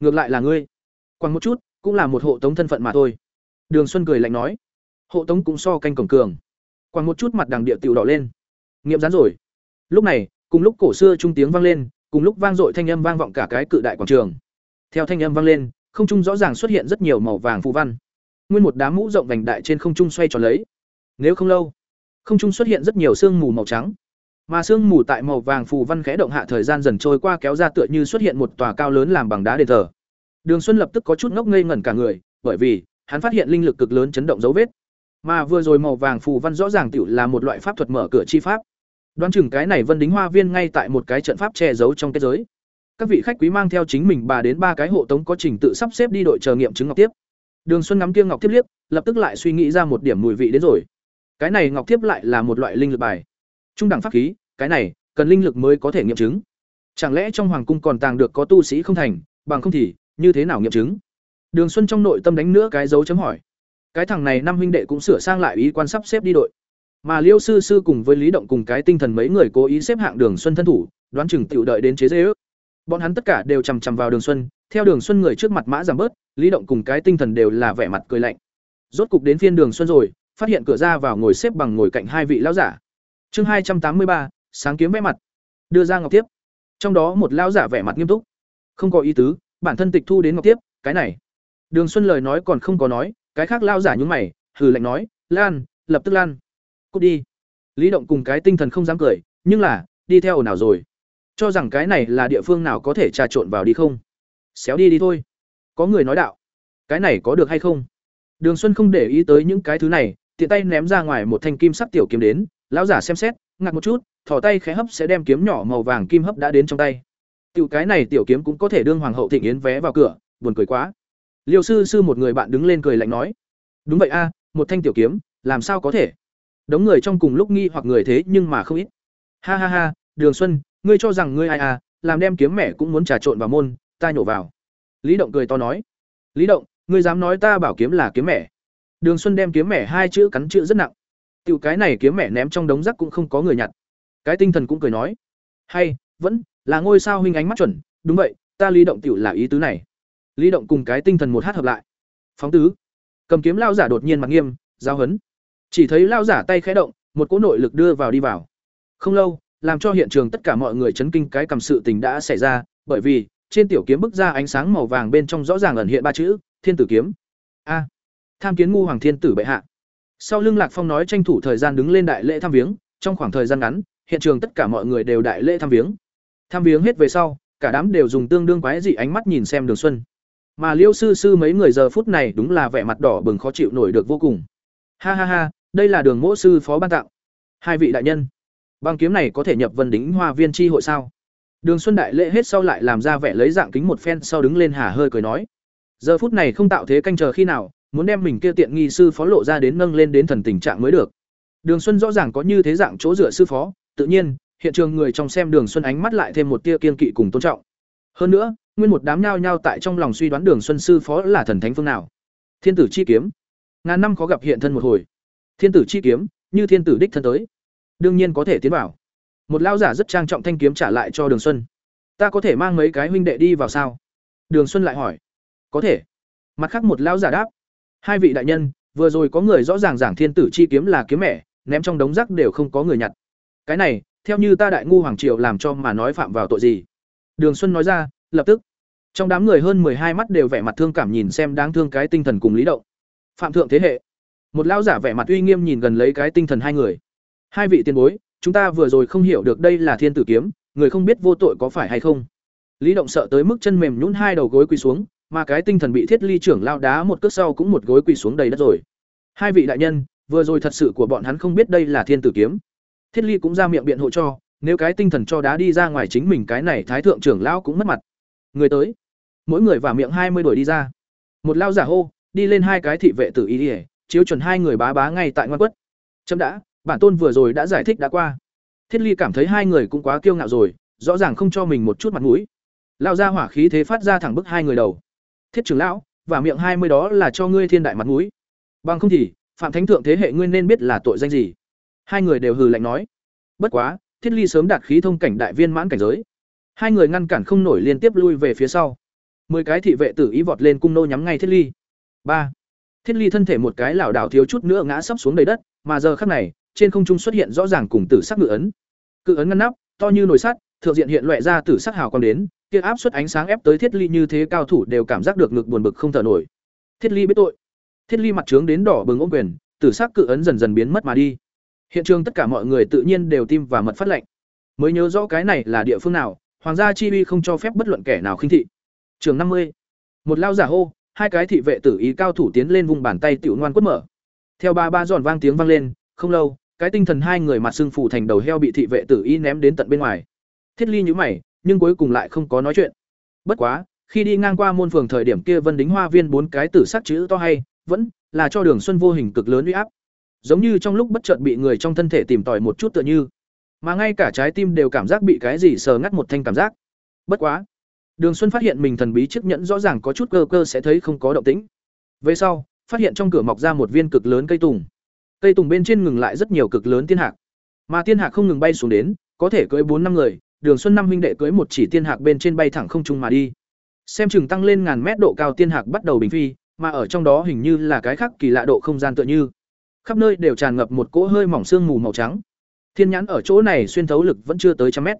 [SPEAKER 1] Ngược lại là ngươi. Quảng một chút, cũng là một hộ tống thân phận mà thôi. Đường xuân cười lạnh nói. Hộ tống cũng so canh cổng cường. Quảng một chút mặt đằng địa tiểu đỏ lên. Nghiệm rán rồi. Lúc này, cùng lúc cổ xưa trung tiếng vang lên cùng lúc vang dội thanh âm vang vọng cả cái cự đại quảng trường theo thanh âm vang lên không trung rõ ràng xuất hiện rất nhiều màu vàng phù văn nguyên một đám mũ rộng vành đại trên không trung xoay tròn lấy nếu không lâu không trung xuất hiện rất nhiều sương mù màu trắng mà sương mù tại màu vàng phù văn khẽ động hạ thời gian dần trôi qua kéo ra tựa như xuất hiện một tòa cao lớn làm bằng đá đền thờ. Đường Xuân lập tức có chút ngốc ngây ngẩn cả người, bởi vì hắn phát hiện linh lực cực lớn chấn động dấu vết. Mà vừa rồi màu vàng phù văn rõ ràng tiểu là một loại pháp thuật mở cửa chi pháp. Đoán chừng cái này Vân Đính Hoa Viên ngay tại một cái trận pháp che giấu trong kết giới. Các vị khách quý mang theo chính mình bà đến ba cái hộ tống có trình tự sắp xếp đi đội chờ nghiệm chứng ngọc tiếp. Đường Xuân ngắm kia ngọc tiếp liếc, lập tức lại suy nghĩ ra một điểm mùi vị đến rồi. Cái này ngọc tiếp lại là một loại linh lực bài trung đẳng pháp khí cái này cần linh lực mới có thể nghiệm chứng chẳng lẽ trong hoàng cung còn tàng được có tu sĩ không thành bằng không thì như thế nào nghiệm chứng đường xuân trong nội tâm đánh nữa cái dấu chấm hỏi cái thằng này năm huynh đệ cũng sửa sang lại ý quan sắp xếp đi đội mà liêu sư sư cùng với lý động cùng cái tinh thần mấy người cố ý xếp hạng đường xuân thân thủ đoán chừng tiểu đợi đến chế dễ ước bọn hắn tất cả đều chằm chằm vào đường xuân theo đường xuân người trước mặt mã giảm bớt lý động cùng cái tinh thần đều là vẻ mặt cười lạnh rốt cục đến phiên đường xuân rồi phát hiện cửa ra vào ngồi xếp bằng ngồi cạnh hai vị lão giả. Chương hai trăm tám mươi ba, sáng kiếm vẽ mặt. Đưa ra ngọc tiếp. Trong đó một lão giả vẻ mặt nghiêm túc. Không có ý tứ, bản thân tịch thu đến ngọc tiếp, cái này. Đường Xuân lời nói còn không có nói, cái khác lão giả nhướng mày, hừ lạnh nói, "Lan, lập tức lan." Cút đi. Lý Động cùng cái tinh thần không dám cười, nhưng là, đi theo nào rồi? Cho rằng cái này là địa phương nào có thể trà trộn vào đi không? Xéo đi đi thôi. Có người nói đạo. Cái này có được hay không? Đường Xuân không để ý tới những cái thứ này, tiện tay ném ra ngoài một thanh kim sắc tiểu kiếm đến, lão giả xem xét, ngạc một chút, thỏ tay khẽ hấp sẽ đem kiếm nhỏ màu vàng kim hấp đã đến trong tay. Tiểu cái này tiểu kiếm cũng có thể đương hoàng hậu thịnh yến vé vào cửa, buồn cười quá. Liêu sư sư một người bạn đứng lên cười lạnh nói: "Đúng vậy a, một thanh tiểu kiếm, làm sao có thể?" Đống người trong cùng lúc nghi hoặc người thế nhưng mà không ít. Ha ha ha, Đường Xuân, ngươi cho rằng ngươi ai à, làm đem kiếm mẹ cũng muốn trà trộn vào môn, ta nhổ vào. Lý Động cười to nói: "Lý Động, ngươi dám nói ta bảo kiếm là kiếm mẹ?" Đường Xuân đem kiếm mẹ hai chữ cắn chữ rất nặng. Tiểu cái này kiếm mẹ ném trong đống rác cũng không có người nhặt. Cái tinh thần cũng cười nói: "Hay, vẫn là ngôi sao huynh ánh mắt chuẩn, đúng vậy, ta Lý Động tiểu là ý tứ này." Lý Động cùng cái tinh thần một hát hợp lại. Phóng tứ. Cầm kiếm lao giả đột nhiên mặt nghiêm, giao hấn. Chỉ thấy lao giả tay khẽ động, một cỗ nội lực đưa vào đi vào. Không lâu, làm cho hiện trường tất cả mọi người chấn kinh cái cầm sự tình đã xảy ra, bởi vì trên tiểu kiếm bức ra ánh sáng màu vàng bên trong rõ ràng ẩn hiện ba chữ, Thiên tử kiếm. A. tham kiến ngu hoàng thiên tử bệ hạ. Sau lưng Lạc Phong nói tranh thủ thời gian đứng lên đại lễ thăm viếng, trong khoảng thời gian ngắn, hiện trường tất cả mọi người đều đại lễ thăm viếng. Thăm viếng hết về sau, cả đám đều dùng tương đương quái dị ánh mắt nhìn xem Đường Xuân. Mà Liêu sư sư mấy người giờ phút này đúng là vẻ mặt đỏ bừng khó chịu nổi được vô cùng. Ha ha ha, đây là Đường Mỗ sư phó ban tặng. Hai vị đại nhân, băng kiếm này có thể nhập Vân Đính Hoa Viên chi hội sao? Đường Xuân đại lễ hết sau lại làm ra vẻ lấy dạng kính một phen sau đứng lên hà hơi cười nói. Giờ phút này không tạo thế canh chờ khi nào, muốn đem mình kia tiện nghi sư phó lộ ra đến nâng lên đến thần tình trạng mới được. Đường Xuân rõ ràng có như thế dạng chỗ dựa sư phó, tự nhiên, hiện trường người trong xem Đường Xuân ánh mắt lại thêm một tia kiên kỵ cùng tôn trọng. Hơn nữa, nguyên một đám nhao nhao tại trong lòng suy đoán Đường Xuân sư phó là thần thánh phương nào. Thiên tử chi kiếm, ngàn năm có gặp hiện thân một hồi. Thiên tử chi kiếm, như thiên tử đích thân tới, đương nhiên có thể tiến vào. Một lão giả rất trang trọng thanh kiếm trả lại cho Đường Xuân. Ta có thể mang mấy cái huynh đệ đi vào sao? Đường Xuân lại hỏi. Có thể. Mặt khác một lão giả đáp. Hai vị đại nhân, vừa rồi có người rõ ràng giảng thiên tử chi kiếm là kiếm mẹ, ném trong đống rác đều không có người nhặt. Cái này, theo như ta đại ngu hoàng triều làm cho mà nói phạm vào tội gì? Đường Xuân nói ra, lập tức. Trong đám người hơn hai mắt đều vẻ mặt thương cảm nhìn xem đáng thương cái tinh thần cùng Lý Động. Phạm thượng thế hệ. Một lão giả vẻ mặt uy nghiêm nhìn gần lấy cái tinh thần hai người. Hai vị tiền bối, chúng ta vừa rồi không hiểu được đây là thiên tử kiếm, người không biết vô tội có phải hay không. Lý Động sợ tới mức chân mềm nhún hai đầu gối quỳ xuống, mà cái tinh thần bị thiết ly trưởng lao đá một cước sau cũng một gối quỳ xuống đầy đất rồi. Hai vị đại nhân vừa rồi thật sự của bọn hắn không biết đây là thiên tử kiếm. Thiết ly cũng ra miệng biện hộ cho nếu cái tinh thần cho đá đi ra ngoài chính mình cái này thái thượng trưởng lão cũng mất mặt. Người tới. Mỗi người vào miệng hai mươi đuổi đi ra. Một lao giả hô đi lên hai cái thị vệ tử ý ỉa chiếu chuẩn hai người bá bá ngay tại ngoan quất. Chấm đã, bản tôn vừa rồi đã giải thích đã qua. Thiết ly cảm thấy hai người cũng quá kiêu ngạo rồi, rõ ràng không cho mình một chút mặt mũi. Lao ra hỏa khí thế phát ra thẳng bức hai người đầu. Thiết trưởng lão và miệng hai mươi đó là cho ngươi thiên đại mặt mũi. Bằng không thì, phạm thánh thượng thế hệ ngươi nên biết là tội danh gì. Hai người đều hừ lạnh nói. Bất quá, thiết ly sớm đạt khí thông cảnh đại viên mãn cảnh giới. Hai người ngăn cản không nổi liên tiếp lui về phía sau. Mười cái thị vệ tử ý vọt lên cung nô nhắm ngay thiết ly. Ba thiết ly thân thể một cái lảo đảo thiếu chút nữa ngã sấp xuống đầy đất, mà giờ khắc này, trên không trung xuất hiện rõ ràng cùng tử sắc ngự ấn. Cự ấn ngăn nắp, to như nồi sắt, thượng diện hiện loại ra tử sắc hào quang đến, kia áp suất ánh sáng ép tới thiết ly như thế cao thủ đều cảm giác được ngực buồn bực không thở nổi. Thiết ly biết tội. Thiết ly mặt trướng đến đỏ bừng ôm quyền, tử sắc cự ấn dần dần biến mất mà đi. Hiện trường tất cả mọi người tự nhiên đều tim và mật phát lệnh mới nhớ rõ cái này là địa phương nào, hoàng gia chi uy không cho phép bất luận kẻ nào khinh thị. Trường năm mươi. Một lao giả hô hai cái thị vệ tử ý cao thủ tiến lên vùng bàn tay tiểu ngoan quất mở theo ba ba giòn vang tiếng vang lên không lâu cái tinh thần hai người mặt xương phủ thành đầu heo bị thị vệ tử ý ném đến tận bên ngoài thiết ly nhíu mày nhưng cuối cùng lại không có nói chuyện. Bất quá, khi đi ngang qua môn phường thời điểm kia Vân Đính Hoa Viên bốn cái tử sắc chữ to hay, vẫn là cho Đường Xuân vô hình cực lớn uy áp. Giống như trong lúc bất chợt bị người trong thân thể tìm tòi một chút tựa như, mà ngay cả trái tim đều cảm giác bị cái gì sờ ngắt một thanh cảm giác. Bất quá, Đường Xuân phát hiện mình thần bí chiếc nhẫn rõ ràng có chút cơ cơ sẽ thấy không có động tĩnh. Về sau, phát hiện trong cửa mọc ra một viên cực lớn cây tùng. Cây tùng bên trên ngừng lại rất nhiều cực lớn tiên hạc. Mà tiên hạc không ngừng bay xuống đến, có thể cưỡi bốn năm người, Đường Xuân năm huynh đệ cưỡi một chỉ tiên hạc bên trên bay thẳng không trung mà đi. Xem chừng tăng lên ngàn mét độ cao tiên hạc bắt đầu bình phi, mà ở trong đó hình như là cái khác kỳ lạ độ không gian tựa như. khắp nơi đều tràn ngập một cỗ hơi mỏng sương mù màu trắng thiên nhãn ở chỗ này xuyên thấu lực vẫn chưa tới trăm mét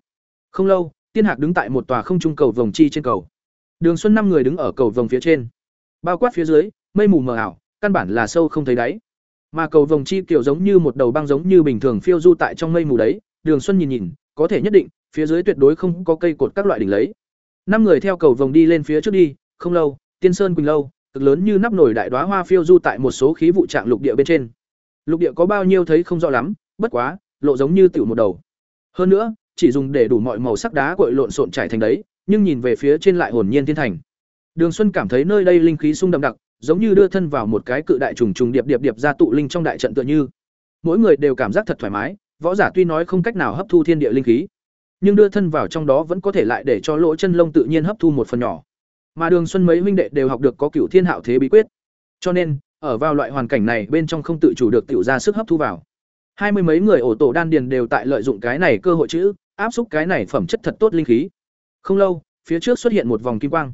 [SPEAKER 1] không lâu tiên hạc đứng tại một tòa không trung cầu vồng chi trên cầu. Đường xuân năm người đứng ở cầu vồng phía trên. Bao quát phía dưới, mây mù mờ ảo, căn bản là sâu không thấy đáy. Mà cầu vồng chi kiểu giống như một đầu băng giống như bình thường phiêu du tại trong mây mù đấy, đường xuân nhìn nhìn, có thể nhất định, phía dưới tuyệt đối không có cây cột các loại đỉnh lấy. Năm người theo cầu vồng đi lên phía trước đi, không lâu, tiên sơn quỳnh lâu, cực lớn như nắp nổi đại đoá hoa phiêu du tại một số khí vụ trạng lục địa bên trên. Lục địa có bao nhiêu thấy không rõ lắm, bất quá, lộ giống như tiểu một đầu. Hơn nữa chỉ dùng để đủ mọi màu sắc đá cuội lộn xộn trải thành đấy, nhưng nhìn về phía trên lại hồn nhiên thiên thành. Đường xuân cảm thấy nơi đây linh khí sung đậm đặc, giống như đưa thân vào một cái cự đại trùng trùng điệp điệp điệp ra tụ linh trong đại trận tựa như. Mỗi người đều cảm giác thật thoải mái, võ giả tuy nói không cách nào hấp thu thiên địa linh khí, nhưng đưa thân vào trong đó vẫn có thể lại để cho lỗ chân lông tự nhiên hấp thu một phần nhỏ. Mà đường xuân mấy huynh đệ đều học được có cửu thiên hạo thế bí quyết. Cho nên, ở vào loại hoàn cảnh này bên trong không tự chủ được tiểu ra sức hấp thu vào. Hai mươi mấy người ổ tổ đan điền đều tại lợi dụng cái này cơ hội chữ áp xúc cái này phẩm chất thật tốt linh khí. Không lâu, phía trước xuất hiện một vòng kim quang.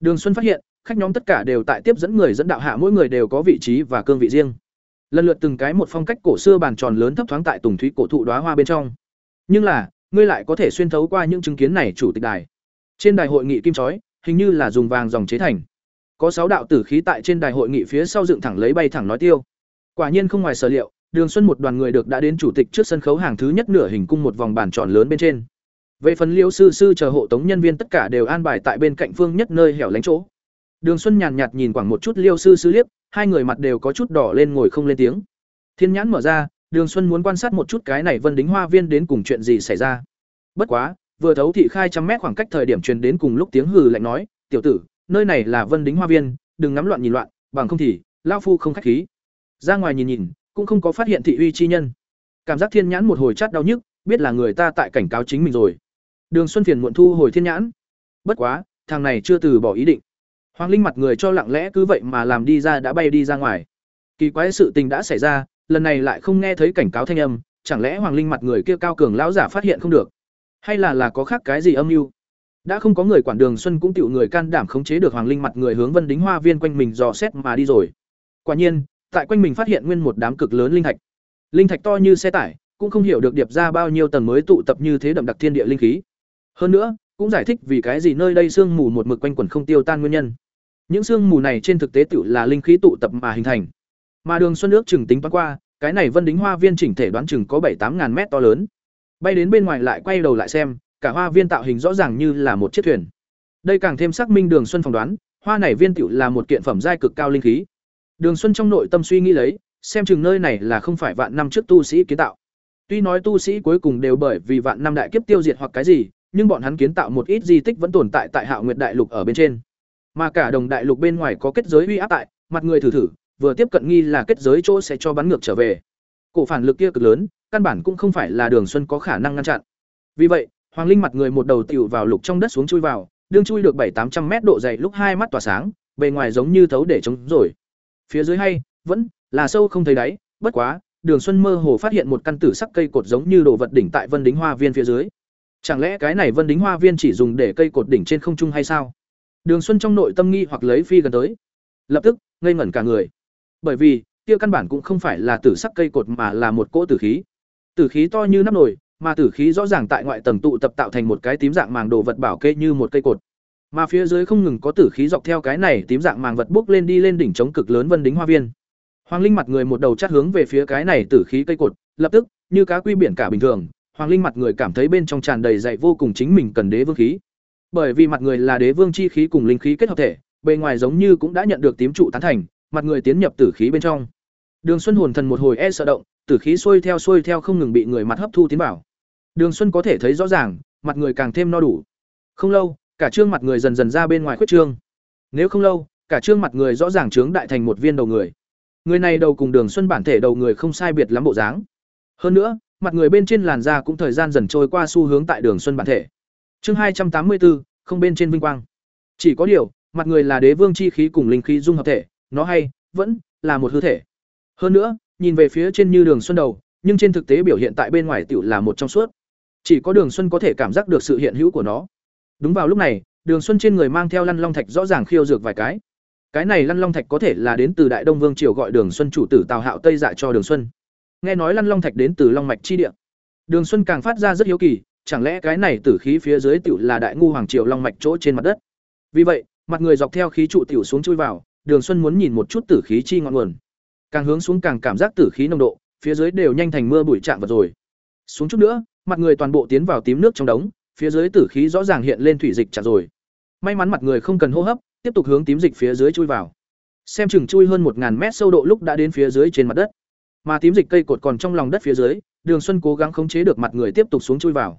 [SPEAKER 1] Đường xuân phát hiện, khách nhóm tất cả đều tại tiếp dẫn người dẫn đạo hạ, mỗi người đều có vị trí và cương vị riêng. Lần lượt từng cái một phong cách cổ xưa bàn tròn lớn thấp thoáng tại tùng thúy cổ thụ đóa hoa bên trong. Nhưng là, ngươi lại có thể xuyên thấu qua những chứng kiến này chủ tịch đài. Trên đài hội nghị kim chói, hình như là dùng vàng dòng chế thành. Có sáu đạo tử khí tại trên đài hội nghị phía sau dựng thẳng lấy bay thẳng nói tiêu. Quả nhiên không ngoài sở liệu đường xuân một đoàn người được đã đến chủ tịch trước sân khấu hàng thứ nhất nửa hình cung một vòng bàn tròn lớn bên trên. Về phần liêu sư sư chờ hộ tống nhân viên tất cả đều an bài tại bên cạnh phương nhất nơi hẻo lánh chỗ. Đường xuân nhàn nhạt nhìn quảng một chút liêu sư sư liếc, hai người mặt đều có chút đỏ lên ngồi không lên tiếng. Thiên nhãn mở ra, đường xuân muốn quan sát một chút cái này vân đính hoa viên đến cùng chuyện gì xảy ra. Bất quá, vừa thấu thị khai trăm mét khoảng cách thời điểm truyền đến cùng lúc tiếng hừ lạnh nói, tiểu tử, nơi này là vân đính hoa viên, đừng ngắm loạn nhìn loạn, bằng không thì, lão phu không khách khí. Ra ngoài nhìn nhìn cũng không có phát hiện thị uy chi nhân. Cảm giác thiên nhãn một hồi chát đau nhức, biết là người ta tại cảnh cáo chính mình rồi. Đường xuân phiền muộn thu hồi thiên nhãn. Bất quá, thằng này chưa từ bỏ ý định. Hoàng linh mặt người cho lặng lẽ cứ vậy mà làm đi ra đã bay đi ra ngoài. Kỳ quái sự tình đã xảy ra, lần này lại không nghe thấy cảnh cáo thanh âm, chẳng lẽ hoàng linh mặt người kia cao cường lão giả phát hiện không được? Hay là là có khác cái gì âm mưu? Đã không có người quản đường xuân cũng tựu người can đảm khống chế được hoàng linh mặt người hướng vân đính hoa viên quanh mình dò xét mà đi rồi. Quả nhiên tại quanh mình phát hiện nguyên một đám cực lớn linh thạch. Linh thạch to như xe tải, cũng không hiểu được điệp ra bao nhiêu tầng mới tụ tập như thế đậm đặc thiên địa linh khí. Hơn nữa, cũng giải thích vì cái gì nơi đây sương mù một mực quanh quẩn không tiêu tan nguyên nhân. Những sương mù này trên thực tế tự là linh khí tụ tập mà hình thành. Mà đường xuân nước chừng tính toán qua, cái này vân đính hoa viên chỉnh thể đoán chừng có bảy tám ngàn mét to lớn. Bay đến bên ngoài lại quay đầu lại xem, cả hoa viên tạo hình rõ ràng như là một chiếc thuyền. Đây càng thêm xác minh đường xuân phỏng đoán, hoa này viên tiểu là một kiện phẩm giai cực cao linh khí đường xuân trong nội tâm suy nghĩ lấy, xem chừng nơi này là không phải vạn năm trước tu sĩ kiến tạo. Tuy nói tu sĩ cuối cùng đều bởi vì vạn năm đại kiếp tiêu diệt hoặc cái gì, nhưng bọn hắn kiến tạo một ít di tích vẫn tồn tại tại hạo nguyệt đại lục ở bên trên. Mà cả đồng đại lục bên ngoài có kết giới uy áp tại, mặt người thử thử, vừa tiếp cận nghi là kết giới chỗ sẽ cho bắn ngược trở về. Cổ phản lực kia cực lớn, căn bản cũng không phải là đường xuân có khả năng ngăn chặn. Vì vậy, hoàng linh mặt người một đầu tiểu vào lục trong đất xuống chui vào, đương chui được bảy tám trăm mét độ dày lúc hai mắt tỏa sáng, bề ngoài giống như thấu để chống rồi phía dưới hay, vẫn là sâu không thấy đáy, bất quá, đường xuân mơ hồ phát hiện một căn tử sắc cây cột giống như đồ vật đỉnh tại vân đính hoa viên phía dưới. Chẳng lẽ cái này vân đính hoa viên chỉ dùng để cây cột đỉnh trên không trung hay sao? Đường xuân trong nội tâm nghi hoặc lấy phi gần tới. Lập tức, ngây ngẩn cả người. Bởi vì, kia căn bản cũng không phải là tử sắc cây cột mà là một cỗ tử khí. Tử khí to như nắp nồi, mà tử khí rõ ràng tại ngoại tầng tụ tập tạo thành một cái tím dạng màng đồ vật bảo kê như một cây cột mà phía dưới không ngừng có tử khí dọc theo cái này tím dạng màng vật bốc lên đi lên đỉnh chống cực lớn vân đính hoa viên. Hoàng linh mặt người một đầu chát hướng về phía cái này tử khí cây cột, lập tức, như cá quy biển cả bình thường, hoàng linh mặt người cảm thấy bên trong tràn đầy dậy vô cùng chính mình cần đế vương khí. Bởi vì mặt người là đế vương chi khí cùng linh khí kết hợp thể, bề ngoài giống như cũng đã nhận được tím trụ tán thành, mặt người tiến nhập tử khí bên trong. Đường xuân hồn thần một hồi e sợ động, tử khí xuôi theo xuôi theo không ngừng bị người mặt hấp thu tiến vào. Đường xuân có thể thấy rõ ràng, mặt người càng thêm no đủ. Không lâu cả trương mặt người dần dần ra bên ngoài khuyết trương. Nếu không lâu, cả trương mặt người rõ ràng trướng đại thành một viên đầu người. Người này đầu cùng đường xuân bản thể đầu người không sai biệt lắm bộ dáng. Hơn nữa, mặt người bên trên làn da cũng thời gian dần trôi qua xu hướng tại đường xuân bản thể. Chương hai trăm tám mươi bốn không bên trên vinh quang. Chỉ có điều, mặt người là đế vương chi khí cùng linh khí dung hợp thể, nó hay, vẫn, là một hư thể. Hơn nữa, nhìn về phía trên như đường xuân đầu, nhưng trên thực tế biểu hiện tại bên ngoài tiểu là một trong suốt. Chỉ có đường xuân có thể cảm giác được sự hiện hữu của nó đúng vào lúc này, đường xuân trên người mang theo lăn long thạch rõ ràng khiêu dược vài cái. Cái này lăn long thạch có thể là đến từ đại đông vương triều gọi đường xuân chủ tử tào hạo tây dạ cho đường xuân. Nghe nói lăn long thạch đến từ long mạch chi địa. Đường xuân càng phát ra rất hiếu kỳ, chẳng lẽ cái này tử khí phía dưới tiểu là đại ngu hoàng triều long mạch chỗ trên mặt đất? Vì vậy, mặt người dọc theo khí trụ tiểu xuống chui vào, đường xuân muốn nhìn một chút tử khí chi ngọn nguồn. Càng hướng xuống càng cảm giác tử khí nồng độ, phía dưới đều nhanh thành mưa bụi trạng vật rồi. Xuống chút nữa, mặt người toàn bộ tiến vào tím nước trong đống phía dưới tử khí rõ ràng hiện lên thủy dịch chặt rồi. May mắn mặt người không cần hô hấp, tiếp tục hướng tím dịch phía dưới chui vào. Xem chừng chui hơn một ngàn mét sâu độ lúc đã đến phía dưới trên mặt đất. Mà tím dịch cây cột còn trong lòng đất phía dưới, đường xuân cố gắng khống chế được mặt người tiếp tục xuống chui vào.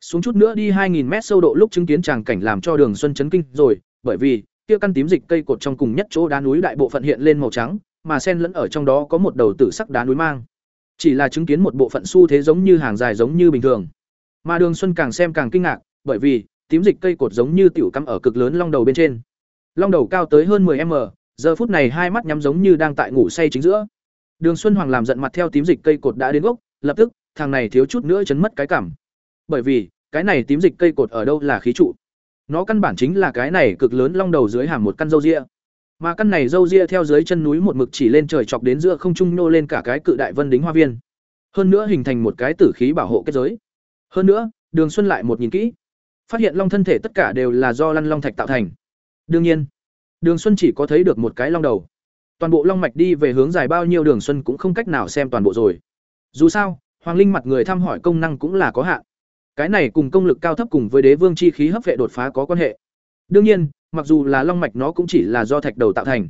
[SPEAKER 1] Xuống chút nữa đi 2000 mét sâu độ lúc chứng kiến tràng cảnh làm cho đường xuân chấn kinh rồi, bởi vì, kia căn tím dịch cây cột trong cùng nhất chỗ đá núi đại bộ phận hiện lên màu trắng, mà sen lẫn ở trong đó có một đầu tử sắc đá núi mang. Chỉ là chứng kiến một bộ phận xu thế giống như hàng dài giống như bình thường mà đường xuân càng xem càng kinh ngạc, bởi vì, tím dịch cây cột giống như tiểu cắm ở cực lớn long đầu bên trên. Long đầu cao tới hơn 10 m, giờ phút này hai mắt nhắm giống như đang tại ngủ say chính giữa. Đường xuân hoàng làm giận mặt theo tím dịch cây cột đã đến gốc, lập tức, thằng này thiếu chút nữa chấn mất cái cảm. Bởi vì, cái này tím dịch cây cột ở đâu là khí trụ? Nó căn bản chính là cái này cực lớn long đầu dưới hàm một căn râu ria. Mà căn này râu ria theo dưới chân núi một mực chỉ lên trời chọc đến giữa không trung nô lên cả cái cự đại vân đính hoa viên. Hơn nữa hình thành một cái tử khí bảo hộ kết giới hơn nữa, đường xuân lại một nhìn kỹ. Phát hiện long thân thể tất cả đều là do lăn long thạch tạo thành. Đương nhiên, đường xuân chỉ có thấy được một cái long đầu. Toàn bộ long mạch đi về hướng dài bao nhiêu đường xuân cũng không cách nào xem toàn bộ rồi. Dù sao, hoàng linh mặt người thăm hỏi công năng cũng là có hạn. Cái này cùng công lực cao thấp cùng với đế vương chi khí hấp vệ đột phá có quan hệ. Đương nhiên, mặc dù là long mạch nó cũng chỉ là do thạch đầu tạo thành.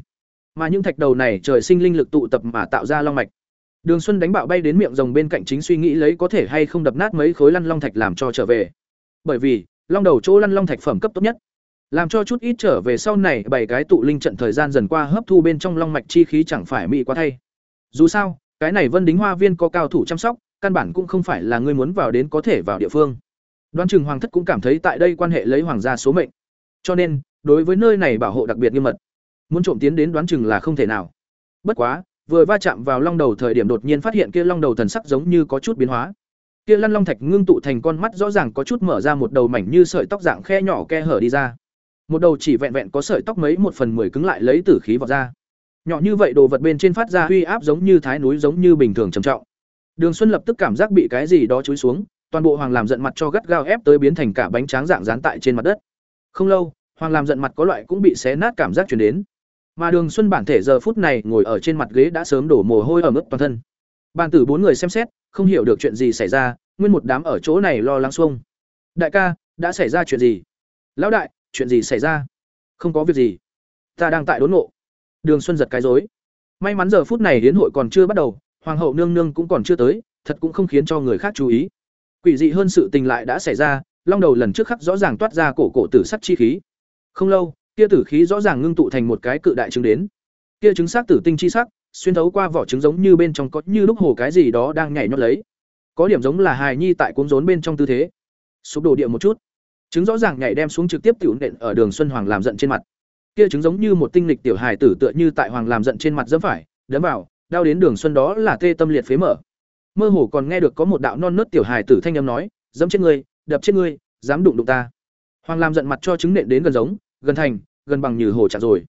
[SPEAKER 1] Mà những thạch đầu này trời sinh linh lực tụ tập mà tạo ra long mạch đường xuân đánh bạo bay đến miệng rồng bên cạnh chính suy nghĩ lấy có thể hay không đập nát mấy khối lăn long thạch làm cho trở về. Bởi vì, long đầu chỗ lăn long thạch phẩm cấp tốt nhất. Làm cho chút ít trở về sau này, bảy cái tụ linh trận thời gian dần qua hấp thu bên trong long mạch chi khí chẳng phải mỹ quá thay. Dù sao, cái này vân đính hoa viên có cao thủ chăm sóc, căn bản cũng không phải là người muốn vào đến có thể vào địa phương. Đoán chừng hoàng thất cũng cảm thấy tại đây quan hệ lấy hoàng gia số mệnh. Cho nên, đối với nơi này bảo hộ đặc biệt nghiêm mật. Muốn trộm tiến đến đoán chừng là không thể nào. Bất quá vừa va chạm vào long đầu thời điểm đột nhiên phát hiện kia long đầu thần sắc giống như có chút biến hóa. Kia lăn long thạch ngưng tụ thành con mắt rõ ràng có chút mở ra một đầu mảnh như sợi tóc dạng khe nhỏ khe hở đi ra. Một đầu chỉ vẹn vẹn có sợi tóc mấy một phần mười cứng lại lấy tử khí vào ra. Nhỏ như vậy đồ vật bên trên phát ra uy áp giống như thái núi giống như bình thường trầm trọng. Đường xuân lập tức cảm giác bị cái gì đó chúi xuống, toàn bộ hoàng làm giận mặt cho gắt gao ép tới biến thành cả bánh tráng dạng dán tại trên mặt đất. Không lâu, hoàng làm giận mặt có loại cũng bị xé nát cảm giác chuyển đến mà đường xuân bản thể giờ phút này ngồi ở trên mặt ghế đã sớm đổ mồ hôi ở mức toàn thân. Bàn tử bốn người xem xét, không hiểu được chuyện gì xảy ra, nguyên một đám ở chỗ này lo lắng xuông. Đại ca, đã xảy ra chuyện gì? Lão đại, chuyện gì xảy ra? Không có việc gì. Ta đang tại đốn nộ đường xuân giật cái rối. May mắn giờ phút này hiến hội còn chưa bắt đầu, hoàng hậu nương nương cũng còn chưa tới, thật cũng không khiến cho người khác chú ý. Quỷ dị hơn sự tình lại đã xảy ra, long đầu lần trước khắc rõ ràng toát ra cổ cổ tử sắt chi khí. Không lâu kia tử khí rõ ràng ngưng tụ thành một cái cự đại trứng đến. Kia trứng xác tử tinh chi sắc, xuyên thấu qua vỏ trứng giống như bên trong có như lúc hồ cái gì đó đang nhảy nhót lấy. Có điểm giống là hài nhi tại cuốn rốn bên trong tư thế. Sụp đổ địa một chút. Trứng rõ ràng nhảy đem xuống trực tiếp tiểu nện ở đường xuân hoàng làm giận trên mặt. Kia trứng giống như một tinh lịch tiểu hài tử tựa như tại hoàng làm giận trên mặt dẫm phải, đấm vào, đau đến đường xuân đó là tê tâm liệt phế mở. Mơ hồ còn nghe được có một đạo non nớt tiểu hài tử thanh âm nói, dẫm chết ngươi, đập chết ngươi, dám đụng đụng ta. Hoàng làm giận mặt cho trứng nện đến gần giống, gần thành gần bằng như hồ chặt rồi.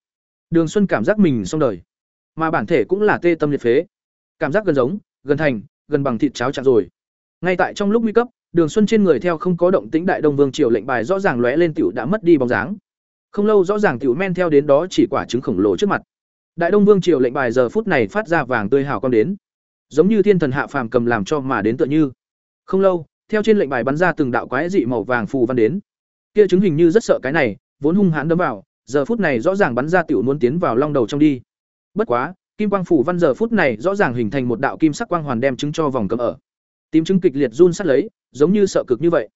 [SPEAKER 1] Đường xuân cảm giác mình xong đời, mà bản thể cũng là tê tâm liệt phế. Cảm giác gần giống, gần thành, gần bằng thịt cháo chặt rồi. Ngay tại trong lúc nguy cấp, đường xuân trên người theo không có động tĩnh đại đông vương triều lệnh bài rõ ràng lóe lên tiểu đã mất đi bóng dáng. Không lâu rõ ràng tiểu men theo đến đó chỉ quả trứng khổng lồ trước mặt. Đại đông vương triều lệnh bài giờ phút này phát ra vàng tươi hào con đến, giống như thiên thần hạ phàm cầm làm cho mà đến tựa như. Không lâu, theo trên lệnh bài bắn ra từng đạo quái dị màu vàng phù văn đến. Kia chứng hình như rất sợ cái này, vốn hung hãn đấm vào giờ phút này rõ ràng bắn ra tiểu muốn tiến vào long đầu trong đi. Bất quá, kim quang phủ văn giờ phút này rõ ràng hình thành một đạo kim sắc quang hoàn đem chứng cho vòng cấm ở. Tím chứng kịch liệt run sát lấy, giống như sợ cực như vậy.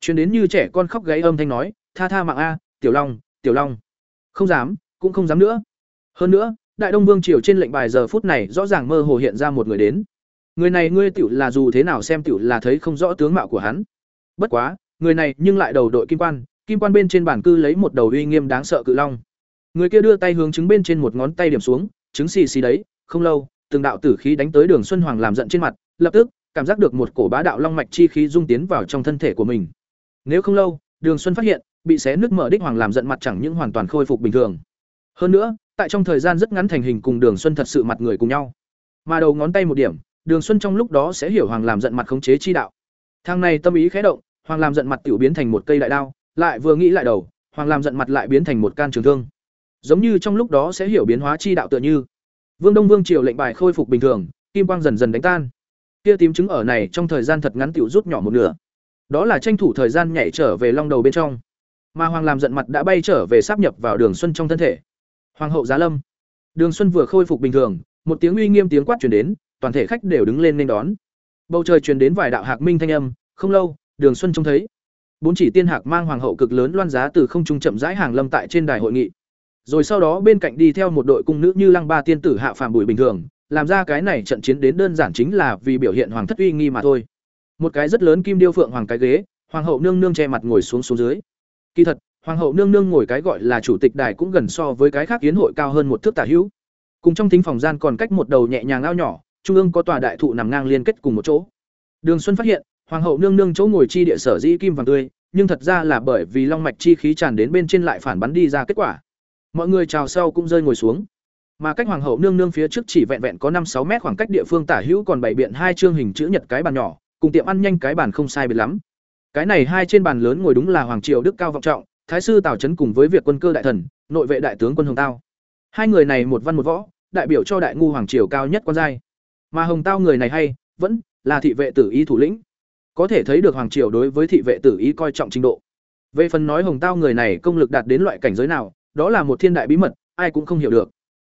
[SPEAKER 1] Chuyến đến như trẻ con khóc gáy âm thanh nói, tha tha mạng a, tiểu long tiểu long. Không dám, cũng không dám nữa. Hơn nữa, đại đông vương triều trên lệnh bài giờ phút này rõ ràng mơ hồ hiện ra một người đến. Người này ngươi tiểu là dù thế nào xem tiểu là thấy không rõ tướng mạo của hắn. Bất quá, người này nhưng lại đầu đội kim quan kim quan bên trên bản cư lấy một đầu uy nghiêm đáng sợ cự long người kia đưa tay hướng trứng bên trên một ngón tay điểm xuống trứng xì xì đấy không lâu từng đạo tử khí đánh tới đường xuân hoàng làm giận trên mặt lập tức cảm giác được một cổ bá đạo long mạch chi khí dung tiến vào trong thân thể của mình nếu không lâu đường xuân phát hiện bị xé nước mở đích hoàng làm giận mặt chẳng những hoàn toàn khôi phục bình thường hơn nữa tại trong thời gian rất ngắn thành hình cùng Đường Xuân thật sự mặt người cùng nhau. Mà đầu ngón tay một điểm, Đường Xuân trong lúc đó sẽ hiểu Hoàng làm giận mặt khống chế chi đạo. Thang này tâm ý khẽ động, Hoàng làm giận mặt tiểu biến thành một cây đại đao, lại vừa nghĩ lại đầu, Hoàng làm giận mặt lại biến thành một can trường thương. Giống như trong lúc đó sẽ hiểu biến hóa chi đạo tựa như. Vương Đông Vương triều lệnh bài khôi phục bình thường, kim quang dần dần đánh tan. Kia tím trứng ở này trong thời gian thật ngắn tiểu rút nhỏ một nửa. Đó là tranh thủ thời gian nhảy trở về long đầu bên trong. Mà Hoàng làm giận mặt đã bay trở về sáp nhập vào Đường Xuân trong thân thể. Hoàng hậu Giá Lâm. Đường Xuân vừa khôi phục bình thường, một tiếng uy nghiêm tiếng quát truyền đến, toàn thể khách đều đứng lên nên đón. Bầu trời truyền đến vài đạo hạc minh thanh âm, không lâu, Đường Xuân trông thấy bốn chỉ tiên hạc mang hoàng hậu cực lớn loan giá từ không trung chậm rãi hàng lâm tại trên đài hội nghị. Rồi sau đó bên cạnh đi theo một đội cung nữ như lăng ba tiên tử hạ phàm bùi bình thường, làm ra cái này trận chiến đến đơn giản chính là vì biểu hiện hoàng thất uy nghi mà thôi. Một cái rất lớn kim điêu phượng hoàng cái ghế, hoàng hậu nương nương che mặt ngồi xuống xuống dưới. Kỳ thật, hoàng hậu nương nương ngồi cái gọi là chủ tịch đài cũng gần so với cái khác kiến hội cao hơn một thước tả hữu. Cùng trong thính phòng gian còn cách một đầu nhẹ nhàng ao nhỏ, trung ương có tòa đại thụ nằm ngang liên kết cùng một chỗ. Đường Xuân phát hiện, hoàng hậu nương nương chỗ ngồi chi địa sở dĩ kim vàng tươi, nhưng thật ra là bởi vì long mạch chi khí tràn đến bên trên lại phản bắn đi ra kết quả. Mọi người chào sau cũng rơi ngồi xuống. Mà cách hoàng hậu nương nương phía trước chỉ vẹn vẹn có năm sáu mét khoảng cách địa phương tả hữu còn bày biện hai chương hình chữ nhật cái bàn nhỏ, cùng tiệm ăn nhanh cái bàn không sai biệt lắm. Cái này hai trên bàn lớn ngồi đúng là hoàng triều đức cao vọng trọng, thái sư Tào Trấn cùng với việc quân cơ đại thần, nội vệ đại tướng quân Hồng Tao. Hai người này một văn một võ, đại biểu cho đại ngu hoàng triều cao nhất quan giai. Mà Hồng Tao người này hay, vẫn là thị vệ tử y thủ lĩnh. Có thể thấy được hoàng triều đối với thị vệ tử y coi trọng trình độ. Về phần nói Hồng Tao người này công lực đạt đến loại cảnh giới nào, đó là một thiên đại bí mật, ai cũng không hiểu được.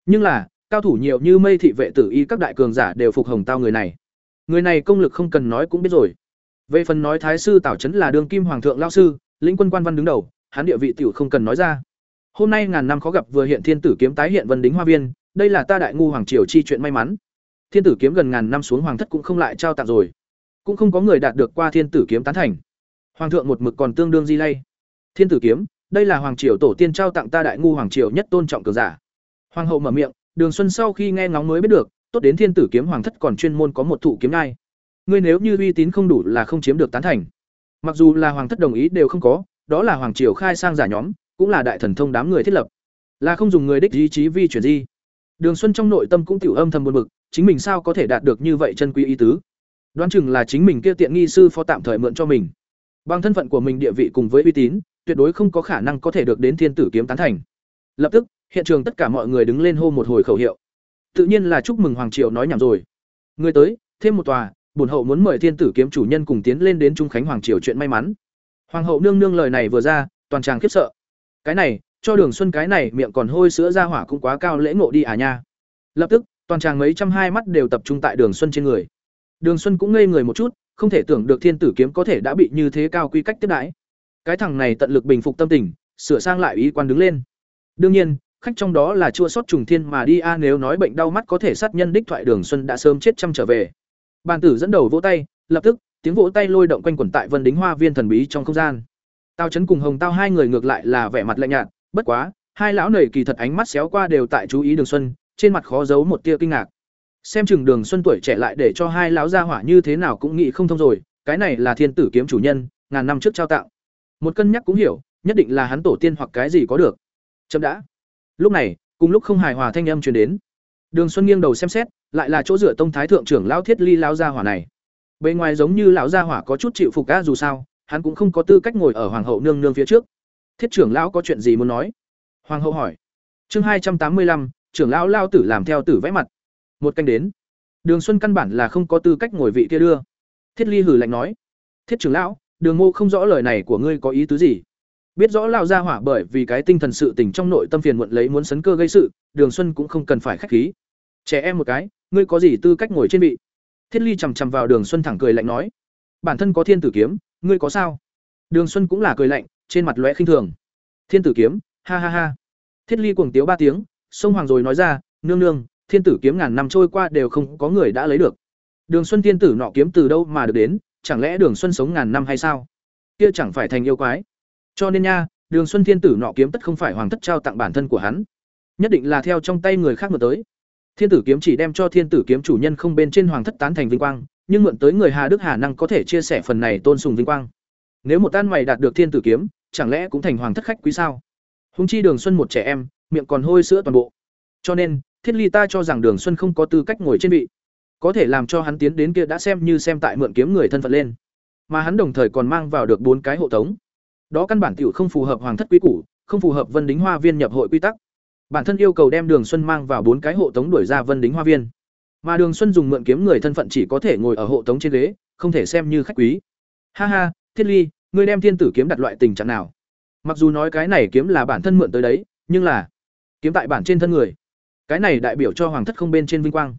[SPEAKER 1] Nhưng là, cao thủ nhiều như mây thị vệ tử y các đại cường giả đều phục Hồng Tao người này. Người này công lực không cần nói cũng biết rồi. Về phần nói thái sư tảo Chấn là đương kim hoàng thượng lao sư, lĩnh quân quan văn đứng đầu, hắn địa vị tiểu không cần nói ra. Hôm nay ngàn năm khó gặp vừa hiện thiên tử kiếm tái hiện vân đính hoa viên, đây là ta đại ngu hoàng triều chi chuyện may mắn. Thiên tử kiếm gần ngàn năm xuống hoàng thất cũng không lại trao tặng rồi, cũng không có người đạt được qua thiên tử kiếm tán thành. Hoàng thượng một mực còn tương đương di lay. Thiên tử kiếm, đây là hoàng triều tổ tiên trao tặng ta đại ngu hoàng triều nhất tôn trọng cường giả. Hoàng hậu mở miệng, Đường Xuân sau khi nghe ngóng mới biết được, tốt đến thiên tử kiếm hoàng thất còn chuyên môn có một thụ kiếm ngai. Ngươi nếu như uy tín không đủ là không chiếm được tán thành. Mặc dù là hoàng thất đồng ý đều không có, đó là hoàng triều khai sang giả nhóm, cũng là đại thần thông đám người thiết lập. Là không dùng người đích ý chí vi chuyển di. Đường Xuân trong nội tâm cũng tiểu âm thầm buồn bực, chính mình sao có thể đạt được như vậy chân quý ý tứ. Đoán chừng là chính mình kia tiện nghi sư phó tạm thời mượn cho mình. Bằng thân phận của mình địa vị cùng với uy tín, tuyệt đối không có khả năng có thể được đến thiên tử kiếm tán thành. Lập tức, hiện trường tất cả mọi người đứng lên hô một hồi khẩu hiệu. Tự nhiên là chúc mừng hoàng triều nói nhảm rồi. Người tới, thêm một tòa, bổn hậu muốn mời thiên tử kiếm chủ nhân cùng tiến lên đến trung khánh hoàng triều chuyện may mắn. Hoàng hậu nương nương lời này vừa ra, toàn tràng khiếp sợ. Cái này, cho Đường Xuân cái này miệng còn hôi sữa ra hỏa cũng quá cao lễ ngộ đi à nha. Lập tức, toàn tràng mấy trăm hai mắt đều tập trung tại Đường Xuân trên người. Đường Xuân cũng ngây người một chút, không thể tưởng được Thiên Tử kiếm có thể đã bị như thế cao quy cách tiếp đãi. Cái thằng này tận lực bình phục tâm tình, sửa sang lại ý quan đứng lên. Đương nhiên, khách trong đó là chua sót trùng thiên mà đi a nếu nói bệnh đau mắt có thể sát nhân đích thoại Đường Xuân đã sớm chết trăm trở về. Bàn tử dẫn đầu vỗ tay, lập tức, tiếng vỗ tay lôi động quanh quẩn tại Vân Đính Hoa Viên thần bí trong không gian. Tao chấn cùng Hồng Tao hai người ngược lại là vẻ mặt lạnh nhạt, bất quá, hai lão nầy kỳ thật ánh mắt xéo qua đều tại chú ý Đường Xuân, trên mặt khó giấu một tia kinh ngạc. Xem chừng Đường Xuân tuổi trẻ lại để cho hai lão gia hỏa như thế nào cũng nghĩ không thông rồi, cái này là thiên tử kiếm chủ nhân, ngàn năm trước trao tặng. Một cân nhắc cũng hiểu, nhất định là hắn tổ tiên hoặc cái gì có được. chậm đã. Lúc này, cùng lúc không hài hòa thanh âm truyền đến. Đường Xuân nghiêng đầu xem xét, lại là chỗ dựa tông thái thượng trưởng lão Thiết Ly lão gia hỏa này. Bên ngoài giống như lão gia hỏa có chút chịu phục cá dù sao, hắn cũng không có tư cách ngồi ở hoàng hậu nương nương phía trước. Thiết trưởng lão có chuyện gì muốn nói? Hoàng hậu hỏi. Chương hai trăm tám mươi lăm, trưởng lão lao tử làm theo tử vẽ mặt. Một canh đến. Đường Xuân căn bản là không có tư cách ngồi vị kia đưa. Thiết Ly hử lạnh nói: "Thiết trưởng lão, Đường Mô không rõ lời này của ngươi có ý tứ gì?" Biết rõ lão gia hỏa bởi vì cái tinh thần sự tình trong nội tâm phiền muộn lấy muốn sấn cơ gây sự, Đường Xuân cũng không cần phải khách khí. Trẻ em một cái, ngươi có gì tư cách ngồi trên vị? Thiết Ly chằm chằm vào Đường Xuân thẳng cười lạnh nói: "Bản thân có thiên tử kiếm, ngươi có sao?" Đường Xuân cũng là cười lạnh, trên mặt lóe khinh thường. "Thiên tử kiếm, ha ha ha." Thiết Ly cuồng tiếu ba tiếng, sông hoàng rồi nói ra, "Nương nương, thiên tử kiếm ngàn năm trôi qua đều không có người đã lấy được. Đường Xuân thiên tử nọ kiếm từ đâu mà được đến, chẳng lẽ Đường Xuân sống ngàn năm hay sao? Kia chẳng phải thành yêu quái. Cho nên nha, Đường Xuân thiên tử nọ kiếm tất không phải hoàng thất trao tặng bản thân của hắn, nhất định là theo trong tay người khác mà tới. Thiên tử kiếm chỉ đem cho thiên tử kiếm chủ nhân không bên trên hoàng thất tán thành vinh quang, nhưng mượn tới người Hà Đức Hà năng có thể chia sẻ phần này tôn sùng vinh quang. Nếu một tan mày đạt được thiên tử kiếm, chẳng lẽ cũng thành hoàng thất khách quý sao? Hùng chi Đường Xuân một trẻ em, miệng còn hôi sữa toàn bộ. Cho nên, Thiết Ly ta cho rằng Đường Xuân không có tư cách ngồi trên vị. Có thể làm cho hắn tiến đến kia đã xem như xem tại mượn kiếm người thân phận lên. Mà hắn đồng thời còn mang vào được bốn cái hộ tống. Đó căn bản tiểu không phù hợp hoàng thất quý củ, không phù hợp Vân Đính Hoa Viên nhập hội quy tắc. Bản thân yêu cầu đem Đường Xuân mang vào bốn cái hộ tống đuổi ra Vân Đính Hoa Viên. Mà Đường Xuân dùng mượn kiếm người thân phận chỉ có thể ngồi ở hộ tống trên ghế, không thể xem như khách quý. Ha ha, Thiết Ly, ngươi đem thiên tử kiếm đặt loại tình trạng nào? Mặc dù nói cái này kiếm là bản thân mượn tới đấy, nhưng là kiếm tại bản trên thân người. Cái này đại biểu cho hoàng thất không bên trên vinh quang.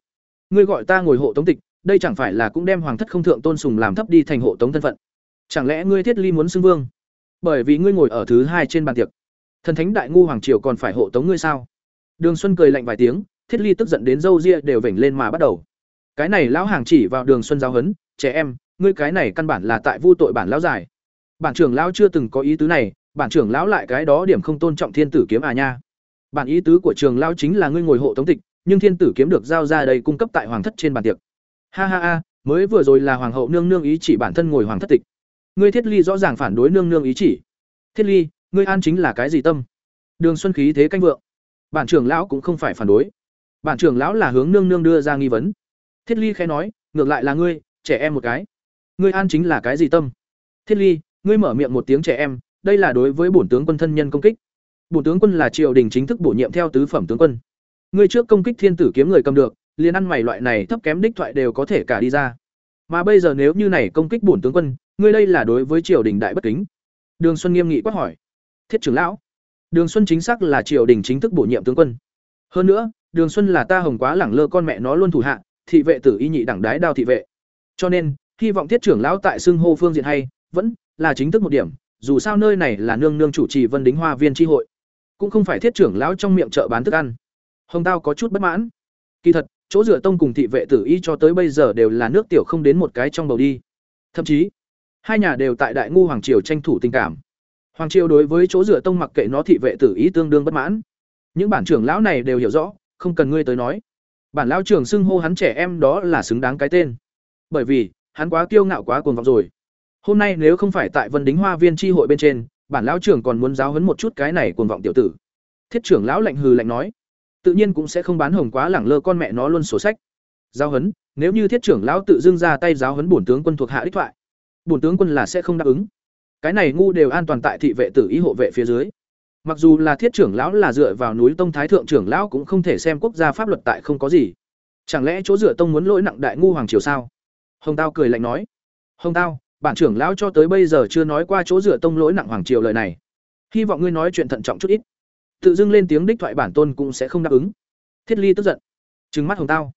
[SPEAKER 1] Ngươi gọi ta ngồi hộ tống tịch, đây chẳng phải là cũng đem hoàng thất không thượng tôn sùng làm thấp đi thành hộ tống thân phận. Chẳng lẽ ngươi Thiết Ly muốn xưng vương? Bởi vì ngươi ngồi ở thứ hai trên bàn tiệc. Thần thánh đại ngu hoàng triều còn phải hộ tống ngươi sao? Đường Xuân cười lạnh vài tiếng, Thiết Ly tức giận đến râu ria đều vểnh lên mà bắt đầu. Cái này lão hàng chỉ vào Đường Xuân giáo huấn, "Trẻ em, ngươi cái này căn bản là tại vu tội bản lão giải. Bản trưởng lão chưa từng có ý tứ này, bản trưởng lão lại cái đó điểm không tôn trọng thiên tử kiếm à nha. Bản ý tứ của trường lão chính là ngươi ngồi hộ tống tịch, nhưng thiên tử kiếm được giao ra đây cung cấp tại hoàng thất trên bàn tiệc. Ha ha ha, mới vừa rồi là hoàng hậu nương nương ý chỉ bản thân ngồi hoàng thất tịch. Ngươi Thiết Ly rõ ràng phản đối nương nương ý chỉ. Thiết Ly, ngươi an chính là cái gì tâm? Đường Xuân khí thế canh vượng. Bản trưởng lão cũng không phải phản đối. Bản trưởng lão là hướng nương nương đưa ra nghi vấn. Thiết Ly khẽ nói, ngược lại là ngươi, trẻ em một cái. Ngươi an chính là cái gì tâm? Thiết Ly, ngươi mở miệng một tiếng trẻ em, đây là đối với bổn tướng quân thân nhân công kích. Bổn tướng quân là triều đình chính thức bổ nhiệm theo tứ phẩm tướng quân. Ngươi trước công kích thiên tử kiếm người cầm được, liền ăn mày loại này thấp kém đích thoại đều có thể cả đi ra. Mà bây giờ nếu như này công kích bổn tướng quân, ngươi đây là đối với triều đình đại bất kính. Đường Xuân nghiêm nghị quát hỏi. Thiết trưởng lão, Đường Xuân chính xác là triều đình chính thức bổ nhiệm tướng quân. Hơn nữa, Đường Xuân là ta hồng quá lẳng lơ con mẹ nó luôn thủ hạ, thị vệ tử y nhị đẳng đái đao thị vệ. Cho nên, hy vọng Thiết trưởng lão tại xưng hô phương diện hay, vẫn là chính thức một điểm, dù sao nơi này là nương nương chủ trì Vân Đính Hoa Viên tri hội, cũng không phải Thiết trưởng lão trong miệng chợ bán thức ăn. Hồng Tao có chút bất mãn. Kỳ thật, chỗ rửa tông cùng thị vệ tử y cho tới bây giờ đều là nước tiểu không đến một cái trong bầu đi. Thậm chí, hai nhà đều tại Đại ngu hoàng triều tranh thủ tình cảm. Hoàng triều đối với chỗ rửa tông mặc kệ nó thị vệ tử y tương đương bất mãn. Những bản trưởng lão này đều hiểu rõ, không cần ngươi tới nói. Bản lão trưởng xưng hô hắn trẻ em đó là xứng đáng cái tên. Bởi vì, hắn quá kiêu ngạo quá cuồng vọng rồi. Hôm nay nếu không phải tại Vân Đính Hoa Viên chi hội bên trên, bản lão trưởng còn muốn giáo huấn một chút cái này cuồng vọng tiểu tử. Thiết trưởng lão lạnh hừ lạnh nói, tự nhiên cũng sẽ không bán hồng quá lẳng lơ con mẹ nó luôn sổ sách. Giáo huấn, nếu như thiết trưởng lão tự dưng ra tay giáo huấn bổn tướng quân thuộc hạ đích thoại, bổn tướng quân là sẽ không đáp ứng. Cái này ngu đều an toàn tại thị vệ tử ý hộ vệ phía dưới. Mặc dù là thiết trưởng lão là dựa vào núi tông thái thượng trưởng lão cũng không thể xem quốc gia pháp luật tại không có gì. Chẳng lẽ chỗ dựa tông muốn lỗi nặng đại ngu hoàng triều sao? Hồng tao cười lạnh nói. Hồng tao bản trưởng lão cho tới bây giờ chưa nói qua chỗ dựa tông lỗi nặng hoàng triều lời này. Hy vọng ngươi nói chuyện thận trọng chút ít. Tự dưng lên tiếng đích thoại bản tôn cũng sẽ không đáp ứng. Thiết ly tức giận. Trừng mắt hồng tao.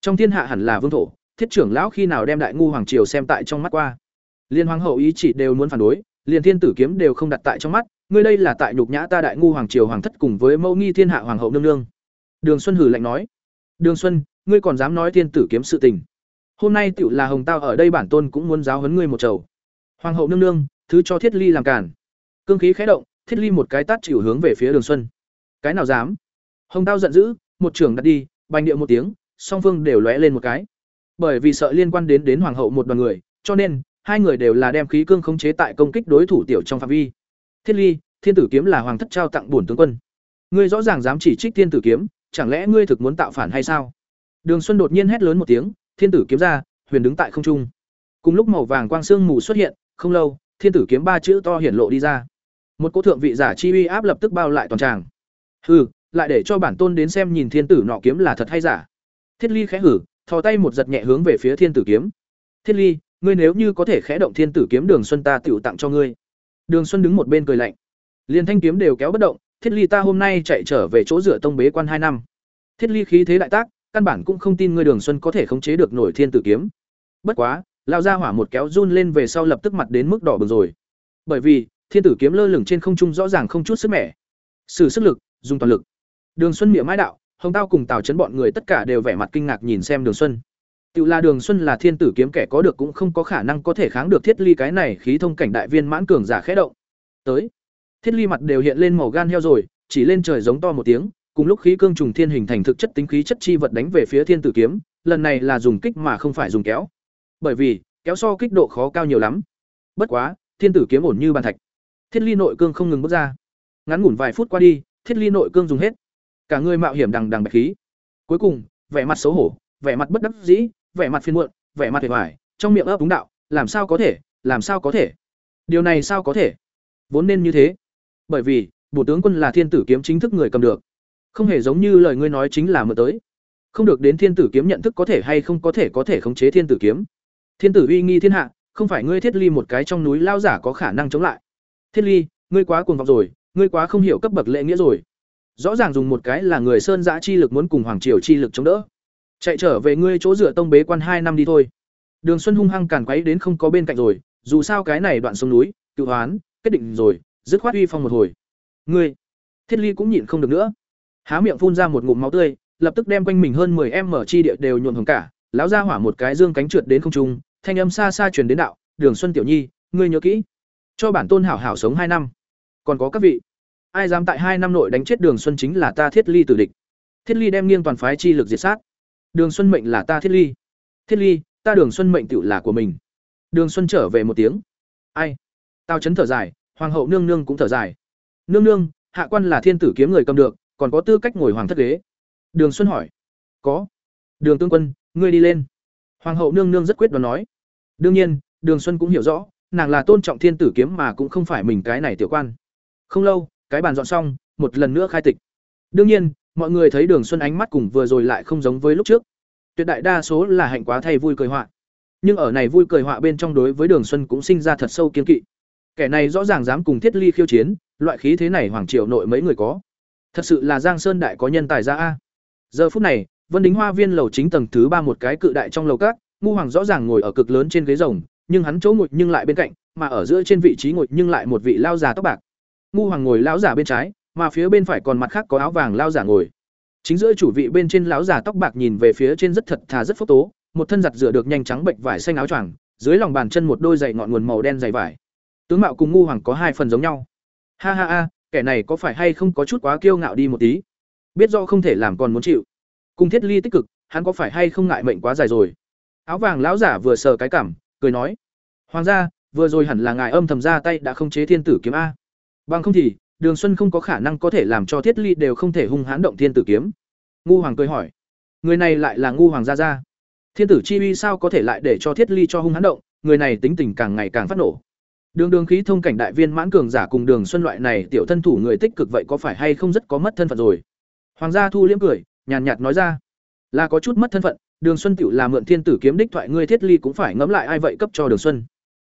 [SPEAKER 1] Trong thiên hạ hẳn là vương thổ, thiết trưởng lão khi nào đem đại ngu hoàng triều xem tại trong mắt qua. Liên hoàng hậu ý chỉ đều muốn phản đối, liền thiên tử kiếm đều không đặt tại trong mắt, ngươi đây là tại nhục nhã ta đại ngu hoàng triều hoàng thất cùng với mẫu nghi thiên hạ hoàng hậu nương nương. Đường xuân hử lạnh nói. Đường xuân, ngươi còn dám nói thiên tử kiếm sự tình hôm nay tựu là hồng tao ở đây bản tôn cũng muốn giáo huấn ngươi một chầu hoàng hậu nương nương thứ cho thiết ly làm cản cương khí khẽ động thiết ly một cái tát chịu hướng về phía đường xuân cái nào dám hồng tao giận dữ một trưởng đặt đi bành điệu một tiếng song phương đều lóe lên một cái bởi vì sợ liên quan đến đến hoàng hậu một đoàn người cho nên hai người đều là đem khí cương khống chế tại công kích đối thủ tiểu trong phạm vi. Thiết Ly, Thiên Tử kiếm là hoàng thất trao tặng bổn tướng quân. Ngươi rõ ràng dám chỉ trích Thiên Tử kiếm, chẳng lẽ ngươi thực muốn tạo phản hay sao? Đường Xuân đột nhiên hét lớn một tiếng, Thiên Tử kiếm ra, huyền đứng tại không trung. Cùng lúc màu vàng quang sương mù xuất hiện, không lâu, Thiên Tử kiếm ba chữ to hiển lộ đi ra. Một cỗ thượng vị giả chi uy áp lập tức bao lại toàn tràng. Hừ, lại để cho bản tôn đến xem nhìn Thiên Tử nọ kiếm là thật hay giả. Thiết Ly khẽ hử, thò tay một giật nhẹ hướng về phía Thiên Tử kiếm. Thiết Ly, ngươi nếu như có thể khẽ động thiên tử kiếm đường xuân ta tựu tặng cho ngươi đường xuân đứng một bên cười lạnh liền thanh kiếm đều kéo bất động thiết ly ta hôm nay chạy trở về chỗ dựa tông bế quan hai năm thiết ly khí thế đại tác căn bản cũng không tin ngươi đường xuân có thể khống chế được nổi thiên tử kiếm bất quá lao ra hỏa một kéo run lên về sau lập tức mặt đến mức đỏ bừng rồi bởi vì thiên tử kiếm lơ lửng trên không trung rõ ràng không chút sức mẻ sử sức lực dùng toàn lực đường xuân miệng mãi đạo hồng tao cùng tào chấn bọn người tất cả đều vẻ mặt kinh ngạc nhìn xem đường xuân Tự là Đường Xuân là thiên tử kiếm kẻ có được cũng không có khả năng có thể kháng được Thiết Ly cái này khí thông cảnh đại viên mãn cường giả khẽ động. Tới. Thiết Ly mặt đều hiện lên màu gan heo rồi, chỉ lên trời giống to một tiếng, cùng lúc khí cương trùng thiên hình thành thực chất tính khí chất chi vật đánh về phía thiên tử kiếm, lần này là dùng kích mà không phải dùng kéo. Bởi vì, kéo so kích độ khó cao nhiều lắm. Bất quá, thiên tử kiếm ổn như bàn thạch. Thiết Ly nội cương không ngừng bước ra. Ngắn ngủn vài phút qua đi, Thiết Ly nội cương dùng hết. cả người mạo hiểm đằng đằng bạch khí cuối cùng vẻ mặt xấu hổ vẻ mặt bất đắc dĩ vẻ mặt phiền muộn vẻ mặt hề hoài trong miệng ấp đúng đạo làm sao có thể làm sao có thể điều này sao có thể vốn nên như thế bởi vì bộ tướng quân là thiên tử kiếm chính thức người cầm được không hề giống như lời ngươi nói chính là mượn tới. Không được đến thiên tử kiếm nhận thức có thể hay không có thể có thể khống chế thiên tử kiếm. Thiên tử uy nghi thiên hạ, không phải ngươi thiết ly một cái trong núi lao giả có khả năng chống lại. Thiết ly, ngươi quá cuồng vọng rồi, ngươi quá không hiểu cấp bậc lễ nghĩa rồi. Rõ ràng dùng một cái là người sơn giã chi lực muốn cùng hoàng triều chi lực chống đỡ. Chạy trở về ngươi chỗ dựa tông bế quan hai năm đi thôi. Đường xuân hung hăng càn quấy đến không có bên cạnh rồi, dù sao cái này đoạn sông núi, cựu hoán, kết định rồi, dứt khoát uy phong một hồi. Ngươi, thiết ly cũng nhịn không được nữa há miệng phun ra một ngụm máu tươi, lập tức đem quanh mình hơn 10 mở chi địa đều nhuộm hồng cả, lão ra hỏa một cái dương cánh trượt đến không trung, thanh âm xa xa truyền đến đạo, đường xuân tiểu nhi, ngươi nhớ kỹ, cho bản tôn hảo hảo sống hai năm. Còn có các vị, ai dám tại hai năm nội đánh chết đường xuân chính là ta thiết ly tử địch. Thiết ly đem nghiêng toàn phái chi lực diệt sát. Đường xuân mệnh là ta thiết ly. Thiết ly, ta đường xuân mệnh tựu là của mình. Đường xuân trở về một tiếng. Ai? Tao chấn thở dài, hoàng hậu nương nương cũng thở dài. Nương nương, hạ quan là thiên tử kiếm người cầm được còn có tư cách ngồi hoàng thất ghế. Đường xuân hỏi. Có. Đường tương quân, ngươi đi lên. Hoàng hậu nương nương rất quyết đoán nói. Đương nhiên, đường xuân cũng hiểu rõ, nàng là tôn trọng thiên tử kiếm mà cũng không phải mình cái này tiểu quan. Không lâu, cái bàn dọn xong, một lần nữa khai tịch. Đương nhiên, mọi người thấy đường xuân ánh mắt cùng vừa rồi lại không giống với lúc trước. Tuyệt đại đa số là hạnh quá thay vui cười họa. Nhưng ở này vui cười họa bên trong đối với đường xuân cũng sinh ra thật sâu kiên kỵ. Kẻ này rõ ràng dám cùng thiết ly khiêu chiến, loại khí thế này hoàng triều nội mấy người có thật sự là giang sơn đại có nhân tài ra a. Giờ phút này, vân đính hoa viên lầu chính tầng thứ ba một cái cự đại trong lầu các, ngu hoàng rõ ràng ngồi ở cực lớn trên ghế rồng, nhưng hắn chỗ ngồi nhưng lại bên cạnh, mà ở giữa trên vị trí ngồi nhưng lại một vị lao già tóc bạc. Ngu hoàng ngồi lão giả bên trái, mà phía bên phải còn mặt khác có áo vàng lao giả ngồi. Chính giữa chủ vị bên trên lão giả tóc bạc nhìn về phía trên rất thật thà rất phốc tố, một thân giặt rửa được nhanh trắng bệnh vải xanh áo choàng, dưới lòng bàn chân một đôi giày ngọn nguồn màu đen dày vải. Tướng mạo cùng ngu hoàng có hai phần giống nhau. Ha ha ha kẻ này có phải hay không có chút quá kiêu ngạo đi một tí? Biết do không thể làm còn muốn chịu. Cùng thiết ly tích cực, hắn có phải hay không ngại mệnh quá dài rồi? Áo vàng lão giả vừa sờ cái cảm, cười nói, hoàng gia, vừa rồi hẳn là ngài âm thầm ra tay đã không chế thiên tử kiếm a. Bằng không thì, đường xuân không có khả năng có thể làm cho thiết ly đều không thể hung hãn động thiên tử kiếm. Ngu hoàng cười hỏi, người này lại là ngu hoàng gia gia. Thiên tử chi uy sao có thể lại để cho thiết ly cho hung hãn động? Người này tính tình càng ngày càng phát nổ đường đường khí thông cảnh đại viên mãn cường giả cùng đường xuân loại này tiểu thân thủ người tích cực vậy có phải hay không rất có mất thân phận rồi? Hoàng gia thu liễm cười, nhàn nhạt nói ra. Là có chút mất thân phận, đường xuân tiểu là mượn thiên tử kiếm đích thoại ngươi thiết ly cũng phải ngẫm lại ai vậy cấp cho đường xuân.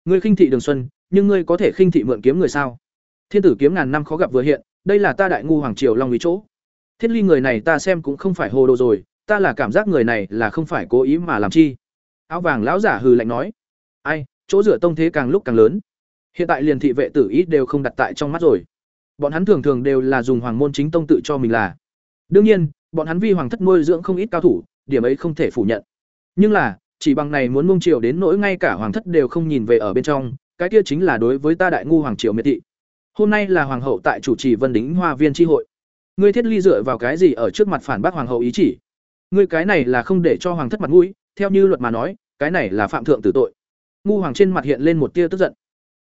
[SPEAKER 1] Ngươi khinh thị đường xuân, nhưng ngươi có thể khinh thị mượn kiếm người sao? Thiên tử kiếm ngàn năm khó gặp vừa hiện, đây là ta đại ngu hoàng triều long ý chỗ. Thiết ly người này ta xem cũng không phải hồ đồ rồi, ta là cảm giác người này là không phải cố ý mà làm chi. Áo vàng lão giả hừ lạnh nói. Ai, chỗ dựa tông thế càng lúc càng lớn hiện tại liền thị vệ tử ít đều không đặt tại trong mắt rồi. Bọn hắn thường thường đều là dùng hoàng môn chính tông tự cho mình là. Đương nhiên, bọn hắn vi hoàng thất nuôi dưỡng không ít cao thủ, điểm ấy không thể phủ nhận. Nhưng là, chỉ bằng này muốn mông triều đến nỗi ngay cả hoàng thất đều không nhìn về ở bên trong, cái kia chính là đối với ta đại ngu hoàng triều miệt thị. Hôm nay là hoàng hậu tại chủ trì vân đính hoa viên tri hội. Ngươi thiết ly dựa vào cái gì ở trước mặt phản bác hoàng hậu ý chỉ? Ngươi cái này là không để cho hoàng thất mặt mũi, theo như luật mà nói, cái này là phạm thượng tử tội. Ngu hoàng trên mặt hiện lên một tia tức giận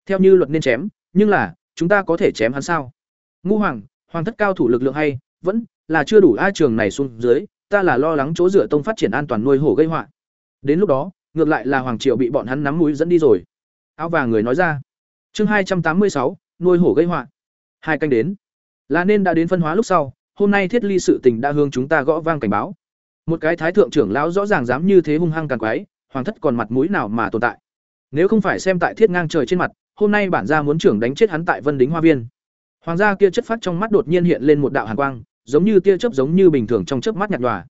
[SPEAKER 1] theo như luật nên chém, nhưng là, chúng ta có thể chém hắn sao? Ngu hoàng hoàng thất cao thủ lực lượng hay, vẫn là chưa đủ ai trường này xuống dưới, ta là lo lắng chỗ dựa tông phát triển an toàn nuôi hổ gây họa. Đến lúc đó, ngược lại là hoàng triều bị bọn hắn nắm mũi dẫn đi rồi. Áo vàng người nói ra. Chương hai trăm tám mươi sáu, nuôi hổ gây họa. Hai canh đến. Là nên đã đến phân hóa lúc sau, hôm nay thiết ly sự tình đã hướng chúng ta gõ vang cảnh báo. Một cái thái thượng trưởng lão rõ ràng dám như thế hung hăng càng quái, hoàng thất còn mặt mũi nào mà tồn tại? Nếu không phải xem tại thiết ngang trời trên mặt hôm nay bản gia muốn trưởng đánh chết hắn tại vân đính hoa viên. Hoàng gia kia chất phát trong mắt đột nhiên hiện lên một đạo hàn quang, giống như tia chớp giống như bình thường trong chớp mắt nhạt nhòa.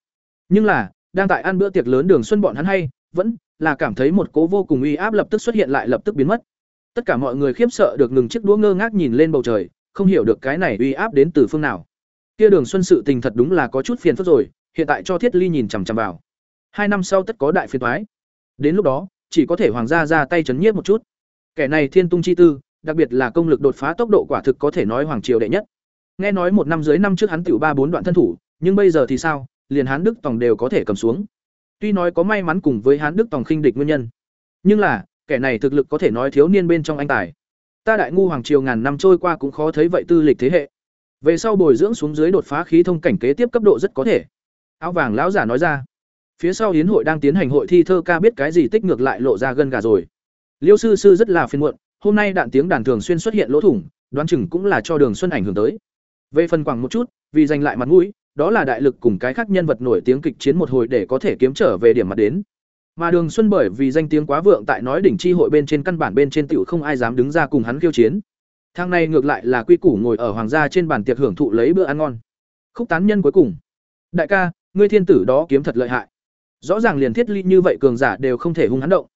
[SPEAKER 1] Nhưng là, đang tại ăn bữa tiệc lớn đường xuân bọn hắn hay, vẫn là cảm thấy một cố vô cùng uy áp lập tức xuất hiện lại lập tức biến mất. Tất cả mọi người khiếp sợ được ngừng chiếc đũa ngơ ngác nhìn lên bầu trời, không hiểu được cái này uy áp đến từ phương nào. Kia đường xuân sự tình thật đúng là có chút phiền phức rồi, hiện tại cho thiết ly nhìn chằm chằm vào. Hai năm sau tất có đại phiền toái. đến lúc đó, chỉ có thể hoàng gia ra tay chấn nhiếp một chút kẻ này thiên tung chi tư, đặc biệt là công lực đột phá tốc độ quả thực có thể nói hoàng triều đệ nhất. Nghe nói một năm dưới năm trước hắn tiểu ba bốn đoạn thân thủ, nhưng bây giờ thì sao? Liền hán đức tòng đều có thể cầm xuống. Tuy nói có may mắn cùng với hán đức tòng khinh địch nguyên nhân, nhưng là, kẻ này thực lực có thể nói thiếu niên bên trong anh tài. Ta đại ngu hoàng triều ngàn năm trôi qua cũng khó thấy vậy tư lịch thế hệ. Về sau bồi dưỡng xuống dưới đột phá khí thông cảnh kế tiếp cấp độ rất có thể. Áo vàng lão giả nói ra. Phía sau hiến hội đang tiến hành hội thi thơ ca biết cái gì tích ngược lại lộ ra gân gà rồi liêu sư sư rất là phiền muộn, hôm nay đạn tiếng đàn thường xuyên xuất hiện lỗ thủng, đoán chừng cũng là cho đường xuân ảnh hưởng tới. Về phần quảng một chút, vì giành lại mặt mũi, đó là đại lực cùng cái khác nhân vật nổi tiếng kịch chiến một hồi để có thể kiếm trở về điểm mặt đến. Mà đường xuân bởi vì danh tiếng quá vượng tại nói đỉnh chi hội bên trên căn bản bên trên tiểu không ai dám đứng ra cùng hắn khiêu chiến. Thang này ngược lại là quy củ ngồi ở hoàng gia trên bàn tiệc hưởng thụ lấy bữa ăn ngon. Khúc tán nhân cuối cùng. Đại ca, ngươi thiên tử đó kiếm thật lợi hại. Rõ ràng liền thiết ly như vậy cường giả đều không thể hung hắn động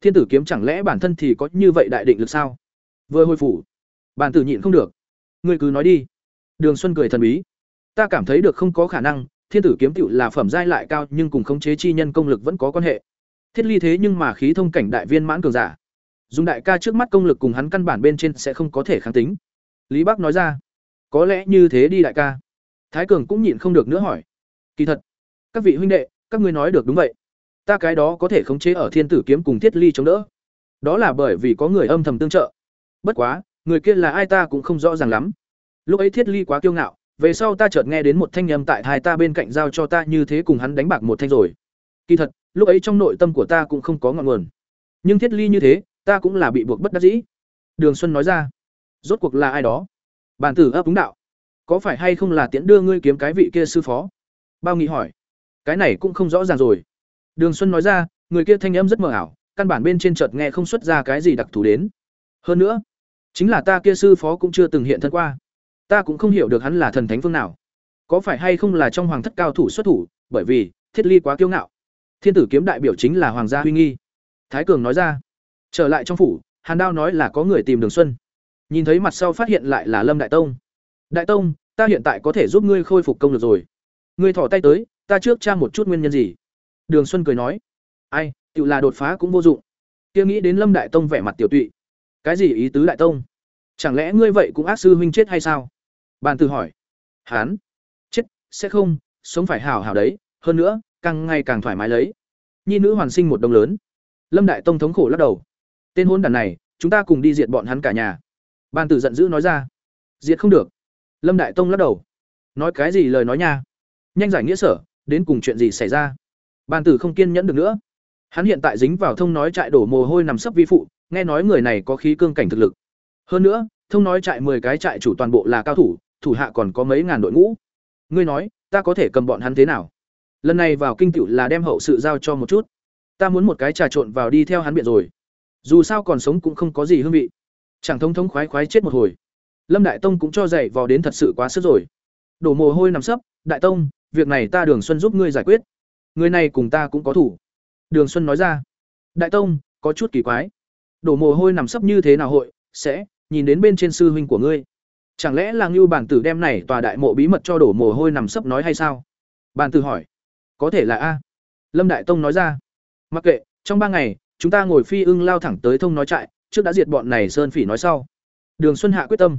[SPEAKER 1] thiên tử kiếm chẳng lẽ bản thân thì có như vậy đại định lực sao? Vừa hồi phủ, bản tử nhịn không được. Ngươi cứ nói đi. Đường xuân cười thần bí. Ta cảm thấy được không có khả năng, thiên tử kiếm tựu là phẩm giai lại cao nhưng cùng khống chế chi nhân công lực vẫn có quan hệ. Thiết ly thế nhưng mà khí thông cảnh đại viên mãn cường giả. Dùng đại ca trước mắt công lực cùng hắn căn bản bên trên sẽ không có thể kháng tính. Lý bắc nói ra, có lẽ như thế đi đại ca. Thái cường cũng nhịn không được nữa hỏi, kỳ thật, các vị huynh đệ, các ngươi nói được đúng vậy ta cái đó có thể khống chế ở thiên tử kiếm cùng thiết ly chống đỡ. Đó là bởi vì có người âm thầm tương trợ. Bất quá, người kia là ai ta cũng không rõ ràng lắm. Lúc ấy thiết ly quá kiêu ngạo, về sau ta chợt nghe đến một thanh âm tại hai ta bên cạnh giao cho ta như thế cùng hắn đánh bạc một thanh rồi. Kỳ thật, lúc ấy trong nội tâm của ta cũng không có ngọn nguồn. Nhưng thiết ly như thế, ta cũng là bị buộc bất đắc dĩ. Đường xuân nói ra, rốt cuộc là ai đó? Bản tử ấp đúng đạo, có phải hay không là tiễn đưa ngươi kiếm cái vị kia sư phó? Bao nghị hỏi, cái này cũng không rõ ràng rồi đường xuân nói ra, người kia thanh âm rất mờ ảo, căn bản bên trên chợt nghe không xuất ra cái gì đặc thù đến. Hơn nữa, chính là ta kia sư phó cũng chưa từng hiện thân qua. Ta cũng không hiểu được hắn là thần thánh phương nào. Có phải hay không là trong hoàng thất cao thủ xuất thủ, bởi vì, thiết ly quá kiêu ngạo. Thiên tử kiếm đại biểu chính là hoàng gia huy nghi. Thái cường nói ra, trở lại trong phủ, hàn đao nói là có người tìm đường xuân. Nhìn thấy mặt sau phát hiện lại là lâm đại tông. Đại tông, ta hiện tại có thể giúp ngươi khôi phục công lực rồi. Ngươi thỏ tay tới, ta trước tra một chút nguyên nhân gì đường xuân cười nói, ai, tiểu là đột phá cũng vô dụng. Kia nghĩ đến lâm đại tông vẻ mặt tiểu tụy. Cái gì ý tứ đại tông? Chẳng lẽ ngươi vậy cũng ác sư huynh chết hay sao? Bàn từ hỏi. Hán, chết, sẽ không, sống phải hảo hảo đấy, hơn nữa, càng ngày càng thoải mái lấy. Nhi nữ hoàn sinh một đồng lớn. Lâm đại tông thống khổ lắc đầu. Tên hôn đàn này, chúng ta cùng đi diệt bọn hắn cả nhà. Bàn tử giận dữ nói ra. Diệt không được. Lâm đại tông lắc đầu. Nói cái gì lời nói nha. Nhanh giải nghĩa sở, đến cùng chuyện gì xảy ra? Bàn tử không kiên nhẫn được nữa. Hắn hiện tại dính vào thông nói trại đổ mồ hôi nằm sấp vi phụ, nghe nói người này có khí cương cảnh thực lực. Hơn nữa, thông nói trại 10 cái trại chủ toàn bộ là cao thủ thủ hạ còn có mấy ngàn đội ngũ. Ngươi nói, ta có thể cầm bọn hắn thế nào? Lần này vào kinh tiểu là đem hậu sự giao cho một chút. Ta muốn một cái trà trộn vào đi theo hắn biện rồi. Dù sao còn sống cũng không có gì hương vị. Chẳng thông thống khoái khoái chết một hồi. Lâm đại tông cũng cho dậy vào đến thật sự quá sức rồi. Đổ mồ hôi nằm sấp. Đại tông, việc này ta đường xuân giúp ngươi giải quyết người này cùng ta cũng có thủ. Đường xuân nói ra. Đại tông, có chút kỳ quái. Đổ mồ hôi nằm sấp như thế nào hội, sẽ, nhìn đến bên trên sư huynh của ngươi. Chẳng lẽ là ngưu bản tử đem này tòa đại mộ bí mật cho đổ mồ hôi nằm sấp nói hay sao? Bản tử hỏi. Có thể là a. Lâm đại tông nói ra. Mặc kệ, trong ba ngày, chúng ta ngồi phi ưng lao thẳng tới thông nói trại, trước đã diệt bọn này sơn phỉ nói sau. Đường xuân hạ quyết tâm.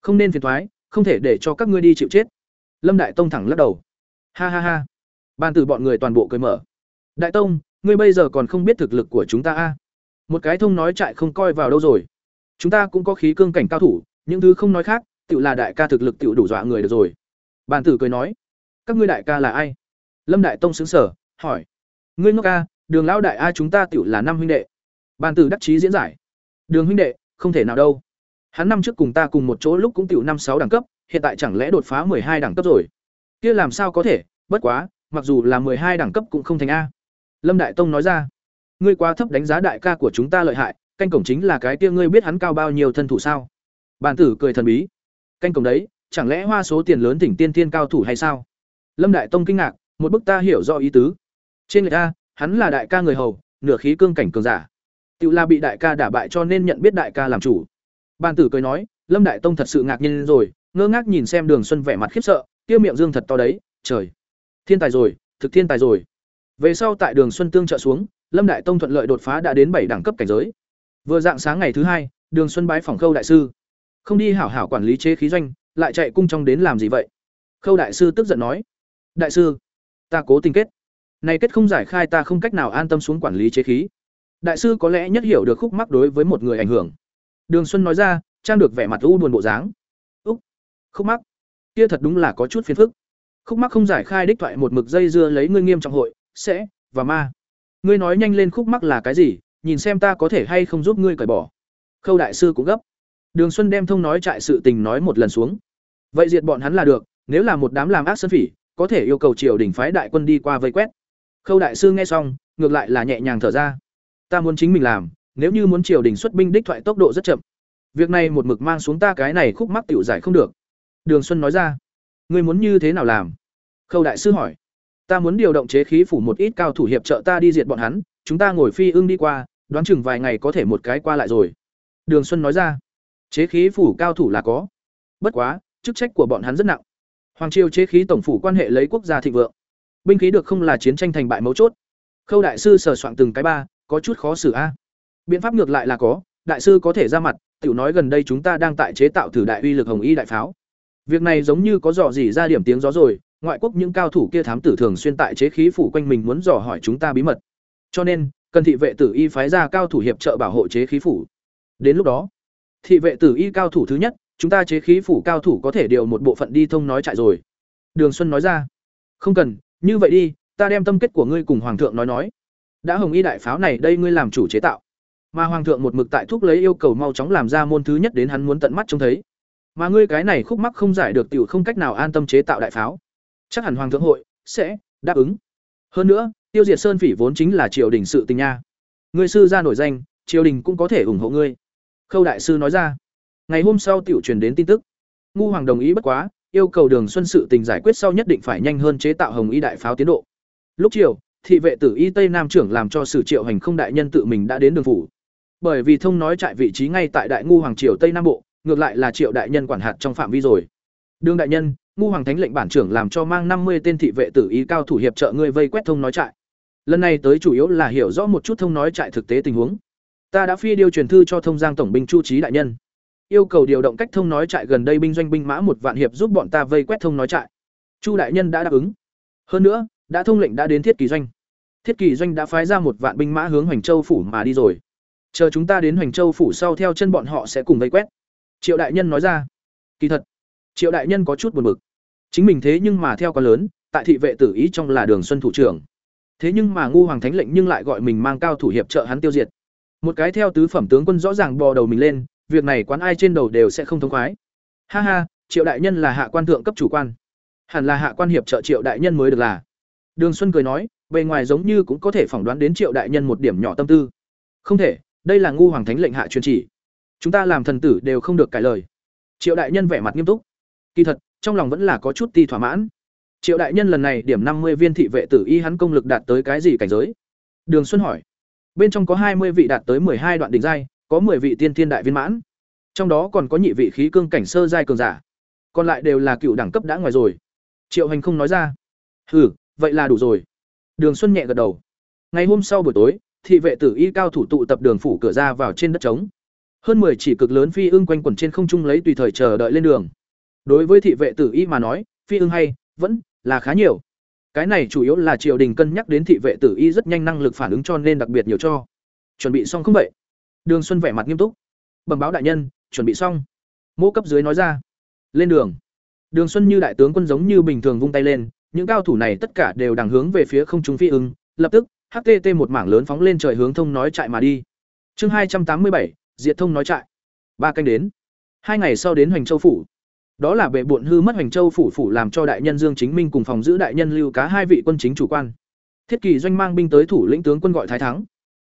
[SPEAKER 1] Không nên phiền thoái, không thể để cho các ngươi đi chịu chết. Lâm đại tông thẳng lắc đầu. Ha ha ha ban từ bọn người toàn bộ cười mở. Đại tông, ngươi bây giờ còn không biết thực lực của chúng ta a? Một cái thông nói trại không coi vào đâu rồi. Chúng ta cũng có khí cương cảnh cao thủ, những thứ không nói khác tự là đại ca thực lực tự đủ dọa người được rồi. Bàn tử cười nói, các ngươi đại ca là ai? Lâm đại tông xứng sở hỏi, ngươi ngốc ca, đường lão đại a chúng ta tự là năm huynh đệ. Bàn tử đắc chí diễn giải, đường huynh đệ, không thể nào đâu. Hắn năm trước cùng ta cùng một chỗ lúc cũng tự năm sáu đẳng cấp, hiện tại chẳng lẽ đột phá hai đẳng cấp rồi? Kia làm sao có thể, bất quá mặc dù là hai đẳng cấp cũng không thành a. Lâm đại tông nói ra, ngươi quá thấp đánh giá đại ca của chúng ta lợi hại, canh cổng chính là cái kia ngươi biết hắn cao bao nhiêu thân thủ sao? Bàn tử cười thần bí, canh cổng đấy, chẳng lẽ hoa số tiền lớn thỉnh tiên tiên cao thủ hay sao? Lâm đại tông kinh ngạc, một bức ta hiểu rõ ý tứ. Trên người ta, hắn là đại ca người hầu, nửa khí cương cảnh cường giả. Tiểu la bị đại ca đả bại cho nên nhận biết đại ca làm chủ. Bàn tử cười nói, lâm đại tông thật sự ngạc nhiên rồi, ngơ ngác nhìn xem đường xuân vẻ mặt khiếp sợ tiêu miệng dương thật to đấy, trời thiên tài rồi, thực thiên tài rồi. Về sau tại đường xuân tương trợ xuống, lâm đại tông thuận lợi đột phá đã đến bảy đẳng cấp cảnh giới. Vừa dạng sáng ngày thứ hai, đường xuân bái phòng khâu đại sư. Không đi hảo hảo quản lý chế khí doanh, lại chạy cung trong đến làm gì vậy? Khâu đại sư tức giận nói. Đại sư, ta cố tình kết. Này kết không giải khai ta không cách nào an tâm xuống quản lý chế khí. Đại sư có lẽ nhất hiểu được khúc mắc đối với một người ảnh hưởng. Đường xuân nói ra, trang được vẻ mặt u buồn bộ dáng. Úc, khúc mắc. Kia thật đúng là có chút phiền phức khúc mắc không giải khai đích thoại một mực dây dưa lấy ngươi nghiêm trọng hội, sẽ, và ma. Ngươi nói nhanh lên khúc mắc là cái gì, nhìn xem ta có thể hay không giúp ngươi cởi bỏ. Khâu đại sư cũng gấp. Đường xuân đem thông nói trại sự tình nói một lần xuống. Vậy diệt bọn hắn là được, nếu là một đám làm ác sân phỉ, có thể yêu cầu triều đình phái đại quân đi qua vây quét. Khâu đại sư nghe xong, ngược lại là nhẹ nhàng thở ra. Ta muốn chính mình làm, nếu như muốn triều đình xuất binh đích thoại tốc độ rất chậm. Việc này một mực mang xuống ta cái này khúc mắc tiểu giải không được. Đường xuân nói ra ngươi muốn như thế nào làm? Khâu đại sư hỏi. Ta muốn điều động chế khí phủ một ít cao thủ hiệp trợ ta đi diệt bọn hắn, chúng ta ngồi phi ưng đi qua, đoán chừng vài ngày có thể một cái qua lại rồi. Đường xuân nói ra. Chế khí phủ cao thủ là có. Bất quá, chức trách của bọn hắn rất nặng. Hoàng triều chế khí tổng phủ quan hệ lấy quốc gia thịnh vượng. Binh khí được không là chiến tranh thành bại mấu chốt. Khâu đại sư sờ soạn từng cái ba, có chút khó xử a. Biện pháp ngược lại là có, đại sư có thể ra mặt, tiểu nói gần đây chúng ta đang tại chế tạo thử đại uy lực hồng y đại pháo việc này giống như có dò gì ra điểm tiếng gió rồi, ngoại quốc những cao thủ kia thám tử thường xuyên tại chế khí phủ quanh mình muốn dò hỏi chúng ta bí mật. Cho nên, cần thị vệ tử y phái ra cao thủ hiệp trợ bảo hộ chế khí phủ. Đến lúc đó, thị vệ tử y cao thủ thứ nhất, chúng ta chế khí phủ cao thủ có thể điều một bộ phận đi thông nói chạy rồi. Đường xuân nói ra. Không cần, như vậy đi, ta đem tâm kết của ngươi cùng hoàng thượng nói nói. Đã hồng y đại pháo này đây ngươi làm chủ chế tạo. Mà hoàng thượng một mực tại thúc lấy yêu cầu mau chóng làm ra môn thứ nhất đến hắn muốn tận mắt trông thấy mà ngươi cái này khúc mắc không giải được tiểu không cách nào an tâm chế tạo đại pháo. Chắc hẳn hoàng thượng hội sẽ đáp ứng. Hơn nữa, tiêu diệt sơn phỉ vốn chính là triều đình sự tình nha. Ngươi sư ra nổi danh, triều đình cũng có thể ủng hộ ngươi. Khâu đại sư nói ra. Ngày hôm sau tiểu truyền đến tin tức. Ngu hoàng đồng ý bất quá, yêu cầu đường xuân sự tình giải quyết sau nhất định phải nhanh hơn chế tạo hồng y đại pháo tiến độ. Lúc chiều, thị vệ tử y tây nam trưởng làm cho sử triệu hành không đại nhân tự mình đã đến đường phủ. Bởi vì thông nói trại vị trí ngay tại đại ngu hoàng triều tây nam bộ ngược lại là triệu đại nhân quản hạt trong phạm vi rồi. Đường đại nhân, ngu hoàng thánh lệnh bản trưởng làm cho mang năm mươi tên thị vệ tử ý cao thủ hiệp trợ ngươi vây quét thông nói trại. Lần này tới chủ yếu là hiểu rõ một chút thông nói trại thực tế tình huống. Ta đã phi điều truyền thư cho thông giang tổng binh chu Chí đại nhân. Yêu cầu điều động cách thông nói trại gần đây binh doanh binh mã một vạn hiệp giúp bọn ta vây quét thông nói trại. Chu đại nhân đã đáp ứng. Hơn nữa, đã thông lệnh đã đến thiết kỳ doanh. Thiết kỳ doanh đã phái ra một vạn binh mã hướng hoành châu phủ mà đi rồi. Chờ chúng ta đến hoành châu phủ sau theo chân bọn họ sẽ cùng vây quét triệu đại nhân nói ra. Kỳ thật, triệu đại nhân có chút buồn bực. Chính mình thế nhưng mà theo con lớn, tại thị vệ tử ý trong là đường xuân thủ trưởng. Thế nhưng mà ngu hoàng thánh lệnh nhưng lại gọi mình mang cao thủ hiệp trợ hắn tiêu diệt. Một cái theo tứ phẩm tướng quân rõ ràng bò đầu mình lên, việc này quán ai trên đầu đều sẽ không thông khoái. Ha ha, triệu đại nhân là hạ quan thượng cấp chủ quan. Hẳn là hạ quan hiệp trợ triệu đại nhân mới được là. Đường xuân cười nói, bề ngoài giống như cũng có thể phỏng đoán đến triệu đại nhân một điểm nhỏ tâm tư. Không thể, đây là ngu hoàng thánh lệnh hạ truyền chỉ chúng ta làm thần tử đều không được cải lời triệu đại nhân vẻ mặt nghiêm túc kỳ thật trong lòng vẫn là có chút ti thỏa mãn triệu đại nhân lần này điểm năm mươi viên thị vệ tử y hắn công lực đạt tới cái gì cảnh giới đường xuân hỏi bên trong có hai mươi vị đạt tới hai đoạn đỉnh giai có 10 vị tiên thiên đại viên mãn. Trong đó còn có nhị vị khí cương cảnh sơ giai cường giả. Còn lại đều là cựu đẳng cấp đã ngoài rồi. Triệu Hành không nói ra. "Hừ, vậy là đủ rồi." Đường Xuân nhẹ gật đầu. Ngày hôm sau buổi tối, thị vệ tử y cao thủ tụ tập đường phủ cửa ra vào trên đất trống. Hơn 10 chỉ cực lớn phi ưng quanh quẩn trên không trung lấy tùy thời chờ đợi lên đường. Đối với thị vệ tử y mà nói, phi ưng hay vẫn là khá nhiều. Cái này chủ yếu là triều đình cân nhắc đến thị vệ tử y rất nhanh năng lực phản ứng cho nên đặc biệt nhiều cho. Chuẩn bị xong không vậy? Đường Xuân vẻ mặt nghiêm túc. Bẩm báo đại nhân, chuẩn bị xong. Mỗ cấp dưới nói ra. Lên đường. Đường Xuân như đại tướng quân giống như bình thường vung tay lên, những cao thủ này tất cả đều đang hướng về phía không trung phi ưng, lập tức, HTT một mảng lớn phóng lên trời hướng thông nói chạy mà đi. Chương hai trăm tám mươi bảy, Diệt thông nói chạy. Ba canh đến. Hai ngày sau đến Hoành Châu phủ. Đó là bệ bộn hư mất Hoành Châu phủ phủ làm cho đại nhân Dương Chính Minh cùng phòng giữ đại nhân Lưu Cá hai vị quân chính chủ quan. Thiết Kỳ doanh mang binh tới thủ lĩnh tướng quân gọi Thái Thắng.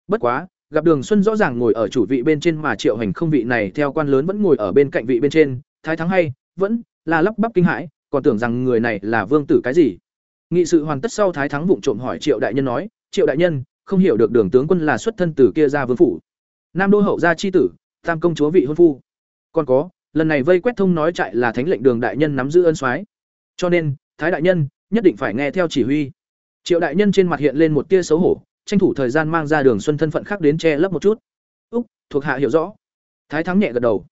[SPEAKER 1] Bất quá, gặp đường xuân rõ ràng ngồi ở chủ vị bên trên mà triệu hành không vị này theo quan lớn vẫn ngồi ở bên cạnh vị bên trên thái thắng hay vẫn là lắp bắp kinh hãi còn tưởng rằng người này là vương tử cái gì nghị sự hoàn tất sau thái thắng vụng trộm hỏi triệu đại nhân nói triệu đại nhân không hiểu được đường tướng quân là xuất thân từ kia ra vương phủ nam đô hậu gia chi tử, tam công chúa vị hôn phu. Còn có, lần này vây quét thông nói trại là thánh lệnh đường đại nhân nắm giữ ân soái. Cho nên, thái đại nhân nhất định phải nghe theo chỉ huy. Triệu đại nhân trên mặt hiện lên một tia xấu hổ, tranh thủ thời gian mang ra đường xuân thân phận khác đến che lấp một chút. Úc, thuộc hạ hiểu rõ. Thái thắng nhẹ gật đầu.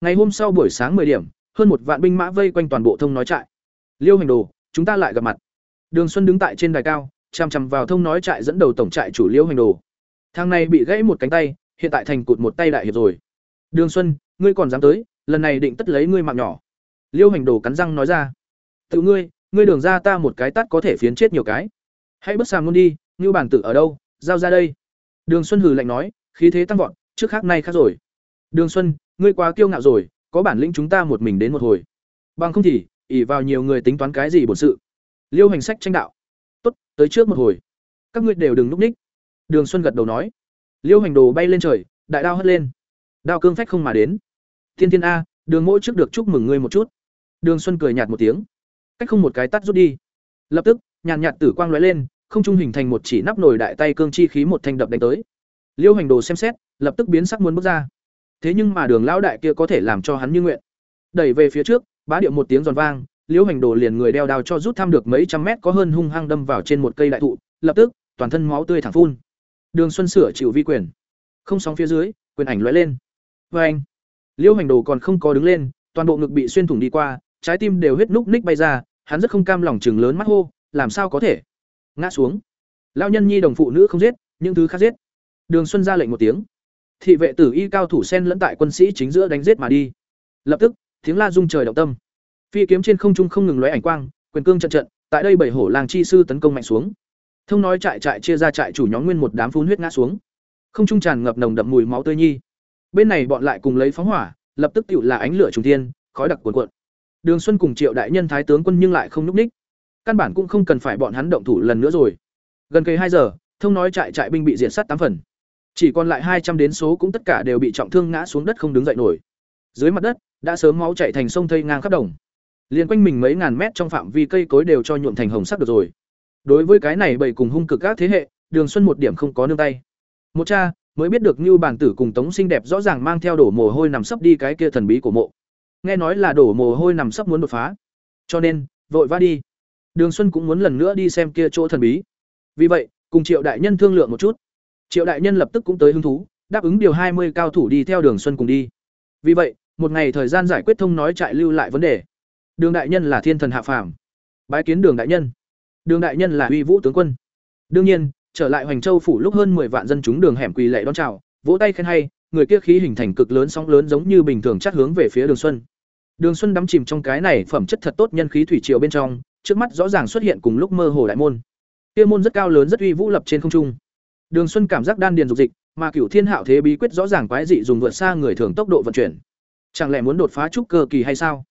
[SPEAKER 1] Ngày hôm sau buổi sáng 10 điểm, hơn một vạn binh mã vây quanh toàn bộ thông nói trại. Liêu hành đồ, chúng ta lại gặp mặt. Đường xuân đứng tại trên đài cao, chằm chằm vào thông nói trại dẫn đầu tổng trại chủ liêu hành đồ. Thang này bị gãy một cánh tay hiện tại thành cụt một tay đại hiệp rồi. Đường xuân, ngươi còn dám tới, lần này định tất lấy ngươi mạng nhỏ. Liêu hành đồ cắn răng nói ra. Tự ngươi ngươi đường ra ta một cái tắt có thể phiến chết nhiều cái. Hãy bất sàm luôn đi như bản tử ở đâu, giao ra đây. Đường xuân hừ lạnh nói, khí thế tăng vọt, trước khác nay khác rồi. Đường xuân, ngươi quá kiêu ngạo rồi, có bản lĩnh chúng ta một mình đến một hồi. Bằng không thì ỉ vào nhiều người tính toán cái gì bổn sự. Liêu hành sách tranh đạo. Tốt, tới trước một hồi. Các ngươi đều đừng núp ních. Đường xuân gật đầu nói liêu hành đồ bay lên trời, đại đao hất lên. Đao cương phách không mà đến. Thiên thiên a, đường mỗi trước được chúc mừng ngươi một chút. Đường xuân cười nhạt một tiếng. Cách không một cái tắt rút đi. Lập tức, nhàn nhạt tử quang lóe lên, không trung hình thành một chỉ nắp nồi đại tay cương chi khí một thanh đập đánh tới. Liêu hành đồ xem xét, lập tức biến sắc muốn bước ra. Thế nhưng mà đường lão đại kia có thể làm cho hắn như nguyện. Đẩy về phía trước, bá điệu một tiếng giòn vang, liêu hành đồ liền người đeo đao cho rút thăm được mấy trăm mét có hơn hung hăng đâm vào trên một cây đại thụ, lập tức, toàn thân máu tươi thẳng phun đường xuân sửa chịu vi quyền. Không sóng phía dưới, quyền ảnh lóe lên. Vê anh, liêu hành đồ còn không có đứng lên, toàn bộ ngực bị xuyên thủng đi qua, trái tim đều huyết núc ních bay ra, hắn rất không cam lòng chừng lớn mắt hô, làm sao có thể? Ngã xuống. Lão nhân nhi đồng phụ nữ không giết, những thứ khác giết. Đường xuân ra lệnh một tiếng. Thị vệ tử y cao thủ sen lẫn tại quân sĩ chính giữa đánh giết mà đi. Lập tức, tiếng la rung trời động tâm. Phi kiếm trên không trung không ngừng lóe ảnh quang, quyền cương trận trận, tại đây bảy hổ làng chi sư tấn công mạnh xuống thông nói trại trại chia ra trại chủ nhóm nguyên một đám phun huyết ngã xuống. Không trung tràn ngập nồng đậm mùi máu tươi nhi. Bên này bọn lại cùng lấy phóng hỏa, lập tức tựu là ánh lửa trùng thiên, khói đặc cuồn cuộn. Đường xuân cùng triệu đại nhân thái tướng quân nhưng lại không núp ních. Căn bản cũng không cần phải bọn hắn động thủ lần nữa rồi. Gần cây hai giờ, thông nói trại trại binh bị diệt sát tám phần. Chỉ còn lại hai trăm đến số cũng tất cả đều bị trọng thương ngã xuống đất không đứng dậy nổi. Dưới mặt đất, đã sớm máu chảy thành sông thây ngang khắp đồng. Liền quanh mình mấy ngàn mét trong phạm vi cây cối đều cho nhuộm thành hồng sắc được rồi đối với cái này bảy cùng hung cực các thế hệ, đường xuân một điểm không có nương tay. Một cha mới biết được như bản tử cùng tống xinh đẹp rõ ràng mang theo đổ mồ hôi nằm sấp đi cái kia thần bí của mộ. Nghe nói là đổ mồ hôi nằm sấp muốn đột phá. Cho nên, vội vã đi. Đường xuân cũng muốn lần nữa đi xem kia chỗ thần bí. Vì vậy, cùng triệu đại nhân thương lượng một chút. Triệu đại nhân lập tức cũng tới hứng thú, đáp ứng điều hai mươi cao thủ đi theo đường xuân cùng đi. Vì vậy, một ngày thời gian giải quyết thông nói trại lưu lại vấn đề. Đường đại nhân là thiên thần hạ phàm. Bái kiến đường đại nhân đường đại nhân là uy vũ tướng quân. Đương nhiên, trở lại hoành châu phủ lúc hơn mười vạn dân chúng đường hẻm quỳ lệ đón chào, vỗ tay khen hay, người kia khí hình thành cực lớn sóng lớn giống như bình thường chắc hướng về phía đường xuân. Đường xuân đắm chìm trong cái này phẩm chất thật tốt nhân khí thủy triều bên trong, trước mắt rõ ràng xuất hiện cùng lúc mơ hồ đại môn. Kia môn rất cao lớn rất uy vũ lập trên không trung. Đường xuân cảm giác đan điền dục dịch, mà cửu thiên hạo thế bí quyết rõ ràng quái dị dùng vượt xa người thường tốc độ vận chuyển. Chẳng lẽ muốn đột phá trúc cơ kỳ hay sao?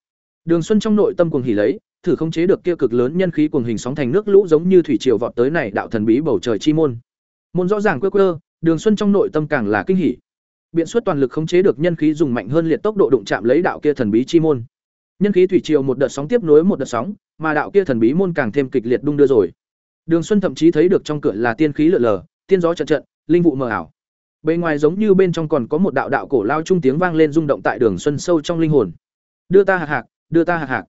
[SPEAKER 1] Đường xuân trong nội tâm cuồng hỉ lấy, thử khống chế được kia cực lớn nhân khí cuồng hình sóng thành nước lũ giống như thủy triều vọt tới này đạo thần bí bầu trời chi môn. Môn rõ ràng quơ quơ, đường xuân trong nội tâm càng là kinh hỉ. Biện suất toàn lực khống chế được nhân khí dùng mạnh hơn liệt tốc độ đụng chạm lấy đạo kia thần bí chi môn. Nhân khí thủy triều một đợt sóng tiếp nối một đợt sóng, mà đạo kia thần bí môn càng thêm kịch liệt đung đưa rồi. Đường xuân thậm chí thấy được trong cửa là tiên khí lượn lờ, tiên gió trận trận, linh vụ mờ ảo. Bên ngoài giống như bên trong còn có một đạo đạo cổ lao trung tiếng vang lên rung động tại đường xuân sâu trong linh hồn. Đưa ta hạc hạc đưa ta hạc hạc.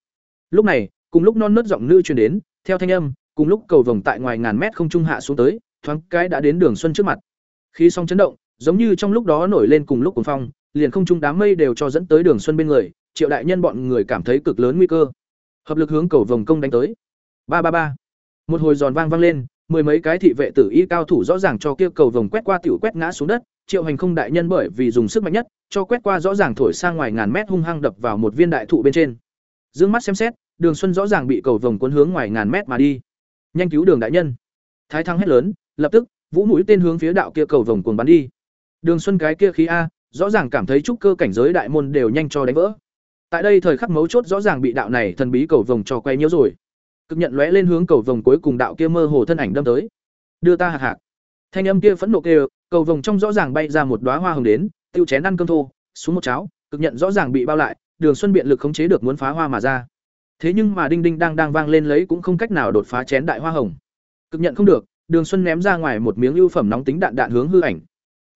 [SPEAKER 1] Lúc này, cùng lúc non nớt giọng nữ truyền đến, theo thanh âm, cùng lúc cầu vồng tại ngoài ngàn mét không trung hạ xuống tới, thoáng cái đã đến đường xuân trước mặt. Khi song chấn động, giống như trong lúc đó nổi lên cùng lúc cuồng phong, liền không trung đám mây đều cho dẫn tới đường xuân bên người, triệu đại nhân bọn người cảm thấy cực lớn nguy cơ. Hợp lực hướng cầu vồng công đánh tới. Ba ba ba. Một hồi giòn vang vang lên, mười mấy cái thị vệ tử y cao thủ rõ ràng cho kia cầu vồng quét qua tiểu quét ngã xuống đất, triệu hành không đại nhân bởi vì dùng sức mạnh nhất, cho quét qua rõ ràng thổi sang ngoài ngàn mét hung hăng đập vào một viên đại thụ bên trên dương mắt xem xét, đường xuân rõ ràng bị cầu vồng cuốn hướng ngoài ngàn mét mà đi. Nhanh cứu đường đại nhân. Thái thăng hét lớn, lập tức, vũ mũi tên hướng phía đạo kia cầu vồng cuồng bắn đi. Đường xuân cái kia khí a, rõ ràng cảm thấy trúc cơ cảnh giới đại môn đều nhanh cho đánh vỡ. Tại đây thời khắc mấu chốt rõ ràng bị đạo này thần bí cầu vồng cho quay nhiễu rồi. Cực nhận lóe lên hướng cầu vồng cuối cùng đạo kia mơ hồ thân ảnh đâm tới. Đưa ta hạc hạc. Thanh âm kia phẫn nộ kêu, cầu vồng trong rõ ràng bay ra một đóa hoa hồng đến, tiêu chén ăn cơm thô, xuống một cháo, cực nhận rõ ràng bị bao lại đường xuân biện lực khống chế được muốn phá hoa mà ra. Thế nhưng mà đinh đinh đang đang vang lên lấy cũng không cách nào đột phá chén đại hoa hồng. Cực nhận không được, đường xuân ném ra ngoài một miếng ưu phẩm nóng tính đạn đạn hướng hư ảnh.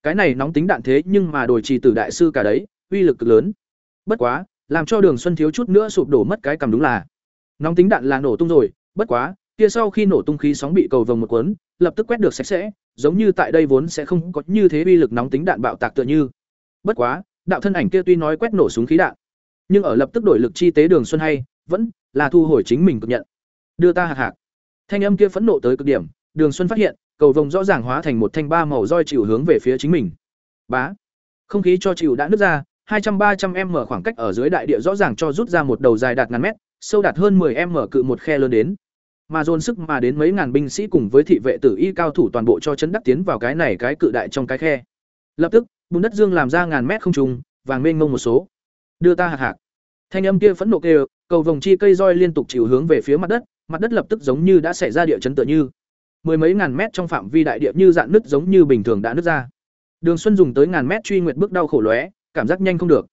[SPEAKER 1] Cái này nóng tính đạn thế nhưng mà đổi trì từ đại sư cả đấy, uy lực cực lớn. Bất quá, làm cho đường xuân thiếu chút nữa sụp đổ mất cái cầm đúng là. Nóng tính đạn là nổ tung rồi, bất quá, kia sau khi nổ tung khí sóng bị cầu vồng một cuốn, lập tức quét được sạch sẽ, giống như tại đây vốn sẽ không có như thế uy lực nóng tính đạn bạo tạc tựa như. Bất quá, đạo thân ảnh kia tuy nói quét nổ súng khí đạn nhưng ở lập tức đổi lực chi tế đường xuân hay, vẫn là thu hồi chính mình cực nhận. Đưa ta hạc hạc. Thanh âm kia phẫn nộ tới cực điểm, đường xuân phát hiện, cầu vồng rõ ràng hóa thành một thanh ba màu roi chịu hướng về phía chính mình. Bá. Không khí cho chịu đã nứt ra, hai trăm ba trăm m khoảng cách ở dưới đại địa rõ ràng cho rút ra một đầu dài đạt ngàn mét, sâu đạt hơn 10 m cự một khe lớn đến. Mà dồn sức mà đến mấy ngàn binh sĩ cùng với thị vệ tử y cao thủ toàn bộ cho chấn đắc tiến vào cái này cái cự đại trong cái khe. Lập tức, bùn đất dương làm ra ngàn mét không trùng, vàng mênh mông một số đưa ta hạc hạc. Thanh âm kia phẫn nộ kêu, cầu vòng chi cây roi liên tục chịu hướng về phía mặt đất mặt đất lập tức giống như đã xảy ra địa chấn tựa như. Mười mấy ngàn mét trong phạm vi đại địa như dạn nứt giống như bình thường đã nứt ra. Đường xuân dùng tới ngàn mét truy nguyệt bước đau khổ lóe, cảm giác nhanh không được.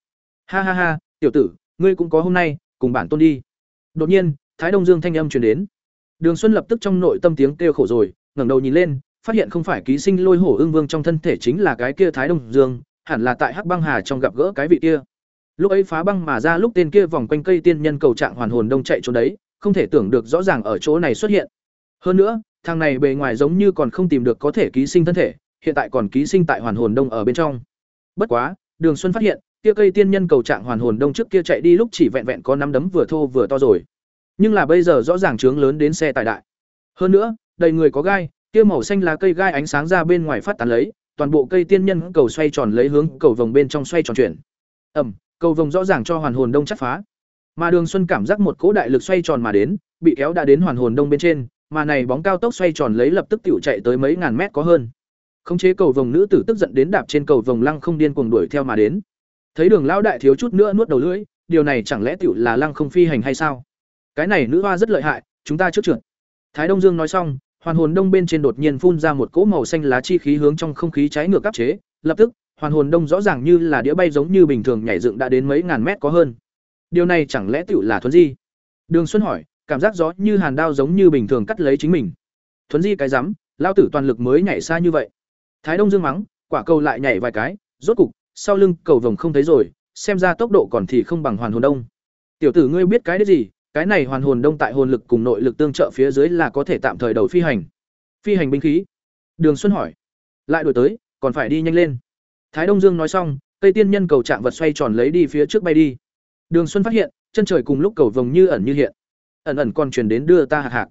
[SPEAKER 1] Ha ha ha, tiểu tử, ngươi cũng có hôm nay, cùng bản tôn đi. Đột nhiên, thái đông dương thanh âm truyền đến. Đường xuân lập tức trong nội tâm tiếng kêu khổ rồi, ngẩng đầu nhìn lên, phát hiện không phải ký sinh lôi hổ ương vương trong thân thể chính là cái kia thái đông dương, hẳn là tại hắc băng hà trong gặp gỡ cái vị kia lúc ấy phá băng mà ra lúc tên kia vòng quanh cây tiên nhân cầu trạng hoàn hồn đông chạy trốn đấy, không thể tưởng được rõ ràng ở chỗ này xuất hiện. Hơn nữa, thằng này bề ngoài giống như còn không tìm được có thể ký sinh thân thể, hiện tại còn ký sinh tại hoàn hồn đông ở bên trong. Bất quá, đường xuân phát hiện, kia cây tiên nhân cầu trạng hoàn hồn đông trước kia chạy đi lúc chỉ vẹn vẹn có năm đấm vừa thô vừa to rồi. Nhưng là bây giờ rõ ràng trướng lớn đến xe tải đại. Hơn nữa, đầy người có gai, kia màu xanh lá cây gai ánh sáng ra bên ngoài phát tán lấy, toàn bộ cây tiên nhân cầu xoay tròn lấy hướng cầu vòng bên trong xoay tròn chuyển. Ẩm cầu vồng rõ ràng cho hoàn hồn đông chắc phá. Mà đường xuân cảm giác một cỗ đại lực xoay tròn mà đến, bị kéo đã đến hoàn hồn đông bên trên, mà này bóng cao tốc xoay tròn lấy lập tức tiểu chạy tới mấy ngàn mét có hơn. Khống chế cầu vồng nữ tử tức giận đến đạp trên cầu vồng lăng không điên cuồng đuổi theo mà đến. Thấy đường lão đại thiếu chút nữa nuốt đầu lưỡi, điều này chẳng lẽ tiểu là lăng không phi hành hay sao? Cái này nữ hoa rất lợi hại, chúng ta trước trượt. Thái đông dương nói xong, hoàn hồn đông bên trên đột nhiên phun ra một cỗ màu xanh lá chi khí hướng trong không khí cháy ngược áp chế, lập tức hoàn hồn đông rõ ràng như là đĩa bay giống như bình thường nhảy dựng đã đến mấy ngàn mét có hơn. Điều này chẳng lẽ tựu là thuấn di? Đường xuân hỏi, cảm giác gió như hàn đao giống như bình thường cắt lấy chính mình. Thuấn di cái rắm, lao tử toàn lực mới nhảy xa như vậy. Thái đông dương mắng, quả cầu lại nhảy vài cái, rốt cục, sau lưng cầu vồng không thấy rồi, xem ra tốc độ còn thì không bằng hoàn hồn đông. Tiểu tử ngươi biết cái đấy gì, cái này hoàn hồn đông tại hồn lực cùng nội lực tương trợ phía dưới là có thể tạm thời đầu phi hành. Phi hành binh khí. Đường xuân hỏi, lại đổi tới, còn phải đi nhanh lên thái đông dương nói xong, cây tiên nhân cầu trạng vật xoay tròn lấy đi phía trước bay đi. Đường xuân phát hiện, chân trời cùng lúc cầu vồng như ẩn như hiện. Ẩn ẩn còn truyền đến đưa ta hạc hạc.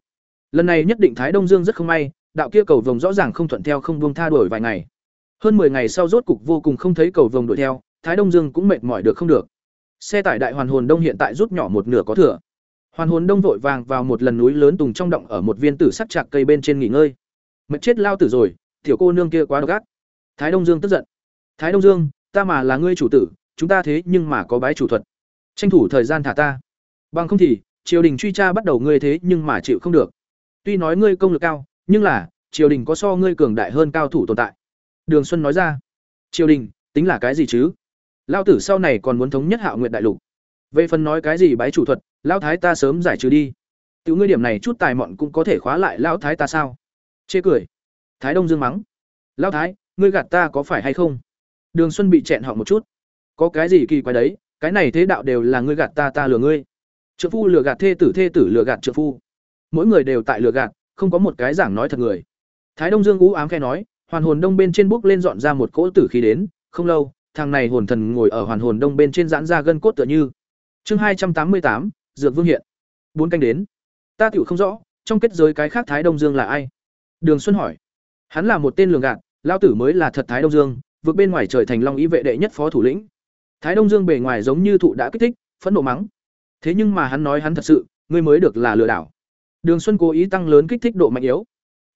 [SPEAKER 1] Lần này nhất định thái đông dương rất không may, đạo kia cầu vồng rõ ràng không thuận theo, không buông tha đuổi vài ngày. Hơn 10 ngày sau rốt cục vô cùng không thấy cầu vồng đuổi theo, thái đông dương cũng mệt mỏi được không được. Xe tải đại hoàn hồn đông hiện tại rút nhỏ một nửa có thừa. Hoàn hồn đông vội vàng vào một lần núi lớn tùng trong động ở một viên tử sắc chạc cây bên trên nghỉ ngơi. Mệt chết lao tử rồi, tiểu cô nương kia quá độc ác. Thái đông dương tức giận thái đông dương, ta mà là ngươi chủ tử, chúng ta thế nhưng mà có bái chủ thuật. Tranh thủ thời gian thả ta. Bằng không thì, triều đình truy tra bắt đầu ngươi thế nhưng mà chịu không được. Tuy nói ngươi công lực cao, nhưng là, triều đình có so ngươi cường đại hơn cao thủ tồn tại. Đường xuân nói ra. Triều đình, tính là cái gì chứ? Lao tử sau này còn muốn thống nhất hạo nguyện đại lục. Về phần nói cái gì bái chủ thuật lao thái ta sớm giải trừ đi. Tiểu ngươi điểm này chút tài mọn cũng có thể khóa lại lao thái ta sao? Chê cười. Thái đông dương mắng. Lao thái, ngươi gạt ta có phải hay không? Đường xuân bị chẹn họng một chút. Có cái gì kỳ quái đấy? Cái này thế đạo đều là ngươi gạt ta ta lừa ngươi. Trợ phu lừa gạt thê tử thê tử lừa gạt trợ phu. Mỗi người đều tại lừa gạt, không có một cái giảng nói thật người. Thái đông dương ú ám khe nói, hoàn hồn đông bên trên bước lên dọn ra một cỗ tử khí đến. Không lâu, thằng này hồn thần ngồi ở hoàn hồn đông bên trên giãn ra gân cốt tựa như. Chương hai trăm tám mươi tám, dược vương hiện. Bốn canh đến. Ta tiểu không rõ, trong kết giới cái khác thái đông dương là ai? Đường xuân hỏi. Hắn là một tên lường gạt, Lão tử mới là thật thái đông dương vượt bên ngoài trời thành long ý vệ đệ nhất phó thủ lĩnh. Thái đông dương bề ngoài giống như thụ đã kích thích, phẫn nộ mắng. Thế nhưng mà hắn nói hắn thật sự, ngươi mới được là lừa đảo. Đường xuân cố ý tăng lớn kích thích độ mạnh yếu.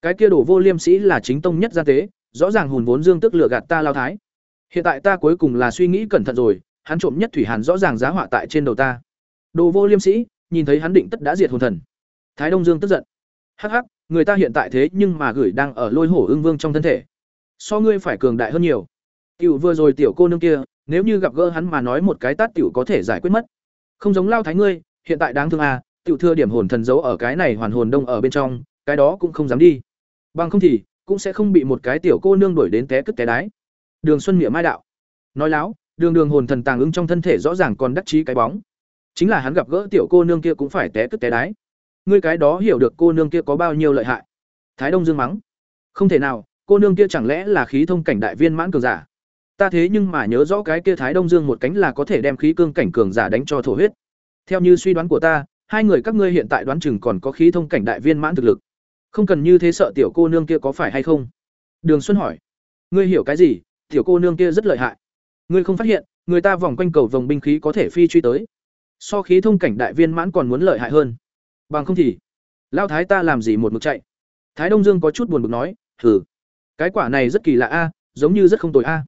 [SPEAKER 1] Cái kia đổ vô liêm sĩ là chính tông nhất gia tế, rõ ràng hùn vốn dương tức lừa gạt ta lao thái. Hiện tại ta cuối cùng là suy nghĩ cẩn thận rồi, hắn trộm nhất thủy hàn rõ ràng giá họa tại trên đầu ta. Đồ vô liêm sĩ nhìn thấy hắn định tất đã diệt hồn thần. Thái đông dương tức giận. Hắc hắc, người ta hiện tại thế nhưng mà gửi đang ở lôi hổ ưng vương trong thân thể. So ngươi phải cường đại hơn nhiều tiểu vừa rồi tiểu cô nương kia, nếu như gặp gỡ hắn mà nói một cái tát tiểu có thể giải quyết mất. Không giống lao thái ngươi, hiện tại đáng thương à tiểu thưa điểm hồn thần giấu ở cái này hoàn hồn đông ở bên trong, cái đó cũng không dám đi. Bằng không thì, cũng sẽ không bị một cái tiểu cô nương đuổi đến té cất té đái. Đường xuân miệng mai đạo. Nói láo, đường đường hồn thần tàng ứng trong thân thể rõ ràng còn đắc chí cái bóng. Chính là hắn gặp gỡ tiểu cô nương kia cũng phải té cất té đái. Ngươi cái đó hiểu được cô nương kia có bao nhiêu lợi hại. Thái đông dương mắng. Không thể nào, cô nương kia chẳng lẽ là khí thông cảnh đại viên mãn cường giả? Ta thế nhưng mà nhớ rõ cái kia thái đông dương một cánh là có thể đem khí cương cảnh cường giả đánh cho thổ huyết. Theo như suy đoán của ta, hai người các ngươi hiện tại đoán chừng còn có khí thông cảnh đại viên mãn thực lực. Không cần như thế sợ tiểu cô nương kia có phải hay không? Đường xuân hỏi. Ngươi hiểu cái gì? Tiểu cô nương kia rất lợi hại. Ngươi không phát hiện, người ta vòng quanh cầu vòng binh khí có thể phi truy tới. So khí thông cảnh đại viên mãn còn muốn lợi hại hơn. Bằng không thì lao thái ta làm gì một mực chạy? Thái đông dương có chút buồn bực nói Thử. cái quả này rất kỳ lạ a, giống như rất không tồi a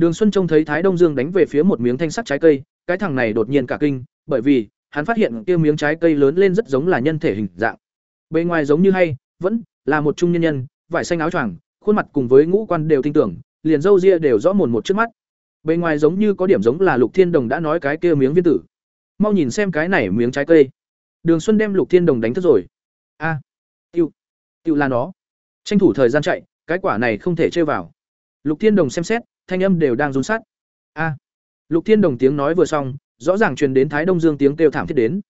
[SPEAKER 1] đường xuân trông thấy thái đông dương đánh về phía một miếng thanh sắt trái cây cái thằng này đột nhiên cả kinh bởi vì hắn phát hiện kia miếng trái cây lớn lên rất giống là nhân thể hình dạng. Bề ngoài giống như hay vẫn là một trung nhân nhân vải xanh áo choàng khuôn mặt cùng với ngũ quan đều tin tưởng liền râu ria đều rõ mồn một trước mắt. Bề ngoài giống như có điểm giống là lục thiên đồng đã nói cái kia miếng viên tử. Mau nhìn xem cái này miếng trái cây. Đường xuân đem lục thiên đồng đánh thức rồi. A à, tiêu tiêu là nó. Tranh thủ thời gian chạy cái quả này không thể chơi vào. Lục thiên đồng xem xét thanh âm đều đang run sát a. Lục thiên đồng tiếng nói vừa xong, rõ ràng truyền đến thái đông dương tiếng kêu thảm thiết đến.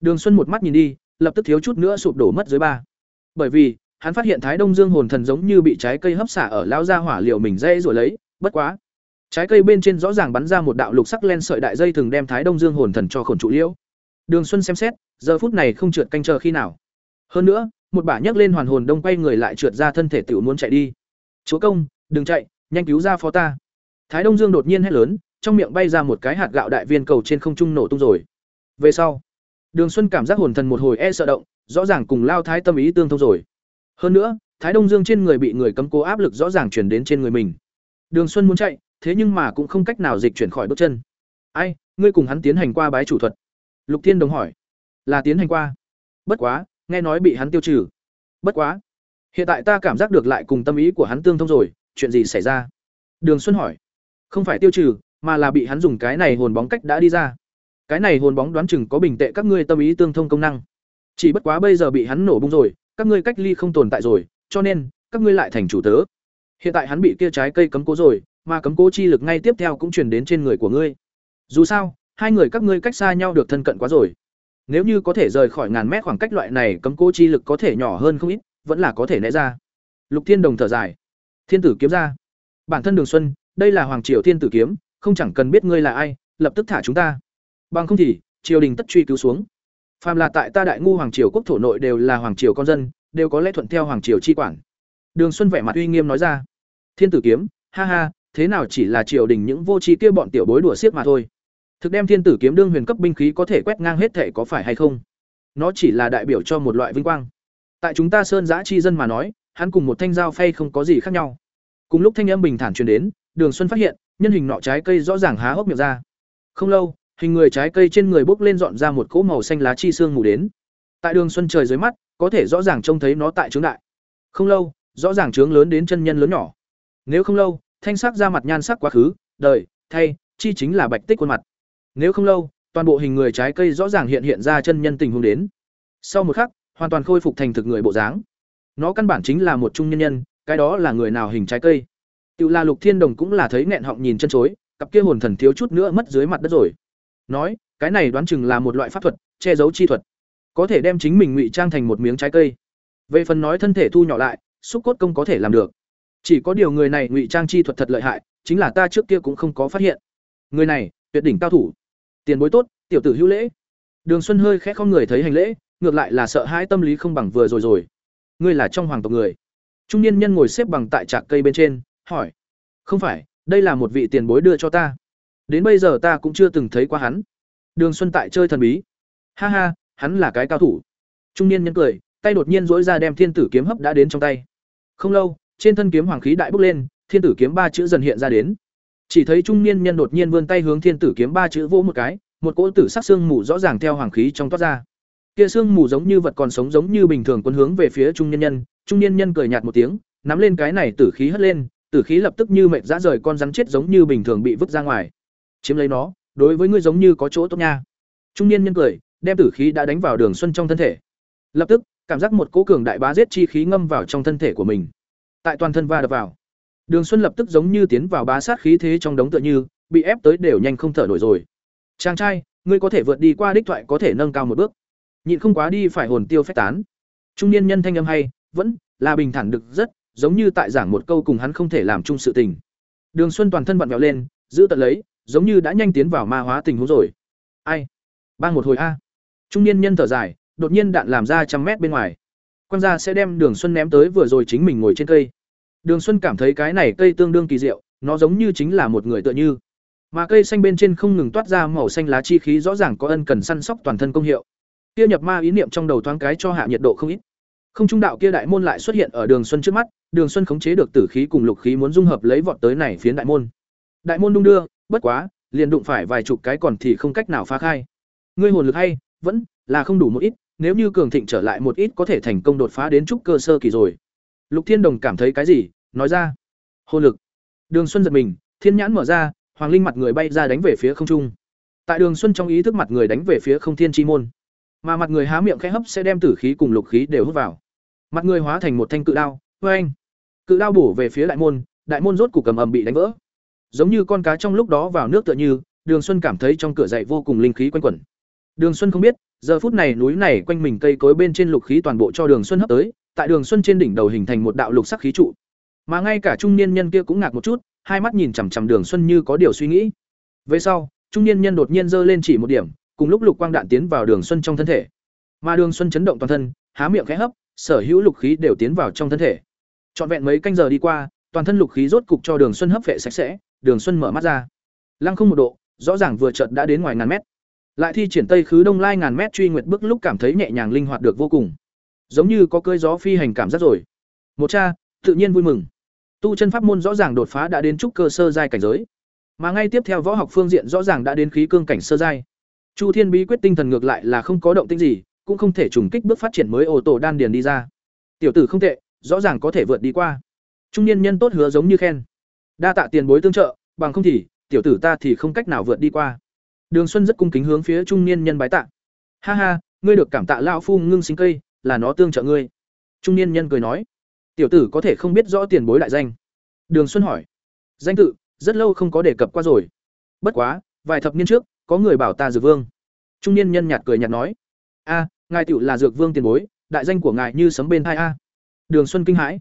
[SPEAKER 1] Đường xuân một mắt nhìn đi, lập tức thiếu chút nữa sụp đổ mất dưới ba. Bởi vì, hắn phát hiện thái đông dương hồn thần giống như bị trái cây hấp xả ở lao ra hỏa liệu mình dây rồi lấy, bất quá. Trái cây bên trên rõ ràng bắn ra một đạo lục sắc len sợi đại dây thường đem thái đông dương hồn thần cho khổn trụ liễu. Đường xuân xem xét, giờ phút này không trượt canh chờ khi nào. Hơn nữa, một bả nhấc lên hoàn hồn đông quay người lại trượt ra thân thể tiểu muốn chạy đi. Chúa công, đừng chạy, nhanh cứu ra phó ta thái đông dương đột nhiên hét lớn, trong miệng bay ra một cái hạt gạo đại viên cầu trên không trung nổ tung rồi. Về sau, đường xuân cảm giác hồn thần một hồi e sợ động, rõ ràng cùng lao thái tâm ý tương thông rồi. Hơn nữa, thái đông dương trên người bị người cấm cố áp lực rõ ràng truyền đến trên người mình. Đường xuân muốn chạy, thế nhưng mà cũng không cách nào dịch chuyển khỏi bước chân. Ai, ngươi cùng hắn tiến hành qua bái chủ thuật? Lục thiên đồng hỏi. Là tiến hành qua. Bất quá, nghe nói bị hắn tiêu trừ. Bất quá, hiện tại ta cảm giác được lại cùng tâm ý của hắn tương thông rồi, chuyện gì xảy ra? Đường xuân hỏi không phải tiêu trừ, mà là bị hắn dùng cái này hồn bóng cách đã đi ra. Cái này hồn bóng đoán chừng có bình tệ các ngươi tâm ý tương thông công năng. Chỉ bất quá bây giờ bị hắn nổ bung rồi, các ngươi cách ly không tồn tại rồi, cho nên, các ngươi lại thành chủ tớ. Hiện tại hắn bị kia trái cây cấm cố rồi, mà cấm cố chi lực ngay tiếp theo cũng truyền đến trên người của ngươi. Dù sao, hai người các ngươi cách xa nhau được thân cận quá rồi. Nếu như có thể rời khỏi ngàn mét khoảng cách loại này, cấm cố chi lực có thể nhỏ hơn không ít, vẫn là có thể né ra. Lục thiên đồng thở dài. Thiên tử kiếm ra. Bản thân đường xuân đây là hoàng triều thiên tử kiếm, không chẳng cần biết ngươi là ai, lập tức thả chúng ta. Bằng không thì, triều đình tất truy cứu xuống. Phàm là tại ta đại ngu hoàng triều quốc thổ nội đều là hoàng triều con dân, đều có lẽ thuận theo hoàng triều chi quản. Đường xuân vẻ mặt uy nghiêm nói ra. Thiên tử kiếm, ha ha, thế nào chỉ là triều đình những vô tri kia bọn tiểu bối đùa xiếc mà thôi. Thực đem thiên tử kiếm đương huyền cấp binh khí có thể quét ngang hết thể có phải hay không? Nó chỉ là đại biểu cho một loại vinh quang. Tại chúng ta sơn giã chi dân mà nói, hắn cùng một thanh dao phay không có gì khác nhau. Cùng lúc thanh âm bình thản truyền đến đường xuân phát hiện, nhân hình nọ trái cây rõ ràng há hốc miệng ra. Không lâu, hình người trái cây trên người bốc lên dọn ra một cỗ màu xanh lá chi xương mù đến. Tại đường xuân trời dưới mắt, có thể rõ ràng trông thấy nó tại trướng đại. Không lâu, rõ ràng trướng lớn đến chân nhân lớn nhỏ. Nếu không lâu, thanh sắc ra mặt nhan sắc quá khứ, đời, thay, chi chính là bạch tích khuôn mặt. Nếu không lâu, toàn bộ hình người trái cây rõ ràng hiện hiện ra chân nhân tình huống đến. Sau một khắc, hoàn toàn khôi phục thành thực người bộ dáng. Nó căn bản chính là một trung nhân nhân, cái đó là người nào hình trái cây? Tiểu La lục thiên đồng cũng là thấy nghẹn họng nhìn chân chối, cặp kia hồn thần thiếu chút nữa mất dưới mặt đất rồi. Nói, cái này đoán chừng là một loại pháp thuật, che giấu chi thuật. Có thể đem chính mình ngụy trang thành một miếng trái cây. Về phần nói thân thể thu nhỏ lại, xúc cốt công có thể làm được. Chỉ có điều người này ngụy trang chi thuật thật lợi hại, chính là ta trước kia cũng không có phát hiện. Người này, tuyệt đỉnh cao thủ. Tiền bối tốt, tiểu tử hữu lễ. Đường xuân hơi khẽ không người thấy hành lễ, ngược lại là sợ hãi tâm lý không bằng vừa rồi rồi. Ngươi là trong hoàng tộc người. Trung niên nhân ngồi xếp bằng tại trạc cây bên trên hỏi. Không phải, đây là một vị tiền bối đưa cho ta. Đến bây giờ ta cũng chưa từng thấy qua hắn. Đường xuân tại chơi thần bí. Ha ha, hắn là cái cao thủ. Trung niên nhân cười, tay đột nhiên dỗi ra đem thiên tử kiếm hấp đã đến trong tay. Không lâu, trên thân kiếm hoàng khí đại bốc lên, thiên tử kiếm ba chữ dần hiện ra đến. Chỉ thấy trung niên nhân đột nhiên vươn tay hướng thiên tử kiếm ba chữ vỗ một cái, một cỗ tử sắc xương mù rõ ràng theo hoàng khí trong toát ra. Kia xương mù giống như vật còn sống giống như bình thường quân hướng về phía trung niên nhân. Trung niên nhân cười nhạt một tiếng, nắm lên cái này tử khí hất lên tử khí lập tức như mệt dã rời con rắn chết giống như bình thường bị vứt ra ngoài. Chiếm lấy nó, đối với ngươi giống như có chỗ tốt nha. Trung niên nhân cười, đem tử khí đã đánh vào đường xuân trong thân thể. Lập tức, cảm giác một cỗ cường đại bá giết chi khí ngâm vào trong thân thể của mình. Tại toàn thân va đập vào. Đường xuân lập tức giống như tiến vào bá sát khí thế trong đống tựa như, bị ép tới đều nhanh không thở nổi rồi. Chàng trai, ngươi có thể vượt đi qua đích thoại có thể nâng cao một bước. Nhịn không quá đi phải hồn tiêu phách tán. Trung niên nhân thanh âm hay, vẫn là bình thản được rất giống như tại giảng một câu cùng hắn không thể làm chung sự tình. Đường xuân toàn thân vặn vẹo lên, giữ tận lấy, giống như đã nhanh tiến vào ma hóa tình huống rồi. Ai? Bang một hồi a. Trung niên nhân thở dài, đột nhiên đạn làm ra trăm mét bên ngoài. Quan gia sẽ đem đường xuân ném tới vừa rồi chính mình ngồi trên cây. Đường xuân cảm thấy cái này cây tương đương kỳ diệu, nó giống như chính là một người tựa như. Mà cây xanh bên trên không ngừng toát ra màu xanh lá chi khí rõ ràng có ân cần săn sóc toàn thân công hiệu. Kia nhập ma ý niệm trong đầu thoáng cái cho hạ nhiệt độ không ít. Không trung đạo kia đại môn lại xuất hiện ở Đường Xuân trước mắt, Đường Xuân khống chế được tử khí cùng lục khí muốn dung hợp lấy vọt tới này phiến đại môn. Đại môn đung đưa, bất quá, liền đụng phải vài chục cái còn thì không cách nào phá khai. Ngươi hồn lực hay, vẫn là không đủ một ít, nếu như cường thịnh trở lại một ít có thể thành công đột phá đến trúc cơ sơ kỳ rồi. Lục Thiên Đồng cảm thấy cái gì, nói ra. Hồn lực. Đường Xuân giật mình, thiên nhãn mở ra, hoàng linh mặt người bay ra đánh về phía không trung. Tại Đường Xuân trong ý thức mặt người đánh về phía không thiên chi môn. Mà mặt người há miệng khẽ hấp sẽ đem tử khí cùng lục khí đều hút vào. Mặt người hóa thành một thanh cự đao, oeng. Cự đao bổ về phía đại môn, đại môn rốt cục cầm ầm bị đánh vỡ. Giống như con cá trong lúc đó vào nước tựa như, Đường Xuân cảm thấy trong cửa dậy vô cùng linh khí quanh quẩn. Đường Xuân không biết, giờ phút này núi này quanh mình cây cối bên trên lục khí toàn bộ cho Đường Xuân hấp tới, tại Đường Xuân trên đỉnh đầu hình thành một đạo lục sắc khí trụ. Mà ngay cả trung niên nhân kia cũng ngạc một chút, hai mắt nhìn chằm chằm Đường Xuân như có điều suy nghĩ. Về sau, trung niên nhân đột nhiên giơ lên chỉ một điểm, cùng lúc lục quang đạn tiến vào Đường Xuân trong thân thể. Mà Đường Xuân chấn động toàn thân, há miệng khẽ hấp, sở hữu lục khí đều tiến vào trong thân thể. Trọn vẹn mấy canh giờ đi qua, toàn thân lục khí rốt cục cho Đường Xuân hấp vệ sạch sẽ, Đường Xuân mở mắt ra. Lăng không một độ, rõ ràng vừa chợt đã đến ngoài ngàn mét. Lại thi triển Tây khứ Đông Lai ngàn mét truy nguyệt bước lúc cảm thấy nhẹ nhàng linh hoạt được vô cùng. Giống như có cơi gió phi hành cảm giác rồi. Một cha, tự nhiên vui mừng. Tu chân pháp môn rõ ràng đột phá đã đến trúc cơ sơ giai cảnh giới. Mà ngay tiếp theo võ học phương diện rõ ràng đã đến khí cương cảnh sơ giai. Chu Thiên bí quyết tinh thần ngược lại là không có động tĩnh gì, cũng không thể trùng kích bước phát triển mới ô tổ đan điền đi ra. Tiểu tử không tệ, rõ ràng có thể vượt đi qua. Trung niên nhân tốt hứa giống như khen. Đa tạ tiền bối tương trợ, bằng không thì, tiểu tử ta thì không cách nào vượt đi qua. Đường Xuân rất cung kính hướng phía trung niên nhân bái tạ. Ha ha, ngươi được cảm tạ lão phu ngưng sinh cây, là nó tương trợ ngươi. Trung niên nhân cười nói, tiểu tử có thể không biết rõ tiền bối đại danh. Đường Xuân hỏi, danh tự, rất lâu không có đề cập qua rồi. Bất quá, vài thập niên trước, có người bảo ta Dược Vương. Trung niên nhân nhạt cười nhạt nói, a, ngài tiểu là Dược Vương tiền bối, đại danh của ngài như sấm bên hai a. Đường Xuân kinh hãi,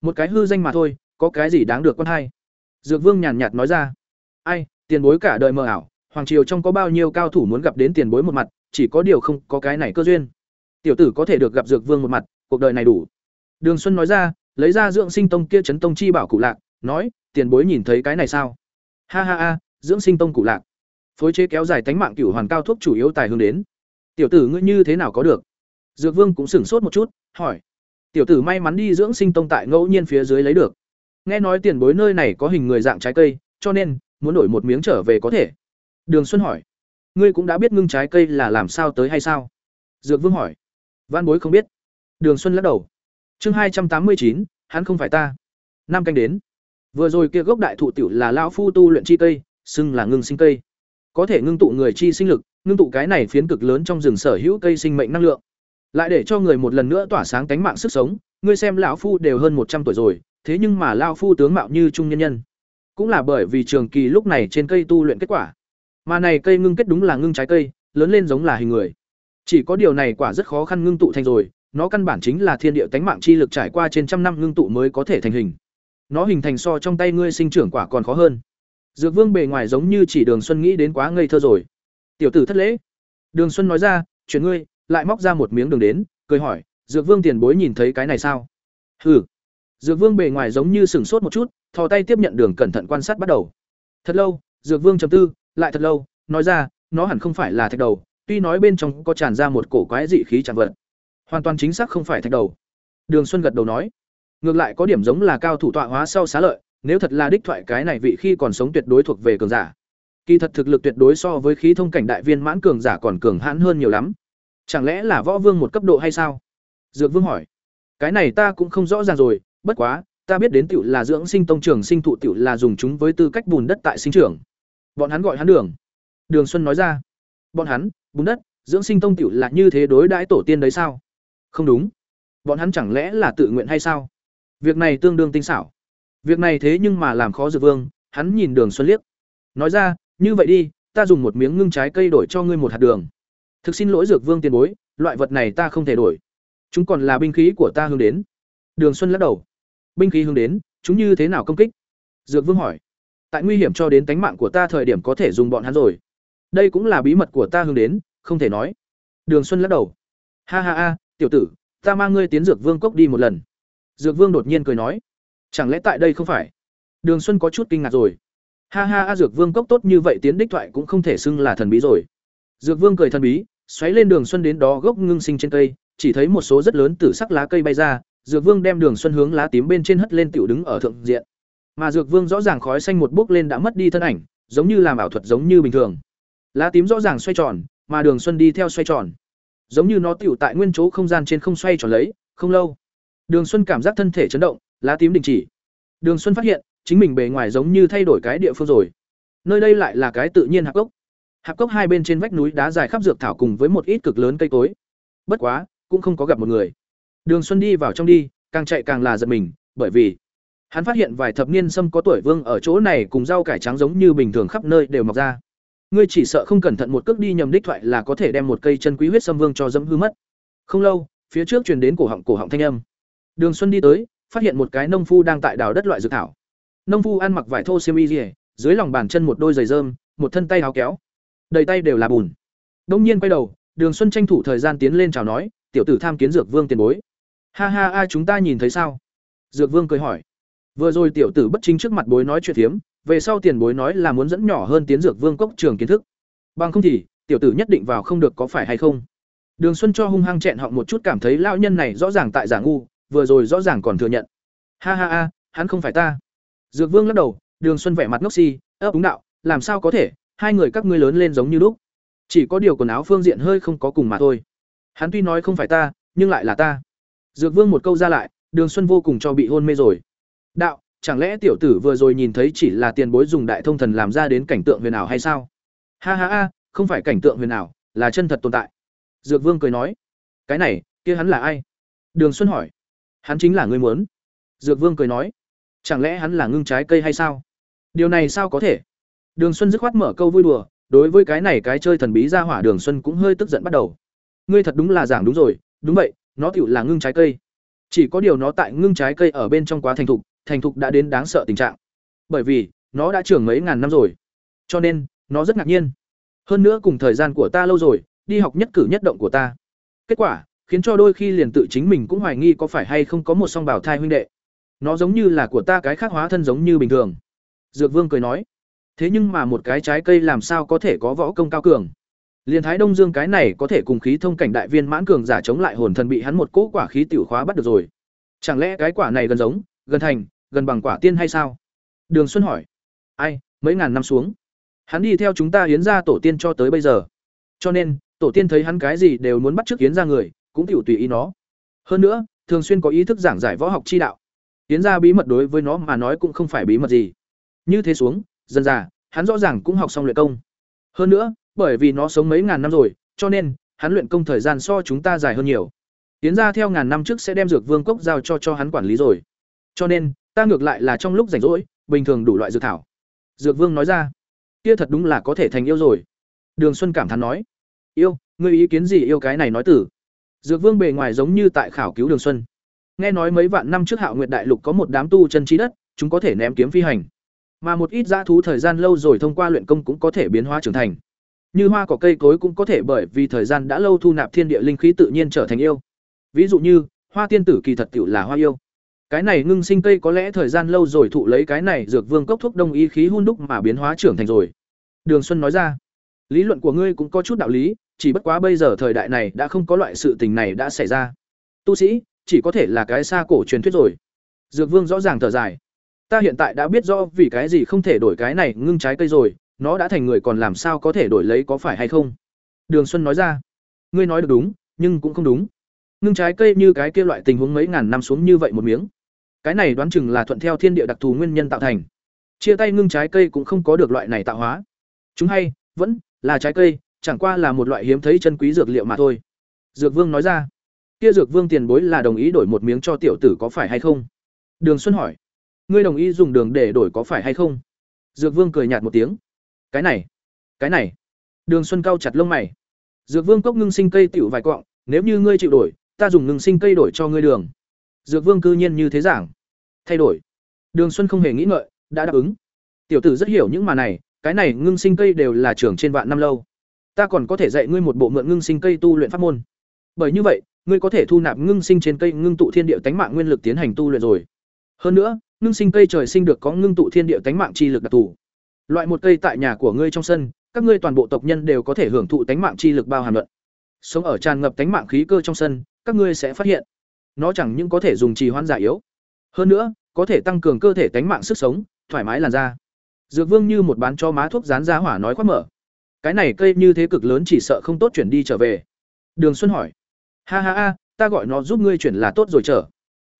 [SPEAKER 1] một cái hư danh mà thôi, có cái gì đáng được quan hai? Dược Vương nhàn nhạt nói ra, ai, tiền bối cả đời mơ ảo, hoàng triều trong có bao nhiêu cao thủ muốn gặp đến tiền bối một mặt, chỉ có điều không có cái này cơ duyên. Tiểu tử có thể được gặp Dược Vương một mặt, cuộc đời này đủ. Đường Xuân nói ra, lấy ra dưỡng sinh tông kia chấn tông chi bảo cụ lạc, nói, tiền bối nhìn thấy cái này sao? Ha ha ha, dưỡng sinh tông cụ lạc. Phối chế kéo dài tánh mạng cửu hoàn cao thuốc chủ yếu tài hướng đến. Tiểu tử ngươi như thế nào có được? Dược Vương cũng sửng sốt một chút, hỏi. Tiểu tử may mắn đi dưỡng sinh tông tại ngẫu nhiên phía dưới lấy được. Nghe nói tiền bối nơi này có hình người dạng trái cây, cho nên muốn đổi một miếng trở về có thể. Đường Xuân hỏi, ngươi cũng đã biết ngưng trái cây là làm sao tới hay sao? Dược Vương hỏi, Văn Bối không biết. Đường Xuân lắc đầu. Chương hai trăm tám mươi chín, hắn không phải ta. Năm canh đến. Vừa rồi kia gốc đại thụ tiểu là lão phu tu luyện chi cây, xưng là ngưng sinh cây. Có thể ngưng tụ người chi sinh lực, ngưng tụ cái này phiến cực lớn trong rừng sở hữu cây sinh mệnh năng lượng. Lại để cho người một lần nữa tỏa sáng cánh mạng sức sống, ngươi xem lão phu đều hơn một trăm tuổi rồi, thế nhưng mà lão phu tướng mạo như trung nhân nhân. Cũng là bởi vì trường kỳ lúc này trên cây tu luyện kết quả. Mà này cây ngưng kết đúng là ngưng trái cây, lớn lên giống là hình người. Chỉ có điều này quả rất khó khăn ngưng tụ thành rồi, nó căn bản chính là thiên địa tánh mạng chi lực trải qua trên trăm năm ngưng tụ mới có thể thành hình. Nó hình thành so trong tay ngươi sinh trưởng quả còn khó hơn. Dược Vương bề ngoài giống như chỉ Đường Xuân nghĩ đến quá ngây thơ rồi. Tiểu tử thất lễ. Đường Xuân nói ra, "Chuyển ngươi." Lại móc ra một miếng đường đến, cười hỏi, "Dược Vương tiền bối nhìn thấy cái này sao?" "Hừ." Dược Vương bề ngoài giống như sửng sốt một chút, thò tay tiếp nhận đường cẩn thận quan sát bắt đầu. Thật lâu, Dược Vương trầm tư, lại thật lâu, nói ra, nó hẳn không phải là thạch đầu, tuy nói bên trong có tràn ra một cổ quái dị khí chẳng vật. Hoàn toàn chính xác không phải thạch đầu. Đường Xuân gật đầu nói, ngược lại có điểm giống là cao thủ tọa hóa sau xá lợi, nếu thật là đích thoại cái này vị khi còn sống tuyệt đối thuộc về cường giả. Kỳ thật thực lực tuyệt đối so với khí thông cảnh đại viên mãn cường giả còn cường hãn hơn nhiều lắm. Chẳng lẽ là võ vương một cấp độ hay sao? Dược Vương hỏi. Cái này ta cũng không rõ ràng rồi, bất quá, ta biết đến tiểu là dưỡng sinh tông trường sinh thụ tiểu là dùng chúng với tư cách bùn đất tại sinh trưởng. Bọn hắn gọi hắn đường. Đường Xuân nói ra. Bọn hắn, bùn đất, dưỡng sinh tông tiểu là như thế đối đãi tổ tiên đấy sao? Không đúng. Bọn hắn chẳng lẽ là tự nguyện hay sao? Việc này tương đương tinh xảo. Việc này thế nhưng mà làm khó Dược Vương, hắn nhìn Đường Xuân liếc. Nói ra, như vậy đi, ta dùng một miếng ngưng trái cây đổi cho ngươi một hạt đường. Thực xin lỗi Dược Vương tiền bối, loại vật này ta không thể đổi. Chúng còn là binh khí của ta hướng đến. Đường Xuân lắc đầu. Binh khí hướng đến, chúng như thế nào công kích? Dược Vương hỏi. Tại nguy hiểm cho đến tánh mạng của ta thời điểm có thể dùng bọn hắn rồi. Đây cũng là bí mật của ta hướng đến, không thể nói. Đường Xuân lắc đầu. Ha ha ha, tiểu tử, ta mang ngươi tiến Dược Vương cốc đi một lần. Dược Vương đột nhiên cười nói. Chẳng lẽ tại đây không phải? Đường Xuân có chút kinh ngạc rồi. Ha ha a Dược Vương cốc tốt như vậy tiến đích thoại cũng không thể xưng là thần bí rồi. Dược Vương cười thần bí, xoáy lên đường xuân đến đó gốc ngưng sinh trên cây, chỉ thấy một số rất lớn tử sắc lá cây bay ra, Dược Vương đem đường xuân hướng lá tím bên trên hất lên tiểu đứng ở thượng diện. Mà Dược Vương rõ ràng khói xanh một bước lên đã mất đi thân ảnh, giống như làm ảo thuật giống như bình thường. Lá tím rõ ràng xoay tròn, mà đường xuân đi theo xoay tròn. Giống như nó tiểu tại nguyên chỗ không gian trên không xoay tròn lấy, không lâu. Đường Xuân cảm giác thân thể chấn động, lá tím đình chỉ. Đường Xuân phát hiện, chính mình bề ngoài giống như thay đổi cái địa phương rồi. Nơi đây lại là cái tự nhiên hạp cốc. Hạp cốc hai bên trên vách núi đá dài khắp dược thảo cùng với một ít cực lớn cây cối. Bất quá, cũng không có gặp một người. Đường Xuân đi vào trong đi, càng chạy càng là giật mình, bởi vì hắn phát hiện vài thập niên sâm có tuổi vương ở chỗ này cùng rau cải trắng giống như bình thường khắp nơi đều mọc ra. Ngươi chỉ sợ không cẩn thận một cước đi nhầm đích thoại là có thể đem một cây chân quý huyết sâm vương cho dẫm hư mất. Không lâu, phía trước truyền đến cổ họng cổ họng thanh âm. Đường Xuân đi tới, phát hiện một cái nông phu đang tại đào đất loại dược thảo. Nông phu ăn mặc vải thô xiêm y, dưới lòng bàn chân một đôi giày rơm, một thân tay áo kéo, đầy tay đều là bùn. Đông nhiên quay đầu, Đường Xuân tranh thủ thời gian tiến lên chào nói, "Tiểu tử tham kiến dược vương tiền bối." "Ha ha a chúng ta nhìn thấy sao?" Dược vương cười hỏi. Vừa rồi tiểu tử bất chính trước mặt bối nói chuyện thiếm, về sau tiền bối nói là muốn dẫn nhỏ hơn tiến dược vương cốc trường kiến thức. Bằng không thì, tiểu tử nhất định vào không được có phải hay không? Đường Xuân cho hung hăng chẹn họng một chút cảm thấy lão nhân này rõ ràng tại giả ngu, vừa rồi rõ ràng còn thừa nhận. Ha ha a hắn không phải ta. Dược Vương lắc đầu, Đường Xuân vẻ mặt ngốc si, ấp đúng đạo, làm sao có thể, hai người các ngươi lớn lên giống như lúc. Chỉ có điều quần áo phương diện hơi không có cùng mà thôi. Hắn tuy nói không phải ta, nhưng lại là ta. Dược Vương một câu ra lại, Đường Xuân vô cùng cho bị hôn mê rồi. Đạo, chẳng lẽ tiểu tử vừa rồi nhìn thấy chỉ là tiền bối dùng đại thông thần làm ra đến cảnh tượng huyền ảo hay sao? Ha ha ha, không phải cảnh tượng huyền ảo, là chân thật tồn tại. Dược Vương cười nói, cái này, kia hắn là ai? Đường Xuân hỏi, hắn chính là người muốn. Dược Vương cười nói, chẳng lẽ hắn là ngưng trái cây hay sao? Điều này sao có thể? Đường Xuân dứt khoát mở câu vui đùa, đối với cái này cái chơi thần bí ra hỏa Đường Xuân cũng hơi tức giận bắt đầu. Ngươi thật đúng là giảng đúng rồi, đúng vậy, nó tựu là ngưng trái cây. Chỉ có điều nó tại ngưng trái cây ở bên trong quá thành thục, thành thục đã đến đáng sợ tình trạng. Bởi vì, nó đã trưởng mấy ngàn năm rồi. Cho nên, nó rất ngạc nhiên. Hơn nữa cùng thời gian của ta lâu rồi, đi học nhất cử nhất động của ta. Kết quả, khiến cho đôi khi liền tự chính mình cũng hoài nghi có phải hay không có một song bảo thai huynh đệ. Nó giống như là của ta cái khác hóa thân giống như bình thường. Dược Vương cười nói, thế nhưng mà một cái trái cây làm sao có thể có võ công cao cường? Liên Thái Đông Dương cái này có thể cùng khí thông cảnh đại viên mãn cường giả chống lại hồn thần bị hắn một cỗ quả khí tiểu khóa bắt được rồi. Chẳng lẽ cái quả này gần giống, gần thành, gần bằng quả tiên hay sao? Đường Xuân hỏi. Ai, mấy ngàn năm xuống, hắn đi theo chúng ta hiến ra tổ tiên cho tới bây giờ. Cho nên, tổ tiên thấy hắn cái gì đều muốn bắt chước hiến ra người, cũng tiểu tùy ý nó. Hơn nữa, thường xuyên có ý thức giảng giải võ học chi đạo. Tiến ra bí mật đối với nó mà nói cũng không phải bí mật gì. Như thế xuống, dần dà, hắn rõ ràng cũng học xong luyện công. Hơn nữa, bởi vì nó sống mấy ngàn năm rồi, cho nên hắn luyện công thời gian so chúng ta dài hơn nhiều. Tiến ra theo ngàn năm trước sẽ đem dược vương cốc giao cho cho hắn quản lý rồi. Cho nên, ta ngược lại là trong lúc rảnh rỗi, bình thường đủ loại dược thảo. Dược vương nói ra, kia thật đúng là có thể thành yêu rồi. Đường Xuân cảm thán nói, yêu, ngươi ý kiến gì yêu cái này nói tử. Dược vương bề ngoài giống như tại khảo cứu Đường Xuân. Nghe nói mấy vạn năm trước Hạo Nguyệt Đại Lục có một đám tu chân trí đất, chúng có thể ném kiếm phi hành. Mà một ít dã thú thời gian lâu rồi thông qua luyện công cũng có thể biến hóa trưởng thành. Như hoa cỏ cây cối cũng có thể bởi vì thời gian đã lâu thu nạp thiên địa linh khí tự nhiên trở thành yêu. Ví dụ như, hoa tiên tử kỳ thật tiểu là hoa yêu. Cái này ngưng sinh cây có lẽ thời gian lâu rồi thụ lấy cái này dược vương cốc thuốc đông y khí hun đúc mà biến hóa trưởng thành rồi. Đường Xuân nói ra, lý luận của ngươi cũng có chút đạo lý, chỉ bất quá bây giờ thời đại này đã không có loại sự tình này đã xảy ra. Tu sĩ, chỉ có thể là cái xa cổ truyền thuyết rồi. Dược Vương rõ ràng thở dài. Ta hiện tại đã biết rõ vì cái gì không thể đổi cái này ngưng trái cây rồi, nó đã thành người còn làm sao có thể đổi lấy có phải hay không? Đường Xuân nói ra. Ngươi nói được đúng, nhưng cũng không đúng. Ngưng trái cây như cái kia loại tình huống mấy ngàn năm xuống như vậy một miếng. Cái này đoán chừng là thuận theo thiên địa đặc thù nguyên nhân tạo thành. Chia tay ngưng trái cây cũng không có được loại này tạo hóa. Chúng hay, vẫn là trái cây, chẳng qua là một loại hiếm thấy chân quý dược liệu mà thôi. Dược Vương nói ra. Kia Dược Vương tiền bối là đồng ý đổi một miếng cho tiểu tử có phải hay không? Đường Xuân hỏi. Ngươi đồng ý dùng đường để đổi có phải hay không? Dược Vương cười nhạt một tiếng. Cái này, cái này. Đường Xuân cao chặt lông mày. Dược Vương cốc ngưng sinh cây tiểu vài cọng nếu như ngươi chịu đổi, ta dùng ngưng sinh cây đổi cho ngươi đường. Dược Vương cư nhiên như thế giảng. Thay đổi. Đường Xuân không hề nghĩ ngợi, đã đáp ứng. Tiểu tử rất hiểu những mà này, cái này ngưng sinh cây đều là trưởng trên vạn năm lâu. Ta còn có thể dạy ngươi một bộ mượn ngưng sinh cây tu luyện pháp môn. Bởi như vậy, ngươi có thể thu nạp ngưng sinh trên cây ngưng tụ thiên địa tánh mạng nguyên lực tiến hành tu luyện rồi. Hơn nữa, ngưng sinh cây trời sinh được có ngưng tụ thiên địa tánh mạng chi lực đặc thù. Loại một cây tại nhà của ngươi trong sân, các ngươi toàn bộ tộc nhân đều có thể hưởng thụ tánh mạng chi lực bao hàm luận. Sống ở tràn ngập tánh mạng khí cơ trong sân, các ngươi sẽ phát hiện, nó chẳng những có thể dùng trì hoãn giải yếu, hơn nữa, có thể tăng cường cơ thể tánh mạng sức sống, thoải mái làn da. Dược Vương như một bán cho má thuốc dán giá hỏa nói khoát mở. Cái này cây như thế cực lớn chỉ sợ không tốt chuyển đi trở về. Đường Xuân hỏi: "Ha ha ha, ta gọi nó giúp ngươi chuyển là tốt rồi trở."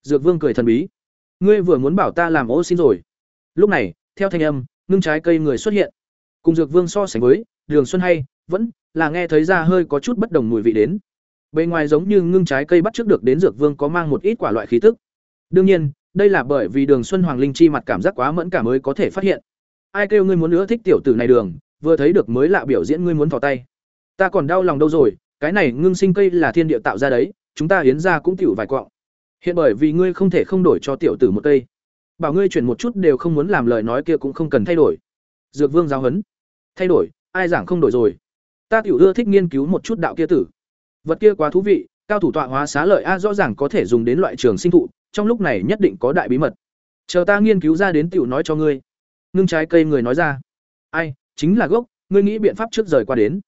[SPEAKER 1] Dược Vương cười thần bí: "Ngươi vừa muốn bảo ta làm ô xin rồi." Lúc này, theo thanh âm, ngưng trái cây người xuất hiện. Cùng Dược Vương so sánh với, Đường Xuân hay vẫn là nghe thấy ra hơi có chút bất đồng mùi vị đến. Bên ngoài giống như ngưng trái cây bắt trước được đến Dược Vương có mang một ít quả loại khí tức. Đương nhiên, đây là bởi vì Đường Xuân Hoàng Linh chi mặt cảm giác quá mẫn cảm mới có thể phát hiện. Ai kêu ngươi muốn nữa thích tiểu tử này đường, vừa thấy được mới lạ biểu diễn ngươi muốn vào tay. Ta còn đau lòng đâu rồi, cái này ngưng sinh cây là thiên địa tạo ra đấy, chúng ta hiến ra cũng tiểu vài quọng. Hiện bởi vì ngươi không thể không đổi cho tiểu tử một cây. Bảo ngươi chuyển một chút đều không muốn làm lời nói kia cũng không cần thay đổi. Dược Vương giáo huấn. Thay đổi, ai giảng không đổi rồi. Ta tiểu ưa thích nghiên cứu một chút đạo kia tử. Vật kia quá thú vị, cao thủ tọa hóa xá lợi a rõ ràng có thể dùng đến loại trường sinh thụ, trong lúc này nhất định có đại bí mật. Chờ ta nghiên cứu ra đến tiểu nói cho ngươi. Ngưng trái cây người nói ra. Ai, chính là gốc, ngươi nghĩ biện pháp trước rời qua đến.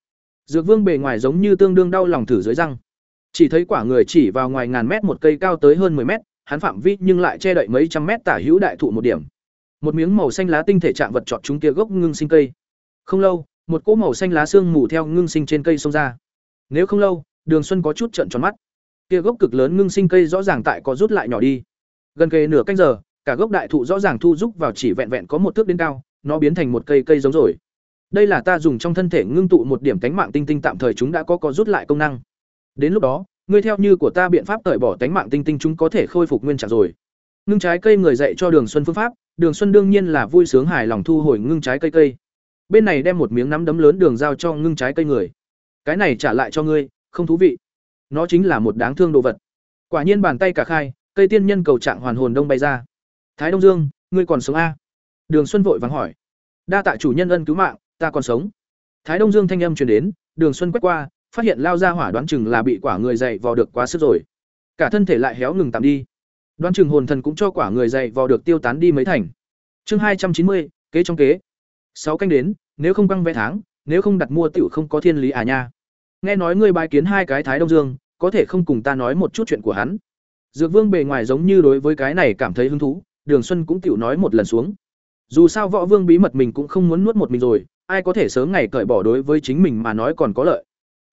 [SPEAKER 1] Dược Vương bề ngoài giống như tương đương đau lòng thử dưới răng. Chỉ thấy quả người chỉ vào ngoài ngàn mét một cây cao tới hơn 10 mét, hắn phạm vi nhưng lại che đậy mấy trăm mét tả hữu đại thụ một điểm. Một miếng màu xanh lá tinh thể chạm vật chọt chúng kia gốc ngưng sinh cây. Không lâu, một cỗ màu xanh lá xương mù theo ngưng sinh trên cây xông ra. Nếu không lâu, Đường Xuân có chút trợn tròn mắt. Kia gốc cực lớn ngưng sinh cây rõ ràng tại có rút lại nhỏ đi. Gần kề nửa canh giờ, cả gốc đại thụ rõ ràng thu rúc vào chỉ vẹn vẹn có một thước đến cao, nó biến thành một cây cây giống rồi. Đây là ta dùng trong thân thể ngưng tụ một điểm cánh mạng tinh tinh tạm thời chúng đã có có rút lại công năng. Đến lúc đó, ngươi theo như của ta biện pháp tẩy bỏ cánh mạng tinh tinh chúng có thể khôi phục nguyên trạng rồi. Ngưng trái cây người dạy cho Đường Xuân phương pháp, Đường Xuân đương nhiên là vui sướng hài lòng thu hồi ngưng trái cây cây. Bên này đem một miếng nắm đấm lớn đường giao cho ngưng trái cây người. Cái này trả lại cho ngươi, không thú vị. Nó chính là một đáng thương đồ vật. Quả nhiên bàn tay cả khai, cây tiên nhân cầu trạng hoàn hồn đông bay ra. Thái Đông Dương, ngươi còn sống a? Đường Xuân vội vàng hỏi. Đa tạ chủ nhân ân cứu mạng, ta còn sống. Thái Đông Dương thanh âm truyền đến, Đường Xuân quét qua, phát hiện lao ra hỏa đoán chừng là bị quả người dày vò được quá sức rồi. Cả thân thể lại héo ngừng tạm đi. Đoán chừng hồn thần cũng cho quả người dày vò được tiêu tán đi mấy thành. Chương hai trăm chín mươi, kế trong kế. Sáu canh đến, nếu không băng vé tháng, nếu không đặt mua tiểu không có thiên lý à nha. Nghe nói ngươi bài kiến hai cái Thái Đông Dương, có thể không cùng ta nói một chút chuyện của hắn. Dược Vương bề ngoài giống như đối với cái này cảm thấy hứng thú, Đường Xuân cũng tiểu nói một lần xuống. Dù sao Võ Vương bí mật mình cũng không muốn nuốt một mình rồi, ai có thể sớm ngày cởi bỏ đối với chính mình mà nói còn có lợi.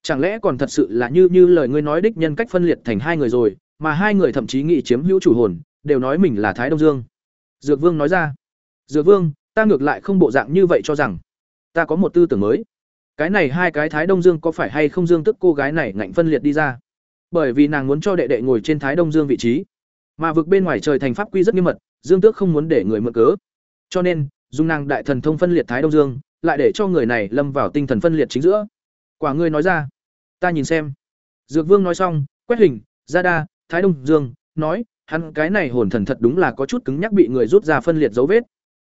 [SPEAKER 1] Chẳng lẽ còn thật sự là như như lời ngươi nói đích nhân cách phân liệt thành hai người rồi, mà hai người thậm chí nghĩ chiếm hữu chủ hồn, đều nói mình là Thái Đông Dương. Dược Vương nói ra. Dược Vương, ta ngược lại không bộ dạng như vậy cho rằng, ta có một tư tưởng mới. Cái này hai cái Thái Đông Dương có phải hay không Dương tức cô gái này ngạnh phân liệt đi ra? Bởi vì nàng muốn cho đệ đệ ngồi trên Thái Đông Dương vị trí, mà vực bên ngoài trời thành pháp quy rất nghiêm mật, Dương Tước không muốn để người mượn cớ. Cho nên, dung nàng đại thần thông phân liệt Thái Đông Dương, lại để cho người này lâm vào tinh thần phân liệt chính giữa. Quả ngươi nói ra, ta nhìn xem. Dược Vương nói xong, quét hình, ra đa, Thái Đông Dương, nói, hắn cái này hồn thần thật đúng là có chút cứng nhắc bị người rút ra phân liệt dấu vết.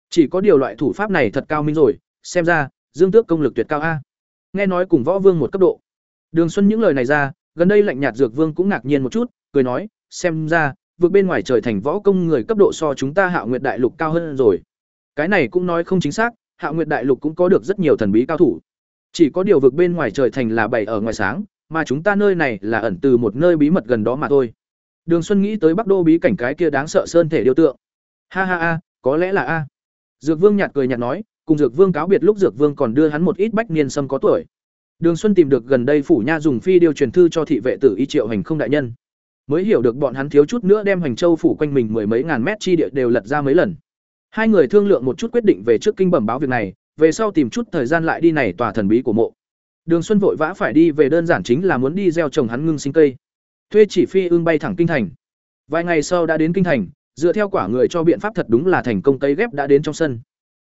[SPEAKER 1] Chỉ có điều loại thủ pháp này thật cao minh rồi, xem ra, Dương Tước công lực tuyệt cao a. Nghe nói cùng Võ Vương một cấp độ. Đường Xuân những lời này ra, gần đây lạnh nhạt Dược Vương cũng ngạc nhiên một chút, cười nói, xem ra, vượt bên ngoài trời thành võ công người cấp độ so chúng ta Hạo Nguyệt Đại Lục cao hơn rồi. Cái này cũng nói không chính xác, hạ Nguyệt Đại Lục cũng có được rất nhiều thần bí cao thủ. Chỉ có điều vực bên ngoài trời thành là bảy ở ngoài sáng, mà chúng ta nơi này là ẩn từ một nơi bí mật gần đó mà thôi. Đường Xuân nghĩ tới Bắc Đô bí cảnh cái kia đáng sợ sơn thể điêu tượng. Ha ha a, có lẽ là a. Dược Vương nhạt cười nhạt nói, cùng Dược Vương cáo biệt lúc Dược Vương còn đưa hắn một ít bách niên sâm có tuổi. Đường Xuân tìm được gần đây phủ nha dùng phi điều truyền thư cho thị vệ tử y Triệu Hành không đại nhân. Mới hiểu được bọn hắn thiếu chút nữa đem Hành Châu phủ quanh mình mười mấy ngàn mét chi địa đều lật ra mấy lần. Hai người thương lượng một chút quyết định về trước kinh bẩm báo việc này, về sau tìm chút thời gian lại đi này tòa thần bí của mộ. Đường Xuân vội vã phải đi về đơn giản chính là muốn đi gieo trồng hắn ngưng sinh cây. Thuê chỉ phi ương bay thẳng kinh thành. Vài ngày sau đã đến kinh thành, dựa theo quả người cho biện pháp thật đúng là thành công cây ghép đã đến trong sân.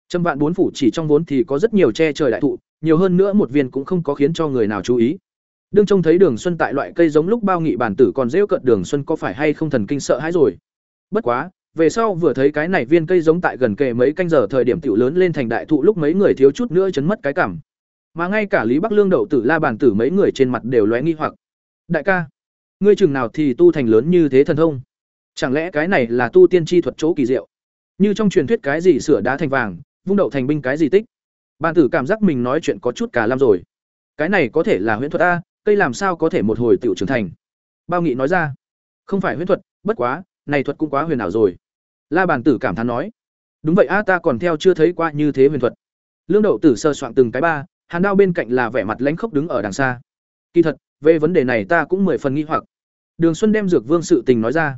[SPEAKER 1] Trăm vạn bốn phủ chỉ trong vốn thì có rất nhiều che trời đại thụ, nhiều hơn nữa một viên cũng không có khiến cho người nào chú ý. Đương trông thấy Đường Xuân tại loại cây giống lúc bao nghị bản tử còn rêu cận Đường Xuân có phải hay không thần kinh sợ hãi rồi. Bất quá, về sau vừa thấy cái này viên cây giống tại gần kề mấy canh giờ thời điểm tiểu lớn lên thành đại thụ lúc mấy người thiếu chút nữa chấn mất cái cảm. Mà ngay cả Lý Bắc Lương đậu tử la bản tử mấy người trên mặt đều lóe nghi hoặc. Đại ca, ngươi chừng nào thì tu thành lớn như thế thần thông? Chẳng lẽ cái này là tu tiên chi thuật chỗ kỳ diệu? Như trong truyền thuyết cái gì sửa đá thành vàng, vung đậu thành binh cái gì tích? Bàn tử cảm giác mình nói chuyện có chút cả lam rồi. Cái này có thể là huyễn thuật a, cây làm sao có thể một hồi tiểu trưởng thành. Bao Nghị nói ra. Không phải huyễn thuật, bất quá, này thuật cũng quá huyền ảo rồi. La bàn tử cảm thán nói. Đúng vậy a ta còn theo chưa thấy qua như thế huyền thuật. Lương Đậu Tử sơ soạn từng cái ba, Hàn Đao bên cạnh là vẻ mặt lãnh khốc đứng ở đằng xa. Kỳ thật, về vấn đề này ta cũng mười phần nghi hoặc. Đường Xuân đem Dược Vương sự tình nói ra.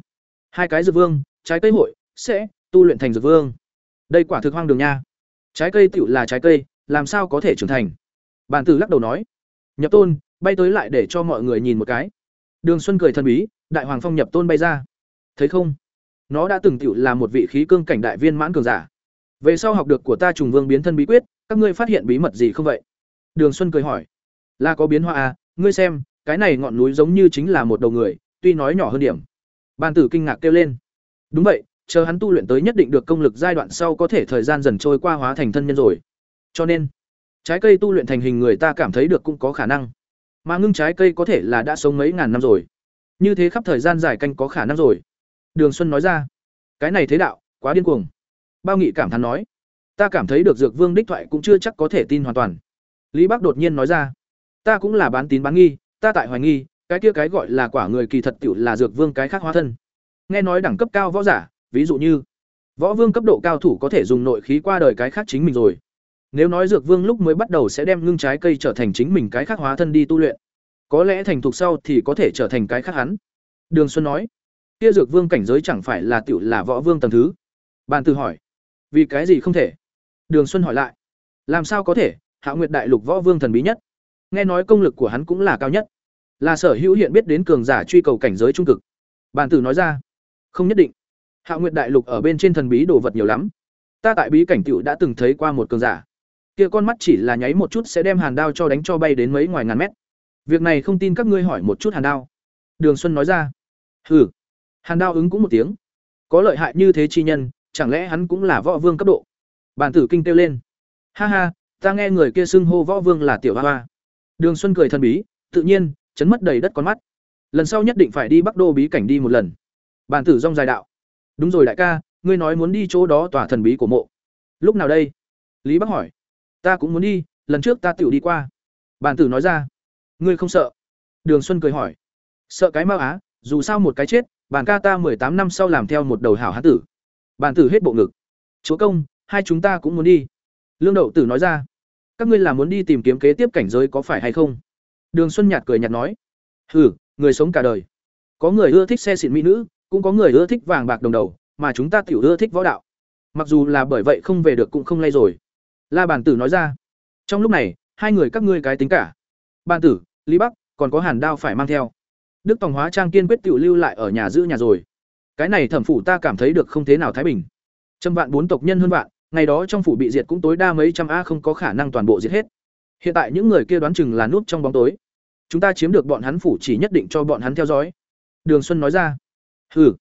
[SPEAKER 1] Hai cái Dược Vương, trái cây hội sẽ tu luyện thành Dược Vương. Đây quả thực hoang đường nha. Trái cây tiểu là trái cây, làm sao có thể trưởng thành? Bản tử lắc đầu nói. Nhập Tôn, bay tới lại để cho mọi người nhìn một cái. Đường Xuân cười thần bí, Đại Hoàng Phong Nhập Tôn bay ra. Thấy không? Nó đã từng tiểu là một vị khí cương cảnh đại viên mãn cường giả. Về sau học được của ta trùng vương biến thân bí quyết, các ngươi phát hiện bí mật gì không vậy? Đường Xuân cười hỏi. Là có biến hóa à, ngươi xem, cái này ngọn núi giống như chính là một đầu người, tuy nói nhỏ hơn điểm. Ban tử kinh ngạc kêu lên. Đúng vậy, chờ hắn tu luyện tới nhất định được công lực giai đoạn sau có thể thời gian dần trôi qua hóa thành thân nhân rồi. Cho nên, trái cây tu luyện thành hình người ta cảm thấy được cũng có khả năng. Mà ngưng trái cây có thể là đã sống mấy ngàn năm rồi. Như thế khắp thời gian dài canh có khả năng rồi. Đường Xuân nói ra. Cái này thế đạo, quá điên cuồng. Bao Nghị cảm thán nói. Ta cảm thấy được Dược Vương đích thoại cũng chưa chắc có thể tin hoàn toàn. Lý Bắc đột nhiên nói ra. Ta cũng là bán tín bán nghi, ta tại hoài nghi, cái kia cái gọi là quả người kỳ thật tiểu là Dược Vương cái khác hóa thân. Nghe nói đẳng cấp cao võ giả, ví dụ như võ vương cấp độ cao thủ có thể dùng nội khí qua đời cái khác chính mình rồi nếu nói dược vương lúc mới bắt đầu sẽ đem ngưng trái cây trở thành chính mình cái khác hóa thân đi tu luyện có lẽ thành thục sau thì có thể trở thành cái khác hắn đường xuân nói kia dược vương cảnh giới chẳng phải là tiểu là võ vương tầng thứ bàn từ hỏi vì cái gì không thể đường xuân hỏi lại làm sao có thể hạ nguyệt đại lục võ vương thần bí nhất nghe nói công lực của hắn cũng là cao nhất là sở hữu hiện biết đến cường giả truy cầu cảnh giới trung cực bàn tử nói ra không nhất định Hạ Nguyệt Đại Lục ở bên trên thần bí đồ vật nhiều lắm. Ta tại bí cảnh tiểu đã từng thấy qua một cường giả. Kia con mắt chỉ là nháy một chút sẽ đem hàn đao cho đánh cho bay đến mấy ngoài ngàn mét. Việc này không tin các ngươi hỏi một chút hàn đao. Đường Xuân nói ra. Hừ. Hàn đao ứng cũng một tiếng. Có lợi hại như thế chi nhân, chẳng lẽ hắn cũng là võ vương cấp độ? Bản tử kinh kêu lên. Ha ha, ta nghe người kia xưng hô võ vương là tiểu hoa hoa. Đường Xuân cười thần bí, tự nhiên, chấn mất đầy đất con mắt. Lần sau nhất định phải đi Bắc Đô bí cảnh đi một lần. Bản tử rong dài đạo đúng rồi đại ca ngươi nói muốn đi chỗ đó tòa thần bí của mộ lúc nào đây lý bắc hỏi ta cũng muốn đi lần trước ta tiểu đi qua bàn tử nói ra ngươi không sợ đường xuân cười hỏi sợ cái mao á dù sao một cái chết bản ca ta mười tám năm sau làm theo một đầu hảo hán tử. Bản tử hết bộ ngực. Chúa công, hai chúng ta cũng muốn đi. Lương đậu tử nói ra. Các ngươi là muốn đi tìm kiếm kế tiếp cảnh giới có phải hay không? Đường xuân nhạt cười nhạt nói. Hừ, người sống cả đời. Có người ưa thích xe xịn mỹ nữ, cũng có người ưa thích vàng bạc đồng đầu, mà chúng ta tiểu ưa thích võ đạo. Mặc dù là bởi vậy không về được cũng không lay rồi. La bản tử nói ra. Trong lúc này, hai người các ngươi cái tính cả. Bản tử, lý bắc, còn có hàn đao phải mang theo đức tòng hóa trang kiên quyết tự lưu lại ở nhà giữ nhà rồi. Cái này thẩm phủ ta cảm thấy được không thế nào thái bình. Trăm vạn bốn tộc nhân hơn vạn ngày đó trong phủ bị diệt cũng tối đa mấy trăm a không có khả năng toàn bộ diệt hết. Hiện tại những người kia đoán chừng là núp trong bóng tối. Chúng ta chiếm được bọn hắn phủ chỉ nhất định cho bọn hắn theo dõi. Đường xuân nói ra. Hừ,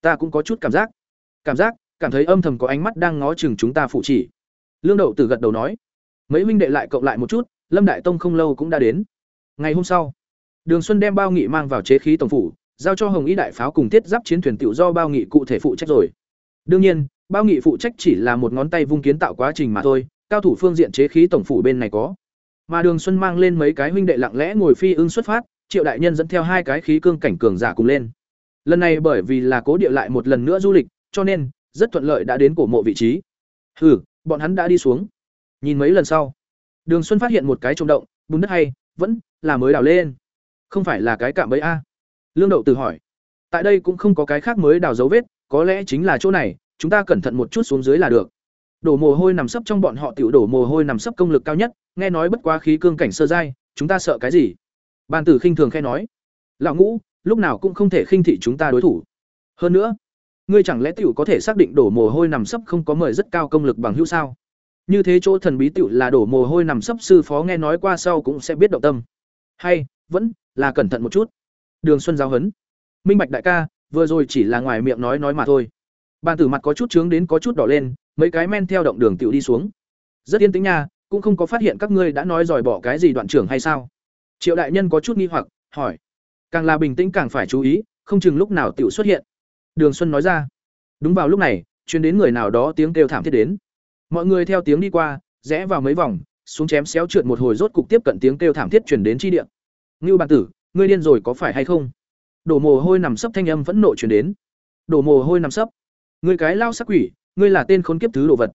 [SPEAKER 1] ta cũng có chút cảm giác. Cảm giác, cảm thấy âm thầm có ánh mắt đang ngó chừng chúng ta phụ chỉ. Lương Đậu Tử gật đầu nói, mấy huynh đệ lại cộng lại một chút, Lâm Đại Tông không lâu cũng đã đến. Ngày hôm sau, Đường Xuân đem Bao Nghị mang vào chế khí tổng phủ, giao cho Hồng Ý đại pháo cùng tiết giáp chiến thuyền tiểu do Bao Nghị cụ thể phụ trách rồi. Đương nhiên, Bao Nghị phụ trách chỉ là một ngón tay vung kiến tạo quá trình mà thôi, cao thủ phương diện chế khí tổng phủ bên này có. Mà Đường Xuân mang lên mấy cái huynh đệ lặng lẽ ngồi phi ưng xuất phát, Triệu đại nhân dẫn theo hai cái khí cương cảnh cường giả cùng lên. Lần này bởi vì là cố địa lại một lần nữa du lịch, cho nên rất thuận lợi đã đến cổ mộ vị trí. Hừ, bọn hắn đã đi xuống. Nhìn mấy lần sau, Đường Xuân phát hiện một cái trông động, bùn đất hay, vẫn là mới đào lên. Không phải là cái cạm bẫy a? Lương Đậu từ hỏi. Tại đây cũng không có cái khác mới đào dấu vết, có lẽ chính là chỗ này, chúng ta cẩn thận một chút xuống dưới là được. Đổ mồ hôi nằm sấp trong bọn họ tiểu đổ mồ hôi nằm sấp công lực cao nhất, nghe nói bất quá khí cương cảnh sơ giai, chúng ta sợ cái gì? Ban tử khinh thường khe nói. Lão Ngũ, lúc nào cũng không thể khinh thị chúng ta đối thủ. Hơn nữa, ngươi chẳng lẽ tiểu có thể xác định đổ mồ hôi nằm sấp không có mời rất cao công lực bằng hữu sao? Như thế chỗ thần bí tiểu là đổ mồ hôi nằm sấp sư phó nghe nói qua sau cũng sẽ biết động tâm. Hay, vẫn là cẩn thận một chút. Đường Xuân giáo hấn. Minh Bạch đại ca, vừa rồi chỉ là ngoài miệng nói nói mà thôi. Bàn tử mặt có chút trướng đến có chút đỏ lên, mấy cái men theo động đường tiểu đi xuống. Rất yên tĩnh nha, cũng không có phát hiện các ngươi đã nói dòi bỏ cái gì đoạn trưởng hay sao? Triệu đại nhân có chút nghi hoặc, hỏi càng là bình tĩnh càng phải chú ý không chừng lúc nào tiểu xuất hiện đường xuân nói ra đúng vào lúc này chuyến đến người nào đó tiếng kêu thảm thiết đến mọi người theo tiếng đi qua rẽ vào mấy vòng xuống chém xéo trượt một hồi rốt cục tiếp cận tiếng kêu thảm thiết chuyển đến chi địa. Ngưu bản tử, ngươi điên rồi có phải hay không? Đổ mồ hôi nằm sấp thanh âm vẫn nộ chuyển đến. Đổ mồ hôi nằm sấp. Ngươi cái lao sắc quỷ, ngươi là tên khốn kiếp thứ đồ vật.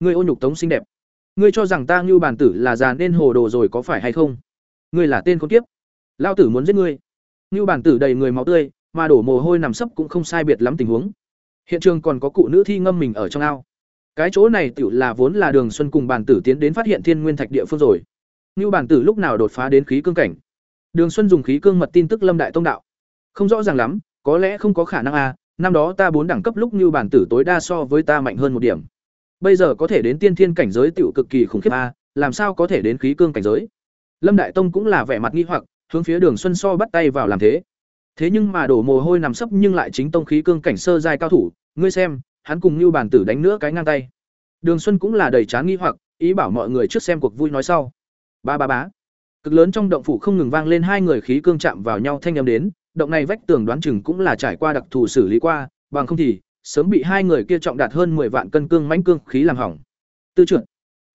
[SPEAKER 1] Ngươi ô nhục tống xinh đẹp. Ngươi cho rằng ta ngưu bản tử là già nên hồ đồ rồi có phải hay không? Ngươi là tên khốn kiếp. Lao tử muốn giết ngươi. Ngưu bản tử đầy người máu tươi, mà đổ mồ hôi nằm sấp cũng không sai biệt lắm tình huống. Hiện trường còn có cụ nữ thi ngâm mình ở trong ao cái chỗ này tự là vốn là đường xuân cùng bản tử tiến đến phát hiện thiên nguyên thạch địa phương rồi. Như bản tử lúc nào đột phá đến khí cương cảnh. Đường xuân dùng khí cương mật tin tức lâm đại tông đạo. Không rõ ràng lắm, có lẽ không có khả năng a năm đó ta bốn đẳng cấp lúc như bản tử tối đa so với ta mạnh hơn một điểm. Bây giờ có thể đến tiên thiên cảnh giới tiểu cực kỳ khủng khiếp a làm sao có thể đến khí cương cảnh giới? Lâm đại tông cũng là vẻ mặt nghi hoặc, hướng phía đường xuân so bắt tay vào làm thế. Thế nhưng mà đổ mồ hôi nằm sấp nhưng lại chính tông khí cương cảnh sơ giai cao thủ, ngươi xem hắn cùng Nưu bản tử đánh nữa cái ngang tay. Đường xuân cũng là đầy chán nghi hoặc, ý bảo mọi người trước xem cuộc vui nói sau. Ba ba bá cực lớn trong động phủ không ngừng vang lên hai người khí cương chạm vào nhau thanh âm đến, động này vách tường đoán chừng cũng là trải qua đặc thù xử lý qua, bằng không thì, sớm bị hai người kia trọng đạt hơn 10 vạn cân cương mãnh cương khí làm hỏng. Tư trưởng.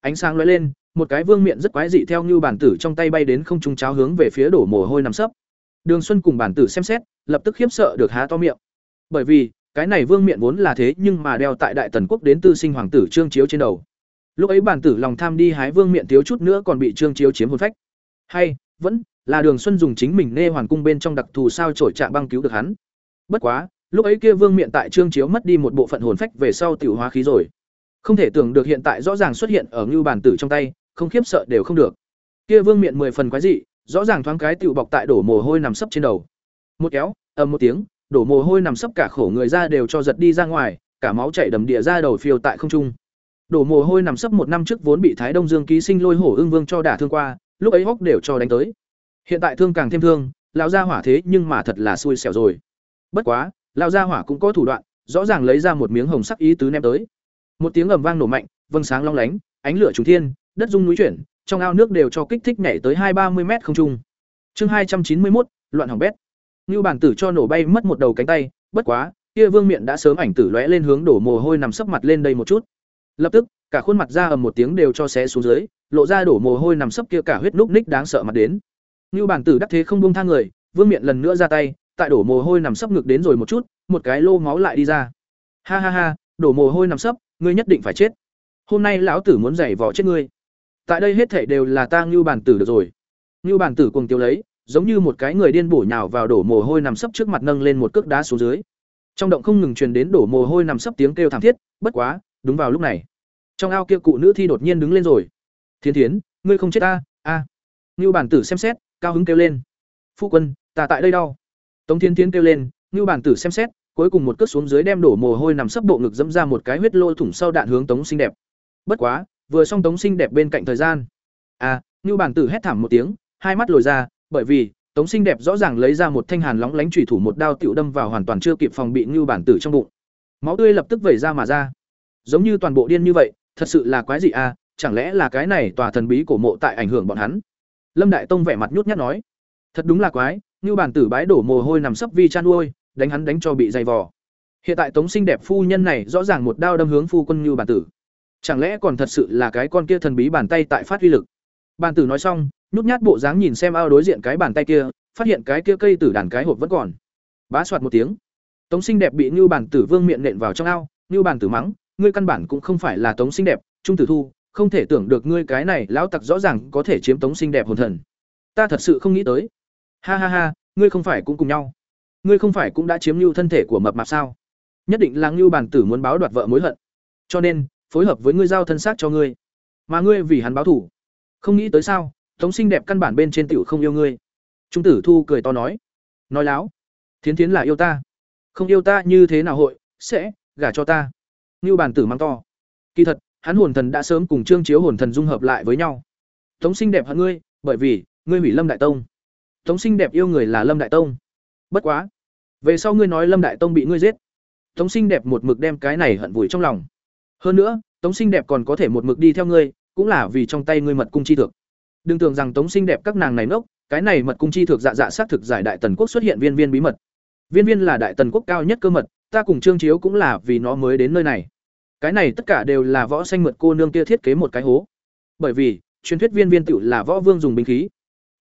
[SPEAKER 1] Ánh sáng lóe lên, một cái vương miện rất quái dị theo như bản tử trong tay bay đến không trung cháo hướng về phía đổ mồ hôi nằm sấp. Đường xuân cùng bản tử xem xét, lập tức khiếp sợ được há to miệng. Bởi vì cái này vương miện vốn là thế nhưng mà đeo tại đại tần quốc đến tư sinh hoàng tử trương chiếu trên đầu. Lúc ấy bản tử lòng tham đi hái vương miện thiếu chút nữa còn bị trương chiếu chiếm hồn phách. Hay, vẫn là đường xuân dùng chính mình nê hoàn cung bên trong đặc thù sao trổi trạm băng cứu được hắn. Bất quá, lúc ấy kia vương miện tại trương chiếu mất đi một bộ phận hồn phách về sau tiểu hóa khí rồi. Không thể tưởng được hiện tại rõ ràng xuất hiện ở ngưu bản tử trong tay, không khiếp sợ đều không được. Kia vương miện mười phần quái dị, rõ ràng thoáng cái tiểu bọc tại đổ mồ hôi nằm sấp trên đầu. Một kéo, ầm một tiếng đổ mồ hôi nằm sấp cả khổ người ra đều cho giật đi ra ngoài, cả máu chảy đầm địa ra đầu phiêu tại không trung. Đổ mồ hôi nằm sấp một năm trước vốn bị thái đông dương ký sinh lôi hổ ương vương cho đả thương qua, lúc ấy hốc đều cho đánh tới. Hiện tại thương càng thêm thương, lão gia hỏa thế nhưng mà thật là xui xẻo rồi. Bất quá, lão gia hỏa cũng có thủ đoạn, rõ ràng lấy ra một miếng hồng sắc ý tứ ném tới. Một tiếng ầm vang nổ mạnh, vầng sáng long lánh, ánh lửa trùng thiên, đất rung núi chuyển, trong ao nước đều cho kích thích nhảy tới hai ba mươi mét không trung. Chương hai trăm chín mươi một loạn hỏng bét. Nưu bản tử cho nổ bay mất một đầu cánh tay, bất quá, kia Vương Miện đã sớm ảnh tử lóe lên hướng đổ mồ hôi nằm sấp mặt lên đây một chút. Lập tức, cả khuôn mặt ra ầm một tiếng đều cho xé xuống dưới, lộ ra đổ mồ hôi nằm sấp kia cả huyết núc ních đáng sợ mặt đến. Nưu bản tử đắc thế không buông tha người, Vương Miện lần nữa ra tay, tại đổ mồ hôi nằm sấp ngực đến rồi một chút, một cái lô máu lại đi ra. Ha ha ha, đổ mồ hôi nằm sấp, ngươi nhất định phải chết. Hôm nay lão tử muốn giày vò chết ngươi. Tại đây hết thảy đều là ta Nưu bản tử được rồi. Nưu bản tử cuồng tiêu lấy, giống như một cái người điên bổ nhào vào đổ mồ hôi nằm sấp trước mặt nâng lên một cước đá xuống dưới. Trong động không ngừng truyền đến đổ mồ hôi nằm sấp tiếng kêu thảm thiết, bất quá, đúng vào lúc này, trong ao kia cụ nữ thi đột nhiên đứng lên rồi. "Thiên Thiến, ngươi không chết ta?" "A." À. Nưu bản tử xem xét, cao hứng kêu lên. "Phu quân, ta tại đây đau Tống Thiên Thiến kêu lên, Nưu bản tử xem xét, cuối cùng một cước xuống dưới đem đổ mồ hôi nằm sấp bộ ngực dẫm ra một cái huyết lô thủng sau đạn hướng Tống xinh đẹp. Bất quá, vừa xong Tống xinh đẹp bên cạnh thời gian. À, "A!" Nưu bản tử hét thảm một tiếng, hai mắt lồi ra, bởi vì Tống Sinh đẹp rõ ràng lấy ra một thanh hàn lóng lánh chủy thủ một đao tiểu đâm vào hoàn toàn chưa kịp phòng bị Ngưu bản tử trong bụng. Máu tươi lập tức vẩy ra mà ra. Giống như toàn bộ điên như vậy, thật sự là quái gì à, chẳng lẽ là cái này tòa thần bí cổ mộ tại ảnh hưởng bọn hắn? Lâm Đại Tông vẻ mặt nhút nhát nói, thật đúng là quái, Ngưu bản tử bái đổ mồ hôi nằm sấp vi chan nuôi, đánh hắn đánh cho bị dày vò. Hiện tại Tống Sinh đẹp phu nhân này rõ ràng một đao đâm hướng phu quân Ngưu bản tử. Chẳng lẽ còn thật sự là cái con kia thần bí bàn tay tại phát uy lực? Bản tử nói xong, nhút nhát bộ dáng nhìn xem ao đối diện cái bàn tay kia, phát hiện cái kia cây tử đàn cái hộp vẫn còn. Bá soạt một tiếng. Tống sinh đẹp bị ngưu bản tử vương miệng nện vào trong ao. Ngưu bản tử mắng, ngươi căn bản cũng không phải là tống sinh đẹp, trung tử thu, không thể tưởng được ngươi cái này lão tặc rõ ràng có thể chiếm tống sinh đẹp hồn thần. Ta thật sự không nghĩ tới. Ha ha ha, ngươi không phải cũng cùng nhau. Ngươi không phải cũng đã chiếm ngưu thân thể của mập mạp sao? Nhất định là ngưu bản tử muốn báo đoạt vợ mối hận. Cho nên, phối hợp với ngươi giao thân xác cho ngươi. Mà ngươi vì hắn báo thủ không nghĩ tới sao? Tống Sinh đẹp căn bản bên trên tiểu không yêu ngươi. Trung tử Thu cười to nói, nói láo, Thiến Thiến là yêu ta, không yêu ta như thế nào hội sẽ gả cho ta. như bản tử mang to. Kỳ thật, hắn hồn thần đã sớm cùng Trương Chiếu hồn thần dung hợp lại với nhau. Tống Sinh đẹp hận ngươi, bởi vì ngươi hủy Lâm Đại Tông. Tống Sinh đẹp yêu người là Lâm Đại Tông. Bất quá, về sau ngươi nói Lâm Đại Tông bị ngươi giết. Tống Sinh đẹp một mực đem cái này hận vùi trong lòng. Hơn nữa, Tống Sinh đẹp còn có thể một mực đi theo ngươi, cũng là vì trong tay ngươi mật cung chi thực. Đừng tưởng rằng Tống Sinh đẹp các nàng này nốc, cái này mật cung chi thực dạ dạ xác thực giải đại tần quốc xuất hiện viên viên bí mật. Viên viên là đại tần quốc cao nhất cơ mật, ta cùng Trương Chiếu cũng là vì nó mới đến nơi này. Cái này tất cả đều là võ xanh mượt cô nương kia thiết kế một cái hố. bởi vì truyền thuyết viên viên tựu là võ vương dùng binh khí.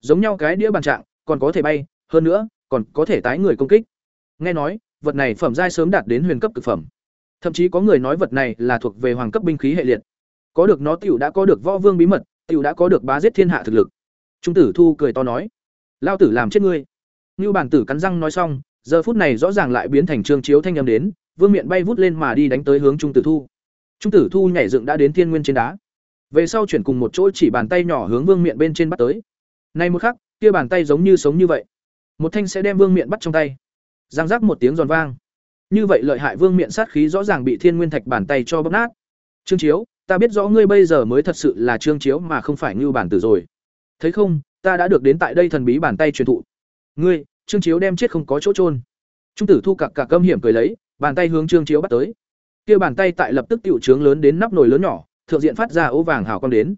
[SPEAKER 1] Giống nhau cái đĩa bàn trạng, còn có thể bay, hơn nữa, còn có thể tái người công kích. Nghe nói, vật này phẩm giai sớm đạt đến huyền cấp cực phẩm. Thậm chí có người nói vật này là thuộc về hoàng cấp binh khí hệ liệt. Có được nó tựu đã có được võ vương bí mật, tiểu đã có được bá giết thiên hạ thực lực. Trung tử Thu cười to nói: "Lao tử làm chết ngươi." Nưu bản tử cắn răng nói xong, giờ phút này rõ ràng lại biến thành trương chiếu thanh âm đến, vương miện bay vút lên mà đi đánh tới hướng Trung tử Thu. Trung tử Thu nhảy dựng đã đến thiên nguyên trên đá. Về sau chuyển cùng một chỗ chỉ bàn tay nhỏ hướng vương miện bên trên bắt tới. Nay một khắc, kia bàn tay giống như sống như vậy. Một thanh sẽ đem vương miện bắt trong tay. Giang rắc một tiếng giòn vang. Như vậy lợi hại vương miện sát khí rõ ràng bị thiên nguyên thạch bàn tay cho bóp nát. Trương Chiếu, ta biết rõ ngươi bây giờ mới thật sự là Trương Chiếu mà không phải Ngưu bản tử rồi. Thấy không, ta đã được đến tại đây thần bí bàn tay truyền thụ. Ngươi, Trương Chiếu đem chết không có chỗ trôn. Trung tử thu cặc cả câm hiểm cười lấy, bàn tay hướng Trương Chiếu bắt tới. Kia bàn tay tại lập tức tiểu trướng lớn đến nắp nồi lớn nhỏ, thượng diện phát ra ố vàng hào quang đến.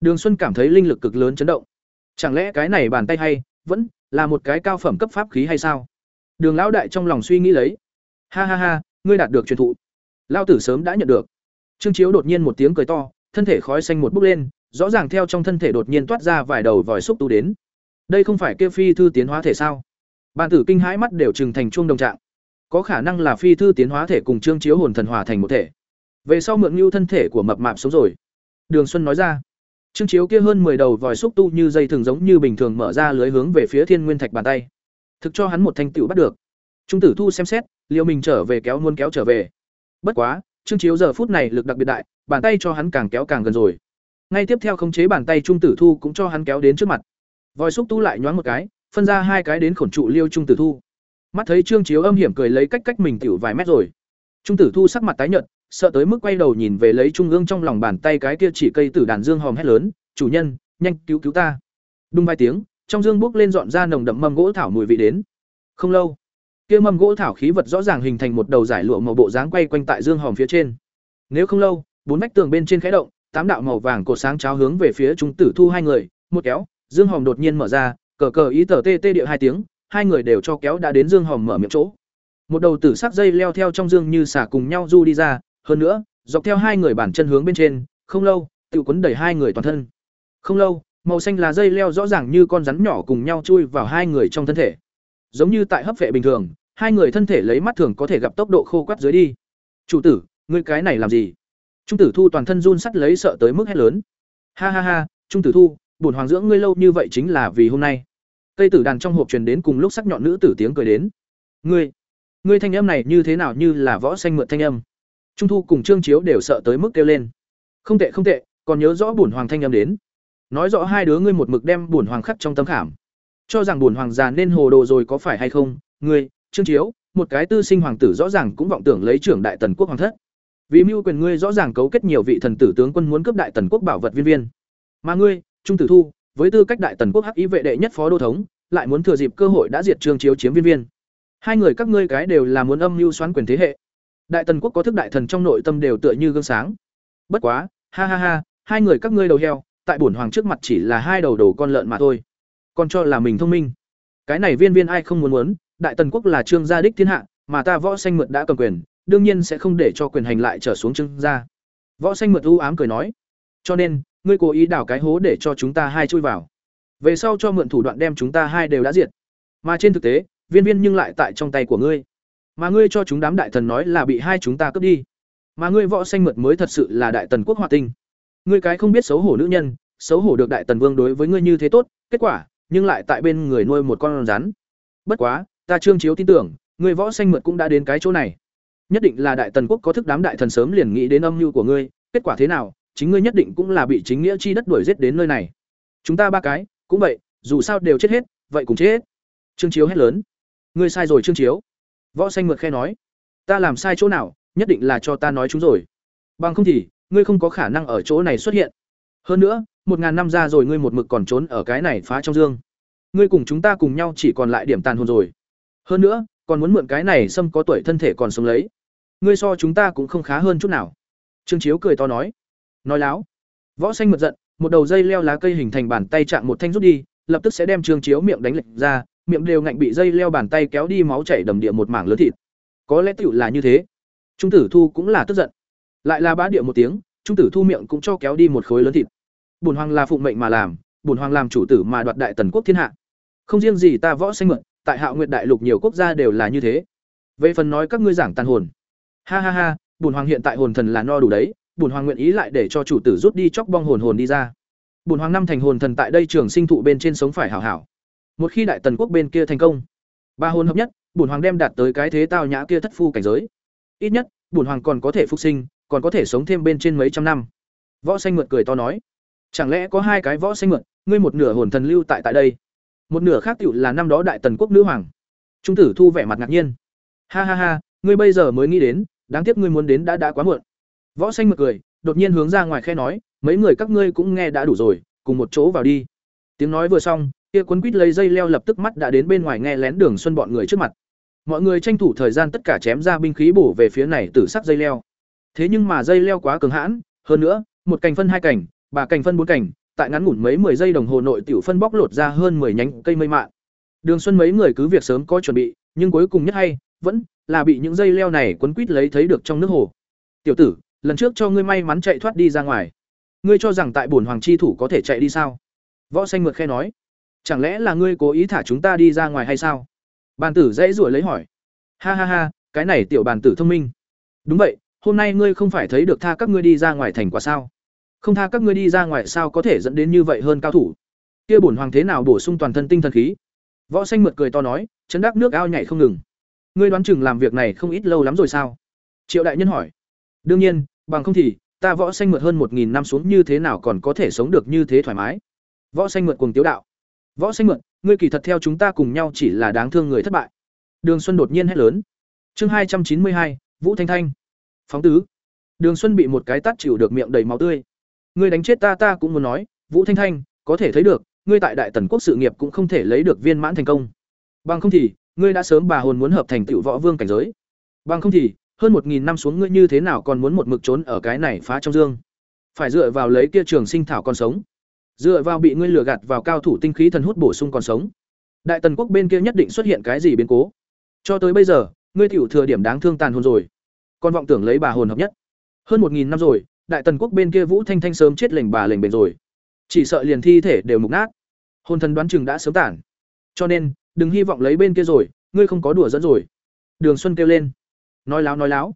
[SPEAKER 1] Đường Xuân cảm thấy linh lực cực lớn chấn động. Chẳng lẽ cái này bàn tay hay, vẫn là một cái cao phẩm cấp pháp khí hay sao? Đường lão đại trong lòng suy nghĩ lấy. Ha ha ha, ngươi đạt được truyền thụ. lao tử sớm đã nhận được. Trương Chiếu đột nhiên một tiếng cười to, thân thể khói xanh một bốc lên, rõ ràng theo trong thân thể đột nhiên toát ra vài đầu vòi xúc tu đến. Đây không phải kia phi thư tiến hóa thể sao? Bản tử kinh hãi mắt đều trừng thành chuông đồng trạng. Có khả năng là phi thư tiến hóa thể cùng Trương Chiếu hồn thần hòa thành một thể. Về sau mượn lưu thân thể của mập mạp sống rồi. Đường Xuân nói ra. Trương Chiếu kia hơn 10 đầu vòi xúc tu như dây thường giống như bình thường mở ra lưới hướng về phía Thiên Nguyên Thạch bàn tay. Thực cho hắn một thanh tựu bắt được. Trung tử thu xem xét, Liêu mình trở về kéo luôn kéo trở về. Bất quá, Trương Chiếu giờ phút này lực đặc biệt đại, bàn tay cho hắn càng kéo càng gần rồi. Ngay tiếp theo khống chế bàn tay Trung tử thu cũng cho hắn kéo đến trước mặt. Vòi xúc tu lại nhoáng một cái, phân ra hai cái đến khổn trụ liêu Trung tử thu. Mắt thấy Trương Chiếu âm hiểm cười lấy cách cách mình tiểu vài mét rồi. Trung tử thu sắc mặt tái nhợt, sợ tới mức quay đầu nhìn về lấy trung ương trong lòng bàn tay cái kia chỉ cây tử đàn dương hòm hét lớn, "Chủ nhân, nhanh cứu cứu ta!" Đung vài tiếng, trong dương bước lên dọn ra nồng đậm mâm gỗ thảo mùi vị đến. Không lâu, kia mâm gỗ thảo khí vật rõ ràng hình thành một đầu giải lụa màu bộ dáng quay quanh tại dương hòm phía trên. Nếu không lâu, bốn vách tường bên trên khẽ động, tám đạo màu vàng cột sáng cháo hướng về phía chúng tử thu hai người, một kéo, dương hòm đột nhiên mở ra, cờ cờ ý tờ tê tê địa hai tiếng, hai người đều cho kéo đã đến dương hòm mở miệng chỗ. Một đầu tử sắc dây leo theo trong dương như xả cùng nhau du đi ra, hơn nữa, dọc theo hai người bản chân hướng bên trên, không lâu, tự quấn đẩy hai người toàn thân. Không lâu, màu xanh là dây leo rõ ràng như con rắn nhỏ cùng nhau chui vào hai người trong thân thể. Giống như tại hấp vệ bình thường, hai người thân thể lấy mắt thường có thể gặp tốc độ khô quắt dưới đi. "Chủ tử, ngươi cái này làm gì?" Trung tử Thu toàn thân run sắt lấy sợ tới mức hét lớn. "Ha ha ha, Trung tử Thu, bổn hoàng dưỡng ngươi lâu như vậy chính là vì hôm nay." Cây tử đàn trong hộp truyền đến cùng lúc sắc nhọn nữ tử tiếng cười đến. "Ngươi, ngươi thanh âm này như thế nào như là võ xanh mượn thanh âm?" Trung Thu cùng Trương Chiếu đều sợ tới mức kêu lên. "Không tệ không tệ, còn nhớ rõ bổn hoàng thanh âm đến." Nói rõ hai đứa ngươi một mực đem bổn hoàng khắc trong tâm khảm. Cho rằng buồn hoàng già nên hồ đồ rồi có phải hay không? Ngươi, Trương Chiếu, một cái tư sinh hoàng tử rõ ràng cũng vọng tưởng lấy trưởng đại tần quốc hoàng thất. Vì mưu quyền ngươi rõ ràng cấu kết nhiều vị thần tử tướng quân muốn cướp đại tần quốc bảo vật viên viên. Mà ngươi, Trung Tử Thu, với tư cách đại tần quốc hắc ý vệ đệ nhất phó đô thống, lại muốn thừa dịp cơ hội đã diệt Trương Chiếu chiếm viên viên. Hai người các ngươi cái đều là muốn âm mưu xoán quyền thế hệ. Đại tần quốc có thức đại thần trong nội tâm đều tựa như gương sáng. Bất quá, ha ha ha, hai người các ngươi đầu heo, tại bổn hoàng trước mặt chỉ là hai đầu đầu con lợn mà thôi. Còn cho là mình thông minh. Cái này viên viên ai không muốn muốn, đại tần quốc là trương gia đích thiên hạ, mà ta võ xanh mượt đã cầm quyền, đương nhiên sẽ không để cho quyền hành lại trở xuống trương gia. Võ xanh mượt u ám cười nói, cho nên, ngươi cố ý đào cái hố để cho chúng ta hai chui vào. Về sau cho mượn thủ đoạn đem chúng ta hai đều đã diệt. Mà trên thực tế, viên viên nhưng lại tại trong tay của ngươi. Mà ngươi cho chúng đám đại thần nói là bị hai chúng ta cướp đi. Mà ngươi võ xanh mượt mới thật sự là đại tần quốc hòa tinh. Ngươi cái không biết xấu hổ nữ nhân, xấu hổ được đại tần vương đối với ngươi như thế tốt, kết quả, nhưng lại tại bên người nuôi một con rắn. Bất quá, ta trương chiếu tin tưởng, người võ xanh mượt cũng đã đến cái chỗ này. Nhất định là đại tần quốc có thức đám đại thần sớm liền nghĩ đến âm mưu của ngươi, kết quả thế nào, chính ngươi nhất định cũng là bị chính nghĩa chi đất đuổi giết đến nơi này. Chúng ta ba cái, cũng vậy, dù sao đều chết hết, vậy cùng chết hết. Trương Chiếu hét lớn. Ngươi sai rồi Trương Chiếu. Võ xanh mượt khẽ nói. Ta làm sai chỗ nào, nhất định là cho ta nói chúng rồi. Bằng không thì, ngươi không có khả năng ở chỗ này xuất hiện. Hơn nữa, một ngàn năm ra rồi ngươi một mực còn trốn ở cái này phá trong dương. Ngươi cùng chúng ta cùng nhau chỉ còn lại điểm tàn hồn rồi. Hơn nữa, còn muốn mượn cái này xâm có tuổi thân thể còn sống lấy. Ngươi so chúng ta cũng không khá hơn chút nào. Trương Chiếu cười to nói. Nói láo. Võ xanh mật giận, một đầu dây leo lá cây hình thành bàn tay chạm một thanh rút đi, lập tức sẽ đem Trương Chiếu miệng đánh lệch ra, miệng đều ngạnh bị dây leo bàn tay kéo đi máu chảy đầm địa một mảng lớn thịt. Có lẽ tựu là như thế. Trung tử thu cũng là tức giận. Lại là bá địa một tiếng, trung tử thu miệng cũng cho kéo đi một khối lớn thịt bổn hoàng là phụng mệnh mà làm, bổn hoàng làm chủ tử mà đoạt đại tần quốc thiên hạ. Không riêng gì ta võ xanh mượn, tại hạo nguyệt đại lục nhiều quốc gia đều là như thế. Về phần nói các ngươi giảng tàn hồn. Ha ha ha, bổn hoàng hiện tại hồn thần là no đủ đấy, bổn hoàng nguyện ý lại để cho chủ tử rút đi chóc bong hồn hồn đi ra. Bổn hoàng năm thành hồn thần tại đây trường sinh thụ bên trên sống phải hảo hảo. Một khi đại tần quốc bên kia thành công, ba hồn hợp nhất, bổn hoàng đem đạt tới cái thế tao nhã kia thất phu cảnh giới. Ít nhất, bổn hoàng còn có thể phục sinh, còn có thể sống thêm bên trên mấy trăm năm. Võ xanh mượt cười to nói chẳng lẽ có hai cái võ xanh mượn, ngươi một nửa hồn thần lưu tại tại đây một nửa khác tựu là năm đó đại tần quốc nữ hoàng. Trung tử thu vẻ mặt ngạc nhiên. Ha ha ha ngươi bây giờ mới nghĩ đến đáng tiếc ngươi muốn đến đã đã quá muộn. Võ xanh mượn cười đột nhiên hướng ra ngoài khe nói mấy người các ngươi cũng nghe đã đủ rồi cùng một chỗ vào đi. Tiếng nói vừa xong kia quấn quýt lấy dây leo lập tức mắt đã đến bên ngoài nghe lén đường xuân bọn người trước mặt. Mọi người tranh thủ thời gian tất cả chém ra binh khí bổ về phía này tử sắc dây leo. Thế nhưng mà dây leo quá cường hãn hơn nữa một cành phân hai cành bà cành phân bốn cành, tại ngắn ngủn mấy mười giây đồng hồ nội tiểu phân bóc lột ra hơn 10 nhánh cây mây mạn đường xuân mấy người cứ việc sớm có chuẩn bị, nhưng cuối cùng nhất hay, vẫn là bị những dây leo này quấn quít lấy thấy được trong nước hồ. Tiểu tử, lần trước cho ngươi may mắn chạy thoát đi ra ngoài. Ngươi cho rằng tại bổn hoàng chi thủ có thể chạy đi sao? Võ xanh mượt khe nói. Chẳng lẽ là ngươi cố ý thả chúng ta đi ra ngoài hay sao? Bàn tử dễ rủa lấy hỏi. Ha ha ha, cái này tiểu bàn tử thông minh. Đúng vậy, hôm nay ngươi không phải thấy được tha các ngươi đi ra ngoài thành quả sao? Không tha các ngươi đi ra ngoài sao có thể dẫn đến như vậy hơn cao thủ? Kia bổn hoàng thế nào bổ sung toàn thân tinh thần khí? Võ xanh mượt cười to nói, chấn đắc nước ao nhảy không ngừng. Ngươi đoán chừng làm việc này không ít lâu lắm rồi sao? Triệu đại nhân hỏi. Đương nhiên, bằng không thì, ta võ xanh mượt hơn một nghìn năm xuống như thế nào còn có thể sống được như thế thoải mái? Võ xanh mượt cùng tiếu đạo. Võ xanh mượt, ngươi kỳ thật theo chúng ta cùng nhau chỉ là đáng thương người thất bại. Đường xuân đột nhiên hét lớn. Chương hai trăm chín mươi hai, vũ thanh thanh. Phóng tứ. Đường xuân bị một cái tát chịu được miệng đầy máu tươi ngươi đánh chết ta ta cũng muốn nói, vũ thanh thanh, có thể thấy được, ngươi tại đại tần quốc sự nghiệp cũng không thể lấy được viên mãn thành công. Bằng không thì, ngươi đã sớm bà hồn muốn hợp thành tựu võ vương cảnh giới. Bằng không thì, hơn một nghìn năm xuống ngươi như thế nào còn muốn một mực trốn ở cái này phá trong dương? Phải dựa vào lấy kia trường sinh thảo còn sống. Dựa vào bị ngươi lừa gạt vào cao thủ tinh khí thần hút bổ sung còn sống. Đại tần quốc bên kia nhất định xuất hiện cái gì biến cố? Cho tới bây giờ, ngươi tiểu thừa điểm đáng thương tàn hồn rồi. Còn vọng tưởng lấy bà hồn hợp nhất. Hơn một nghìn năm rồi đại tần quốc bên kia vũ thanh thanh sớm chết lệnh bà lệnh bền rồi. Chỉ sợ liền thi thể đều mục nát. Hồn thần đoán chừng đã sớm tản. Cho nên, đừng hy vọng lấy bên kia rồi, ngươi không có đùa dẫn rồi. Đường xuân kêu lên. Nói láo nói láo.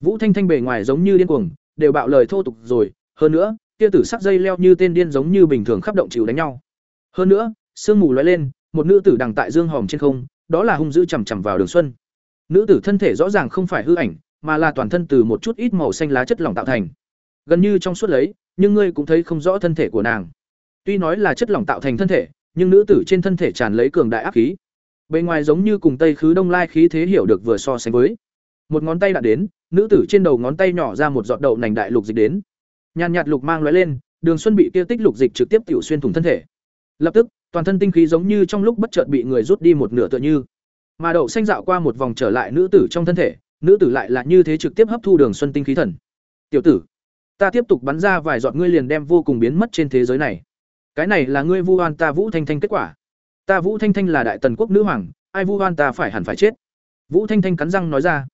[SPEAKER 1] Vũ thanh thanh bề ngoài giống như điên cuồng, đều bạo lời thô tục rồi. Hơn nữa tia tử sắc dây leo như tên điên giống như bình thường khắp động chịu đánh nhau. Hơn nữa, sương mù lóe lên, một nữ tử đằng tại dương hòm trên không, đó là hung dữ chằm chằm vào đường xuân. Nữ tử thân thể rõ ràng không phải hư ảnh, mà là toàn thân từ một chút ít màu xanh lá chất lỏng tạo thành gần như trong suốt lấy, nhưng ngươi cũng thấy không rõ thân thể của nàng. Tuy nói là chất lỏng tạo thành thân thể, nhưng nữ tử trên thân thể tràn lấy cường đại áp khí. Bề ngoài giống như cùng tây khứ đông lai khí thế hiểu được vừa so sánh với. Một ngón tay đã đến, nữ tử trên đầu ngón tay nhỏ ra một giọt đậu nành đại lục dịch đến. Nhàn nhạt lục mang lóe lên, đường xuân bị kia tích lục dịch trực tiếp tiểu xuyên thủng thân thể. Lập tức, toàn thân tinh khí giống như trong lúc bất chợt bị người rút đi một nửa tựa như. Mà đậu xanh dạo qua một vòng trở lại nữ tử trong thân thể, nữ tử lại là như thế trực tiếp hấp thu đường xuân tinh khí thần. Tiểu tử ta tiếp tục bắn ra vài giọt ngươi liền đem vô cùng biến mất trên thế giới này. Cái này là ngươi vu oan ta vũ thanh thanh kết quả. Ta vũ thanh thanh là đại tần quốc nữ hoàng, ai vu oan ta phải hẳn phải chết. Vũ thanh thanh cắn răng nói ra.